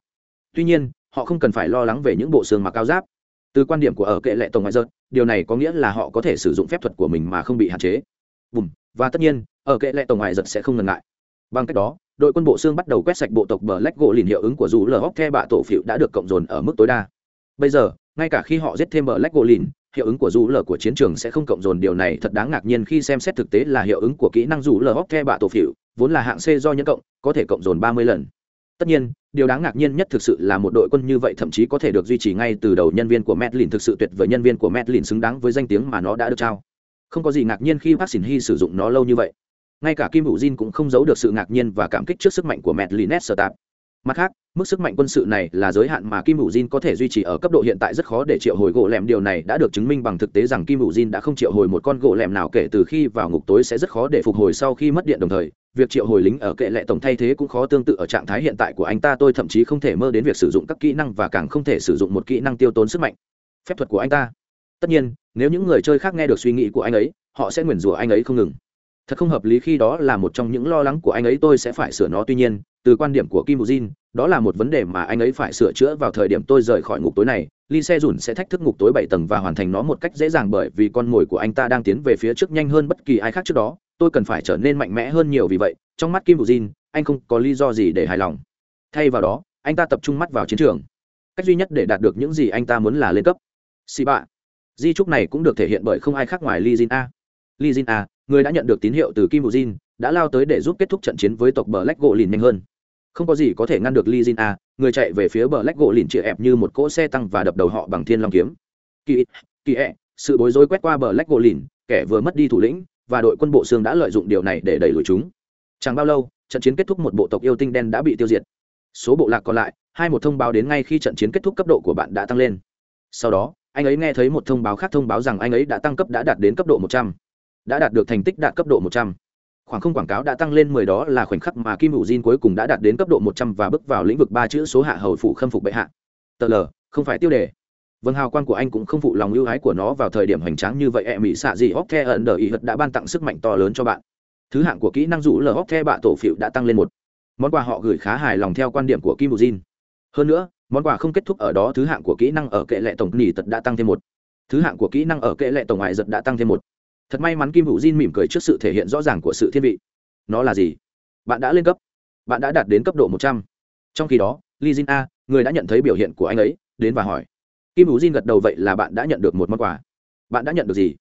Tuy nhiên họ không cần phải lo lắng về những bộ xương mặc cao giáp từ quan điểm của ở kệ lệ tổng ngoại giới, điều này có nghĩa là họ có thể sử dụng phép thuật của mình mà không bị hạn chế. Bùm. và tất nhiên ở kệ lệ tổng ngoại giật sẽ không ngần ngại. Bằng cách đó đội quân bộ xương bắt đầu quét sạch bộ tộc bờ lách gỗ lìn hiệu ứng của dù lờ hóc the bạ tổ phiệu đã được cộng dồn ở mức tối đa. Bây giờ ngay cả khi họ giết thêm bờ lách gỗ lìn hiệu ứng của dù lờ của chiến trường sẽ không cộng dồn điều này thật đáng ngạc nhiên khi xem xét thực tế là hiệu ứng của kỹ năng dù lờ hóc the bạ tổ phiệu vốn là hạng c do nhân cộng có thể cộng dồn ba mươi lần. Tất nhiên điều đáng ngạc nhiên nhất thực sự là một đội quân như vậy thậm chí có thể được duy trì ngay từ đầu nhân viên của medlin thực sự tuyệt vời, nhân viên của medlin xứng đáng với danh tiếng mà nó đã được trao. Không có gì ngạc nhiên khi Park Shin Hee sử dụng nó lâu như vậy. Ngay cả kim Vũ jin cũng không giấu được sự ngạc nhiên và cảm kích trước sức mạnh của medlin tạp. Mặt khác, mức sức mạnh quân sự này là giới hạn mà kim Vũ jin có thể duy trì ở cấp độ hiện tại rất khó để triệu hồi gỗ lẻm điều này đã được chứng minh bằng thực tế rằng kim Vũ jin đã không triệu hồi một con gỗ lẻm nào kể từ khi vào ngục tối sẽ rất khó để phục hồi sau khi mất điện đồng thời việc triệu hồi lính ở kệ lệ tổng thay thế cũng khó tương tự ở trạng thái hiện tại của anh ta, tôi thậm chí không thể mơ đến việc sử dụng các kỹ năng và càng không thể sử dụng một kỹ năng tiêu tốn sức mạnh. Phép thuật của anh ta. Tất nhiên, nếu những người chơi khác nghe được suy nghĩ của anh ấy, họ sẽ nguyền rủa anh ấy không ngừng. Thật không hợp lý khi đó là một trong những lo lắng của anh ấy, tôi sẽ phải sửa nó. Tuy nhiên, từ quan điểm của kim bù jin, đó là một vấn đề mà anh ấy phải sửa chữa vào thời điểm tôi rời khỏi ngục tối này. Lee se dùn sẽ thách thức ngục tối bảy tầng và hoàn thành nó một cách dễ dàng bởi vì con mồi của anh ta đang tiến về phía trước nhanh hơn bất kỳ ai khác trước đó tôi cần phải trở nên mạnh mẽ hơn nhiều vì vậy trong mắt kim bù jin anh không có lý do gì để hài lòng thay vào đó anh ta tập trung mắt vào chiến trường cách duy nhất để đạt được những gì anh ta muốn là lên cấp xì bạ di trúc này cũng được thể hiện bởi không ai khác ngoài li Jin A. li Jin A, người đã nhận được tín hiệu từ Kim Bù Jin, đã lao tới để giúp kết thúc trận chiến với tộc bờ lách gỗ lìn nhanh hơn. Không có gì có thể ngăn được li Jin A, người chạy về phía bờ lách gỗ lìn chĩa ép như một cỗ xe tăng và đập đầu họ bằng thiên long kiếm. Kỳ, kỳ ẹ, sự bối rối quét qua bờ lách gỗ lìn, kẻ vừa mất đi thủ lĩnh, và đội quân bộ xương đã lợi dụng điều này để đẩy lùi chúng. Chẳng bao lâu, trận chiến kết thúc một bộ tộc yêu tinh đen đã bị tiêu diệt. Số bộ lạc còn lại, hai một thông báo đến ngay khi trận chiến kết thúc cấp độ của bạn đã tăng lên. Sau đó, anh ấy nghe thấy một thông báo khác thông báo rằng anh ấy đã tăng cấp đã đạt đến cấp độ một trăm đã đạt được thành tích đạt cấp độ một trăm khoảng không quảng cáo đã tăng lên mười đó là khoảnh khắc mà kim hữu diên cuối cùng đã đạt đến cấp độ một trăm và bước vào lĩnh vực ba chữ số hạ hầu phụ khâm phục bệ hạ tờ l không phải tiêu đề vâng hào quang của anh cũng không phụ lòng ưu ái của nó vào thời điểm hoành tráng như vậy e mỹ xạ gì hóc the ẩn đờ ý hật đã ban tặng sức mạnh to lớn cho bạn. Thứ hạng của kỹ năng rủ lờ hóc the bạ tổ phịu đã tăng lên một. Món quà họ gửi khá hài lòng theo quan điểm của kim bù jin. Hơn nữa, món quà không kết thúc ở đó, thứ hạng của kỹ năng ở kệ lệ tổng nỉ tật đã tăng thêm một. Thứ hạng của kỹ năng ở kệ lệ tổng ngoại giật đã tăng thêm một. Thật may mắn kim hữu Jin mỉm cười trước sự thể hiện rõ ràng của sự thiên vị. Nó là gì? Bạn đã lên cấp. Bạn đã đạt đến cấp độ một trăm. Trong khi đó, li jin a, người đã nhận thấy biểu hiện của anh ấy, đến và hỏi kim hữu diên gật đầu, vậy là bạn đã nhận được một món quà. Bạn đã nhận được gì?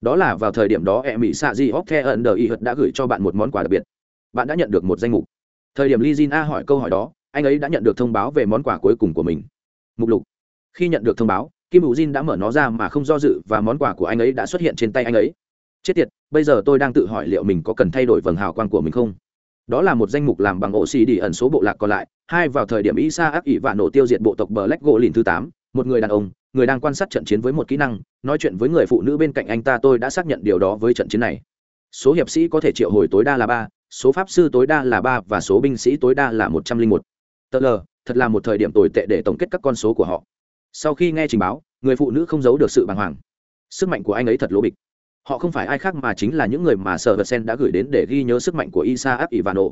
Đó là vào thời điểm đó e mỹ xạ di hóc the ẩn đờ y hật đã gửi cho bạn một món quà đặc biệt. Bạn đã nhận được một danh mục. Thời điểm li jin a hỏi câu hỏi đó, anh ấy đã nhận được thông báo về món quà cuối cùng của mình. Mục lục. Khi nhận được thông báo, kim hữu jin đã mở nó ra mà không do dự và món quà của anh ấy đã xuất hiện trên tay anh ấy. Chết tiệt, bây giờ tôi đang tự hỏi liệu mình có cần thay đổi vầng hào quang của mình không? Đó là một danh mục làm bằng ổ xì đi ẩn số bộ lạc còn lại, hai vào thời điểm isa áp ỷ và nổ tiêu diệt bộ tộc bờ lách gỗ lìn thứ tám một người đàn ông, người đang quan sát trận chiến với một kỹ năng, nói chuyện với người phụ nữ bên cạnh anh ta tôi đã xác nhận điều đó với trận chiến này. Số hiệp sĩ có thể triệu hồi tối đa là ba, số pháp sư tối đa là ba và số binh sĩ tối đa là một trăm linh một. Tờ l, thật là một thời điểm tồi tệ để tổng kết các con số của họ. Sau khi nghe trình báo, người phụ nữ không giấu được sự bàng hoàng. Sức mạnh của anh ấy thật lỗ bịch. Họ không phải ai khác mà chính là những người mà sở vật sen đã gửi đến để ghi nhớ sức mạnh của isa áp ivano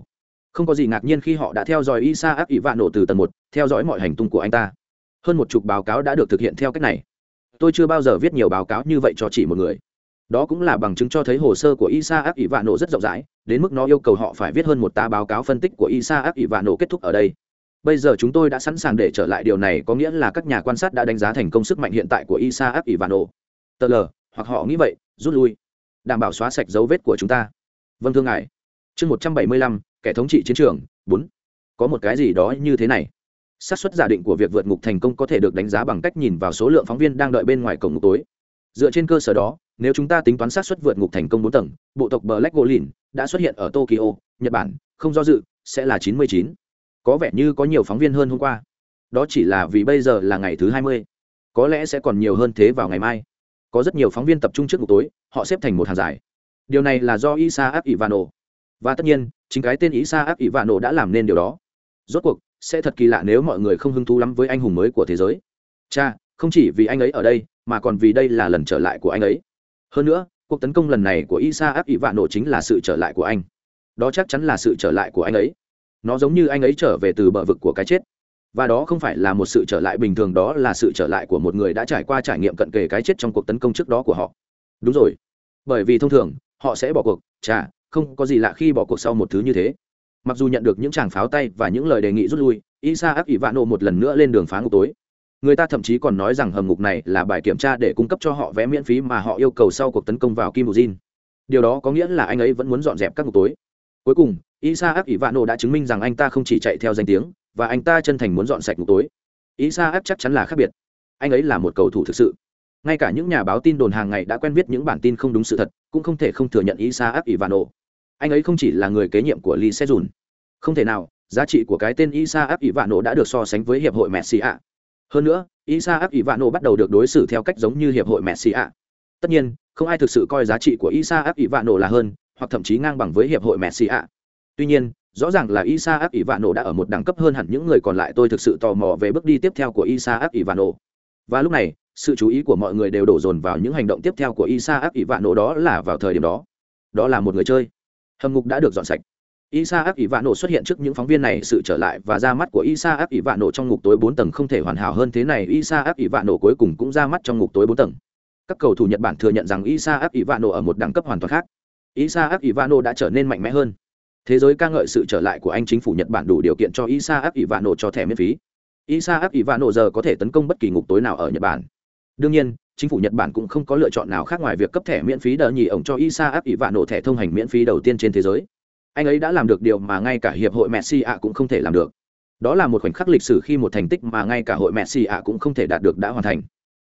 không có gì ngạc nhiên khi họ đã theo dõi isa áp ivano từ tầng một, theo dõi mọi hành tung của anh ta hơn một chục báo cáo đã được thực hiện theo cách này. Tôi chưa bao giờ viết nhiều báo cáo như vậy cho chỉ một người. Đó cũng là bằng chứng cho thấy hồ sơ của isa áp nổ rất rộng rãi, đến mức nó yêu cầu họ phải viết hơn một tá báo cáo phân tích của isa áp nổ kết thúc ở đây. Bây giờ chúng tôi đã sẵn sàng để trở lại. Điều này có nghĩa là các nhà quan sát đã đánh giá thành công sức mạnh hiện tại của isa áp nổ tờ l, hoặc họ nghĩ vậy, rút lui. Đảm bảo xóa sạch dấu vết của chúng ta. Vâng thưa ngài. Chương một trăm bảy mươi lăm, kẻ thống trị chiến trường, bốn. Có một cái gì đó như thế này xác suất giả định của việc vượt ngục thành công có thể được đánh giá bằng cách nhìn vào số lượng phóng viên đang đợi bên ngoài cổng ngục tối. Dựa trên cơ sở đó, nếu chúng ta tính toán xác suất vượt ngục thành công bốn tầng, bộ tộc black golin đã xuất hiện ở tokyo, nhật bản, không do dự, sẽ là chín mươi chín. Có vẻ như có nhiều phóng viên hơn hôm qua. Đó chỉ là vì bây giờ là ngày thứ hai mươi. Có lẽ sẽ còn nhiều hơn thế vào ngày mai. Có rất nhiều phóng viên tập trung trước ngục tối, họ xếp thành một hàng dài. Điều này là do isa áp ivano và tất nhiên, chính cái tên isa áp ivano đã làm nên điều đó. Rốt cuộc sẽ thật kỳ lạ nếu mọi người không hứng thú lắm với anh hùng mới của thế giới. Cha, không chỉ vì anh ấy ở đây, mà còn vì đây là lần trở lại của anh ấy. Hơn nữa, cuộc tấn công lần này của isa áp ivano chính là sự trở lại của anh. Đó chắc chắn là sự trở lại của anh ấy. Nó giống như anh ấy trở về từ bờ vực của cái chết. Và đó không phải là một sự trở lại bình thường, đó là sự trở lại của một người đã trải qua trải nghiệm cận kề cái chết trong cuộc tấn công trước đó của họ. Đúng rồi. Bởi vì thông thường, họ sẽ bỏ cuộc. Chà, không có gì lạ khi bỏ cuộc sau một thứ như thế mặc dù nhận được những tràng pháo tay và những lời đề nghị rút lui, isa áp ivano một lần nữa lên đường phá ngục tối. Người ta thậm chí còn nói rằng hầm ngục này là bài kiểm tra để cung cấp cho họ vé miễn phí mà họ yêu cầu sau cuộc tấn công vào kim Ujin. điều đó có nghĩa là anh ấy vẫn muốn dọn dẹp các ngục tối. Cuối cùng, isa áp ivano đã chứng minh rằng anh ta không chỉ chạy theo danh tiếng, và anh ta chân thành muốn dọn sạch ngục tối. Isa ác chắc chắn là khác biệt. Anh ấy là một cầu thủ thực sự. Ngay cả những nhà báo tin đồn hàng ngày đã quen viết những bản tin không đúng sự thật, cũng không thể không thừa nhận isa áp ivano anh ấy không chỉ là người kế nhiệm của lee sejun không thể nào, giá trị của cái tên isa áp ivano đã được so sánh với hiệp hội messi ạ. Hơn nữa isa áp ivano bắt đầu được đối xử theo cách giống như hiệp hội messi ạ. Tất nhiên, không ai thực sự coi giá trị của isa áp ivano là hơn, hoặc thậm chí ngang bằng với hiệp hội messi ạ. Tuy nhiên, rõ ràng là isa áp ivano đã ở một đẳng cấp hơn hẳn những người còn lại, tôi thực sự tò mò về bước đi tiếp theo của isa áp ivano và lúc này, sự chú ý của mọi người đều đổ dồn vào những hành động tiếp theo của isa áp ivano đó là vào thời điểm đó. Đó là một người chơi hầm ngục đã được dọn sạch. Isa áp nổ xuất hiện trước những phóng viên này sự trở lại và ra mắt của isa áp nổ trong ngục tối bốn tầng không thể hoàn hảo hơn thế này. Isa áp nổ cuối cùng cũng ra mắt trong ngục tối bốn tầng. Các cầu thủ nhật bản thừa nhận rằng isa áp nổ ở một đẳng cấp hoàn toàn khác. Isa áp nổ đã trở nên mạnh mẽ hơn. Thế giới ca ngợi sự trở lại của anh chính phủ nhật bản đủ điều kiện cho isa áp nổ cho thẻ miễn phí. Isa áp nổ giờ có thể tấn công bất kỳ ngục tối nào ở nhật bản. Đương nhiên chính phủ nhật bản cũng không có lựa chọn nào khác ngoài việc cấp thẻ miễn phí đờ nhì ổng cho isa áp ivano thẻ thông hành miễn phí đầu tiên trên thế giới. Anh ấy đã làm được điều mà ngay cả hiệp hội messi ạ cũng không thể làm được. Đó là một khoảnh khắc lịch sử khi một thành tích mà ngay cả hội messi ạ cũng không thể đạt được đã hoàn thành.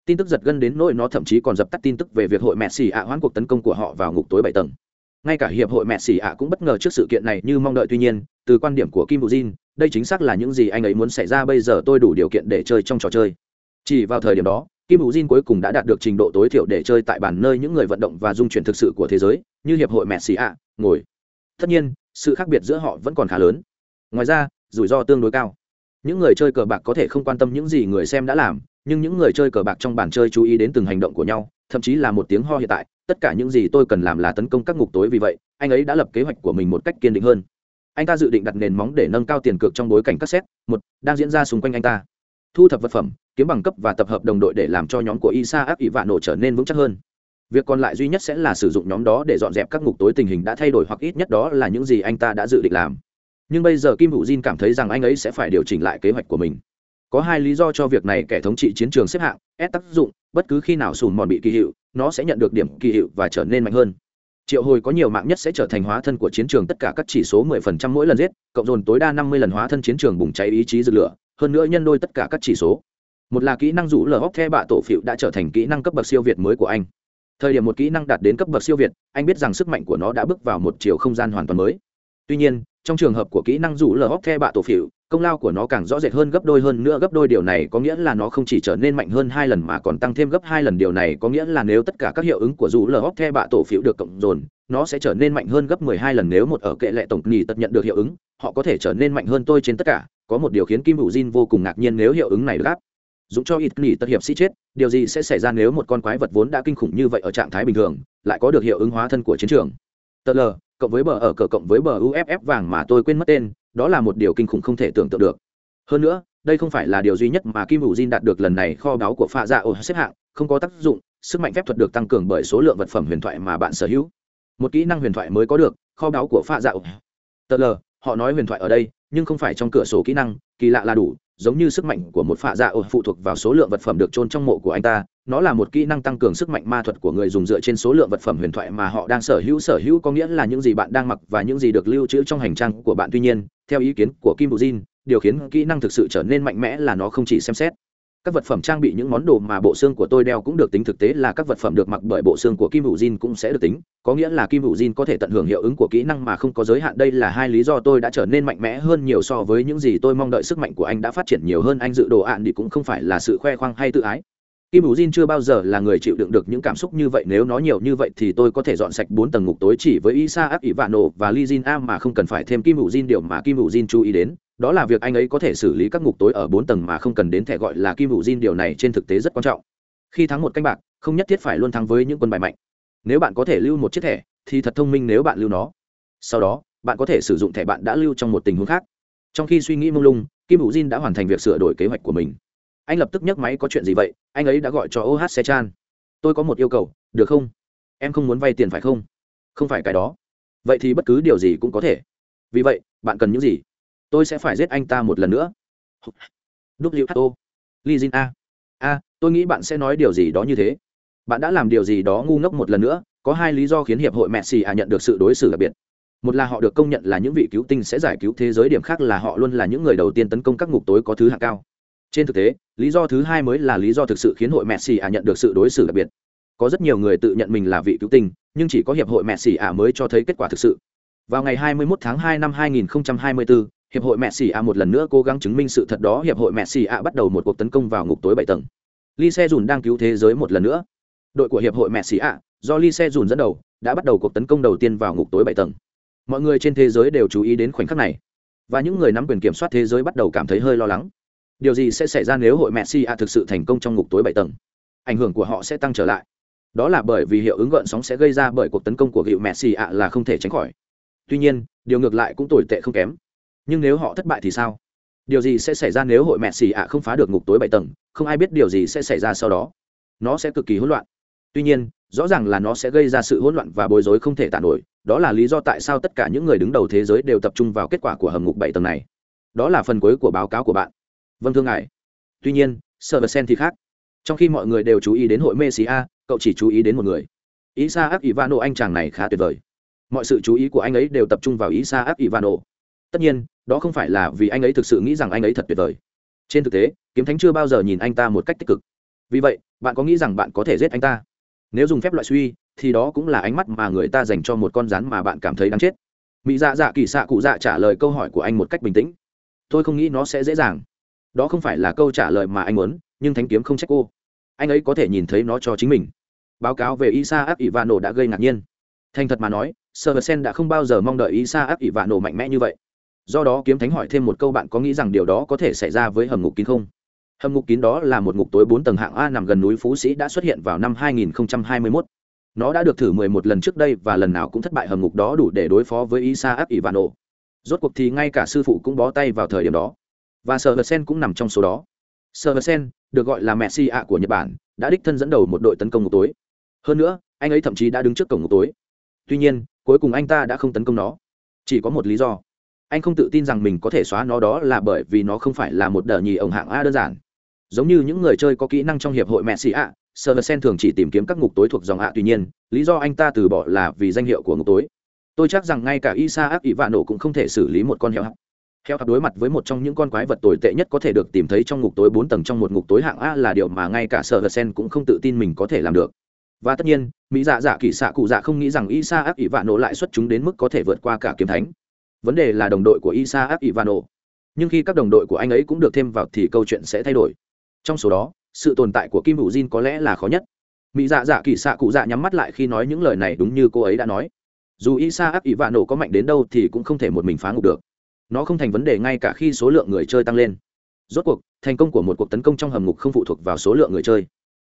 Tin tức giật gân đến nỗi nó thậm chí còn dập tắt tin tức về việc hội messi ạ hoãn cuộc tấn công của họ vào ngục tối bảy tầng. Ngay cả hiệp hội Messi ạ cũng bất ngờ trước sự kiện này như mong đợi. Tuy nhiên từ quan điểm của kim Bujin, đây chính xác là những gì anh ấy muốn xảy ra bây giờ. Tôi đủ điều kiện để chơi trong trò chơi. Chỉ vào thời điểm đó kim bù jin cuối cùng đã đạt được trình độ tối thiểu để chơi tại bản nơi những người vận động và dung chuyển thực sự của thế giới, như hiệp hội mẹ xì ạ, ngồi. Tất nhiên, sự khác biệt giữa họ vẫn còn khá lớn. Ngoài ra, rủi ro tương đối cao. Những người chơi cờ bạc có thể không quan tâm những gì người xem đã làm, nhưng những người chơi cờ bạc trong bàn chơi chú ý đến từng hành động của nhau, thậm chí là một tiếng ho hiện tại, tất cả những gì tôi cần làm là tấn công các ngục tối vì vậy, anh ấy đã lập kế hoạch của mình một cách kiên định hơn. Anh ta dự định đặt nền móng để nâng cao tiền cược trong bối cảnh các xét một, đang diễn ra xung quanh anh ta thu thập vật phẩm, kiếm bằng cấp và tập hợp đồng đội để làm cho nhóm của isa áp ỷ vạ nổ trở nên vững chắc hơn. Việc còn lại duy nhất sẽ là sử dụng nhóm đó để dọn dẹp các ngục tối tình hình đã thay đổi hoặc ít nhất đó là những gì anh ta đã dự định làm. Nhưng bây giờ kim hữu Jin cảm thấy rằng anh ấy sẽ phải điều chỉnh lại kế hoạch của mình. Có hai lý do cho việc này, kẻ thống trị chiến trường xếp hạng, ép tác dụng, bất cứ khi nào sùn mòn bị kỳ hiệu, nó sẽ nhận được điểm kỳ hiệu và trở nên mạnh hơn. Triệu hồi có nhiều mạng nhất sẽ trở thành hóa thân của chiến trường, tất cả các chỉ số 10% mỗi lần giết, cộng dồn tối đa 50 lần hóa thân chiến trường bùng cháy ý chí dược lửa hơn nữa nhân đôi tất cả các chỉ số. Một là kỹ năng rũ lờ hóc the bạ tổ phịu đã trở thành kỹ năng cấp bậc siêu việt mới của anh. Thời điểm một kỹ năng đạt đến cấp bậc siêu việt, anh biết rằng sức mạnh của nó đã bước vào một chiều không gian hoàn toàn mới. Tuy nhiên, trong trường hợp của kỹ năng rủ lờ hóc the bạ tổ phịu công lao của nó càng rõ rệt hơn gấp đôi hơn nữa. Gấp đôi điều này có nghĩa là nó không chỉ trở nên mạnh hơn hai lần mà còn tăng thêm gấp hai lần. Điều này có nghĩa là nếu tất cả các hiệu ứng của dù lờ hóc the bạ tổ phiếu được cộng dồn, nó sẽ trở nên mạnh hơn gấp mười hai lần nếu một ở kệ lệ tổng nhì tật nhận được hiệu ứng, họ có thể trở nên mạnh hơn tôi trên tất cả. Có một điều khiến kim hữu jin vô cùng ngạc nhiên nếu hiệu ứng này gáp dũng cho ít nghỉ tật hiệp sĩ chết, điều gì sẽ xảy ra nếu một con quái vật vốn đã kinh khủng như vậy ở trạng thái bình thường, lại có được hiệu ứng hóa thân của chiến trường? Tờ l, cộng với bờ ở cờ cộng với bờ uff vàng mà tôi quên mất tên đó là một điều kinh khủng không thể tưởng tượng được. Hơn nữa, đây không phải là điều duy nhất mà kim hữu jin đạt được lần này kho báu của pha dạ ổ xếp hạng, không có tác dụng, sức mạnh phép thuật được tăng cường bởi số lượng vật phẩm huyền thoại mà bạn sở hữu. Một kỹ năng huyền thoại mới có được, kho báu của pha dạ ổ. Tờ l họ nói huyền thoại ở đây, nhưng không phải trong cửa sổ kỹ năng, kỳ lạ là đủ giống như sức mạnh của một phạ dạ ổ phụ thuộc vào số lượng vật phẩm được trôn trong mộ của anh ta, nó là một kỹ năng tăng cường sức mạnh ma thuật của người dùng dựa trên số lượng vật phẩm huyền thoại mà họ đang sở hữu. Sở hữu có nghĩa là những gì bạn đang mặc và những gì được lưu trữ trong hành trang của bạn. Tuy nhiên, theo ý kiến của kim bù jin, điều khiến kỹ năng thực sự trở nên mạnh mẽ là nó không chỉ xem xét các vật phẩm trang bị những món đồ mà bộ xương của tôi đeo cũng được tính thực tế là các vật phẩm được mặc bởi bộ xương của kim hữu jin cũng sẽ được tính. Có nghĩa là kim hữu jin có thể tận hưởng hiệu ứng của kỹ năng mà không có giới hạn. Đây là hai lý do tôi đã trở nên mạnh mẽ hơn nhiều so với những gì tôi mong đợi. Sức mạnh của anh đã phát triển nhiều hơn. Anh dự đồ ạn thì cũng không phải là sự khoe khoang hay tự ái. Kim hữu jin chưa bao giờ là người chịu đựng được những cảm xúc như vậy. Nếu nó nhiều như vậy thì tôi có thể dọn sạch bốn tầng ngục tối chỉ với isa áp ỷ vạn nổ và li jin a mà không cần phải thêm. Kim hữu jin điều mà kim hữu jin chú ý đến đó là việc anh ấy có thể xử lý các ngục tối ở bốn tầng mà không cần đến thẻ gọi là kim hữu diên điều này trên thực tế rất quan trọng. Khi thắng một canh bạc, không nhất thiết phải luôn thắng với những quân bài mạnh. Nếu bạn có thể lưu một chiếc thẻ, thì thật thông minh nếu bạn lưu nó. Sau đó, bạn có thể sử dụng thẻ bạn đã lưu trong một tình huống khác. Trong khi suy nghĩ mông lung, kim hữu diên đã hoàn thành việc sửa đổi kế hoạch của mình. Anh lập tức nhấc máy, có chuyện gì vậy? Anh ấy đã gọi cho oh se chan tôi có một yêu cầu, được không? Em không muốn vay tiền phải không? Không phải cái đó. Vậy thì bất cứ điều gì cũng có thể. Vì vậy, bạn cần những gì? Tôi sẽ phải giết anh ta một lần nữa. Who lizin a. A tôi nghĩ bạn sẽ nói điều gì đó như thế. Bạn đã làm điều gì đó ngu ngốc một lần nữa có hai lý do khiến hiệp hội messi a nhận được sự đối xử đặc biệt. Một là họ được công nhận là những vị cứu tinh sẽ giải cứu thế giới điểm khác là họ luôn là những người đầu tiên tấn công các ngục tối có thứ hạng cao. Trên thực tế lý do thứ hai mới là lý do thực sự khiến hội messi a nhận được sự đối xử đặc biệt. Có rất nhiều người tự nhận mình là vị cứu tinh nhưng chỉ có hiệp hội messi a mới cho thấy kết quả thực sự. Vào ngày 21 tháng 2 năm 2024, hiệp hội mẹ xì a một lần nữa cố gắng chứng minh sự thật đó. Hiệp hội mẹ xì a bắt đầu một cuộc tấn công vào ngục tối bảy tầng. Lee Se dùn đang cứu thế giới một lần nữa. Đội của hiệp hội mẹ xì a, do Lee Se dùn dẫn đầu, đã bắt đầu cuộc tấn công đầu tiên vào ngục tối bảy tầng. Mọi người trên thế giới đều chú ý đến khoảnh khắc này, và những người nắm quyền kiểm soát thế giới bắt đầu cảm thấy hơi lo lắng. Điều gì sẽ xảy ra nếu hội Mẹ Messi a thực sự thành công trong ngục tối bảy tầng? Ảnh hưởng của họ sẽ tăng trở lại. Đó là bởi vì hiệu ứng gợn sóng sẽ gây ra bởi cuộc tấn công của hiệu Messi ạ là không thể tránh khỏi. Tuy nhiên, điều ngược lại cũng tồi tệ không kém nhưng nếu họ thất bại thì sao? Điều gì sẽ xảy ra nếu hội mẹ xì ạ không phá được ngục tối bảy tầng? Không ai biết điều gì sẽ xảy ra sau đó. Nó sẽ cực kỳ hỗn loạn. Tuy nhiên, rõ ràng là nó sẽ gây ra sự hỗn loạn và bối rối không thể tàn nổi. Đó là lý do tại sao tất cả những người đứng đầu thế giới đều tập trung vào kết quả của hầm ngục bảy tầng này. Đó là phần cuối của báo cáo của bạn. Vâng thưa ngài. Tuy nhiên sơ vật sen thì khác. Trong khi mọi người đều chú ý đến hội messi a cậu chỉ chú ý đến một người. Ý sa ác ivano anh chàng này khá tuyệt vời. Mọi sự chú ý của anh ấy đều tập trung vào ý sa ác ivano tất nhiên, đó không phải là vì anh ấy thực sự nghĩ rằng anh ấy thật tuyệt vời. Trên thực tế, kiếm thánh chưa bao giờ nhìn anh ta một cách tích cực. Vì vậy, bạn có nghĩ rằng bạn có thể giết anh ta? Nếu dùng phép loại suy, thì đó cũng là ánh mắt mà người ta dành cho một con rắn mà bạn cảm thấy đáng chết. Mỹ dạ dạ kỳ xạ cụ dạ trả lời câu hỏi của anh một cách bình tĩnh. Tôi không nghĩ nó sẽ dễ dàng. Đó không phải là câu trả lời mà anh muốn, nhưng thánh kiếm không trách cô. Anh ấy có thể nhìn thấy nó cho chính mình. Báo cáo về isa áp ivano đã gây ngạc nhiên. Thành thật mà nói sơ sen đã không bao giờ mong đợi isa áp ivano mạnh mẽ như vậy do đó kiếm thánh hỏi thêm một câu bạn có nghĩ rằng điều đó có thể xảy ra với hầm ngục kín không? Hầm ngục kín đó là một ngục tối bốn tầng hạng a nằm gần núi phú sĩ đã xuất hiện vào năm 2021. nó đã được thử 11 lần trước đây và lần nào cũng thất bại hầm ngục đó đủ để đối phó với isaac ivano rốt cuộc thì ngay cả sư phụ cũng bó tay vào thời điểm đó. Và sờ sen cũng nằm trong số đó. Sơ sen, được gọi là messi ạ của nhật bản, đã đích thân dẫn đầu một đội tấn công ngục tối. Hơn nữa, anh ấy thậm chí đã đứng trước cổng ngục tối. Tuy nhiên, cuối cùng anh ta đã không tấn công nó. Chỉ có một lý do anh không tự tin rằng mình có thể xóa nó đó là bởi vì nó không phải là một đờ nhì ổng hạng a đơn giản. Giống như những người chơi có kỹ năng trong hiệp hội messi ạ sơ sen thường chỉ tìm kiếm các ngục tối thuộc dòng ạ. Tuy nhiên, lý do anh ta từ bỏ là vì danh hiệu của ngục tối. Tôi chắc rằng ngay cả isa ác ỷ vạn nổ cũng không thể xử lý một con heo hắc heo hắc đối mặt với một trong những con quái vật tồi tệ nhất có thể được tìm thấy trong ngục tối bốn tầng trong một ngục tối hạng a là điều mà ngay cả sở sen cũng không tự tin mình có thể làm được. Và tất nhiên, mỹ dạ dạ kỳ xạ cụ dạ không nghĩ rằng isa ác ỷ vạn nổ lại xuất chúng đến mức có thể vượt qua cả kiếm thánh vấn đề là đồng đội của isaac ivano. Nhưng khi các đồng đội của anh ấy cũng được thêm vào thì câu chuyện sẽ thay đổi. Trong số đó, sự tồn tại của kim hữu jin có lẽ là khó nhất. Mỹ dạ dạ kỳ xạ cụ dạ nhắm mắt lại khi nói những lời này đúng như cô ấy đã nói. Dù isaac ivano có mạnh đến đâu thì cũng không thể một mình phá ngục được. Nó không thành vấn đề ngay cả khi số lượng người chơi tăng lên. Rốt cuộc, thành công của một cuộc tấn công trong hầm ngục không phụ thuộc vào số lượng người chơi.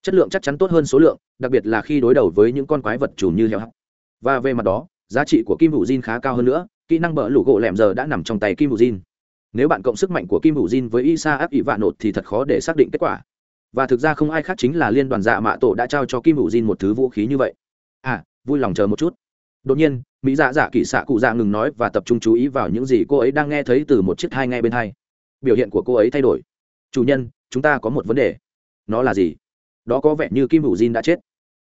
Chất lượng chắc chắn tốt hơn số lượng, đặc biệt là khi đối đầu với những con quái vật trùm như heo hắc. Và về mặt đó, giá trị của kim hữu jin khá cao hơn nữa kỹ năng bỡ lũ gỗ lẻm giờ đã nằm trong tay kim hữu jin. Nếu bạn cộng sức mạnh của kim hữu jin với isa áp ỷ vạn nột thì thật khó để xác định kết quả. Và thực ra không ai khác chính là liên đoàn dạ mạ tổ đã trao cho kim hữu jin một thứ vũ khí như vậy. À vui lòng chờ một chút. Đột nhiên, mỹ dạ dạ kỹ xạ cụ dạ ngừng nói và tập trung chú ý vào những gì cô ấy đang nghe thấy từ một chiếc thai ngay bên hai. Biểu hiện của cô ấy thay đổi. Chủ nhân, chúng ta có một vấn đề. Nó là gì? Đó có vẻ như kim hữu jin đã chết.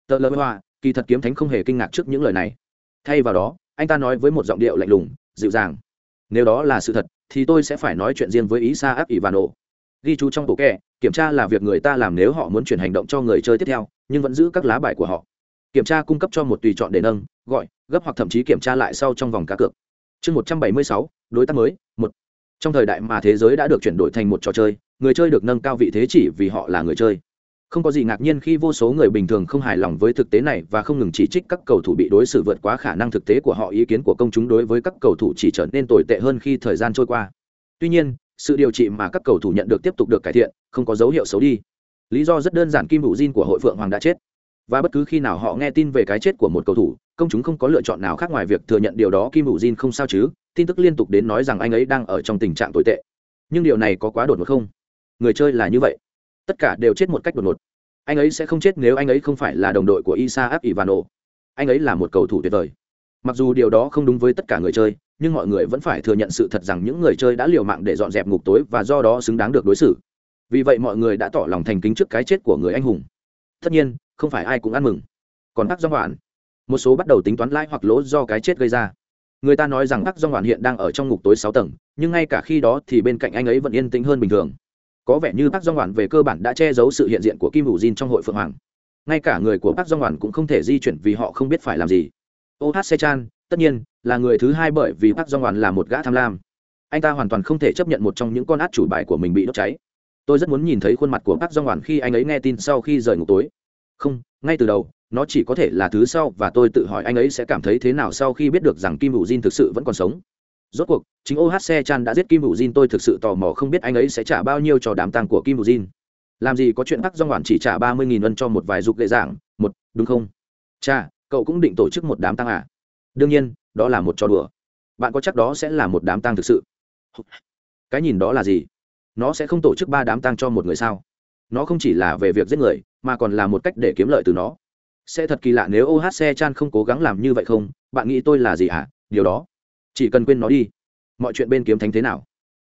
Tờ lơ hoa, kỳ thật kiếm thánh không hề kinh ngạc trước những lời này. Thay vào đó, anh ta nói với một giọng điệu lạnh lùng dịu dàng. Nếu đó là sự thật, thì tôi sẽ phải nói chuyện riêng với ý sa áp ivano. Ghi chú trong bộ kẹ kiểm tra là việc người ta làm nếu họ muốn chuyển hành động cho người chơi tiếp theo, nhưng vẫn giữ các lá bài của họ. Kiểm tra cung cấp cho một tùy chọn để nâng, gọi, gấp hoặc thậm chí kiểm tra lại sau trong vòng cá cược. Chương một trăm bảy mươi sáu, đối tác mới, một. Trong thời đại mà thế giới đã được chuyển đổi thành một trò chơi, người chơi được nâng cao vị thế chỉ vì họ là người chơi không có gì ngạc nhiên khi vô số người bình thường không hài lòng với thực tế này và không ngừng chỉ trích các cầu thủ bị đối xử vượt quá khả năng thực tế của họ. Ý kiến của công chúng đối với các cầu thủ chỉ trở nên tồi tệ hơn khi thời gian trôi qua. Tuy nhiên, sự điều trị mà các cầu thủ nhận được tiếp tục được cải thiện, không có dấu hiệu xấu đi. Lý do rất đơn giản, kim hữu diên của hội phượng hoàng đã chết. Và bất cứ khi nào họ nghe tin về cái chết của một cầu thủ, công chúng không có lựa chọn nào khác ngoài việc thừa nhận điều đó. Kim hữu diên không sao chứ? Tin tức liên tục đến nói rằng anh ấy đang ở trong tình trạng tồi tệ. Nhưng điều này có quá đột ngột không? Người chơi là như vậy tất cả đều chết một cách đột ngột. Anh ấy sẽ không chết nếu anh ấy không phải là đồng đội của isa áp ivano. Anh ấy là một cầu thủ tuyệt vời. Mặc dù điều đó không đúng với tất cả người chơi, nhưng mọi người vẫn phải thừa nhận sự thật rằng những người chơi đã liều mạng để dọn dẹp ngục tối và do đó xứng đáng được đối xử. Vì vậy mọi người đã tỏ lòng thành kính trước cái chết của người anh hùng. Tất nhiên, không phải ai cũng ăn mừng. Còn bác do hoạn một số bắt đầu tính toán lãi hoặc lỗ do cái chết gây ra. Người ta nói rằng bác do hoạn hiện đang ở trong ngục tối sáu tầng, nhưng ngay cả khi đó thì bên cạnh anh ấy vẫn yên tĩnh hơn bình thường có vẻ như bác do hoàn về cơ bản đã che giấu sự hiện diện của kim hữu Jin trong hội phượng hoàng. Ngay cả người của bác do hoàn cũng không thể di chuyển vì họ không biết phải làm gì. Ohc chan tất nhiên, là người thứ hai bởi vì bác do hoàn là một gã tham lam. Anh ta hoàn toàn không thể chấp nhận một trong những con át chủ bài của mình bị đốt cháy. Tôi rất muốn nhìn thấy khuôn mặt của bác do hoàn khi anh ấy nghe tin sau khi rời ngục tối. Không, ngay từ đầu, nó chỉ có thể là thứ sau và tôi tự hỏi anh ấy sẽ cảm thấy thế nào sau khi biết được rằng kim hữu jin thực sự vẫn còn sống rốt cuộc, chính ohc chan đã giết kim hữu jin tôi thực sự tò mò không biết anh ấy sẽ trả bao nhiêu cho đám tang của kim hữu jin làm gì có chuyện bắc do ngoản chỉ trả ba mươi nghìn ân cho một vài dục lệ giảng một, đúng không? Cha cậu cũng định tổ chức một đám tang à? Đương nhiên, đó là một trò đùa. Bạn có chắc đó sẽ là một đám tang thực sự? Cái nhìn đó là gì? Nó sẽ không tổ chức ba đám tang cho một người sao? Nó không chỉ là về việc giết người, mà còn là một cách để kiếm lợi từ nó. Sẽ thật kỳ lạ nếu ohc chan không cố gắng làm như vậy không? Bạn nghĩ tôi là gì hả? Điều đó chỉ cần quên nó đi, mọi chuyện bên kiếm thánh thế nào,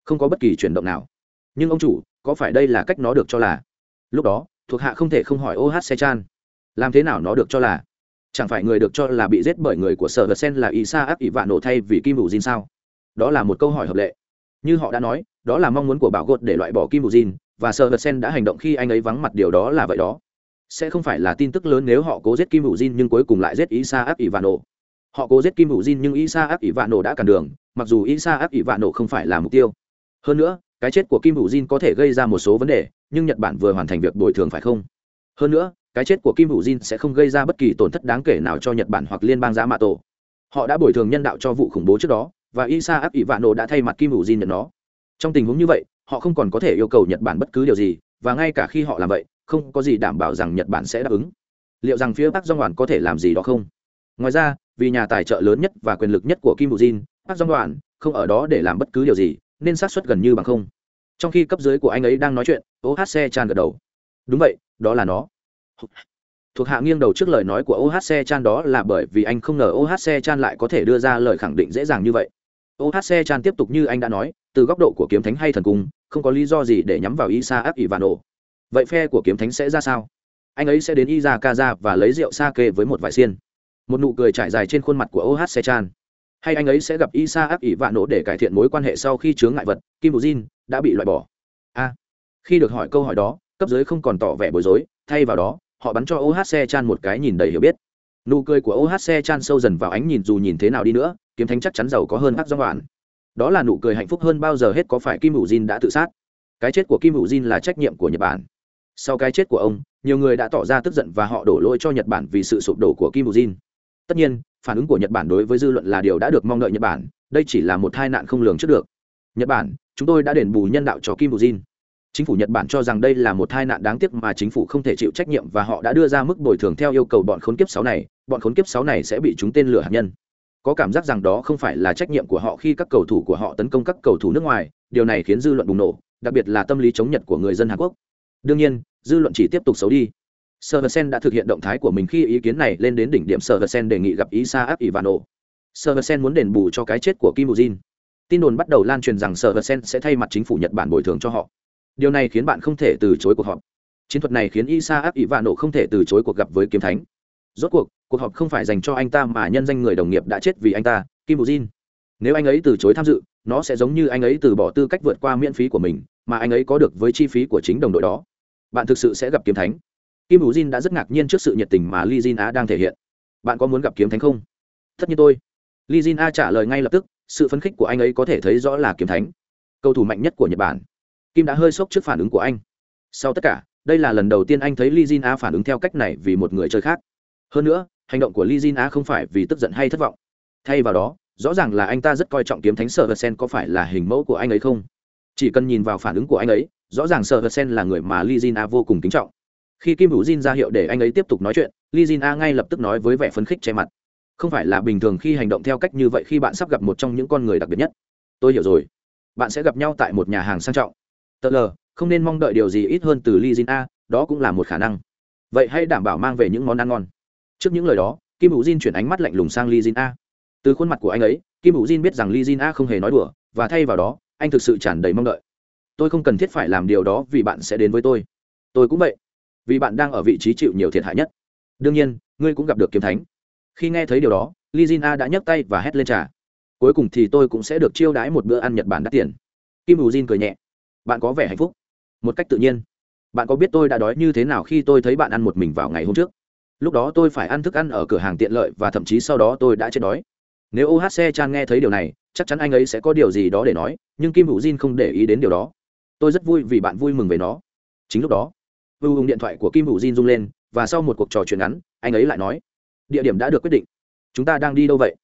không có bất kỳ chuyển động nào. Nhưng ông chủ, có phải đây là cách nó được cho là? Lúc đó, thuộc hạ không thể không hỏi ohc chan, làm thế nào nó được cho là? Chẳng phải người được cho là bị giết bởi người của sở vật sen là isa áp ỷ vạn nổ thay vì kim bù jin sao? Đó là một câu hỏi hợp lệ. Như họ đã nói, đó là mong muốn của bảo gột để loại bỏ kim bù jin và sở vật sen đã hành động khi anh ấy vắng mặt điều đó là vậy đó. Sẽ không phải là tin tức lớn nếu họ cố giết kim bù jin nhưng cuối cùng lại giết isa áp ỷ vạn nổ họ cố giết kim bù jin nhưng isa ác ỷ vạn nổ đã cản đường, mặc dù isa ác ỷ vạn nổ không phải là mục tiêu. Hơn nữa, cái chết của kim bù jin có thể gây ra một số vấn đề, nhưng nhật bản vừa hoàn thành việc bồi thường phải không? Hơn nữa, cái chết của kim bù jin sẽ không gây ra bất kỳ tổn thất đáng kể nào cho nhật bản hoặc liên bang giã mạ tổ. Họ đã bồi thường nhân đạo cho vụ khủng bố trước đó, và isa ác ỷ vạn nổ đã thay mặt kim bù jin nhận nó. Trong tình huống như vậy, họ không còn có thể yêu cầu nhật bản bất cứ điều gì, và ngay cả khi họ làm vậy, không có gì đảm bảo rằng nhật bản sẽ đáp ứng. Liệu rằng phía bắc do hoàn có thể làm gì đó không? Ngoài ra vì nhà tài trợ lớn nhất và quyền lực nhất của kim bù jin, Park Jong đoàn không ở đó để làm bất cứ điều gì, nên xác suất gần như bằng không. Trong khi cấp dưới của anh ấy đang nói chuyện ohc chan gật đầu. Đúng vậy, đó là nó. Thuộc hạ nghiêng đầu trước lời nói của ohc chan đó là bởi vì anh không ngờ ohc chan lại có thể đưa ra lời khẳng định dễ dàng như vậy. Ohc chan tiếp tục như anh đã nói, từ góc độ của kiếm thánh hay thần cung, không có lý do gì để nhắm vào isa áp ivano vậy phe của kiếm thánh sẽ ra sao? Anh ấy sẽ đến izakaza và lấy rượu sake với một vài xiên một nụ cười trải dài trên khuôn mặt của ohc chan. Hay anh ấy sẽ gặp isa áp ivano để cải thiện mối quan hệ sau khi chướng ngại vật, kim bù đã bị loại bỏ. A khi được hỏi câu hỏi đó, cấp dưới không còn tỏ vẻ bối rối, thay vào đó, họ bắn cho ohc chan một cái nhìn đầy hiểu biết. Nụ cười của ohc chan sâu dần vào ánh nhìn dù nhìn thế nào đi nữa, kiếm thánh chắc chắn giàu có hơn các do đoạn. Đó là nụ cười hạnh phúc hơn bao giờ hết có phải kim hữu jin đã tự sát. Cái chết của kim hữu jin là trách nhiệm của nhật bản. Sau cái chết của ông, nhiều người đã tỏ ra tức giận và họ đổ lỗi cho nhật bản vì sự sụp đổ của kim hữu jin tất nhiên, phản ứng của nhật bản đối với dư luận là điều đã được mong đợi nhật bản, đây chỉ là một tai nạn không lường trước được. Nhật bản, chúng tôi đã đền bù nhân đạo cho kim bù jin. Chính phủ nhật bản cho rằng đây là một tai nạn đáng tiếc mà chính phủ không thể chịu trách nhiệm và họ đã đưa ra mức bồi thường theo yêu cầu bọn khốn kiếp sáu này, bọn khốn kiếp sáu này sẽ bị chúng tên lửa hạt nhân. Có cảm giác rằng đó không phải là trách nhiệm của họ khi các cầu thủ của họ tấn công các cầu thủ nước ngoài, điều này khiến dư luận bùng nổ, đặc biệt là tâm lý chống nhật của người dân hàn quốc. Đương nhiên, dư luận chỉ tiếp tục xấu đi. Serversen đã thực hiện động thái của mình khi ý kiến này lên đến đỉnh điểm Serversen đề nghị gặp Isaac Ivano. Sen muốn đền bù cho cái chết của Kim Bujin. Tin đồn bắt đầu lan truyền rằng Serversen sẽ thay mặt chính phủ Nhật Bản bồi thường cho họ. Điều này khiến bạn không thể từ chối cuộc họp. Chiến thuật này khiến Isaac Ivano không thể từ chối cuộc gặp với kiếm thánh. Rốt cuộc, cuộc họp không phải dành cho anh ta mà nhân danh người đồng nghiệp đã chết vì anh ta, Kim Bujin. Nếu anh ấy từ chối tham dự, nó sẽ giống như anh ấy từ bỏ tư cách vượt qua miễn phí của mình, mà anh ấy có được với chi phí của chính đồng đội đó. Bạn thực sự sẽ gặp kiếm thánh kim ủ jin đã rất ngạc nhiên trước sự nhiệt tình mà li jin a đang thể hiện. Bạn có muốn gặp kiếm thánh không? Tất nhiên tôi. Li jin a trả lời ngay lập tức, sự phấn khích của anh ấy có thể thấy rõ là kiếm thánh. Cầu thủ mạnh nhất của nhật bản. Kim đã hơi sốc trước phản ứng của anh. Sau tất cả, đây là lần đầu tiên anh thấy li jin a phản ứng theo cách này vì một người chơi khác. Hơn nữa, hành động của li jin a không phải vì tức giận hay thất vọng. Thay vào đó, rõ ràng là anh ta rất coi trọng kiếm thánh sở sen có phải là hình mẫu của anh ấy không? Chỉ cần nhìn vào phản ứng của anh ấy, rõ ràng sở sen là người mà li jin a vô cùng kính trọng khi kim hữu jin ra hiệu để anh ấy tiếp tục nói chuyện li jin a ngay lập tức nói với vẻ phấn khích che mặt. Không phải là bình thường khi hành động theo cách như vậy khi bạn sắp gặp một trong những con người đặc biệt nhất. Tôi hiểu rồi. Bạn sẽ gặp nhau tại một nhà hàng sang trọng. Tờ l không nên mong đợi điều gì ít hơn từ li jin a, đó cũng là một khả năng. Vậy hãy đảm bảo mang về những món ăn ngon. Trước những lời đó, kim hữu jin chuyển ánh mắt lạnh lùng sang li jin a. Từ khuôn mặt của anh ấy, kim hữu jin biết rằng li jin a không hề nói đùa, và thay vào đó, anh thực sự tràn đầy mong đợi. Tôi không cần thiết phải làm điều đó vì bạn sẽ đến với tôi. Tôi cũng vậy vì bạn đang ở vị trí chịu nhiều thiệt hại nhất. Đương nhiên, ngươi cũng gặp được kiếm thánh. Khi nghe thấy điều đó lizina jin a đã nhấc tay và hét lên trà. Cuối cùng thì tôi cũng sẽ được chiêu đãi một bữa ăn nhật bản đắt tiền. Kim bù jin cười nhẹ. Bạn có vẻ hạnh phúc. Một cách tự nhiên. Bạn có biết tôi đã đói như thế nào khi tôi thấy bạn ăn một mình vào ngày hôm trước? Lúc đó tôi phải ăn thức ăn ở cửa hàng tiện lợi và thậm chí sau đó tôi đã chết đói. Nếu ohc chan nghe thấy điều này, chắc chắn anh ấy sẽ có điều gì đó để nói, nhưng kim hữu jin không để ý đến điều đó. Tôi rất vui vì bạn vui mừng về nó. Chính lúc đó vưu hùng điện thoại của kim hữu jin rung lên, và sau một cuộc trò chuyện ngắn, anh ấy lại nói, địa điểm đã được quyết định. Chúng ta đang đi đâu vậy?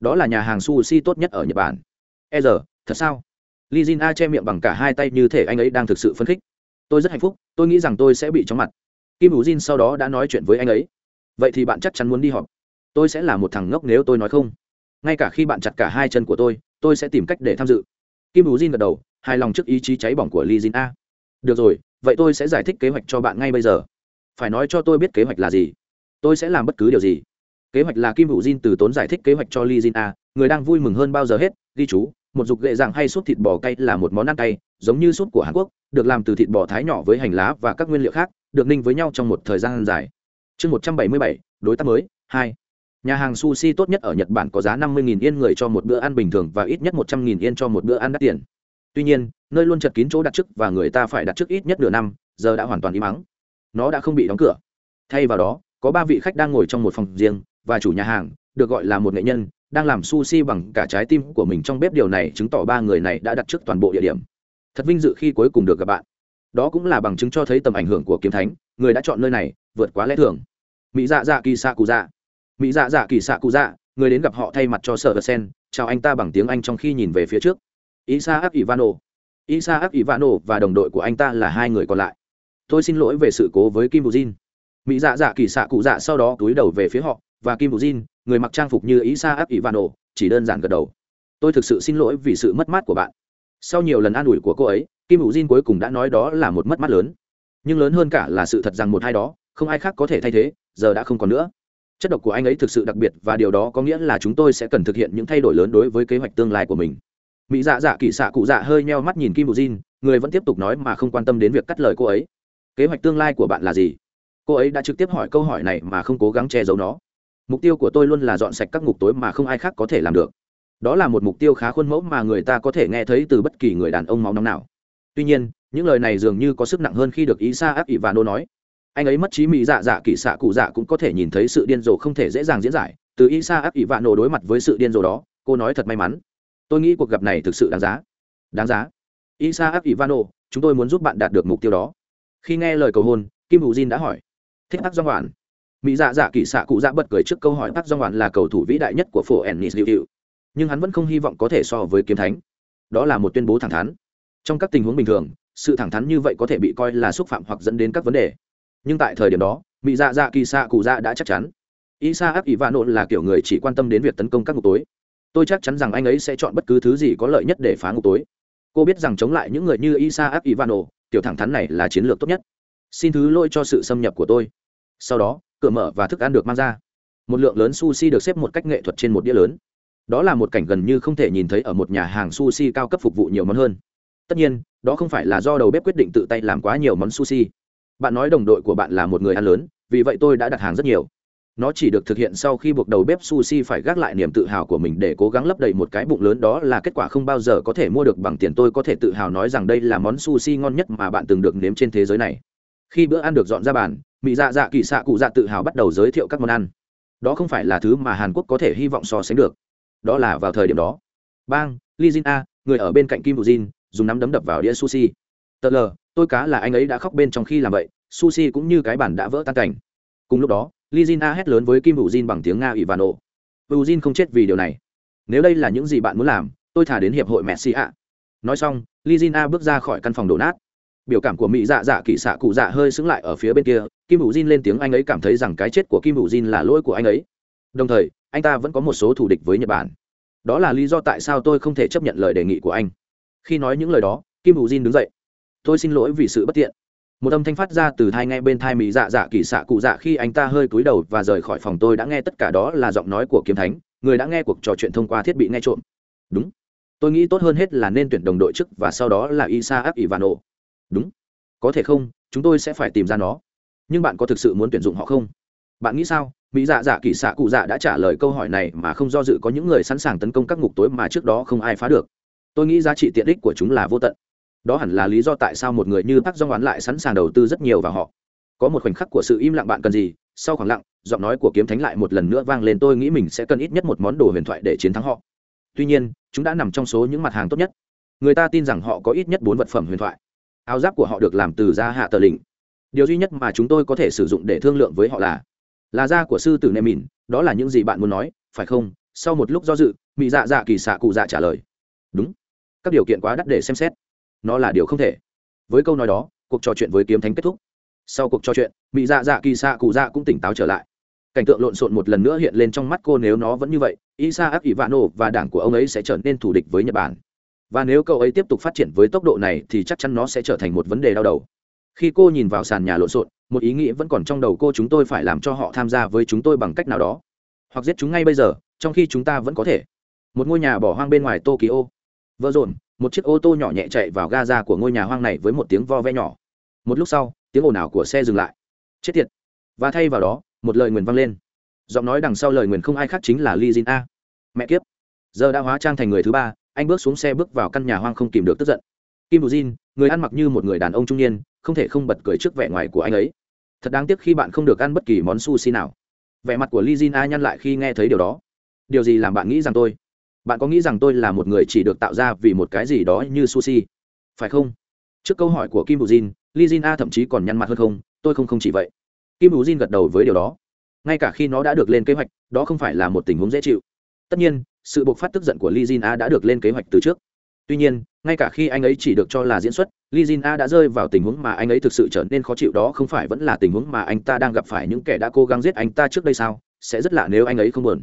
Đó là nhà hàng sushi tốt nhất ở nhật bản. E giờ, thật sao? Li jin a che miệng bằng cả hai tay như thể anh ấy đang thực sự phấn khích. Tôi rất hạnh phúc, tôi nghĩ rằng tôi sẽ bị chóng mặt. Kim hữu jin sau đó đã nói chuyện với anh ấy. Vậy thì bạn chắc chắn muốn đi họp. Tôi sẽ là một thằng ngốc nếu tôi nói không. Ngay cả khi bạn chặt cả hai chân của tôi tôi sẽ tìm cách để tham dự. Kim hữu jin gật đầu, hài lòng trước ý chí cháy bỏng của li jin a. Được rồi vậy tôi sẽ giải thích kế hoạch cho bạn ngay bây giờ. Phải nói cho tôi biết kế hoạch là gì. Tôi sẽ làm bất cứ điều gì. Kế hoạch là kim hữu jin từ tốn giải thích kế hoạch cho li jin a, người đang vui mừng hơn bao giờ hết. Ghi chú, một dục gệ dạng hay súp thịt bò cay là một món ăn cay, giống như súp của hàn quốc, được làm từ thịt bò thái nhỏ với hành lá và các nguyên liệu khác, được ninh với nhau trong một thời gian dài. Chương một trăm bảy mươi bảy, đối tác mới, hai. Nhà hàng sushi tốt nhất ở nhật bản có giá năm mươi yên người cho một bữa ăn bình thường và ít nhất một trăm yên cho một bữa ăn đắt tiền tuy nhiên, nơi luôn chật kín chỗ đặt trước và người ta phải đặt trước ít nhất nửa năm, giờ đã hoàn toàn im ắng. Nó đã không bị đóng cửa. Thay vào đó, có ba vị khách đang ngồi trong một phòng riêng và chủ nhà hàng, được gọi là một nghệ nhân, đang làm sushi bằng cả trái tim của mình trong bếp. Điều này chứng tỏ ba người này đã đặt trước toàn bộ địa điểm. Thật vinh dự khi cuối cùng được gặp bạn. Đó cũng là bằng chứng cho thấy tầm ảnh hưởng của kiếm thánh, người đã chọn nơi này, vượt quá lẽ thường. Mỹ dạ dạ kỳ xạ cụ dạ mỹ dạ dạ kỳ xạ cụ dạ người đến gặp họ thay mặt cho sở sen, chào anh ta bằng tiếng anh trong khi nhìn về phía trước isaac ivano. Isaac ivano và đồng đội của anh ta là hai người còn lại. Tôi xin lỗi về sự cố với kim Bujin. mỹ dạ dạ kỳ xạ cụ dạ sau đó túi đầu về phía họ và kim Bujin, người mặc trang phục như isaac ivano chỉ đơn giản gật đầu. Tôi thực sự xin lỗi vì sự mất mát của bạn. Sau nhiều lần an ủi của cô ấy kim Bujin cuối cùng đã nói đó là một mất mát lớn. Nhưng lớn hơn cả là sự thật rằng một hai đó không ai khác có thể thay thế giờ đã không còn nữa. Chất độc của anh ấy thực sự đặc biệt và điều đó có nghĩa là chúng tôi sẽ cần thực hiện những thay đổi lớn đối với kế hoạch tương lai của mình mỹ dạ dạ kỳ xạ cụ dạ hơi meo mắt nhìn kim bù jin, người vẫn tiếp tục nói mà không quan tâm đến việc cắt lời cô ấy. Kế hoạch tương lai của bạn là gì? Cô ấy đã trực tiếp hỏi câu hỏi này mà không cố gắng che giấu nó. Mục tiêu của tôi luôn là dọn sạch các ngục tối mà không ai khác có thể làm được. Đó là một mục tiêu khá khuôn mẫu mà người ta có thể nghe thấy từ bất kỳ người đàn ông máu nóng nào. Tuy nhiên, những lời này dường như có sức nặng hơn khi được ý xa áp ỷ và nô nói. Anh ấy mất trí mỹ dạ dạ kỳ xạ cụ dạ cũng có thể nhìn thấy sự điên rồ không thể dễ dàng diễn giải. Từ ý xa áp ỷ và nô đối mặt với sự điên rồ đó, cô nói thật may mắn tôi nghĩ cuộc gặp này thực sự đáng giá. Đáng giá. Isaac ivano, chúng tôi muốn giúp bạn đạt được mục tiêu đó. Khi nghe lời cầu hôn, kim hữu jin đã hỏi, thích tắc do ngoạn mỹ dạ dạ kỳ xạ cụ dạ bật cười trước câu hỏi tắc do ngoạn là cầu thủ vĩ đại nhất của phổ ennis liệu hiệu nhưng hắn vẫn không hy vọng có thể so với kiếm thánh. Đó là một tuyên bố thẳng thắn. Trong các tình huống bình thường, sự thẳng thắn như vậy có thể bị coi là xúc phạm hoặc dẫn đến các vấn đề. Nhưng tại thời điểm đó, mỹ dạ dạ kỳ xạ cụ dạ đã chắc chắn. Isaac Ivano là kiểu người chỉ quan tâm đến việc tấn công các ngục tối tôi chắc chắn rằng anh ấy sẽ chọn bất cứ thứ gì có lợi nhất để phá ngục tối. Cô biết rằng chống lại những người như isaac ivano, tiểu thẳng thắn này là chiến lược tốt nhất. Xin thứ lỗi cho sự xâm nhập của tôi. Sau đó, cửa mở và thức ăn được mang ra. Một lượng lớn sushi được xếp một cách nghệ thuật trên một đĩa lớn. Đó là một cảnh gần như không thể nhìn thấy ở một nhà hàng sushi cao cấp phục vụ nhiều món hơn. Tất nhiên, đó không phải là do đầu bếp quyết định tự tay làm quá nhiều món sushi. Bạn nói đồng đội của bạn là một người ăn lớn, vì vậy tôi đã đặt hàng rất nhiều nó chỉ được thực hiện sau khi buộc đầu bếp sushi phải gác lại niềm tự hào của mình để cố gắng lấp đầy một cái bụng lớn. Đó là kết quả không bao giờ có thể mua được bằng tiền. Tôi có thể tự hào nói rằng đây là món sushi ngon nhất mà bạn từng được nếm trên thế giới này. Khi bữa ăn được dọn ra bàn mỹ dạ dạ kỳ xạ cụ dạ tự hào bắt đầu giới thiệu các món ăn. Đó không phải là thứ mà hàn quốc có thể hy vọng so sánh được. Đó là vào thời điểm đó. Bang li jin a, người ở bên cạnh kim bù jin, dùng nắm đấm đập vào đĩa sushi. Tờ lờ tôi cá là anh ấy đã khóc bên trong khi làm vậy, sushi cũng như cái bản đã vỡ tan cảnh. Cùng lúc đó li jin a hét lớn với kim u jin bằng tiếng nga ivano. Hữu jin không chết vì điều này. Nếu đây là những gì bạn muốn làm, tôi thả đến hiệp hội messi ạ nói xong li jin a bước ra khỏi căn phòng đổ nát. Biểu cảm của mỹ dạ dạ kỵ xạ cụ dạ hơi xứng lại ở phía bên kia. Kim hữu jin lên tiếng anh ấy cảm thấy rằng cái chết của kim hữu jin là lỗi của anh ấy. Đồng thời, anh ta vẫn có một số thù địch với nhật bản. Đó là lý do tại sao tôi không thể chấp nhận lời đề nghị của anh. Khi nói những lời đó, kim hữu jin đứng dậy. Tôi xin lỗi vì sự bất tiện một âm thanh phát ra từ thai ngay bên thai mỹ dạ dạ kỳ xạ cụ dạ khi anh ta hơi cúi đầu và rời khỏi phòng tôi đã nghe tất cả đó là giọng nói của kiếm thánh. Người đã nghe cuộc trò chuyện thông qua thiết bị nghe trộm. Đúng. Tôi nghĩ tốt hơn hết là nên tuyển đồng đội trước và sau đó là isa áp ivano đúng. Có thể không? Chúng tôi sẽ phải tìm ra nó. Nhưng bạn có thực sự muốn tuyển dụng họ không? Bạn nghĩ sao? Mỹ dạ dạ kỳ xạ cụ dạ đã trả lời câu hỏi này mà không do dự có những người sẵn sàng tấn công các ngục tối mà trước đó không ai phá được. Tôi nghĩ giá trị tiện ích của chúng là vô tận đó hẳn là lý do tại sao một người như Park Jong oán lại sẵn sàng đầu tư rất nhiều vào họ. Có một khoảnh khắc của sự im lặng bạn cần gì, sau khoảng lặng, giọng nói của kiếm thánh lại một lần nữa vang lên, tôi nghĩ mình sẽ cần ít nhất một món đồ huyền thoại để chiến thắng họ. Tuy nhiên, chúng đã nằm trong số những mặt hàng tốt nhất. Người ta tin rằng họ có ít nhất bốn vật phẩm huyền thoại. Áo giáp của họ được làm từ da hạ tờ lình điều duy nhất mà chúng tôi có thể sử dụng để thương lượng với họ là là da của sư tử nê mìn đó là những gì bạn muốn nói, phải không? Sau một lúc do dự mỹ dạ dạ kỳ xạ cụ dạ trả lời. Đúng. Các điều kiện quá đắt để xem xét nó là điều không thể. Với câu nói đó, cuộc trò chuyện với kiếm thánh kết thúc. Sau cuộc trò chuyện mỹ dạ dạ kỳ xạ cụ dạ cũng tỉnh táo trở lại. Cảnh tượng lộn xộn một lần nữa hiện lên trong mắt cô nếu nó vẫn như vậy isa ác ỷ vạn và đảng của ông ấy sẽ trở nên thù địch với nhật bản. Và nếu cậu ấy tiếp tục phát triển với tốc độ này thì chắc chắn nó sẽ trở thành một vấn đề đau đầu. Khi cô nhìn vào sàn nhà lộn xộn, một ý nghĩ vẫn còn trong đầu cô chúng tôi phải làm cho họ tham gia với chúng tôi bằng cách nào đó. Hoặc giết chúng ngay bây giờ, trong khi chúng ta vẫn có thể. Một ngôi nhà bỏ hoang bên ngoài tokyo. Vợ rộn một chiếc ô tô nhỏ nhẹ chạy vào ga ra của ngôi nhà hoang này với một tiếng vo ve nhỏ. Một lúc sau, tiếng ồn ào của xe dừng lại. Chết tiệt. Và thay vào đó, một lời nguyền vang lên. Giọng nói đằng sau lời nguyền không ai khác chính là li jin a. Mẹ kiếp. Giờ đã hóa trang thành người thứ ba, anh bước xuống xe bước vào căn nhà hoang không kìm được tức giận. Kim bù jin, người ăn mặc như một người đàn ông trung niên, không thể không bật cười trước vẻ ngoài của anh ấy. Thật đáng tiếc khi bạn không được ăn bất kỳ món sushi nào. Vẻ mặt của li jin a nhăn lại khi nghe thấy điều đó. Điều gì làm bạn nghĩ rằng tôi? Bạn có nghĩ rằng tôi là một người chỉ được tạo ra vì một cái gì đó như sushi? Phải không? Trước câu hỏi của kim bù jin li jin a thậm chí còn nhăn mặt hơn không, tôi không không chỉ vậy. Kim bù jin gật đầu với điều đó. Ngay cả khi nó đã được lên kế hoạch, đó không phải là một tình huống dễ chịu. Tất nhiên, sự bộc phát tức giận của li jin a đã được lên kế hoạch từ trước. Tuy nhiên, ngay cả khi anh ấy chỉ được cho là diễn xuất li jin a đã rơi vào tình huống mà anh ấy thực sự trở nên khó chịu. Đó không phải vẫn là tình huống mà anh ta đang gặp phải những kẻ đã cố gắng giết anh ta trước đây sao? Sẽ rất lạ nếu anh ấy không buồn.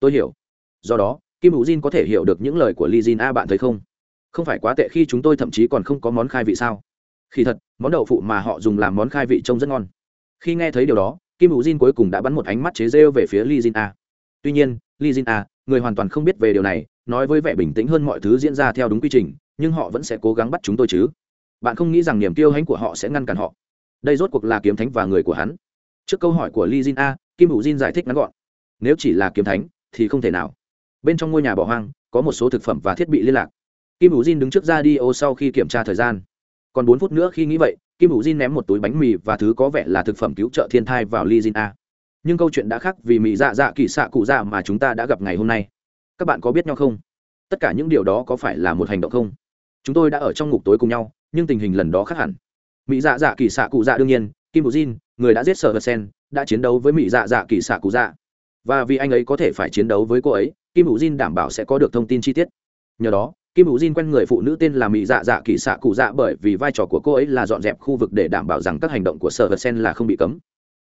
Tôi hiểu. Do đó kim hữu jin có thể hiểu được những lời của li jin a, bạn thấy không? Không phải quá tệ khi chúng tôi thậm chí còn không có món khai vị sao? Khi thật, món đậu phụ mà họ dùng làm món khai vị trông rất ngon. Khi nghe thấy điều đó, kim hữu jin cuối cùng đã bắn một ánh mắt chế rêu về phía li jin a. Tuy nhiên li jin a, người hoàn toàn không biết về điều này, nói với vẻ bình tĩnh hơn mọi thứ diễn ra theo đúng quy trình, nhưng họ vẫn sẽ cố gắng bắt chúng tôi chứ. Bạn không nghĩ rằng niềm kiêu hãnh của họ sẽ ngăn cản họ? Đây rốt cuộc là kiếm thánh và người của hắn. Trước câu hỏi của li jin a, kim hữu jin giải thích ngắn gọn. Nếu chỉ là kiếm thánh, thì không thể nào bên trong ngôi nhà bỏ hoang, có một số thực phẩm và thiết bị liên lạc. Kim hữu jin đứng trước ra đi ô sau khi kiểm tra thời gian. Còn bốn phút nữa khi nghĩ vậy, kim hữu jin ném một túi bánh mì và thứ có vẻ là thực phẩm cứu trợ thiên thai vào li jin a. Nhưng câu chuyện đã khác vì mì dạ dạ kỳ xạ cụ dạ mà chúng ta đã gặp ngày hôm nay. Các bạn có biết nhau không? Tất cả những điều đó có phải là một hành động không? Chúng tôi đã ở trong ngục tối cùng nhau, nhưng tình hình lần đó khác hẳn. Mỹ dạ dạ kỳ xạ cụ dạ đương nhiên, kim bù jin, người đã giết sở hờ sen, đã chiến đấu với mỹ dạ dạ kỳ xạ cụ dạ. Và vì anh ấy có thể phải chiến đấu với cô ấy kim hữu jin đảm bảo sẽ có được thông tin chi tiết. Nhờ đó, kim hữu jin quen người phụ nữ tên là mỹ dạ dạ kỳ xạ cụ dạ bởi vì vai trò của cô ấy là dọn dẹp khu vực để đảm bảo rằng các hành động của sở vật sen là không bị cấm.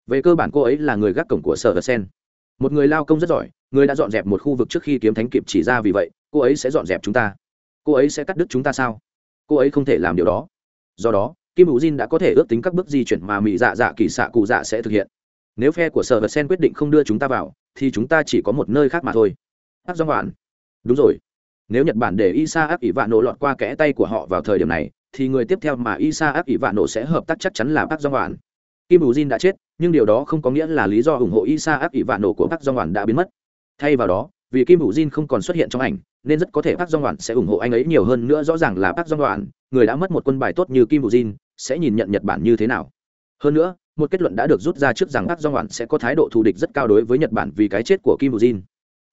Về cơ bản cô ấy là người gác cổng của sở vật sen. Một người lao công rất giỏi, người đã dọn dẹp một khu vực trước khi kiếm thánh kịp chỉ ra vì vậy, cô ấy sẽ dọn dẹp chúng ta. Cô ấy sẽ cắt đứt chúng ta sao? Cô ấy không thể làm điều đó. Do đó, kim hữu jin đã có thể ước tính các bước di chuyển mà mỹ dạ dạ kỳ xạ cụ dạ sẽ thực hiện. Nếu phe của sở vật sen quyết định không đưa chúng ta vào, thì chúng ta chỉ có một nơi khác mà thôi ác do hoạn đúng rồi. Nếu nhật bản để isa áp ỷ vạn nổ lọt qua kẽ tay của họ vào thời điểm này thì người tiếp theo mà isa áp ỷ vạn nổ sẽ hợp tác chắc chắn là ác do hoạn kim hữu jin đã chết nhưng điều đó không có nghĩa là lý do ủng hộ isa áp ỷ vạn nổ của ác do hoạn đã biến mất. Thay vào đó vì kim hữu jin không còn xuất hiện trong ảnh nên rất có thể Park do Hwan sẽ ủng hộ anh ấy nhiều hơn nữa. Rõ ràng là Park do Hwan, người đã mất một quân bài tốt như Kim Woo-jin, sẽ nhìn nhận Nhật Bản như thế nào. Hơn nữa, một kết luận đã được rút ra trước rằng Park do Hwan sẽ có thái độ thù địch rất cao đối với Nhật Bản vì cái chết của Kim Woo-jin.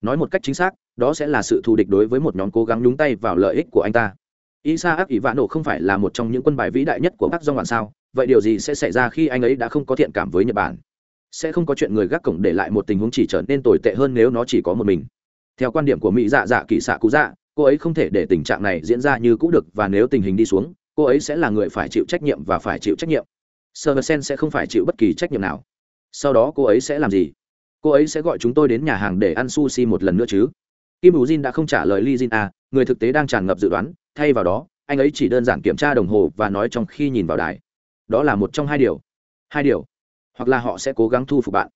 Nói một cách chính xác, đó sẽ là sự thù địch đối với một nhóm cố gắng nhúng tay vào lợi ích của anh ta. Isaac nổ không phải là một trong những quân bài vĩ đại nhất của bắc do ngoạn sao? Vậy điều gì sẽ xảy ra khi anh ấy đã không có thiện cảm với Nhật Bản? Sẽ không có chuyện người gác cổng để lại một tình huống chỉ trở nên tồi tệ hơn nếu nó chỉ có một mình theo quan điểm của mỹ dạ dạ kỳ xạ cú dạ cô ấy không thể để tình trạng này diễn ra như cũ được và nếu tình hình đi xuống cô ấy sẽ là người phải chịu trách nhiệm và phải chịu trách nhiệm sơ sen sẽ không phải chịu bất kỳ trách nhiệm nào sau đó cô ấy sẽ làm gì cô ấy sẽ gọi chúng tôi đến nhà hàng để ăn sushi một lần nữa chứ? Kim u jin đã không trả lời li jin a người thực tế đang tràn ngập dự đoán. Thay vào đó, anh ấy chỉ đơn giản kiểm tra đồng hồ và nói trong khi nhìn vào đài. Đó là một trong hai điều. Hai điều. Hoặc là họ sẽ cố gắng thu phục bạn.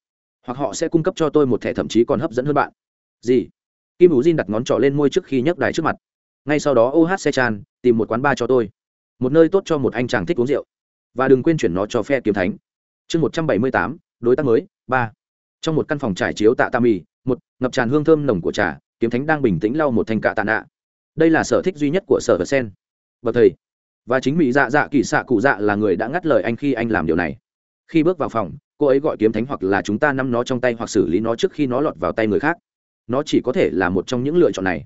Hoặc họ sẽ cung cấp cho tôi một thẻ thậm chí còn hấp dẫn hơn bạn. Gì? Kim u jin đặt ngón trỏ lên môi trước khi nhấc đài trước mặt. Ngay sau đó oh se chan tìm một quán bar cho tôi. Một nơi tốt cho một anh chàng thích uống rượu. Và đừng quên chuyển nó cho phe kiếm thánh. Chương một trăm bảy mươi tám, đối tác mới, ba trong một căn phòng trải chiếu tạ tam mì một, ngập tràn hương thơm nồng của trà, kiếm thánh đang bình tĩnh lau một thanh cạ tạ nạ. Đây là sở thích duy nhất của sở vật sen. Bậc thầy, và chính mỹ dạ dạ kỳ xạ cụ dạ là người đã ngắt lời anh khi anh làm điều này. Khi bước vào phòng, cô ấy gọi kiếm thánh hoặc là chúng ta nắm nó trong tay hoặc xử lý nó trước khi nó lọt vào tay người khác. Nó chỉ có thể là một trong những lựa chọn này.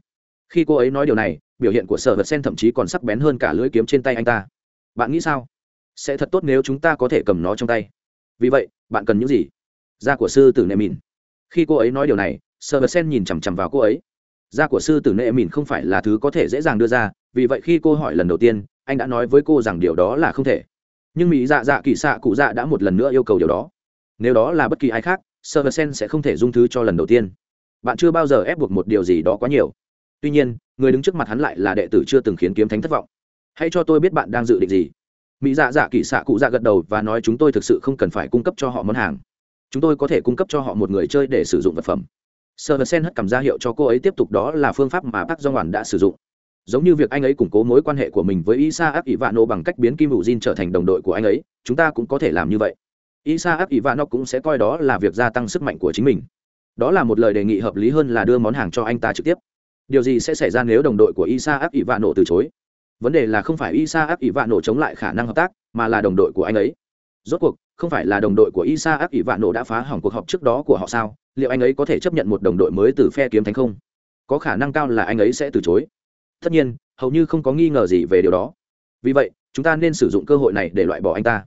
Khi cô ấy nói điều này, biểu hiện của sở vật sen thậm chí còn sắc bén hơn cả lưỡi kiếm trên tay anh ta. Bạn nghĩ sao? Sẽ thật tốt nếu chúng ta có thể cầm nó trong tay. Vì vậy, bạn cần những gì? Da của sư tử nệ mìn. Khi cô ấy nói điều này sở vật sen nhìn chằm chằm vào cô ấy. Da của sư tử nệ mìn không phải là thứ có thể dễ dàng đưa ra, vì vậy khi cô hỏi lần đầu tiên, anh đã nói với cô rằng điều đó là không thể. Nhưng mỹ dạ dạ kỳ xạ cụ dạ đã một lần nữa yêu cầu điều đó. Nếu đó là bất kỳ ai khác sở vật sen sẽ không thể dung thứ cho lần đầu tiên. Bạn chưa bao giờ ép buộc một điều gì đó quá nhiều. Tuy nhiên, người đứng trước mặt hắn lại là đệ tử chưa từng khiến kiếm thánh thất vọng. Hãy cho tôi biết bạn đang dự định gì. Mỹ dạ dạ kỳ xạ cụ dạ gật đầu và nói, chúng tôi thực sự không cần phải cung cấp cho họ món hàng chúng tôi có thể cung cấp cho họ một người chơi để sử dụng vật phẩm. Sơ vật sen hất cảm ra hiệu cho cô ấy tiếp tục đó là phương pháp mà bác do hoàn đã sử dụng. Giống như việc anh ấy củng cố mối quan hệ của mình với isa áp ivano bằng cách biến kim hữu jin trở thành đồng đội của anh ấy, chúng ta cũng có thể làm như vậy. Isa áp ivano cũng sẽ coi đó là việc gia tăng sức mạnh của chính mình. Đó là một lời đề nghị hợp lý hơn là đưa món hàng cho anh ta trực tiếp. Điều gì sẽ xảy ra nếu đồng đội của isa áp ỷ vạn nổ từ chối? Vấn đề là không phải isa áp ỷ vạn nổ chống lại khả năng hợp tác, mà là đồng đội của anh ấy. Rốt cuộc không phải là đồng đội của isa Ác ỷ vạn nổ đã phá hỏng cuộc họp trước đó của họ sao? Liệu anh ấy có thể chấp nhận một đồng đội mới từ phe kiếm thánh không? Có khả năng cao là anh ấy sẽ từ chối. Tất nhiên, hầu như không có nghi ngờ gì về điều đó. Vì vậy, chúng ta nên sử dụng cơ hội này để loại bỏ anh ta.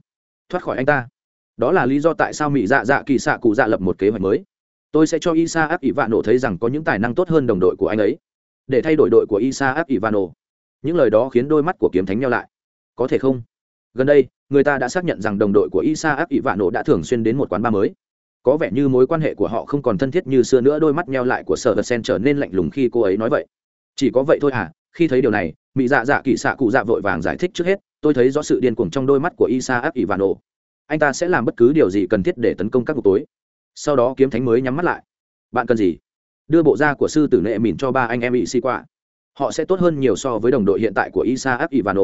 Thoát khỏi anh ta. Đó là lý do tại sao Mị dạ dạ kỳ Sạ cụ dạ lập một kế hoạch mới. Tôi sẽ cho isa áp ivano thấy rằng có những tài năng tốt hơn đồng đội của anh ấy. Để thay đổi đội của isa ivano những lời đó khiến đôi mắt của kiếm thánh nheo lại. Có thể không? Gần đây, người ta đã xác nhận rằng đồng đội của isa áp ivano đã thường xuyên đến một quán bar mới. Có vẻ như mối quan hệ của họ không còn thân thiết như xưa nữa, đôi mắt nheo lại của sở vật sen trở nên lạnh lùng khi cô ấy nói vậy. Chỉ có vậy thôi à khi thấy điều này mỹ dạ dạ kỳ xạ cụ dạ vội vàng giải thích trước hết, tôi thấy rõ sự điên cuồng trong đôi mắt của isa áp ivano anh ta sẽ làm bất cứ điều gì cần thiết để tấn công các cuộc tối. Sau đó kiếm thánh mới nhắm mắt lại. Bạn cần gì? Đưa bộ da của sư tử nệ mìn cho ba anh em bị si qua họ sẽ tốt hơn nhiều so với đồng đội hiện tại của isa áp ivano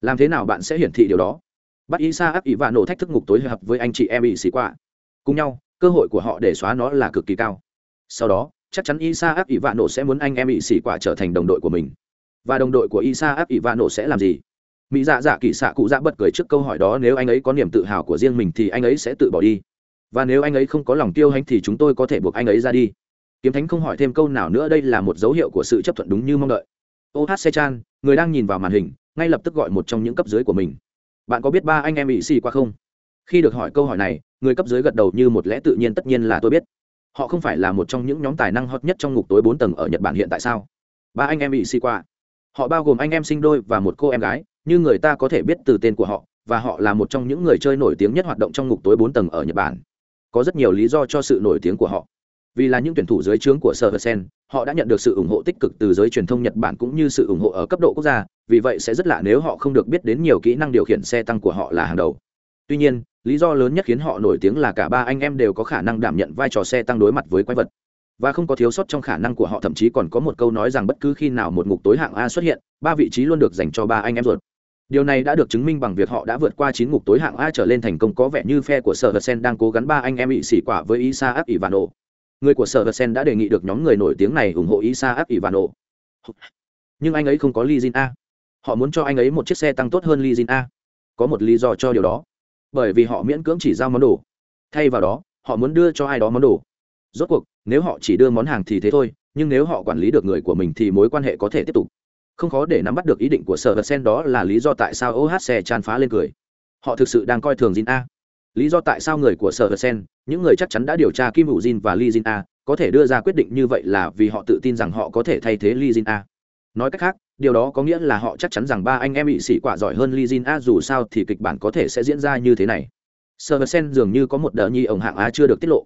làm thế nào bạn sẽ hiển thị điều đó? Bắt isa áp ivano thách thức ngục tối hợp với anh chị em bị si qua. Cùng nhau, cơ hội của họ để xóa nó là cực kỳ cao. Sau đó, chắc chắn isa áp nổ sẽ muốn anh em bị xỉ quả trở thành đồng đội của mình. Và đồng đội của isa áp nổ sẽ làm gì? Mỹ dạ dạ kỳ xạ cụ dạ bật cười trước câu hỏi đó, nếu anh ấy có niềm tự hào của riêng mình thì anh ấy sẽ tự bỏ đi. Và nếu anh ấy không có lòng tiêu hãnh thì chúng tôi có thể buộc anh ấy ra đi. Kiếm thánh không hỏi thêm câu nào nữa, đây là một dấu hiệu của sự chấp thuận đúng như mong đợi. Ô hát xe chan người đang nhìn vào màn hình ngay lập tức gọi một trong những cấp dưới của mình. Bạn có biết ba anh em bị xì qua không? Khi được hỏi câu hỏi này, người cấp dưới gật đầu như một lẽ tự nhiên tất nhiên là tôi biết. Họ không phải là một trong những nhóm tài năng hot nhất trong ngục tối bốn tầng ở nhật bản hiện tại sao? Ba anh em bị xì qua. Họ bao gồm anh em sinh đôi và một cô em gái, như người ta có thể biết từ tên của họ, và họ là một trong những người chơi nổi tiếng nhất hoạt động trong ngục tối bốn tầng ở nhật bản. Có rất nhiều lý do cho sự nổi tiếng của họ vì là những tuyển thủ dưới trướng của sở sen họ đã nhận được sự ủng hộ tích cực từ giới truyền thông nhật bản cũng như sự ủng hộ ở cấp độ quốc gia, vì vậy sẽ rất lạ nếu họ không được biết đến nhiều kỹ năng điều khiển xe tăng của họ là hàng đầu. Tuy nhiên, lý do lớn nhất khiến họ nổi tiếng là cả ba anh em đều có khả năng đảm nhận vai trò xe tăng đối mặt với quái vật. Và không có thiếu sót trong khả năng của họ, thậm chí còn có một câu nói rằng bất cứ khi nào một ngục tối hạng a xuất hiện, ba vị trí luôn được dành cho ba anh em ruột. Điều này đã được chứng minh bằng việc họ đã vượt qua chín ngục tối hạng a trở lên thành công có vẻ như phe của sở hờ sen đang cố gắng ba anh em bị xỉ quả với isa và ivano người của sở vật sen đã đề nghị được nhóm người nổi tiếng này ủng hộ isa áp Nổ. nhưng anh ấy không có Lee A. Họ muốn cho anh ấy một chiếc xe tăng tốt hơn Lee A. Có một lý do cho điều đó. Bởi vì họ miễn cưỡng chỉ giao món đồ. Thay vào đó, họ muốn đưa cho ai đó món đồ. Rốt cuộc, nếu họ chỉ đưa món hàng thì thế thôi, nhưng nếu họ quản lý được người của mình thì mối quan hệ có thể tiếp tục không khó để nắm bắt được ý định của sở vật sen đó là lý do tại sao ohc tràn phá lên cười họ thực sự đang coi thường jin a lý do tại sao người của sở hờ sen, những người chắc chắn đã điều tra kim hữu jin và lee jin a, có thể đưa ra quyết định như vậy là vì họ tự tin rằng họ có thể thay thế lee jin a. Nói cách khác, điều đó có nghĩa là họ chắc chắn rằng ba anh em bị sĩ quả giỏi hơn lee jin a dù sao thì kịch bản có thể sẽ diễn ra như thế này. Sở hờ sen dường như có một đợt nhi ổng hạng a chưa được tiết lộ.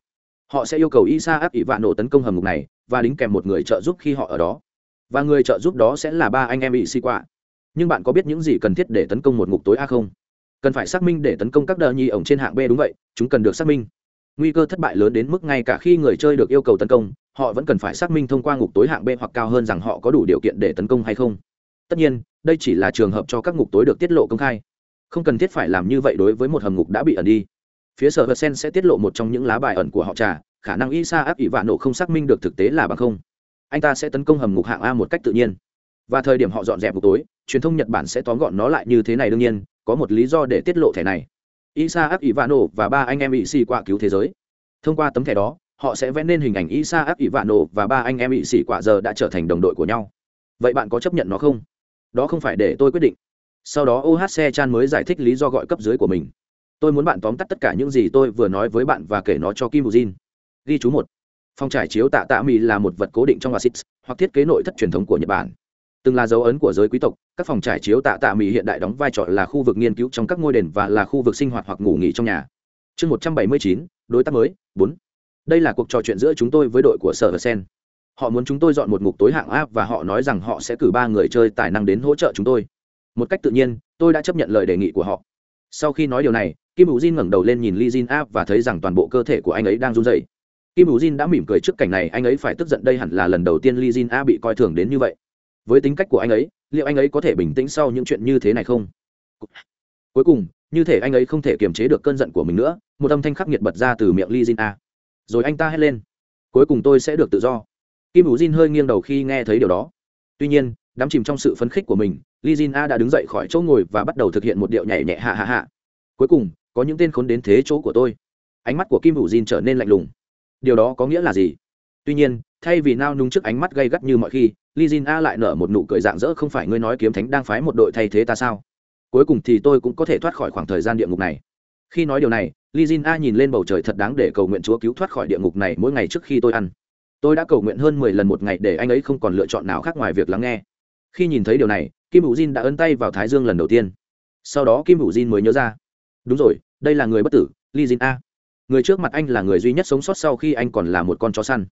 Họ sẽ yêu cầu isa áp ỷ vạn nổ tấn công hầm mục này và đính kèm một người trợ giúp khi họ ở đó. Và người trợ giúp đó sẽ là ba anh em bị sĩ quả. Nhưng bạn có biết những gì cần thiết để tấn công một ngục tối a không? Cần phải xác minh để tấn công các đờ nhi ổng trên hạng b đúng vậy, chúng cần được xác minh. Nguy cơ thất bại lớn đến mức ngay cả khi người chơi được yêu cầu tấn công, họ vẫn cần phải xác minh thông qua ngục tối hạng b hoặc cao hơn rằng họ có đủ điều kiện để tấn công hay không. Tất nhiên, đây chỉ là trường hợp cho các ngục tối được tiết lộ công khai. Không cần thiết phải làm như vậy đối với một hầm ngục đã bị ẩn đi. Phía sở hờ sen sẽ tiết lộ một trong những lá bài ẩn của họ trà, khả năng isa áp ỷ vạn nổ không xác minh được thực tế là bằng không. Anh ta sẽ tấn công hầm ngục hạng a một cách tự nhiên. Và thời điểm họ dọn dẹp ngục tối truyền thông nhật bản sẽ tóm gọn nó lại như thế này đương nhiên, có một lý do để tiết lộ thẻ này. Isaac ivano và ba anh em bị xì quả cứu thế giới. Thông qua tấm thẻ đó, họ sẽ vẽ nên hình ảnh isaac ivano và ba anh em bị xì quả giờ đã trở thành đồng đội của nhau. Vậy bạn có chấp nhận nó không? Đó không phải để tôi quyết định. Sau đó ohc chan mới giải thích lý do gọi cấp dưới của mình. Tôi muốn bạn tóm tắt tất cả những gì tôi vừa nói với bạn và kể nó cho kim bù jin. Ghi chú một. Phòng trải chiếu tạ tạ mì là một vật cố định trong oasis hoặc thiết kế nội thất truyền thống của nhật bản từng là dấu ấn của giới quý tộc, các phòng trải chiếu tạ tạ mỹ hiện đại đóng vai trò là khu vực nghiên cứu trong các ngôi đền và là khu vực sinh hoạt hoặc ngủ nghỉ trong nhà. Chương một trăm bảy mươi chín, đối tác mới, bốn. Đây là cuộc trò chuyện giữa chúng tôi với đội của sở sen. Họ muốn chúng tôi dọn một ngục tối hạng áp và họ nói rằng họ sẽ cử ba người chơi tài năng đến hỗ trợ chúng tôi. Một cách tự nhiên, tôi đã chấp nhận lời đề nghị của họ. Sau khi nói điều này, kim hữu jin ngẩng đầu lên nhìn Lee jin áp và thấy rằng toàn bộ cơ thể của anh ấy đang run rẩy. Kim hữu jin đã mỉm cười trước cảnh này, anh ấy phải tức giận, đây hẳn là lần đầu tiên Lee jin a bị coi thường đến như vậy với tính cách của anh ấy, liệu anh ấy có thể bình tĩnh sau những chuyện như thế này không? Cuối cùng, như thể anh ấy không thể kiềm chế được cơn giận của mình nữa, một âm thanh khắc nghiệt bật ra từ miệng li jin a. Rồi anh ta hét lên. Cuối cùng tôi sẽ được tự do. Kim bù jin hơi nghiêng đầu khi nghe thấy điều đó. Tuy nhiên, đắm chìm trong sự phấn khích của mình li jin a đã đứng dậy khỏi chỗ ngồi và bắt đầu thực hiện một điệu nhảy nhẹ hạ hạ hạ cuối cùng, có những tên khốn đến thế chỗ của tôi. Ánh mắt của kim bù jin trở nên lạnh lùng. Điều đó có nghĩa là gì? Tuy nhiên thay vì nao núng trước ánh mắt gây gắt như mọi khi li jin a lại nở một nụ cười dạng dỡ, không phải ngươi nói kiếm thánh đang phái một đội thay thế ta sao? Cuối cùng thì tôi cũng có thể thoát khỏi khoảng thời gian địa ngục này. Khi nói điều này li jin a nhìn lên bầu trời thật đáng để cầu nguyện chúa cứu thoát khỏi địa ngục này mỗi ngày trước khi tôi ăn. Tôi đã cầu nguyện hơn mười lần một ngày để anh ấy không còn lựa chọn nào khác ngoài việc lắng nghe. Khi nhìn thấy điều này, kim hữu jin đã ấn tay vào thái dương lần đầu tiên. Sau đó kim hữu jin mới nhớ ra. Đúng rồi, đây là người bất tử li jin a. Người trước mặt anh là người duy nhất sống sót sau khi anh còn là một con chó săn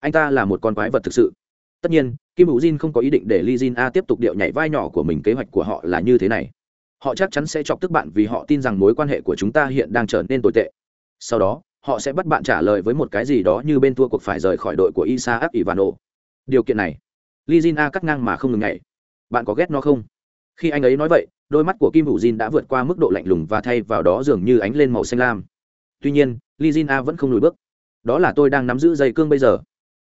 anh ta là một con quái vật thực sự. Tất nhiên, kim hữu jin không có ý định để li jin a tiếp tục điệu nhảy vai nhỏ của mình, kế hoạch của họ là như thế này. Họ chắc chắn sẽ chọc tức bạn vì họ tin rằng mối quan hệ của chúng ta hiện đang trở nên tồi tệ. Sau đó, họ sẽ bắt bạn trả lời với một cái gì đó như bên thua cuộc phải rời khỏi đội của isa isaac ivano. Điều kiện này, li jin a cắt ngang mà không ngừng nhảy. Bạn có ghét nó không? Khi anh ấy nói vậy, đôi mắt của kim hữu jin đã vượt qua mức độ lạnh lùng và thay vào đó dường như ánh lên màu xanh lam. Tuy nhiên, li jin a vẫn không lùi bước. Đó là tôi đang nắm giữ dây cương bây giờ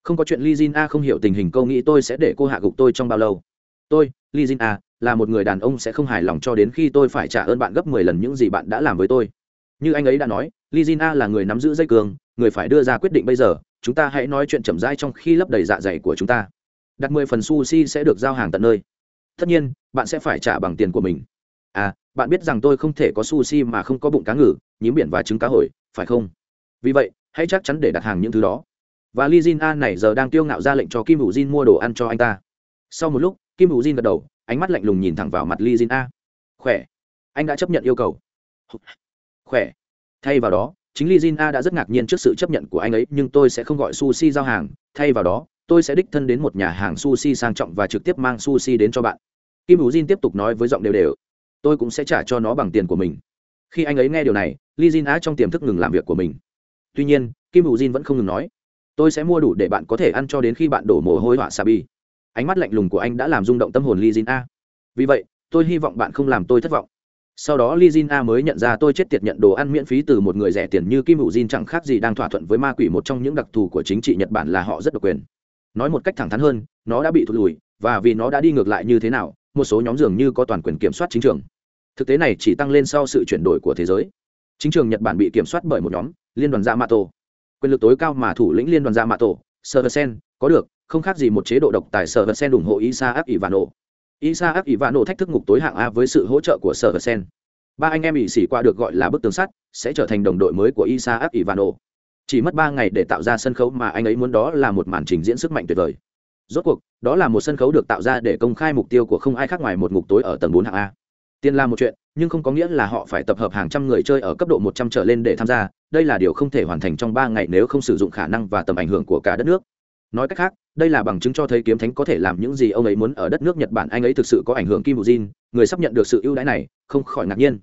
không có chuyện li jin a không hiểu tình hình, câu nghĩ tôi sẽ để cô hạ gục tôi trong bao lâu. Tôi li jin a, là một người đàn ông sẽ không hài lòng cho đến khi tôi phải trả ơn bạn gấp mười lần những gì bạn đã làm với tôi. Như anh ấy đã nói li jin a là người nắm giữ dây cương người phải đưa ra quyết định bây giờ, chúng ta hãy nói chuyện chậm rãi trong khi lấp đầy dạ dày của chúng ta. Đặt mười phần sushi sẽ được giao hàng tận nơi. Tất nhiên, bạn sẽ phải trả bằng tiền của mình. À bạn biết rằng tôi không thể có sushi mà không có bụng cá ngừ, nhím biển và trứng cá hồi, phải không? Vì vậy, hãy chắc chắn để đặt hàng những thứ đó và li jin a này giờ đang tiêu ngạo ra lệnh cho kim hữu jin mua đồ ăn cho anh ta. Sau một lúc, kim hữu jin gật đầu, ánh mắt lạnh lùng nhìn thẳng vào mặt li jin a. Khỏe, anh đã chấp nhận yêu cầu. Khỏe. Thay vào đó, chính li jin a đã rất ngạc nhiên trước sự chấp nhận của anh ấy, nhưng tôi sẽ không gọi sushi giao hàng. Thay vào đó, tôi sẽ đích thân đến một nhà hàng sushi sang trọng và trực tiếp mang sushi đến cho bạn. Kim hữu jin tiếp tục nói với giọng đều đều. Tôi cũng sẽ trả cho nó bằng tiền của mình. Khi anh ấy nghe điều này li jin a trong tiềm thức ngừng làm việc của mình. Tuy nhiên, kim hữu jin vẫn không ngừng nói tôi sẽ mua đủ để bạn có thể ăn cho đến khi bạn đổ mồ hôi họa sabi ánh mắt lạnh lùng của anh đã làm rung động tâm hồn li jin a. Vì vậy, tôi hy vọng bạn không làm tôi thất vọng. Sau đó li jin a mới nhận ra tôi chết tiệt nhận đồ ăn miễn phí từ một người rẻ tiền như kim hữu jin chẳng khác gì đang thỏa thuận với ma quỷ một trong những đặc thù của chính trị nhật bản là họ rất độc quyền. Nói một cách thẳng thắn hơn, nó đã bị thụt lùi, và vì nó đã đi ngược lại như thế nào, một số nhóm dường như có toàn quyền kiểm soát chính trường. Thực tế này chỉ tăng lên sau sự chuyển đổi của thế giới. Chính trường nhật bản bị kiểm soát bởi một nhóm, liên đoàn gia mato quyền lực tối cao mà thủ lĩnh liên đoàn gia mạ tổ sơ sen có được không khác gì một chế độ độc tài sơ sen ủng hộ Isaac ỷ vạn nổ thách thức ngục tối hạng A với sự hỗ trợ của sơ sen. Ba anh em ỷ xỉ qua được gọi là bức tường sắt, sẽ trở thành đồng đội mới của Isaac Ivano. Chỉ mất ba ngày để tạo ra sân khấu mà anh ấy muốn đó là một màn trình diễn sức mạnh tuyệt vời. Rốt cuộc, đó là một sân khấu được tạo ra để công khai mục tiêu của không ai khác ngoài một ngục tối ở tầng bốn hạng A. Tiền là một chuyện, nhưng không có nghĩa là họ phải tập hợp hàng trăm người chơi ở cấp độ một trăm trở lên để tham gia, đây là điều không thể hoàn thành trong ba ngày nếu không sử dụng khả năng và tầm ảnh hưởng của cả đất nước. Nói cách khác đây là bằng chứng cho thấy kiếm thánh có thể làm những gì ông ấy muốn ở đất nước nhật bản. Anh ấy thực sự có ảnh hưởng kim bù jin người sắp nhận được sự ưu đãi này không khỏi ngạc nhiên.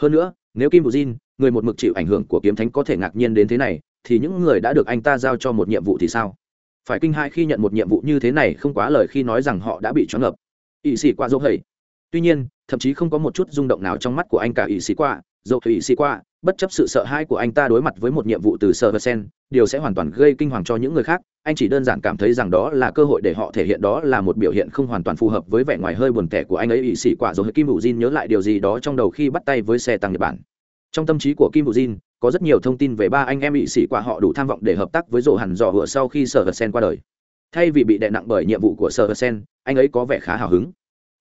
Hơn nữa nếu kim bù jin người một mực chịu ảnh hưởng của kiếm thánh có thể ngạc nhiên đến thế này thì những người đã được anh ta giao cho một nhiệm vụ thì sao? Phải kinh hãi khi nhận một nhiệm vụ như thế này không quá lời khi nói rằng họ đã bị choáng ngợp. Ỵ sĩ qua dỗ hầy tuy nhiên thậm chí không có một chút rung động nào trong mắt của anh cả ỷ sĩ qua dỗ thủy sĩ qua, bất chấp sự sợ hãi của anh ta đối mặt với một nhiệm vụ từ sơ sen điều sẽ hoàn toàn gây kinh hoàng cho những người khác. Anh chỉ đơn giản cảm thấy rằng đó là cơ hội để họ thể hiện đó là một biểu hiện không hoàn toàn phù hợp với vẻ ngoài hơi buồn tẻ của anh ấy. Ỵ sĩ quả rồi kim bù jin nhớ lại điều gì đó trong đầu khi bắt tay với xe tăng nhật bản. Trong tâm trí của kim bù jin có rất nhiều thông tin về ba anh em ỵ sĩ quả họ đủ tham vọng để hợp tác với rổ hẳn dò hựa sau khi sơ sen qua đời. Thay vì bị đè nặng bởi nhiệm vụ của sơ sen anh ấy có vẻ khá hào hứng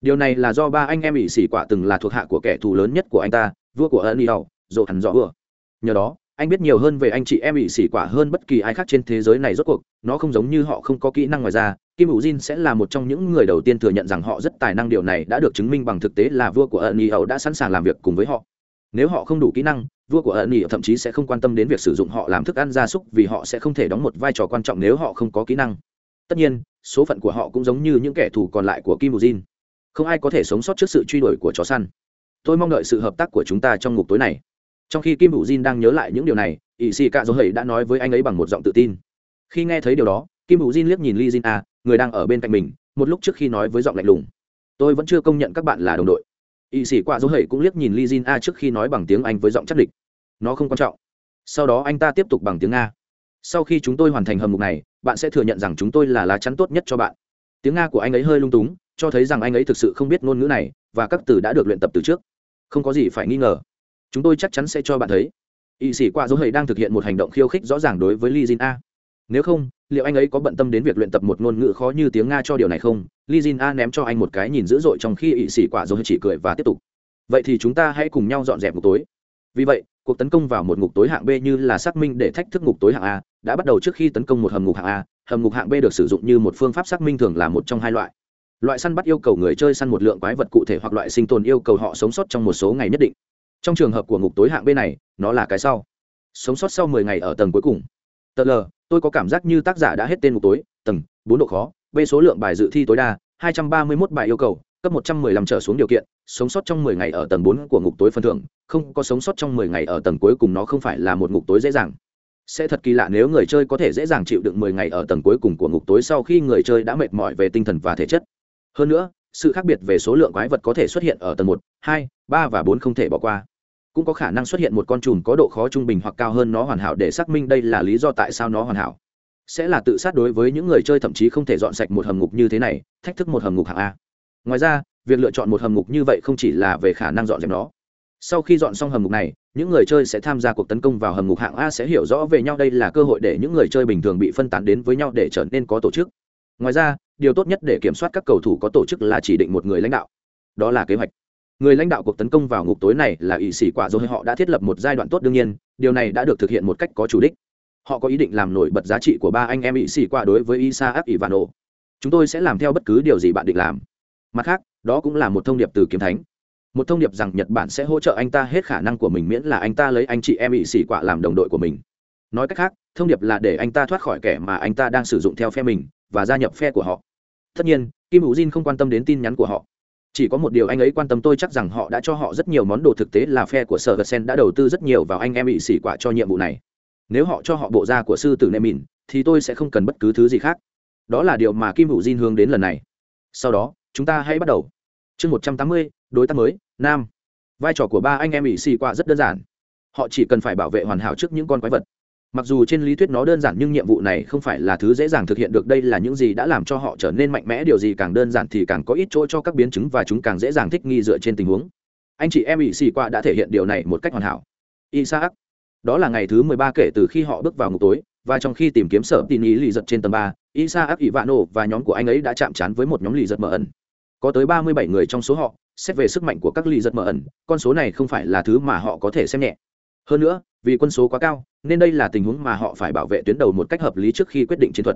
điều này là do ba anh em ỵ sĩ quả từng là thuộc hạ của kẻ thù lớn nhất của anh ta, vua của ân y rộ hẳn rõ vừa nhờ đó, anh biết nhiều hơn về anh chị em ỵ sĩ quả hơn bất kỳ ai khác trên thế giới này rốt cuộc, nó không giống như họ không có kỹ năng ngoài ra. Kim hữu jin sẽ là một trong những người đầu tiên thừa nhận rằng họ rất tài năng, điều này đã được chứng minh bằng thực tế là vua của ân y ẩu đã sẵn sàng làm việc cùng với họ. Nếu họ không đủ kỹ năng, vua của ân y thậm chí sẽ không quan tâm đến việc sử dụng họ làm thức ăn gia súc vì họ sẽ không thể đóng một vai trò quan trọng nếu họ không có kỹ năng. Tất nhiên, số phận của họ cũng giống như những kẻ thù còn lại của kim hữu jin không ai có thể sống sót trước sự truy đuổi của chó săn. Tôi mong đợi sự hợp tác của chúng ta trong ngục tối này. Trong khi kim hữu jin đang nhớ lại những điều này ỵ sĩ cạ dỗ hầy đã nói với anh ấy bằng một giọng tự tin. Khi nghe thấy điều đó, kim hữu jin liếc nhìn li jin a, người đang ở bên cạnh mình, một lúc trước khi nói với giọng lạnh lùng. Tôi vẫn chưa công nhận các bạn là đồng đội. Ỵ sĩ cạ dỗ hầy cũng liếc nhìn li jin a trước khi nói bằng tiếng anh với giọng chắc địch. Nó không quan trọng. Sau đó anh ta tiếp tục bằng tiếng nga. Sau khi chúng tôi hoàn thành hầm mục này, bạn sẽ thừa nhận rằng chúng tôi là lá chắn tốt nhất cho bạn. Tiếng nga của anh ấy hơi lung túng cho thấy rằng anh ấy thực sự không biết ngôn ngữ này và các từ đã được luyện tập từ trước. Không có gì phải nghi ngờ. Chúng tôi chắc chắn sẽ cho bạn thấy. Y sĩ qua dấu hầy đang thực hiện một hành động khiêu khích rõ ràng đối với li jin a. Nếu không, liệu anh ấy có bận tâm đến việc luyện tập một ngôn ngữ khó như tiếng nga cho điều này không? Li jin a ném cho anh một cái nhìn dữ dội trong khi y sĩ quả dấu hầy chỉ cười và tiếp tục. Vậy thì chúng ta hãy cùng nhau dọn dẹp ngục tối. Vì vậy, cuộc tấn công vào một ngục tối hạng b như là xác minh để thách thức ngục tối hạng a đã bắt đầu trước khi tấn công một hầm ngục hạng a. Hầm ngục hạng b được sử dụng như một phương pháp xác minh thường là một trong hai loại loại săn bắt yêu cầu người chơi săn một lượng quái vật cụ thể hoặc loại sinh tồn yêu cầu họ sống sót trong một số ngày nhất định. Trong trường hợp của ngục tối hạng b này, nó là cái sau. Sống sót sau mười ngày ở tầng cuối cùng. Tờ l tôi có cảm giác như tác giả đã hết tên ngục tối, tầng, bốn độ khó, b số lượng bài dự thi tối đa 231 bài yêu cầu, cấp 115 trở xuống điều kiện, sống sót trong 10 ngày ở tầng bốn của ngục tối phân thưởng, không có sống sót trong 10 ngày ở tầng cuối cùng nó không phải là một ngục tối dễ dàng. Sẽ thật kỳ lạ nếu người chơi có thể dễ dàng chịu đựng 10 ngày ở tầng cuối cùng của ngục tối sau khi người chơi đã mệt mỏi về tinh thần và thể chất hơn nữa sự khác biệt về số lượng quái vật có thể xuất hiện ở tầng 1, 2, 3 và bốn không thể bỏ qua. Cũng có khả năng xuất hiện một con chùm có độ khó trung bình hoặc cao hơn nó hoàn hảo để xác minh đây là lý do tại sao nó hoàn hảo. Sẽ là tự sát đối với những người chơi thậm chí không thể dọn sạch một hầm ngục như thế này thách thức một hầm ngục hạng a. Ngoài ra việc lựa chọn một hầm ngục như vậy không chỉ là về khả năng dọn dẹp nó. Sau khi dọn xong hầm ngục này những người chơi sẽ tham gia cuộc tấn công vào hầm ngục hạng a sẽ hiểu rõ về nhau đây là cơ hội để những người chơi bình thường bị phân tán đến với nhau để trở nên có tổ chức ngoài ra, điều tốt nhất để kiểm soát các cầu thủ có tổ chức là chỉ định một người lãnh đạo. Đó là kế hoạch. Người lãnh đạo cuộc tấn công vào ngục tối này là ỵ sĩ quả rồi họ đã thiết lập một giai đoạn tốt đương nhiên, điều này đã được thực hiện một cách có chủ đích. Họ có ý định làm nổi bật giá trị của ba anh em ỵ sĩ quả đối với isaac ivano chúng tôi sẽ làm theo bất cứ điều gì bạn định làm. Mặt khác, đó cũng là một thông điệp từ kiếm thánh. Một thông điệp rằng nhật bản sẽ hỗ trợ anh ta hết khả năng của mình miễn là anh ta lấy anh chị em ỵ sĩ quả làm đồng đội của mình. Nói cách khác, thông điệp là để anh ta thoát khỏi kẻ mà anh ta đang sử dụng theo phe mình và gia nhập phe của họ. Tất nhiên, kim hữu jin không quan tâm đến tin nhắn của họ. Chỉ có một điều anh ấy quan tâm tôi chắc rằng họ đã cho họ rất nhiều món đồ thực tế là phe của sở vật sen đã đầu tư rất nhiều vào anh em bị xỉ quả cho nhiệm vụ này. Nếu họ cho họ bộ da của sư tử nê mìn, thì tôi sẽ không cần bất cứ thứ gì khác. Đó là điều mà kim hữu jin hướng đến lần này. Sau đó, chúng ta hãy bắt đầu. Chương một trăm tám mươi, đối tác mới, nam. Vai trò của ba anh em bị xỉ quả rất đơn giản. Họ chỉ cần phải bảo vệ hoàn hảo trước những con quái vật mặc dù trên lý thuyết nó đơn giản nhưng nhiệm vụ này không phải là thứ dễ dàng thực hiện được, đây là những gì đã làm cho họ trở nên mạnh mẽ. Điều gì càng đơn giản thì càng có ít chỗ cho các biến chứng và chúng càng dễ dàng thích nghi dựa trên tình huống. Anh chị em ỵ xì qua đã thể hiện điều này một cách hoàn hảo. Isaac, đó là ngày thứ mười ba kể từ khi họ bước vào ngục tối, và trong khi tìm kiếm sở tin ý lì giật trên tầng ba, isaac, ivano và nhóm của anh ấy đã chạm trán với một nhóm lì giật mờ ẩn. Có tới ba mươi bảy người trong số họ, xét về sức mạnh của các lì giật mờ ẩn, con số này không phải là thứ mà họ có thể xem nhẹ. Hơn nữa vì quân số quá cao, nên đây là tình huống mà họ phải bảo vệ tuyến đầu một cách hợp lý trước khi quyết định chiến thuật.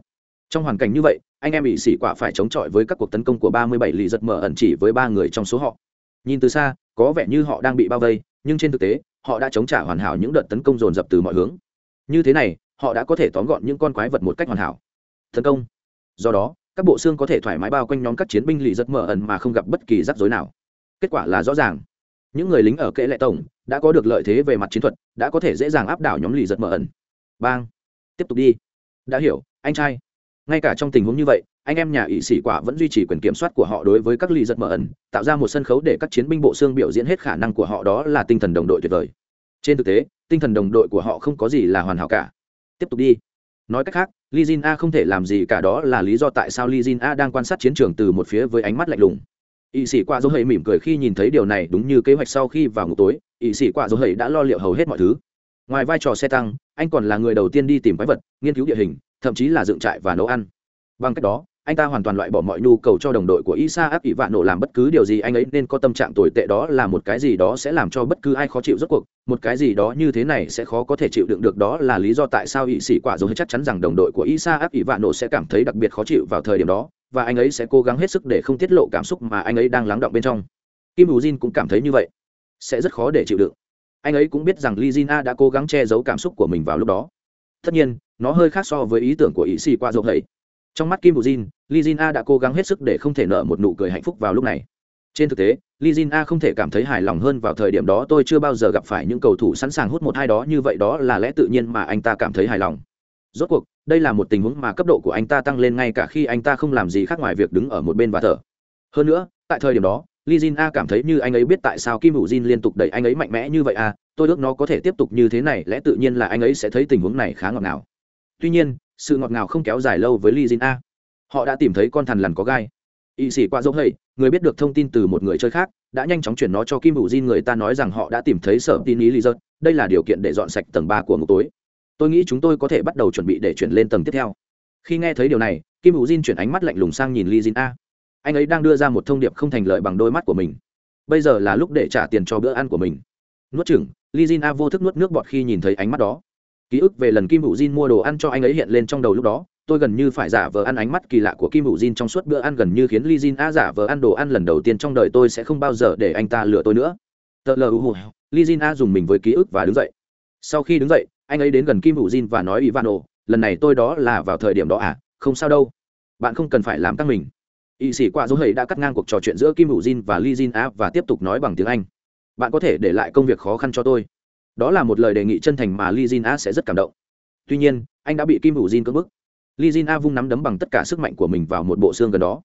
Trong hoàn cảnh như vậy, anh em bị sĩ quả phải chống chọi với các cuộc tấn công của 37 lì giật mở ẩn chỉ với ba người trong số họ. Nhìn từ xa, có vẻ như họ đang bị bao vây, nhưng trên thực tế, họ đã chống trả hoàn hảo những đợt tấn công dồn dập từ mọi hướng. Như thế này, họ đã có thể tóm gọn những con quái vật một cách hoàn hảo. Tấn công. Do đó, các bộ xương có thể thoải mái bao quanh nhóm các chiến binh lì giật mở ẩn mà không gặp bất kỳ rắc rối nào. Kết quả là rõ ràng. Những người lính ở kệ lệ tổng đã có được lợi thế về mặt chiến thuật, đã có thể dễ dàng áp đảo nhóm lì giật mở ẩn. Bang. Tiếp tục đi. Đã hiểu, anh trai. Ngay cả trong tình huống như vậy, anh em nhà ỵ sĩ quả vẫn duy trì quyền kiểm soát của họ đối với các lì giật mở ẩn, tạo ra một sân khấu để các chiến binh bộ xương biểu diễn hết khả năng của họ đó là tinh thần đồng đội tuyệt vời. Trên thực tế, tinh thần đồng đội của họ không có gì là hoàn hảo cả. Tiếp tục đi. Nói cách khác, Li Jin A không thể làm gì cả đó là lý do tại sao Li Jin A đang quan sát chiến trường từ một phía với ánh mắt lạnh lùng. Ỵ sĩ quả dấu hầy mỉm cười khi nhìn thấy điều này đúng như kế hoạch sau khi vào ngủ tối ỵ sĩ quả dỗ hầy đã lo liệu hầu hết mọi thứ. Ngoài vai trò xe tăng, anh còn là người đầu tiên đi tìm quái vật, nghiên cứu địa hình, thậm chí là dựng trại và nấu ăn. Bằng cách đó, anh ta hoàn toàn loại bỏ mọi nhu cầu cho đồng đội của isa áp ỷ vạn nổ làm bất cứ điều gì anh ấy nên có tâm trạng tồi tệ đó là một cái gì đó sẽ làm cho bất cứ ai khó chịu rốt cuộc, một cái gì đó như thế này sẽ khó có thể chịu đựng được đó là lý do tại sao ỵ sĩ quả dỗ chắc chắn rằng đồng đội của isa áp ỷ vạn nổ sẽ cảm thấy đặc biệt khó chịu vào thời điểm đó, và anh ấy sẽ cố gắng hết sức để không tiết lộ cảm xúc mà anh ấy đang lắng động bên trong. Kim bù jin cũng cảm thấy như vậy sẽ rất khó để chịu đựng. Anh ấy cũng biết rằng li jin a đã cố gắng che giấu cảm xúc của mình vào lúc đó. Tất nhiên, nó hơi khác so với ý tưởng của ý xì qua dầu thầy trong mắt kim bù jin li jin a đã cố gắng hết sức để không thể nợ một nụ cười hạnh phúc vào lúc này. Trên thực tế li jin a không thể cảm thấy hài lòng hơn vào thời điểm đó, tôi chưa bao giờ gặp phải những cầu thủ sẵn sàng hút một hai đó như vậy, đó là lẽ tự nhiên mà anh ta cảm thấy hài lòng. Rốt cuộc, đây là một tình huống mà cấp độ của anh ta tăng lên ngay cả khi anh ta không làm gì khác ngoài việc đứng ở một bên và thở. Hơn nữa, tại thời điểm đó Li Jin A cảm thấy như anh ấy biết tại sao Kim Hữu Jin liên tục đẩy anh ấy mạnh mẽ như vậy à, tôi ước nó có thể tiếp tục như thế này, lẽ tự nhiên là anh ấy sẽ thấy tình huống này khá ngọt ngào. Tuy nhiên, sự ngọt ngào không kéo dài lâu với Li Jin A. Họ đã tìm thấy con thằn lằn có gai. Y sĩ qua dấu hầy, người biết được thông tin từ một người chơi khác, đã nhanh chóng chuyển nó cho Kim Hữu Jin người ta nói rằng họ đã tìm thấy sở tin ý Lee Jin, đây là điều kiện để dọn sạch tầng ba của ngục tối tôi nghĩ chúng tôi có thể bắt đầu chuẩn bị để chuyển lên tầng tiếp theo khi nghe thấy điều này kim hữu Jin chuyển ánh mắt lạnh lùng sang nhìn li jin a anh ấy đang đưa ra một thông điệp không thành lợi bằng đôi mắt của mình. Bây giờ là lúc để trả tiền cho bữa ăn của mình. Nuốt chừng li jin a vô thức nuốt nước bọt khi nhìn thấy ánh mắt đó. Ký ức về lần kim hữu Jin mua đồ ăn cho anh ấy hiện lên trong đầu lúc đó, tôi gần như phải giả vờ ăn ánh mắt kỳ lạ của kim hữu Jin trong suốt bữa ăn gần như khiến li jin a giả vờ ăn đồ ăn lần đầu tiên trong đời tôi sẽ không bao giờ để anh ta lừa tôi nữa. Tờ lờ u li jin a dùng mình với ký ức và đứng dậy. Sau khi đứng dậy, anh ấy đến gần kim hữu jin và nói ivano, lần này tôi đó là vào thời điểm đó à? Không sao đâu. Bạn không cần phải làm tăng mình y sĩ qua dấu hầy đã cắt ngang cuộc trò chuyện giữa kim hữu jin và li jin a và tiếp tục nói bằng tiếng anh. Bạn có thể để lại công việc khó khăn cho tôi. Đó là một lời đề nghị chân thành mà li jin a sẽ rất cảm động. Tuy nhiên, anh đã bị kim hữu jin cưỡng bức. Li jin a vung nắm đấm bằng tất cả sức mạnh của mình vào một bộ xương gần đó.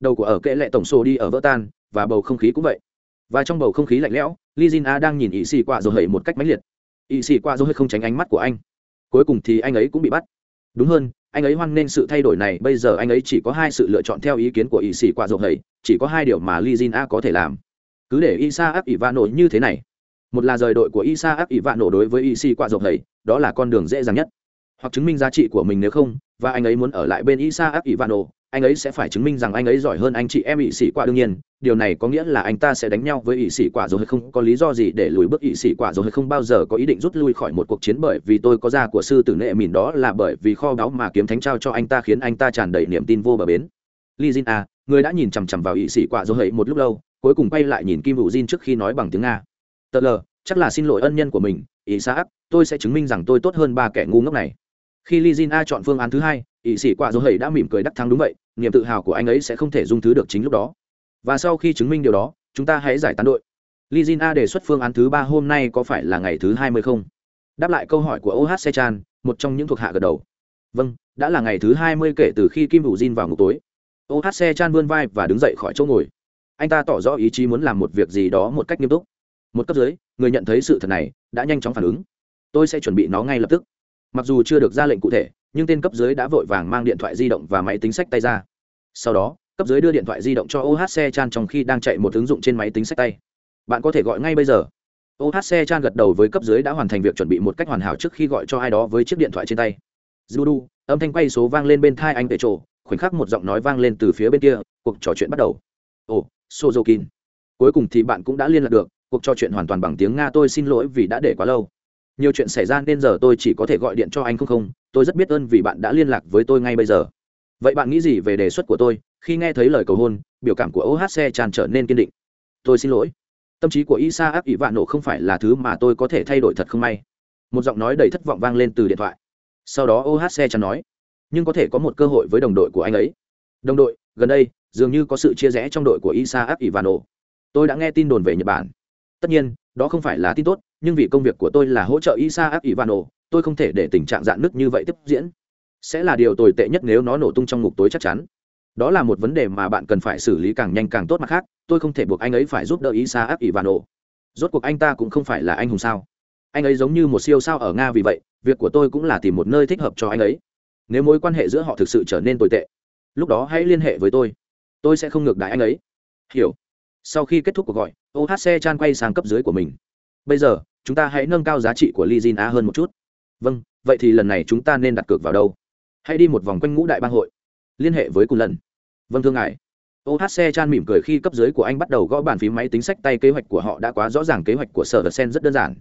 Đầu của ở kệ lệ tổng số đi ở vỡ tan, và bầu không khí cũng vậy. Và trong bầu không khí lạnh lẽo, li jin a đang nhìn Y sĩ qua dầu hầy một cách mãnh liệt. Y sĩ qua dầu hầy không tránh ánh mắt của anh. Cuối cùng thì anh ấy cũng bị bắt. Đúng hơn anh ấy hoan nghênh sự thay đổi này, bây giờ anh ấy chỉ có hai sự lựa chọn theo ý kiến của y sĩ qua dầu hầy, chỉ có hai điều mà li jin a có thể làm. Cứ để isa áp ỷ vạn nổ như thế này. Một là rời đội của isa áp ỷ vạn nổ đối với y sĩ qua dầu hầy, đó là con đường dễ dàng nhất. Hoặc chứng minh giá trị của mình nếu không, và anh ấy muốn ở lại bên isa áp ỷ vạn nổ anh ấy sẽ phải chứng minh rằng anh ấy giỏi hơn anh chị em ỵ sĩ quả đương nhiên, điều này có nghĩa là anh ta sẽ đánh nhau với ỵ sĩ quả rồi không, có lý do gì để lùi bước ỵ sĩ quả rồi không? Bao giờ có ý định rút lui khỏi một cuộc chiến? Bởi vì tôi có da của sư tử nệ mìn đó là bởi vì kho báu mà kiếm thánh trao cho anh ta khiến anh ta tràn đầy niềm tin vô bờ bến. Li jin a người đã nhìn chằm chằm vào ỵ sĩ quả rồi hậy một lúc lâu, cuối cùng quay lại nhìn kim vũ jin trước khi nói bằng tiếng nga. Tờ lờ, chắc là xin lỗi ân nhân của mình ý xã tôi sẽ chứng minh rằng tôi tốt hơn ba kẻ ngu ngốc này. Khi li jin a chọn phương án thứ hai ỵ sĩ quả dỗ hầy đã mỉm cười đắc thắng đúng vậy, niềm tự hào của anh ấy sẽ không thể dung thứ được chính lúc đó. Và sau khi chứng minh điều đó, chúng ta hãy giải tán đội. Lizina a đề xuất phương án thứ ba hôm nay có phải là ngày thứ hai mươi không? Đáp lại câu hỏi của oh sechan một trong những thuộc hạ gật đầu. Vâng đã là ngày thứ hai mươi kể từ khi kim hữu jin vào ngục tối. Oh sechan vươn vai và đứng dậy khỏi chỗ ngồi. Anh ta tỏ rõ ý chí muốn làm một việc gì đó một cách nghiêm túc. Một cấp dưới, người nhận thấy sự thật này, đã nhanh chóng phản ứng. Tôi sẽ chuẩn bị nó ngay lập tức. Mặc dù chưa được ra lệnh cụ thể nhưng tên cấp dưới đã vội vàng mang điện thoại di động và máy tính sách tay ra. Sau đó, cấp dưới đưa điện thoại di động cho ohc chan trong khi đang chạy một ứng dụng trên máy tính sách tay. Bạn có thể gọi ngay bây giờ. ohc chan gật đầu với cấp dưới đã hoàn thành việc chuẩn bị một cách hoàn hảo trước khi gọi cho ai đó với chiếc điện thoại trên tay. Judu âm thanh quay số vang lên bên thai anh tệ trộ khoảnh khắc một giọng nói vang lên từ phía bên kia, cuộc trò chuyện bắt đầu. Ồ, sozokin. Cuối cùng thì bạn cũng đã liên lạc được, cuộc trò chuyện hoàn toàn bằng tiếng nga, tôi xin lỗi vì đã để quá lâu nhiều chuyện xảy ra nên giờ tôi chỉ có thể gọi điện cho anh không không, tôi rất biết ơn vì bạn đã liên lạc với tôi ngay bây giờ. Vậy bạn nghĩ gì về đề xuất của tôi? Khi nghe thấy lời cầu hôn, biểu cảm của ohc tràn trở nên kiên định. Tôi xin lỗi. Tâm trí của isa áp ỷ vạn nổ không phải là thứ mà tôi có thể thay đổi thật không may. Một giọng nói đầy thất vọng vang lên từ điện thoại. Sau đó ohc tràn nói, nhưng có thể có một cơ hội với đồng đội của anh ấy. Đồng đội, gần đây, dường như có sự chia rẽ trong đội của isa áp ỷ vạn nổ tôi đã nghe tin đồn về nhật bản. Tất nhiên, đó không phải là tin tốt nhưng vì công việc của tôi là hỗ trợ Isaac ivano, tôi không thể để tình trạng dạn nứt như vậy tiếp diễn. Sẽ là điều tồi tệ nhất nếu nó nổ tung trong ngục tối chắc chắn. Đó là một vấn đề mà bạn cần phải xử lý càng nhanh càng tốt mặt khác, tôi không thể buộc anh ấy phải giúp đỡ Isaac ivano. Rốt cuộc anh ta cũng không phải là anh hùng sao? Anh ấy giống như một siêu sao ở nga vì vậy, việc của tôi cũng là tìm một nơi thích hợp cho anh ấy. Nếu mối quan hệ giữa họ thực sự trở nên tồi tệ, lúc đó hãy liên hệ với tôi. Tôi sẽ không ngược đãi anh ấy. Hiểu. Sau khi kết thúc cuộc gọi ohc chan quay sang cấp dưới của mình bây giờ, chúng ta hãy nâng cao giá trị của li jin a hơn một chút. Vâng vậy thì lần này chúng ta nên đặt cược vào đâu? Hãy đi một vòng quanh ngũ đại bang hội, liên hệ với cùng lần vâng thưa ngài. Ohc chan mỉm cười khi cấp dưới của anh bắt đầu gõ bàn phím máy tính sách tay kế hoạch của họ đã quá rõ ràng, kế hoạch của sở sen rất đơn giản.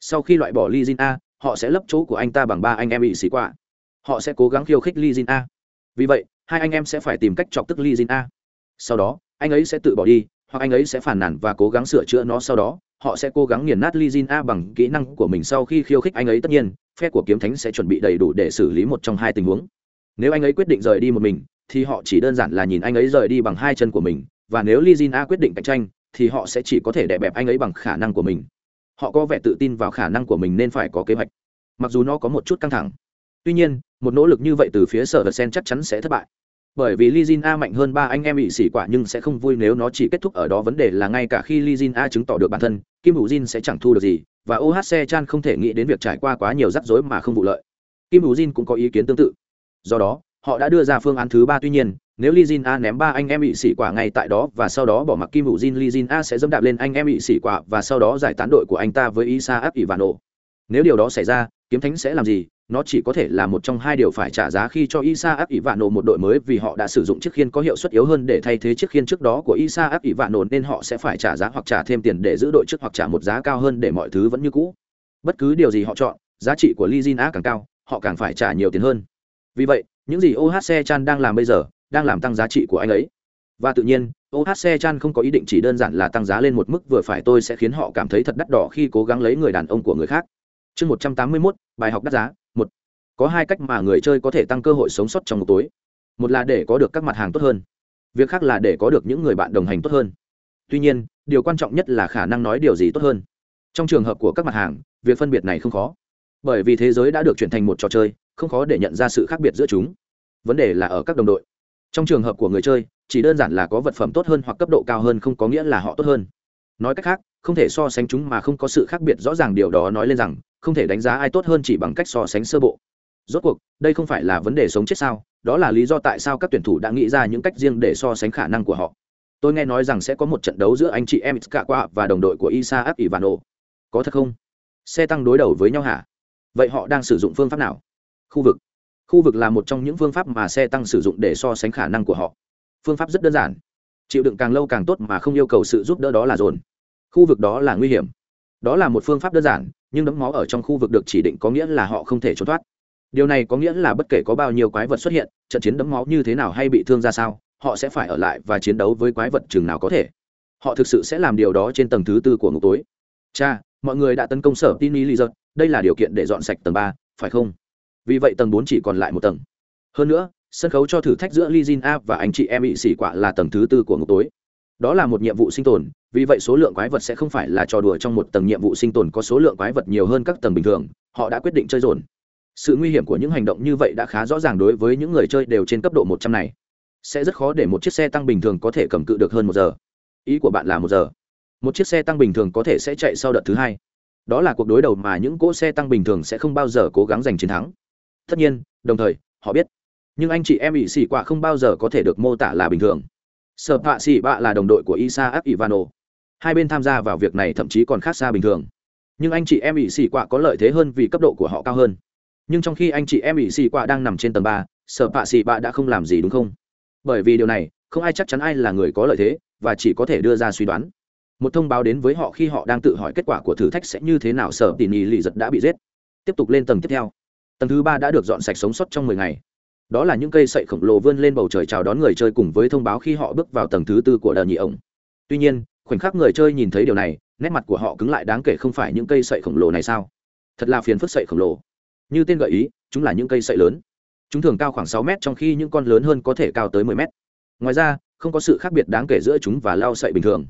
Sau khi loại bỏ li jin a, họ sẽ lấp chỗ của anh ta bằng ba anh em bị xì quạ. họ sẽ cố gắng khiêu khích li jin a. Vì vậy, hai anh em sẽ phải tìm cách chọc tức li jin a. Sau đó, anh ấy sẽ tự bỏ đi, hoặc anh ấy sẽ phản nản và cố gắng sửa chữa nó sau đó họ sẽ cố gắng nghiền nát Lee Jin A bằng kỹ năng của mình sau khi khiêu khích anh ấy tất nhiên, phe của kiếm thánh sẽ chuẩn bị đầy đủ để xử lý một trong hai tình huống. Nếu anh ấy quyết định rời đi một mình, thì họ chỉ đơn giản là nhìn anh ấy rời đi bằng hai chân của mình, và nếu Lee Jin A quyết định cạnh tranh, thì họ sẽ chỉ có thể đè bẹp anh ấy bằng khả năng của mình. Họ có vẻ tự tin vào khả năng của mình nên phải có kế hoạch. Mặc dù nó có một chút căng thẳng. Tuy nhiên, một nỗ lực như vậy từ phía Sở Sen chắc chắn sẽ thất bại bởi vì Lee Jin A mạnh hơn ba anh em bị xỉ quả nhưng sẽ không vui nếu nó chỉ kết thúc ở đó vấn đề là ngay cả khi Lee Jin A chứng tỏ được bản thân, Kim Vũ Jin sẽ chẳng thu được gì, và OHC Chan không thể nghĩ đến việc trải qua quá nhiều rắc rối mà không vụ lợi. Kim Vũ Jin cũng có ý kiến tương tự. Do đó, họ đã đưa ra phương án thứ ba tuy nhiên, nếu Lee Jin A ném ba anh em bị xỉ quả ngay tại đó và sau đó bỏ mặc Kim Vũ Jin, Lee Jin A sẽ dẫm đạp lên anh em bị xỉ quả và sau đó giải tán đội của anh ta với Isa Ivano. Nếu điều đó xảy ra, kiếm thánh sẽ làm gì? nó chỉ có thể là một trong hai điều phải trả giá khi cho Isa áp ỷ vạn nổ một đội mới vì họ đã sử dụng chiếc khiên có hiệu suất yếu hơn để thay thế chiếc khiên trước đó của Isa áp ỷ vạn nổ nên họ sẽ phải trả giá hoặc trả thêm tiền để giữ đội trước hoặc trả một giá cao hơn để mọi thứ vẫn như cũ. Bất cứ điều gì họ chọn, giá trị của li Jin càng cao, họ càng phải trả nhiều tiền hơn. Vì vậy, những gì OHC Chan đang làm bây giờ, đang làm tăng giá trị của anh ấy. Và tự nhiên, OHC Chan không có ý định chỉ đơn giản là tăng giá lên một mức vừa phải tôi sẽ khiến họ cảm thấy thật đắt đỏ khi cố gắng lấy người đàn ông của người khác. Chương 181, bài học đắt giá một. Có hai cách mà người chơi có thể tăng cơ hội sống sót trong một tối. Một là để có được các mặt hàng tốt hơn. Việc khác là để có được những người bạn đồng hành tốt hơn. Tuy nhiên điều quan trọng nhất là khả năng nói điều gì tốt hơn. Trong trường hợp của các mặt hàng việc phân biệt này không khó. Bởi vì thế giới đã được chuyển thành một trò chơi không khó để nhận ra sự khác biệt giữa chúng. Vấn đề là ở các đồng đội. Trong trường hợp của người chơi chỉ đơn giản là có vật phẩm tốt hơn hoặc cấp độ cao hơn không có nghĩa là họ tốt hơn. Nói cách khác không thể so sánh chúng mà không có sự khác biệt rõ ràng, điều đó nói lên rằng, không thể đánh giá ai tốt hơn chỉ bằng cách so sánh sơ bộ. Rốt cuộc, đây không phải là vấn đề sống chết sao? Đó là lý do tại sao các tuyển thủ đã nghĩ ra những cách riêng để so sánh khả năng của họ. Tôi nghe nói rằng sẽ có một trận đấu giữa anh chị em cả qua và đồng đội của isaac ivano có thật không? Xe tăng đối đầu với nhau hả? Vậy họ đang sử dụng phương pháp nào? Khu vực. Khu vực là một trong những phương pháp mà xe tăng sử dụng để so sánh khả năng của họ. Phương pháp rất đơn giản. Chịu đựng càng lâu càng tốt mà không yêu cầu sự giúp đỡ đó là dồn khu vực đó là nguy hiểm. Đó là một phương pháp đơn giản, nhưng đấm máu ở trong khu vực được chỉ định có nghĩa là họ không thể trốn thoát. Điều này có nghĩa là bất kể có bao nhiêu quái vật xuất hiện, trận chiến đấm máu như thế nào hay bị thương ra sao, họ sẽ phải ở lại và chiến đấu với quái vật chừng nào có thể. Họ thực sự sẽ làm điều đó trên tầng thứ tư của ngục tối. Cha, mọi người đã tấn công sở tin lý lizard, đây là điều kiện để dọn sạch tầng ba, phải không? Vì vậy tầng bốn chỉ còn lại một tầng. Hơn nữa, sân khấu cho thử thách giữa Li A và anh chị em bị xỉ quạ là tầng thứ tư của ngục tối. Đó là một nhiệm vụ sinh tồn, vì vậy số lượng quái vật sẽ không phải là trò đùa trong một tầng nhiệm vụ sinh tồn có số lượng quái vật nhiều hơn các tầng bình thường, họ đã quyết định chơi dồn. Sự nguy hiểm của những hành động như vậy đã khá rõ ràng đối với những người chơi đều trên cấp độ một trăm này. Sẽ rất khó để một chiếc xe tăng bình thường có thể cầm cự được hơn một giờ. Ý của bạn là một giờ. Một chiếc xe tăng bình thường có thể sẽ chạy sau đợt thứ hai. Đó là cuộc đối đầu mà những cỗ xe tăng bình thường sẽ không bao giờ cố gắng giành chiến thắng. Tất nhiên, đồng thời, họ biết nhưng anh chị em ỵ xỉ quạ không bao giờ có thể được mô tả là bình thường sợ pạ xỉ bạ là đồng đội của isaac ivano hai bên tham gia vào việc này thậm chí còn khác xa bình thường. Nhưng anh chị em ỵ xì quạ có lợi thế hơn vì cấp độ của họ cao hơn. Nhưng trong khi anh chị em ỵ xì quạ đang nằm trên tầng ba sợ pạ xỉ bạ đã không làm gì đúng không? Bởi vì điều này, không ai chắc chắn ai là người có lợi thế và chỉ có thể đưa ra suy đoán. Một thông báo đến với họ khi họ đang tự hỏi kết quả của thử thách sẽ như thế nào, sở tỉ nỉ lì giật đã bị giết. Tiếp tục lên tầng tiếp theo. Tầng thứ ba đã được dọn sạch sống sót trong mười ngày đó là những cây sậy khổng lồ vươn lên bầu trời chào đón người chơi cùng với thông báo khi họ bước vào tầng thứ tư của đờ nhị ổng. Tuy nhiên, khoảnh khắc người chơi nhìn thấy điều này, nét mặt của họ cứng lại đáng kể không phải những cây sậy khổng lồ này sao? Thật là phiền phức sậy khổng lồ. Như tên gợi ý, chúng là những cây sậy lớn. Chúng thường cao khoảng sáu mét trong khi những con lớn hơn có thể cao tới mười mét. Ngoài ra, không có sự khác biệt đáng kể giữa chúng và lao sậy bình thường.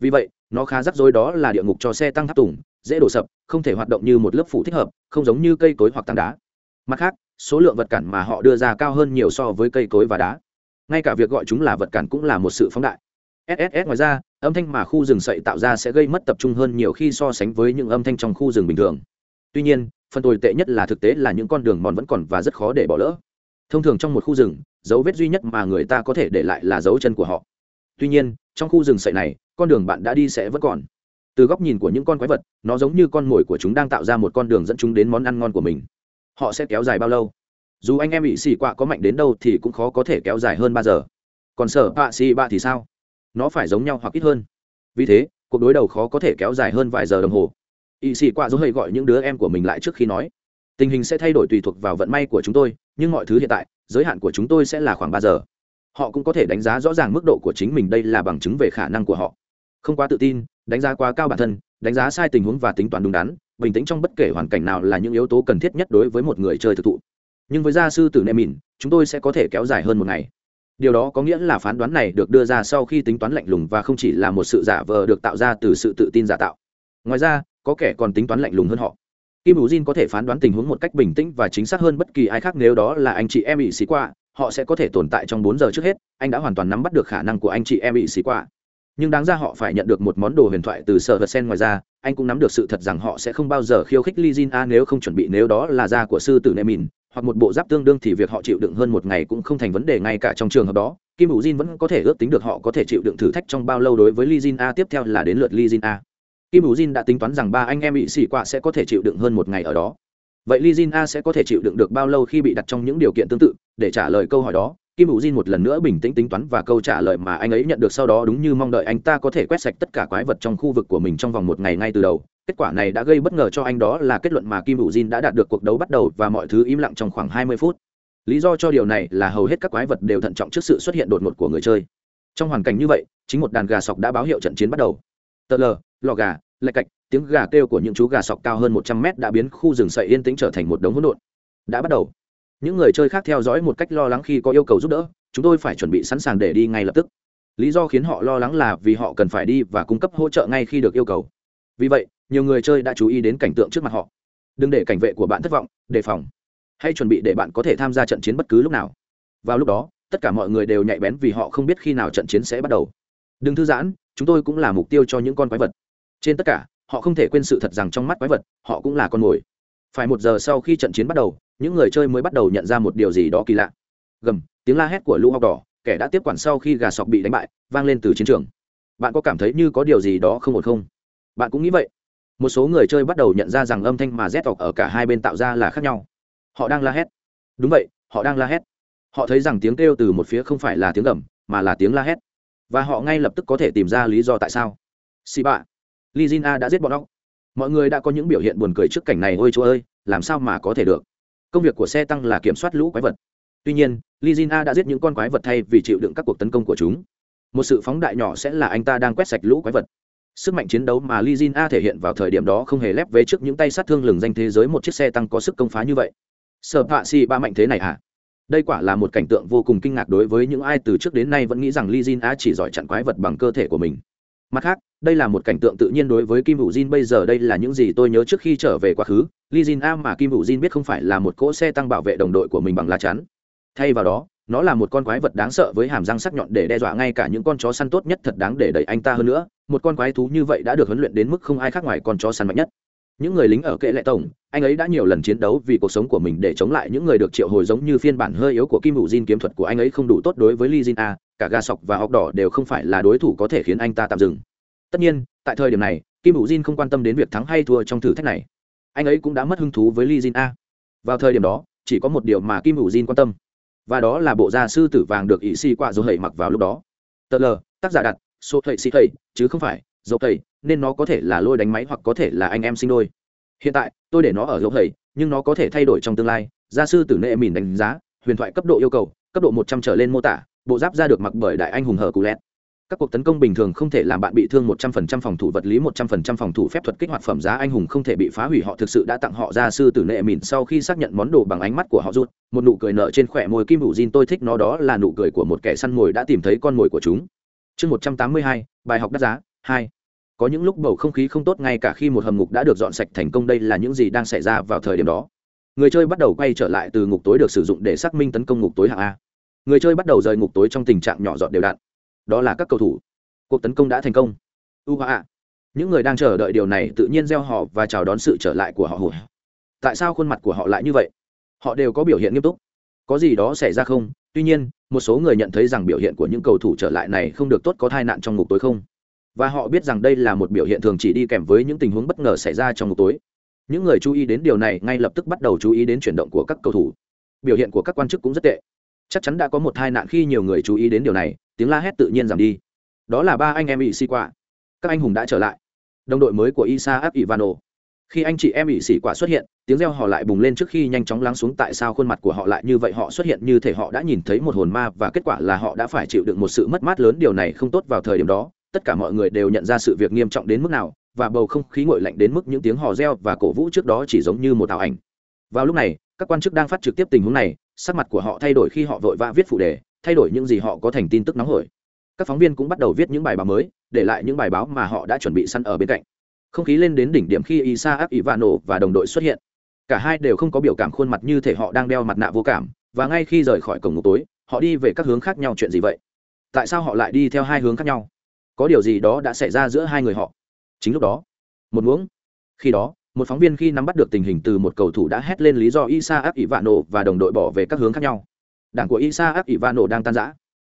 Vì vậy, nó khá rắc rối đó là địa ngục cho xe tăng tháp tùng, dễ đổ sập, không thể hoạt động như một lớp phủ thích hợp, không giống như cây cối hoặc tảng đá mặt khác, số lượng vật cản mà họ đưa ra cao hơn nhiều so với cây cối và đá. Ngay cả việc gọi chúng là vật cản cũng là một sự phóng đại. Sss ngoài ra, âm thanh mà khu rừng sậy tạo ra sẽ gây mất tập trung hơn nhiều khi so sánh với những âm thanh trong khu rừng bình thường. Tuy nhiên, phần tồi tệ nhất là thực tế là những con đường mòn vẫn còn và rất khó để bỏ lỡ. Thông thường trong một khu rừng, dấu vết duy nhất mà người ta có thể để lại là dấu chân của họ. Tuy nhiên, trong khu rừng sậy này, con đường bạn đã đi sẽ vẫn còn. Từ góc nhìn của những con quái vật, nó giống như con mồi của chúng đang tạo ra một con đường dẫn chúng đến món ăn ngon của mình họ sẽ kéo dài bao lâu? Dù anh em bị xì quạ có mạnh đến đâu thì cũng khó có thể kéo dài hơn ba giờ. Còn sở bạ xì bạ thì sao? Nó phải giống nhau hoặc ít hơn. Vì thế, cuộc đối đầu khó có thể kéo dài hơn vài giờ đồng hồ. Ỵ xì quạ dấu hơi gọi những đứa em của mình lại trước khi nói. Tình hình sẽ thay đổi tùy thuộc vào vận may của chúng tôi, nhưng mọi thứ hiện tại, giới hạn của chúng tôi sẽ là khoảng ba giờ. Họ cũng có thể đánh giá rõ ràng mức độ của chính mình, đây là bằng chứng về khả năng của họ. Không quá tự tin, đánh giá quá cao bản thân đánh giá sai tình huống và tính toán đúng đắn, bình tĩnh trong bất kể hoàn cảnh nào là những yếu tố cần thiết nhất đối với một người chơi thực thụ. Nhưng với gia sư tử nệ mìn, chúng tôi sẽ có thể kéo dài hơn một ngày. Điều đó có nghĩa là phán đoán này được đưa ra sau khi tính toán lạnh lùng và không chỉ là một sự giả vờ được tạo ra từ sự tự tin giả tạo. Ngoài ra, có kẻ còn tính toán lạnh lùng hơn họ. Kim bù jin có thể phán đoán tình huống một cách bình tĩnh và chính xác hơn bất kỳ ai khác nếu đó là anh chị em bị xí qua, họ sẽ có thể tồn tại trong bốn giờ trước hết, anh đã hoàn toàn nắm bắt được khả năng của anh chị em bị xí qua nhưng đáng ra họ phải nhận được một món đồ huyền thoại từ sở vật sen ngoài ra anh cũng nắm được sự thật rằng họ sẽ không bao giờ khiêu khích li Jin A nếu không chuẩn bị nếu đó là da của sư tử Nemin, hoặc một bộ giáp tương đương thì việc họ chịu đựng hơn một ngày cũng không thành vấn đề ngay cả trong trường hợp đó. Kim hữu Jin vẫn có thể ước tính được họ có thể chịu đựng thử thách trong bao lâu đối với li Jin A tiếp theo là đến lượt li Jin A. Kim hữu Jin đã tính toán rằng ba anh em bị xỉ quạ sẽ có thể chịu đựng hơn một ngày ở đó. Vậy li Jin A sẽ có thể chịu đựng được bao lâu khi bị đặt trong những điều kiện tương tự? Để trả lời câu hỏi đó, kim hữu diên một lần nữa bình tĩnh tính toán và câu trả lời mà anh ấy nhận được sau đó đúng như mong đợi anh ta có thể quét sạch tất cả quái vật trong khu vực của mình trong vòng một ngày ngay từ đầu. Kết quả này đã gây bất ngờ cho anh đó là kết luận mà kim hữu diên đã đạt được cuộc đấu bắt đầu và mọi thứ im lặng trong khoảng 20 phút. Lý do cho điều này là hầu hết các quái vật đều thận trọng trước sự xuất hiện đột ngột của người chơi. Trong hoàn cảnh như vậy, chính một đàn gà sọc đã báo hiệu trận chiến bắt đầu. Tờ lờ, lò gà, lạch cạch, tiếng gà kêu của những chú gà sọc cao hơn một trăm mét đã biến khu rừng sậy yên tĩnh trở thành một đống hỗn độn. Đã bắt đầu những người chơi khác theo dõi một cách lo lắng khi có yêu cầu giúp đỡ, chúng tôi phải chuẩn bị sẵn sàng để đi ngay lập tức. Lý do khiến họ lo lắng là vì họ cần phải đi và cung cấp hỗ trợ ngay khi được yêu cầu. Vì vậy, nhiều người chơi đã chú ý đến cảnh tượng trước mặt họ. Đừng để cảnh vệ của bạn thất vọng, đề phòng. Hãy chuẩn bị để bạn có thể tham gia trận chiến bất cứ lúc nào. Vào lúc đó, tất cả mọi người đều nhạy bén vì họ không biết khi nào trận chiến sẽ bắt đầu. Đừng thư giãn, chúng tôi cũng là mục tiêu cho những con quái vật. Trên tất cả, họ không thể quên sự thật rằng trong mắt quái vật, họ cũng là con mồi phải một giờ sau khi trận chiến bắt đầu, những người chơi mới bắt đầu nhận ra một điều gì đó kỳ lạ. Gầm, tiếng la hét của lũ học đỏ, kẻ đã tiếp quản sau khi gà sọc bị đánh bại, vang lên từ chiến trường. Bạn có cảm thấy như có điều gì đó không ổn không? Bạn cũng nghĩ vậy. Một số người chơi bắt đầu nhận ra rằng âm thanh mà rét tộc ở cả hai bên tạo ra là khác nhau. Họ đang la hét. Đúng vậy, họ đang la hét. Họ thấy rằng tiếng kêu từ một phía không phải là tiếng gầm, mà là tiếng la hét. Và họ ngay lập tức có thể tìm ra lý do tại sao. Xì bạ. Li đã giết bọn óc mọi người đã có những biểu hiện buồn cười trước cảnh này, ôi chúa ơi, làm sao mà có thể được? Công việc của xe tăng là kiểm soát lũ quái vật. Tuy nhiên lizina đã giết những con quái vật thay vì chịu đựng các cuộc tấn công của chúng. Một sự phóng đại nhỏ sẽ là anh ta đang quét sạch lũ quái vật. Sức mạnh chiến đấu mà lizina thể hiện vào thời điểm đó không hề lép vế trước những tay sát thương lừng danh thế giới một chiếc xe tăng có sức công phá như vậy. Sợ hạ xì ba mạnh thế này à đây quả là một cảnh tượng vô cùng kinh ngạc đối với những ai từ trước đến nay vẫn nghĩ rằng lizina chỉ giỏi chặn quái vật bằng cơ thể của mình mặt khác, đây là một cảnh tượng tự nhiên đối với kim hữu jin. Bây giờ đây là những gì tôi nhớ trước khi trở về quá khứ. Li jin a mà kim hữu jin biết không phải là một cỗ xe tăng bảo vệ đồng đội của mình bằng lá chắn. Thay vào đó, nó là một con quái vật đáng sợ với hàm răng sắc nhọn để đe dọa ngay cả những con chó săn tốt nhất thật đáng để đẩy anh ta hơn nữa. Một con quái thú như vậy đã được huấn luyện đến mức không ai khác ngoài con chó săn mạnh nhất. Những người lính ở kệ lệ tổng, anh ấy đã nhiều lần chiến đấu vì cuộc sống của mình để chống lại những người được triệu hồi giống như phiên bản hơi yếu của kim hữu jin. Kiếm thuật của anh ấy không đủ tốt đối với li jin a cả gà sọc và óc đỏ đều không phải là đối thủ có thể khiến anh ta tạm dừng. Tất nhiên, tại thời điểm này, kim hữu jin không quan tâm đến việc thắng hay thua trong thử thách này. Anh ấy cũng đã mất hứng thú với li jin a. Vào thời điểm đó, chỉ có một điều mà kim hữu jin quan tâm, và đó là bộ gia sư tử vàng được ỵ xì quạ dầu hầy mặc vào lúc đó. Tờ lờ, tác giả đặt số thầy xì thầy, chứ không phải dầu thầy, nên nó có thể là lôi đánh máy hoặc có thể là anh em sinh đôi. Hiện tại, tôi để nó ở dầu thầy, nhưng nó có thể thay đổi trong tương lai. Gia sư tử nệ mìn đánh giá, huyền thoại cấp độ yêu cầu, cấp độ một trăm trở lên mô tả bộ giáp ra được mặc bởi đại anh hùng hở cù lẹt các cuộc tấn công bình thường không thể làm bạn bị thương một trăm phần trăm phòng thủ vật lý, một trăm phần trăm phòng thủ phép thuật kích hoạt phẩm giá anh hùng không thể bị phá hủy. Họ thực sự đã tặng họ ra sư tử nệ mìn sau khi xác nhận món đồ bằng ánh mắt của họ rút một nụ cười nở trên khỏe môi kim hữu Jin, tôi thích nó đó là nụ cười của một kẻ săn mồi đã tìm thấy con mồi của chúng. Chương một trăm tám mươi hai, bài học đắt giá, hai. Có những lúc bầu không khí không tốt ngay cả khi một hầm ngục đã được dọn sạch thành công, đây là những gì đang xảy ra vào thời điểm đó. Người chơi bắt đầu quay trở lại từ ngục tối được sử dụng để xác minh tấn công ngục tối hạng a người chơi bắt đầu rời ngục tối trong tình trạng nhỏ dọn đều đặn. Đó là các cầu thủ. Cuộc tấn công đã thành công. U hoa những người đang chờ đợi điều này tự nhiên gieo họ và chào đón sự trở lại của họ hụt tại sao khuôn mặt của họ lại như vậy? Họ đều có biểu hiện nghiêm túc. Có gì đó xảy ra không? Tuy nhiên, một số người nhận thấy rằng biểu hiện của những cầu thủ trở lại này không được tốt có tai nạn trong ngục tối không? Và họ biết rằng đây là một biểu hiện thường chỉ đi kèm với những tình huống bất ngờ xảy ra trong ngục tối. Những người chú ý đến điều này ngay lập tức bắt đầu chú ý đến chuyển động của các cầu thủ. Biểu hiện của các quan chức cũng rất tệ chắc chắn đã có một tai nạn khi nhiều người chú ý đến điều này, tiếng la hét tự nhiên giảm đi. Đó là ba anh em ỵ sĩ quả các anh hùng đã trở lại. Đồng đội mới của isa áp ivano khi anh chị em ỵ sĩ quả xuất hiện, tiếng reo họ lại bùng lên trước khi nhanh chóng lắng xuống tại sao khuôn mặt của họ lại như vậy. Họ xuất hiện như thể họ đã nhìn thấy một hồn ma và kết quả là họ đã phải chịu đựng một sự mất mát lớn. Điều này không tốt vào thời điểm đó. Tất cả mọi người đều nhận ra sự việc nghiêm trọng đến mức nào, và bầu không khí nguội lạnh đến mức những tiếng hò reo và cổ vũ trước đó chỉ giống như một ảo ảnh. Vào lúc này, các quan chức đang phát trực tiếp tình huống này sắc mặt của họ thay đổi khi họ vội vã viết phụ đề, thay đổi những gì họ có thành tin tức nóng hổi. Các phóng viên cũng bắt đầu viết những bài báo mới, để lại những bài báo mà họ đã chuẩn bị săn ở bên cạnh. Không khí lên đến đỉnh điểm khi isa áp nổ và đồng đội xuất hiện. Cả hai đều không có biểu cảm khuôn mặt như thể họ đang đeo mặt nạ vô cảm, và ngay khi rời khỏi cổng ngục tối, họ đi về các hướng khác nhau chuyện gì vậy? Tại sao họ lại đi theo hai hướng khác nhau? Có điều gì đó đã xảy ra giữa hai người họ? Chính lúc đó, một muỗng. Khi đó một phóng viên khi nắm bắt được tình hình từ một cầu thủ đã hét lên lý do isa áp ivano và đồng đội bỏ về các hướng khác nhau. Đảng của isa áp ivano đang tan rã.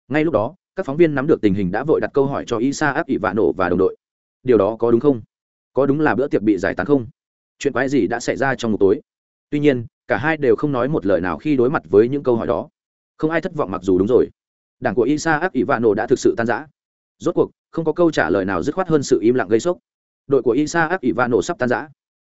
Ngay lúc đó, các phóng viên nắm được tình hình đã vội đặt câu hỏi cho isa áp ỷ vạn nổ và đồng đội. Điều đó có đúng không? Có đúng là bữa tiệc bị giải tán không? Chuyện quái gì đã xảy ra trong một tối? Tuy nhiên, cả hai đều không nói một lời nào khi đối mặt với những câu hỏi đó. Không ai thất vọng mặc dù đúng rồi. Đảng của isa áp ỷ vạn nổ đã thực sự tan rã. Rốt cuộc, không có câu trả lời nào dứt khoát hơn sự im lặng gây sốc. Đội của isa áp ỷ vạn nổ sắp tan rã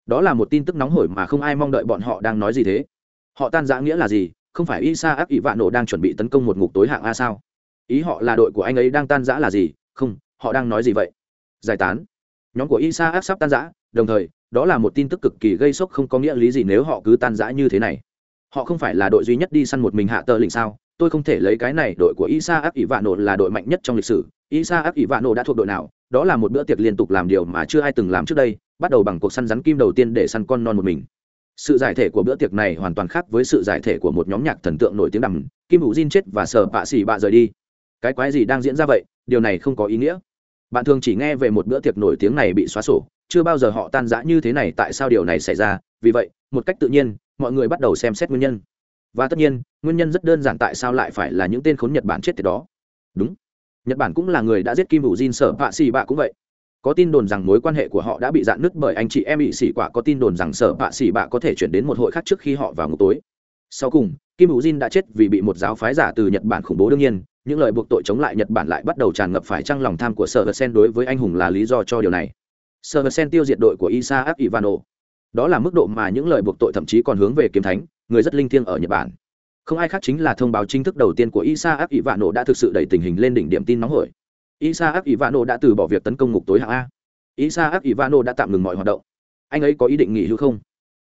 đó là một tin tức nóng hổi mà không ai mong đợi bọn họ đang nói gì thế. Họ tan rã nghĩa là gì? Không phải isa ác ỷ vạn nổ đang chuẩn bị tấn công một ngục tối hạng a sao? Ý họ là đội của anh ấy đang tan rã là gì? Không, họ đang nói gì vậy? Giải tán. Nhóm của isa ác sắp tan rã, đồng thời, đó là một tin tức cực kỳ gây sốc không có nghĩa lý gì nếu họ cứ tan rã như thế này. Họ không phải là đội duy nhất đi săn một mình hạ tờ lĩnh sao? Tôi không thể lấy cái này, đội của isa áp ỷ vạn là đội mạnh nhất trong lịch sử. Isa áp ỷ vạn đã thuộc đội nào? Đó là một bữa tiệc liên tục làm điều mà chưa ai từng làm trước đây, bắt đầu bằng cuộc săn rắn kim đầu tiên để săn con non một mình. Sự giải thể của bữa tiệc này hoàn toàn khác với sự giải thể của một nhóm nhạc thần tượng nổi tiếng đầm. Kim hữu Jin chết và sở bạ Sĩ bạ rời đi. Cái quái gì đang diễn ra vậy? Điều này không có ý nghĩa. Bạn thường chỉ nghe về một bữa tiệc nổi tiếng này bị xóa sổ. Chưa bao giờ họ tan rã như thế này, tại sao điều này xảy ra? Vì vậy, một cách tự nhiên, mọi người bắt đầu xem xét nguyên nhân và tất nhiên, nguyên nhân rất đơn giản tại sao lại phải là những tên khốn nhật bản chết tiệt đó. Đúng. Nhật bản cũng là người đã giết kim hữu jin, sở bạ xỉ bạ cũng vậy. Có tin đồn rằng mối quan hệ của họ đã bị dạn nứt bởi anh chị em bị xỉ quả có tin đồn rằng sở bạ xỉ bạ có thể chuyển đến một hội khác trước khi họ vào ngục tối. Sau cùng, kim hữu jin đã chết vì bị một giáo phái giả từ nhật bản khủng bố đương nhiên, những lời buộc tội chống lại nhật bản lại bắt đầu tràn ngập phải trăng lòng tham của sở vật sen đối với anh hùng là lý do cho điều này. Sở vật sen tiêu diệt đội của isa ivano đó là mức độ mà những lời buộc tội thậm chí còn hướng về kiếm thánh người rất linh thiêng ở nhật bản không ai khác chính là thông báo chính thức đầu tiên của isa áp nổ đã thực sự đẩy tình hình lên đỉnh điểm tin nóng hổi Isaac nổ đã từ bỏ việc tấn công ngục tối hạng A. Isaac nổ đã tạm ngừng mọi hoạt động. Anh ấy có ý định nghỉ hưu không?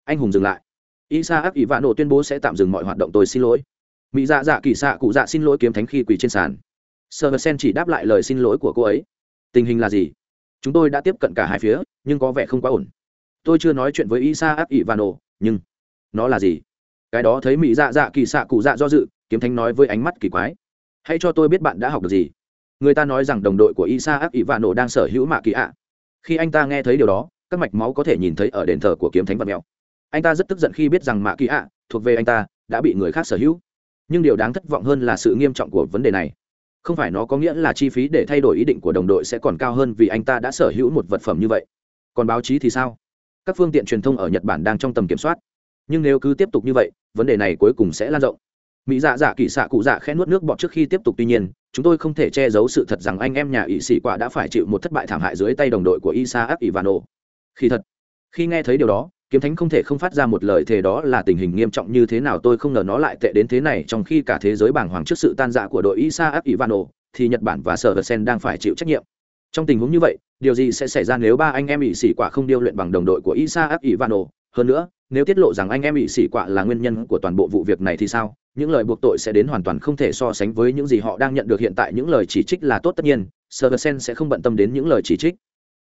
Anh hùng dừng lại. Isaac nổ tuyên bố sẽ tạm dừng mọi hoạt động tôi xin lỗi. Mỹ Dạ Dạ Kỳ Sạ cụ dạ xin lỗi kiếm thánh khi quỳ trên sàn. Serversen chỉ đáp lại lời xin lỗi của cô ấy. Tình hình là gì? Chúng tôi đã tiếp cận cả hai phía, nhưng có vẻ không quá ổn. Tôi chưa nói chuyện với Isaac nổ nhưng nó là gì? Cái đó thấy Mỹ Dạ Dạ Kỳ xạ cụ dạ do dự, kiếm thánh nói với ánh mắt kỳ quái. Hãy cho tôi biết bạn đã học được gì người ta nói rằng đồng đội của Isaac nổ đang sở hữu mạ kỳ ạ. Khi anh ta nghe thấy điều đó, các mạch máu có thể nhìn thấy ở đền thờ của kiếm thánh vật mèo. Anh ta rất tức giận khi biết rằng mạ kỳ ạ thuộc về anh ta đã bị người khác sở hữu. Nhưng điều đáng thất vọng hơn là sự nghiêm trọng của vấn đề này. Không phải nó có nghĩa là chi phí để thay đổi ý định của đồng đội sẽ còn cao hơn vì anh ta đã sở hữu một vật phẩm như vậy. Còn báo chí thì sao? Các phương tiện truyền thông ở Nhật Bản đang trong tầm kiểm soát. Nhưng nếu cứ tiếp tục như vậy, vấn đề này cuối cùng sẽ lan rộng. Mỹ dạ dạ kỳ xạ cụ dạ khẽ nuốt nước bọt trước khi tiếp tục. Tuy nhiên chúng tôi không thể che giấu sự thật rằng anh em nhà ỵ sĩ quả đã phải chịu một thất bại thảm hại dưới tay đồng đội của isaac ivano khi thật khi nghe thấy điều đó kiếm thánh không thể không phát ra một lời thề đó là tình hình nghiêm trọng như thế nào tôi không ngờ nó lại tệ đến thế này. Trong khi cả thế giới bàng hoàng trước sự tan rã của đội isaac ivano thì nhật bản và sở vật sen đang phải chịu trách nhiệm. Trong tình huống như vậy điều gì sẽ xảy ra nếu ba anh em ỵ sĩ quả không điêu luyện bằng đồng đội của isaac ivano hơn nữa nếu tiết lộ rằng anh em bị xỉ quạ là nguyên nhân của toàn bộ vụ việc này thì sao? Những lời buộc tội sẽ đến hoàn toàn không thể so sánh với những gì họ đang nhận được hiện tại. Những lời chỉ trích là tốt tất nhiên Serversen sẽ không bận tâm đến những lời chỉ trích.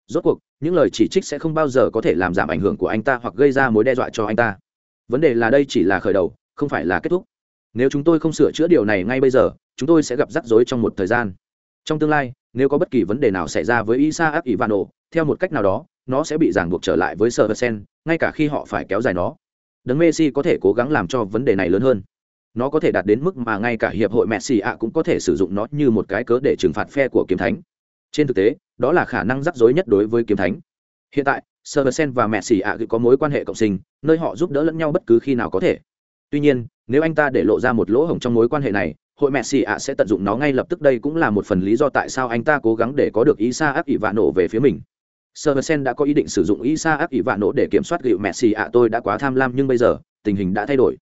Rốt cuộc những lời chỉ trích sẽ không bao giờ có thể làm giảm ảnh hưởng của anh ta hoặc gây ra mối đe dọa cho anh ta. Vấn đề là đây chỉ là khởi đầu không phải là kết thúc. Nếu chúng tôi không sửa chữa điều này ngay bây giờ chúng tôi sẽ gặp rắc rối trong một thời gian. Trong tương lai nếu có bất kỳ vấn đề nào xảy ra với Isaac Ivano, theo một cách nào đó, nó sẽ bị ràng buộc trở lại với Serversen, ngay cả khi họ phải kéo dài nó. Đấng Messi có thể cố gắng làm cho vấn đề này lớn hơn nó có thể đạt đến mức mà ngay cả hiệp hội messi ạ cũng có thể sử dụng nó như một cái cớ để trừng phạt phe của kiếm thánh trên thực tế đó là khả năng rắc rối nhất đối với kiếm thánh hiện tại Serversen và Messi ạ có mối quan hệ cộng sinh, nơi họ giúp đỡ lẫn nhau bất cứ khi nào có thể. Tuy nhiên, nếu anh ta để lộ ra một lỗ hổng trong mối quan hệ này, hội Messi ạ sẽ tận dụng nó ngay lập tức đây cũng là một phần lý do tại sao anh ta cố gắng để có được Isaac Ivano về phía mình. Serversen đã có ý định sử dụng Isaac Ivano để kiểm soát gịu Messi ạ tôi đã quá tham lam nhưng bây giờ, tình hình đã thay đổi.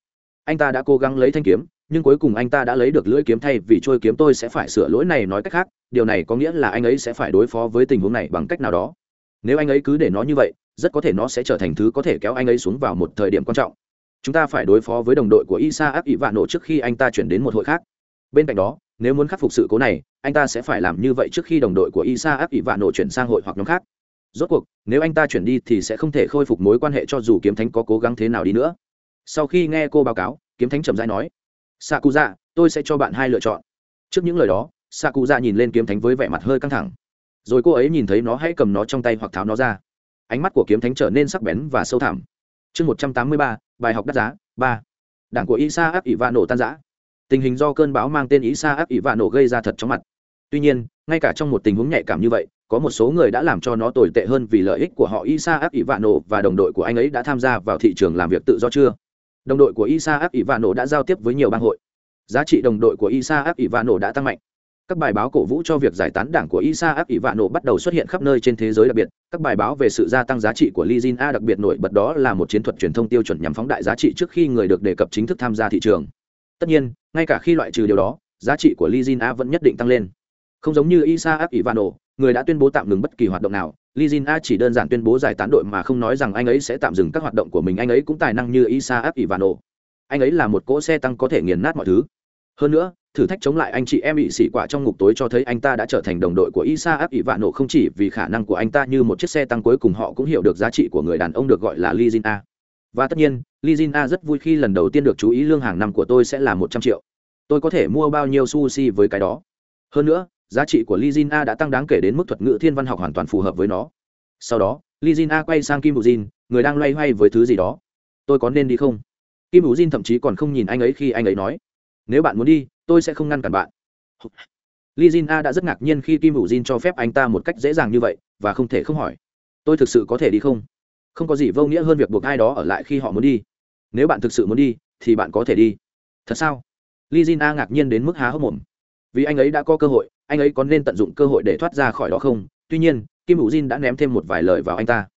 Anh ta đã cố gắng lấy thanh kiếm nhưng cuối cùng anh ta đã lấy được lưỡi kiếm thay vì trôi kiếm tôi sẽ phải sửa lỗi này nói cách khác điều này có nghĩa là anh ấy sẽ phải đối phó với tình huống này bằng cách nào đó. Nếu anh ấy cứ để nó như vậy rất có thể nó sẽ trở thành thứ có thể kéo anh ấy xuống vào một thời điểm quan trọng. Chúng ta phải đối phó với đồng đội của isa áp vạn nổ trước khi anh ta chuyển đến một hội khác. Bên cạnh đó nếu muốn khắc phục sự cố này anh ta sẽ phải làm như vậy trước khi đồng đội của isa áp vạn nổ chuyển sang hội hoặc nhóm khác rốt cuộc, nếu anh ta chuyển đi thì sẽ không thể khôi phục mối quan hệ cho dù kiếm thánh có cố gắng thế nào đi nữa. Sau khi nghe cô báo cáo, kiếm thánh chậm rãi nói xạ cụ dạ tôi sẽ cho bạn hai lựa chọn. Trước những lời đó xạ cụ dạ nhìn lên kiếm thánh với vẻ mặt hơi căng thẳng. Rồi cô ấy nhìn thấy nó hãy cầm nó trong tay hoặc tháo nó ra. Ánh mắt của kiếm thánh trở nên sắc bén và sâu thẳm. Chương một trăm tám mươi ba, bài học đắt giá, ba. Đảng của isa áp ỷ va nổ tan giã tình hình do cơn bão mang tên isa áp ỷ va nổ gây ra thật chóng mặt. Tuy nhiên, ngay cả trong một tình huống nhạy cảm như vậy có một số người đã làm cho nó tồi tệ hơn vì lợi ích của họ isa áp ỷ nổ và đồng đội của anh ấy đã tham gia vào thị trường làm việc tự do chưa đồng đội của Isaac Ivano đã giao tiếp với nhiều bang hội. Giá trị đồng đội của Isaac Ivano đã tăng mạnh. Các bài báo cổ vũ cho việc giải tán đảng của Isaac Ivano bắt đầu xuất hiện khắp nơi trên thế giới đặc biệt. Các bài báo về sự gia tăng giá trị của Lizin A đặc biệt nổi bật đó là một chiến thuật truyền thông tiêu chuẩn nhằm phóng đại giá trị trước khi người được đề cập chính thức tham gia thị trường. Tất nhiên, ngay cả khi loại trừ điều đó, giá trị của Lizin A vẫn nhất định tăng lên. Không giống như Isaac Ivano, người đã tuyên bố tạm ngừng bất kỳ hoạt động nào, li Jin A chỉ đơn giản tuyên bố giải tán đội mà không nói rằng anh ấy sẽ tạm dừng các hoạt động của mình, anh ấy cũng tài năng như Isaac Ivano. anh ấy là một cỗ xe tăng có thể nghiền nát mọi thứ. Hơn nữa thử thách chống lại anh chị em bị xỉ quả trong ngục tối cho thấy anh ta đã trở thành đồng đội của isa áp ỷ vạn nổ không chỉ vì khả năng của anh ta như một chiếc xe tăng cuối cùng họ cũng hiểu được giá trị của người đàn ông được gọi là Lee A. và tất nhiên Lee A rất vui khi lần đầu tiên được chú ý lương hàng năm của tôi sẽ là một trăm triệu. Tôi có thể mua bao nhiêu sushi với cái đó. Hơn nữa giá trị của Lizina đã tăng đáng kể đến mức thuật ngữ thiên văn học hoàn toàn phù hợp với nó sau đó Lizina quay sang Kim Bù Jin người đang loay hoay với thứ gì đó tôi có nên đi không kim Bù Jin thậm chí còn không nhìn anh ấy khi anh ấy nói nếu bạn muốn đi tôi sẽ không ngăn cản bạn Lizina đã rất ngạc nhiên khi Kim Ujin Jin cho phép anh ta một cách dễ dàng như vậy và không thể không hỏi. Tôi thực sự có thể đi không? Không có gì vô nghĩa hơn việc buộc ai đó ở lại khi họ muốn đi. Nếu bạn thực sự muốn đi, thì bạn có thể đi. Thật sao? Lizina ngạc nhiên đến mức há hốc mồm. Vì anh ấy đã có cơ hội, anh ấy có nên tận dụng cơ hội để thoát ra khỏi đó không? Tuy nhiên, Kim Vũ Jin đã ném thêm một vài lời vào anh ta.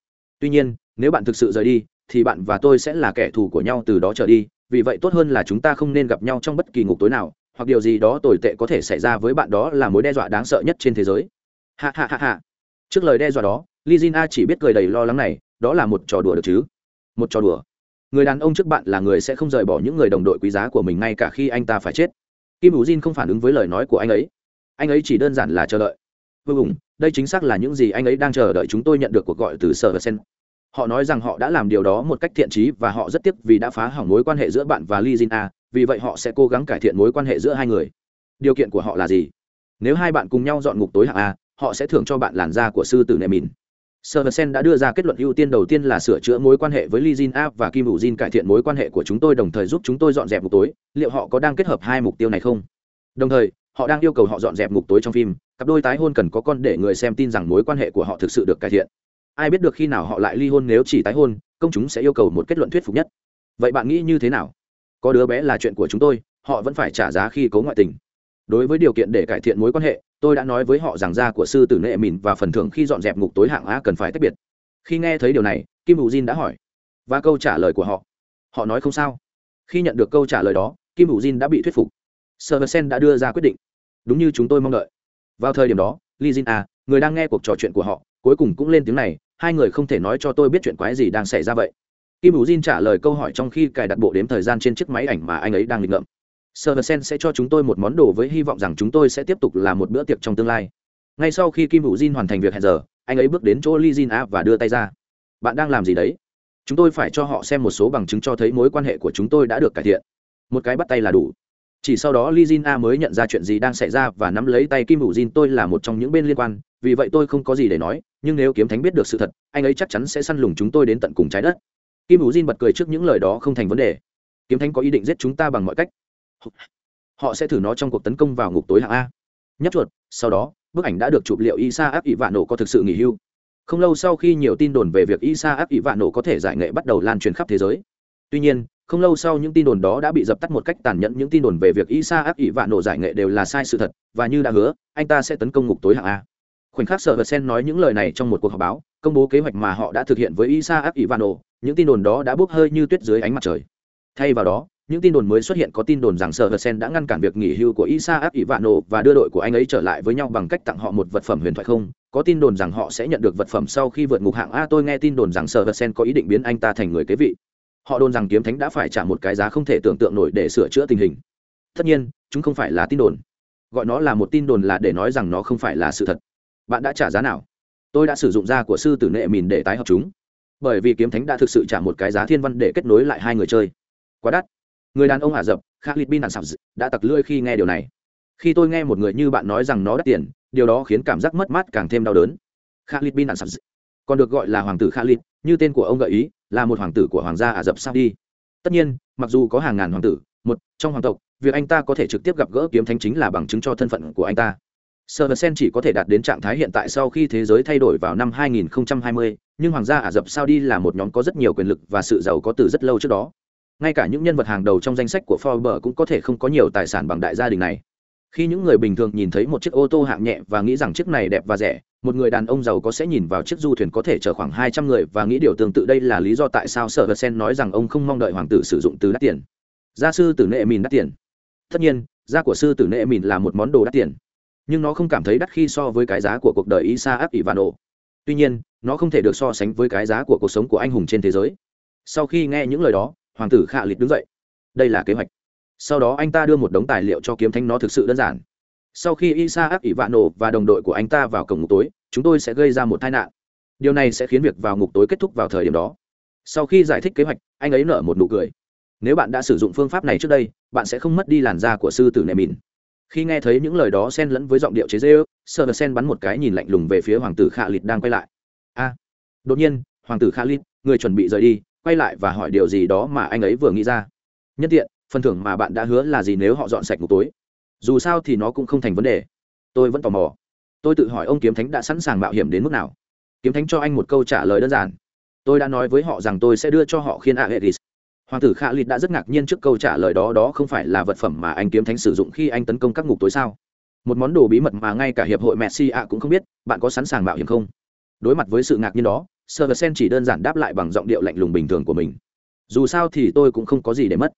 Tuy nhiên, nếu bạn thực sự rời đi, thì bạn và tôi sẽ là kẻ thù của nhau từ đó trở đi. Vì vậy tốt hơn là chúng ta không nên gặp nhau trong bất kỳ ngục tối nào, hoặc điều gì đó tồi tệ có thể xảy ra với bạn đó là mối đe dọa đáng sợ nhất trên thế giới ha ha ha ha trước lời đe dọa đó Lee Jin A chỉ biết cười đầy lo lắng này đó là một trò đùa được chứ một trò đùa người đàn ông trước bạn là người sẽ không rời bỏ những người đồng đội quý giá của mình ngay cả khi anh ta phải chết kim hữu jin không phản ứng với lời nói của anh ấy anh ấy chỉ đơn giản là chờ đợi. Vô cùng đây chính xác là những gì anh ấy đang chờ đợi chúng tôi nhận được cuộc gọi từ sở và sen họ nói rằng họ đã làm điều đó một cách thiện trí và họ rất tiếc vì đã phá hỏng mối quan hệ giữa bạn và lizina vì vậy họ sẽ cố gắng cải thiện mối quan hệ giữa hai người. Điều kiện của họ là gì? Nếu hai bạn cùng nhau dọn ngục tối hạng a họ sẽ thưởng cho bạn làn da của sư tử nệ mìn Serversen đã đưa ra kết luận ưu tiên đầu tiên là sửa chữa mối quan hệ với Lee Jin A và Kim hữu Jin cải thiện mối quan hệ của chúng tôi đồng thời giúp chúng tôi dọn dẹp ngục tối. Liệu họ có đang kết hợp hai mục tiêu này không? Đồng thời, họ đang yêu cầu họ dọn dẹp ngục tối trong phim. Cặp đôi tái hôn cần có con để người xem tin rằng mối quan hệ của họ thực sự được cải thiện. Ai biết được khi nào họ lại ly hôn nếu chỉ tái hôn, công chúng sẽ yêu cầu một kết luận thuyết phục nhất. Vậy bạn nghĩ như thế nào? có đứa bé là chuyện của chúng tôi họ vẫn phải trả giá khi cấu ngoại tình đối với điều kiện để cải thiện mối quan hệ tôi đã nói với họ rằng da của sư tử nệ mìn và phần thưởng khi dọn dẹp ngục tối hạng a cần phải tách biệt khi nghe thấy điều này kim hữu jin đã hỏi và câu trả lời của họ họ nói không sao khi nhận được câu trả lời đó kim hữu jin đã bị thuyết phục Serversen đã đưa ra quyết định đúng như chúng tôi mong đợi vào thời điểm đó li jin a người đang nghe cuộc trò chuyện của họ cuối cùng cũng lên tiếng này hai người không thể nói cho tôi biết chuyện quái gì đang xảy ra vậy kim hữu jin trả lời câu hỏi trong khi cài đặt bộ đếm thời gian trên chiếc máy ảnh mà anh ấy đang nghịch ngợm Serversen sẽ cho chúng tôi một món đồ với hy vọng rằng chúng tôi sẽ tiếp tục làm một bữa tiệc trong tương lai. Ngay sau khi Kim Vũ Jin hoàn thành việc hẹn giờ, anh ấy bước đến chỗ li Jin A và đưa tay ra. Bạn đang làm gì đấy? Chúng tôi phải cho họ xem một số bằng chứng cho thấy mối quan hệ của chúng tôi đã được cải thiện. Một cái bắt tay là đủ. Chỉ sau đó Lizina Jin A mới nhận ra chuyện gì đang xảy ra và nắm lấy tay Kim Vũ Jin tôi là một trong những bên liên quan, vì vậy tôi không có gì để nói, nhưng nếu kiếm thánh biết được sự thật, anh ấy chắc chắn sẽ săn lùng chúng tôi đến tận cùng trái đất. Kim ủ jin bật cười trước những lời đó không thành vấn đề. Kiếm thánh có ý định giết chúng ta bằng mọi cách. Họ sẽ thử nó trong cuộc tấn công vào ngục tối hạng a. Nhấp chuột sau đó bức ảnh đã được chụp liệu isa áp ỷ vạn nổ có thực sự nghỉ hưu. Không lâu sau khi nhiều tin đồn về việc isa áp ỷ vạn nổ có thể giải nghệ bắt đầu lan truyền khắp thế giới. Tuy nhiên không lâu sau những tin đồn đó đã bị dập tắt một cách tàn nhẫn, những tin đồn về việc isa ác ỷ vạn nổ giải nghệ đều là sai sự thật, và như đã hứa, anh ta sẽ tấn công ngục tối hạng a. Khoảnh khắc sợ vật sen nói những lời này trong một cuộc họp báo, công bố kế hoạch mà họ đã thực hiện với isa ác ỷ vạn nổ những tin đồn đó đã bốc hơi như tuyết dưới ánh mặt trời. Thay vào đó, những tin đồn mới xuất hiện có tin đồn rằng sở vật sen đã ngăn cản việc nghỉ hưu của isa áp ivano và đưa đội của anh ấy trở lại với nhau bằng cách tặng họ một vật phẩm huyền thoại không. Có tin đồn rằng họ sẽ nhận được vật phẩm sau khi vượt ngục hạng a. Tôi nghe tin đồn rằng sở vật sen có ý định biến anh ta thành người kế vị họ đồn rằng kiếm thánh đã phải trả một cái giá không thể tưởng tượng nổi để sửa chữa tình hình. Tất nhiên, chúng không phải là tin đồn. Gọi nó là một tin đồn là để nói rằng nó không phải là sự thật. Bạn đã trả giá nào? Tôi đã sử dụng da của sư tử nệ mìn để tái hợp chúng. Bởi vì kiếm thánh đã thực sự trả một cái giá thiên văn để kết nối lại hai người chơi. Quá đắt. Người đàn ông ả rập, khalid bin ansab đã tặc lưỡi khi nghe điều này. Khi tôi nghe một người như bạn nói rằng nó đắt tiền, điều đó khiến cảm giác mất mát càng thêm đau đớn. Khalid bin ansab còn được gọi là hoàng tử khalid như tên của ông gợi ý là một hoàng tử của hoàng gia ả rập saudi tất nhiên mặc dù có hàng ngàn hoàng tử một trong hoàng tộc việc anh ta có thể trực tiếp gặp gỡ kiếm thánh chính là bằng chứng cho thân phận của anh ta Serversen chỉ có thể đạt đến trạng thái hiện tại sau khi thế giới thay đổi vào năm 2020, nhưng Hoàng gia Ả Rập Saudi là một nhóm có rất nhiều quyền lực và sự giàu có từ rất lâu trước đó. Ngay cả những nhân vật hàng đầu trong danh sách của Forbes cũng có thể không có nhiều tài sản bằng đại gia đình này. Khi những người bình thường nhìn thấy một chiếc ô tô hạng nhẹ và nghĩ rằng chiếc này đẹp và rẻ, một người đàn ông giàu có sẽ nhìn vào chiếc du thuyền có thể chở khoảng 200 người và nghĩ điều tương tự đây là lý do tại sao sở Serversen nói rằng ông không mong đợi hoàng tử sử dụng từ đắt tiền. Gia sư tử nệ mìn đắt tiền. Tất nhiên, gia của sư tử nệ mìn là một món đồ đắt tiền nhưng nó không cảm thấy đắt khi so với cái giá của cuộc đời Isaac Ivano. Tuy nhiên, nó không thể được so sánh với cái giá của cuộc sống của anh hùng trên thế giới. Sau khi nghe những lời đó, hoàng tử khạ Lịch đứng dậy. đây là kế hoạch sau đó anh ta đưa một đống tài liệu cho kiếm thánh nó thực sự đơn giản sau khi isa áp ỷ vạn nổ và đồng đội của anh ta vào cổng ngục tối, chúng tôi sẽ gây ra một tai nạn. Điều này sẽ khiến việc vào ngục tối kết thúc vào thời điểm đó. Sau khi giải thích kế hoạch, anh ấy nở một nụ cười. Nếu bạn đã sử dụng phương pháp này trước đây, bạn sẽ không mất đi làn da của sư tử nệ mìn khi nghe thấy những lời đó xen lẫn với giọng điệu chế dê ư sơ sen bắn một cái nhìn lạnh lùng về phía hoàng tử khạ lịt đang quay lại. A! Đột nhiên, hoàng tử khạ lịt người chuẩn bị rời đi, quay lại và hỏi điều gì đó mà anh ấy vừa nghĩ ra. Nhân tiện, phần thưởng mà bạn đã hứa là gì nếu họ dọn sạch ngục tối? Dù sao thì nó cũng không thành vấn đề. Tôi vẫn tò mò. Tôi tự hỏi ông kiếm thánh đã sẵn sàng mạo hiểm đến mức nào. Kiếm thánh cho anh một câu trả lời đơn giản. Tôi đã nói với họ rằng tôi sẽ đưa cho họ khiên a hedis hoàng tử khạ lịt đã rất ngạc nhiên trước câu trả lời đó đó không phải là vật phẩm mà anh kiếm thánh sử dụng khi anh tấn công các ngục tối sao? Một món đồ bí mật mà ngay cả hiệp hội messi ạ cũng không biết, bạn có sẵn sàng mạo hiểm không? Đối mặt với sự ngạc nhiên đó sơ sen chỉ đơn giản đáp lại bằng giọng điệu lạnh lùng bình thường của mình. Dù sao thì tôi cũng không có gì để mất.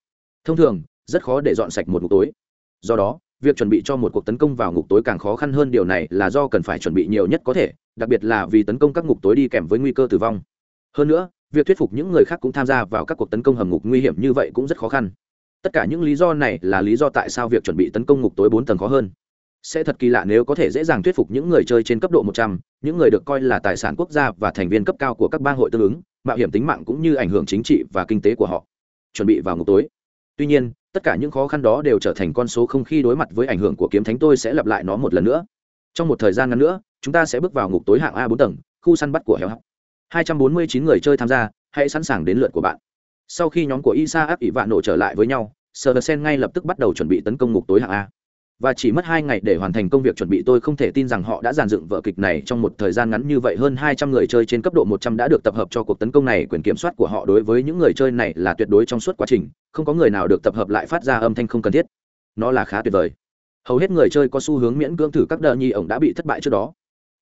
Thông thường, rất khó để dọn sạch một ngục tối. Do đó việc chuẩn bị cho một cuộc tấn công vào ngục tối càng khó khăn hơn điều này là do cần phải chuẩn bị nhiều nhất có thể, đặc biệt là vì tấn công các ngục tối đi kèm với nguy cơ tử vong. Hơn nữa, việc thuyết phục những người khác cũng tham gia vào các cuộc tấn công hầm ngục nguy hiểm như vậy cũng rất khó khăn. Tất cả những lý do này là lý do tại sao việc chuẩn bị tấn công ngục tối bốn tầng khó hơn. Sẽ thật kỳ lạ nếu có thể dễ dàng thuyết phục những người chơi trên cấp độ một trăm, những người được coi là tài sản quốc gia và thành viên cấp cao của các bang hội tương ứng, mạo hiểm tính mạng cũng như ảnh hưởng chính trị và kinh tế của họ. Chuẩn bị vào ngục tối tuy nhiên, tất cả những khó khăn đó đều trở thành con số không khi đối mặt với ảnh hưởng của kiếm thánh tôi sẽ lặp lại nó một lần nữa. Trong một thời gian ngắn nữa, chúng ta sẽ bước vào ngục tối hạng a bốn tầng, khu săn bắt của heo hóc 249 người chơi tham gia, hãy sẵn sàng đến lượt của bạn. Sau khi nhóm của isa áp ỷ vạn nổ trở lại với nhau sờ sen ngay lập tức bắt đầu chuẩn bị tấn công ngục tối hạng a và chỉ mất hai ngày để hoàn thành công việc chuẩn bị, tôi không thể tin rằng họ đã giàn dựng vở kịch này trong một thời gian ngắn như vậy. Hơn 200 người chơi trên cấp độ 100 đã được tập hợp cho cuộc tấn công này. Quyền kiểm soát của họ đối với những người chơi này là tuyệt đối trong suốt quá trình. Không có người nào được tập hợp lại phát ra âm thanh không cần thiết. Nó là khá tuyệt vời. Hầu hết người chơi có xu hướng miễn cưỡng thử các đợt nhi ổng đã bị thất bại trước đó.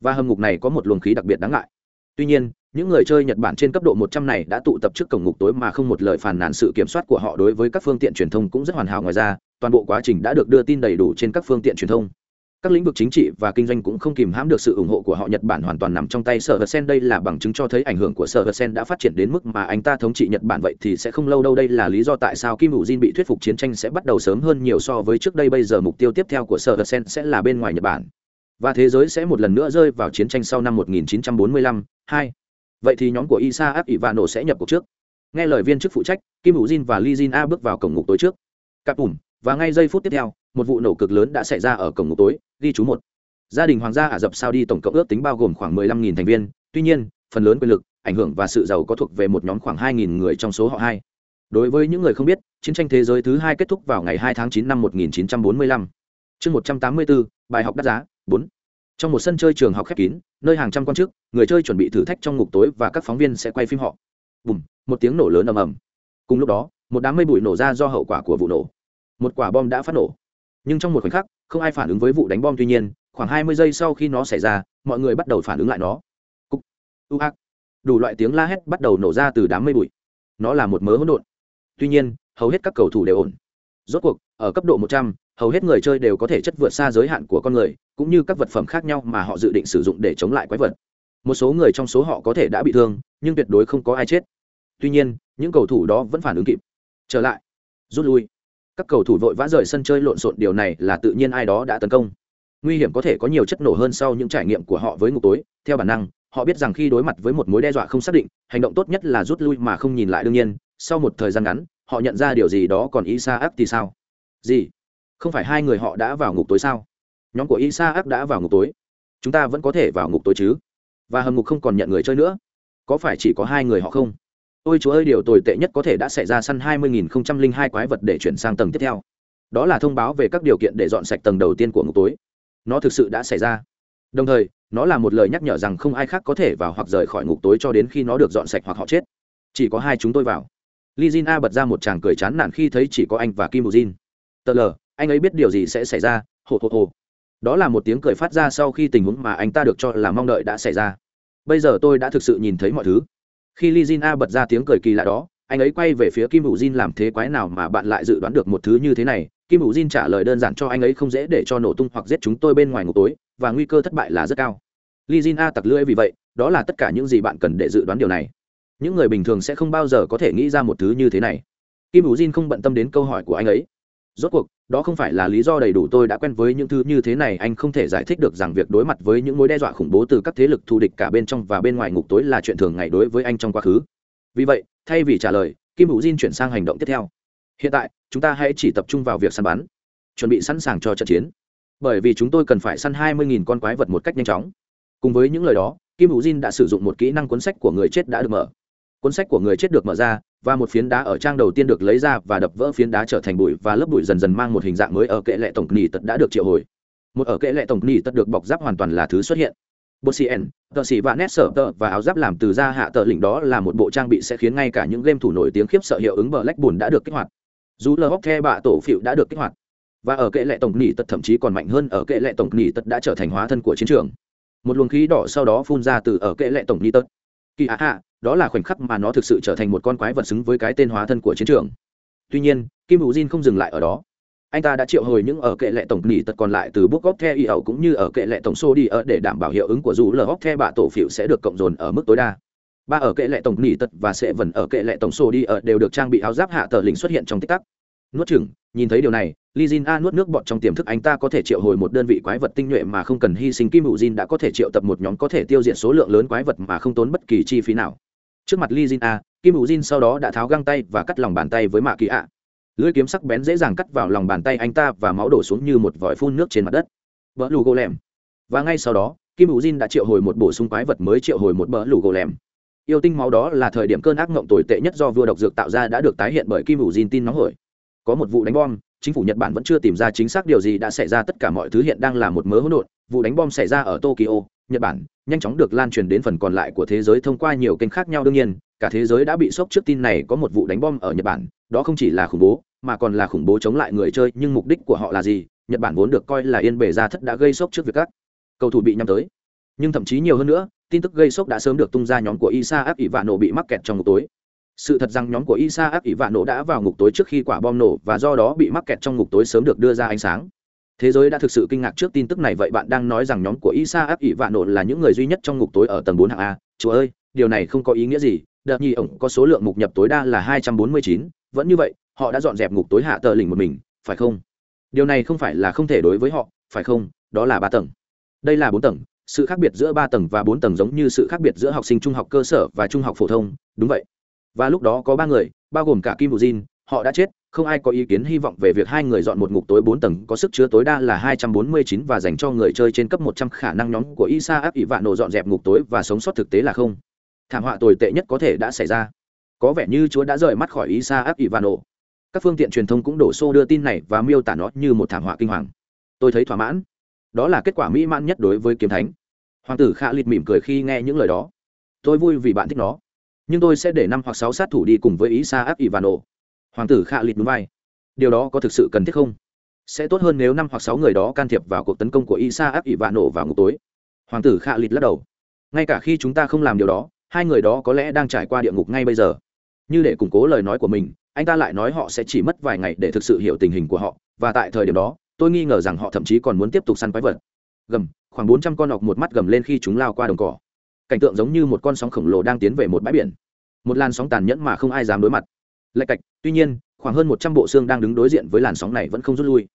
Và hầm ngục này có một luồng khí đặc biệt đáng ngại. Tuy nhiên những người chơi nhật bản trên cấp độ 100 này đã tụ tập trước cổng ngục tối mà không một lời phàn nàn sự kiểm soát của họ đối với các phương tiện truyền thông cũng rất hoàn hảo ngoài ra, toàn bộ quá trình đã được đưa tin đầy đủ trên các phương tiện truyền thông. Các lĩnh vực chính trị và kinh doanh cũng không kìm hãm được sự ủng hộ của họ. Nhật Bản hoàn toàn nằm trong tay Sở Hờ Sen. Đây là bằng chứng cho thấy ảnh hưởng của Sở Hờ Sen đã phát triển đến mức mà anh ta thống trị Nhật Bản vậy thì sẽ không lâu đâu. Đây là lý do tại sao Kim Vũ Jin bị thuyết phục chiến tranh sẽ bắt đầu sớm hơn nhiều so với trước đây. Bây giờ mục tiêu tiếp theo của Sở Hờ Sen sẽ là bên ngoài Nhật Bản. Và thế giới sẽ một lần nữa rơi vào chiến tranh sau năm 1945 2 vậy thì nhóm của Isa Áp nổ sẽ nhập cuộc trước. Nghe lời viên chức phụ trách Kim hữu Jin và Lee Jin A bước vào cổng ngục tối trước. Cặp ủm và ngay giây phút tiếp theo một vụ nổ cực lớn đã xảy ra ở cổng ngục tối ghi chú một. Gia đình hoàng gia ả rập đi tổng cộng ước tính bao gồm khoảng 15.000 thành viên tuy nhiên phần lớn quyền lực ảnh hưởng và sự giàu có thuộc về một nhóm khoảng 2.000 người trong số họ hai. Đối với những người không biết chiến tranh thế giới thứ hai kết thúc vào ngày 2 tháng 9 năm 1945 chương 184, bài học đắt giá 4 trong một sân chơi trường học khép kín, nơi hàng trăm quan chức, người chơi chuẩn bị thử thách trong ngục tối và các phóng viên sẽ quay phim họ. Bùm, một tiếng nổ lớn ầm ầm. Cùng lúc đó, một đám mây bụi nổ ra do hậu quả của vụ nổ. Một quả bom đã phát nổ. Nhưng trong một khoảnh khắc, không ai phản ứng với vụ đánh bom tuy nhiên, khoảng hai mươi giây sau khi nó xảy ra, mọi người bắt đầu phản ứng lại nó. Cúc u ác đủ loại tiếng la hét bắt đầu nổ ra từ đám mây bụi. Nó là một mớ hỗn độn. Tuy nhiên, hầu hết các cầu thủ đều ổn. Rốt cuộc, ở cấp độ một trăm hầu hết người chơi đều có thể chất vượt xa giới hạn của con người, cũng như các vật phẩm khác nhau mà họ dự định sử dụng để chống lại quái vật. Một số người trong số họ có thể đã bị thương, nhưng tuyệt đối không có ai chết. Tuy nhiên, những cầu thủ đó vẫn phản ứng kịp. Trở lại. Rút lui. Các cầu thủ vội vã rời sân chơi lộn xộn, điều này là tự nhiên ai đó đã tấn công. Nguy hiểm có thể có nhiều chất nổ hơn sau những trải nghiệm của họ với ngục tối. Theo bản năng, họ biết rằng khi đối mặt với một mối đe dọa không xác định, hành động tốt nhất là rút lui mà không nhìn lại đương nhiên. Sau một thời gian ngắn, họ nhận ra điều gì đó còn isa ác thì sao? Gì? Không phải hai người họ đã vào ngục tối sao? Nhóm của isa ác đã vào ngục tối. Chúng ta vẫn có thể vào ngục tối chứ? Và hầm ngục không còn nhận người chơi nữa. Có phải chỉ có hai người họ không? Ôi chúa ơi, điều tồi tệ nhất có thể đã xảy ra săn hai mươi nghìn không trăm linh hai quái vật để chuyển sang tầng tiếp theo. Đó là thông báo về các điều kiện để dọn sạch tầng đầu tiên của ngục tối. Nó thực sự đã xảy ra. Đồng thời, nó là một lời nhắc nhở rằng không ai khác có thể vào hoặc rời khỏi ngục tối cho đến khi nó được dọn sạch hoặc họ chết. Chỉ có hai chúng tôi vào. Li a bật ra một tràng cười chán nản khi thấy chỉ có anh và kim bù jin. Tờ lờ anh ấy biết điều gì sẽ xảy ra hồ hồ hồ đó là một tiếng cười phát ra sau khi tình huống mà anh ta được cho là mong đợi đã xảy ra. Bây giờ tôi đã thực sự nhìn thấy mọi thứ. Khi li jin a bật ra tiếng cười kỳ lạ đó, anh ấy quay về phía kim hữu jin làm thế quái nào mà bạn lại dự đoán được một thứ như thế này. Kim hữu jin trả lời đơn giản cho anh ấy không dễ để cho nổ tung hoặc giết chúng tôi bên ngoài ngục tối, và nguy cơ thất bại là rất cao. Li jin a tặc lưỡi vì vậy, đó là tất cả những gì bạn cần để dự đoán điều này. Những người bình thường sẽ không bao giờ có thể nghĩ ra một thứ như thế này. Kim hữu jin không bận tâm đến câu hỏi của anh ấy rốt cuộc, đó không phải là lý do đầy đủ tôi đã quen với những thứ như thế này, anh không thể giải thích được rằng việc đối mặt với những mối đe dọa khủng bố từ các thế lực thù địch cả bên trong và bên ngoài ngục tối là chuyện thường ngày đối với anh trong quá khứ. Vì vậy, thay vì trả lời, kim hữu jin chuyển sang hành động tiếp theo. Hiện tại, chúng ta hãy chỉ tập trung vào việc săn bắn, chuẩn bị sẵn sàng cho trận chiến. Bởi vì chúng tôi cần phải săn 20.000 con quái vật một cách nhanh chóng. Cùng với những lời đó, kim hữu jin đã sử dụng một kỹ năng cuốn sách của người chết đã được mở cuốn sách của người chết được mở ra, và một phiến đá ở trang đầu tiên được lấy ra và đập vỡ phiến đá trở thành bụi, và lớp bụi dần dần mang một hình dạng mới ở kệ lệ tổng nỉ tật đã được triệu hồi. Một ở kệ lệ tổng nỉ tật được bọc giáp hoàn toàn là thứ xuất hiện. Bột cn tờ xỉ và nét sở tờ và áo giáp làm từ da hạ tờ lĩnh đó là một bộ trang bị sẽ khiến ngay cả những game thủ nổi tiếng khiếp sợ hiệu ứng bờ lách bùn đã được kích hoạt. Dù lờ hóc the bạ tổ phịu đã được kích hoạt. Và ở kệ lệ tổng nỉ tật thậm chí còn mạnh hơn, ở kệ lệ tổng nỉ tật đã trở thành hóa thân của chiến trường. Một luồng khí đỏ sau đó phun ra từ ở kệ lệ tổng nỉ tật. Kỳ hạ hạ đó là khoảnh khắc mà nó thực sự trở thành một con quái vật xứng với cái tên hóa thân của chiến trường. Tuy nhiên, kim hữu jin không dừng lại ở đó. Anh ta đã triệu hồi những ở kệ lệ tổng nỉ tật còn lại từ book of the y ẩu cũng như ở kệ lệ tổng xô đi ở để đảm bảo hiệu ứng của dù lờ hóc the bạ tổ phịu sẽ được cộng dồn ở mức tối đa. Ba ở kệ lệ tổng nỉ tật và sẽ vần ở kệ lệ tổng xô đi ở đều được trang bị áo giáp hạ tờ lình xuất hiện trong tích tắc. Nuốt chừng nhìn thấy điều này li jin a nuốt nước bọt trong tiềm thức anh ta có thể triệu hồi một đơn vị quái vật tinh nhuệ mà không cần hy sinh. Kim hữu jin đã có thể triệu tập một nhóm có thể tiêu diệt số lượng lớn quái vật mà không tốn bất kỳ chi phí nào trước mặt li jin a, kim hữu jin sau đó đã tháo găng tay và cắt lòng bàn tay với mạ kỳ ạ lưỡi kiếm sắc bén dễ dàng cắt vào lòng bàn tay anh ta và máu đổ xuống như một vòi phun nước trên mặt đất. Vỡ lù gỗ lẻm. Và ngay sau đó, kim hữu jin đã triệu hồi một bổ sung quái vật mới triệu hồi một bỡ lù gỗ lẻm. Yêu tinh máu đó là thời điểm cơn ác mộng tồi tệ nhất do vua độc dược tạo ra đã được tái hiện bởi kim hữu jin tin nóng hổi. Có một vụ đánh bom, chính phủ nhật bản vẫn chưa tìm ra chính xác điều gì đã xảy ra, tất cả mọi thứ hiện đang là một mớ hỗn độn. Vụ đánh bom xảy ra ở tokyo nhật bản, nhanh chóng được lan truyền đến phần còn lại của thế giới thông qua nhiều kênh khác nhau. Đương nhiên, cả thế giới đã bị sốc trước tin này có một vụ đánh bom ở nhật bản. Đó không chỉ là khủng bố, mà còn là khủng bố chống lại người chơi. Nhưng mục đích của họ là gì? Nhật bản vốn được coi là yên bề ra thất đã gây sốc trước việc các cầu thủ bị nhắm tới. Nhưng thậm chí nhiều hơn nữa, tin tức gây sốc đã sớm được tung ra nhóm của isa áp ỷ vạn nổ bị mắc kẹt trong ngục tối. Sự thật rằng nhóm của isa áp ỷ vạn nổ đã vào ngục tối trước khi quả bom nổ và do đó bị mắc kẹt trong ngục tối sớm được đưa ra ánh sáng thế giới đã thực sự kinh ngạc trước tin tức này, vậy bạn đang nói rằng nhóm của isa áp ỷ vạn nổ là những người duy nhất trong ngục tối ở tầng bốn hạng a. Chúa ơi, điều này không có ý nghĩa gì. Đợt nhi ổng có số lượng mục nhập tối đa là hai trăm bốn mươi chín. Vẫn như vậy, họ đã dọn dẹp ngục tối hạ tờ lình một mình, phải không? Điều này không phải là không thể đối với họ, phải không? Đó là ba tầng. Đây là bốn tầng, sự khác biệt giữa ba tầng và bốn tầng giống như sự khác biệt giữa học sinh trung học cơ sở và trung học phổ thông. Đúng vậy. Và lúc đó có ba người, bao gồm cả kim bù jin, họ đã chết không ai có ý kiến hy vọng về việc hai người dọn một ngục tối bốn tầng có sức chứa tối đa là hai trăm bốn mươi chín và dành cho người chơi trên cấp một trăm khả năng nhóm của Isa áp ỷ vạn nổ dọn dẹp ngục tối và sống sót thực tế là không. Thảm họa tồi tệ nhất có thể đã xảy ra. Có vẻ như Chúa đã rời mắt khỏi Isa áp ỷ vạn nổ. Các phương tiện truyền thông cũng đổ xô đưa tin này và miêu tả nó như một thảm họa kinh hoàng. Tôi thấy thỏa mãn. Đó là kết quả mỹ mãn nhất đối với kiếm thánh. Hoàng tử Khả Lịt mỉm cười khi nghe những lời đó. Tôi vui vì bạn thích nó nhưng tôi sẽ để năm hoặc sáu sát thủ đi cùng với ý sa áp ivano hoàng tử khạ lịt núi vai. Điều đó có thực sự cần thiết không? Sẽ tốt hơn nếu năm hoặc sáu người đó can thiệp vào cuộc tấn công của isa áp nổ vào ngục tối. Hoàng tử khạ lịt lắc đầu. Ngay cả khi chúng ta không làm điều đó, hai người đó có lẽ đang trải qua địa ngục ngay bây giờ. Như để củng cố lời nói của mình, anh ta lại nói họ sẽ chỉ mất vài ngày để thực sự hiểu tình hình của họ, và tại thời điểm đó, tôi nghi ngờ rằng họ thậm chí còn muốn tiếp tục săn quái vật. Gầm, khoảng bốn trăm con ọc một mắt gầm lên khi chúng lao qua đồng cỏ. Cảnh tượng giống như một con sóng khổng lồ đang tiến về một bãi biển. Một làn sóng tàn nhẫn mà không ai dám đối mặt lạch cạch, tuy nhiên, khoảng hơn một trăm bộ xương đang đứng đối diện với làn sóng này vẫn không rút lui.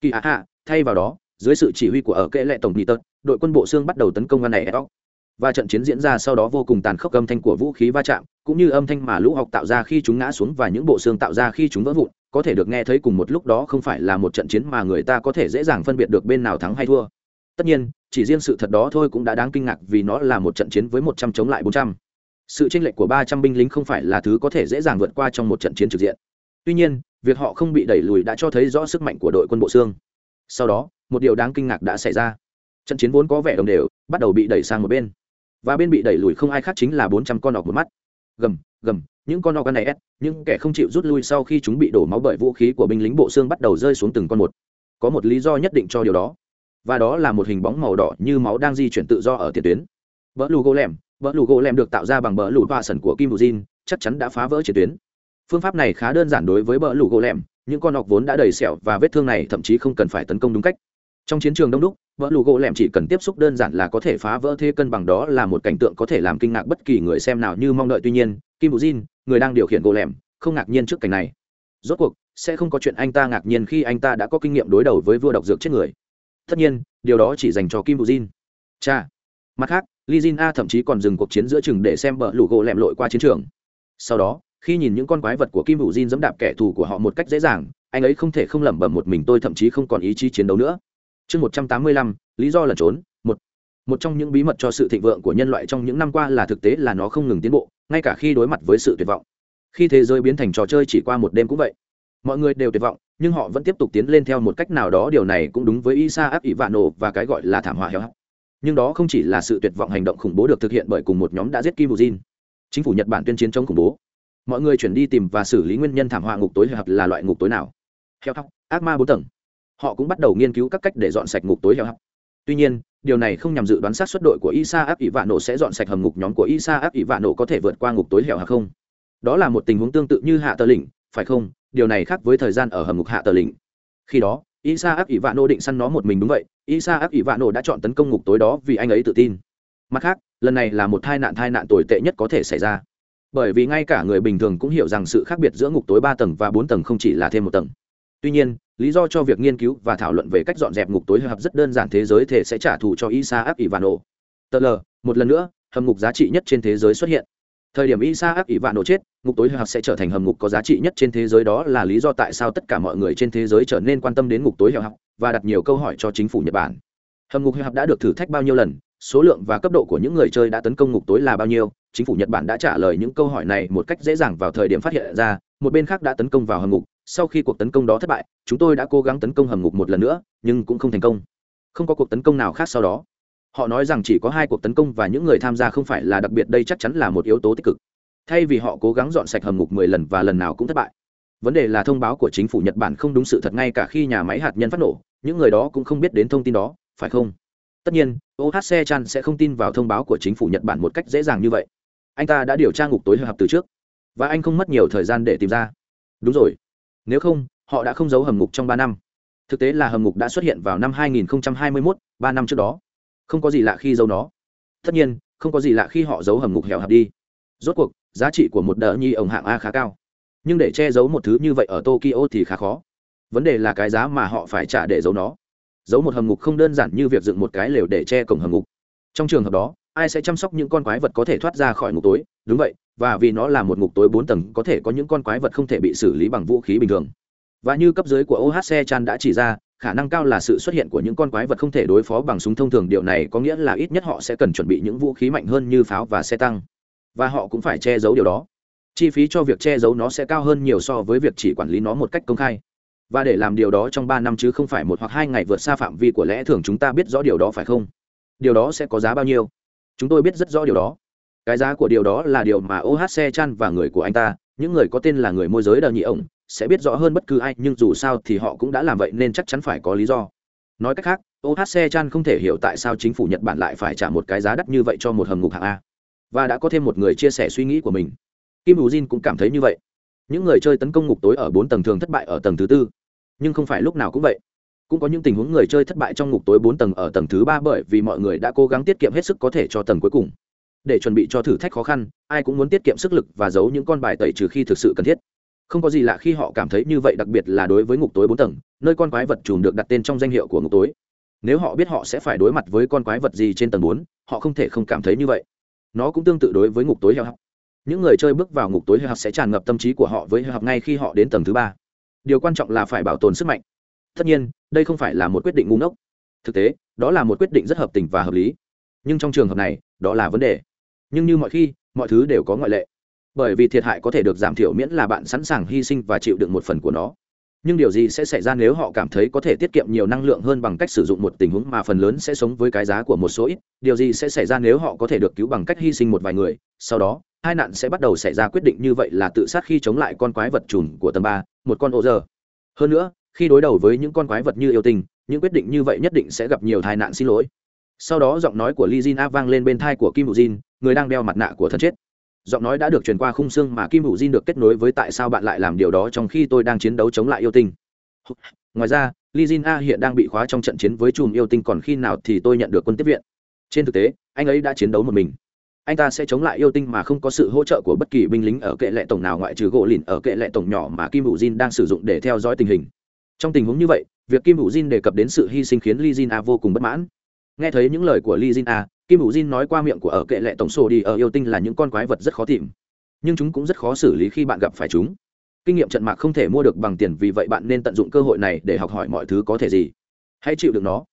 Kỳ hạ hạ, thay vào đó, dưới sự chỉ huy của ở kệ lệ tổng nghị tật, đội quân bộ xương bắt đầu tấn công văn này ép và trận chiến diễn ra sau đó vô cùng tàn khốc âm thanh của vũ khí va chạm, cũng như âm thanh mà lũ học tạo ra khi chúng ngã xuống và những bộ xương tạo ra khi chúng vỡ vụn, có thể được nghe thấy cùng một lúc đó không phải là một trận chiến mà người ta có thể dễ dàng phân biệt được bên nào thắng hay thua. Tất nhiên, chỉ riêng sự thật đó thôi cũng đã đáng kinh ngạc vì nó là một trận chiến với một trăm chống lại bốn trăm sự tranh lệch của ba trăm binh lính không phải là thứ có thể dễ dàng vượt qua trong một trận chiến trực diện. Tuy nhiên, việc họ không bị đẩy lùi đã cho thấy rõ sức mạnh của đội quân bộ xương. Sau đó, một điều đáng kinh ngạc đã xảy ra. Trận chiến vốn có vẻ đồng đều, bắt đầu bị đẩy sang một bên. Và bên bị đẩy lùi không ai khác chính là bốn trăm con ọc một mắt. Gầm gầm, những con ọc này ép, những kẻ không chịu rút lui sau khi chúng bị đổ máu bởi vũ khí của binh lính bộ xương bắt đầu rơi xuống từng con một. Có một lý do nhất định cho điều đó. Và đó là một hình bóng màu đỏ như máu đang di chuyển tự do ở tiền tuyến. Vỡ lù gỗ lẻm Bỡ lù gỗ lem được tạo ra bằng bờ lù hoa sần của kim bù jin chắc chắn đã phá vỡ chiến tuyến. Phương pháp này khá đơn giản đối với bờ lù gỗ lem. những con ọc vốn đã đầy sẹo và vết thương này thậm chí không cần phải tấn công đúng cách. Trong chiến trường đông đúc bỡ lù gỗ lem chỉ cần tiếp xúc đơn giản là có thể phá vỡ thế cân bằng đó là một cảnh tượng có thể làm kinh ngạc bất kỳ người xem nào như mong đợi. Tuy nhiên kim bù jin người đang điều khiển gỗ lem, không ngạc nhiên trước cảnh này. Rốt cuộc sẽ không có chuyện anh ta ngạc nhiên khi anh ta đã có kinh nghiệm đối đầu với vua độc dược chết người. Tất nhiên điều đó chỉ dành cho kim bù jin. Cha mặt khác li a thậm chí còn dừng cuộc chiến giữa chừng để xem bờ lủ gỗ lẹm lội qua chiến trường. Sau đó, khi nhìn những con quái vật của kim hữu jin dẫm đạp kẻ thù của họ một cách dễ dàng, anh ấy không thể không lẩm bẩm một mình tôi thậm chí không còn ý chí chiến đấu nữa. Chương một trăm tám mươi lăm, lý do lẩn trốn, một. Một trong những bí mật cho sự thịnh vượng của nhân loại trong những năm qua là thực tế là nó không ngừng tiến bộ, ngay cả khi đối mặt với sự tuyệt vọng. Khi thế giới biến thành trò chơi chỉ qua một đêm cũng vậy. Mọi người đều tuyệt vọng, nhưng họ vẫn tiếp tục tiến lên theo một cách nào đó, điều này cũng đúng với isa áp ỷ vạn nổ và cái gọi là thảm họa héo hắt nhưng đó không chỉ là sự tuyệt vọng hành động khủng bố được thực hiện bởi cùng một nhóm đã giết kim bù chính phủ nhật bản tuyên chiến chống khủng bố. Mọi người chuyển đi tìm và xử lý nguyên nhân thảm họa ngục tối hợp là loại ngục tối nào? Heo hóc ác ma bốn tầng. Họ cũng bắt đầu nghiên cứu các cách để dọn sạch ngục tối heo hóc tuy nhiên, điều này không nhằm dự đoán sát xuất đội của isa áp ỷ vạn nổ sẽ dọn sạch hầm ngục nhóm của isa áp ỷ vạn nổ có thể vượt qua ngục tối heo hắc không? Đó là một tình huống tương tự như hạ tờ lĩnh, phải không? Điều này khác với thời gian ở hầm ngục hạ tờ lĩnh. Khi đó isa ác ỷ vạn nô định săn nó một mình đúng vậy isa ác ỷ vạn nô đã chọn tấn công ngục tối đó vì anh ấy tự tin. Mặt khác, lần này là một tai nạn tai nạn tồi tệ nhất có thể xảy ra. Bởi vì ngay cả người bình thường cũng hiểu rằng sự khác biệt giữa ngục tối ba tầng và bốn tầng không chỉ là thêm một tầng. Tuy nhiên, lý do cho việc nghiên cứu và thảo luận về cách dọn dẹp ngục tối hợp rất đơn giản thế giới thể sẽ trả thù cho isa áp ivano. Tờ l, một lần nữa, hầm ngục giá trị nhất trên thế giới xuất hiện thời điểm isa vạn nổ chết, ngục tối hợp sẽ trở thành hầm ngục có giá trị nhất trên thế giới đó là lý do tại sao tất cả mọi người trên thế giới trở nên quan tâm đến ngục tối hợp và đặt nhiều câu hỏi cho chính phủ nhật bản. Hầm ngục hợp đã được thử thách bao nhiêu lần, số lượng và cấp độ của những người chơi đã tấn công ngục tối là bao nhiêu, chính phủ nhật bản đã trả lời những câu hỏi này một cách dễ dàng vào thời điểm phát hiện ra, một bên khác đã tấn công vào hầm ngục, sau khi cuộc tấn công đó thất bại, chúng tôi đã cố gắng tấn công hầm ngục một lần nữa, nhưng cũng không thành công. Không có cuộc tấn công nào khác sau đó họ nói rằng chỉ có hai cuộc tấn công và những người tham gia không phải là đặc biệt đây chắc chắn là một yếu tố tích cực. Thay vì họ cố gắng dọn sạch hầm ngục mười lần và lần nào cũng thất bại. Vấn đề là thông báo của chính phủ nhật bản không đúng sự thật ngay cả khi nhà máy hạt nhân phát nổ những người đó cũng không biết đến thông tin đó phải không? Tất nhiên ohc chan sẽ không tin vào thông báo của chính phủ nhật bản một cách dễ dàng như vậy. Anh ta đã điều tra ngục tối hợp từ trước và anh không mất nhiều thời gian để tìm ra. Đúng rồi. Nếu không họ đã không giấu hầm ngục trong ba năm. Thực tế là hầm ngục đã xuất hiện vào năm 2021, ba năm trước đó không có gì lạ khi giấu nó. Tất nhiên, không có gì lạ khi họ giấu hầm ngục hẻo hạp đi. Rốt cuộc, giá trị của một đỡ nhi ổng hạng a khá cao. Nhưng để che giấu một thứ như vậy ở tokyo thì khá khó. Vấn đề là cái giá mà họ phải trả để giấu nó. Giấu một hầm ngục không đơn giản như việc dựng một cái lều để che cổng hầm ngục. Trong trường hợp đó, ai sẽ chăm sóc những con quái vật có thể thoát ra khỏi ngục tối? Đúng vậy, và vì nó là một ngục tối bốn tầng, có thể có những con quái vật không thể bị xử lý bằng vũ khí bình thường. Và như cấp dưới của ohc chan đã chỉ ra khả năng cao là sự xuất hiện của những con quái vật không thể đối phó bằng súng. Thông thường điều này có nghĩa là ít nhất họ sẽ cần chuẩn bị những vũ khí mạnh hơn như pháo và xe tăng, và họ cũng phải che giấu điều đó. Chi phí cho việc che giấu nó sẽ cao hơn nhiều so với việc chỉ quản lý nó một cách công khai. Và để làm điều đó trong ba năm chứ không phải một hoặc hai ngày vượt xa phạm vi của lẽ thường, chúng ta biết rõ điều đó phải không? Điều đó sẽ có giá bao nhiêu? Chúng tôi biết rất rõ điều đó. Cái giá của điều đó là điều mà ohc chan và người của anh ta, những người có tên là người môi giới đờ nhị ổng sẽ biết rõ hơn bất cứ ai, nhưng dù sao thì họ cũng đã làm vậy nên chắc chắn phải có lý do. Nói cách khác ohc chan không thể hiểu tại sao chính phủ nhật bản lại phải trả một cái giá đắt như vậy cho một hầm ngục hạng a. Và đã có thêm một người chia sẻ suy nghĩ của mình. Kim bù jin cũng cảm thấy như vậy. Những người chơi tấn công ngục tối ở bốn tầng thường thất bại ở tầng thứ tư. Nhưng không phải lúc nào cũng vậy. Cũng có những tình huống người chơi thất bại trong ngục tối bốn tầng ở tầng thứ ba bởi vì mọi người đã cố gắng tiết kiệm hết sức có thể cho tầng cuối cùng. Để chuẩn bị cho thử thách khó khăn, ai cũng muốn tiết kiệm sức lực và giấu những con bài tẩy trừ khi thực sự cần thiết không có gì lạ khi họ cảm thấy như vậy, đặc biệt là đối với ngục tối bốn tầng, nơi con quái vật chùm được đặt tên trong danh hiệu của ngục tối. Nếu họ biết họ sẽ phải đối mặt với con quái vật gì trên tầng bốn, họ không thể không cảm thấy như vậy. Nó cũng tương tự đối với ngục tối heo Học. những người chơi bước vào ngục tối heo Học sẽ tràn ngập tâm trí của họ với heo học ngay khi họ đến tầng thứ ba. Điều quan trọng là phải bảo tồn sức mạnh. Tất nhiên, đây không phải là một quyết định ngu ngốc. Thực tế, đó là một quyết định rất hợp tình và hợp lý. Nhưng trong trường hợp này, đó là vấn đề. Nhưng như mọi khi, mọi thứ đều có ngoại lệ bởi vì thiệt hại có thể được giảm thiểu miễn là bạn sẵn sàng hy sinh và chịu đựng một phần của nó. Nhưng điều gì sẽ xảy ra nếu họ cảm thấy có thể tiết kiệm nhiều năng lượng hơn bằng cách sử dụng một tình huống mà phần lớn sẽ sống với cái giá của một số ít? Điều gì sẽ xảy ra nếu họ có thể được cứu bằng cách hy sinh một vài người? Sau đó hai nạn sẽ bắt đầu xảy ra quyết định như vậy là tự sát khi chống lại con quái vật trùn của tầng ba một con ô giờ hơn nữa khi đối đầu với những con quái vật như yêu tình những quyết định như vậy nhất định sẽ gặp nhiều tai nạn xin lỗi. Sau đó giọng nói của Lee Jin A vang lên bên thai của Kim Bù Jin, người đang đeo mặt nạ của thần chết. Giọng nói đã được truyền qua khung xương mà Kim Bù Jin được kết nối với tại sao bạn lại làm điều đó trong khi tôi đang chiến đấu chống lại yêu tinh. Ngoài ra, Lee Jin A hiện đang bị khóa trong trận chiến với chùm yêu tinh còn khi nào thì tôi nhận được quân tiếp viện. Trên thực tế, anh ấy đã chiến đấu một mình. anh ta sẽ chống lại yêu tinh mà không có sự hỗ trợ của bất kỳ binh lính ở kệ lệ tổng nào ngoại trừ gỗ lìn ở kệ lệ tổng nhỏ mà kim hữu jin đang sử dụng để theo dõi tình hình trong tình huống như vậy việc kim hữu jin đề cập đến sự hy sinh khiến li jin a vô cùng bất mãn nghe thấy những lời của li jin a kim hữu jin nói qua miệng của ở kệ lệ tổng sổ đi, ở yêu tinh là những con quái vật rất khó tìm. Nhưng chúng cũng rất khó xử lý khi bạn gặp phải chúng. Kinh nghiệm trận mạc không thể mua được bằng tiền, vì vậy bạn nên tận dụng cơ hội này để học hỏi mọi thứ có thể gì. Hãy chịu được nó.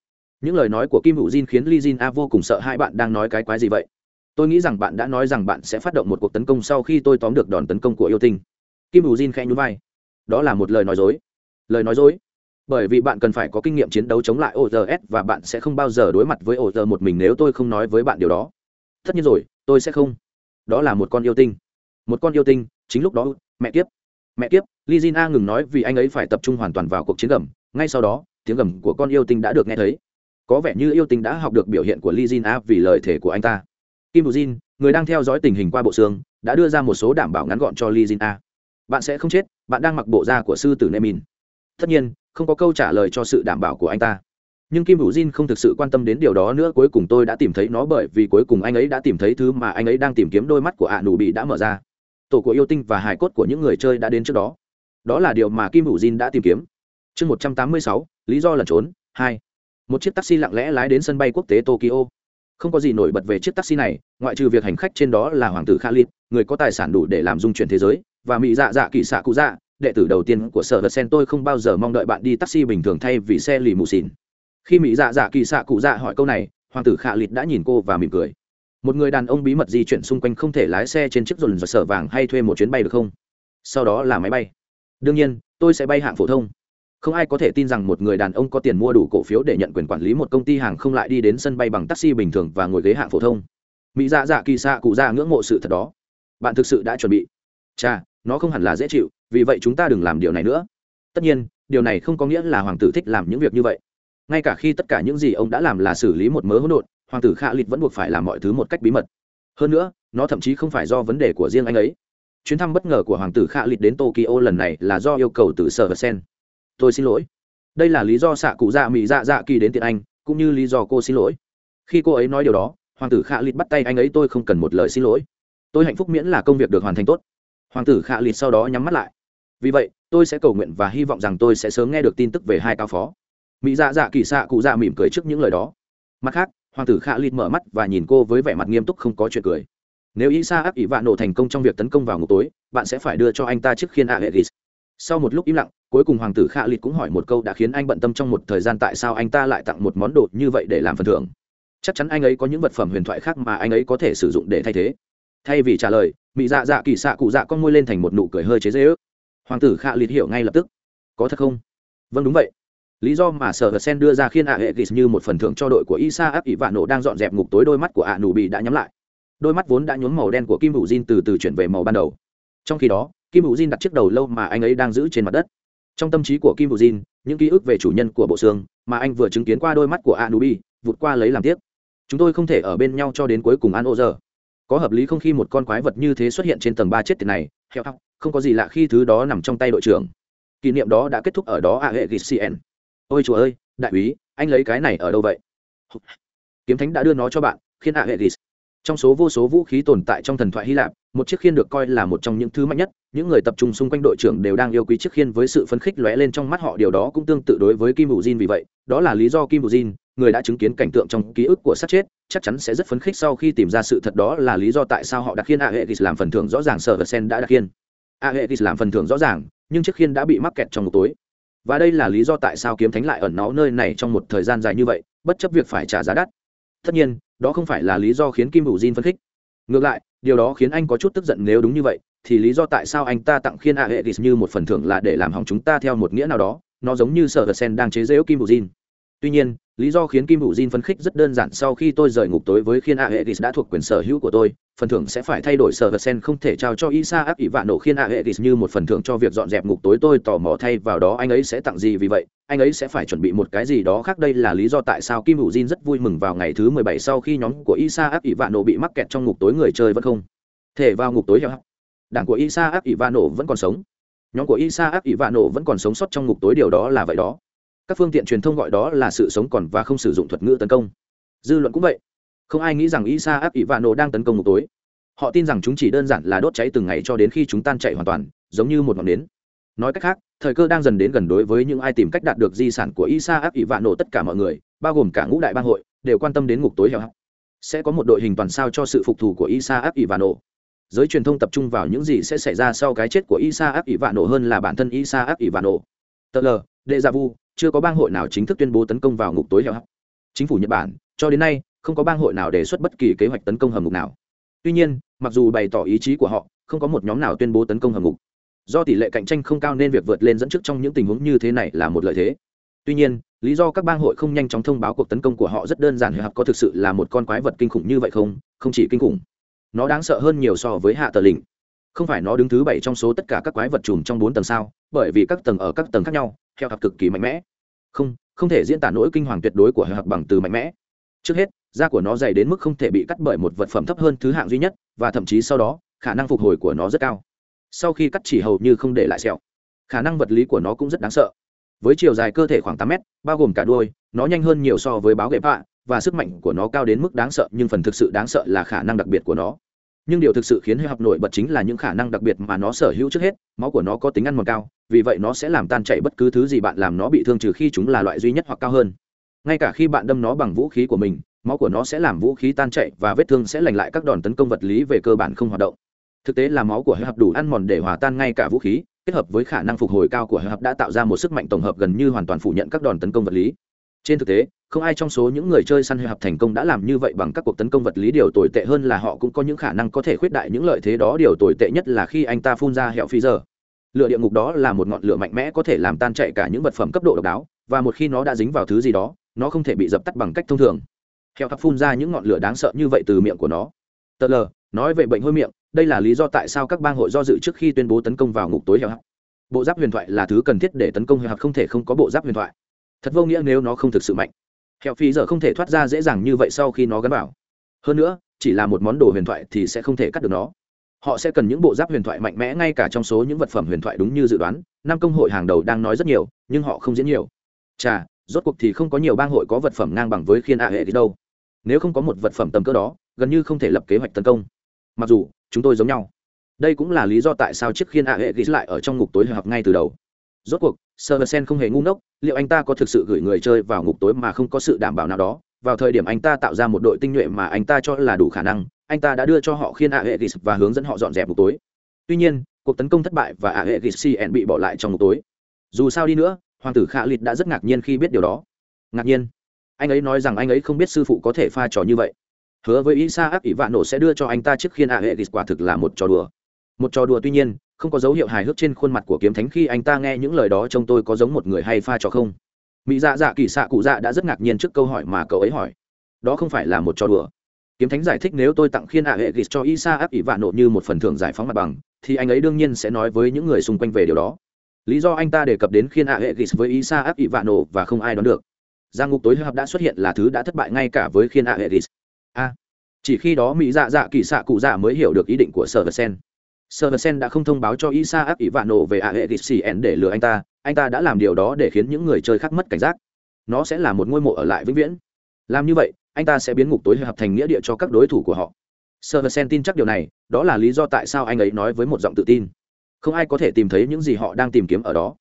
Những lời nói của kim hữu jin khiến li jin a vô cùng sợ hai bạn đang nói cái quái gì vậy. Tôi nghĩ rằng bạn đã nói rằng bạn sẽ phát động một cuộc tấn công sau khi tôi tóm được đòn tấn công của yêu tinh. Kim hữu jin khẽ nhún vai. Đó là một lời nói dối. Lời nói dối? Bởi vì bạn cần phải có kinh nghiệm chiến đấu chống lại ORS và bạn sẽ không bao giờ đối mặt với ORS một mình nếu tôi không nói với bạn điều đó. Tất nhiên rồi, tôi sẽ không. Đó là một con yêu tinh. Một con yêu tinh, chính lúc đó, mẹ kiếp. Mẹ kiếp, Lizina ngừng nói vì anh ấy phải tập trung hoàn toàn vào cuộc chiến gầm, ngay sau đó, tiếng gầm của con yêu tinh đã được nghe thấy. Có vẻ như yêu tinh đã học được biểu hiện của Lizina vì lời thể của anh ta. Kim Bujin, người đang theo dõi tình hình qua bộ xương, đã đưa ra một số đảm bảo ngắn gọn cho Lizina. Bạn sẽ không chết, bạn đang mặc bộ da của sư tử Nemin. Tất nhiên, không có câu trả lời cho sự đảm bảo của anh ta. Nhưng kim hữu jin không thực sự quan tâm đến điều đó nữa cuối cùng tôi đã tìm thấy nó bởi vì cuối cùng anh ấy đã tìm thấy thứ mà anh ấy đang tìm kiếm đôi mắt của ạ nụ bị đã mở ra. Tổ của yêu tinh và hài cốt của những người chơi đã đến trước đó. Đó là điều mà kim hữu jin đã tìm kiếm. Chương một trăm tám mươi sáu lý do lẩn trốn hai. Một chiếc taxi lặng lẽ lái đến sân bay quốc tế tokyo. Không có gì nổi bật về chiếc taxi này ngoại trừ việc hành khách trên đó là hoàng tử khalid người có tài sản đủ để làm dung chuyển thế giới và mỹ dạ dạ kỳ xạ cụ dạ đệ tử đầu tiên của sở vật sen tôi không bao giờ mong đợi bạn đi taxi bình thường thay vì xe lì mù xìn. Khi mỹ dạ dạ kỳ xạ cụ dạ hỏi câu này, hoàng tử khạ lịt đã nhìn cô và mỉm cười. Một người đàn ông bí mật di chuyển xung quanh không thể lái xe trên chiếc dồn và sở vàng hay thuê một chuyến bay được không? Sau đó là máy bay. Đương nhiên, tôi sẽ bay hạng phổ thông. Không ai có thể tin rằng một người đàn ông có tiền mua đủ cổ phiếu để nhận quyền quản lý một công ty hàng không lại đi đến sân bay bằng taxi bình thường và ngồi ghế hạng phổ thông. Mỹ dạ dạ kỳ xạ cụ dạ ngưỡng mộ sự thật đó. Bạn thực sự đã chuẩn bị? Cha nó không hẳn là dễ chịu vì vậy chúng ta đừng làm điều này nữa. Tất nhiên, điều này không có nghĩa là hoàng tử thích làm những việc như vậy. Ngay cả khi tất cả những gì ông đã làm là xử lý một mớ hỗn độn, hoàng tử khạ lịt vẫn buộc phải làm mọi thứ một cách bí mật. Hơn nữa, nó thậm chí không phải do vấn đề của riêng anh ấy. Chuyến thăm bất ngờ của hoàng tử khạ lịt đến tokyo lần này là do yêu cầu từ sở và sen tôi xin lỗi. Đây là lý do xạ cụ dạ mỹ dạ dạ kỳ đến tiện anh, cũng như lý do cô xin lỗi. Khi cô ấy nói điều đó, hoàng tử khạ lịt bắt tay anh ấy, tôi không cần một lời xin lỗi. Tôi hạnh phúc miễn là công việc được hoàn thành tốt. Hoàng tử khạ lịt sau đó nhắm mắt lại vì vậy, tôi sẽ cầu nguyện và hy vọng rằng tôi sẽ sớm nghe được tin tức về hai cao phó. Mỹ dạ dạ kỳ xạ cụ dạ mỉm cười trước những lời đó. Mặt khác, hoàng tử khạ lịt mở mắt và nhìn cô với vẻ mặt nghiêm túc không có chuyện cười. Nếu isa áp ỷ vạn nổ thành công trong việc tấn công vào ngục tối, bạn sẽ phải đưa cho anh ta chiếc khiên a hệ ghis sau một lúc im lặng, cuối cùng hoàng tử khạ lịt cũng hỏi một câu đã khiến anh bận tâm trong một thời gian tại sao anh ta lại tặng một món đồ như vậy để làm phần thưởng. Chắc chắn anh ấy có những vật phẩm huyền thoại khác mà anh ấy có thể sử dụng để thay thế. Thay vì trả lời, mỹ dạ dạ kỳ xạ cụ dạ con môi lên thành một nụ cười hơi chế dễ ước hoàng tử khạ lịt hiểu ngay lập tức. Có thật không? Vâng đúng vậy. Lý do mà sở hờ sen đưa ra khiến ạ hệ ghis như một phần thưởng cho đội của isa áp ỷ vạn nổ đang dọn dẹp ngục tối đôi mắt của ạ nụ bị đã nhắm lại. Đôi mắt vốn đã nhuốm màu đen của kim hữu jin từ từ chuyển về màu ban đầu. Trong khi đó, kim hữu jin đặt chiếc đầu lâu mà anh ấy đang giữ trên mặt đất. Trong tâm trí của kim hữu jin, những ký ức về chủ nhân của bộ xương mà anh vừa chứng kiến qua đôi mắt của ạ nụ bị vụt qua lấy làm tiếc. Chúng tôi không thể ở bên nhau cho đến cuối cùng an ô giờ có hợp lý không khi một con quái vật như thế xuất hiện trên tầng ba chết tiệt này? Heo hóc không có gì lạ khi thứ đó nằm trong tay đội trưởng. Kỷ niệm đó đã kết thúc ở đó a hệ gcn ôi chúa ơi, đại úy, anh lấy cái này ở đâu vậy? Kiếm thánh đã đưa nó cho bạn khiến a hệ gis trong số vô số vũ khí tồn tại trong thần thoại hy lạp, một chiếc khiên được coi là một trong những thứ mạnh nhất. Những người tập trung xung quanh đội trưởng đều đang yêu quý chiếc khiên với sự phấn khích lóe lên trong mắt họ. Điều đó cũng tương tự đối với kim bù jin vì vậy. Đó là lý do kim bù jin, người đã chứng kiến cảnh tượng trong ký ức của sát chết, chắc chắn sẽ rất phấn khích sau khi tìm ra sự thật. Đó là lý do tại sao họ đặt khiên a hệ làm phần thưởng rõ ràng sở vật sen đã đặt khiên a hệ làm phần thưởng rõ ràng, nhưng chiếc khiên đã bị mắc kẹt trong một tối. Và đây là lý do tại sao kiếm thánh lại ẩn náu nơi này trong một thời gian dài như vậy, bất chấp việc phải trả giá đắt. Tất nhiên, đó không phải là lý do khiến kim hữu Jin phân khích. Ngược lại, điều đó khiến anh có chút tức giận nếu đúng như vậy, thì lý do tại sao anh ta tặng khiên a hệ như một phần thưởng là để làm hỏng chúng ta theo một nghĩa nào đó, nó giống như sợ sen đang chế giễu kim hữu Jin tuy nhiên, lý do khiến kim hữu Jin phấn khích rất đơn giản, sau khi tôi rời ngục tối với khiên a hệ đã thuộc quyền sở hữu của tôi, phần thưởng sẽ phải thay đổi sở vật sen không thể trao cho isa áp ỷ vạ nổ khiên a hệ như một phần thưởng cho việc dọn dẹp ngục tối tôi tò mò thay vào đó anh ấy sẽ tặng gì vì vậy, anh ấy sẽ phải chuẩn bị một cái gì đó khác. Đây là lý do tại sao kim hữu Jin rất vui mừng vào ngày thứ mười bảy sau khi nhóm của isa áp ỷ vạ nổ bị mắc kẹt trong ngục tối người chơi vẫn không thể vào ngục tối heo đảng của isa áp ỷ vạ nổ vẫn còn sống. Nhóm của isa áp ỷ vạ nổ vẫn còn sống sót trong ngục tối, điều đó là vậy đó các phương tiện truyền thông gọi đó là sự sống còn và không sử dụng thuật ngữ tấn công. Dư luận cũng vậy. Không ai nghĩ rằng isa áp ivano đang tấn công ngục tối. Họ tin rằng chúng chỉ đơn giản là đốt cháy từng ngày cho đến khi chúng tan chạy hoàn toàn, giống như một ngọn nến. Nói cách khác, thời cơ đang dần đến gần đối với những ai tìm cách đạt được di sản của isa áp ivano tất cả mọi người, bao gồm cả ngũ đại bang hội, đều quan tâm đến ngục tối heo hắc. Sẽ có một đội hình toàn sao cho sự phục thù của isa áp ivano giới truyền thông tập trung vào những gì sẽ xảy ra sau cái chết của isa áp ivano hơn là bản thân isa áp ivano tờ lờ đệ gia dạ vu chưa có bang hội nào chính thức tuyên bố tấn công vào ngục tối heo hắc. Chính phủ nhật bản, cho đến nay, không có bang hội nào đề xuất bất kỳ kế hoạch tấn công hầm ngục nào. Tuy nhiên, mặc dù bày tỏ ý chí của họ, không có một nhóm nào tuyên bố tấn công hầm ngục. Do tỷ lệ cạnh tranh không cao nên việc vượt lên dẫn trước trong những tình huống như thế này là một lợi thế. Tuy nhiên, lý do các bang hội không nhanh chóng thông báo cuộc tấn công của họ rất đơn giản hoặc có thực sự là một con quái vật kinh khủng như vậy không? Không chỉ kinh khủng, nó đáng sợ hơn nhiều so với hạ tờ lình không phải nó đứng thứ bảy trong số tất cả các quái vật chùm trong bốn tầng sao? Bởi vì các tầng ở các tầng khác nhau, heo hạc cực kỳ mạnh mẽ. Không không thể diễn tả nỗi kinh hoàng tuyệt đối của heo hạc bằng từ mạnh mẽ. Trước hết, da của nó dày đến mức không thể bị cắt bởi một vật phẩm thấp hơn thứ hạng duy nhất, và thậm chí sau đó, khả năng phục hồi của nó rất cao. Sau khi cắt chỉ hầu như không để lại sẹo, khả năng vật lý của nó cũng rất đáng sợ. Với chiều dài cơ thể khoảng tám mét, bao gồm cả đuôi, nó nhanh hơn nhiều so với báo gậy bạ và sức mạnh của nó cao đến mức đáng sợ, nhưng phần thực sự đáng sợ là khả năng đặc biệt của nó nhưng điều thực sự khiến hơi học nổi bật chính là những khả năng đặc biệt mà nó sở hữu trước hết, máu của nó có tính ăn mòn cao, vì vậy nó sẽ làm tan chảy bất cứ thứ gì bạn làm nó bị thương trừ khi chúng là loại duy nhất hoặc cao hơn. Ngay cả khi bạn đâm nó bằng vũ khí của mình, máu của nó sẽ làm vũ khí tan chảy và vết thương sẽ lành lại các đòn tấn công vật lý về cơ bản không hoạt động. Thực tế là máu của hơi hợp đủ ăn mòn để hòa tan ngay cả vũ khí, kết hợp với khả năng phục hồi cao của hơi hợp đã tạo ra một sức mạnh tổng hợp gần như hoàn toàn phủ nhận các đòn tấn công vật lý trên thực tế, không ai trong số những người chơi săn hơi hợp thành công đã làm như vậy bằng các cuộc tấn công vật lý điều tồi tệ hơn là họ cũng có những khả năng có thể khuyết đại những lợi thế đó. Điều tồi tệ nhất là khi anh ta phun ra hẹo phi giờ. Lửa địa ngục đó là một ngọn lửa mạnh mẽ có thể làm tan chạy cả những vật phẩm cấp độ độc đáo, và một khi nó đã dính vào thứ gì đó, nó không thể bị dập tắt bằng cách thông thường. Hẹo thắp phun ra những ngọn lửa đáng sợ như vậy từ miệng của nó. Tờ lờ, nói về bệnh hôi miệng, đây là lý do tại sao các bang hội do dự trước khi tuyên bố tấn công vào ngục tối hẹo hắc bộ giáp huyền thoại là thứ cần thiết để tấn công hẹo hắc không thể không có bộ giáp huyền thoại thật vô nghĩa nếu nó không thực sự mạnh. Hẹo phi giờ không thể thoát ra dễ dàng như vậy sau khi nó gắn vào. Hơn nữa, chỉ là một món đồ huyền thoại thì sẽ không thể cắt được nó. Họ sẽ cần những bộ giáp huyền thoại mạnh mẽ ngay cả trong số những vật phẩm huyền thoại đúng như dự đoán. Năm công hội hàng đầu đang nói rất nhiều, nhưng họ không diễn nhiều. Chà, rốt cuộc thì không có nhiều bang hội có vật phẩm ngang bằng với khiên a hệ đi đâu. Nếu không có một vật phẩm tầm cỡ đó, gần như không thể lập kế hoạch tấn công. Mặc dù, chúng tôi giống nhau. Đây cũng là lý do tại sao chiếc khiên a hệ ghi lại ở trong ngục tối hợp ngay từ đầu rốt cuộc Serversen không hề ngu ngốc, liệu anh ta có thực sự gửi người chơi vào ngục tối mà không có sự đảm bảo nào đó? Vào thời điểm anh ta tạo ra một đội tinh nhuệ mà anh ta cho là đủ khả năng, anh ta đã đưa cho họ khiên Aegis và hướng dẫn họ dọn dẹp ngục tối. Tuy nhiên, cuộc tấn công thất bại và Aegis CN bị bỏ lại trong ngục tối. Dù sao đi nữa, hoàng tử Khả Lịt đã rất ngạc nhiên khi biết điều đó. Ngạc nhiên? Anh ấy nói rằng anh ấy không biết sư phụ có thể pha trò như vậy. Hứa với Isa ác ỷ vạn nổ sẽ đưa cho anh ta chiếc khiên Aegis quả thực là một trò đùa. Một trò đùa tuy nhiên, không có dấu hiệu hài hước trên khuôn mặt của kiếm thánh khi anh ta nghe những lời đó trông tôi có giống một người hay pha trò không? Mỹ dạ dạ kỳ xạ cụ dạ đã rất ngạc nhiên trước câu hỏi mà cậu ấy hỏi. Đó không phải là một trò đùa. Kiếm thánh giải thích nếu tôi tặng khiên ạ hệ ghis cho isa áp ỷ vạn nộ như một phần thưởng giải phóng mặt bằng, thì anh ấy đương nhiên sẽ nói với những người xung quanh về điều đó. Lý do anh ta đề cập đến khiên ạ hệ ghis với isa áp ỷ vạn nộ và không ai đoán được. Giang ngục tối hợp đã xuất hiện là thứ đã thất bại ngay cả với khiên ạ hệ ghis a. Chỉ khi đó mỹ dạ dạ kỳ xạ cụ dạ mới hiểu được ý định của sở vật sen đã không thông báo cho Isa Abi Ivano về Aegisian để lừa anh ta, anh ta đã làm điều đó để khiến những người chơi khác mất cảnh giác. Nó sẽ là một ngôi mộ ở lại vĩnh viễn. Làm như vậy, anh ta sẽ biến ngục tối hợp thành nghĩa địa cho các đối thủ của họ. Serversen tin chắc điều này, đó là lý do tại sao anh ấy nói với một giọng tự tin. Không ai có thể tìm thấy những gì họ đang tìm kiếm ở đó.